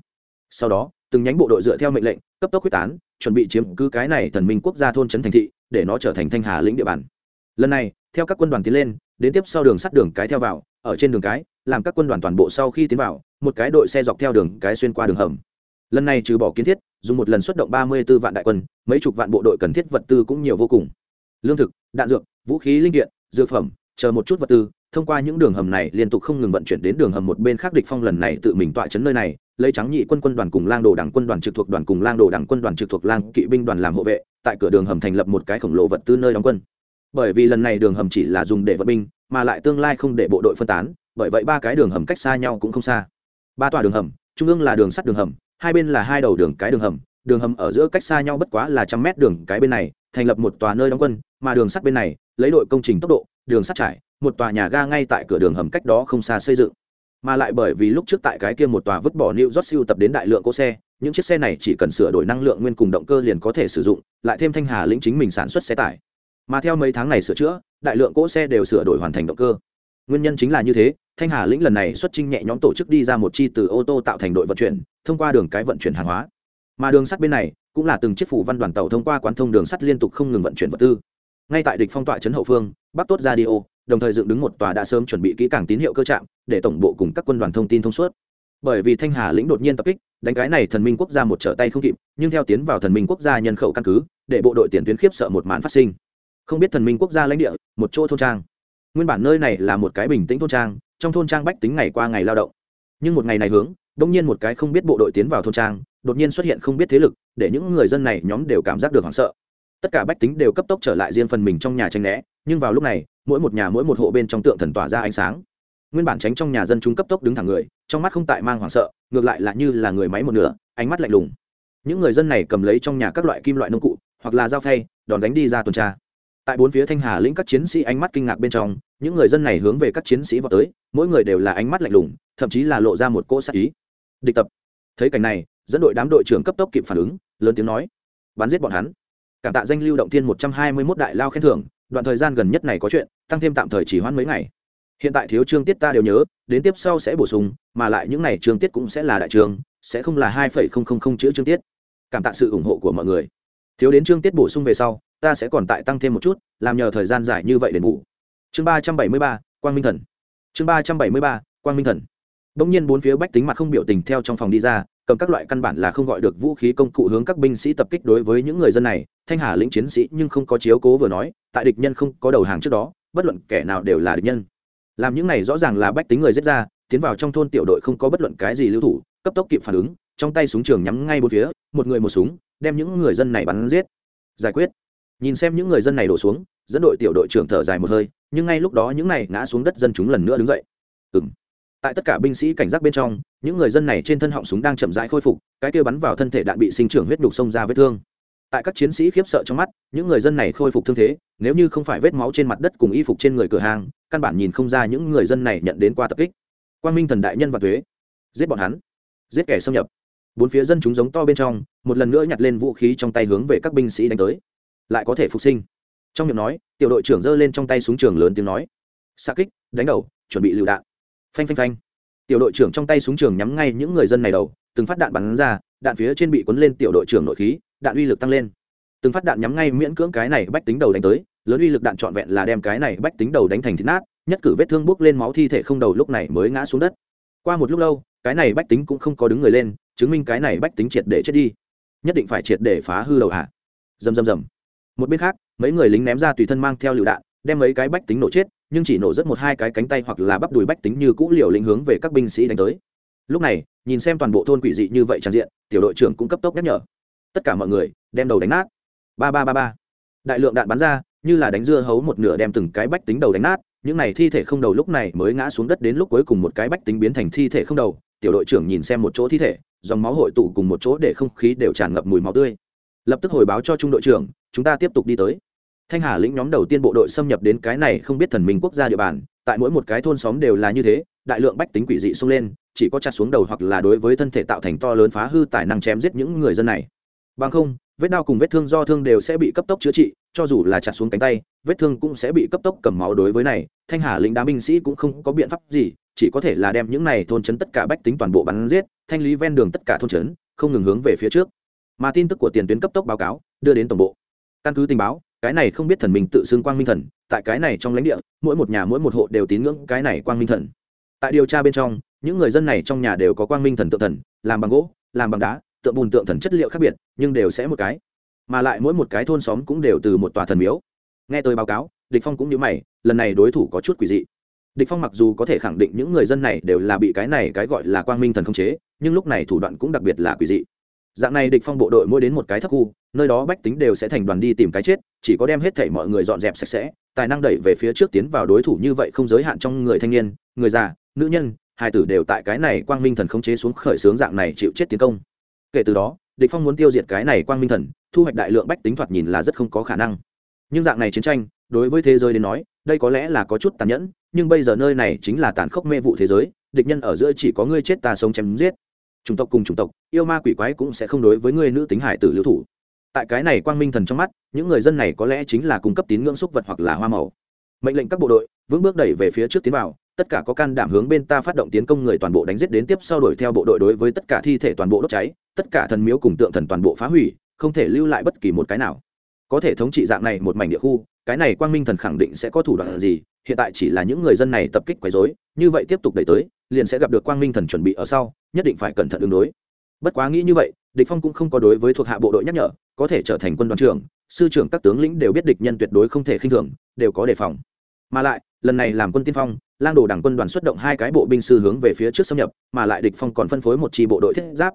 Sau đó, từng nhánh bộ đội dựa theo mệnh lệnh, cấp tốc quyết tán, chuẩn bị chiếm cứ cái này thần minh quốc gia thôn trấn thành thị, để nó trở thành thanh hà lĩnh địa bàn. Lần này, theo các quân đoàn tiến lên đến tiếp sau đường sắt đường cái theo vào, ở trên đường cái, làm các quân đoàn toàn bộ sau khi tiến vào, một cái đội xe dọc theo đường cái xuyên qua đường hầm. Lần này trừ bỏ kiến thiết, dùng một lần xuất động ba mươi 34 vạn đại quân, mấy chục vạn bộ đội cần thiết vật tư cũng nhiều vô cùng. Lương thực, đạn dược, vũ khí, linh kiện, dược phẩm, chờ một chút vật tư, thông qua những đường hầm này liên tục không ngừng vận chuyển đến đường hầm một bên khác địch phong lần này tự mình tọa chấn nơi này, lấy trắng nhị quân quân đoàn cùng lang đồ đảng quân đoàn trực thuộc đoàn cùng lang đồ đảng quân đoàn trực thuộc lang kỵ binh đoàn làm hộ vệ, tại cửa đường hầm thành lập một cái khổng lồ vật tư nơi đóng quân bởi vì lần này đường hầm chỉ là dùng để vận binh mà lại tương lai không để bộ đội phân tán bởi vậy ba cái đường hầm cách xa nhau cũng không xa ba tòa đường hầm trung ương là đường sắt đường hầm hai bên là hai đầu đường cái đường hầm đường hầm ở giữa cách xa nhau bất quá là trăm mét đường cái bên này thành lập một tòa nơi đóng quân mà đường sắt bên này lấy đội công trình tốc độ đường sắt trải một tòa nhà ga ngay tại cửa đường hầm cách đó không xa xây dựng mà lại bởi vì lúc trước tại cái kia một tòa vứt bỏ New York siêu tập đến đại lượng cỗ xe, những chiếc xe này chỉ cần sửa đổi năng lượng nguyên cùng động cơ liền có thể sử dụng, lại thêm Thanh Hà lĩnh chính mình sản xuất xe tải. Mà theo mấy tháng này sửa chữa, đại lượng cỗ xe đều sửa đổi hoàn thành động cơ. Nguyên nhân chính là như thế, Thanh Hà lĩnh lần này xuất trình nhẹ nhóm tổ chức đi ra một chi từ ô tô tạo thành đội vận chuyển, thông qua đường cái vận chuyển hàng hóa. Mà đường sắt bên này cũng là từng chiếc phủ văn đoàn tàu thông qua quán thông đường sắt liên tục không ngừng vận chuyển vật tư. Ngay tại địch phong tọa trấn hậu phương, Bắc Tốt Radio, đồng thời dựng đứng một tòa đã sớm chuẩn bị kỹ càng tín hiệu cơ trạm để tổng bộ cùng các quân đoàn thông tin thông suốt bởi vì thanh hà lĩnh đột nhiên tập kích đánh cái này thần minh quốc gia một trở tay không kịp nhưng theo tiến vào thần minh quốc gia nhân khẩu căn cứ để bộ đội tiền tuyến khiếp sợ một màn phát sinh không biết thần minh quốc gia lãnh địa, một chỗ thôn trang. Nguyên bản nơi này là một cái bình tĩnh thôn trang, trong thôn trang bách tính ngày qua ngày lao động. Nhưng một ngày này hướng, đông nhiên một cái không biết bộ đội tiến vào thôn trang, đột nhiên xuất hiện không biết thế lực, để những người dân này nhóm đều cảm giác được hoảng sợ. Tất cả bách tính đều cấp tốc trở lại riêng phần mình trong nhà tranh né, nhưng vào lúc này, mỗi một nhà mỗi một hộ bên trong tượng thần tỏa ra ánh sáng. Nguyên bản tránh trong nhà dân chúng cấp tốc đứng thẳng người, trong mắt không tại mang hoảng sợ, ngược lại là như là người máy một nửa, ánh mắt lạnh lùng. Những người dân này cầm lấy trong nhà các loại kim loại nông cụ, hoặc là dao phay, đòn đánh đi ra tuần tra tại bốn phía thanh hà lĩnh các chiến sĩ ánh mắt kinh ngạc bên trong, những người dân này hướng về các chiến sĩ vào tới, mỗi người đều là ánh mắt lạnh lùng, thậm chí là lộ ra một cỗ sát ý. Địch tập. Thấy cảnh này, dẫn đội đám đội trưởng cấp tốc kịp phản ứng, lớn tiếng nói, bắn giết bọn hắn. Cảm tạ danh lưu động thiên một trăm hai mươi 121 đại lao khen thưởng, đoạn thời gian gần nhất này có chuyện, tăng thêm tạm thời chỉ hoãn mấy ngày. Hiện tại thiếu chương tiết ta đều nhớ, đến tiếp sau sẽ bổ sung, mà lại những này chương tiết cũng sẽ là đại trường sẽ không là hai phẩy không không không chữ chương tiết. Cảm tạ sự ủng hộ của mọi người. Thiếu đến chương tiết bổ sung về sau ta sẽ còn tại tăng thêm một chút, làm nhờ thời gian dài như vậy để ngủ chương ba trăm bảy mươi ba, quang minh thần. Chương ba trăm bảy mươi ba, quang minh thần. Bỗng nhiên bốn phía bách tính mặt không biểu tình theo trong phòng đi ra, cầm các loại căn bản là không gọi được vũ khí công cụ hướng các binh sĩ tập kích đối với những người dân này, thanh hà lĩnh chiến sĩ nhưng không có chiếu cố vừa nói, tại địch nhân không có đầu hàng trước đó, bất luận kẻ nào đều là địch nhân. Làm những này rõ ràng là bách tính người giết ra, tiến vào trong thôn tiểu đội không có bất luận cái gì lưu thủ, cấp tốc kịp phản ứng, trong tay súng trường nhắm ngay bốn phía, một người một súng, đem những người dân này bắn giết. Giải quyết nhìn xem những người dân này đổ xuống, dẫn đội tiểu đội trưởng thở dài một hơi, nhưng ngay lúc đó những này ngã xuống đất dân chúng lần nữa đứng dậy. Ừ m tại tất cả binh sĩ cảnh giác bên trong, những người dân này trên thân họng súng đang chậm rãi khôi phục, cái kia bắn vào thân thể đạn bị sinh trưởng huyết đục xông ra vết thương. Tại các chiến sĩ khiếp sợ trong mắt, những người dân này khôi phục thương thế, nếu như không phải vết máu trên mặt đất cùng y phục trên người cửa hàng, căn bản nhìn không ra những người dân này nhận đến qua tập kích. Quan minh thần đại nhân và thuế. Giết bọn hắn. Giết kẻ xâm nhập. Bốn phía dân chúng giống to bên trong, một lần nữa nhặt lên vũ khí trong tay hướng về các binh sĩ đánh tới lại có thể phục sinh. Trong miệng nói, tiểu đội trưởng giơ lên trong tay súng trường lớn tiếng nói. Xa kích, đánh đầu, chuẩn bị lựu đạn. Phanh phanh phanh. Tiểu đội trưởng trong tay súng trường nhắm ngay những người dân này đầu, từng phát đạn bắn ra, đạn phía trên bị cuốn lên tiểu đội trưởng nội khí, đạn uy lực tăng lên. Từng phát đạn nhắm ngay miễn cưỡng cái này bách tính đầu đánh tới, lớn uy lực đạn trọn vẹn là đem cái này bách tính đầu đánh thành thịt nát, nhất cử vết thương bốc lên máu thi thể không đầu lúc này mới ngã xuống đất. Qua một lúc lâu, cái này bách tính cũng không có đứng người lên, chứng minh cái này bách tính triệt để chết đi. Nhất định phải triệt để phá hư đầu hạ. Dầm dầm dầm một bên khác, mấy người lính ném ra tùy thân mang theo lựu đạn, đem mấy cái bách tính nổ chết, nhưng chỉ nổ rất một hai cái cánh tay hoặc là bắp đùi bách tính như cũ liều lĩnh hướng về các binh sĩ đánh tới. Lúc này, nhìn xem toàn bộ thôn quỷ dị như vậy tràn diện, tiểu đội trưởng cũng cấp tốc nhắc nhở. Tất cả mọi người, đem đầu đánh nát. Ba ba ba ba. Đại lượng đạn bắn ra, như là đánh dưa hấu một nửa đem từng cái bách tính đầu đánh nát, những này thi thể không đầu lúc này mới ngã xuống đất đến lúc cuối cùng một cái bách tính biến thành thi thể không đầu, tiểu đội trưởng nhìn xem một chỗ thi thể, dòng máu hội tụ cùng một chỗ để không khí đều tràn ngập mùi máu tươi. Lập tức hồi báo cho trung đội trưởng chúng ta tiếp tục đi tới. Thanh hà lĩnh nhóm đầu tiên bộ đội xâm nhập đến cái này không biết thần minh quốc gia địa bàn, tại mỗi một cái thôn xóm đều là như thế, đại lượng bách tính quỷ dị xông lên, chỉ có chặt xuống đầu hoặc là đối với thân thể tạo thành to lớn phá hư tài năng chém giết những người dân này. Bằng không, vết đau cùng vết thương do thương đều sẽ bị cấp tốc chữa trị, cho dù là chặt xuống cánh tay, vết thương cũng sẽ bị cấp tốc cầm máu đối với này. Thanh hà lính đá binh sĩ cũng không có biện pháp gì, chỉ có thể là đem những này thôn trấn tất cả bách tính toàn bộ bắn giết, thanh lý ven đường tất cả thôn trấn, không ngừng hướng về phía trước. Mà tin tức của tiền tuyến cấp tốc báo cáo đưa đến tổng bộ căn cứ tình báo, cái này không biết thần mình tự xưng quang minh thần, tại cái này trong lãnh địa, mỗi một nhà mỗi một hộ đều tín ngưỡng cái này quang minh thần. Tại điều tra bên trong, những người dân này trong nhà đều có quang minh thần tự thần, làm bằng gỗ, làm bằng đá, tượng bùn tượng thần chất liệu khác biệt, nhưng đều sẽ một cái. Mà lại mỗi một cái thôn xóm cũng đều từ một tòa thần miếu. Nghe tôi báo cáo, địch phong cũng như mày, lần này đối thủ có chút quỷ dị. Địch phong mặc dù có thể khẳng định những người dân này đều là bị cái này cái gọi là quang minh thần không chế, nhưng lúc này thủ đoạn cũng đặc biệt là quỷ dị dạng này địch phong bộ đội mỗi đến một cái thấp khu, nơi đó bách tính đều sẽ thành đoàn đi tìm cái chết, chỉ có đem hết thảy mọi người dọn dẹp sạch sẽ, tài năng đẩy về phía trước tiến vào đối thủ như vậy không giới hạn trong người thanh niên, người già, nữ nhân, hai tử đều tại cái này quang minh thần không chế xuống khởi sướng dạng này chịu chết tiến công. Kể từ đó, địch phong muốn tiêu diệt cái này quang minh thần, thu hoạch đại lượng bách tính thoạt nhìn là rất không có khả năng. Nhưng dạng này chiến tranh, đối với thế giới đến nói, đây có lẽ là có chút tàn nhẫn, nhưng bây giờ nơi này chính là tàn khốc mê vụ thế giới, địch nhân ở giữa chỉ có ngươi chết ta sống chém giết chủng tộc cùng chủng tộc, yêu ma quỷ quái cũng sẽ không đối với ngươi nữ tính hải tử lưu thủ. Tại cái này quang minh thần trong mắt, những người dân này có lẽ chính là cung cấp tín ngưỡng xúc vật hoặc là hoa màu. Mệnh lệnh các bộ đội, vững bước đẩy về phía trước tiến vào, tất cả có can đảm hướng bên ta phát động tiến công người toàn bộ đánh giết đến tiếp sau đuổi theo bộ đội đối với tất cả thi thể toàn bộ đốt cháy, tất cả thần miếu cùng tượng thần toàn bộ phá hủy, không thể lưu lại bất kỳ một cái nào. Có thể thống trị dạng này một mảnh địa khu, cái này quang minh thần khẳng định sẽ có thủ đoạn gì hiện tại chỉ là những người dân này tập kích quấy rối, như vậy tiếp tục đẩy tới, liền sẽ gặp được quang minh thần chuẩn bị ở sau, nhất định phải cẩn thận ứng đối. Bất quá nghĩ như vậy, địch phong cũng không có đối với thuộc hạ bộ đội nhắc nhở, có thể trở thành quân đoàn trưởng, sư trưởng các tướng lĩnh đều biết địch nhân tuyệt đối không thể khinh thường, đều có đề phòng. Mà lại, lần này làm quân tiên phong, lang đồ đảng quân đoàn xuất động hai cái bộ binh sư hướng về phía trước xâm nhập, mà lại địch phong còn phân phối một chi bộ đội thiết giáp.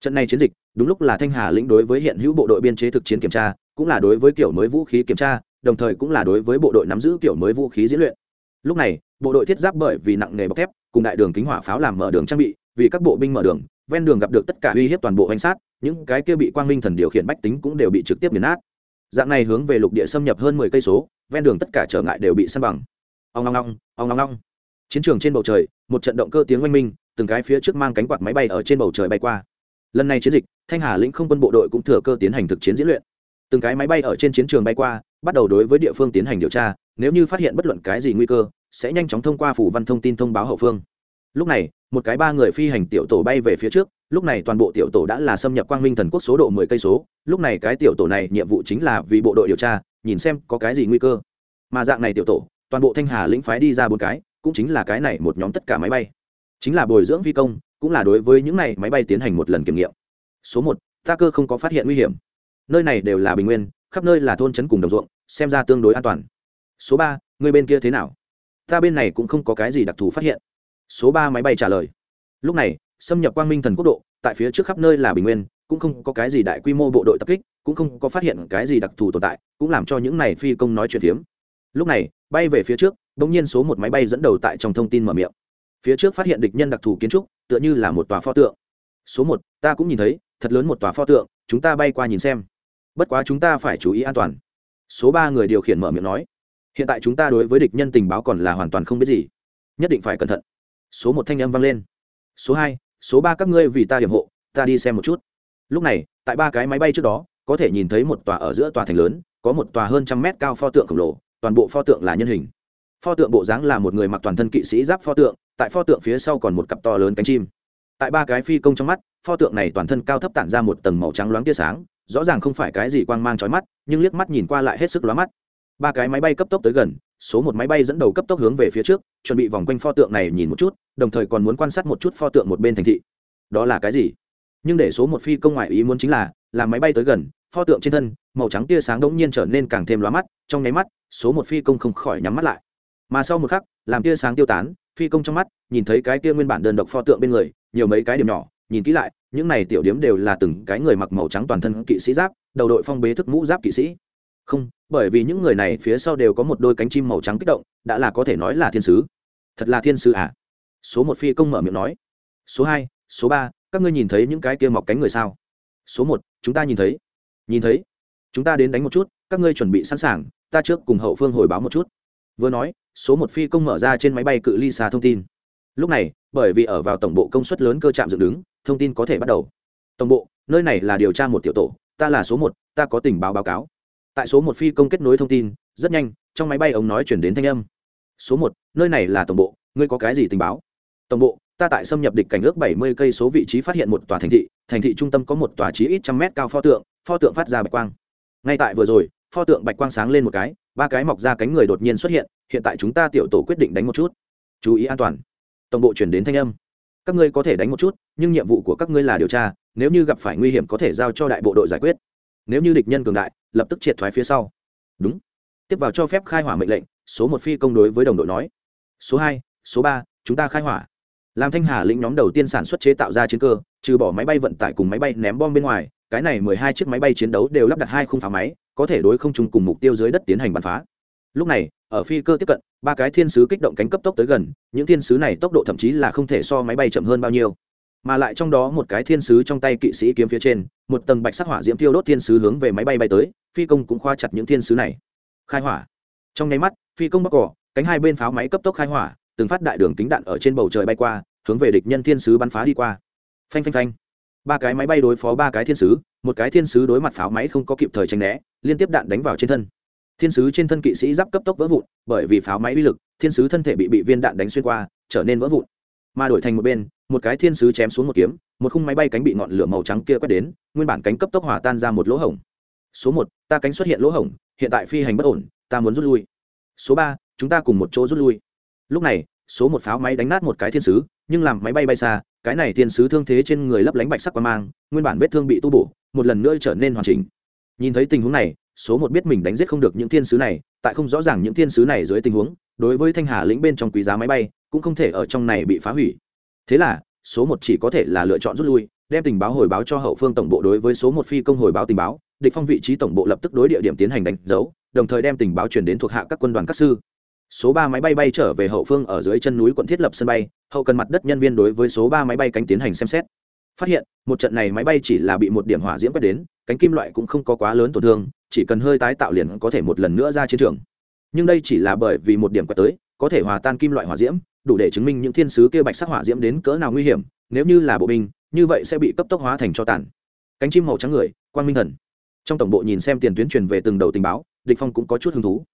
Trận này chiến dịch, đúng lúc là thanh hà lĩnh đối với hiện hữu bộ đội biên chế thực chiến kiểm tra, cũng là đối với kiểu mới vũ khí kiểm tra đồng thời cũng là đối với bộ đội nắm giữ kiểu mới vũ khí diễn luyện. Lúc này, bộ đội thiết giáp bởi vì nặng nghề bọc thép, cùng đại đường kính hỏa pháo làm mở đường trang bị, vì các bộ binh mở đường, ven đường gặp được tất cả uy hiếp toàn bộ hành sát, những cái kia bị quang minh thần điều khiển bách tính cũng đều bị trực tiếp nghiền nát. Dạng này hướng về lục địa xâm nhập hơn mười cây số, ven đường tất cả trở ngại đều bị săn bằng. Ông long long ông long long chiến trường trên bầu trời, một trận động cơ tiếng oanh minh, từng cái phía trước mang cánh quạt máy bay ở trên bầu trời bay qua. Lần này chiến dịch, thanh hà lĩnh không quân bộ đội cũng thừa cơ tiến hành thực chiến diễn luyện. Từng cái máy bay ở trên chiến trường bay qua bắt đầu đối với địa phương tiến hành điều tra, nếu như phát hiện bất luận cái gì nguy cơ, sẽ nhanh chóng thông qua phủ văn thông tin thông báo hậu phương. Lúc này, một cái ba người phi hành tiểu tổ bay về phía trước, lúc này toàn bộ tiểu tổ đã là xâm nhập quang minh thần quốc số độ mười cây số, lúc này cái tiểu tổ này nhiệm vụ chính là vì bộ đội điều tra, nhìn xem có cái gì nguy cơ. Mà dạng này tiểu tổ, toàn bộ thanh hà lĩnh phái đi ra bốn cái, cũng chính là cái này một nhóm tất cả máy bay. Chính là bồi dưỡng phi công, cũng là đối với những này máy bay tiến hành một lần kiểm nghiệm. Số một, ta cơ không có phát hiện nguy hiểm. Nơi này đều là bình nguyên, khắp nơi là thôn trấn cùng đồng ruộng xem ra tương đối an toàn. Số ba, người bên kia thế nào? Ta bên này cũng không có cái gì đặc thù phát hiện. Số ba máy bay trả lời. Lúc này, xâm nhập quang minh thần quốc độ, tại phía trước khắp nơi là bình nguyên, cũng không có cái gì đại quy mô bộ đội tập kích, cũng không có phát hiện cái gì đặc thù tồn tại, cũng làm cho những này phi công nói chuyện phiếm. Lúc này, bay về phía trước đ ỗ n g nhiên số một máy bay dẫn đầu tại trong thông tin mở miệng. Phía trước phát hiện địch nhân đặc thù kiến trúc, tựa như là một tòa pho tượng. Số một, ta cũng nhìn thấy, thật lớn một tòa pho tượng, chúng ta bay qua nhìn xem. Bất quá chúng ta phải chú ý an toàn số ba người điều khiển mở miệng nói, hiện tại chúng ta đối với địch nhân tình báo còn là hoàn toàn không biết gì. Nhất định phải cẩn thận. Số một thanh âm vang lên. Số hai, số ba các ngươi vì ta hiểm hộ, ta đi xem một chút. Lúc này, tại ba cái máy bay trước đó, có thể nhìn thấy một tòa ở giữa tòa thành lớn, có một tòa hơn trăm mét cao pho tượng khổng lồ, toàn bộ pho tượng là nhân hình. Pho tượng bộ dáng là một người mặc toàn thân kỵ sĩ giáp pho tượng, tại pho tượng phía sau còn một cặp to lớn cánh chim. Tại ba cái phi công trong mắt, pho tượng này toàn thân cao thấp tản ra một tầng màu trắng loáng tia sáng rõ ràng không phải cái gì quang mang trói mắt, nhưng liếc mắt nhìn qua lại hết sức lóa mắt. Ba cái máy bay cấp tốc tới gần, số một máy bay dẫn đầu cấp tốc hướng về phía trước, chuẩn bị vòng quanh pho tượng này nhìn một chút, đồng thời còn muốn quan sát một chút pho tượng một bên thành thị. Đó là cái gì? Nhưng để số một phi công ngoại ý muốn chính là, làm máy bay tới gần, pho tượng trên thân, màu trắng tia sáng đống nhiên trở nên càng thêm lóa mắt, trong nháy mắt, số một phi công không khỏi nhắm mắt lại. Mà sau một khắc, làm tia sáng tiêu tán, phi công trong mắt, nhìn thấy cái tia nguyên bản đơn độc pho tượng bên người, nhiều mấy cái điểm nhỏ, nhìn kỹ lại những này tiểu điếm đều là từng cái người mặc màu trắng toàn thân kỵ sĩ giáp, đầu đội phong bế thức mũ giáp kỵ sĩ. Không, bởi vì những người này phía sau đều có một đôi cánh chim màu trắng kích động, đã là có thể nói là thiên sứ. Thật là thiên sứ à? Số một phi công mở miệng nói. Số hai, số ba, các ngươi nhìn thấy những cái kia mọc cánh người sao? Số một, chúng ta nhìn thấy. Nhìn thấy. Chúng ta đến đánh một chút, các ngươi chuẩn bị sẵn sàng, ta trước cùng hậu phương hồi báo một chút. Vừa nói, số một phi công mở ra trên máy bay cự ly xa thông tin. Lúc này, bởi vì ở vào tổng bộ công suất lớn cơ trạm dựng đứng thông tin có thể bắt đầu. Tổng bộ, nơi này là điều tra một tiểu tổ, ta là số một, ta có tình báo báo cáo. Tại số một phi công kết nối thông tin, rất nhanh, trong máy bay ống nói chuyển đến thanh âm. Số một, nơi này là tổng bộ, ngươi có cái gì tình báo? Tổng bộ, ta tại xâm nhập địch cảnh ước bảy mươi cây số vị trí phát hiện một tòa thành thị thành thị trung tâm có một tòa trí ít trăm mét cao pho tượng pho tượng phát ra bạch quang. Ngay tại vừa rồi, pho tượng bạch quang sáng lên một cái, ba cái mọc ra cánh người đột nhiên xuất hiện hiện tại chúng ta tiểu tổ quyết định đánh một chút. Chú ý an toàn. Tổng bộ chuyển đến thanh âm các ngươi có thể đánh một chút, nhưng nhiệm vụ của các ngươi là điều tra, nếu như gặp phải nguy hiểm có thể giao cho đại bộ đội giải quyết. Nếu như địch nhân cường đại, lập tức triệt thoái phía sau. Đúng. Tiếp vào cho phép khai hỏa mệnh lệnh, số một phi công đối với đồng đội nói. Số hai, số ba, chúng ta khai hỏa. Làm thanh hà lĩnh nhóm đầu tiên sản xuất chế tạo ra chiến cơ, trừ bỏ máy bay vận tải cùng máy bay ném bom bên ngoài, cái này mười hai chiếc máy bay chiến đấu đều lắp đặt hai khung phá máy, có thể đối không trùng cùng mục tiêu dưới đất tiến hành bắn phá. Lúc này ở phi cơ tiếp cận, ba cái thiên sứ kích động cánh cấp tốc tới gần, những thiên sứ này tốc độ thậm chí là không thể so máy bay chậm hơn bao nhiêu. Mà lại trong đó một cái thiên sứ trong tay kỵ sĩ kiếm phía trên, một tầng bạch sắc hỏa diễm tiêu đốt thiên sứ hướng về máy bay bay tới, phi công cũng khoa chặt những thiên sứ này. Khai hỏa. Trong nháy mắt, phi công bóc cỏ, cánh hai bên pháo máy cấp tốc khai hỏa, từng phát đại đường kính đạn ở trên bầu trời bay qua, hướng về địch nhân thiên sứ bắn phá đi qua. Phanh phanh phanh. Ba cái máy bay đối phó ba cái thiên sứ, một cái thiên sứ đối mặt pháo máy không có kịp thời tránh né, liên tiếp đạn đánh vào trên thân thiên sứ trên thân kỵ sĩ giáp cấp tốc vỡ vụn, bởi vì pháo máy uy lực, thiên sứ thân thể bị bị viên đạn đánh xuyên qua, trở nên vỡ vụn. Mà đổi thành một bên, một cái thiên sứ chém xuống một kiếm, một khung máy bay cánh bị ngọn lửa màu trắng kia quét đến, nguyên bản cánh cấp tốc hòa tan ra một lỗ hổng. Số một, ta cánh xuất hiện lỗ hổng, hiện tại phi hành bất ổn, ta muốn rút lui. Số ba, chúng ta cùng một chỗ rút lui. Lúc này, số một pháo máy đánh nát một cái thiên sứ, nhưng làm máy bay bay xa, cái này thiên sứ thương thế trên người lấp lánh bạch sắc qua mang, nguyên bản vết thương bị tu bổ, một lần nữa trở nên hoàn chỉnh. Nhìn thấy tình huống này số một biết mình đánh giết không được những thiên sứ này, tại không rõ ràng những thiên sứ này dưới tình huống, đối với thanh hà lĩnh bên trong quý giá máy bay, cũng không thể ở trong này bị phá hủy. Thế là, số một chỉ có thể là lựa chọn rút lui, đem tình báo hồi báo cho hậu phương tổng bộ đối với số một phi công hồi báo tình báo, địch phong vị trí tổng bộ lập tức đối địa điểm tiến hành đánh dấu, đồng thời đem tình báo truyền đến thuộc hạ các quân đoàn các sư. Số ba máy bay bay trở về hậu phương ở dưới chân núi quận thiết lập sân bay, hậu cần mặt đất nhân viên đối với số ba máy bay cánh tiến hành xem xét. Phát hiện, một trận này máy bay chỉ là bị một điểm hỏa diễm quét đến, cánh kim loại cũng không có quá lớn tổn thương chỉ cần hơi tái tạo liền có thể một lần nữa ra chiến trường. Nhưng đây chỉ là bởi vì một điểm quẹt tới, có thể hòa tan kim loại hỏa diễm, đủ để chứng minh những thiên sứ kia bạch sắc hỏa diễm đến cỡ nào nguy hiểm, nếu như là bộ binh, như vậy sẽ bị cấp tốc hóa thành cho tàn. Cánh chim màu trắng người, quang minh thần. Trong tổng bộ nhìn xem tiền tuyến truyền về từng đầu tình báo, địch phong cũng có chút hứng thú.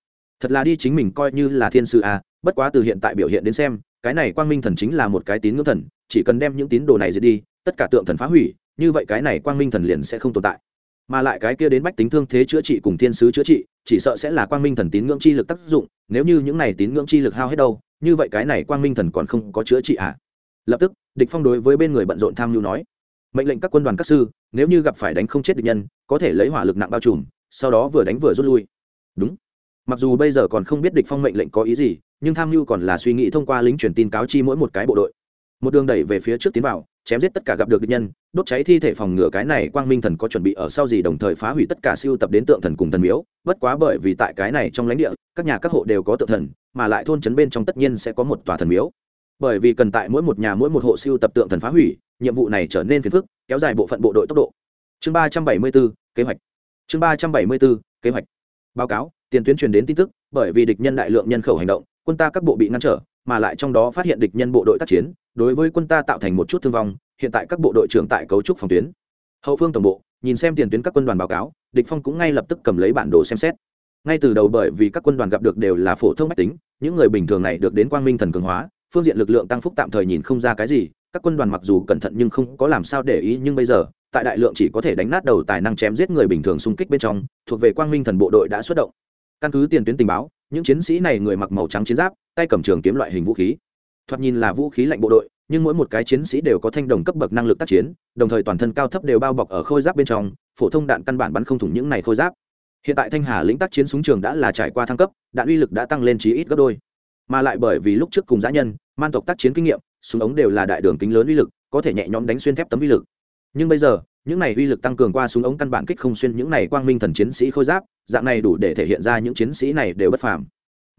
Thật là đi chính mình coi như là thiên sư à bất quá từ hiện tại biểu hiện đến xem, cái này quang minh thần chính là một cái tín ngưỡng thần, chỉ cần đem những tín đồ này diệt đi, tất cả tượng thần phá hủy, như vậy cái này quang minh thần liền sẽ không tồn tại mà lại cái kia đến bách tính thương thế chữa trị cùng thiên sứ chữa trị, chỉ sợ sẽ là quang minh thần tín ngưỡng chi lực tác dụng, nếu như những này tín ngưỡng chi lực hao hết đâu, như vậy cái này quang minh thần còn không có chữa trị à? Lập tức, địch phong đối với bên người bận rộn tham nhu nói, mệnh lệnh các quân đoàn các sư, nếu như gặp phải đánh không chết địch nhân, có thể lấy hỏa lực nặng bao trùm, sau đó vừa đánh vừa rút lui. Đúng. Mặc dù bây giờ còn không biết địch phong mệnh lệnh có ý gì, nhưng tham lưu còn là suy nghĩ thông qua lính truyền tin cáo chi mỗi một cái bộ đội một đường đẩy về phía trước tiến vào, chém giết tất cả gặp được địch nhân, đốt cháy thi thể phòng ngừa cái này quang minh thần có chuẩn bị ở sau gì đồng thời phá hủy tất cả siêu tập đến tượng thần cùng thần miếu, bất quá bởi vì tại cái này trong lãnh địa, các nhà các hộ đều có tượng thần, mà lại thôn trấn bên trong tất nhiên sẽ có một tòa thần miếu. Bởi vì cần tại mỗi một nhà mỗi một hộ siêu tập tượng thần phá hủy, nhiệm vụ này trở nên phiền phức, kéo dài bộ phận bộ đội tốc độ. Chương ba trăm bảy mươi bốn kế hoạch. Chương ba trăm bảy mươi bốn kế hoạch. Báo cáo, tiền tuyến truyền đến tin tức, bởi vì địch nhân đại lượng nhân khẩu hành động, quân ta các bộ bị ngăn trở, mà lại trong đó phát hiện địch nhân bộ đội tác chiến đối với quân ta tạo thành một chút thương vong, hiện tại các bộ đội trưởng tại cấu trúc phòng tuyến. Hậu phương tổng bộ, nhìn xem tiền tuyến các quân đoàn báo cáo, địch phong cũng ngay lập tức cầm lấy bản đồ xem xét. Ngay từ đầu bởi vì các quân đoàn gặp được đều là phổ thông mách tính, những người bình thường này được đến quang minh thần cường hóa, phương diện lực lượng tăng phúc tạm thời nhìn không ra cái gì, các quân đoàn mặc dù cẩn thận nhưng không có làm sao để ý, nhưng bây giờ, tại đại lượng chỉ có thể đánh nát đầu tài năng chém giết người bình thường xung kích bên trong, thuộc về quang minh thần bộ đội đã xuất động. Căn cứ tiền tuyến tình báo, những chiến sĩ này người mặc màu trắng chiến giáp, tay cầm trường kiếm loại hình vũ khí thoạt nhìn là vũ khí lạnh bộ đội, nhưng mỗi một cái chiến sĩ đều có thanh đồng cấp bậc năng lực tác chiến, đồng thời toàn thân cao thấp đều bao bọc ở khôi giáp bên trong, phổ thông đạn căn bản bắn không thủng những này khôi giáp. Hiện tại thanh hà lĩnh tác chiến súng trường đã là trải qua thăng cấp, đạn uy lực đã tăng lên chí ít gấp đôi. Mà lại bởi vì lúc trước cùng giã nhân, man tộc tác chiến kinh nghiệm, súng ống đều là đại đường kính lớn uy lực, có thể nhẹ nhõm đánh xuyên thép tấm uy lực. Nhưng bây giờ, những này uy lực tăng cường qua súng ống căn bản kích không xuyên những này quang minh thần chiến sĩ khôi giáp, dạng này đủ để thể hiện ra những chiến sĩ này đều bất phàm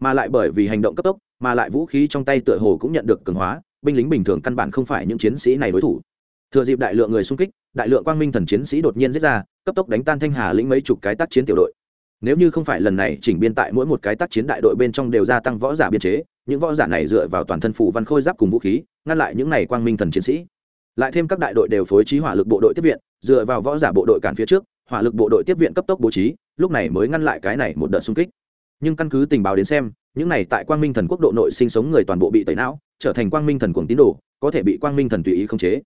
mà lại bởi vì hành động cấp tốc, mà lại vũ khí trong tay tựa hồ cũng nhận được cường hóa, binh lính bình thường căn bản không phải những chiến sĩ này đối thủ. Thừa dịp đại lượng người xung kích, đại lượng quang minh thần chiến sĩ đột nhiên giết ra, cấp tốc đánh tan thanh hà lĩnh mấy chục cái tác chiến tiểu đội. Nếu như không phải lần này chỉnh biên tại mỗi một cái tác chiến đại đội bên trong đều gia tăng võ giả biên chế, những võ giả này dựa vào toàn thân phủ văn khôi giáp cùng vũ khí, ngăn lại những này quang minh thần chiến sĩ. Lại thêm các đại đội đều phối trí hỏa lực bộ đội tiếp viện, dựa vào võ giả bộ đội cản phía trước, hỏa lực bộ đội tiếp viện cấp tốc bố trí, lúc này mới ngăn lại cái này một đợt xung kích nhưng căn cứ tình báo đến xem, những này tại quang minh thần quốc độ nội sinh sống người toàn bộ bị tẩy não, trở thành quang minh thần cuồng tín đồ, có thể bị quang minh thần tùy ý khống chế.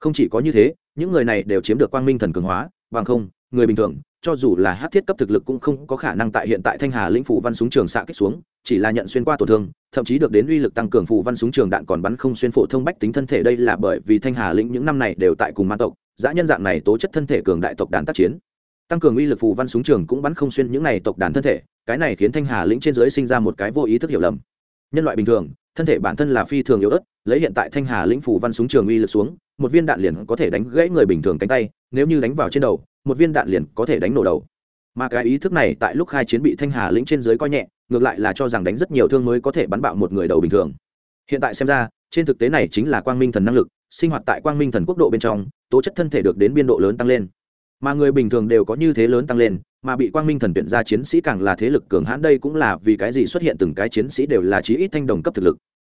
Không chỉ có như thế, những người này đều chiếm được quang minh thần cường hóa, bằng không, người bình thường, cho dù là hát thiết cấp thực lực cũng không có khả năng tại hiện tại thanh hà lĩnh phủ văn súng trường xạ kích xuống, chỉ là nhận xuyên qua tổn thương, thậm chí được đến uy lực tăng cường phủ văn súng trường đạn còn bắn không xuyên phổ thông bách tính thân thể đây là bởi vì thanh hà lĩnh những năm này đều tại cùng man tộc, dã nhân dạng này tố chất thân thể cường đại tộc đàn tác chiến tăng cường uy lực phù văn súng trường cũng bắn không xuyên những này tộc đàn thân thể, cái này khiến thanh hà lĩnh trên dưới sinh ra một cái vô ý thức hiểu lầm. Nhân loại bình thường, thân thể bản thân là phi thường yếu ớt, lấy hiện tại thanh hà lĩnh phù văn súng trường uy lực xuống, một viên đạn liền có thể đánh gãy người bình thường cánh tay, nếu như đánh vào trên đầu, một viên đạn liền có thể đánh nổ đầu. Mà cái ý thức này tại lúc khai chiến bị thanh hà lĩnh trên dưới coi nhẹ, ngược lại là cho rằng đánh rất nhiều thương mới có thể bắn bạo một người đầu bình thường. Hiện tại xem ra, trên thực tế này chính là quang minh thần năng lực, sinh hoạt tại quang minh thần quốc độ bên trong, tố chất thân thể được đến biên độ lớn tăng lên mà người bình thường đều có như thế lớn tăng lên, mà bị quang minh thần tuyển ra chiến sĩ càng là thế lực cường hãn đây cũng là vì cái gì xuất hiện từng cái chiến sĩ đều là chí ít thanh đồng cấp thực lực.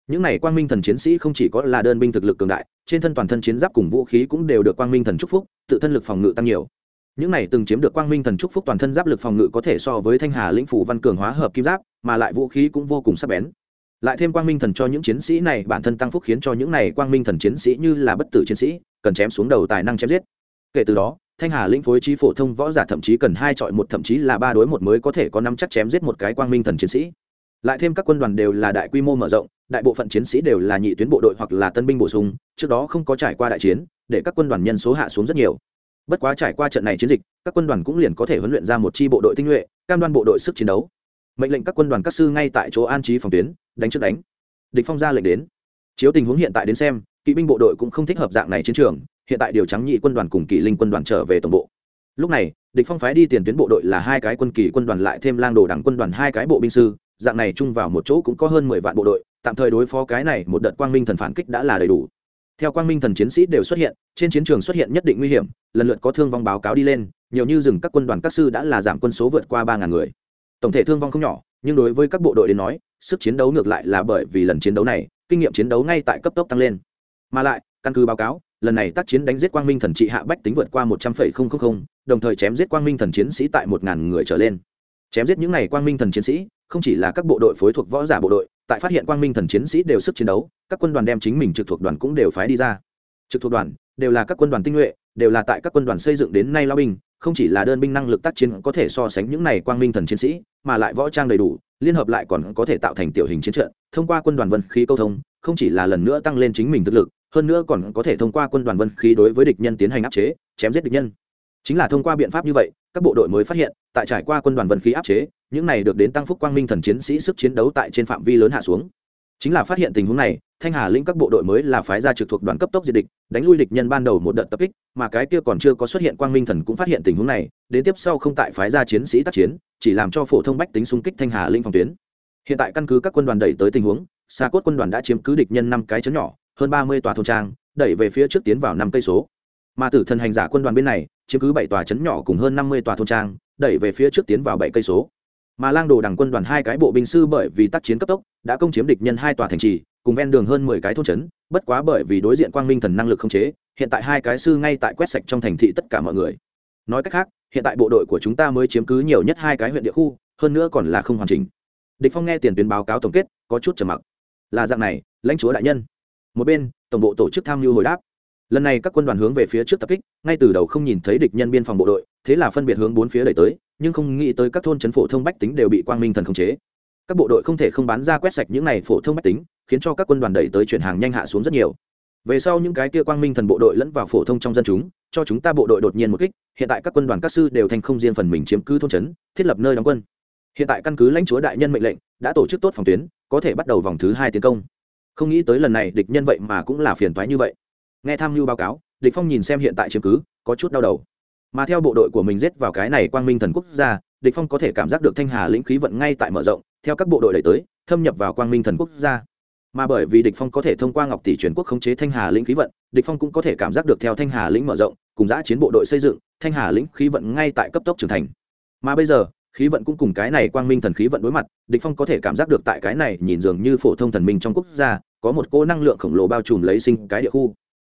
Những này quang minh thần chiến sĩ không chỉ có là đơn binh thực lực cường đại, trên thân toàn thân chiến giáp cùng vũ khí cũng đều được quang minh thần chúc phúc, tự thân lực phòng ngự tăng nhiều. Những này từng chiếm được quang minh thần chúc phúc toàn thân giáp lực phòng ngự có thể so với thanh hà lĩnh phủ văn cường hóa hợp kim giáp, mà lại vũ khí cũng vô cùng sắc bén. Lại thêm quang minh thần cho những chiến sĩ này bản thân tăng phúc khiến cho những này quang minh thần chiến sĩ như là bất tử chiến sĩ, cần chém xuống đầu tài năng chém giết. Kể từ đó thanh hà lĩnh phối trí phổ thông võ giả thậm chí cần hai chọi một, thậm chí là ba đối một mới có thể có năm chắc chém giết một cái quang minh thần chiến sĩ. Lại thêm các quân đoàn đều là đại quy mô mở rộng, đại bộ phận chiến sĩ đều là nhị tuyến bộ đội hoặc là tân binh bổ sung, trước đó không có trải qua đại chiến, để các quân đoàn nhân số hạ xuống rất nhiều. Bất quá trải qua trận này chiến dịch, các quân đoàn cũng liền có thể huấn luyện ra một chi bộ đội tinh nhuệ, cam đoan bộ đội sức chiến đấu. Mệnh lệnh các quân đoàn các sư ngay tại chỗ an trí phòng tuyến, đánh trước đánh. Địch phong ra lệnh đến. Chiếu tình huống hiện tại đến xem, kỵ binh bộ đội cũng không thích hợp dạng này chiến trường hiện tại điều trắng nhị quân đoàn cùng kỵ linh quân đoàn trở về tổng bộ. Lúc này, địch phong phái đi tiền tuyến bộ đội là hai cái quân kỳ quân đoàn lại thêm lang đồ đảng quân đoàn hai cái bộ binh sư, dạng này chung vào một chỗ cũng có hơn mười vạn bộ đội, tạm thời đối phó cái này một đợt quang minh thần phản kích đã là đầy đủ. Theo quang minh thần chiến sĩ đều xuất hiện, trên chiến trường xuất hiện nhất định nguy hiểm, lần lượt có thương vong báo cáo đi lên, nhiều như dừng các quân đoàn các sư đã là giảm quân số vượt qua ba ngàn người. Tổng thể thương vong không nhỏ, nhưng đối với các bộ đội đến nói, sức chiến đấu ngược lại là bởi vì lần chiến đấu này, kinh nghiệm chiến đấu ngay tại cấp tốc tăng lên. Mà lại, căn cứ báo cáo lần này tác chiến đánh giết quang minh thần trị hạ bách tính vượt qua một trăm linh đồng thời chém giết quang minh thần chiến sĩ tại một ngàn người trở lên. Chém giết những n à y quang minh thần chiến sĩ, không chỉ là các bộ đội phối thuộc võ giả bộ đội, tại phát hiện quang minh thần chiến sĩ đều sức chiến đấu, các quân đoàn đem chính mình trực thuộc đoàn cũng đều phái đi ra. Trực thuộc đoàn đều là các quân đoàn tinh nhuệ, đều là tại các quân đoàn xây dựng đến nay lao binh, không chỉ là đơn binh năng lực tác chiến có thể so sánh những này quang minh thần chiến sĩ, mà lại võ trang đầy đủ, liên hợp lại còn có thể tạo thành tiểu hình chiến trận, thông qua quân đoàn vân khí câu thông, không chỉ là lần nữa tăng lên chính mình thực lực hơn nữa còn có thể thông qua quân đoàn vân khí đối với địch nhân tiến hành áp chế, chém giết địch nhân. Chính là thông qua biện pháp như vậy, các bộ đội mới phát hiện, tại trải qua quân đoàn vân khí áp chế, những này được đến tăng phúc quang minh thần chiến sĩ sức chiến đấu tại trên phạm vi lớn hạ xuống. Chính là phát hiện tình huống này, thanh hà lĩnh các bộ đội mới là phái ra trực thuộc đoàn cấp tốc diệt địch, đánh lui địch nhân ban đầu một đợt tập kích, mà cái kia còn chưa có xuất hiện quang minh thần cũng phát hiện tình huống này, đến tiếp sau không tại phái ra chiến sĩ tác chiến, chỉ làm cho phổ thông bách tính xung kích thanh hà linh phòng tuyến. Hiện tại căn cứ các quân đoàn đẩy tới tình huống xa cốt quân đoàn đã chiếm cứ địch nhân năm cái chấn nhỏ hơn ba mươi tòa thôn trang, đẩy về phía trước tiến vào năm cây số. Mà tử thần hành giả quân đoàn bên này, chiếm cứ bảy tòa trấn nhỏ cùng hơn năm mươi tòa thôn trang, đẩy về phía trước tiến vào bảy cây số. Mà lang đồ đằng quân đoàn hai cái bộ binh sư bởi vì tác chiến cấp tốc, đã công chiếm địch nhân hai tòa thành trì, cùng ven đường hơn mười cái thôn trấn, bất quá bởi vì đối diện quang minh thần năng lực không chế, hiện tại hai cái sư ngay tại quét sạch trong thành thị tất cả mọi người. Nói cách khác, hiện tại bộ đội của chúng ta mới chiếm cứ nhiều nhất hai cái huyện địa khu, hơn nữa còn là không hoàn chỉnh. Địch phong nghe tiền tuyến báo cáo tổng kết, có chút trầm mặc. Là dạng này, lãnh chúa đại nhân một bên, tổng bộ tổ chức tham mưu hồi đáp. Lần này các quân đoàn hướng về phía trước tập kích, ngay từ đầu không nhìn thấy địch nhân biên phòng bộ đội, thế là phân biệt hướng bốn phía đẩy tới, nhưng không nghĩ tới các thôn trấn phổ thông bách tính đều bị quang minh thần khống chế. Các bộ đội không thể không bán ra quét sạch những này phổ thông bách tính, khiến cho các quân đoàn đẩy tới chuyển hàng nhanh hạ xuống rất nhiều. Về sau những cái kia quang minh thần bộ đội lẫn vào phổ thông trong dân chúng, cho chúng ta bộ đội đột nhiên một kích, hiện tại các quân đoàn các sư đều thành không riêng phần mình chiếm cứ thôn trấn thiết lập nơi đóng quân. Hiện tại căn cứ lãnh chúa đại nhân mệnh lệnh, đã tổ chức tốt phòng tuyến, có thể bắt đầu vòng thứ hai tiến công không nghĩ tới lần này địch nhân vậy mà cũng là phiền toái như vậy. Nghe tham mưu báo cáo, địch phong nhìn xem hiện tại chiếm cứ, có chút đau đầu. Mà theo bộ đội của mình giết vào cái này quang minh thần quốc gia, địch phong có thể cảm giác được thanh hà lĩnh khí vận ngay tại mở rộng, theo các bộ đội đẩy tới, thâm nhập vào quang minh thần quốc gia. Mà bởi vì địch phong có thể thông qua ngọc tỷ truyền quốc khống chế thanh hà lĩnh khí vận, địch phong cũng có thể cảm giác được theo thanh hà lĩnh mở rộng, cùng giã chiến bộ đội xây dựng, thanh hà lĩnh khí vận ngay tại cấp tốc trưởng thành. Mà bây giờ, khí vận cũng cùng cái này quang minh thần khí vận đối mặt, địch phong có thể cảm giác được tại cái này nhìn dường như phổ thông thần minh trong quốc gia có một cô năng lượng khổng lồ bao trùm lấy sinh cái địa khu.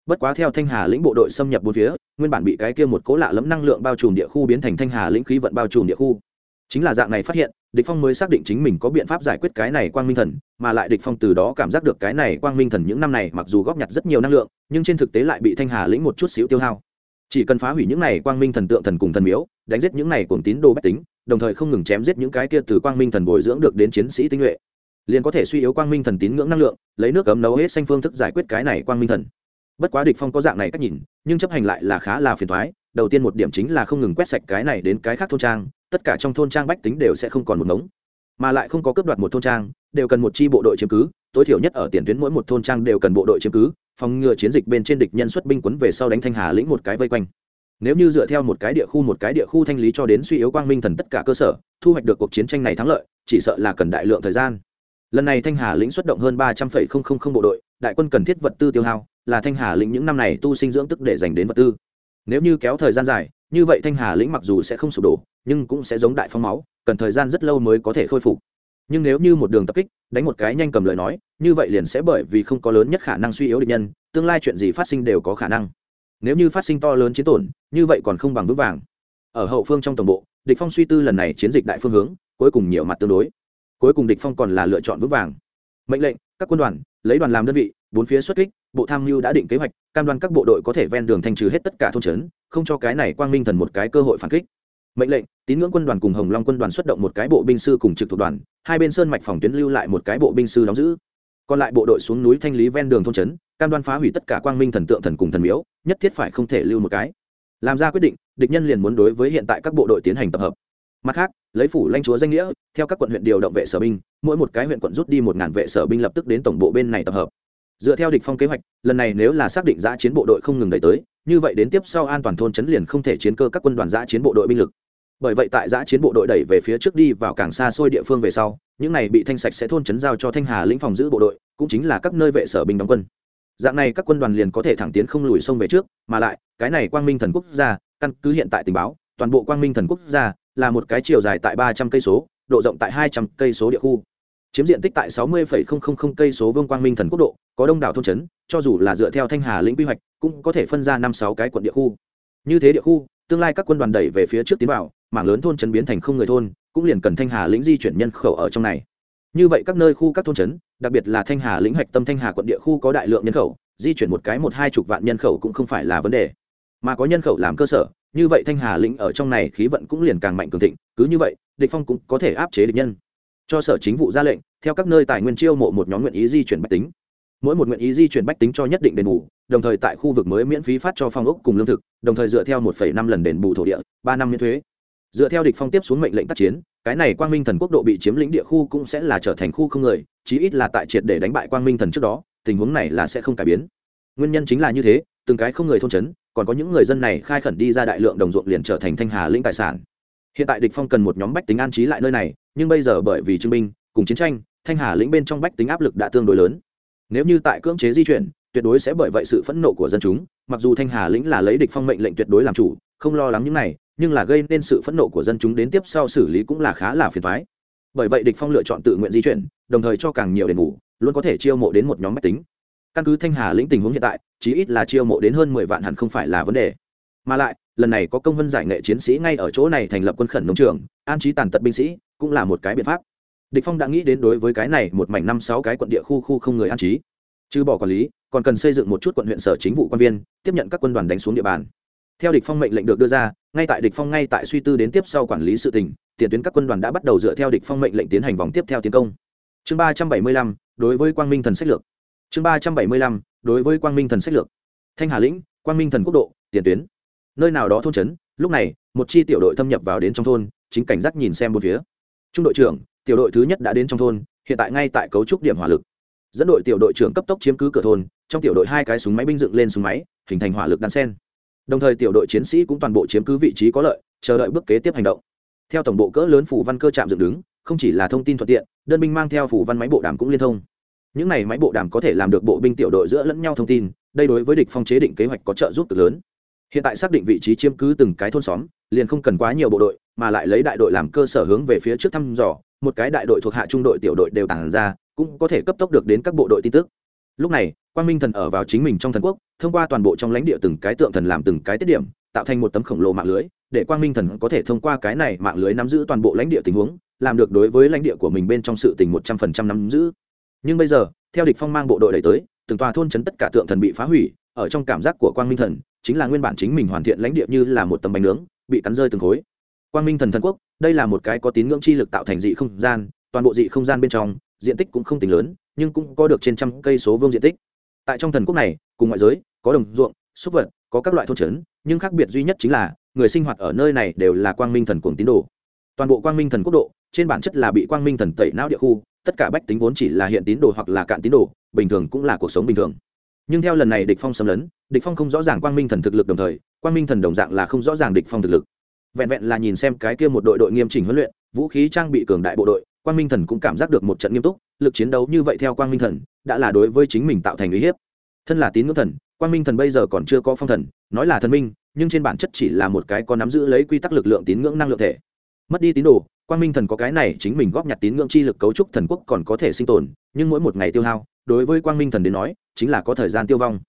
Bất quá theo thanh hà lĩnh bộ đội xâm nhập bốn phía, nguyên bản bị cái kia một cố lạ lẫm năng lượng bao trùm địa khu biến thành thanh hà lĩnh khí vận bao trùm địa khu. Chính là dạng này phát hiện, địch phong mới xác định chính mình có biện pháp giải quyết cái này quang minh thần, mà lại địch phong từ đó cảm giác được cái này quang minh thần những năm này mặc dù góp nhặt rất nhiều năng lượng, nhưng trên thực tế lại bị thanh hà lĩnh một chút xíu tiêu hao. Chỉ cần phá hủy những này quang minh thần tượng thần cùng thần miếu, đánh giết những này cuồng tín đồ bách tính, đồng thời không ngừng chém giết những cái kia từ quang minh thần bồi dưỡng được đến chiến sĩ tinh nhuệ liền có thể suy yếu quang minh thần tín ngưỡng năng lượng, lấy nước cấm nấu hết xanh phương thức giải quyết cái này quang minh thần. Bất quá địch phong có dạng này cách nhìn, nhưng chấp hành lại là khá là phiền toái, đầu tiên một điểm chính là không ngừng quét sạch cái này đến cái khác thôn trang, tất cả trong thôn trang bách tính đều sẽ không còn một ngống. Mà lại không có cướp đoạt một thôn trang, đều cần một chi bộ đội chiếm cứ, tối thiểu nhất ở tiền tuyến mỗi một thôn trang đều cần bộ đội chiếm cứ, phòng ngừa chiến dịch bên trên địch nhân xuất binh quấn về sau đánh thanh hà lĩnh một cái vây quanh. Nếu như dựa theo một cái địa khu một cái địa khu thanh lý cho đến suy yếu quang minh thần tất cả cơ sở, thu hoạch được cuộc chiến tranh này thắng lợi, chỉ sợ là cần đại lượng thời gian lần này thanh hà lĩnh xuất động hơn ba trăm linh bộ đội, đại quân cần thiết vật tư tiêu hao, là thanh hà lĩnh những năm này tu sinh dưỡng tức để dành đến vật tư. Nếu như kéo thời gian dài, như vậy thanh hà lĩnh mặc dù sẽ không sụp đổ, nhưng cũng sẽ giống đại phong máu, cần thời gian rất lâu mới có thể khôi phục. Nhưng nếu như một đường tập kích, đánh một cái nhanh cầm lời nói, như vậy liền sẽ bởi vì không có lớn nhất khả năng suy yếu địch nhân, tương lai chuyện gì phát sinh đều có khả năng. Nếu như phát sinh to lớn chiến tổn, như vậy còn không bằng vững vàng. Ở hậu phương trong tổng bộ, địch phong suy tư lần này chiến dịch đại phương hướng, cuối cùng nhiều mặt tương đối cuối cùng địch phong còn là lựa chọn vững vàng. Mệnh lệnh, các quân đoàn, lấy đoàn làm đơn vị, bốn phía xuất kích, bộ tham mưu đã định kế hoạch, cam đoan các bộ đội có thể ven đường thanh trừ hết tất cả thôn trấn, không cho cái này quang minh thần một cái cơ hội phản kích. Mệnh lệnh, tín ngưỡng quân đoàn cùng hồng long quân đoàn xuất động một cái bộ binh sư cùng trực thuộc đoàn, hai bên sơn mạch phòng tuyến lưu lại một cái bộ binh sư đóng giữ. Còn lại bộ đội xuống núi thanh lý ven đường thôn trấn, cam đoan phá hủy tất cả quang minh thần tượng thần cùng thần miếu, nhất thiết phải không thể lưu một cái. Làm ra quyết định, địch nhân liền muốn đối với hiện tại các bộ đội tiến hành tập hợp mặt khác, lấy phủ lãnh chúa danh nghĩa, theo các quận huyện điều động vệ sở binh, mỗi một cái huyện quận rút đi một ngàn vệ sở binh lập tức đến tổng bộ bên này tập hợp. Dựa theo địch phong kế hoạch, lần này nếu là xác định giã chiến bộ đội không ngừng đẩy tới, như vậy đến tiếp sau an toàn thôn chấn liền không thể chiến cơ các quân đoàn giã chiến bộ đội binh lực. Bởi vậy tại giã chiến bộ đội đẩy về phía trước đi vào càng xa xôi địa phương về sau, những này bị thanh sạch sẽ thôn chấn giao cho thanh hà lĩnh phòng giữ bộ đội, cũng chính là các nơi vệ sở binh đóng quân. Dạng này các quân đoàn liền có thể thẳng tiến không lùi sông về trước, mà lại, cái này quang minh thần quốc gia, căn cứ hiện tại tình báo, toàn bộ quang minh thần quốc gia là một cái chiều dài tại ba trăm cây số, độ rộng tại hai trăm cây số địa khu. Chiếm diện tích tại sáu mươi cây số vương quang minh thần quốc độ, có đông đảo thôn trấn, cho dù là dựa theo thanh hà lĩnh quy hoạch, cũng có thể phân ra năm sáu cái quận địa khu. Như thế địa khu, tương lai các quân đoàn đẩy về phía trước tiến vào, mảng lớn thôn trấn biến thành không người thôn, cũng liền cần thanh hà lĩnh di chuyển nhân khẩu ở trong này. Như vậy các nơi khu, các thôn trấn, đặc biệt là thanh hà lĩnh hạch tâm thanh hà quận địa khu có đại lượng nhân khẩu, di chuyển một cái một hai chục vạn nhân khẩu cũng không phải là vấn đề. Mà có nhân khẩu làm cơ sở như vậy thanh hà lĩnh ở trong này khí vận cũng liền càng mạnh cường thịnh, cứ như vậy, địch phong cũng có thể áp chế địch nhân. Cho sở chính vụ ra lệnh, theo các nơi tài nguyên chiêu mộ một nhóm nguyện ý di chuyển bách tính. Mỗi một nguyện ý di chuyển bách tính cho nhất định đền bù, đồng thời tại khu vực mới miễn phí phát cho phong ốc cùng lương thực, đồng thời dựa theo một năm lần đền bù thổ địa, ba năm miễn thuế. Dựa theo địch phong tiếp xuống mệnh lệnh tác chiến, cái này quang minh thần quốc độ bị chiếm lĩnh địa khu cũng sẽ là trở thành khu không người, chí ít là tại triệt để đánh bại quang minh thần trước đó, tình huống này là sẽ không cải biến. Nguyên nhân chính là như thế, từng cái không người thôn chấn còn có những người dân này khai khẩn đi ra đại lượng đồng ruộng liền trở thành thanh hà lĩnh tài sản. Hiện tại địch phong cần một nhóm bách tính an trí lại nơi này, nhưng bây giờ bởi vì chứng minh, cùng chiến tranh, thanh hà lĩnh bên trong bách tính áp lực đã tương đối lớn. Nếu như tại cưỡng chế di chuyển, tuyệt đối sẽ bởi vậy sự phẫn nộ của dân chúng, mặc dù thanh hà lĩnh là lấy địch phong mệnh lệnh tuyệt đối làm chủ, không lo lắng những này, nhưng là gây nên sự phẫn nộ của dân chúng đến tiếp sau xử lý cũng là khá là phiền toái. Bởi vậy địch phong lựa chọn tự nguyện di chuyển, đồng thời cho càng nhiều đền bù, luôn có thể chiêu mộ đến một nhóm bách tính căn cứ thanh hà lĩnh tình huống hiện tại, chí ít là chiêu mộ đến hơn mười vạn hẳn không phải là vấn đề. Mà lại, lần này có công vân giải nghệ chiến sĩ ngay ở chỗ này thành lập quân khẩn nông trường, an trí tàn tật binh sĩ, cũng là một cái biện pháp. Địch phong đã nghĩ đến đối với cái này một mảnh năm sáu cái quận địa khu khu không người an trí. Trừ bỏ quản lý, còn cần xây dựng một chút quận huyện sở chính vụ quan viên, tiếp nhận các quân đoàn đánh xuống địa bàn. Theo địch phong mệnh lệnh được đưa ra, ngay tại địch phong ngay tại suy tư đến tiếp sau quản lý sự tình, tiền tuyến các quân đoàn đã bắt đầu dựa theo địch phong mệnh lệnh tiến hành vòng tiếp theo tiến công. Chương ba trăm bảy mươi lăm, đối với quang minh thần sách lược chương ba trăm bảy mươi lăm, đối với quang minh thần sách lược. Thanh hà lĩnh, quang minh thần quốc độ, tiền tuyến. Nơi nào đó thôn trấn, lúc này, một chi tiểu đội thâm nhập vào đến trong thôn, chính cảnh giác nhìn xem một phía. Trung đội trưởng, tiểu đội thứ nhất đã đến trong thôn, hiện tại ngay tại cấu trúc điểm hỏa lực. Dẫn đội tiểu đội trưởng cấp tốc chiếm cứ cửa thôn, trong tiểu đội hai cái súng máy binh dựng lên súng máy, hình thành hỏa lực đan sen. Đồng thời tiểu đội chiến sĩ cũng toàn bộ chiếm cứ vị trí có lợi, chờ đợi bước kế tiếp hành động. Theo tổng bộ cỡ lớn phủ văn cơ chạm dựng đứng, không chỉ là thông tin thuận tiện, đơn binh mang theo phủ văn máy bộ đàm cũng liên thông những này máy bộ đàm có thể làm được bộ binh tiểu đội giữa lẫn nhau thông tin, đây đối với địch phong chế định kế hoạch có trợ giúp cực lớn. Hiện tại xác định vị trí chiếm cứ từng cái thôn xóm, liền không cần quá nhiều bộ đội, mà lại lấy đại đội làm cơ sở hướng về phía trước thăm dò, một cái đại đội thuộc hạ trung đội tiểu đội đều tàng ra, cũng có thể cấp tốc được đến các bộ đội tin tức. Lúc này, quang minh thần ở vào chính mình trong thần quốc, thông qua toàn bộ trong lãnh địa từng cái tượng thần làm từng cái tiết điểm, tạo thành một tấm khổng lồ mạng lưới, để quang minh thần có thể thông qua cái này mạng lưới nắm giữ toàn bộ lãnh địa tình huống, làm được đối với lãnh địa của mình bên trong sự tình một trăm phần trăm nắm giữ nhưng bây giờ, theo địch phong mang bộ đội đẩy tới, từng tòa thôn chấn tất cả tượng thần bị phá hủy, ở trong cảm giác của quang minh thần, chính là nguyên bản chính mình hoàn thiện lãnh địa như là một tấm bánh nướng, bị cắn rơi từng khối. Quang minh thần thần quốc, đây là một cái có tín ngưỡng chi lực tạo thành dị không gian, toàn bộ dị không gian bên trong, diện tích cũng không tính lớn, nhưng cũng có được trên trăm cây số vương diện tích. Tại trong thần quốc này, cùng ngoại giới, có đồng ruộng, súc vật, có các loại thôn trấn nhưng khác biệt duy nhất chính là, người sinh hoạt ở nơi này đều là quang minh thần cuồng tín đồ. Toàn bộ quang minh thần quốc độ, trên bản chất là bị quang minh thần tẩy não địa khu tất cả bách tính vốn chỉ là hiện tín đồ hoặc là cạn tín đồ, bình thường cũng là cuộc sống bình thường. Nhưng theo lần này địch phong xâm lấn, địch phong không rõ ràng quang minh thần thực lực đồng thời, quang minh thần đồng dạng là không rõ ràng địch phong thực lực. Vẹn vẹn là nhìn xem cái kia một đội đội nghiêm chỉnh huấn luyện, vũ khí trang bị cường đại bộ đội, quang minh thần cũng cảm giác được một trận nghiêm túc, lực chiến đấu như vậy theo quang minh thần, đã là đối với chính mình tạo thành uy hiếp. Thân là tín ngưỡng thần, quang minh thần bây giờ còn chưa có phong thần, nói là thần minh, nhưng trên bản chất chỉ là một cái có nắm giữ lấy quy tắc lực lượng tín ngưỡng năng lượng thể. Mất đi tín đồ quang minh thần có cái này chính mình góp nhặt tín ngưỡng chi lực cấu trúc thần quốc còn có thể sinh tồn, nhưng mỗi một ngày tiêu hao, đối với quang minh thần đến nói, chính là có thời gian tiêu vong.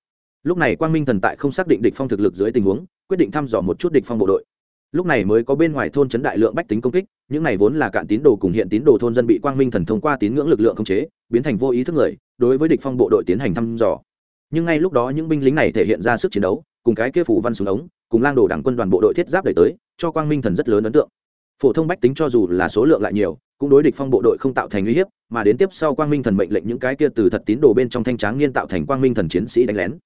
Lúc này quang minh thần tại không xác định địch phong thực lực dưới tình huống, quyết định thăm dò một chút địch phong bộ đội. Lúc này mới có bên ngoài thôn chấn đại lượng bách tính công kích, những này vốn là cạn tín đồ cùng hiện tín đồ thôn dân bị quang minh thần thông qua tín ngưỡng lực lượng khống chế, biến thành vô ý thức người, đối với địch phong bộ đội tiến hành thăm dò. Nhưng ngay lúc đó những binh lính này thể hiện ra sức chiến đấu, cùng cái kia phủ văn xuống ống, cùng lang đồ đảng quân đoàn bộ đội thiết giáp đẩy tới, cho quang minh thần rất lớn ấn tượng phổ thông bách tính cho dù là số lượng lại nhiều, cũng đối địch phong bộ đội không tạo thành uy hiếp, mà đến tiếp sau quang minh thần mệnh lệnh những cái kia từ thật tín đồ bên trong thanh tráng niên tạo thành quang minh thần chiến sĩ đánh lén.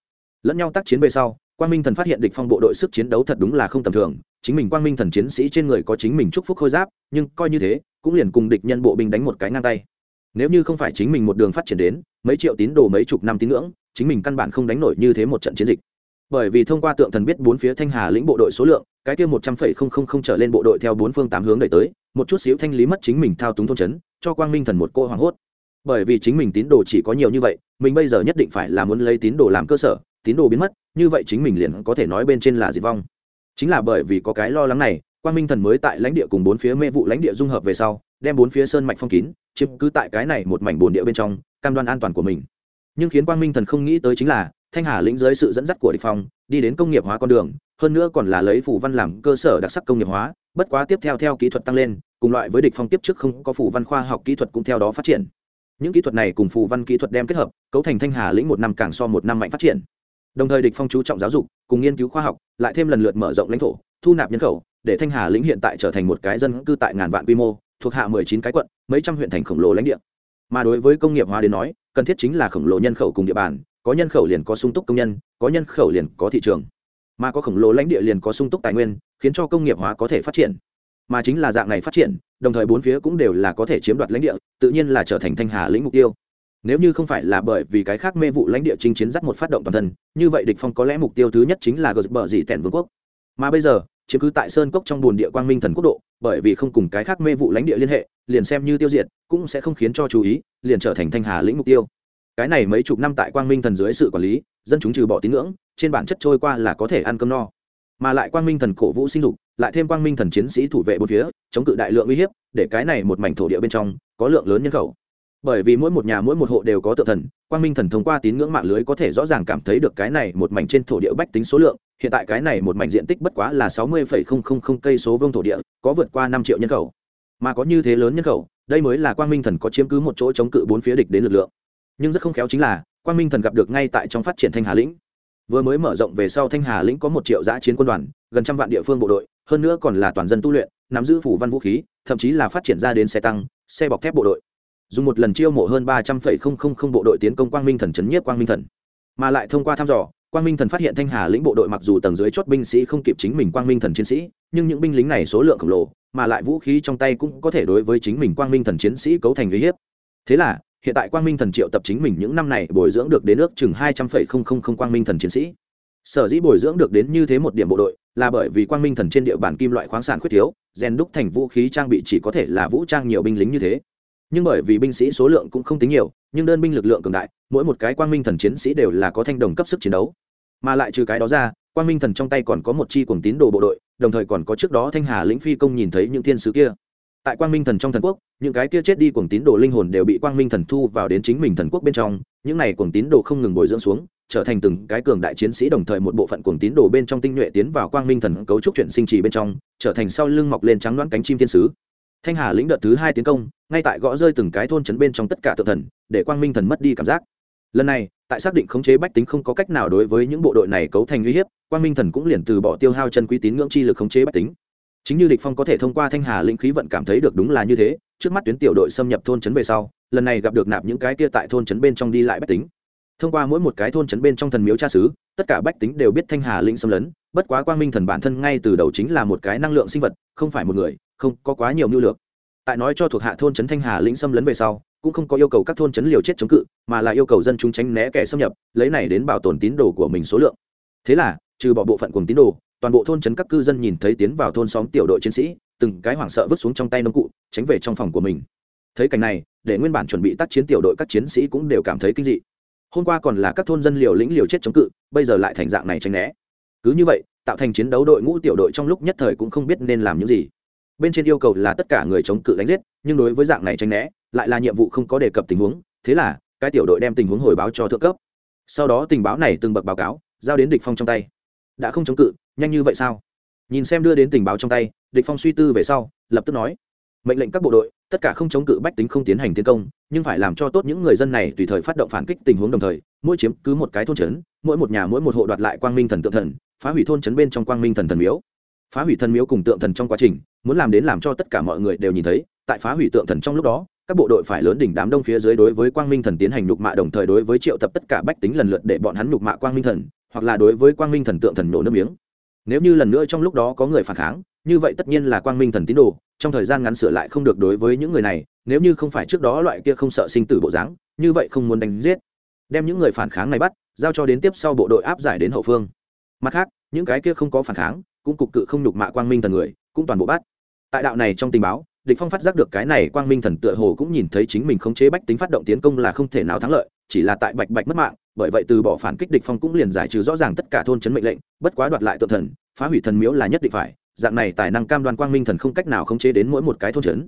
Lẫn nhau tác chiến về sau, quang minh thần phát hiện địch phong bộ đội sức chiến đấu thật đúng là không tầm thường, chính mình quang minh thần chiến sĩ trên người có chính mình chúc phúc khôi giáp, nhưng coi như thế, cũng liền cùng địch nhân bộ binh đánh một cái ngang tay. Nếu như không phải chính mình một đường phát triển đến, mấy triệu tín đồ mấy chục năm tín ngưỡng, chính mình căn bản không đánh nổi như thế một trận chiến dịch bởi vì thông qua tượng thần biết bốn phía thanh hà lĩnh bộ đội số lượng, cái kia một trăm phẩy không không không trở lên bộ đội theo bốn phương tám hướng đẩy tới, một chút xíu thanh lý mất chính mình thao túng thôn chấn cho quang minh thần một cô hoảng hốt. Bởi vì chính mình tín đồ chỉ có nhiều như vậy, mình bây giờ nhất định phải là muốn lấy tín đồ làm cơ sở, tín đồ biến mất, như vậy chính mình liền có thể nói bên trên là diệt vong. Chính là bởi vì có cái lo lắng này, quang minh thần mới tại lãnh địa cùng bốn phía mê vụ lãnh địa dung hợp về sau, đem bốn phía sơn mạch phong kín, chiếm cứ tại cái này một mảnh bồn địa bên trong, cam đoan an toàn của mình. Nhưng khiến quang minh thần không nghĩ tới chính là thanh hà lĩnh dưới sự dẫn dắt của địch phong, đi đến công nghiệp hóa con đường, hơn nữa còn là lấy phủ văn làm cơ sở đặc sắc công nghiệp hóa, bất quá tiếp theo theo kỹ thuật tăng lên, cùng loại với địch phong tiếp trước không có phủ văn khoa học kỹ thuật cũng theo đó phát triển. Những kỹ thuật này cùng phủ văn kỹ thuật đem kết hợp, cấu thành thanh hà lĩnh một năm càng so một năm mạnh phát triển. Đồng thời địch phong chú trọng giáo dục, cùng nghiên cứu khoa học, lại thêm lần lượt mở rộng lãnh thổ, thu nạp nhân khẩu, để thanh hà lĩnh hiện tại trở thành một cái dân cư tại ngàn vạn quy mô, thuộc hạ 19 cái quận, mấy trăm huyện thành khổng lồ lãnh địa. Mà đối với công nghiệp hóa đến nói, cần thiết chính là khổng lồ nhân khẩu cùng địa bàn có nhân khẩu liền có sung túc công nhân, có nhân khẩu liền có thị trường. Mà có khổng lồ lãnh địa liền có sung túc tài nguyên, khiến cho công nghiệp hóa có thể phát triển. Mà chính là dạng này phát triển, đồng thời bốn phía cũng đều là có thể chiếm đoạt lãnh địa, tự nhiên là trở thành thanh hà lĩnh mục tiêu. Nếu như không phải là bởi vì cái khác mê vụ lãnh địa chinh chiến dắt một phát động toàn thân, như vậy địch phong có lẽ mục tiêu thứ nhất chính là gờ bờ dị tẻn vương quốc. Mà bây giờ, chiếm cứ tại sơn cốc trong buồn địa quang minh thần quốc độ, bởi vì không cùng cái khác mê vụ lãnh địa liên hệ, liền xem như tiêu diệt, cũng sẽ không khiến cho chú ý, liền trở thành thanh hà lĩnh mục tiêu cái này mấy chục năm tại quang minh thần dưới sự quản lý, dân chúng trừ bỏ tín ngưỡng, trên bản chất trôi qua là có thể ăn cơm no. Mà lại quang minh thần cổ vũ sinh dục, lại thêm quang minh thần chiến sĩ thủ vệ bốn phía, chống cự đại lượng uy hiếp, để cái này một mảnh thổ địa bên trong, có lượng lớn nhân khẩu. Bởi vì mỗi một nhà, mỗi một hộ đều có tự thần, quang minh thần thông qua tín ngưỡng mạng lưới có thể rõ ràng cảm thấy được cái này một mảnh trên thổ địa bách tính số lượng, hiện tại cái này một mảnh diện tích bất quá là sáu mươi cây số vương thổ địa, có vượt qua năm triệu nhân khẩu. Mà có như thế lớn nhân khẩu, đây mới là quang minh thần có chiếm cứ một chỗ chống cự bốn phía địch đến lực lượng nhưng rất không khéo chính là, quang minh thần gặp được ngay tại trong phát triển thanh hà lĩnh. Vừa mới mở rộng về sau thanh hà lĩnh có một triệu giã chiến quân đoàn, gần trăm vạn địa phương bộ đội, hơn nữa còn là toàn dân tu luyện, nắm giữ phủ văn vũ khí, thậm chí là phát triển ra đến xe tăng, xe bọc thép bộ đội. Dùng một lần chiêu mộ hơn ba trăm linh bộ đội tiến công quang minh thần chấn nhiếp quang minh thần. Mà lại thông qua thăm dò, quang minh thần phát hiện thanh hà lĩnh bộ đội mặc dù tầng dưới chốt binh sĩ không kịp chính mình quang minh thần chiến sĩ, nhưng những binh lính này số lượng khổng lồ, mà lại vũ khí trong tay cũng có thể đối với chính mình quang minh thần chiến sĩ cấu thành uy hiếp. Thế là hiện tại quang minh thần triệu tập chính mình những năm này bồi dưỡng được đến nước chừng hai trăm phẩy không không không quang minh thần chiến sĩ. Sở dĩ bồi dưỡng được đến như thế một điểm bộ đội là bởi vì quang minh thần trên địa bàn kim loại khoáng sản khuyết thiếu, rèn đúc thành vũ khí trang bị chỉ có thể là vũ trang nhiều binh lính như thế. Nhưng bởi vì binh sĩ số lượng cũng không tính nhiều, nhưng đơn binh lực lượng cường đại, mỗi một cái quang minh thần chiến sĩ đều là có thanh đồng cấp sức chiến đấu. Mà lại trừ cái đó ra, quang minh thần trong tay còn có một chi cuồng tín đồ bộ đội, đồng thời còn có trước đó thanh hà lĩnh phi công nhìn thấy những thiên sứ kia tại quang minh thần trong thần quốc, những cái kia chết đi cuồng tín đồ linh hồn đều bị quang minh thần thu vào đến chính mình thần quốc bên trong, những này cuồng tín đồ không ngừng bồi dưỡng xuống, trở thành từng cái cường đại chiến sĩ đồng thời một bộ phận cuồng tín đồ bên trong tinh nhuệ tiến vào quang minh thần cấu trúc chuyển sinh trì bên trong, trở thành sau lưng mọc lên trắng đoán cánh chim thiên sứ. Thanh hà lĩnh đợt thứ hai tiến công, ngay tại gõ rơi từng cái thôn trấn bên trong tất cả tự thần, để quang minh thần mất đi cảm giác. Lần này, tại xác định khống chế bách tính không có cách nào đối với những bộ đội này cấu thành uy hiếp, quang minh thần cũng liền từ bỏ tiêu hao chân quý tín ngưỡng chi lực khống chế bách tính chính như địch phong có thể thông qua thanh hà linh khí vận cảm thấy được đúng là như thế, trước mắt tuyến tiểu đội xâm nhập thôn trấn về sau, lần này gặp được nạp những cái kia tại thôn trấn bên trong đi lại bách tính. Thông qua mỗi một cái thôn trấn bên trong thần miếu cha xứ, tất cả bách tính đều biết thanh hà lĩnh xâm lấn, bất quá quang minh thần bản thân ngay từ đầu chính là một cái năng lượng sinh vật, không phải một người, không có quá nhiều mưu lược. Tại nói cho thuộc hạ thôn trấn thanh hà lĩnh xâm lấn về sau, cũng không có yêu cầu các thôn trấn liều chết chống cự, mà là yêu cầu dân chúng tránh né kẻ xâm nhập, lấy này đến bảo tồn tín đồ của mình số lượng. Thế là, trừ bỏ bộ phận cùng tín đồ toàn bộ thôn trấn các cư dân nhìn thấy tiến vào thôn xóm tiểu đội chiến sĩ, từng cái hoảng sợ vứt xuống trong tay nông cụ, tránh về trong phòng của mình. Thấy cảnh này, để nguyên bản chuẩn bị tác chiến tiểu đội các chiến sĩ cũng đều cảm thấy kinh dị. Hôm qua còn là các thôn dân liều lĩnh liều chết chống cự, bây giờ lại thành dạng này tranh né. Cứ như vậy, tạo thành chiến đấu đội ngũ tiểu đội trong lúc nhất thời cũng không biết nên làm những gì. Bên trên yêu cầu là tất cả người chống cự đánh giết, nhưng đối với dạng này tranh né, lại là nhiệm vụ không có đề cập tình huống, thế là, cái tiểu đội đem tình huống hồi báo cho thượng cấp. Sau đó tình báo này từng bậc báo cáo, giao đến địch phong trong tay. Đã không chống cự nhanh như vậy sao? Nhìn xem đưa đến tình báo trong tay, địch phong suy tư về sau, lập tức nói, mệnh lệnh các bộ đội, tất cả không chống cự bách tính không tiến hành tiến công, nhưng phải làm cho tốt những người dân này tùy thời phát động phản kích tình huống đồng thời, mỗi chiếm cứ một cái thôn trấn, mỗi một nhà, mỗi một hộ đoạt lại quang minh thần tượng thần, phá hủy thôn trấn bên trong quang minh thần thần miếu. Phá hủy thần miếu cùng tượng thần trong quá trình, muốn làm đến làm cho tất cả mọi người đều nhìn thấy, tại phá hủy tượng thần trong lúc đó, các bộ đội phải lớn đỉnh đám đông phía dưới đối với quang minh thần tiến hành nhục mạ đồng thời đối với triệu tập tất cả bách tính lần lượt để bọn hắn nhục mạ quang minh thần, hoặc là đối với quang minh thần tượng thần nổ nước miếng nếu như lần nữa trong lúc đó có người phản kháng, như vậy tất nhiên là quang minh thần tín đồ, trong thời gian ngắn sửa lại không được đối với những người này, nếu như không phải trước đó loại kia không sợ sinh tử bộ dáng, như vậy không muốn đánh giết. Đem những người phản kháng này bắt, giao cho đến tiếp sau bộ đội áp giải đến hậu phương. Mặt khác, những cái kia không có phản kháng, cũng cục cự không nhục mạ quang minh thần người, cũng toàn bộ bắt. Tại đạo này trong tình báo, địch phong phát giác được cái này quang minh thần tựa hồ cũng nhìn thấy chính mình khống chế bách tính phát động tiến công là không thể nào thắng lợi chỉ là tại bạch bạch mất mạng, bởi vậy từ bỏ phản kích địch phong cũng liền giải trừ rõ ràng tất cả thôn chấn mệnh lệnh, bất quá đoạt lại tượng thần, phá hủy thần miếu là nhất định phải, dạng này tài năng cam đoan quang minh thần không cách nào khống chế đến mỗi một cái thôn chấn.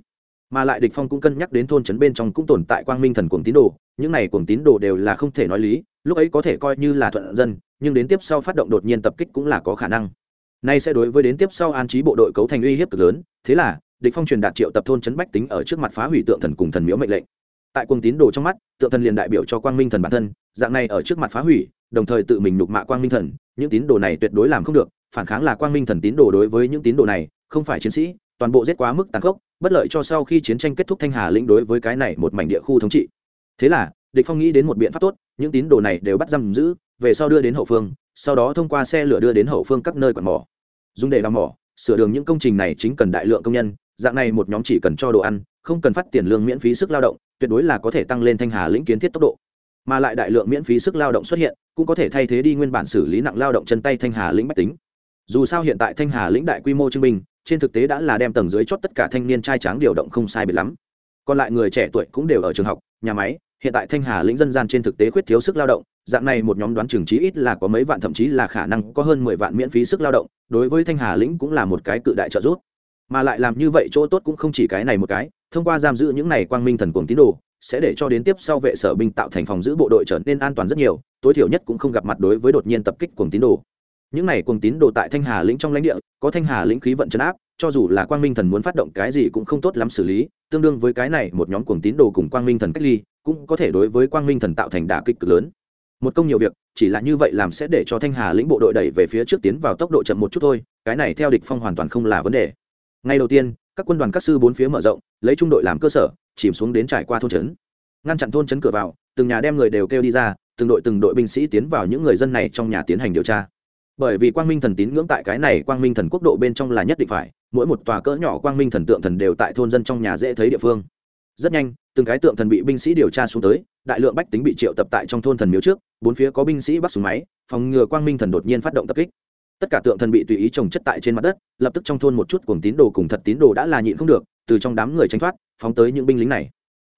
Mà lại địch phong cũng cân nhắc đến thôn chấn bên trong cũng tồn tại quang minh thần cuồng tín đồ, những này cuồng tín đồ đều là không thể nói lý, lúc ấy có thể coi như là thuận dân, nhưng đến tiếp sau phát động đột nhiên tập kích cũng là có khả năng. Nay sẽ đối với đến tiếp sau an trí bộ đội cấu thành uy hiếp cực lớn, thế là, địch phong truyền đạt triệu tập thôn chấn bách tính ở trước mặt phá hủy tượng thần cùng thần miếu mệnh lệnh tại cuồng tín đồ trong mắt, tượng thần liền đại biểu cho quang minh thần bản thân, dạng này ở trước mặt phá hủy, đồng thời tự mình nhục mạ quang minh thần, những tín đồ này tuyệt đối làm không được, phản kháng là quang minh thần tín đồ đối với những tín đồ này, không phải chiến sĩ, toàn bộ giết quá mức tàn khốc, bất lợi cho sau khi chiến tranh kết thúc thanh hà lĩnh đối với cái này một mảnh địa khu thống trị. Thế là, địch phong nghĩ đến một biện pháp tốt, những tín đồ này đều bắt giam giữ, về sau đưa đến hậu phương, sau đó thông qua xe lửa đưa đến hậu phương các nơi quạt mỏ. Dùng để làm mỏ, sửa đường những công trình này chính cần đại lượng công nhân, dạng này một nhóm chỉ cần cho đồ ăn không cần phát tiền lương miễn phí sức lao động tuyệt đối là có thể tăng lên thanh hà lĩnh kiến thiết tốc độ. Mà lại đại lượng miễn phí sức lao động xuất hiện cũng có thể thay thế đi nguyên bản xử lý nặng lao động chân tay thanh hà lĩnh bách tính. Dù sao hiện tại thanh hà lĩnh đại quy mô trưng minh, trên thực tế đã là đem tầng dưới chót tất cả thanh niên trai tráng điều động không sai biệt lắm. Còn lại người trẻ tuổi cũng đều ở trường học nhà máy hiện tại thanh hà lĩnh dân gian trên thực tế khuyết thiếu sức lao động dạng này một nhóm đoán chừng chí ít là có mấy vạn thậm chí là khả năng có hơn mười vạn miễn phí sức lao động đối với thanh hà lĩnh cũng là một cái cự đại trợ giúp. Mà lại làm như vậy chỗ tốt cũng không chỉ cái này một cái thông qua giam giữ những này quang minh thần cuồng tín đồ, sẽ để cho đến tiếp sau vệ sở binh tạo thành phòng giữ bộ đội trở nên an toàn rất nhiều, tối thiểu nhất cũng không gặp mặt đối với đột nhiên tập kích cuồng tín đồ. Những này cuồng tín đồ tại thanh hà lĩnh trong lãnh địa, có thanh hà lĩnh khí vận chấn áp, cho dù là quang minh thần muốn phát động cái gì cũng không tốt lắm xử lý, tương đương với cái này một nhóm cuồng tín đồ cùng quang minh thần cách ly, cũng có thể đối với quang minh thần tạo thành đả kích cực lớn. Một công nhiều việc, chỉ là như vậy làm sẽ để cho thanh hà lĩnh bộ đội đẩy về phía trước tiến vào tốc độ chậm một chút thôi, cái này theo địch phong hoàn toàn không là vấn đề ngay đầu tiên, các quân đoàn các sư bốn phía mở rộng, lấy trung đội làm cơ sở, chìm xuống đến trải qua thôn trấn. Ngăn chặn thôn trấn cửa vào, từng nhà đem người đều kêu đi ra, từng đội từng đội binh sĩ tiến vào những người dân này trong nhà tiến hành điều tra. Bởi vì quang minh thần tín ngưỡng tại cái này quang minh thần quốc độ bên trong là nhất định phải, mỗi một tòa cỡ nhỏ quang minh thần tượng thần đều tại thôn dân trong nhà dễ thấy địa phương. Rất nhanh, từng cái tượng thần bị binh sĩ điều tra xuống tới, đại lượng bách tính bị triệu tập tại trong thôn thần miếu trước, bốn phía có binh sĩ bắt súng máy, phòng ngừa quang minh thần đột nhiên phát động tập kích tất cả tượng thần bị tùy ý trồng chất tại trên mặt đất, lập tức trong thôn một chút cuồng tín đồ cùng thật tín đồ đã là nhịn không được, từ trong đám người tranh thoát, phóng tới những binh lính này.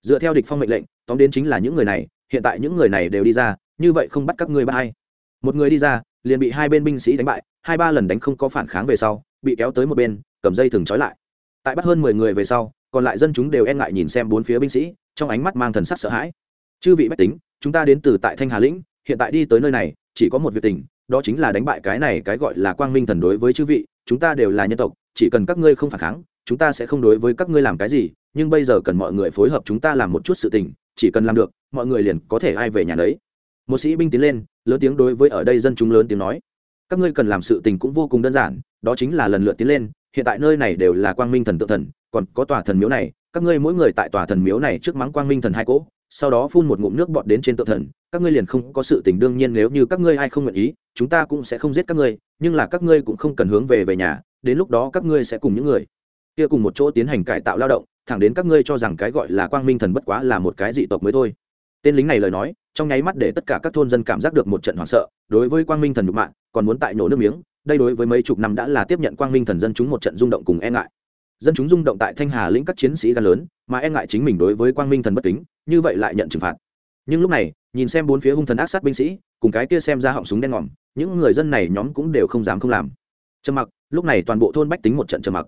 Dựa theo địch phong mệnh lệnh, tóm đến chính là những người này, hiện tại những người này đều đi ra, như vậy không bắt các ngươi bắt ai. Một người đi ra, liền bị hai bên binh sĩ đánh bại, hai ba lần đánh không có phản kháng về sau, bị kéo tới một bên, cầm dây thừng trói lại. Tại bắt hơn mười người về sau, còn lại dân chúng đều e ngại nhìn xem bốn phía binh sĩ, trong ánh mắt mang thần sắc sợ hãi. Chư vị bách tính, chúng ta đến từ tại thanh hà lĩnh, hiện tại đi tới nơi này, chỉ có một việc tình đó chính là đánh bại cái này cái gọi là quang minh thần đối với chư vị, chúng ta đều là nhân tộc, chỉ cần các ngươi không phản kháng, chúng ta sẽ không đối với các ngươi làm cái gì, nhưng bây giờ cần mọi người phối hợp chúng ta làm một chút sự tình, chỉ cần làm được, mọi người liền có thể ai về nhà đấy một sĩ binh tiến lên, lớn tiếng đối với ở đây dân chúng lớn tiếng nói. Các ngươi cần làm sự tình cũng vô cùng đơn giản, đó chính là lần lượt tiến lên, hiện tại nơi này đều là quang minh thần tự thần, còn có tòa thần miếu này, các ngươi mỗi người tại tòa thần miếu này trước mắng quang minh thần hai cỗ, sau đó phun một ngụm nước bọt đến trên tự thần, các ngươi liền không có sự tình đương nhiên nếu như các ngươi ai không nguyện ý chúng ta cũng sẽ không giết các ngươi, nhưng là các ngươi cũng không cần hướng về về nhà, đến lúc đó các ngươi sẽ cùng những người kia cùng một chỗ tiến hành cải tạo lao động, thẳng đến các ngươi cho rằng cái gọi là quang minh thần bất quá là một cái dị tộc mới thôi. Tên lính này lời nói, trong nháy mắt để tất cả các thôn dân cảm giác được một trận hoảng sợ, đối với quang minh thần nhục mạng còn muốn tại nổ nước miếng, đây đối với mấy chục năm đã là tiếp nhận quang minh thần dân chúng một trận rung động cùng e ngại. Dân chúng rung động tại thanh hà lĩnh các chiến sĩ gan lớn, mà e ngại chính mình đối với quang minh thần bất kính, như vậy lại nhận trừng phạt. Nhưng lúc này, nhìn xem bốn phía hung thần ác sát binh sĩ cùng cái kia xem ra họng súng đen ngòm, những người dân này nhóm cũng đều không dám không làm. Trầm mặc, lúc này toàn bộ thôn bách tính một trận trầm mặc.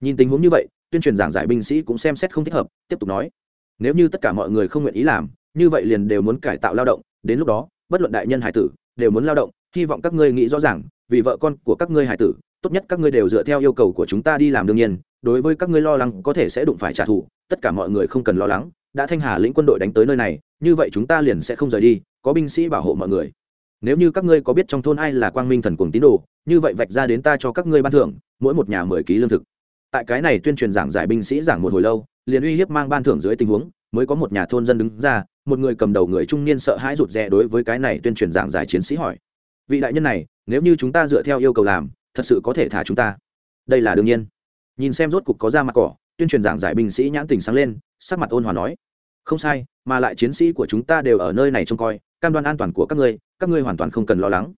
Nhìn tình huống như vậy, tuyên truyền giảng giải binh sĩ cũng xem xét không thích hợp, tiếp tục nói. Nếu như tất cả mọi người không nguyện ý làm, như vậy liền đều muốn cải tạo lao động, đến lúc đó, bất luận đại nhân hải tử, đều muốn lao động, hy vọng các ngươi nghĩ rõ ràng, vì vợ con của các ngươi hải tử, tốt nhất các ngươi đều dựa theo yêu cầu của chúng ta đi làm đương nhiên, đối với các ngươi lo lắng có thể sẽ đụng phải trả thù, tất cả mọi người không cần lo lắng, đã thanh hà lĩnh quân đội đánh tới nơi này, như vậy chúng ta liền sẽ không rời đi có binh sĩ bảo hộ mọi người. Nếu như các ngươi có biết trong thôn ai là quang minh thần cuồng tín đồ, như vậy vạch ra đến ta cho các ngươi ban thưởng, mỗi một nhà mười ký lương thực. Tại cái này tuyên truyền giảng giải binh sĩ giảng một hồi lâu, liền uy hiếp mang ban thưởng dưới tình huống, mới có một nhà thôn dân đứng ra, một người cầm đầu người trung niên sợ hãi rụt rè đối với cái này tuyên truyền giảng giải chiến sĩ hỏi. Vị đại nhân này, nếu như chúng ta dựa theo yêu cầu làm, thật sự có thể thả chúng ta? Đây là đương nhiên. Nhìn xem rốt cục có ra mặt cỏ, tuyên truyền giảng giải binh sĩ nhãn tình sáng lên, sắc mặt ôn hòa nói. Không sai mà lại chiến sĩ của chúng ta đều ở nơi này trông coi, cam đoan an toàn của các ngươi các ngươi hoàn toàn không cần lo lắng.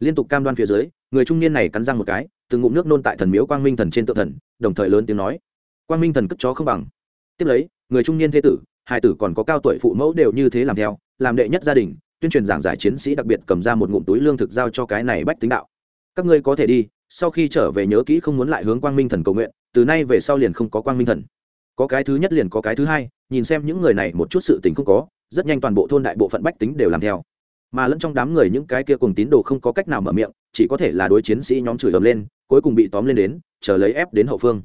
Liên tục cam đoan phía dưới, người trung niên này cắn răng một cái, từng ngụm nước nôn tại thần miếu quang minh thần trên tự thần, đồng thời lớn tiếng nói, quang minh thần cất chó không bằng. Tiếp lấy, người trung niên thế tử, hai tử còn có cao tuổi phụ mẫu đều như thế làm theo, làm đệ nhất gia đình, tuyên truyền giảng giải chiến sĩ đặc biệt cầm ra một ngụm túi lương thực giao cho cái này bách tính đạo. Các ngươi có thể đi, sau khi trở về nhớ kỹ không muốn lại hướng quang minh thần cầu nguyện, từ nay về sau liền không có quang minh thần. Có cái thứ nhất liền có cái thứ hai nhìn xem những người này một chút sự tình không có, rất nhanh toàn bộ thôn đại bộ phận bách tính đều làm theo. Mà lẫn trong đám người những cái kia cùng tín đồ không có cách nào mở miệng, chỉ có thể là đối chiến sĩ nhóm chửi ầm lên, cuối cùng bị tóm lên đến, chờ lấy ép đến hậu phương.